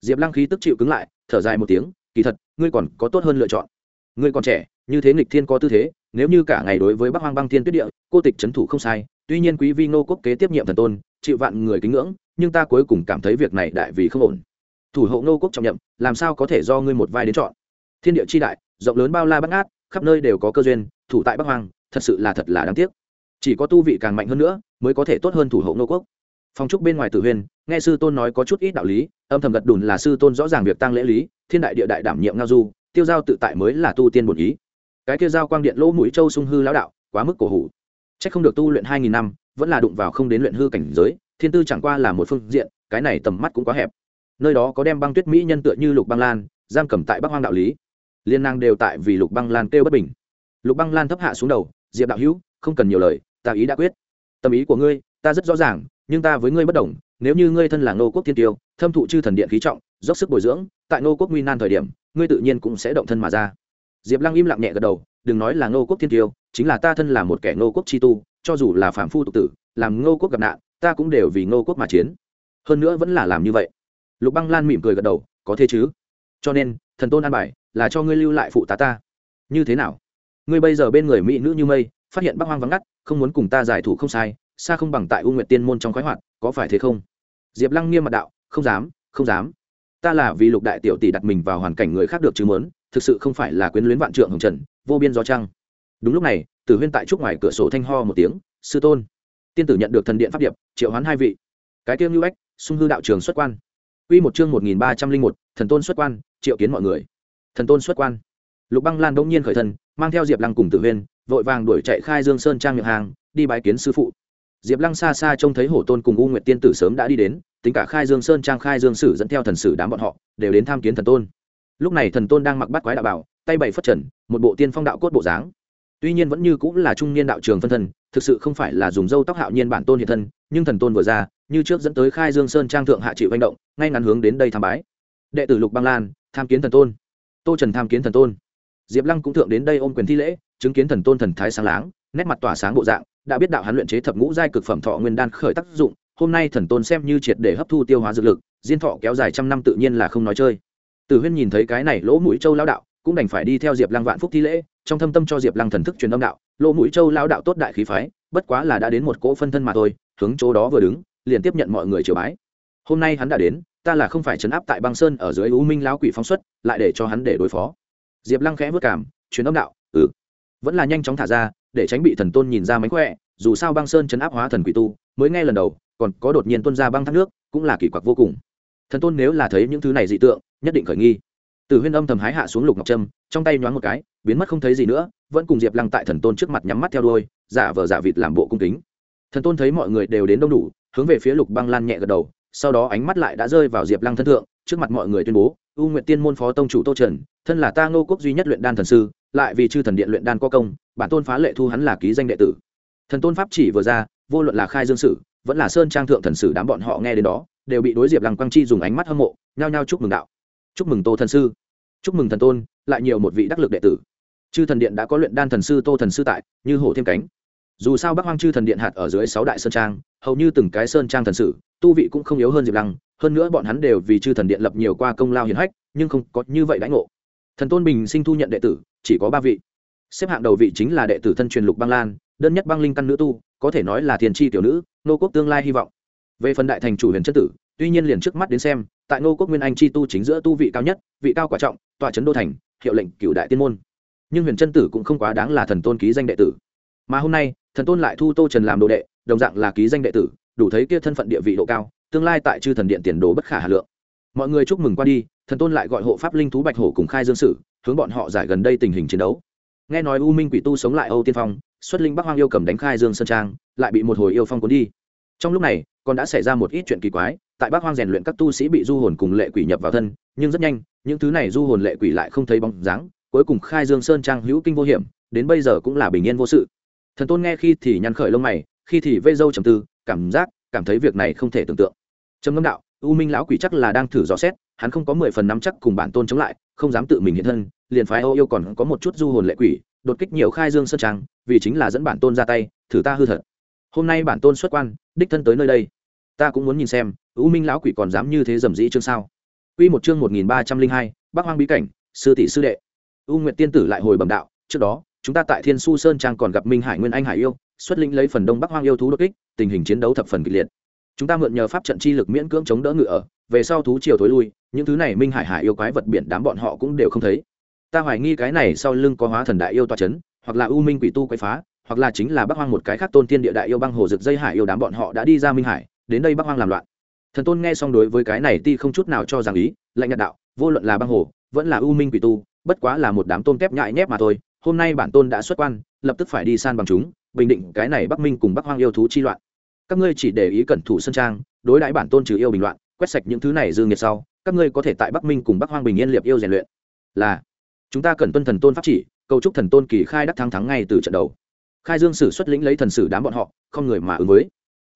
Diệp lăng khí tức chịu cứng lại, thở dài một tiếng, kỳ thật, ngươi còn có tốt hơn lựa chọn. Ngươi còn trẻ, như thế nghịch thiên có tư thế nếu như cả ngày đối với bắc hoang băng thiên tuyết địa cô tịch trấn thủ không sai tuy nhiên quý vi ngô quốc kế tiếp nhiệm thần tôn chịu vạn người kính ngưỡng nhưng ta cuối cùng cảm thấy việc này đại vì không ổn. Thủ hộ ngô quốc trọng nhậm làm sao có thể do ngươi một vai đến chọn? Thiên địa chi đại rộng lớn bao la bắt ngát khắp nơi đều có cơ duyên thủ tại bắc Hoang, thật sự là thật là đáng tiếc. Chỉ có tu vị càng mạnh hơn nữa mới có thể tốt hơn thủ hộ ngô quốc. Phong trúc bên ngoài tử huyên nghe sư tôn nói có chút ít đạo lý âm thầm gật đùn là sư tôn rõ ràng việc tăng lễ lý thiên đại địa đại đảm nhiệm ngao du tiêu giao tự tại mới là tu tiên bổn ý cái kia giao quang điện lỗ mũi châu sung hư lão đạo, quá mức cổ hủ. C không được tu luyện hai nghìn năm, vẫn là đụng vào không đến luyện hư cảnh giới, thiên tư chẳng qua là một phương diện, cái này tầm mắt cũng quá hẹp. Nơi đó có đem băng tuyết mỹ nhân tựa như lục băng lan, giam cầm tại bắc hoang đạo lý. Liên năng đều tại vì lục băng lan kêu bất bình. Lục băng lan thấp hạ xuống đầu, diệp đạo hữu, không cần nhiều lời, ta ý đã quyết. Tâm ý của ngươi, ta rất rõ ràng, nhưng ta với ngươi bất đồng, nếu như ngươi thân là ngô quốc thiên tiêu, thâm thụ chư thần điện khí trọng, dốc sức bồi dưỡng, tại ngô quốc nguy nan thời điểm, ngươi tự nhiên cũng sẽ động thân mà ra diệp lăng im lặng nhẹ gật đầu, đừng nói là ngô quốc thiên tiêu chính là ta thân là một kẻ ngô quốc chi tu, cho dù là phạm phu tục tử, làm ngô quốc gặp nạn, ta cũng đều vì ngô quốc mà chiến. Hơn nữa vẫn là làm như vậy. Lục băng lan mỉm cười gật đầu, có thế chứ? Cho nên, thần tôn an bài là cho ngươi lưu lại phụ tá ta. Như thế nào? Ngươi bây giờ bên người mỹ nữ như mây, phát hiện bắc hoang vắng ngắt, không muốn cùng ta giải thủ không sai, xa không bằng tại u nguyệt tiên môn trong khoái hoạt, có phải thế không? Diệp lăng nghiêm mặt đạo, không dám không dám. Ta là vì lục đại tiểu tỷ đặt mình vào hoàn cảnh người khác được chứ mớn thực sự không phải là quyến luyến vạn trượng hồng trần vô biên gió trăng đúng lúc này tử huyên tại trúc ngoài cửa sổ thanh ho một tiếng sư tôn tiên tử nhận được thần điện pháp điệp triệu hoán hai vị cái tiêu lưu ếch sung hư đạo trường xuất quan Quy một chương 1301, thần tôn xuất quan, triệu kiến mọi người. Thần tôn xuất quan. Lục Băng Lan đột nhiên khởi thân, mang theo Diệp Lăng cùng Tử Huyên, vội vàng đuổi chạy khai Dương Sơn trang miệng hàng, đi bái kiến sư phụ. Diệp Lăng xa xa trông thấy Hổ Tôn cùng U Nguyệt tiên tử sớm đã đi đến, tính cả khai Dương Sơn trang khai Dương sử dẫn theo thần sử đám bọn họ, đều đến tham kiến thần tôn. Lúc này thần tôn đang mặc bát quái đạo bảo, tay bảy phất trần, một bộ tiên phong đạo cốt bộ dáng. Tuy nhiên vẫn như cũng là trung niên đạo trường phân thân, thực sự không phải là dùng dâu tóc hạo nhiên bản tôn hiện thân, nhưng thần tôn vừa ra, như trước dẫn tới khai dương sơn trang thượng hạ chịu manh động ngay ngắn hướng đến đây tham bái. Đệ tử lục băng lan tham kiến thần tôn. Tô trần tham kiến thần tôn. Diệp lăng cũng thượng đến đây ôm quyền thi lễ chứng kiến thần tôn thần thái sáng láng nét mặt tỏa sáng bộ dạng đã biết đạo hắn luyện chế thập ngũ giai cực phẩm thọ nguyên đan khởi tác dụng hôm nay thần tôn xem như triệt để hấp thu tiêu hóa dược lực diên thọ kéo dài trăm năm tự nhiên là không nói chơi tử huyên nhìn thấy cái này lỗ mũi châu lao đạo, cũng đành phải đi theo diệp lăng vạn phúc thi lễ, trong thâm tâm cho diệp lăng thần thức truyền âm đạo, lỗ mũi châu lao đạo tốt đại khí phái, bất quá là đã đến một cỗ phân thân mà thôi, hướng chỗ đó vừa đứng, liền tiếp nhận mọi người triều bái. Hôm nay hắn đã đến, ta là không phải chấn áp tại băng sơn ở dưới u minh lão quỷ phóng xuất, lại để cho hắn để đối phó. Diệp lăng khẽ vất cảm truyền âm đạo ừ. Vẫn là nhanh chóng thả ra, để tránh bị thần tôn nhìn ra mánh khỏe, dù sao băng sơn chấn áp hóa thần quỷ tu, mới nghe lần đầu, còn có đột nhiên tuân ra băng thác nước, cũng là kỳ quặc vô cùng thần tôn nếu là thấy những thứ này dị tượng, nhất định khởi nghi. Từ huyên âm thầm hái hạ xuống lục ngọc trâm, trong tay nhoáng một cái, biến mất không thấy gì nữa, vẫn cùng diệp lăng tại thần tôn trước mặt nhắm mắt theo đôi giả vờ giả vịt làm bộ cung kính. Thần tôn thấy mọi người đều đến đông đủ, hướng về phía lục băng lan nhẹ gật đầu, sau đó ánh mắt lại đã rơi vào diệp lăng thân thượng, trước mặt mọi người tuyên bố, u nguyện tiên môn phó tông chủ tô trần, thân là ta ngô quốc duy nhất luyện đan thần sư, lại vì chư thần điện luyện đan có công, bản tôn phá lệ thu hắn là ký danh đệ tử. Thần tôn pháp chỉ vừa ra, vô luận là khai dương sử, vẫn là sơn trang thượng thần sử đám bọn họ nghe đến đó đều bị đối diệp lăng quang chi dùng ánh mắt hâm mộ, nhao nhao chúc mừng đạo. Chúc mừng tô thần sư. Chúc mừng thần tôn, lại nhiều một vị đắc lực đệ tử. Chư thần điện đã có luyện đan thần sư, tô thần sư tại, như hổ thêm cánh. Dù sao bắc hoang chư thần điện hạt ở dưới sáu đại sơn trang, hầu như từng cái sơn trang thần sử, tu vị cũng không yếu hơn diệp lăng, hơn nữa bọn hắn đều vì chư thần điện lập nhiều qua công lao hiền hách, nhưng không có như vậy đãi ngộ. Thần tôn bình sinh thu nhận đệ tử, chỉ có ba vị. Xếp hạng đầu vị chính là đệ tử thân truyền lục băng lan, đơn nhất băng linh căn nữ tu, có thể nói là thiền tri tiểu nữ, nô quốc tương lai hy vọng về phần đại thành chủ huyền chất tử, tuy nhiên liền trước mắt đến xem, tại ngô quốc nguyên anh chi tu chính giữa tu vị cao nhất, vị cao quả trọng tọa trấn đô thành, hiệu lệnh cựu đại tiên môn. Nhưng huyền chân tử cũng không quá đáng là thần tôn ký danh đệ tử. Mà hôm nay, thần tôn lại thu tô trần làm đồ đệ, đồng dạng là ký danh đệ tử, đủ thấy kia thân phận địa vị độ cao, tương lai tại chư thần điện tiền đồ bất khả hà lượng. Mọi người chúc mừng qua đi, thần tôn lại gọi hộ pháp linh thú bạch hổ cùng khai dương sử, hướng bọn họ giải gần đây tình hình chiến đấu. Nghe nói u minh quỷ tu sống lại âu tiên phong, xuất linh bắc hoang yêu cầm đánh khai dương sơn trang, lại bị một hồi yêu phong cuốn đi trong lúc này, còn đã xảy ra một ít chuyện kỳ quái, tại bác hoang rèn luyện các tu sĩ bị du hồn cùng lệ quỷ nhập vào thân, nhưng rất nhanh, những thứ này du hồn lệ quỷ lại không thấy bóng dáng, cuối cùng khai dương sơn trang hữu kinh vô hiểm, đến bây giờ cũng là bình yên vô sự. Thần tôn nghe khi thì nhăn khởi lông mày, khi thì vây dâu trầm tư, cảm giác, cảm thấy việc này không thể tưởng tượng. Trầm ngâm đạo, u minh lão quỷ chắc là đang thử dò xét, hắn không có mười phần nắm chắc cùng bản tôn chống lại, không dám tự mình hiện thân, liền phái âu yêu còn có một chút du hồn lệ quỷ, đột kích nhiều khai dương sơn trang, vì chính là dẫn bản tôn ra tay, thử ta hư thật. Hôm nay bản tôn xuất quan đích thân tới nơi đây ta cũng muốn nhìn xem u minh lão quỷ còn dám như thế dầm dĩ chương sao Quy một chương một nghìn ba trăm linh hai, Bắc Hoang bí cảnh, sư tỷ sư đệ. U Nguyệt tiên tử lại hồi bẩm đạo, trước đó, chúng ta tại Thiên Su Sơn trang còn gặp Minh Hải Nguyên Anh Hải yêu, xuất lĩnh lấy phần Đông Bắc Hoang yêu thú đột kích, tình hình chiến đấu thập phần kịch liệt. Chúng ta mượn nhờ pháp trận chi lực miễn cưỡng chống đỡ ngựa ở, về sau thú triều tối lui, những thứ này Minh Hải Hải yêu quái vật biển đám bọn họ cũng đều không thấy. Ta hoài nghi cái này sau lưng có hóa thần đại yêu tọa chấn, hoặc là U Minh quỷ tu quái phá, hoặc là chính là Bắc Hoang một cái khác tôn tiên địa đại yêu băng hồ rực dây hải yêu đám bọn họ đã đi ra Minh Hải, đến đây Bắc Hoang làm loạn. Thần tôn nghe xong đối với cái này ti không chút nào cho rằng ý lạnh nhạt đạo vô luận là băng hồ vẫn là u minh quỷ tu bất quá là một đám tôn kép nhại nhép mà thôi hôm nay bản tôn đã xuất quan lập tức phải đi san bằng chúng bình định cái này bắc minh cùng bắc hoang yêu thú chi loạn. Các ngươi chỉ để ý cẩn thủ sân trang đối đãi bản tôn trừ yêu bình loạn quét sạch những thứ này dư nghiệt sau các ngươi có thể tại bắc minh cùng bắc hoang bình yên liệp yêu rèn luyện. Là chúng ta cần tuân thần tôn pháp chỉ cầu chúc thần tôn kỳ khai đắc thắng thắng ngay từ trận đầu khai dương sử xuất lĩnh lấy thần sử đám bọn họ, không người mà ứng với.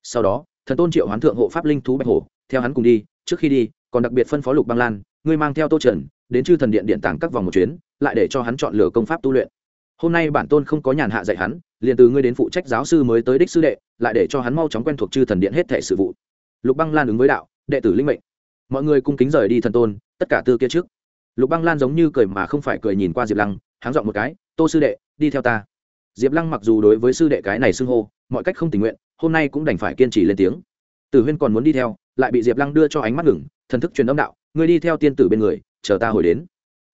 Sau đó, thần tôn triệu hoán thượng hộ pháp linh thú bạch hổ, theo hắn cùng đi, trước khi đi, còn đặc biệt phân phó lục băng lan, ngươi mang theo tô trần đến chư thần điện điện tàng các vòng một chuyến, lại để cho hắn chọn lựa công pháp tu luyện. Hôm nay bản tôn không có nhàn hạ dạy hắn, liền từ ngươi đến phụ trách giáo sư mới tới đích sư đệ, lại để cho hắn mau chóng quen thuộc chư thần điện hết thể sự vụ. Lục băng lan ứng với đạo, đệ tử linh mệnh. Mọi người cung kính rời đi thần tôn, tất cả tư kia trước. Lục băng lan giống như cười mà không phải cười nhìn qua diệp lăng háng dọn một cái, tô sư đệ, đi theo ta diệp lăng mặc dù đối với sư đệ cái này xưng hô, mọi cách không tình nguyện, hôm nay cũng đành phải kiên trì lên tiếng. Tử huyên còn muốn đi theo, lại bị diệp lăng đưa cho ánh mắt ngừng, thần thức truyền âm đạo, ngươi đi theo tiên tử bên người, chờ ta hồi đến.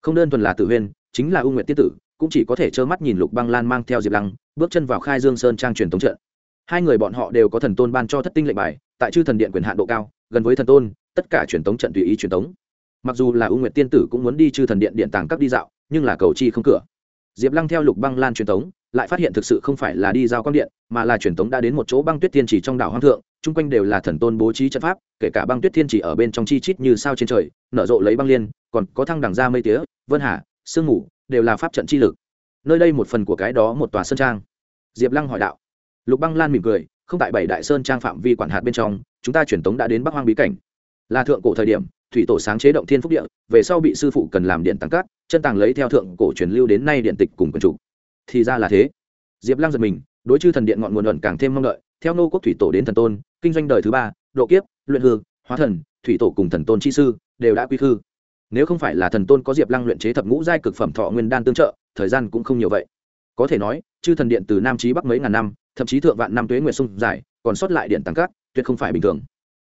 Không đơn thuần là tử huyên, chính là u nguyện tiên tử, cũng chỉ có thể trơ mắt nhìn lục băng lan mang theo diệp lăng, bước chân vào khai dương sơn trang truyền thống trận. Hai người bọn họ đều có thần tôn ban cho thất tinh lệnh bài, tại chư thần điện quyền hạn độ cao, gần với thần tôn, tất cả truyền thống trận tùy ý truyền thống mặc dù là u nguyện tiên tử cũng muốn đi chư thần điện điện tàng các đi dạo, nhưng là cầu chi không cửa diệp lăng theo lục băng lan truyền tống, lại phát hiện thực sự không phải là đi giao quang điện mà là truyền tống đã đến một chỗ băng tuyết thiên chỉ trong đảo hoang thượng chung quanh đều là thần tôn bố trí trận pháp kể cả băng tuyết thiên chỉ ở bên trong chi chít như sao trên trời nở rộ lấy băng liên còn có thăng đằng ra mây tía vân hà sương mù đều là pháp trận chi lực. Nơi đây một phần của cái đó một tòa sơn trang. Diệp lăng hỏi đạo. Lục băng lan mỉm cười không tại bảy đại sơn trang phạm vi quản hạt bên trong chúng ta truyền tống đã đến bắc hoang bí cảnh. Là thượng cổ thời điểm thủy tổ sáng chế động thiên phúc địa, về sau bị sư phụ cần làm điện tăng cát, chân tàng lấy theo thượng cổ truyền lưu đến nay điện tịch cùng quần chủ. Thì ra là thế. Diệp lăng giật mình, đối chư thần điện ngọn nguồn luận càng thêm mong đợi, theo nô quốc thủy tổ đến thần tôn, kinh doanh đời thứ ba, độ kiếp, luyện hư, hóa thần, thủy tổ cùng thần tôn chi sư, đều đã quy khư. Nếu không phải là thần tôn có diệp lăng luyện chế thập ngũ giai cực phẩm thọ nguyên đan tương trợ, thời gian cũng không nhiều vậy. Có thể nói, chư thần điện từ nam trí bắc mấy ngàn năm, thậm chí thượng vạn năm tuế nguyệt sung dài, còn sót lại điện tăng cát, tuyệt không phải bình thường.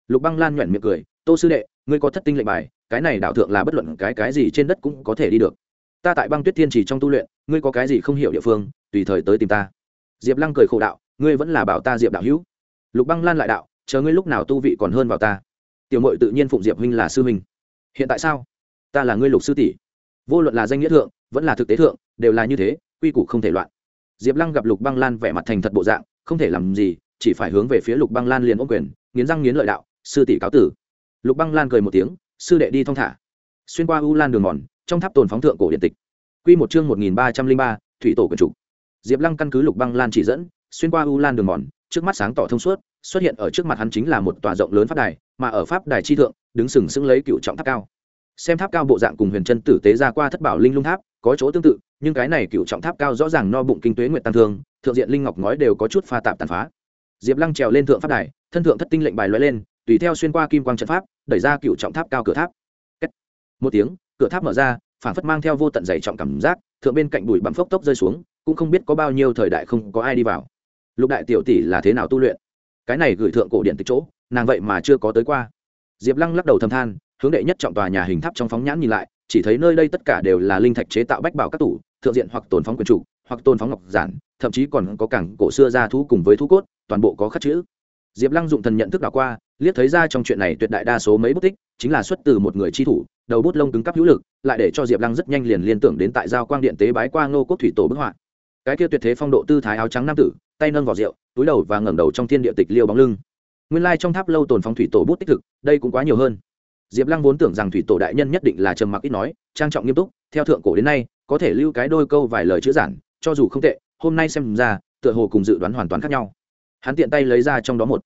Lục băng lan nhuận miệng cười tô sư đệ, ngươi có thất tinh lệnh bài, cái này đạo thượng là bất luận cái cái gì trên đất cũng có thể đi được. Ta tại băng tuyết thiên chỉ trong tu luyện, ngươi có cái gì không hiểu địa phương, tùy thời tới tìm ta. Diệp lăng cười khổ đạo, ngươi vẫn là bảo ta diệp đạo hữu. Lục băng lan lại đạo, chờ ngươi lúc nào tu vị còn hơn vào ta. Tiểu mội tự nhiên phụng diệp huynh là sư huynh. Hiện tại sao? Ta là ngươi lục sư tỷ. Vô luận là danh nghĩa thượng, vẫn là thực tế thượng, đều là như thế, quy củ không thể loạn. Diệp lăng gặp lục băng lan vẻ mặt thành thật bộ dạng, không thể làm gì, chỉ phải hướng về phía lục băng lan liền ôm quyền, nghiến răng nghiến lợi đạo, sư tỷ cáo tử lục băng lan cười một tiếng, sư đệ đi thong thả. Xuyên qua u lan đường mòn, trong tháp tồn phóng thượng cổ điện tịch. Quy một chương một nghìn ba trăm linh ba, thủy tổ quần chủ diệp lăng căn cứ lục băng lan chỉ dẫn, xuyên qua u lan đường mòn, trước mắt sáng tỏ thông suốt, xuất hiện ở trước mặt hắn chính là một tòa rộng lớn pháp đài, mà ở pháp đài chi thượng, đứng sừng sững lấy cựu trọng tháp cao. Xem tháp cao bộ dạng cùng huyền chân tử tế ra qua thất bảo linh lung tháp, có chỗ tương tự, nhưng cái này cựu trọng tháp cao rõ ràng no bụng kinh tuế nguyện tăng thương, thượng diện linh ngọc ngói đều có chút pha tạp tàn phá. Diệp lăng trèo lên thượng pháp đài, thân thượng thất tinh lệnh bài lóe lên tùy theo xuyên qua kim quang trận pháp, đẩy ra cựu trọng tháp cao cửa tháp. Một tiếng, cửa tháp mở ra phản phất mang theo vô tận dày trọng cảm giác, thượng bên cạnh bụi bặm phốc tốc rơi xuống, cũng không biết có bao nhiêu thời đại không có ai đi vào. Lục đại tiểu tỷ là thế nào tu luyện? Cái này gửi thượng cổ điện từ chỗ, nàng vậy mà chưa có tới qua. Diệp lăng lắc đầu thầm than, hướng đệ nhất trọng tòa nhà hình tháp trong phóng nhãn nhìn lại, chỉ thấy nơi đây tất cả đều là linh thạch chế tạo bách bảo các tủ, thượng diện hoặc tồn phóng quyền chủ, hoặc tôn phóng ngọc giản, thậm chí còn có cảng cổ xưa ra thú cùng với thú cốt, toàn bộ có khắc chữ. Diệp lăng dụng thần nhận thức đảo qua liếc thấy ra trong chuyện này tuyệt đại đa số mấy bút tích, chính là xuất từ một người chi thủ, đầu bút lông cứng cắp hữu lực, lại để cho diệp lăng rất nhanh liền liên tưởng đến tại giao quang điện tế bái qua ngô quốc thủy tổ bức họa. Cái kia tuyệt thế phong độ tư thái áo trắng nam tử, tay nâng vào rượu, túi đầu và ngẩng đầu trong thiên địa tịch liêu bóng lưng. Nguyên lai trong tháp lâu tồn phong thủy tổ bút tích thực, đây cũng quá nhiều hơn. Diệp lăng vốn tưởng rằng thủy tổ đại nhân nhất định là trầm mặc ít nói, trang trọng nghiêm túc, theo thượng cổ đến nay, có thể lưu cái đôi câu vài lời chữ giản, cho dù không tệ, hôm nay xem ra, tựa hồ cùng dự đoán hoàn toàn khác nhau. Hắn tiện tay lấy ra trong đó một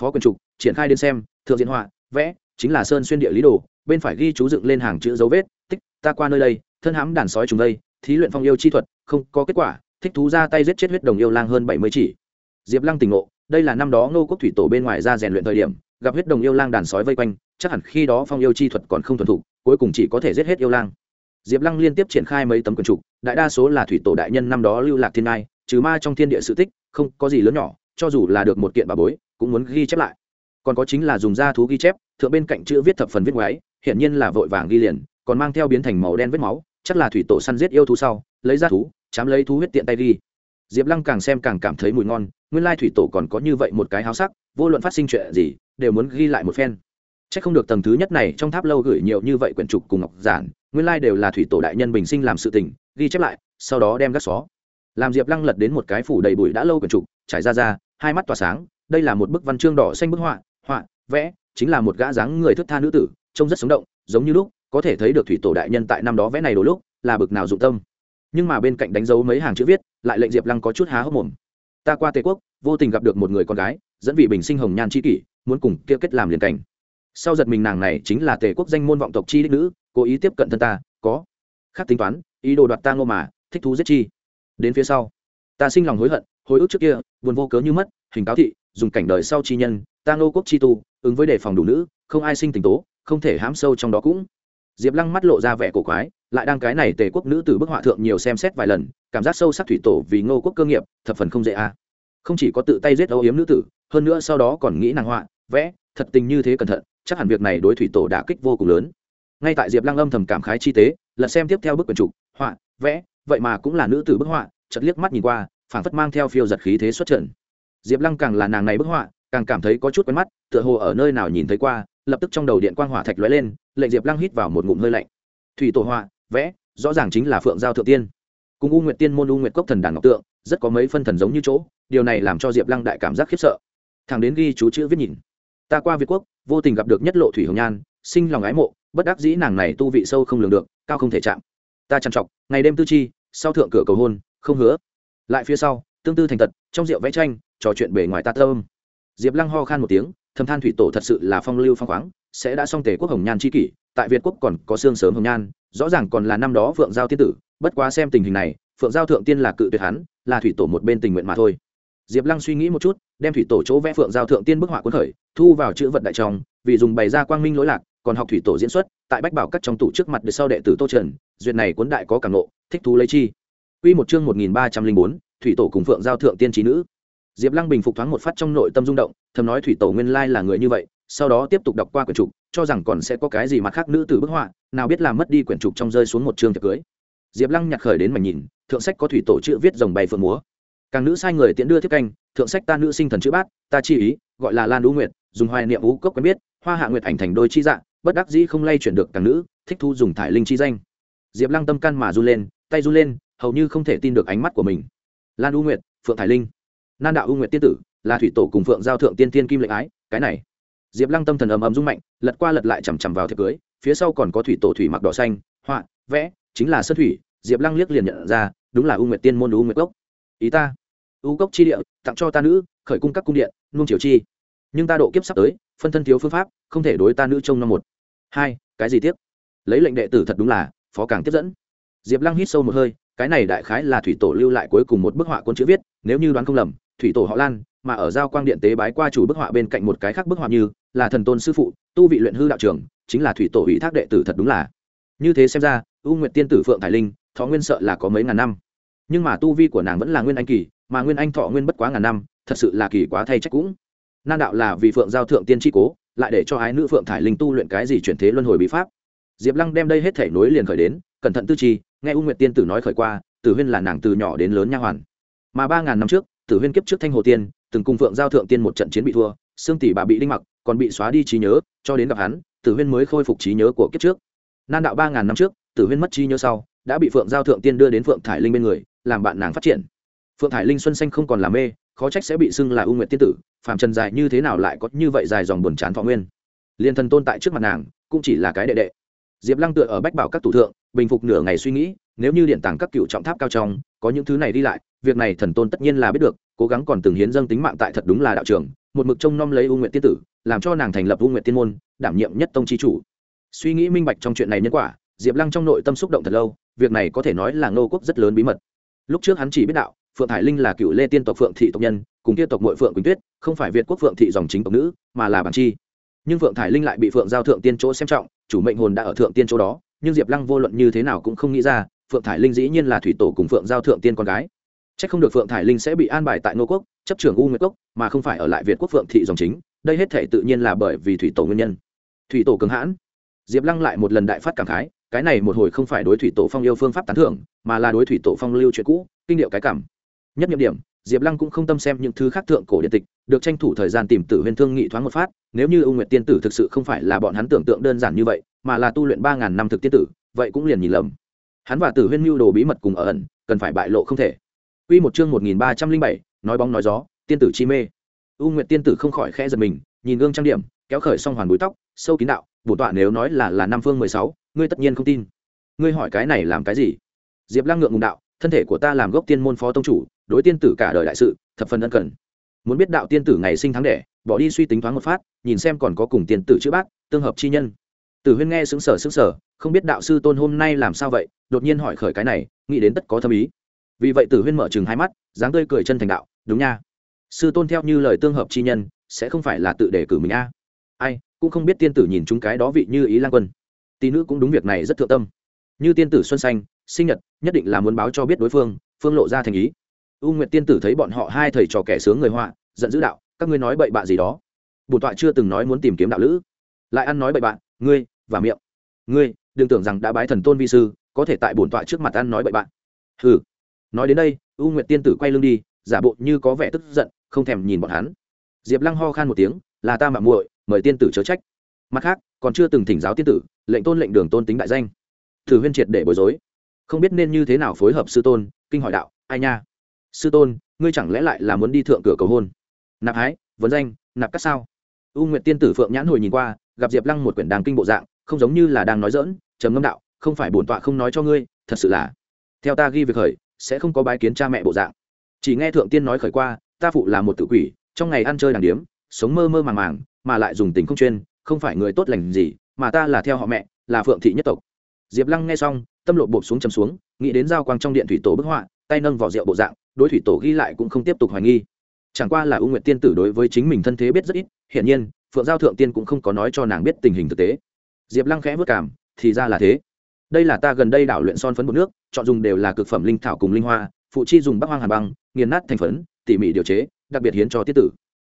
phó quyền trục, triển khai đến xem, thượng diễn họa, vẽ, chính là sơn xuyên địa lý đồ, bên phải ghi chú dựng lên hàng chữ dấu vết, tích, ta qua nơi đây, thân hãm đàn sói trùng đây, thí luyện phong yêu chi thuật, không có kết quả, thích thú ra tay giết chết huyết đồng yêu lang hơn bảy mươi chỉ. Diệp lăng tỉnh ngộ, đây là năm đó ngô quốc thủy tổ bên ngoài ra rèn luyện thời điểm, gặp huyết đồng yêu lang đàn sói vây quanh, chắc hẳn khi đó phong yêu chi thuật còn không thuần thục, cuối cùng chỉ có thể giết hết yêu lang. Diệp lăng liên tiếp triển khai mấy tấm quần trục, đại đa số là thủy tổ đại nhân năm đó lưu lạc thiên ngai, trừ ma trong thiên địa sự tích, không có gì lớn nhỏ, cho dù là được một kiện bà bối cũng muốn ghi chép lại. Còn có chính là dùng da thú ghi chép, thượng bên cạnh chữ viết thập phần viết ngoáy, hiển nhiên là vội vàng ghi liền, còn mang theo biến thành màu đen vết máu, chắc là thủy tổ săn giết yêu thú sau, lấy ra thú, chám lấy thú huyết tiện tay ghi. Diệp lăng càng xem càng cảm thấy mùi ngon, nguyên lai thủy tổ còn có như vậy một cái háo sắc, vô luận phát sinh chuyện gì, đều muốn ghi lại một phen. C h ắ c không được tầng thứ nhất này trong tháp lâu gửi nhiều như vậy quyển trục cùng ngọc giản, nguyên lai đều là thủy tổ đại nhân bình sinh làm sự tình, ghi chép lại, sau đó đem gác xó. Làm diệp lăng lật đến một cái phủ đầy bụi đã lâu quyển trục, trải ra ra, hai mắt tỏa sáng đây là một bức văn chương đỏ xanh bức họa họa, vẽ, chính là một gã dáng người thức tha nữ tử, trông rất sống động, giống như lúc, có thể thấy được thủy tổ đại nhân tại năm đó vẽ này đôi lúc, là bực nào dụng tâm. Nhưng mà bên cạnh đánh dấu mấy hàng chữ viết, lại lệnh diệp lăng có chút há hốc mồm. Ta qua tề quốc, vô tình gặp được một người con gái, dẫn vị bình sinh hồng nhan c h i kỷ, muốn cùng kia kết làm liền cảnh. Sau giật mình nàng này chính là tề quốc danh môn vọng tộc chi đích nữ, cố ý tiếp cận thân ta, có. Khác tính toán, ý đồ đoạt ta ngô mà, thích thú giết chi. Đến phía sau, ta sinh lòng hối hận, hồi ức trước kia, buồn vô cớ như mất, hình cáo thị dùng cảnh đời sau chi nhân, ta ngô quốc chi tu, ứng với đề phòng đủ nữ, không ai sinh tình tố, không thể hám sâu trong đó cũng. Diệp lăng mắt lộ ra vẻ cổ quái, lại đang cái này tề quốc nữ từ bức họa thượng nhiều xem xét vài lần, cảm giác sâu sắc thủy tổ vì ngô quốc cơ nghiệp, thập phần không dễ a. Không chỉ có tự tay giết âu yếm nữ tử, hơn nữa sau đó còn nghĩ nàng họa, vẽ, thật tình như thế cẩn thận, chắc hẳn việc này đối thủy tổ đã kích vô cùng lớn. Ngay tại diệp lăng âm thầm cảm khái chi tế lật xem tiếp theo bức quyển trục họa, vẽ, vậy mà cũng là nữ tử bức họa chật liếc mắt nhìn qua, phảng phất mang theo phiêu giật khí thế xuất trận diệp lăng càng là nàng này bức họa, càng cảm thấy có chút quen mắt, tựa hồ ở nơi nào nhìn thấy qua, lập tức trong đầu điện quang hỏa thạch lóe lên, lệnh diệp lăng hít vào một ngụm hơi lạnh. Thủy tổ họa, vẽ, rõ ràng chính là phượng giao thượng tiên. Cùng u nguyệt tiên môn u nguyệt cốc thần đàn ngọc tượng, rất có mấy phân thần giống như chỗ, điều này làm cho diệp lăng đại cảm giác khiếp sợ. Thằng đến ghi chú chữ viết nhìn. Ta qua việt quốc, vô tình gặp được nhất lộ thủy hồng nhan, sinh lòng ái mộ, bất đắc dĩ nàng này tu vị sâu không lường được, cao không thể chạm. Ta chăn trọc, ngày đêm tư chi, sau thượng cửa cầu hôn, không hứa. Lại phía sau, tương tư thành tật, trong rượu vẽ tranh trò chuyện bề ngoài ta thơm diệp lăng ho khan một tiếng thầm than thủy tổ thật sự là phong lưu phong khoáng sẽ đã xong tề quốc hồng nhan c h i kỷ tại việt quốc còn có xương sớm hồng nhan rõ ràng còn là năm đó phượng giao tiên tử bất quá xem tình hình này phượng giao thượng tiên là cự tuyệt hắn là thủy tổ một bên tình nguyện mà thôi. Diệp lăng suy nghĩ một chút đem thủy tổ chỗ vẽ phượng giao thượng tiên bức họa cuốn khởi thu vào chữ vật đại trong vì dùng bày ra quang minh lỗi lạc còn học thủy tổ diễn xuất tại bách bảo các trong tủ trước mặt được sau đệ tử tô trần duyệt này cuốn đại có cảm nộ thích thú lấy chi. Quy một chương 1304, thủy tổ cùng phượng giao thượng tiên trí nữ. Diệp Lăng bình phục thoáng một phát trong nội tâm rung động, thầm nói thủy tổ nguyên lai là người như vậy, sau đó tiếp tục đọc qua quyển trục, cho rằng còn sẽ có cái gì mặt khác nữ tử bức họa, nào biết là mất đi quyển trục trong rơi xuống một chương tiệc cưới. Diệp Lăng nhặt khởi đến mà nhìn, thượng sách có thủy tổ chữ viết rồng bay phượng múa. Càng nữ sai người tiễn đưa tiếp canh, thượng sách ta nữ sinh thần chữ bát, ta chi ý, gọi là Lan Đũ Nguyệt, dùng hoài niệm vũ cốc quen biết, hoa hạ nguyệt ảnh thành đôi chi dạ, bất đắc dĩ không lay chuyển được càng nữ, thích thu dùng thải linh chi danh. Diệp Lăng tâm can mà run lên, tay run lên, hầu như không thể tin được ánh mắt của mình lan u nguyệt phượng thải linh nan đạo u nguyệt tiên tử, là thủy tổ cùng phượng giao thượng tiên tiên kim lệnh ái, cái này. Diệp lăng tâm thần ầm ầm rung mạnh, lật qua lật lại chằm chằm vào thiệp cưới, phía sau còn có thủy tổ thủy mặc đỏ xanh, họa, vẽ, chính là sân thủy, diệp lăng liếc liền nhận ra, đúng là u nguyệt tiên môn u nguyệt cốc. Ý ta u cốc chi địa, tặng cho ta nữ, khởi cung các cung điện nung triều chi. Nhưng ta độ kiếp sắp tới, phân thân thiếu phương pháp, không thể đối ta nữ trông năm một. Hai, cái gì tiếp? Lấy lệnh đệ tử thật đúng là, phó càng tiếp dẫn. Diệp lăng hít sâu một hơi, cái này đại khái là thủy tổ lưu lại cuối cùng một bức họa quân chữ viết, nếu như đoán không lầm thủy tổ họ lan, mà ở giao quang điện tế bái qua chủ bức họa bên cạnh một cái khác bức họa như là thần tôn sư phụ, tu vị luyện hư đạo trưởng, chính là thủy tổ ủy thác đệ tử thật đúng là. Như thế xem ra, u nguyệt tiên tử phượng thái linh, thọ nguyên sợ là có mấy ngàn năm. Nhưng mà tu vi của nàng vẫn là nguyên anh kỳ, mà nguyên anh thọ nguyên bất quá ngàn năm, thật sự là kỳ quá thay trách cũng. Nan đạo là vì phượng giao thượng tiên tri cố, lại để cho ái nữ phượng thải linh tu luyện cái gì chuyển thế luân hồi bí pháp. Diệp lăng đem đây hết thể nối liền khởi đến, cẩn thận tư chi nghe u nguyệt tiên tử nói khởi qua, tử huyên là nàng từ nhỏ đến lớn nha hoàn. Mà ba ngàn năm trước tử huyên kiếp trước thanh hồ tiên, từng cùng phượng giao thượng tiên một trận chiến bị thua xương tỷ bà bị đinh mặc, còn bị xóa đi trí nhớ, cho đến gặp hắn, tử huyên mới khôi phục trí nhớ của kiếp trước. Nan đạo ba ngàn năm trước, tử huyên mất trí nhớ sau, đã bị phượng giao thượng tiên đưa đến phượng thải linh bên người, làm bạn nàng phát triển. Phượng thải linh xuân xanh không còn làm mê, khó trách sẽ bị xưng là u nguyện tiên tử, phàm trần dài như thế nào lại có như vậy dài dòng buồn chán thọ nguyên. Liên thần tôn tại trước mặt nàng, cũng chỉ là cái đệ đệ. Diệp lăng tựa ở bách bảo các tủ thượng, bình phục nửa ngày suy nghĩ, nếu như điện tàng các cựu trọng tháp cao trong, có những thứ này đi lại, việc này thần tôn tất nhiên là biết được cố gắng còn từng hiến dâng tính mạng tại thật đúng là đạo trưởng một mực trông nom lấy u nguyện tiên tử, làm cho nàng thành lập u nguyện tiên môn, đảm nhiệm nhất tông chi chủ. Suy nghĩ minh bạch trong chuyện này nhân quả, diệp lăng trong nội tâm xúc động thật lâu, việc này có thể nói là ngô quốc rất lớn bí mật. Lúc trước hắn chỉ biết đạo, phượng hải linh là cựu lê tiên tộc phượng thị tộc nhân, cùng kia tộc mội phượng quỳnh tuyết, không phải việt quốc phượng thị dòng chính tộc nữ, mà là bản chi. Nhưng phượng thải linh lại bị phượng giao thượng tiên chỗ xem trọng, chủ mệnh hồn đã ở thượng tiên chỗ đó, nhưng diệp lăng vô luận như thế nào cũng không nghĩ ra, phượng thải linh dĩ nhiên là thủy tổ cùng phượng giao thượng tiên con gái. Chắc không được phượng thải linh sẽ bị an bài tại Ngô quốc, chấp trưởng u nguyệt cốc mà không phải ở lại việt quốc phượng thị dòng chính. Đây hết thể tự nhiên là bởi vì thủy tổ nguyên nhân. Thủy tổ cứng hãn. Diệp lăng lại một lần đại phát cảm khái, cái này một hồi không phải đối thủy tổ phong yêu phương pháp tán thưởng, mà là đối thủy tổ phong lưu chuyện cũ, kinh điệu cái cảm. Nhất nhiệm điểm, diệp lăng cũng không tâm xem những thứ khác thượng cổ điện tịch, được tranh thủ thời gian tìm tử huyền thương nghị thoáng một phát, nếu như U nguyệt tiên tử thực sự không phải là bọn hắn tưởng tượng đơn giản như vậy, mà là tu luyện ba ngàn năm thực tiên tử, vậy cũng liền nhìn lầm. Hắn và tử huyên mưu đồ bí mật cùng ở ẩn, cần phải bại lộ không thể. Quy một chương một nghìn ba trăm linh bảy nói bóng nói gió tiên tử chi mê. U nguyệt tiên tử không khỏi khẽ giật mình nhìn gương trang điểm kéo khởi xong hoàn búi tóc sâu kín đạo bổ tọa nếu nói là là năm phương mười sáu ngươi tất nhiên không tin. Ngươi hỏi cái này làm cái gì? Diệp lăng ngượng ngùng đạo thân thể của ta làm gốc tiên môn phó tông chủ đối tiên tử cả đời đại sự thập phần ân cần. Muốn biết đạo tiên tử ngày sinh tháng đẻ bỏ đi suy tính thoáng một phát nhìn xem còn có cùng tiên tử chữ bác tương hợp chi nhân. Tử huyên nghe sững sờ sững sờ, không biết đạo sư tôn hôm nay làm sao vậy đột nhiên hỏi khởi cái này nghĩ đến tất có thâm ý vì vậy tử huyên mở chừng hai mắt, dáng tươi cười chân thành đạo, đúng nha. Sư tôn theo như lời tương hợp chi nhân, sẽ không phải là tự đề cử mình a. Ai, cũng không biết tiên tử nhìn chúng cái đó vị như ý lan quân. Tỷ nữ cũng đúng việc này rất thượng tâm. Như tiên tử xuân xanh, sinh nhật, nhất định là muốn báo cho biết đối phương phương lộ ra thành ý. U nguyệt tiên tử thấy bọn họ hai thầy trò kẻ sướng người họa, giận dữ đạo, các ngươi nói bậy bạ gì đó? Bổn tọa chưa từng nói muốn tìm kiếm đạo lữ. Lại ăn nói bậy bạ, ngươi, và miệng. Ngươi, đừng tưởng rằng đã bái thần tôn vi sư, có thể tại bổn tọa trước mặt ăn nói bậy bạ. Hừ nói đến đây, u nguyệt tiên tử quay lưng đi, giả bộ như có vẻ tức giận, không thèm nhìn bọn hắn. Diệp lăng ho khan một tiếng, là ta mạng muội, mời tiên tử chớ trách. Mặt khác, còn chưa từng thỉnh giáo tiên tử, lệnh tôn lệnh đường tôn tính đại danh. Thử huyên triệt để bối rối. Không biết nên như thế nào phối hợp sư tôn, kinh hỏi đạo, ai nha? Sư tôn, ngươi chẳng lẽ lại là muốn đi thượng cửa cầu hôn? Nạp hái, vấn danh, nạp cắt sao? U nguyệt tiên tử phượng nhãn hồi nhìn qua, gặp diệp lăng một quyển đàng kinh bộ dạng, không giống như là đang nói dỡn trầm ngâm đạo, không phải bổn tọa không nói cho ngươi, thật sự là, theo ta ghi việc khởi sẽ không có bái kiến cha mẹ bộ dạng. Chỉ nghe thượng tiên nói khởi qua, ta phụ là một tự quỷ, trong ngày ăn chơi đàng điếm, sống mơ mơ màng màng, mà lại dùng tình không chuyên, không phải người tốt lành gì, mà ta là theo họ mẹ, là phượng thị nhất tộc. Diệp lăng nghe xong, tâm lộ bộp xuống chầm xuống, nghĩ đến giao quang trong điện thủy tổ bức họa, tay nâng vỏ rượu bộ dạng, đối thủy tổ ghi lại cũng không tiếp tục hoài nghi. Chẳng qua là ưu nguyện tiên tử đối với chính mình thân thế biết rất ít, hiển nhiên, phượng giao thượng tiên cũng không có nói cho nàng biết tình hình thực tế. Diệp lăng khẽ vất cảm thì ra là thế đây là ta gần đây đảo luyện son phấn bột nước, chọn dùng đều là cực phẩm linh thảo cùng linh hoa, phụ chi dùng bắc hoang hà băng, nghiền nát thành phấn, tỉ mỉ điều chế, đặc biệt hiến cho tiết tử.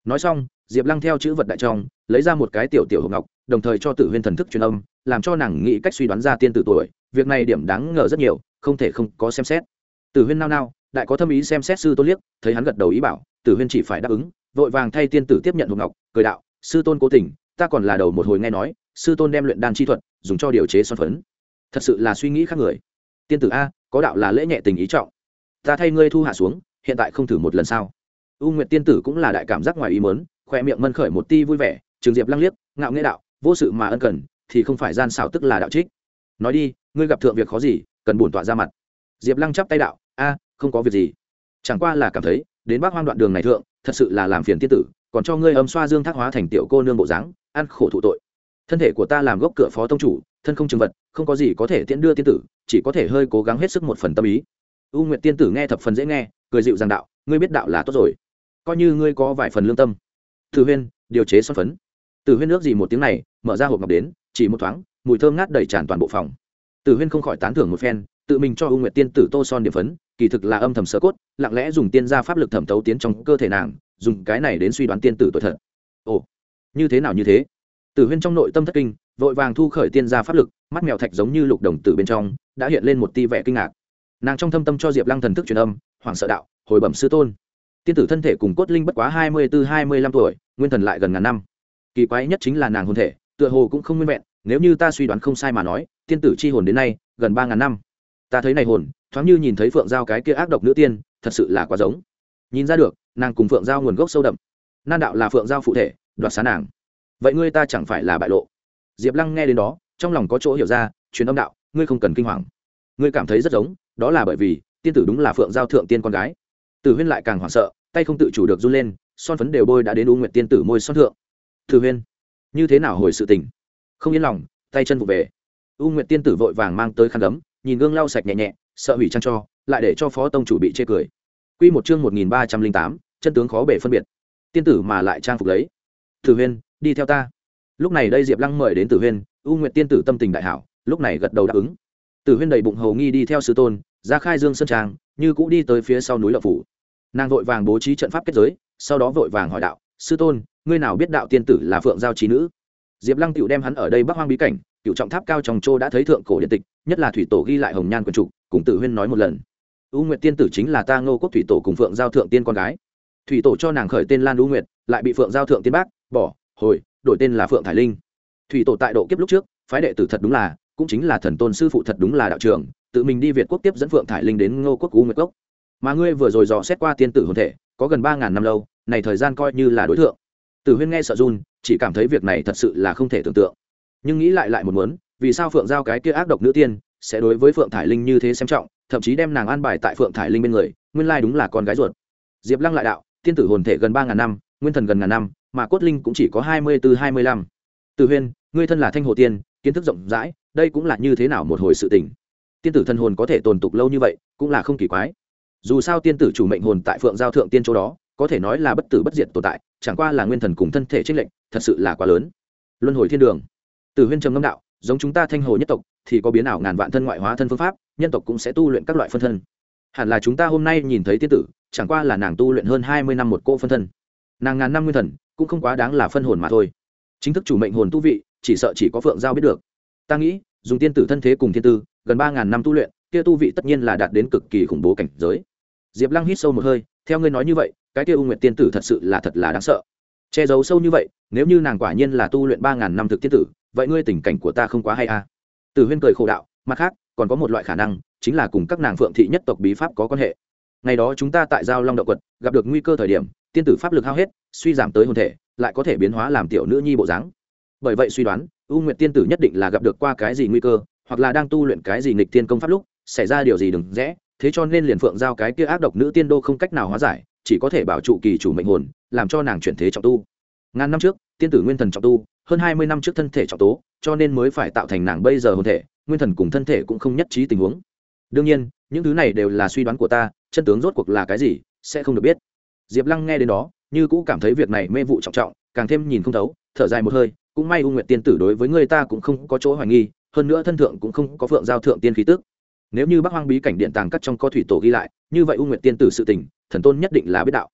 Nói xong, diệp lăng theo chữ vật đại trong, lấy ra một cái tiểu tiểu hộp ngọc, đồng thời cho tử huyên thần thức truyền âm, làm cho nàng nghĩ cách suy đoán ra tiên tử tuổi, việc này điểm đáng ngờ rất nhiều, không thể không có xem xét. Tử huyên nao nao, đại có thâm ý xem xét sư tôn liếc, thấy hắn gật đầu ý bảo, tử huyên chỉ phải đáp ứng, vội vàng thay tiên tử tiếp nhận hộp ngọc, cười đạo, sư tôn cố tình, ta còn là đầu một hồi nghe nói, sư tôn đem luyện đan chi thuật, dùng cho điều chế son phấn thật sự là suy nghĩ khác người. Tiên tử a, có đạo là lễ nhẹ tình ý trọng. Ta thay ngươi thu hạ xuống, hiện tại không thử một lần sao? U nguyệt tiên tử cũng là đại cảm giác ngoài ý mớn khoe miệng mân khởi một ti vui vẻ, trường diệp lăng liếc, ngạo nghĩa đạo, vô sự mà ân cần, thì không phải gian xảo tức là đạo trích. Nói đi, ngươi gặp thượng việc khó gì, cần bổn tọa ra mặt. Diệp lăng chắp tay đạo, a, không có việc gì. Chẳng qua là cảm thấy, đến bác hoang đoạn đường này thượng, thật sự là làm phiền tiên tử, còn cho ngươi âm xoa dương thác hóa thành tiểu cô nương bộ dáng, ăn khổ thụ tội. Thân thể của ta làm gốc cửa phó tông chủ thân không trường vật, không có gì có thể tiễn đưa tiên tử, chỉ có thể hơi cố gắng hết sức một phần tâm ý. U nguyện tiên tử nghe thập phần dễ nghe, cười dịu rằng đạo, ngươi biết đạo là tốt rồi. Coi như ngươi có vài phần lương tâm. Tử huyên, điều chế son phấn. Tử huyên nước gì một tiếng này, mở ra hộp ngọc đến, chỉ một thoáng, mùi thơm ngát đầy tràn toàn bộ phòng. Tử huyên không khỏi tán thưởng một phen, tự mình cho u nguyệt tiên tử tô son điểm phấn, kỳ thực là âm thầm sơ cốt, lặng lẽ dùng tiên gia pháp lực thẩm tấu tiến trong cơ thể nàng, dùng cái này đến suy đoán tiên tử tuổi thật ồ, như thế nào như thế? Tử huyên trong nội tâm thất kinh vội vàng thu khởi tiên gia pháp lực, mắt mèo thạch giống như lục đồng tử bên trong, đã hiện lên một ti vẻ kinh ngạc. Nàng trong thâm tâm cho diệp lăng thần thức truyền âm, hoảng sợ đạo, hồi bẩm sư tôn, tiên tử thân thể cùng cốt linh bất quá hai mươi bốn hai mươi lăm tuổi, nguyên thần lại gần ngàn năm. Kỳ quái nhất chính là nàng hồn thể, tựa hồ cũng không nguyên vẹn, nếu như ta suy đoán không sai mà nói, tiên tử c h i hồn đến nay, gần ba ngàn năm. Ta thấy này hồn, thoáng như nhìn thấy phượng giao cái kia ác độc nữ tiên, thật sự là quá giống. Nhìn ra được, nàng cùng phượng giao nguồn gốc sâu đậm. Nan đạo là phượng giao phụ thể, đoạt xá nàng. Vậy ngươi ta chẳng phải là bại lộ diệp lăng nghe đến đó, trong lòng có chỗ hiểu ra, truyền âm đạo, ngươi không cần kinh hoàng. Ngươi cảm thấy rất giống, đó là bởi vì, tiên tử đúng là phượng giao thượng tiên con gái. Tử huyên lại càng hoảng sợ, tay không tự chủ được run lên, son phấn đều bôi đã đến u nguyện tiên tử môi son thượng. Tử huyên, như thế nào hồi sự tình? Không yên lòng, tay chân vụ về. U nguyện tiên tử vội vàng mang tới khăn đấm nhìn gương lau sạch nhẹ nhẹ, sợ hủy trang cho, lại để cho phó tông chủ bị chê cười. Quy một chương một nghìn ba trăm linh tám, chân tướng khó bể phân biệt. Tiên tử mà lại trang phục lấy. Tử huyên, đi theo ta lúc này đây diệp lăng mời đến tử huyên, u nguyện tiên tử tâm tình đại hảo, lúc này gật đầu đáp ứng. Tử huyên đầy bụng hầu nghi đi theo sư tôn, ra khai dương sơn trang, như cũ đi tới phía sau núi lộc phủ. Nàng vội vàng bố trí trận pháp kết giới, sau đó vội vàng hỏi đạo, sư tôn, ngươi nào biết đạo tiên tử là phượng giao trí nữ? Diệp lăng tựu đem hắn ở đây bắc hoang bí cảnh cựu trọng tháp cao trong châu đã thấy thượng cổ điện tịch, nhất là thủy tổ ghi lại hồng nhan quần trục, cùng tử huyên nói một lần. U nguyệt tiên tử chính là ta ngô quốc thủy tổ cùng phượng giao thượng tiên con gái. Thủy tổ cho nàng khởi tên lan u nguyệt, lại bị phượng giao thượng tiên bác, bỏ, hồi đổi tên là phượng thải linh. Thủy tổ tại độ kiếp lúc trước, phái đệ tử thật đúng là, cũng chính là thần tôn sư phụ thật đúng là đạo trưởng, tự mình đi việt quốc tiếp dẫn phượng thải linh đến ngô quốc u nguyệt cốc mà ngươi vừa rồi dò xét qua tiên tử hồn thể, có gần ba ngàn năm lâu, này thời gian coi như là đối tượng tử huyên nghe sợ run, chỉ cảm thấy việc này thật sự là không thể tưởng tượng. Nhưng nghĩ lại lại một muốn, vì sao phượng giao cái kia ác độc nữ tiên, sẽ đối với phượng thải linh như thế xem trọng, thậm chí đem nàng an bài tại phượng thải linh bên người, nguyên lai đúng là con gái ruột. Diệp lăng lại đạo, tiên tử hồn thể gần ba ngàn năm, nguyên thần gần ngàn năm mà cốt linh cũng chỉ có hai mươi từ hai mươi lăm. Từ huyên ngươi thân là thanh hồ tiên, kiến thức rộng rãi, đây cũng là như thế nào một hồi sự tình? Tiên tử thân hồn có thể tồn tục lâu như vậy, cũng là không kỳ quái. Dù sao tiên tử chủ mệnh hồn tại phượng giao thượng tiên chỗ đó, có thể nói là bất tử bất diệt tồn tại, chẳng qua là nguyên thần cùng thân thể trích lệnh thật sự là quá lớn. Luân hồi thiên đường. Từ huyên trầm ngâm đạo, giống chúng ta thanh hồ nhất tộc, thì có biến ảo ngàn vạn thân ngoại hóa thân phương pháp, nhân tộc cũng sẽ tu luyện các loại phân thân. Hẳn là chúng ta hôm nay nhìn thấy tiên tử, chẳng qua là nàng tu luyện hơn hai mươi năm một cô phân thân. Nàng ngàn năm nguyên thần cũng không quá đáng là phân hồn mà thôi. Chính thức chủ mệnh hồn tu vị, chỉ sợ chỉ có phượng giao biết được. Ta nghĩ, dùng tiên tử thân thế cùng thiên tư, gần ba ngàn năm tu luyện, kia tu vị tất nhiên là đạt đến cực kỳ khủng bố cảnh giới. Diệp lăng hít sâu một hơi, theo ngươi nói như vậy, cái kia u nguyệt tiên tử thật sự là thật là đáng sợ. Che giấu sâu như vậy, nếu như nàng quả nhiên là tu luyện ba ngàn năm thực tiên tử, vậy ngươi tình cảnh của ta không quá hay à? Tử huyên cười khổ đạo, mặt khác, còn có một loại khả năng, chính là cùng các nàng phượng thị nhất tộc bí pháp có quan hệ. Ngày đó chúng ta tại giao long động quật, gặp được nguy cơ thời điểm tiên tử pháp lực hao hết, suy giảm tới hồn thể, lại có thể biến hóa làm tiểu nữ nhi bộ dáng. Bởi vậy suy đoán, u nguyệt tiên tử nhất định là gặp được qua cái gì nguy cơ, hoặc là đang tu luyện cái gì nghịch tiên công pháp lúc, xảy ra điều gì đừng rẽ, thế cho nên liền phượng giao cái kia ác độc nữ tiên đô không cách nào hóa giải, chỉ có thể bảo trụ kỳ chủ mệnh hồn, làm cho nàng chuyển thế trọng tu. Ngàn năm trước, tiên tử nguyên thần trọng tu, hơn hai mươi năm trước thân thể trọng tố, cho nên mới phải tạo thành nàng bây giờ hồn thể, nguyên thần cùng thân thể cũng không nhất trí tình huống. Đương nhiên, những thứ này đều là suy đoán của ta, chân tướng rốt cuộc là cái gì, sẽ không được biết diệp lăng nghe đến đó, như cũ cảm thấy việc này mê vụ trọng trọng, càng thêm nhìn không thấu, thở dài một hơi, cũng may u nguyện tiên tử đối với người ta cũng không có chỗ hoài nghi, hơn nữa thân thượng cũng không có phượng giao thượng tiên khí tức. Nếu như bắc hoang bí cảnh điện tàng cắt trong có thủy tổ ghi lại, như vậy u nguyện tiên tử sự tình, thần tôn nhất định là biết đạo.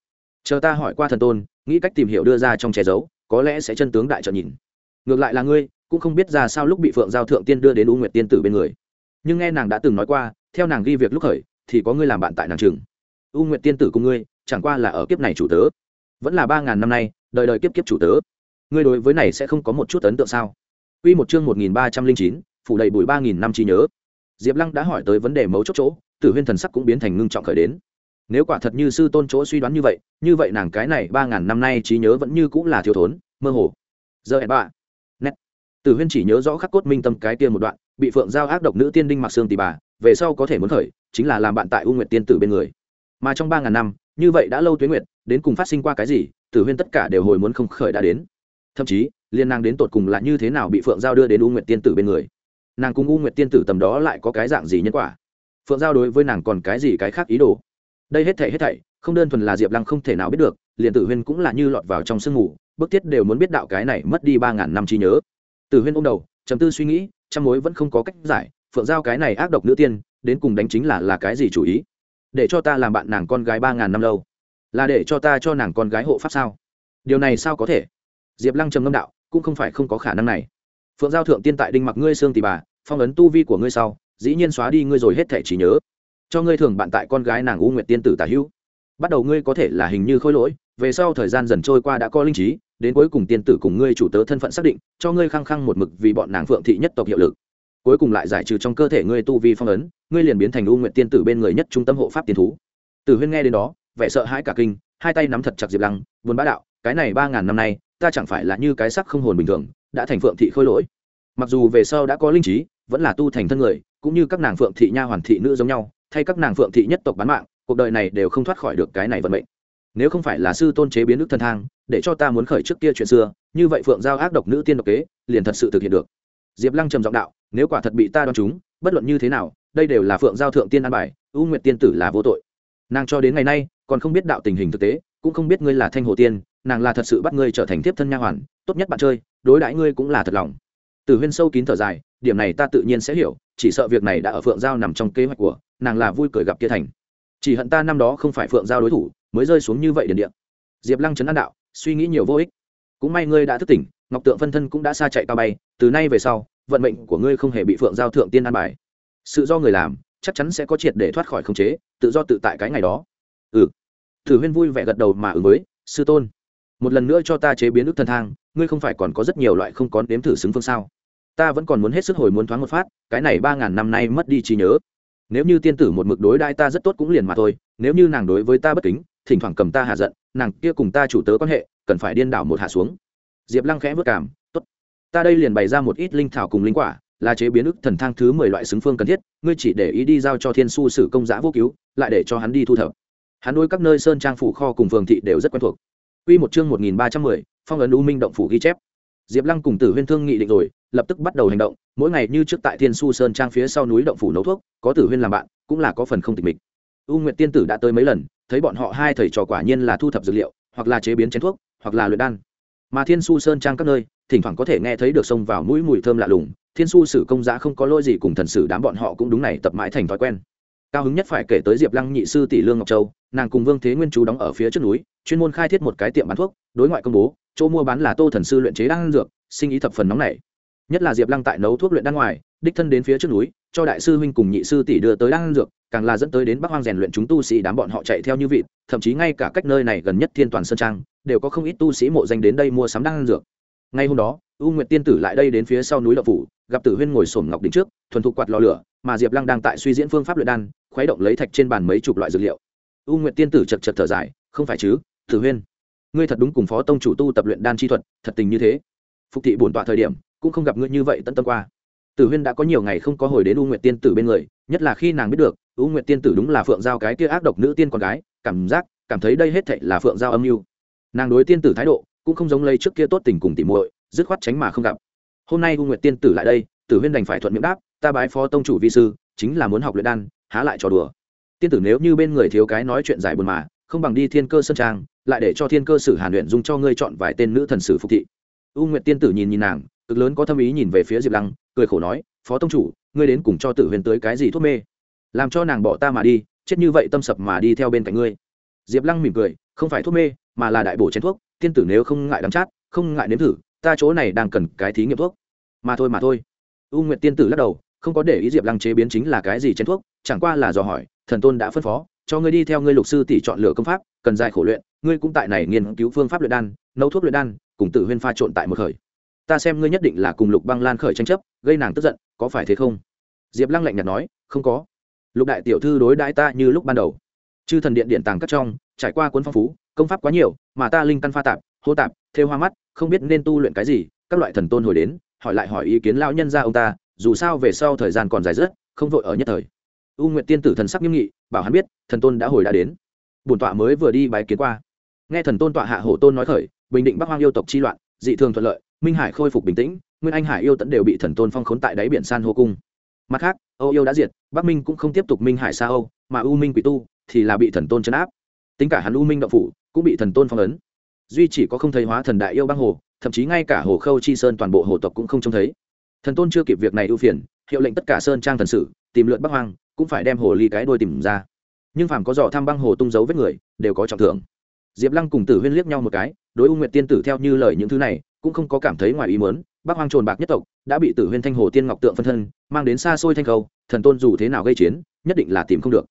Chờ ta hỏi qua thần tôn, nghĩ cách tìm hiểu đưa ra trong che giấu, có lẽ sẽ chân tướng đại trợ nhìn. Ngược lại là ngươi, cũng không biết ra sao lúc bị phượng giao thượng tiên đưa đến u nguyệt tiên tử bên người. Nhưng nghe nàng đã từng nói qua, theo nàng ghi việc lúc khởi, thì có ngươi làm bạn tại nàng trường. U nguyệt tiên tử cùng ngươi chẳng qua là ở kiếp này chủ tớ vẫn là ba ngàn năm nay đời đời kiếp kiếp chủ tớ ngươi đối với này sẽ không có một chút ấn tượng sao Quy một chương một nghìn ba trăm linh chín, phủ đầy bụi ba nghìn năm trí nhớ. Diệp Lăng đã hỏi tới vấn đề mấu chốt chỗ, Tử Huyên thần sắc cũng biến thành ngưng trọng khởi đến. Nếu quả thật như sư tôn chỗ suy đoán như vậy, như vậy nàng cái này ba ngàn năm nay trí nhớ vẫn như cũng là thiếu thốn, mơ hồ. Giờ hẹn bạ. Nét. Tử Huyên chỉ nhớ rõ khắc cốt minh tâm cái tiên một đoạn, bị Phượng giao ác độc nữ tiên đinh mặc xương tỷ bà, về sau có thể muốn khởi, chính là làm bạn tại U Nguyệt tiên tử bên người. Mà trong ba ngàn năm, như vậy đã lâu tuế nguyệt, đến cùng phát sinh qua cái gì, Tử Huyên tất cả đều hồi muốn không khởi đã đến. Thậm chí, liên nàng đến tột cùng là như thế nào bị Phượng giao đưa đến U Nguyệt tiên tử bên người. Nàng cùng U Nguyệt tiên tử tầm đó lại có cái dạng gì nhân quả? Phượng giao đối với nàng còn cái gì cái khác ý đồ? Đây hết thảy hết thảy, không đơn thuần là Diệp Lăng không thể nào biết được, liền Tử Huyên cũng là như lọt vào trong sương mù, bức thiết đều muốn biết đạo cái này mất đi ba ngàn năm trí nhớ Tử huyên ôm đầu chấm tư suy nghĩ trăm mối vẫn không có cách giải phượng giao cái này ác độc nữ tiên đến cùng đánh chính là là cái gì chủ ý để cho ta làm bạn nàng con gái ba ngàn năm lâu. Là để cho ta cho nàng con gái hộ pháp sao? Điều này sao có thể? Diệp lăng trầm ngâm đạo, cũng không phải không có khả năng này. Phượng giao thượng tiên tại đinh mặc ngươi xương tì bà, phong ấn tu vi của ngươi sau, dĩ nhiên xóa đi ngươi rồi hết thể trí nhớ. Cho ngươi thường bạn tại con gái nàng u nguyệt tiên tử tả hữu. Bắt đầu ngươi có thể là hình như khôi lỗi, về sau thời gian dần trôi qua đã có linh trí, đến cuối cùng tiên tử cùng ngươi chủ tớ thân phận xác định, cho ngươi khăng khăng một mực vì bọn nàng phượng thị nhất tộc hiệu lực cuối cùng lại giải trừ trong cơ thể ngươi tu vi phong ấn, ngươi liền biến thành u nguyệt tiên tử bên người nhất trung tâm hộ pháp tiên thú. Tử huyên nghe đến đó, vẻ sợ hãi cả kinh, hai tay nắm thật chặt diệp lăng, buồn bá đạo, cái này ba ngàn năm nay, ta chẳng phải là như cái sắc không hồn bình thường, đã thành phượng thị khôi lỗi. Mặc dù về sau đã có linh trí, vẫn là tu thành thân người, cũng như các nàng phượng thị nha hoàn thị nữ giống nhau, thay các nàng phượng thị nhất tộc bán mạng, cuộc đời này đều không thoát khỏi được cái này vận mệnh. Nếu không phải là sư tôn chế biến nước thân thang, để cho ta muốn khởi trước kia chuyện xưa, như vậy phượng giao ác độc nữ tiên độc kế, liền thật sự thực hiện được. Diệp lăng trầm giọng đạo nếu quả thật bị ta đoán chúng, bất luận như thế nào, đây đều là phượng giao thượng tiên an bài, ưu nguyệt tiên tử là vô tội. Nàng cho đến ngày nay, còn không biết đạo tình hình thực tế, cũng không biết ngươi là thanh hồ tiên, nàng là thật sự bắt ngươi trở thành tiếp thân nha hoàn, tốt nhất bạn chơi, đối đãi ngươi cũng là thật lòng. Từ huyên sâu kín thở dài, điểm này ta tự nhiên sẽ hiểu, chỉ sợ việc này đã ở phượng giao nằm trong kế hoạch của, nàng là vui cười gặp kia thành. Chỉ hận ta năm đó không phải phượng giao đối thủ, mới rơi xuống như vậy điền điện. Diệp lăng trấn an đạo, suy nghĩ nhiều vô ích. Cũng may ngươi đã thức tỉnh, ngọc tượng phân thân cũng đã xa chạy cao bay, từ nay về sau vận mệnh của ngươi không hề bị phượng giao thượng tiên an bài. Sự do người làm, chắc chắn sẽ có triệt để thoát khỏi khống chế, tự do tự tại cái ngày đó. Ừ. Thử huyên vui vẻ gật đầu mà ứng với, sư tôn, một lần nữa cho ta chế biến nước thần thang, ngươi không phải còn có rất nhiều loại không có nếm thử xứng phương sao? Ta vẫn còn muốn hết sức hồi muốn thoáng một phát, cái này ba ngàn năm nay mất đi trí nhớ. Nếu như tiên tử một mực đối đai ta rất tốt cũng liền mà thôi, nếu như nàng đối với ta bất kính, thỉnh thoảng cầm ta hạ giận, nàng kia cùng ta chủ tớ quan hệ, cần phải điên đảo một hạ xuống. Diệp lăng khẽ vất cảm ta đây liền bày ra một ít linh thảo cùng linh quả là chế biến ức thần thang thứ mười loại xứng phương cần thiết ngươi chỉ để ý đi giao cho thiên su sử công giã vô cứu lại để cho hắn đi thu thập hắn đối các nơi sơn trang phủ kho cùng phường thị đều rất quen thuộc Quy một chương một nghìn ba trăm mười, phong ấn U Minh động phủ ghi chép. Diệp Lăng cùng Tử Huyên Thương nghị định rồi, lập tức bắt đầu hành động, mỗi ngày như trước tại Thiên Su Sơn trang phía sau núi động phủ nấu thuốc, có Tử Huyên làm bạn, cũng là có phần không tịch mịch. U Nguyệt tiên tử đã tới mấy lần, thấy bọn họ hai thầy trò quả nhiên là thu thập dược liệu, hoặc là chế biến chén thuốc, hoặc là luyện đan. Mà Thiên Su Sơn trang các nơi, thỉnh thoảng có thể nghe thấy được xông vào mũi mùi thơm lạ lùng, Thiên Su sử công giá không có lỗi gì cùng thần sử đám bọn họ cũng đúng này tập mãi thành thói quen. Cao hứng nhất phải kể tới Diệp Lăng nhị sư tỷ Lương Ngọc Châu, nàng cùng Vương Thế Nguyên chú đóng ở phía trước núi, chuyên môn khai thiết một cái tiệm bán thuốc, đối ngoại công bố, chỗ mua bán là Tô thần sư luyện chế đan dược, sinh ý thập phần nóng này, Nhất là Diệp Lăng tại nấu thuốc luyện đan ngoài, đích thân đến phía trước núi, cho đại sư huynh cùng nhị sư tỷ đưa tới đan dược, càng là dẫn tới đến Bắc Hoang rèn luyện chúng tu sĩ đám bọn họ chạy theo như vịt, thậm chí ngay cả cách nơi này gần nhất Thiên Toàn Sơn Trang, đều có không ít tu sĩ mộ danh đến đây mua sắm đan dược. Ngay hôm đó, U Nguyệt tiên tử lại đây đến phía sau núi Lộc phủ, gặp Tử Huyên ngồi sổm ngọc đỉnh trước, thuần thục quạt lò lửa, mà Diệp Lăng đang tại suy diễn phương pháp luyện đan, khuấy động lấy thạch trên bàn mấy chục loại dược liệu. U Nguyệt tiên tử chật chật thở dài, không phải chứ, Tử Huyên, ngươi thật đúng cùng phó tông chủ tu tập luyện đan chi thuật, thật tình như thế. Phục thị bổn tọa thời điểm, cũng không gặp ngươi như vậy tận tâm qua. Tử Huyên đã có nhiều ngày không có hồi đến U Nguyệt tiên tử bên người, nhất là khi nàng biết được, U Nguyệt tiên tử đúng là Phượng Giao cái kia ác độc nữ tiên con gái, cảm giác, cảm thấy đây hết thệ là Phượng Giao âm mưu. Nàng đối tiên tử thái độ, cũng không giống lấy trước kia tốt tình cùng tỉ muội, dứt khoát tránh mà không gặp. Hôm nay u nguyệt tiên tử lại đây tử huyên đành phải thuận miệng đáp ta bái phó tông chủ vi sư chính là muốn học luyện đan há lại trò đùa. Tiên tử nếu như bên người thiếu cái nói chuyện giải buồn mà không bằng đi thiên cơ sơn trang lại để cho thiên cơ sử hàn luyện dung cho ngươi chọn vài tên nữ thần sử phục thị. U nguyệt tiên tử nhìn nhìn nàng cực lớn có tâm ý nhìn về phía diệp lăng cười khổ nói phó tông chủ ngươi đến cùng cho tử huyền tới cái gì thuốc mê? Làm cho nàng bỏ ta mà đi chết như vậy tâm sập mà đi theo bên cạnh ngươi. Diệp lăng mỉm cười không phải thuốc mê mà là đại bổ chén thuốc tiên tử nếu không ngại đắm chát, không ngại nếm thử, ta chỗ này đang cần cái thí nghiệm thuốc. Mà thôi mà thôi. U nguyệt tiên tử lắc đầu, không có để ý diệp lăng chế biến chính là cái gì chén thuốc, chẳng qua là dò hỏi, thần tôn đã phân phó, cho ngươi đi theo ngươi lục sư tỷ chọn lựa công pháp, cần dài khổ luyện, ngươi cũng tại này nghiên cứu phương pháp luyện đan, nấu thuốc luyện đan, cùng tự huyên pha trộn tại một khởi. Ta xem ngươi nhất định là cùng lục băng lan khởi tranh chấp, gây nàng tức giận, có phải thế không? Diệp lăng lạnh nhạt nói, không có. Lục đại tiểu thư đối đãi ta như lúc ban đầu. Chư thần điện điện tàng cắt trong, trải qua cuốn phong phú công pháp quá nhiều, mà ta linh căn pha tạp, hô tạp, thêu hoa mắt, không biết nên tu luyện cái gì, các loại thần tôn hồi đến, hỏi lại hỏi ý kiến lão nhân ra ông ta, dù sao về sau thời gian còn dài rất, không vội ở nhất thời. U nguyện tiên tử thần sắc nghiêm nghị, bảo hắn biết, thần tôn đã hồi đã đến. Bổn tọa mới vừa đi bái kiến qua. Nghe thần tôn tọa hạ hổ tôn nói khởi, bình định bắc hoang yêu tộc chi loạn, dị thường thuận lợi, minh hải khôi phục bình tĩnh, nguyên anh hải yêu tẫn đều bị thần tôn phong khốn tại đáy biển san hô cung. Mặt khác, âu yêu đã diệt, bắc minh cũng không tiếp tục minh hải xa âu, mà u minh quỷ tu thì là bị thần tôn chấn áp tính cả hắn u minh động phủ cũng bị thần tôn phong ấn. Duy chỉ có không thấy hóa thần đại yêu băng hồ, thậm chí ngay cả hồ khâu chi sơn toàn bộ hồ tộc cũng không trông thấy. Thần tôn chưa kịp việc này ưu phiền, hiệu lệnh tất cả sơn trang thần sử, tìm lượn bắc hoang, cũng phải đem hồ ly cái đôi tìm ra. Nhưng phàm có dò thăm băng hồ tung dấu vết người, đều có trọng thưởng. Diệp lăng cùng tử huyên liếc nhau một cái, đối u nguyệt tiên tử theo như lời những thứ này, cũng không có cảm thấy ngoài ý muốn, bắc hoang trồn bạc nhất tộc đã bị tử huyên thanh hồ tiên ngọc tượng phân thân, mang đến xa xôi thanh khâu, thần tôn dù thế nào gây chiến, nhất định là tìm không được.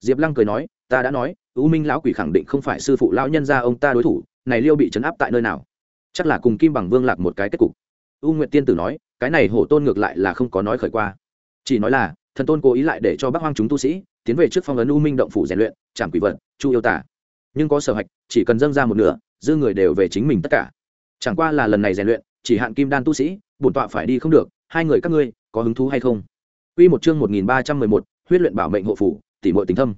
Diệp lăng cười nói, ta đã nói u minh lão quỷ khẳng định không phải sư phụ lão nhân gia ông ta đối thủ này liêu bị chấn áp tại nơi nào? Chắc là cùng kim bằng vương lạc một cái kết cục. U nguyệt tiên tử nói cái này hổ tôn ngược lại là không có nói khởi qua. Chỉ nói là thần tôn cố ý lại để cho bác hoang chúng tu sĩ tiến về trước phong ấn u minh động phủ rèn luyện trảm quỷ vật chu yêu tả. Nhưng có sở hạch chỉ cần dâng ra một nửa dư người đều về chính mình tất cả. Chẳng qua là lần này rèn luyện chỉ hạn kim đan tu sĩ bổn tọa phải đi không được hai người các ngươi có hứng thú hay không? Quy một chương 1311, huyết luyện bảo mệnh hộ phủ, tỷ muội tình thâm.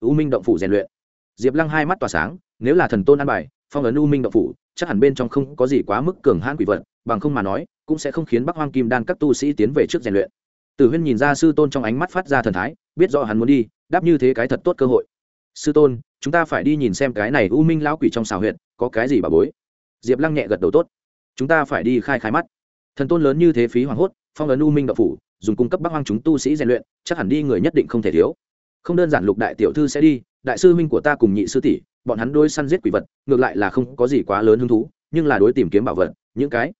U Minh động phủ rèn luyện. Diệp Lăng hai mắt tỏa sáng, nếu là thần tôn an bài, phong ấn U Minh động phủ, chắc hẳn bên trong không có gì quá mức cường hãn quỷ vật, bằng không mà nói, cũng sẽ không khiến Bắc Hoang Kim Đan các tu sĩ tiến về trước rèn luyện. Tử Huyên nhìn ra sư tôn trong ánh mắt phát ra thần thái, biết rõ hắn muốn đi, đáp như thế cái thật tốt cơ hội. Sư tôn, chúng ta phải đi nhìn xem cái này U Minh lão quỷ trong xào huyệt, có cái gì bà bối. Diệp Lăng nhẹ gật đầu tốt. Chúng ta phải đi khai khai mắt. Thần tôn lớn như thế phí hoàng hốt, phong ấn U Minh động phủ, dùng cung cấp Bắc Hoang chúng tu sĩ rèn luyện, chắc hẳn đi người nhất định không thể thiếu. Không đơn giản Lục đại tiểu thư sẽ đi, đại sư huynh của ta cùng nhị sư tỷ, bọn hắn đối săn giết quỷ vật, ngược lại là không có gì quá lớn hứng thú, nhưng là đối tìm kiếm bảo vật, những cái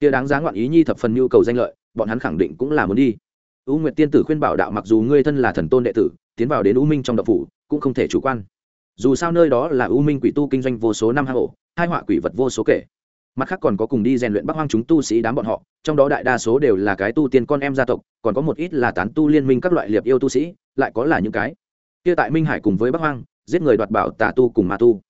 kia đáng giá ngoạn ý nhi thập phần nhu cầu danh lợi, bọn hắn khẳng định cũng là muốn đi. U Nguyệt tiên tử khuyên bảo đạo mặc dù ngươi thân là thần tôn đệ tử, tiến vào đến U Minh trong đập phủ, cũng không thể chủ quan. Dù sao nơi đó là U Minh quỷ tu kinh doanh vô số năm hang ổ, hai họa quỷ vật vô số kể. Mặt khác còn có cùng đi rèn luyện Bắc Hoang chúng tu sĩ đám bọn họ, trong đó đại đa số đều là cái tu tiên con em gia tộc, còn có một ít là tán tu liên minh các loại liệp yêu tu sĩ, lại có là những cái kia tại Minh Hải cùng với Bắc Hoang, giết người đoạt bảo tà tu cùng ma tu.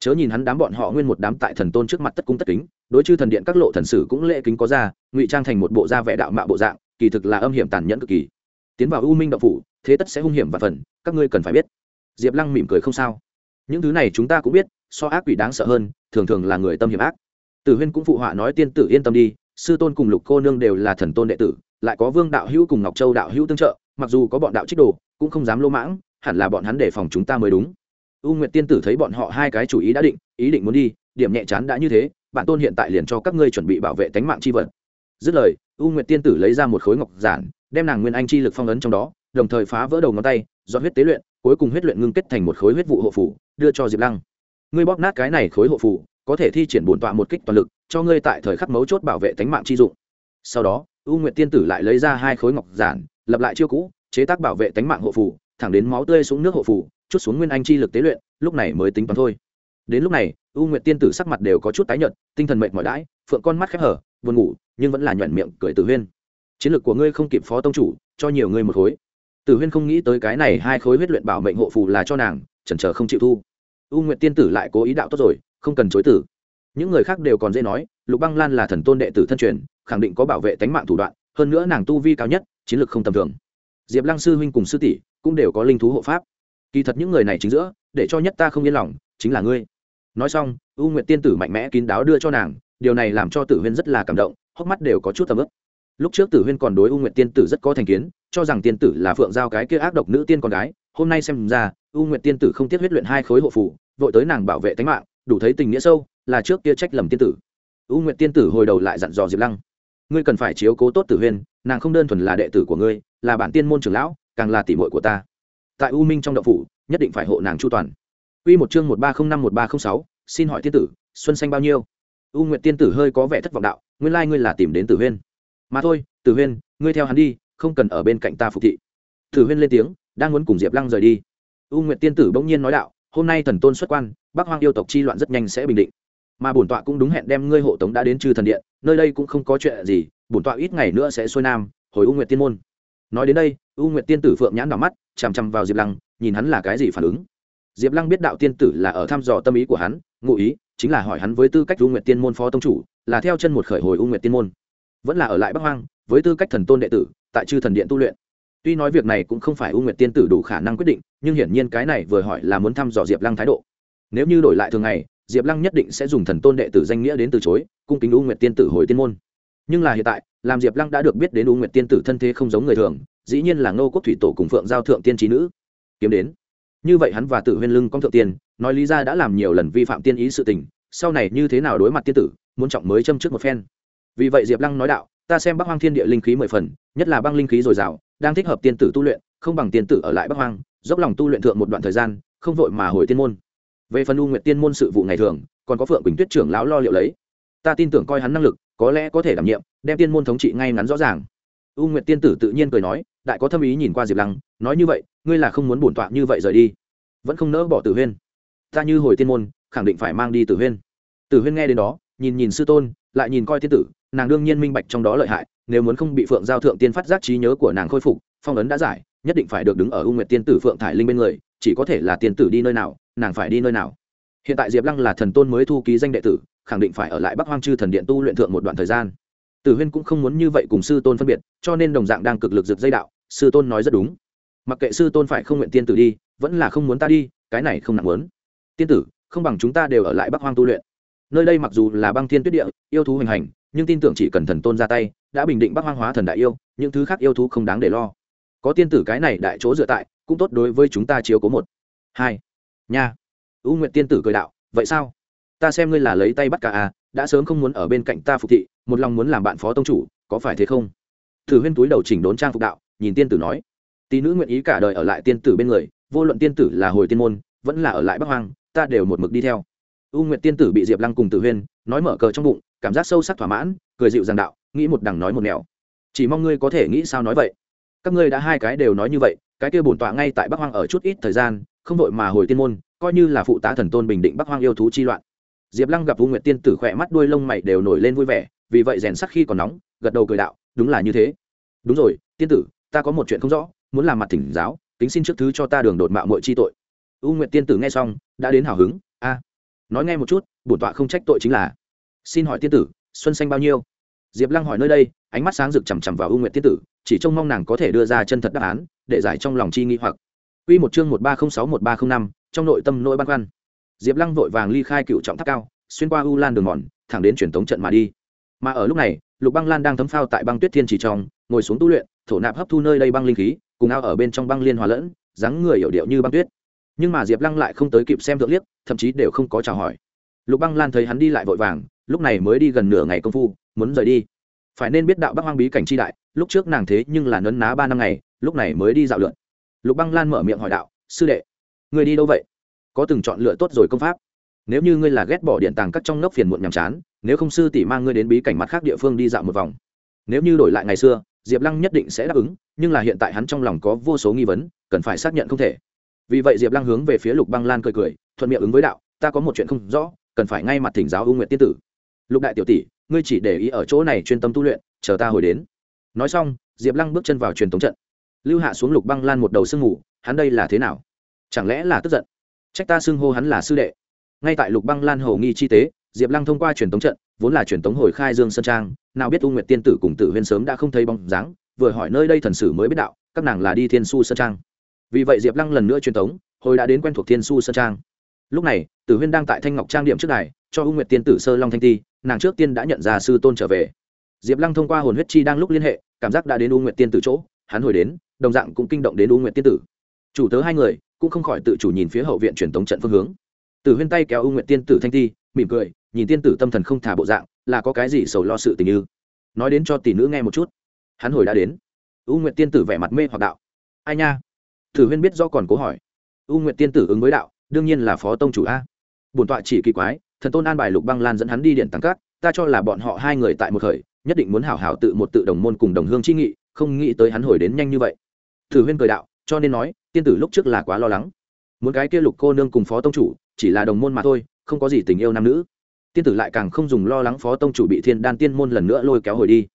Chớ nhìn hắn đám bọn họ nguyên một đám tại thần tôn trước mặt tất cung tất kính đối chư thần điện các lộ thần sử cũng lễ kính có ra ngụy trang thành một bộ da vẻ đạo mạo bộ dạng kỳ thực là âm hiểm tàn nhẫn cực kỳ. Tiến vào u minh đạo phủ thế tất sẽ hung hiểm và phần các ngươi cần phải biết. Diệp lăng mỉm cười không sao. Những thứ này chúng ta cũng biết so ác quỷ đáng sợ hơn thường thường là người tâm hiểm ác. Tử huyên cũng phụ họa nói tiên tử yên tâm đi sư tôn cùng lục cô nương đều là thần tôn đệ tử lại có vương đạo hữu cùng ngọc châu đạo hữu tương trợ mặc dù có bọn đạo trích đồ cũng không dám lô mãng hẳn là bọn hắn để phòng chúng ta mới đúng. U nguyệt tiên tử thấy bọn họ hai cái chủ ý đã định, ý định muốn đi, điểm nhẹ chán đã như thế, bạn tôn hiện tại liền cho các ngươi chuẩn bị bảo vệ tánh mạng c h i vật. Dứt lời, u nguyệt tiên tử lấy ra một khối ngọc giản, đem nàng nguyên anh chi lực phong ấn trong đó, đồng thời phá vỡ đầu ngón tay do huyết tế luyện, cuối cùng huyết luyện ngưng kết thành một khối huyết vụ hộ phủ, đưa cho diệp lăng. Ngươi bóp nát cái này khối hộ phủ, có thể thi triển bổn tọa một kích toàn lực, cho ngươi tại thời khắc mấu chốt bảo vệ tánh mạng chi dụng. Sau đó, u nguyệt tiên tử lại lấy ra hai khối ngọc giản, lập lại chiêu cũ, chế tác bảo vệ tánh mạng hộ phủ thẳng đến máu tươi xuống nước hộ phủ, chút xuống nguyên anh chi lực tế luyện, lúc này mới tính toán thôi. Đến lúc này, u nguyện tiên tử sắc mặt đều có chút tái nhợt, tinh thần mệt mỏi đãi, phượng con mắt khép hở, buồn ngủ, nhưng vẫn là nhuận miệng cười tử huyên. Chiến lược của ngươi không kịp phó tông chủ, cho nhiều ngươi một khối. Tử huyên không nghĩ tới cái này hai khối huyết luyện bảo mệnh hộ phù là cho nàng, chần chờ không chịu thu. U nguyện tiên tử lại cố ý đạo tốt rồi, không cần chối tử những người khác đều còn dễ nói, lục băng lan là thần tôn đệ tử thân truyền, khẳng định có bảo vệ tánh mạng thủ đoạn, hơn nữa nàng tu vi cao nhất, chiến lược không tầm thường. Diệp lăng sư huynh cùng sư tỷ cũng đều có linh thú hộ pháp. Kỳ thật những người này chính giữa, để cho nhất ta không yên lòng, chính là ngươi. Nói xong, u nguyệt tiên tử mạnh mẽ kín đáo đưa cho nàng, điều này làm cho tử huyên rất là cảm động, hốc mắt đều có chút tầm ức lúc trước tử huyên còn đối u nguyệt tiên tử rất có thành kiến, cho rằng tiên tử là phượng giao cái kia ác độc nữ tiên con gái, hôm nay xem ra, u nguyệt tiên tử không tiếc huyết luyện hai khối hộ phủ vội tới nàng bảo vệ tính mạng, đủ thấy tình nghĩa sâu, là trước kia trách lầm tiên tử. U nguyệt tiên tử hồi đầu lại dặn dò diệp lăng, ngươi cần phải chiếu cố tốt tử huyên, nàng không đơn thuần là đệ tử của ngươi, là bản tiên môn trưởng lão càng là tỷ muội của ta. Tại u minh trong đậu phủ, nhất định phải hộ nàng chu toàn. Quy một chương một ba không năm một ba không sáu, xin hỏi tiên tử, xuân xanh bao nhiêu? U nguyệt tiên tử hơi có vẻ thất vọng đạo, nguyên lai ngươi là tìm đến tử huyên. Mà thôi, tử huyên, ngươi theo hắn đi, không cần ở bên cạnh ta phục thị. Tử huyên lên tiếng, đang muốn cùng diệp lăng rời đi. U nguyệt tiên tử bỗng nhiên nói đạo, hôm nay thần tôn xuất quan, bắc hoang yêu tộc chi loạn rất nhanh sẽ bình định. Mà bổn tọa cũng đúng hẹn đem ngươi hộ tống đã đến Trư thần điện, nơi đây cũng không có chuyện gì, bổn tọa ít ngày nữa sẽ xuôi nam, hồi u nguyệt tiên môn. Nói đến đây u nguyệt tiên tử phượng nhãn đỏ mắt, chằm chằm vào diệp lăng, nhìn hắn là cái gì phản ứng. Diệp lăng biết đạo tiên tử là ở thăm dò tâm ý của hắn, ngụ ý chính là hỏi hắn với tư cách u nguyệt tiên môn phó tông chủ, là theo chân một khởi hồi u nguyệt tiên môn. Vẫn là ở lại bắc hoang, với tư cách thần tôn đệ tử, tại chư thần điện tu luyện. Tuy nói việc này cũng không phải u nguyệt tiên tử đủ khả năng quyết định, nhưng hiển nhiên cái này vừa hỏi là muốn thăm dò diệp lăng thái độ. Nếu như đổi lại thường ngày, diệp lăng nhất định sẽ dùng thần tôn đệ tử danh nghĩa đến từ chối, cung kính u nguyệt tiên tử hồi tiên môn. Nhưng là hiện tại, làm diệp lăng đã được biết đến u nguyệt tiên tử thân thế không giống người thường dĩ nhiên là ngô quốc thủy tổ cùng phượng giao thượng tiên trí nữ. Kiếm đến. Như vậy hắn và tự huyên lưng công thượng tiên, nói lý ra đã làm nhiều lần vi phạm tiên ý sự tình, sau này như thế nào đối mặt tiên tử, muốn trọng mới châm trước một phen. Vì vậy diệp lăng nói đạo, ta xem bắc hoang thiên địa linh khí mười phần, nhất là băng linh khí dồi dào, đang thích hợp tiên tử tu luyện, không bằng tiên tử ở lại bắc hoang, dốc lòng tu luyện thượng một đoạn thời gian, không vội mà hồi tiên môn. Về phần u nguyện tiên môn sự vụ ngày thường, còn có phượng quỳnh tuyết trưởng lão lo liệu lấy. Ta tin tưởng coi hắn năng lực, có lẽ có thể đảm nhiệm, đem tiên môn thống trị ngay ngắn rõ ràng. U nguyện tiên tử tự nhiên cười nói đại có thâm ý nhìn qua diệp lăng, nói như vậy, ngươi là không muốn bổn tọa như vậy rời đi. Vẫn không nỡ bỏ tử huyên. Ta như hồi tiên môn, khẳng định phải mang đi tử huyên. Tử huyên nghe đến đó, nhìn nhìn sư tôn, lại nhìn coi thiên tử, nàng đương nhiên minh bạch trong đó lợi hại, nếu muốn không bị phượng giao thượng tiên phát giác trí nhớ của nàng khôi phục, phong ấn đã giải, nhất định phải được đứng ở ưu nguyệt tiên tử phượng thải linh bên người, chỉ có thể là tiên tử đi nơi nào, nàng phải đi nơi nào. Hiện tại diệp lăng là thần tôn mới thu ký danh đệ tử, khẳng định phải ở lại bắc hoang chư thần điện tu luyện thượng một đoạn thời gian. Tử huyên cũng không muốn như vậy cùng sư tôn phân biệt, cho nên đồng dạng đang cực lực rực dây đạo sư tôn nói rất đúng. Mặc kệ sư tôn phải không nguyện tiên tử đi, vẫn là không muốn ta đi, cái này không nặng muốn. Tiên tử, không bằng chúng ta đều ở lại bắc hoang tu luyện. Nơi đây mặc dù là băng thiên tuyết địa, yêu thú hành hành, nhưng tin tưởng chỉ cần thần tôn ra tay, đã bình định bắc hoang hóa thần đại yêu, những thứ khác yêu thú không đáng để lo. Có tiên tử cái này đại chỗ dựa tại, cũng tốt đối với chúng ta chiếu cố một. Hai. Nha. U nguyện tiên tử cười đạo, vậy sao? Ta xem ngươi là lấy tay bắt cả à đã sớm không muốn ở bên cạnh ta phục thị, một lòng muốn làm bạn phó tông chủ, có phải thế không? Thử huyên túi đầu chỉnh đốn trang phục đạo nhìn tiên tử nói. Tỷ nữ nguyện ý cả đời ở lại tiên tử bên người, vô luận tiên tử là hồi tiên môn, vẫn là ở lại bắc hoang, ta đều một mực đi theo. U nguyện tiên tử bị diệp lăng cùng tử huyên nói mở cờ trong bụng, cảm giác sâu sắc thỏa mãn, cười dịu dàng đạo, nghĩ một đằng nói một nẻo. Chỉ mong ngươi có thể nghĩ sao nói vậy. Các ngươi đã hai cái đều nói như vậy, cái kia bổn tọa ngay tại bắc hoang ở chút ít thời gian, không vội mà hồi tiên môn, coi như là phụ tá thần tôn bình định bắc hoang yêu thú chi loạn. Diệp lăng gặp u nguyện tiên tử khỏe mắt đuôi lông mày đều nổi lên vui vẻ, vì vậy rèn sắc khi còn nóng, gật đầu cười đạo, đúng là như thế. Đúng rồi, tiên tử ta có một chuyện không rõ, muốn làm mặt thỉnh giáo tính xin trước thứ cho ta đường đột mạo mọi chi tội. U nguyệt tiên tử nghe xong, đã đến hào hứng, a. Nói nghe một chút, bổn tọa không trách tội chính là. Xin hỏi tiên tử, xuân xanh bao nhiêu? Diệp lăng hỏi nơi đây, ánh mắt sáng rực chằm chằm vào u nguyệt tiên tử, chỉ trông mong nàng có thể đưa ra chân thật đáp án, để giải trong lòng chi nghi hoặc. Quy một chương một ba không sáu một ba không năm, trong nội tâm nỗi băn khoăn. Diệp lăng vội vàng ly khai cựu trọng tháp cao, xuyên qua u lan đường mòn, thẳng đến truyền thống trận mà đi. Mà ở lúc này, lục băng lan đang thấm phao tại băng tuyết thiên chỉ trong, ngồi xuống tu luyện thổ nạp hấp thu nơi đây băng linh khí, cùng ao ở bên trong băng liên hòa lẫn, dáng người hiểu điệu như băng tuyết. Nhưng mà diệp lăng lại không tới kịp xem thượng liếc, thậm chí đều không có chào hỏi. Lục băng lan thấy hắn đi lại vội vàng, lúc này mới đi gần nửa ngày công phu, muốn rời đi. Phải nên biết đạo bắc hoang bí cảnh chi đại, lúc trước nàng thế nhưng là nấn ná ba năm ngày, lúc này mới đi dạo lượn. Lục băng lan mở miệng hỏi đạo, sư đệ người đi đâu vậy? Có từng chọn lựa tốt rồi công pháp? Nếu như ngươi là ghét bỏ điện tàng cắt trong nóc phiền muộn nhàm chán, nếu không sư tỷ mang ngươi đến bí cảnh mặt khác địa phương đi dạo một vòng. Nếu như đổi lại ngày xưa diệp lăng nhất định sẽ đáp ứng, nhưng là hiện tại hắn trong lòng có vô số nghi vấn, cần phải xác nhận không thể. Vì vậy diệp lăng hướng về phía lục băng lan cười cười, thuận miệng ứng với đạo, ta có một chuyện không rõ, cần phải ngay mặt thỉnh giáo ưu nguyện tiên tử. Lục đại tiểu tỷ, ngươi chỉ để ý ở chỗ này chuyên tâm tu luyện, chờ ta hồi đến. Nói xong, diệp lăng bước chân vào truyền thống trận. Lưu hạ xuống lục băng lan một đầu sương ngủ hắn đây là thế nào? Chẳng lẽ là tức giận? Trách ta xưng hô hắn là sư đệ. Ngay tại lục băng lan hầu nghi chi tế, diệp lăng thông qua truyền thống trận, vốn là truyền thống hồi khai dương sơn trang nào biết u nguyệt tiên tử cùng tử huyên sớm đã không thấy bóng dáng, vừa hỏi nơi đây thần sử mới biết đạo, các nàng là đi thiên su sơn trang. Vì vậy diệp lăng lần nữa truyền thống hồi đã đến quen thuộc thiên su sơn trang. Lúc này, tử huyên đang tại thanh ngọc trang điểm trước đài, cho u nguyệt tiên tử sơ long thanh ti, nàng trước tiên đã nhận ra sư tôn trở về. Diệp lăng thông qua hồn huyết chi đang lúc liên hệ, cảm giác đã đến u nguyệt tiên tử chỗ, hắn hồi đến, đồng dạng cũng kinh động đến u nguyệt tiên tử. Chủ tớ hai người, cũng không khỏi tự chủ nhìn phía hậu viện truyền thống trận phương hướng. Tử huyên tay kéo u Nguyệt tiên tử thanh ti, mỉm cười, nhìn tiên tử tâm thần không thả bộ dạng là có cái gì sầu lo sự tình như nói đến cho tỷ nữ nghe một chút. Hắn hồi đã đến. U Nguyệt tiên tử vẻ mặt mê hoặc đạo. Ai nha? Thử huyên biết do còn cố hỏi. U Nguyệt tiên tử ứng với đạo, đương nhiên là phó tông chủ a. Bổn tọa chỉ kỳ quái, thần tôn an bài lục băng lan dẫn hắn đi điện tăng cát ta cho là bọn họ hai người tại một khởi, nhất định muốn hảo hảo tự một tự đồng môn cùng đồng hương chi nghị, không nghĩ tới hắn hồi đến nhanh như vậy. Thử huyên cười đạo, cho nên nói, tiên tử lúc trước là quá lo lắng. Muốn cái kia lục cô nương cùng phó tông chủ, chỉ là đồng môn mà thôi, không có gì tình yêu nam nữ tiên tử lại càng không dùng lo lắng phó tông chủ bị thiên đan tiên môn lần nữa lôi kéo hồi đi.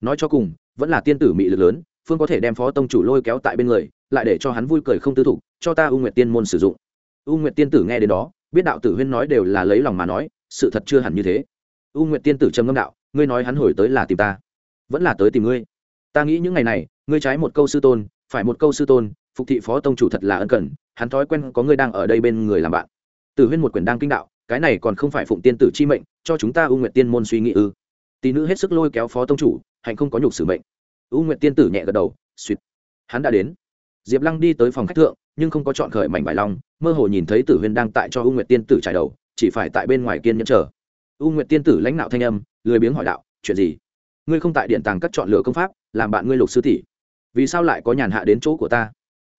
Nói cho cùng, vẫn là tiên tử mị lực lớn, phương có thể đem phó tông chủ lôi kéo tại bên người, lại để cho hắn vui cười không tư thục cho ta u nguyệt tiên môn sử dụng. U nguyệt tiên tử nghe đến đó, biết đạo tử huyên nói đều là lấy lòng mà nói, sự thật chưa hẳn như thế. U nguyệt tiên tử trầm ngâm đạo, ngươi nói hắn hồi tới là tìm ta, vẫn là tới tìm ngươi. Ta nghĩ những ngày này, ngươi trái một câu sư tôn, phải một câu sư tôn, phục thị phó tông chủ thật là ân cần, hắn thói quen có ngươi đang ở đây bên người làm bạn. Tử huyên một quyển đang kinh đạo cái này còn không phải phụng tiên tử chi mệnh, cho chúng ta ưu nguyện tiên môn suy nghĩ ư. Tỷ nữ hết sức lôi kéo phó tông chủ, hạnh không có nhục sử mệnh. Ưu nguyện tiên tử nhẹ gật đầu, suýt. Hắn đã đến. Diệp lăng đi tới phòng khách thượng, nhưng không có chọn khởi mảnh bài long, mơ hồ nhìn thấy tử huyên đang tại cho ưu nguyện tiên tử trải đầu, chỉ phải tại bên ngoài kiên nhẫn chờ. Ưu nguyện tiên tử lãnh đạo thanh âm, lười biếng hỏi đạo, chuyện gì? Ngươi không tại điện tàng các chọn lựa công pháp, làm bạn ngươi lục sư tỷ. Vì sao lại có nhàn hạ đến chỗ của ta?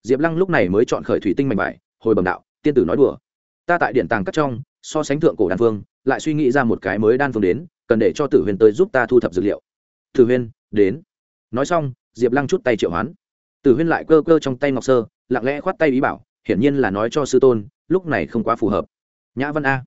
Diệp lăng lúc này mới chọn khởi thủy tinh mảnh vải, hồi bẩm đạo, tiên tử nói đùa. Ta tại điện tàng cắt trong so sánh thượng cổ đan phương, lại suy nghĩ ra một cái mới đan phương đến, cần để cho tử huyên tới giúp ta thu thập dược liệu. Tử huyên đến. Nói xong, diệp lăng chút tay triệu hoán. Tử huyên lại cơ cơ trong tay ngọc sơ, lặng lẽ khoát tay ý bảo, hiển nhiên là nói cho sư tôn, lúc này không quá phù hợp. Nhã văn a.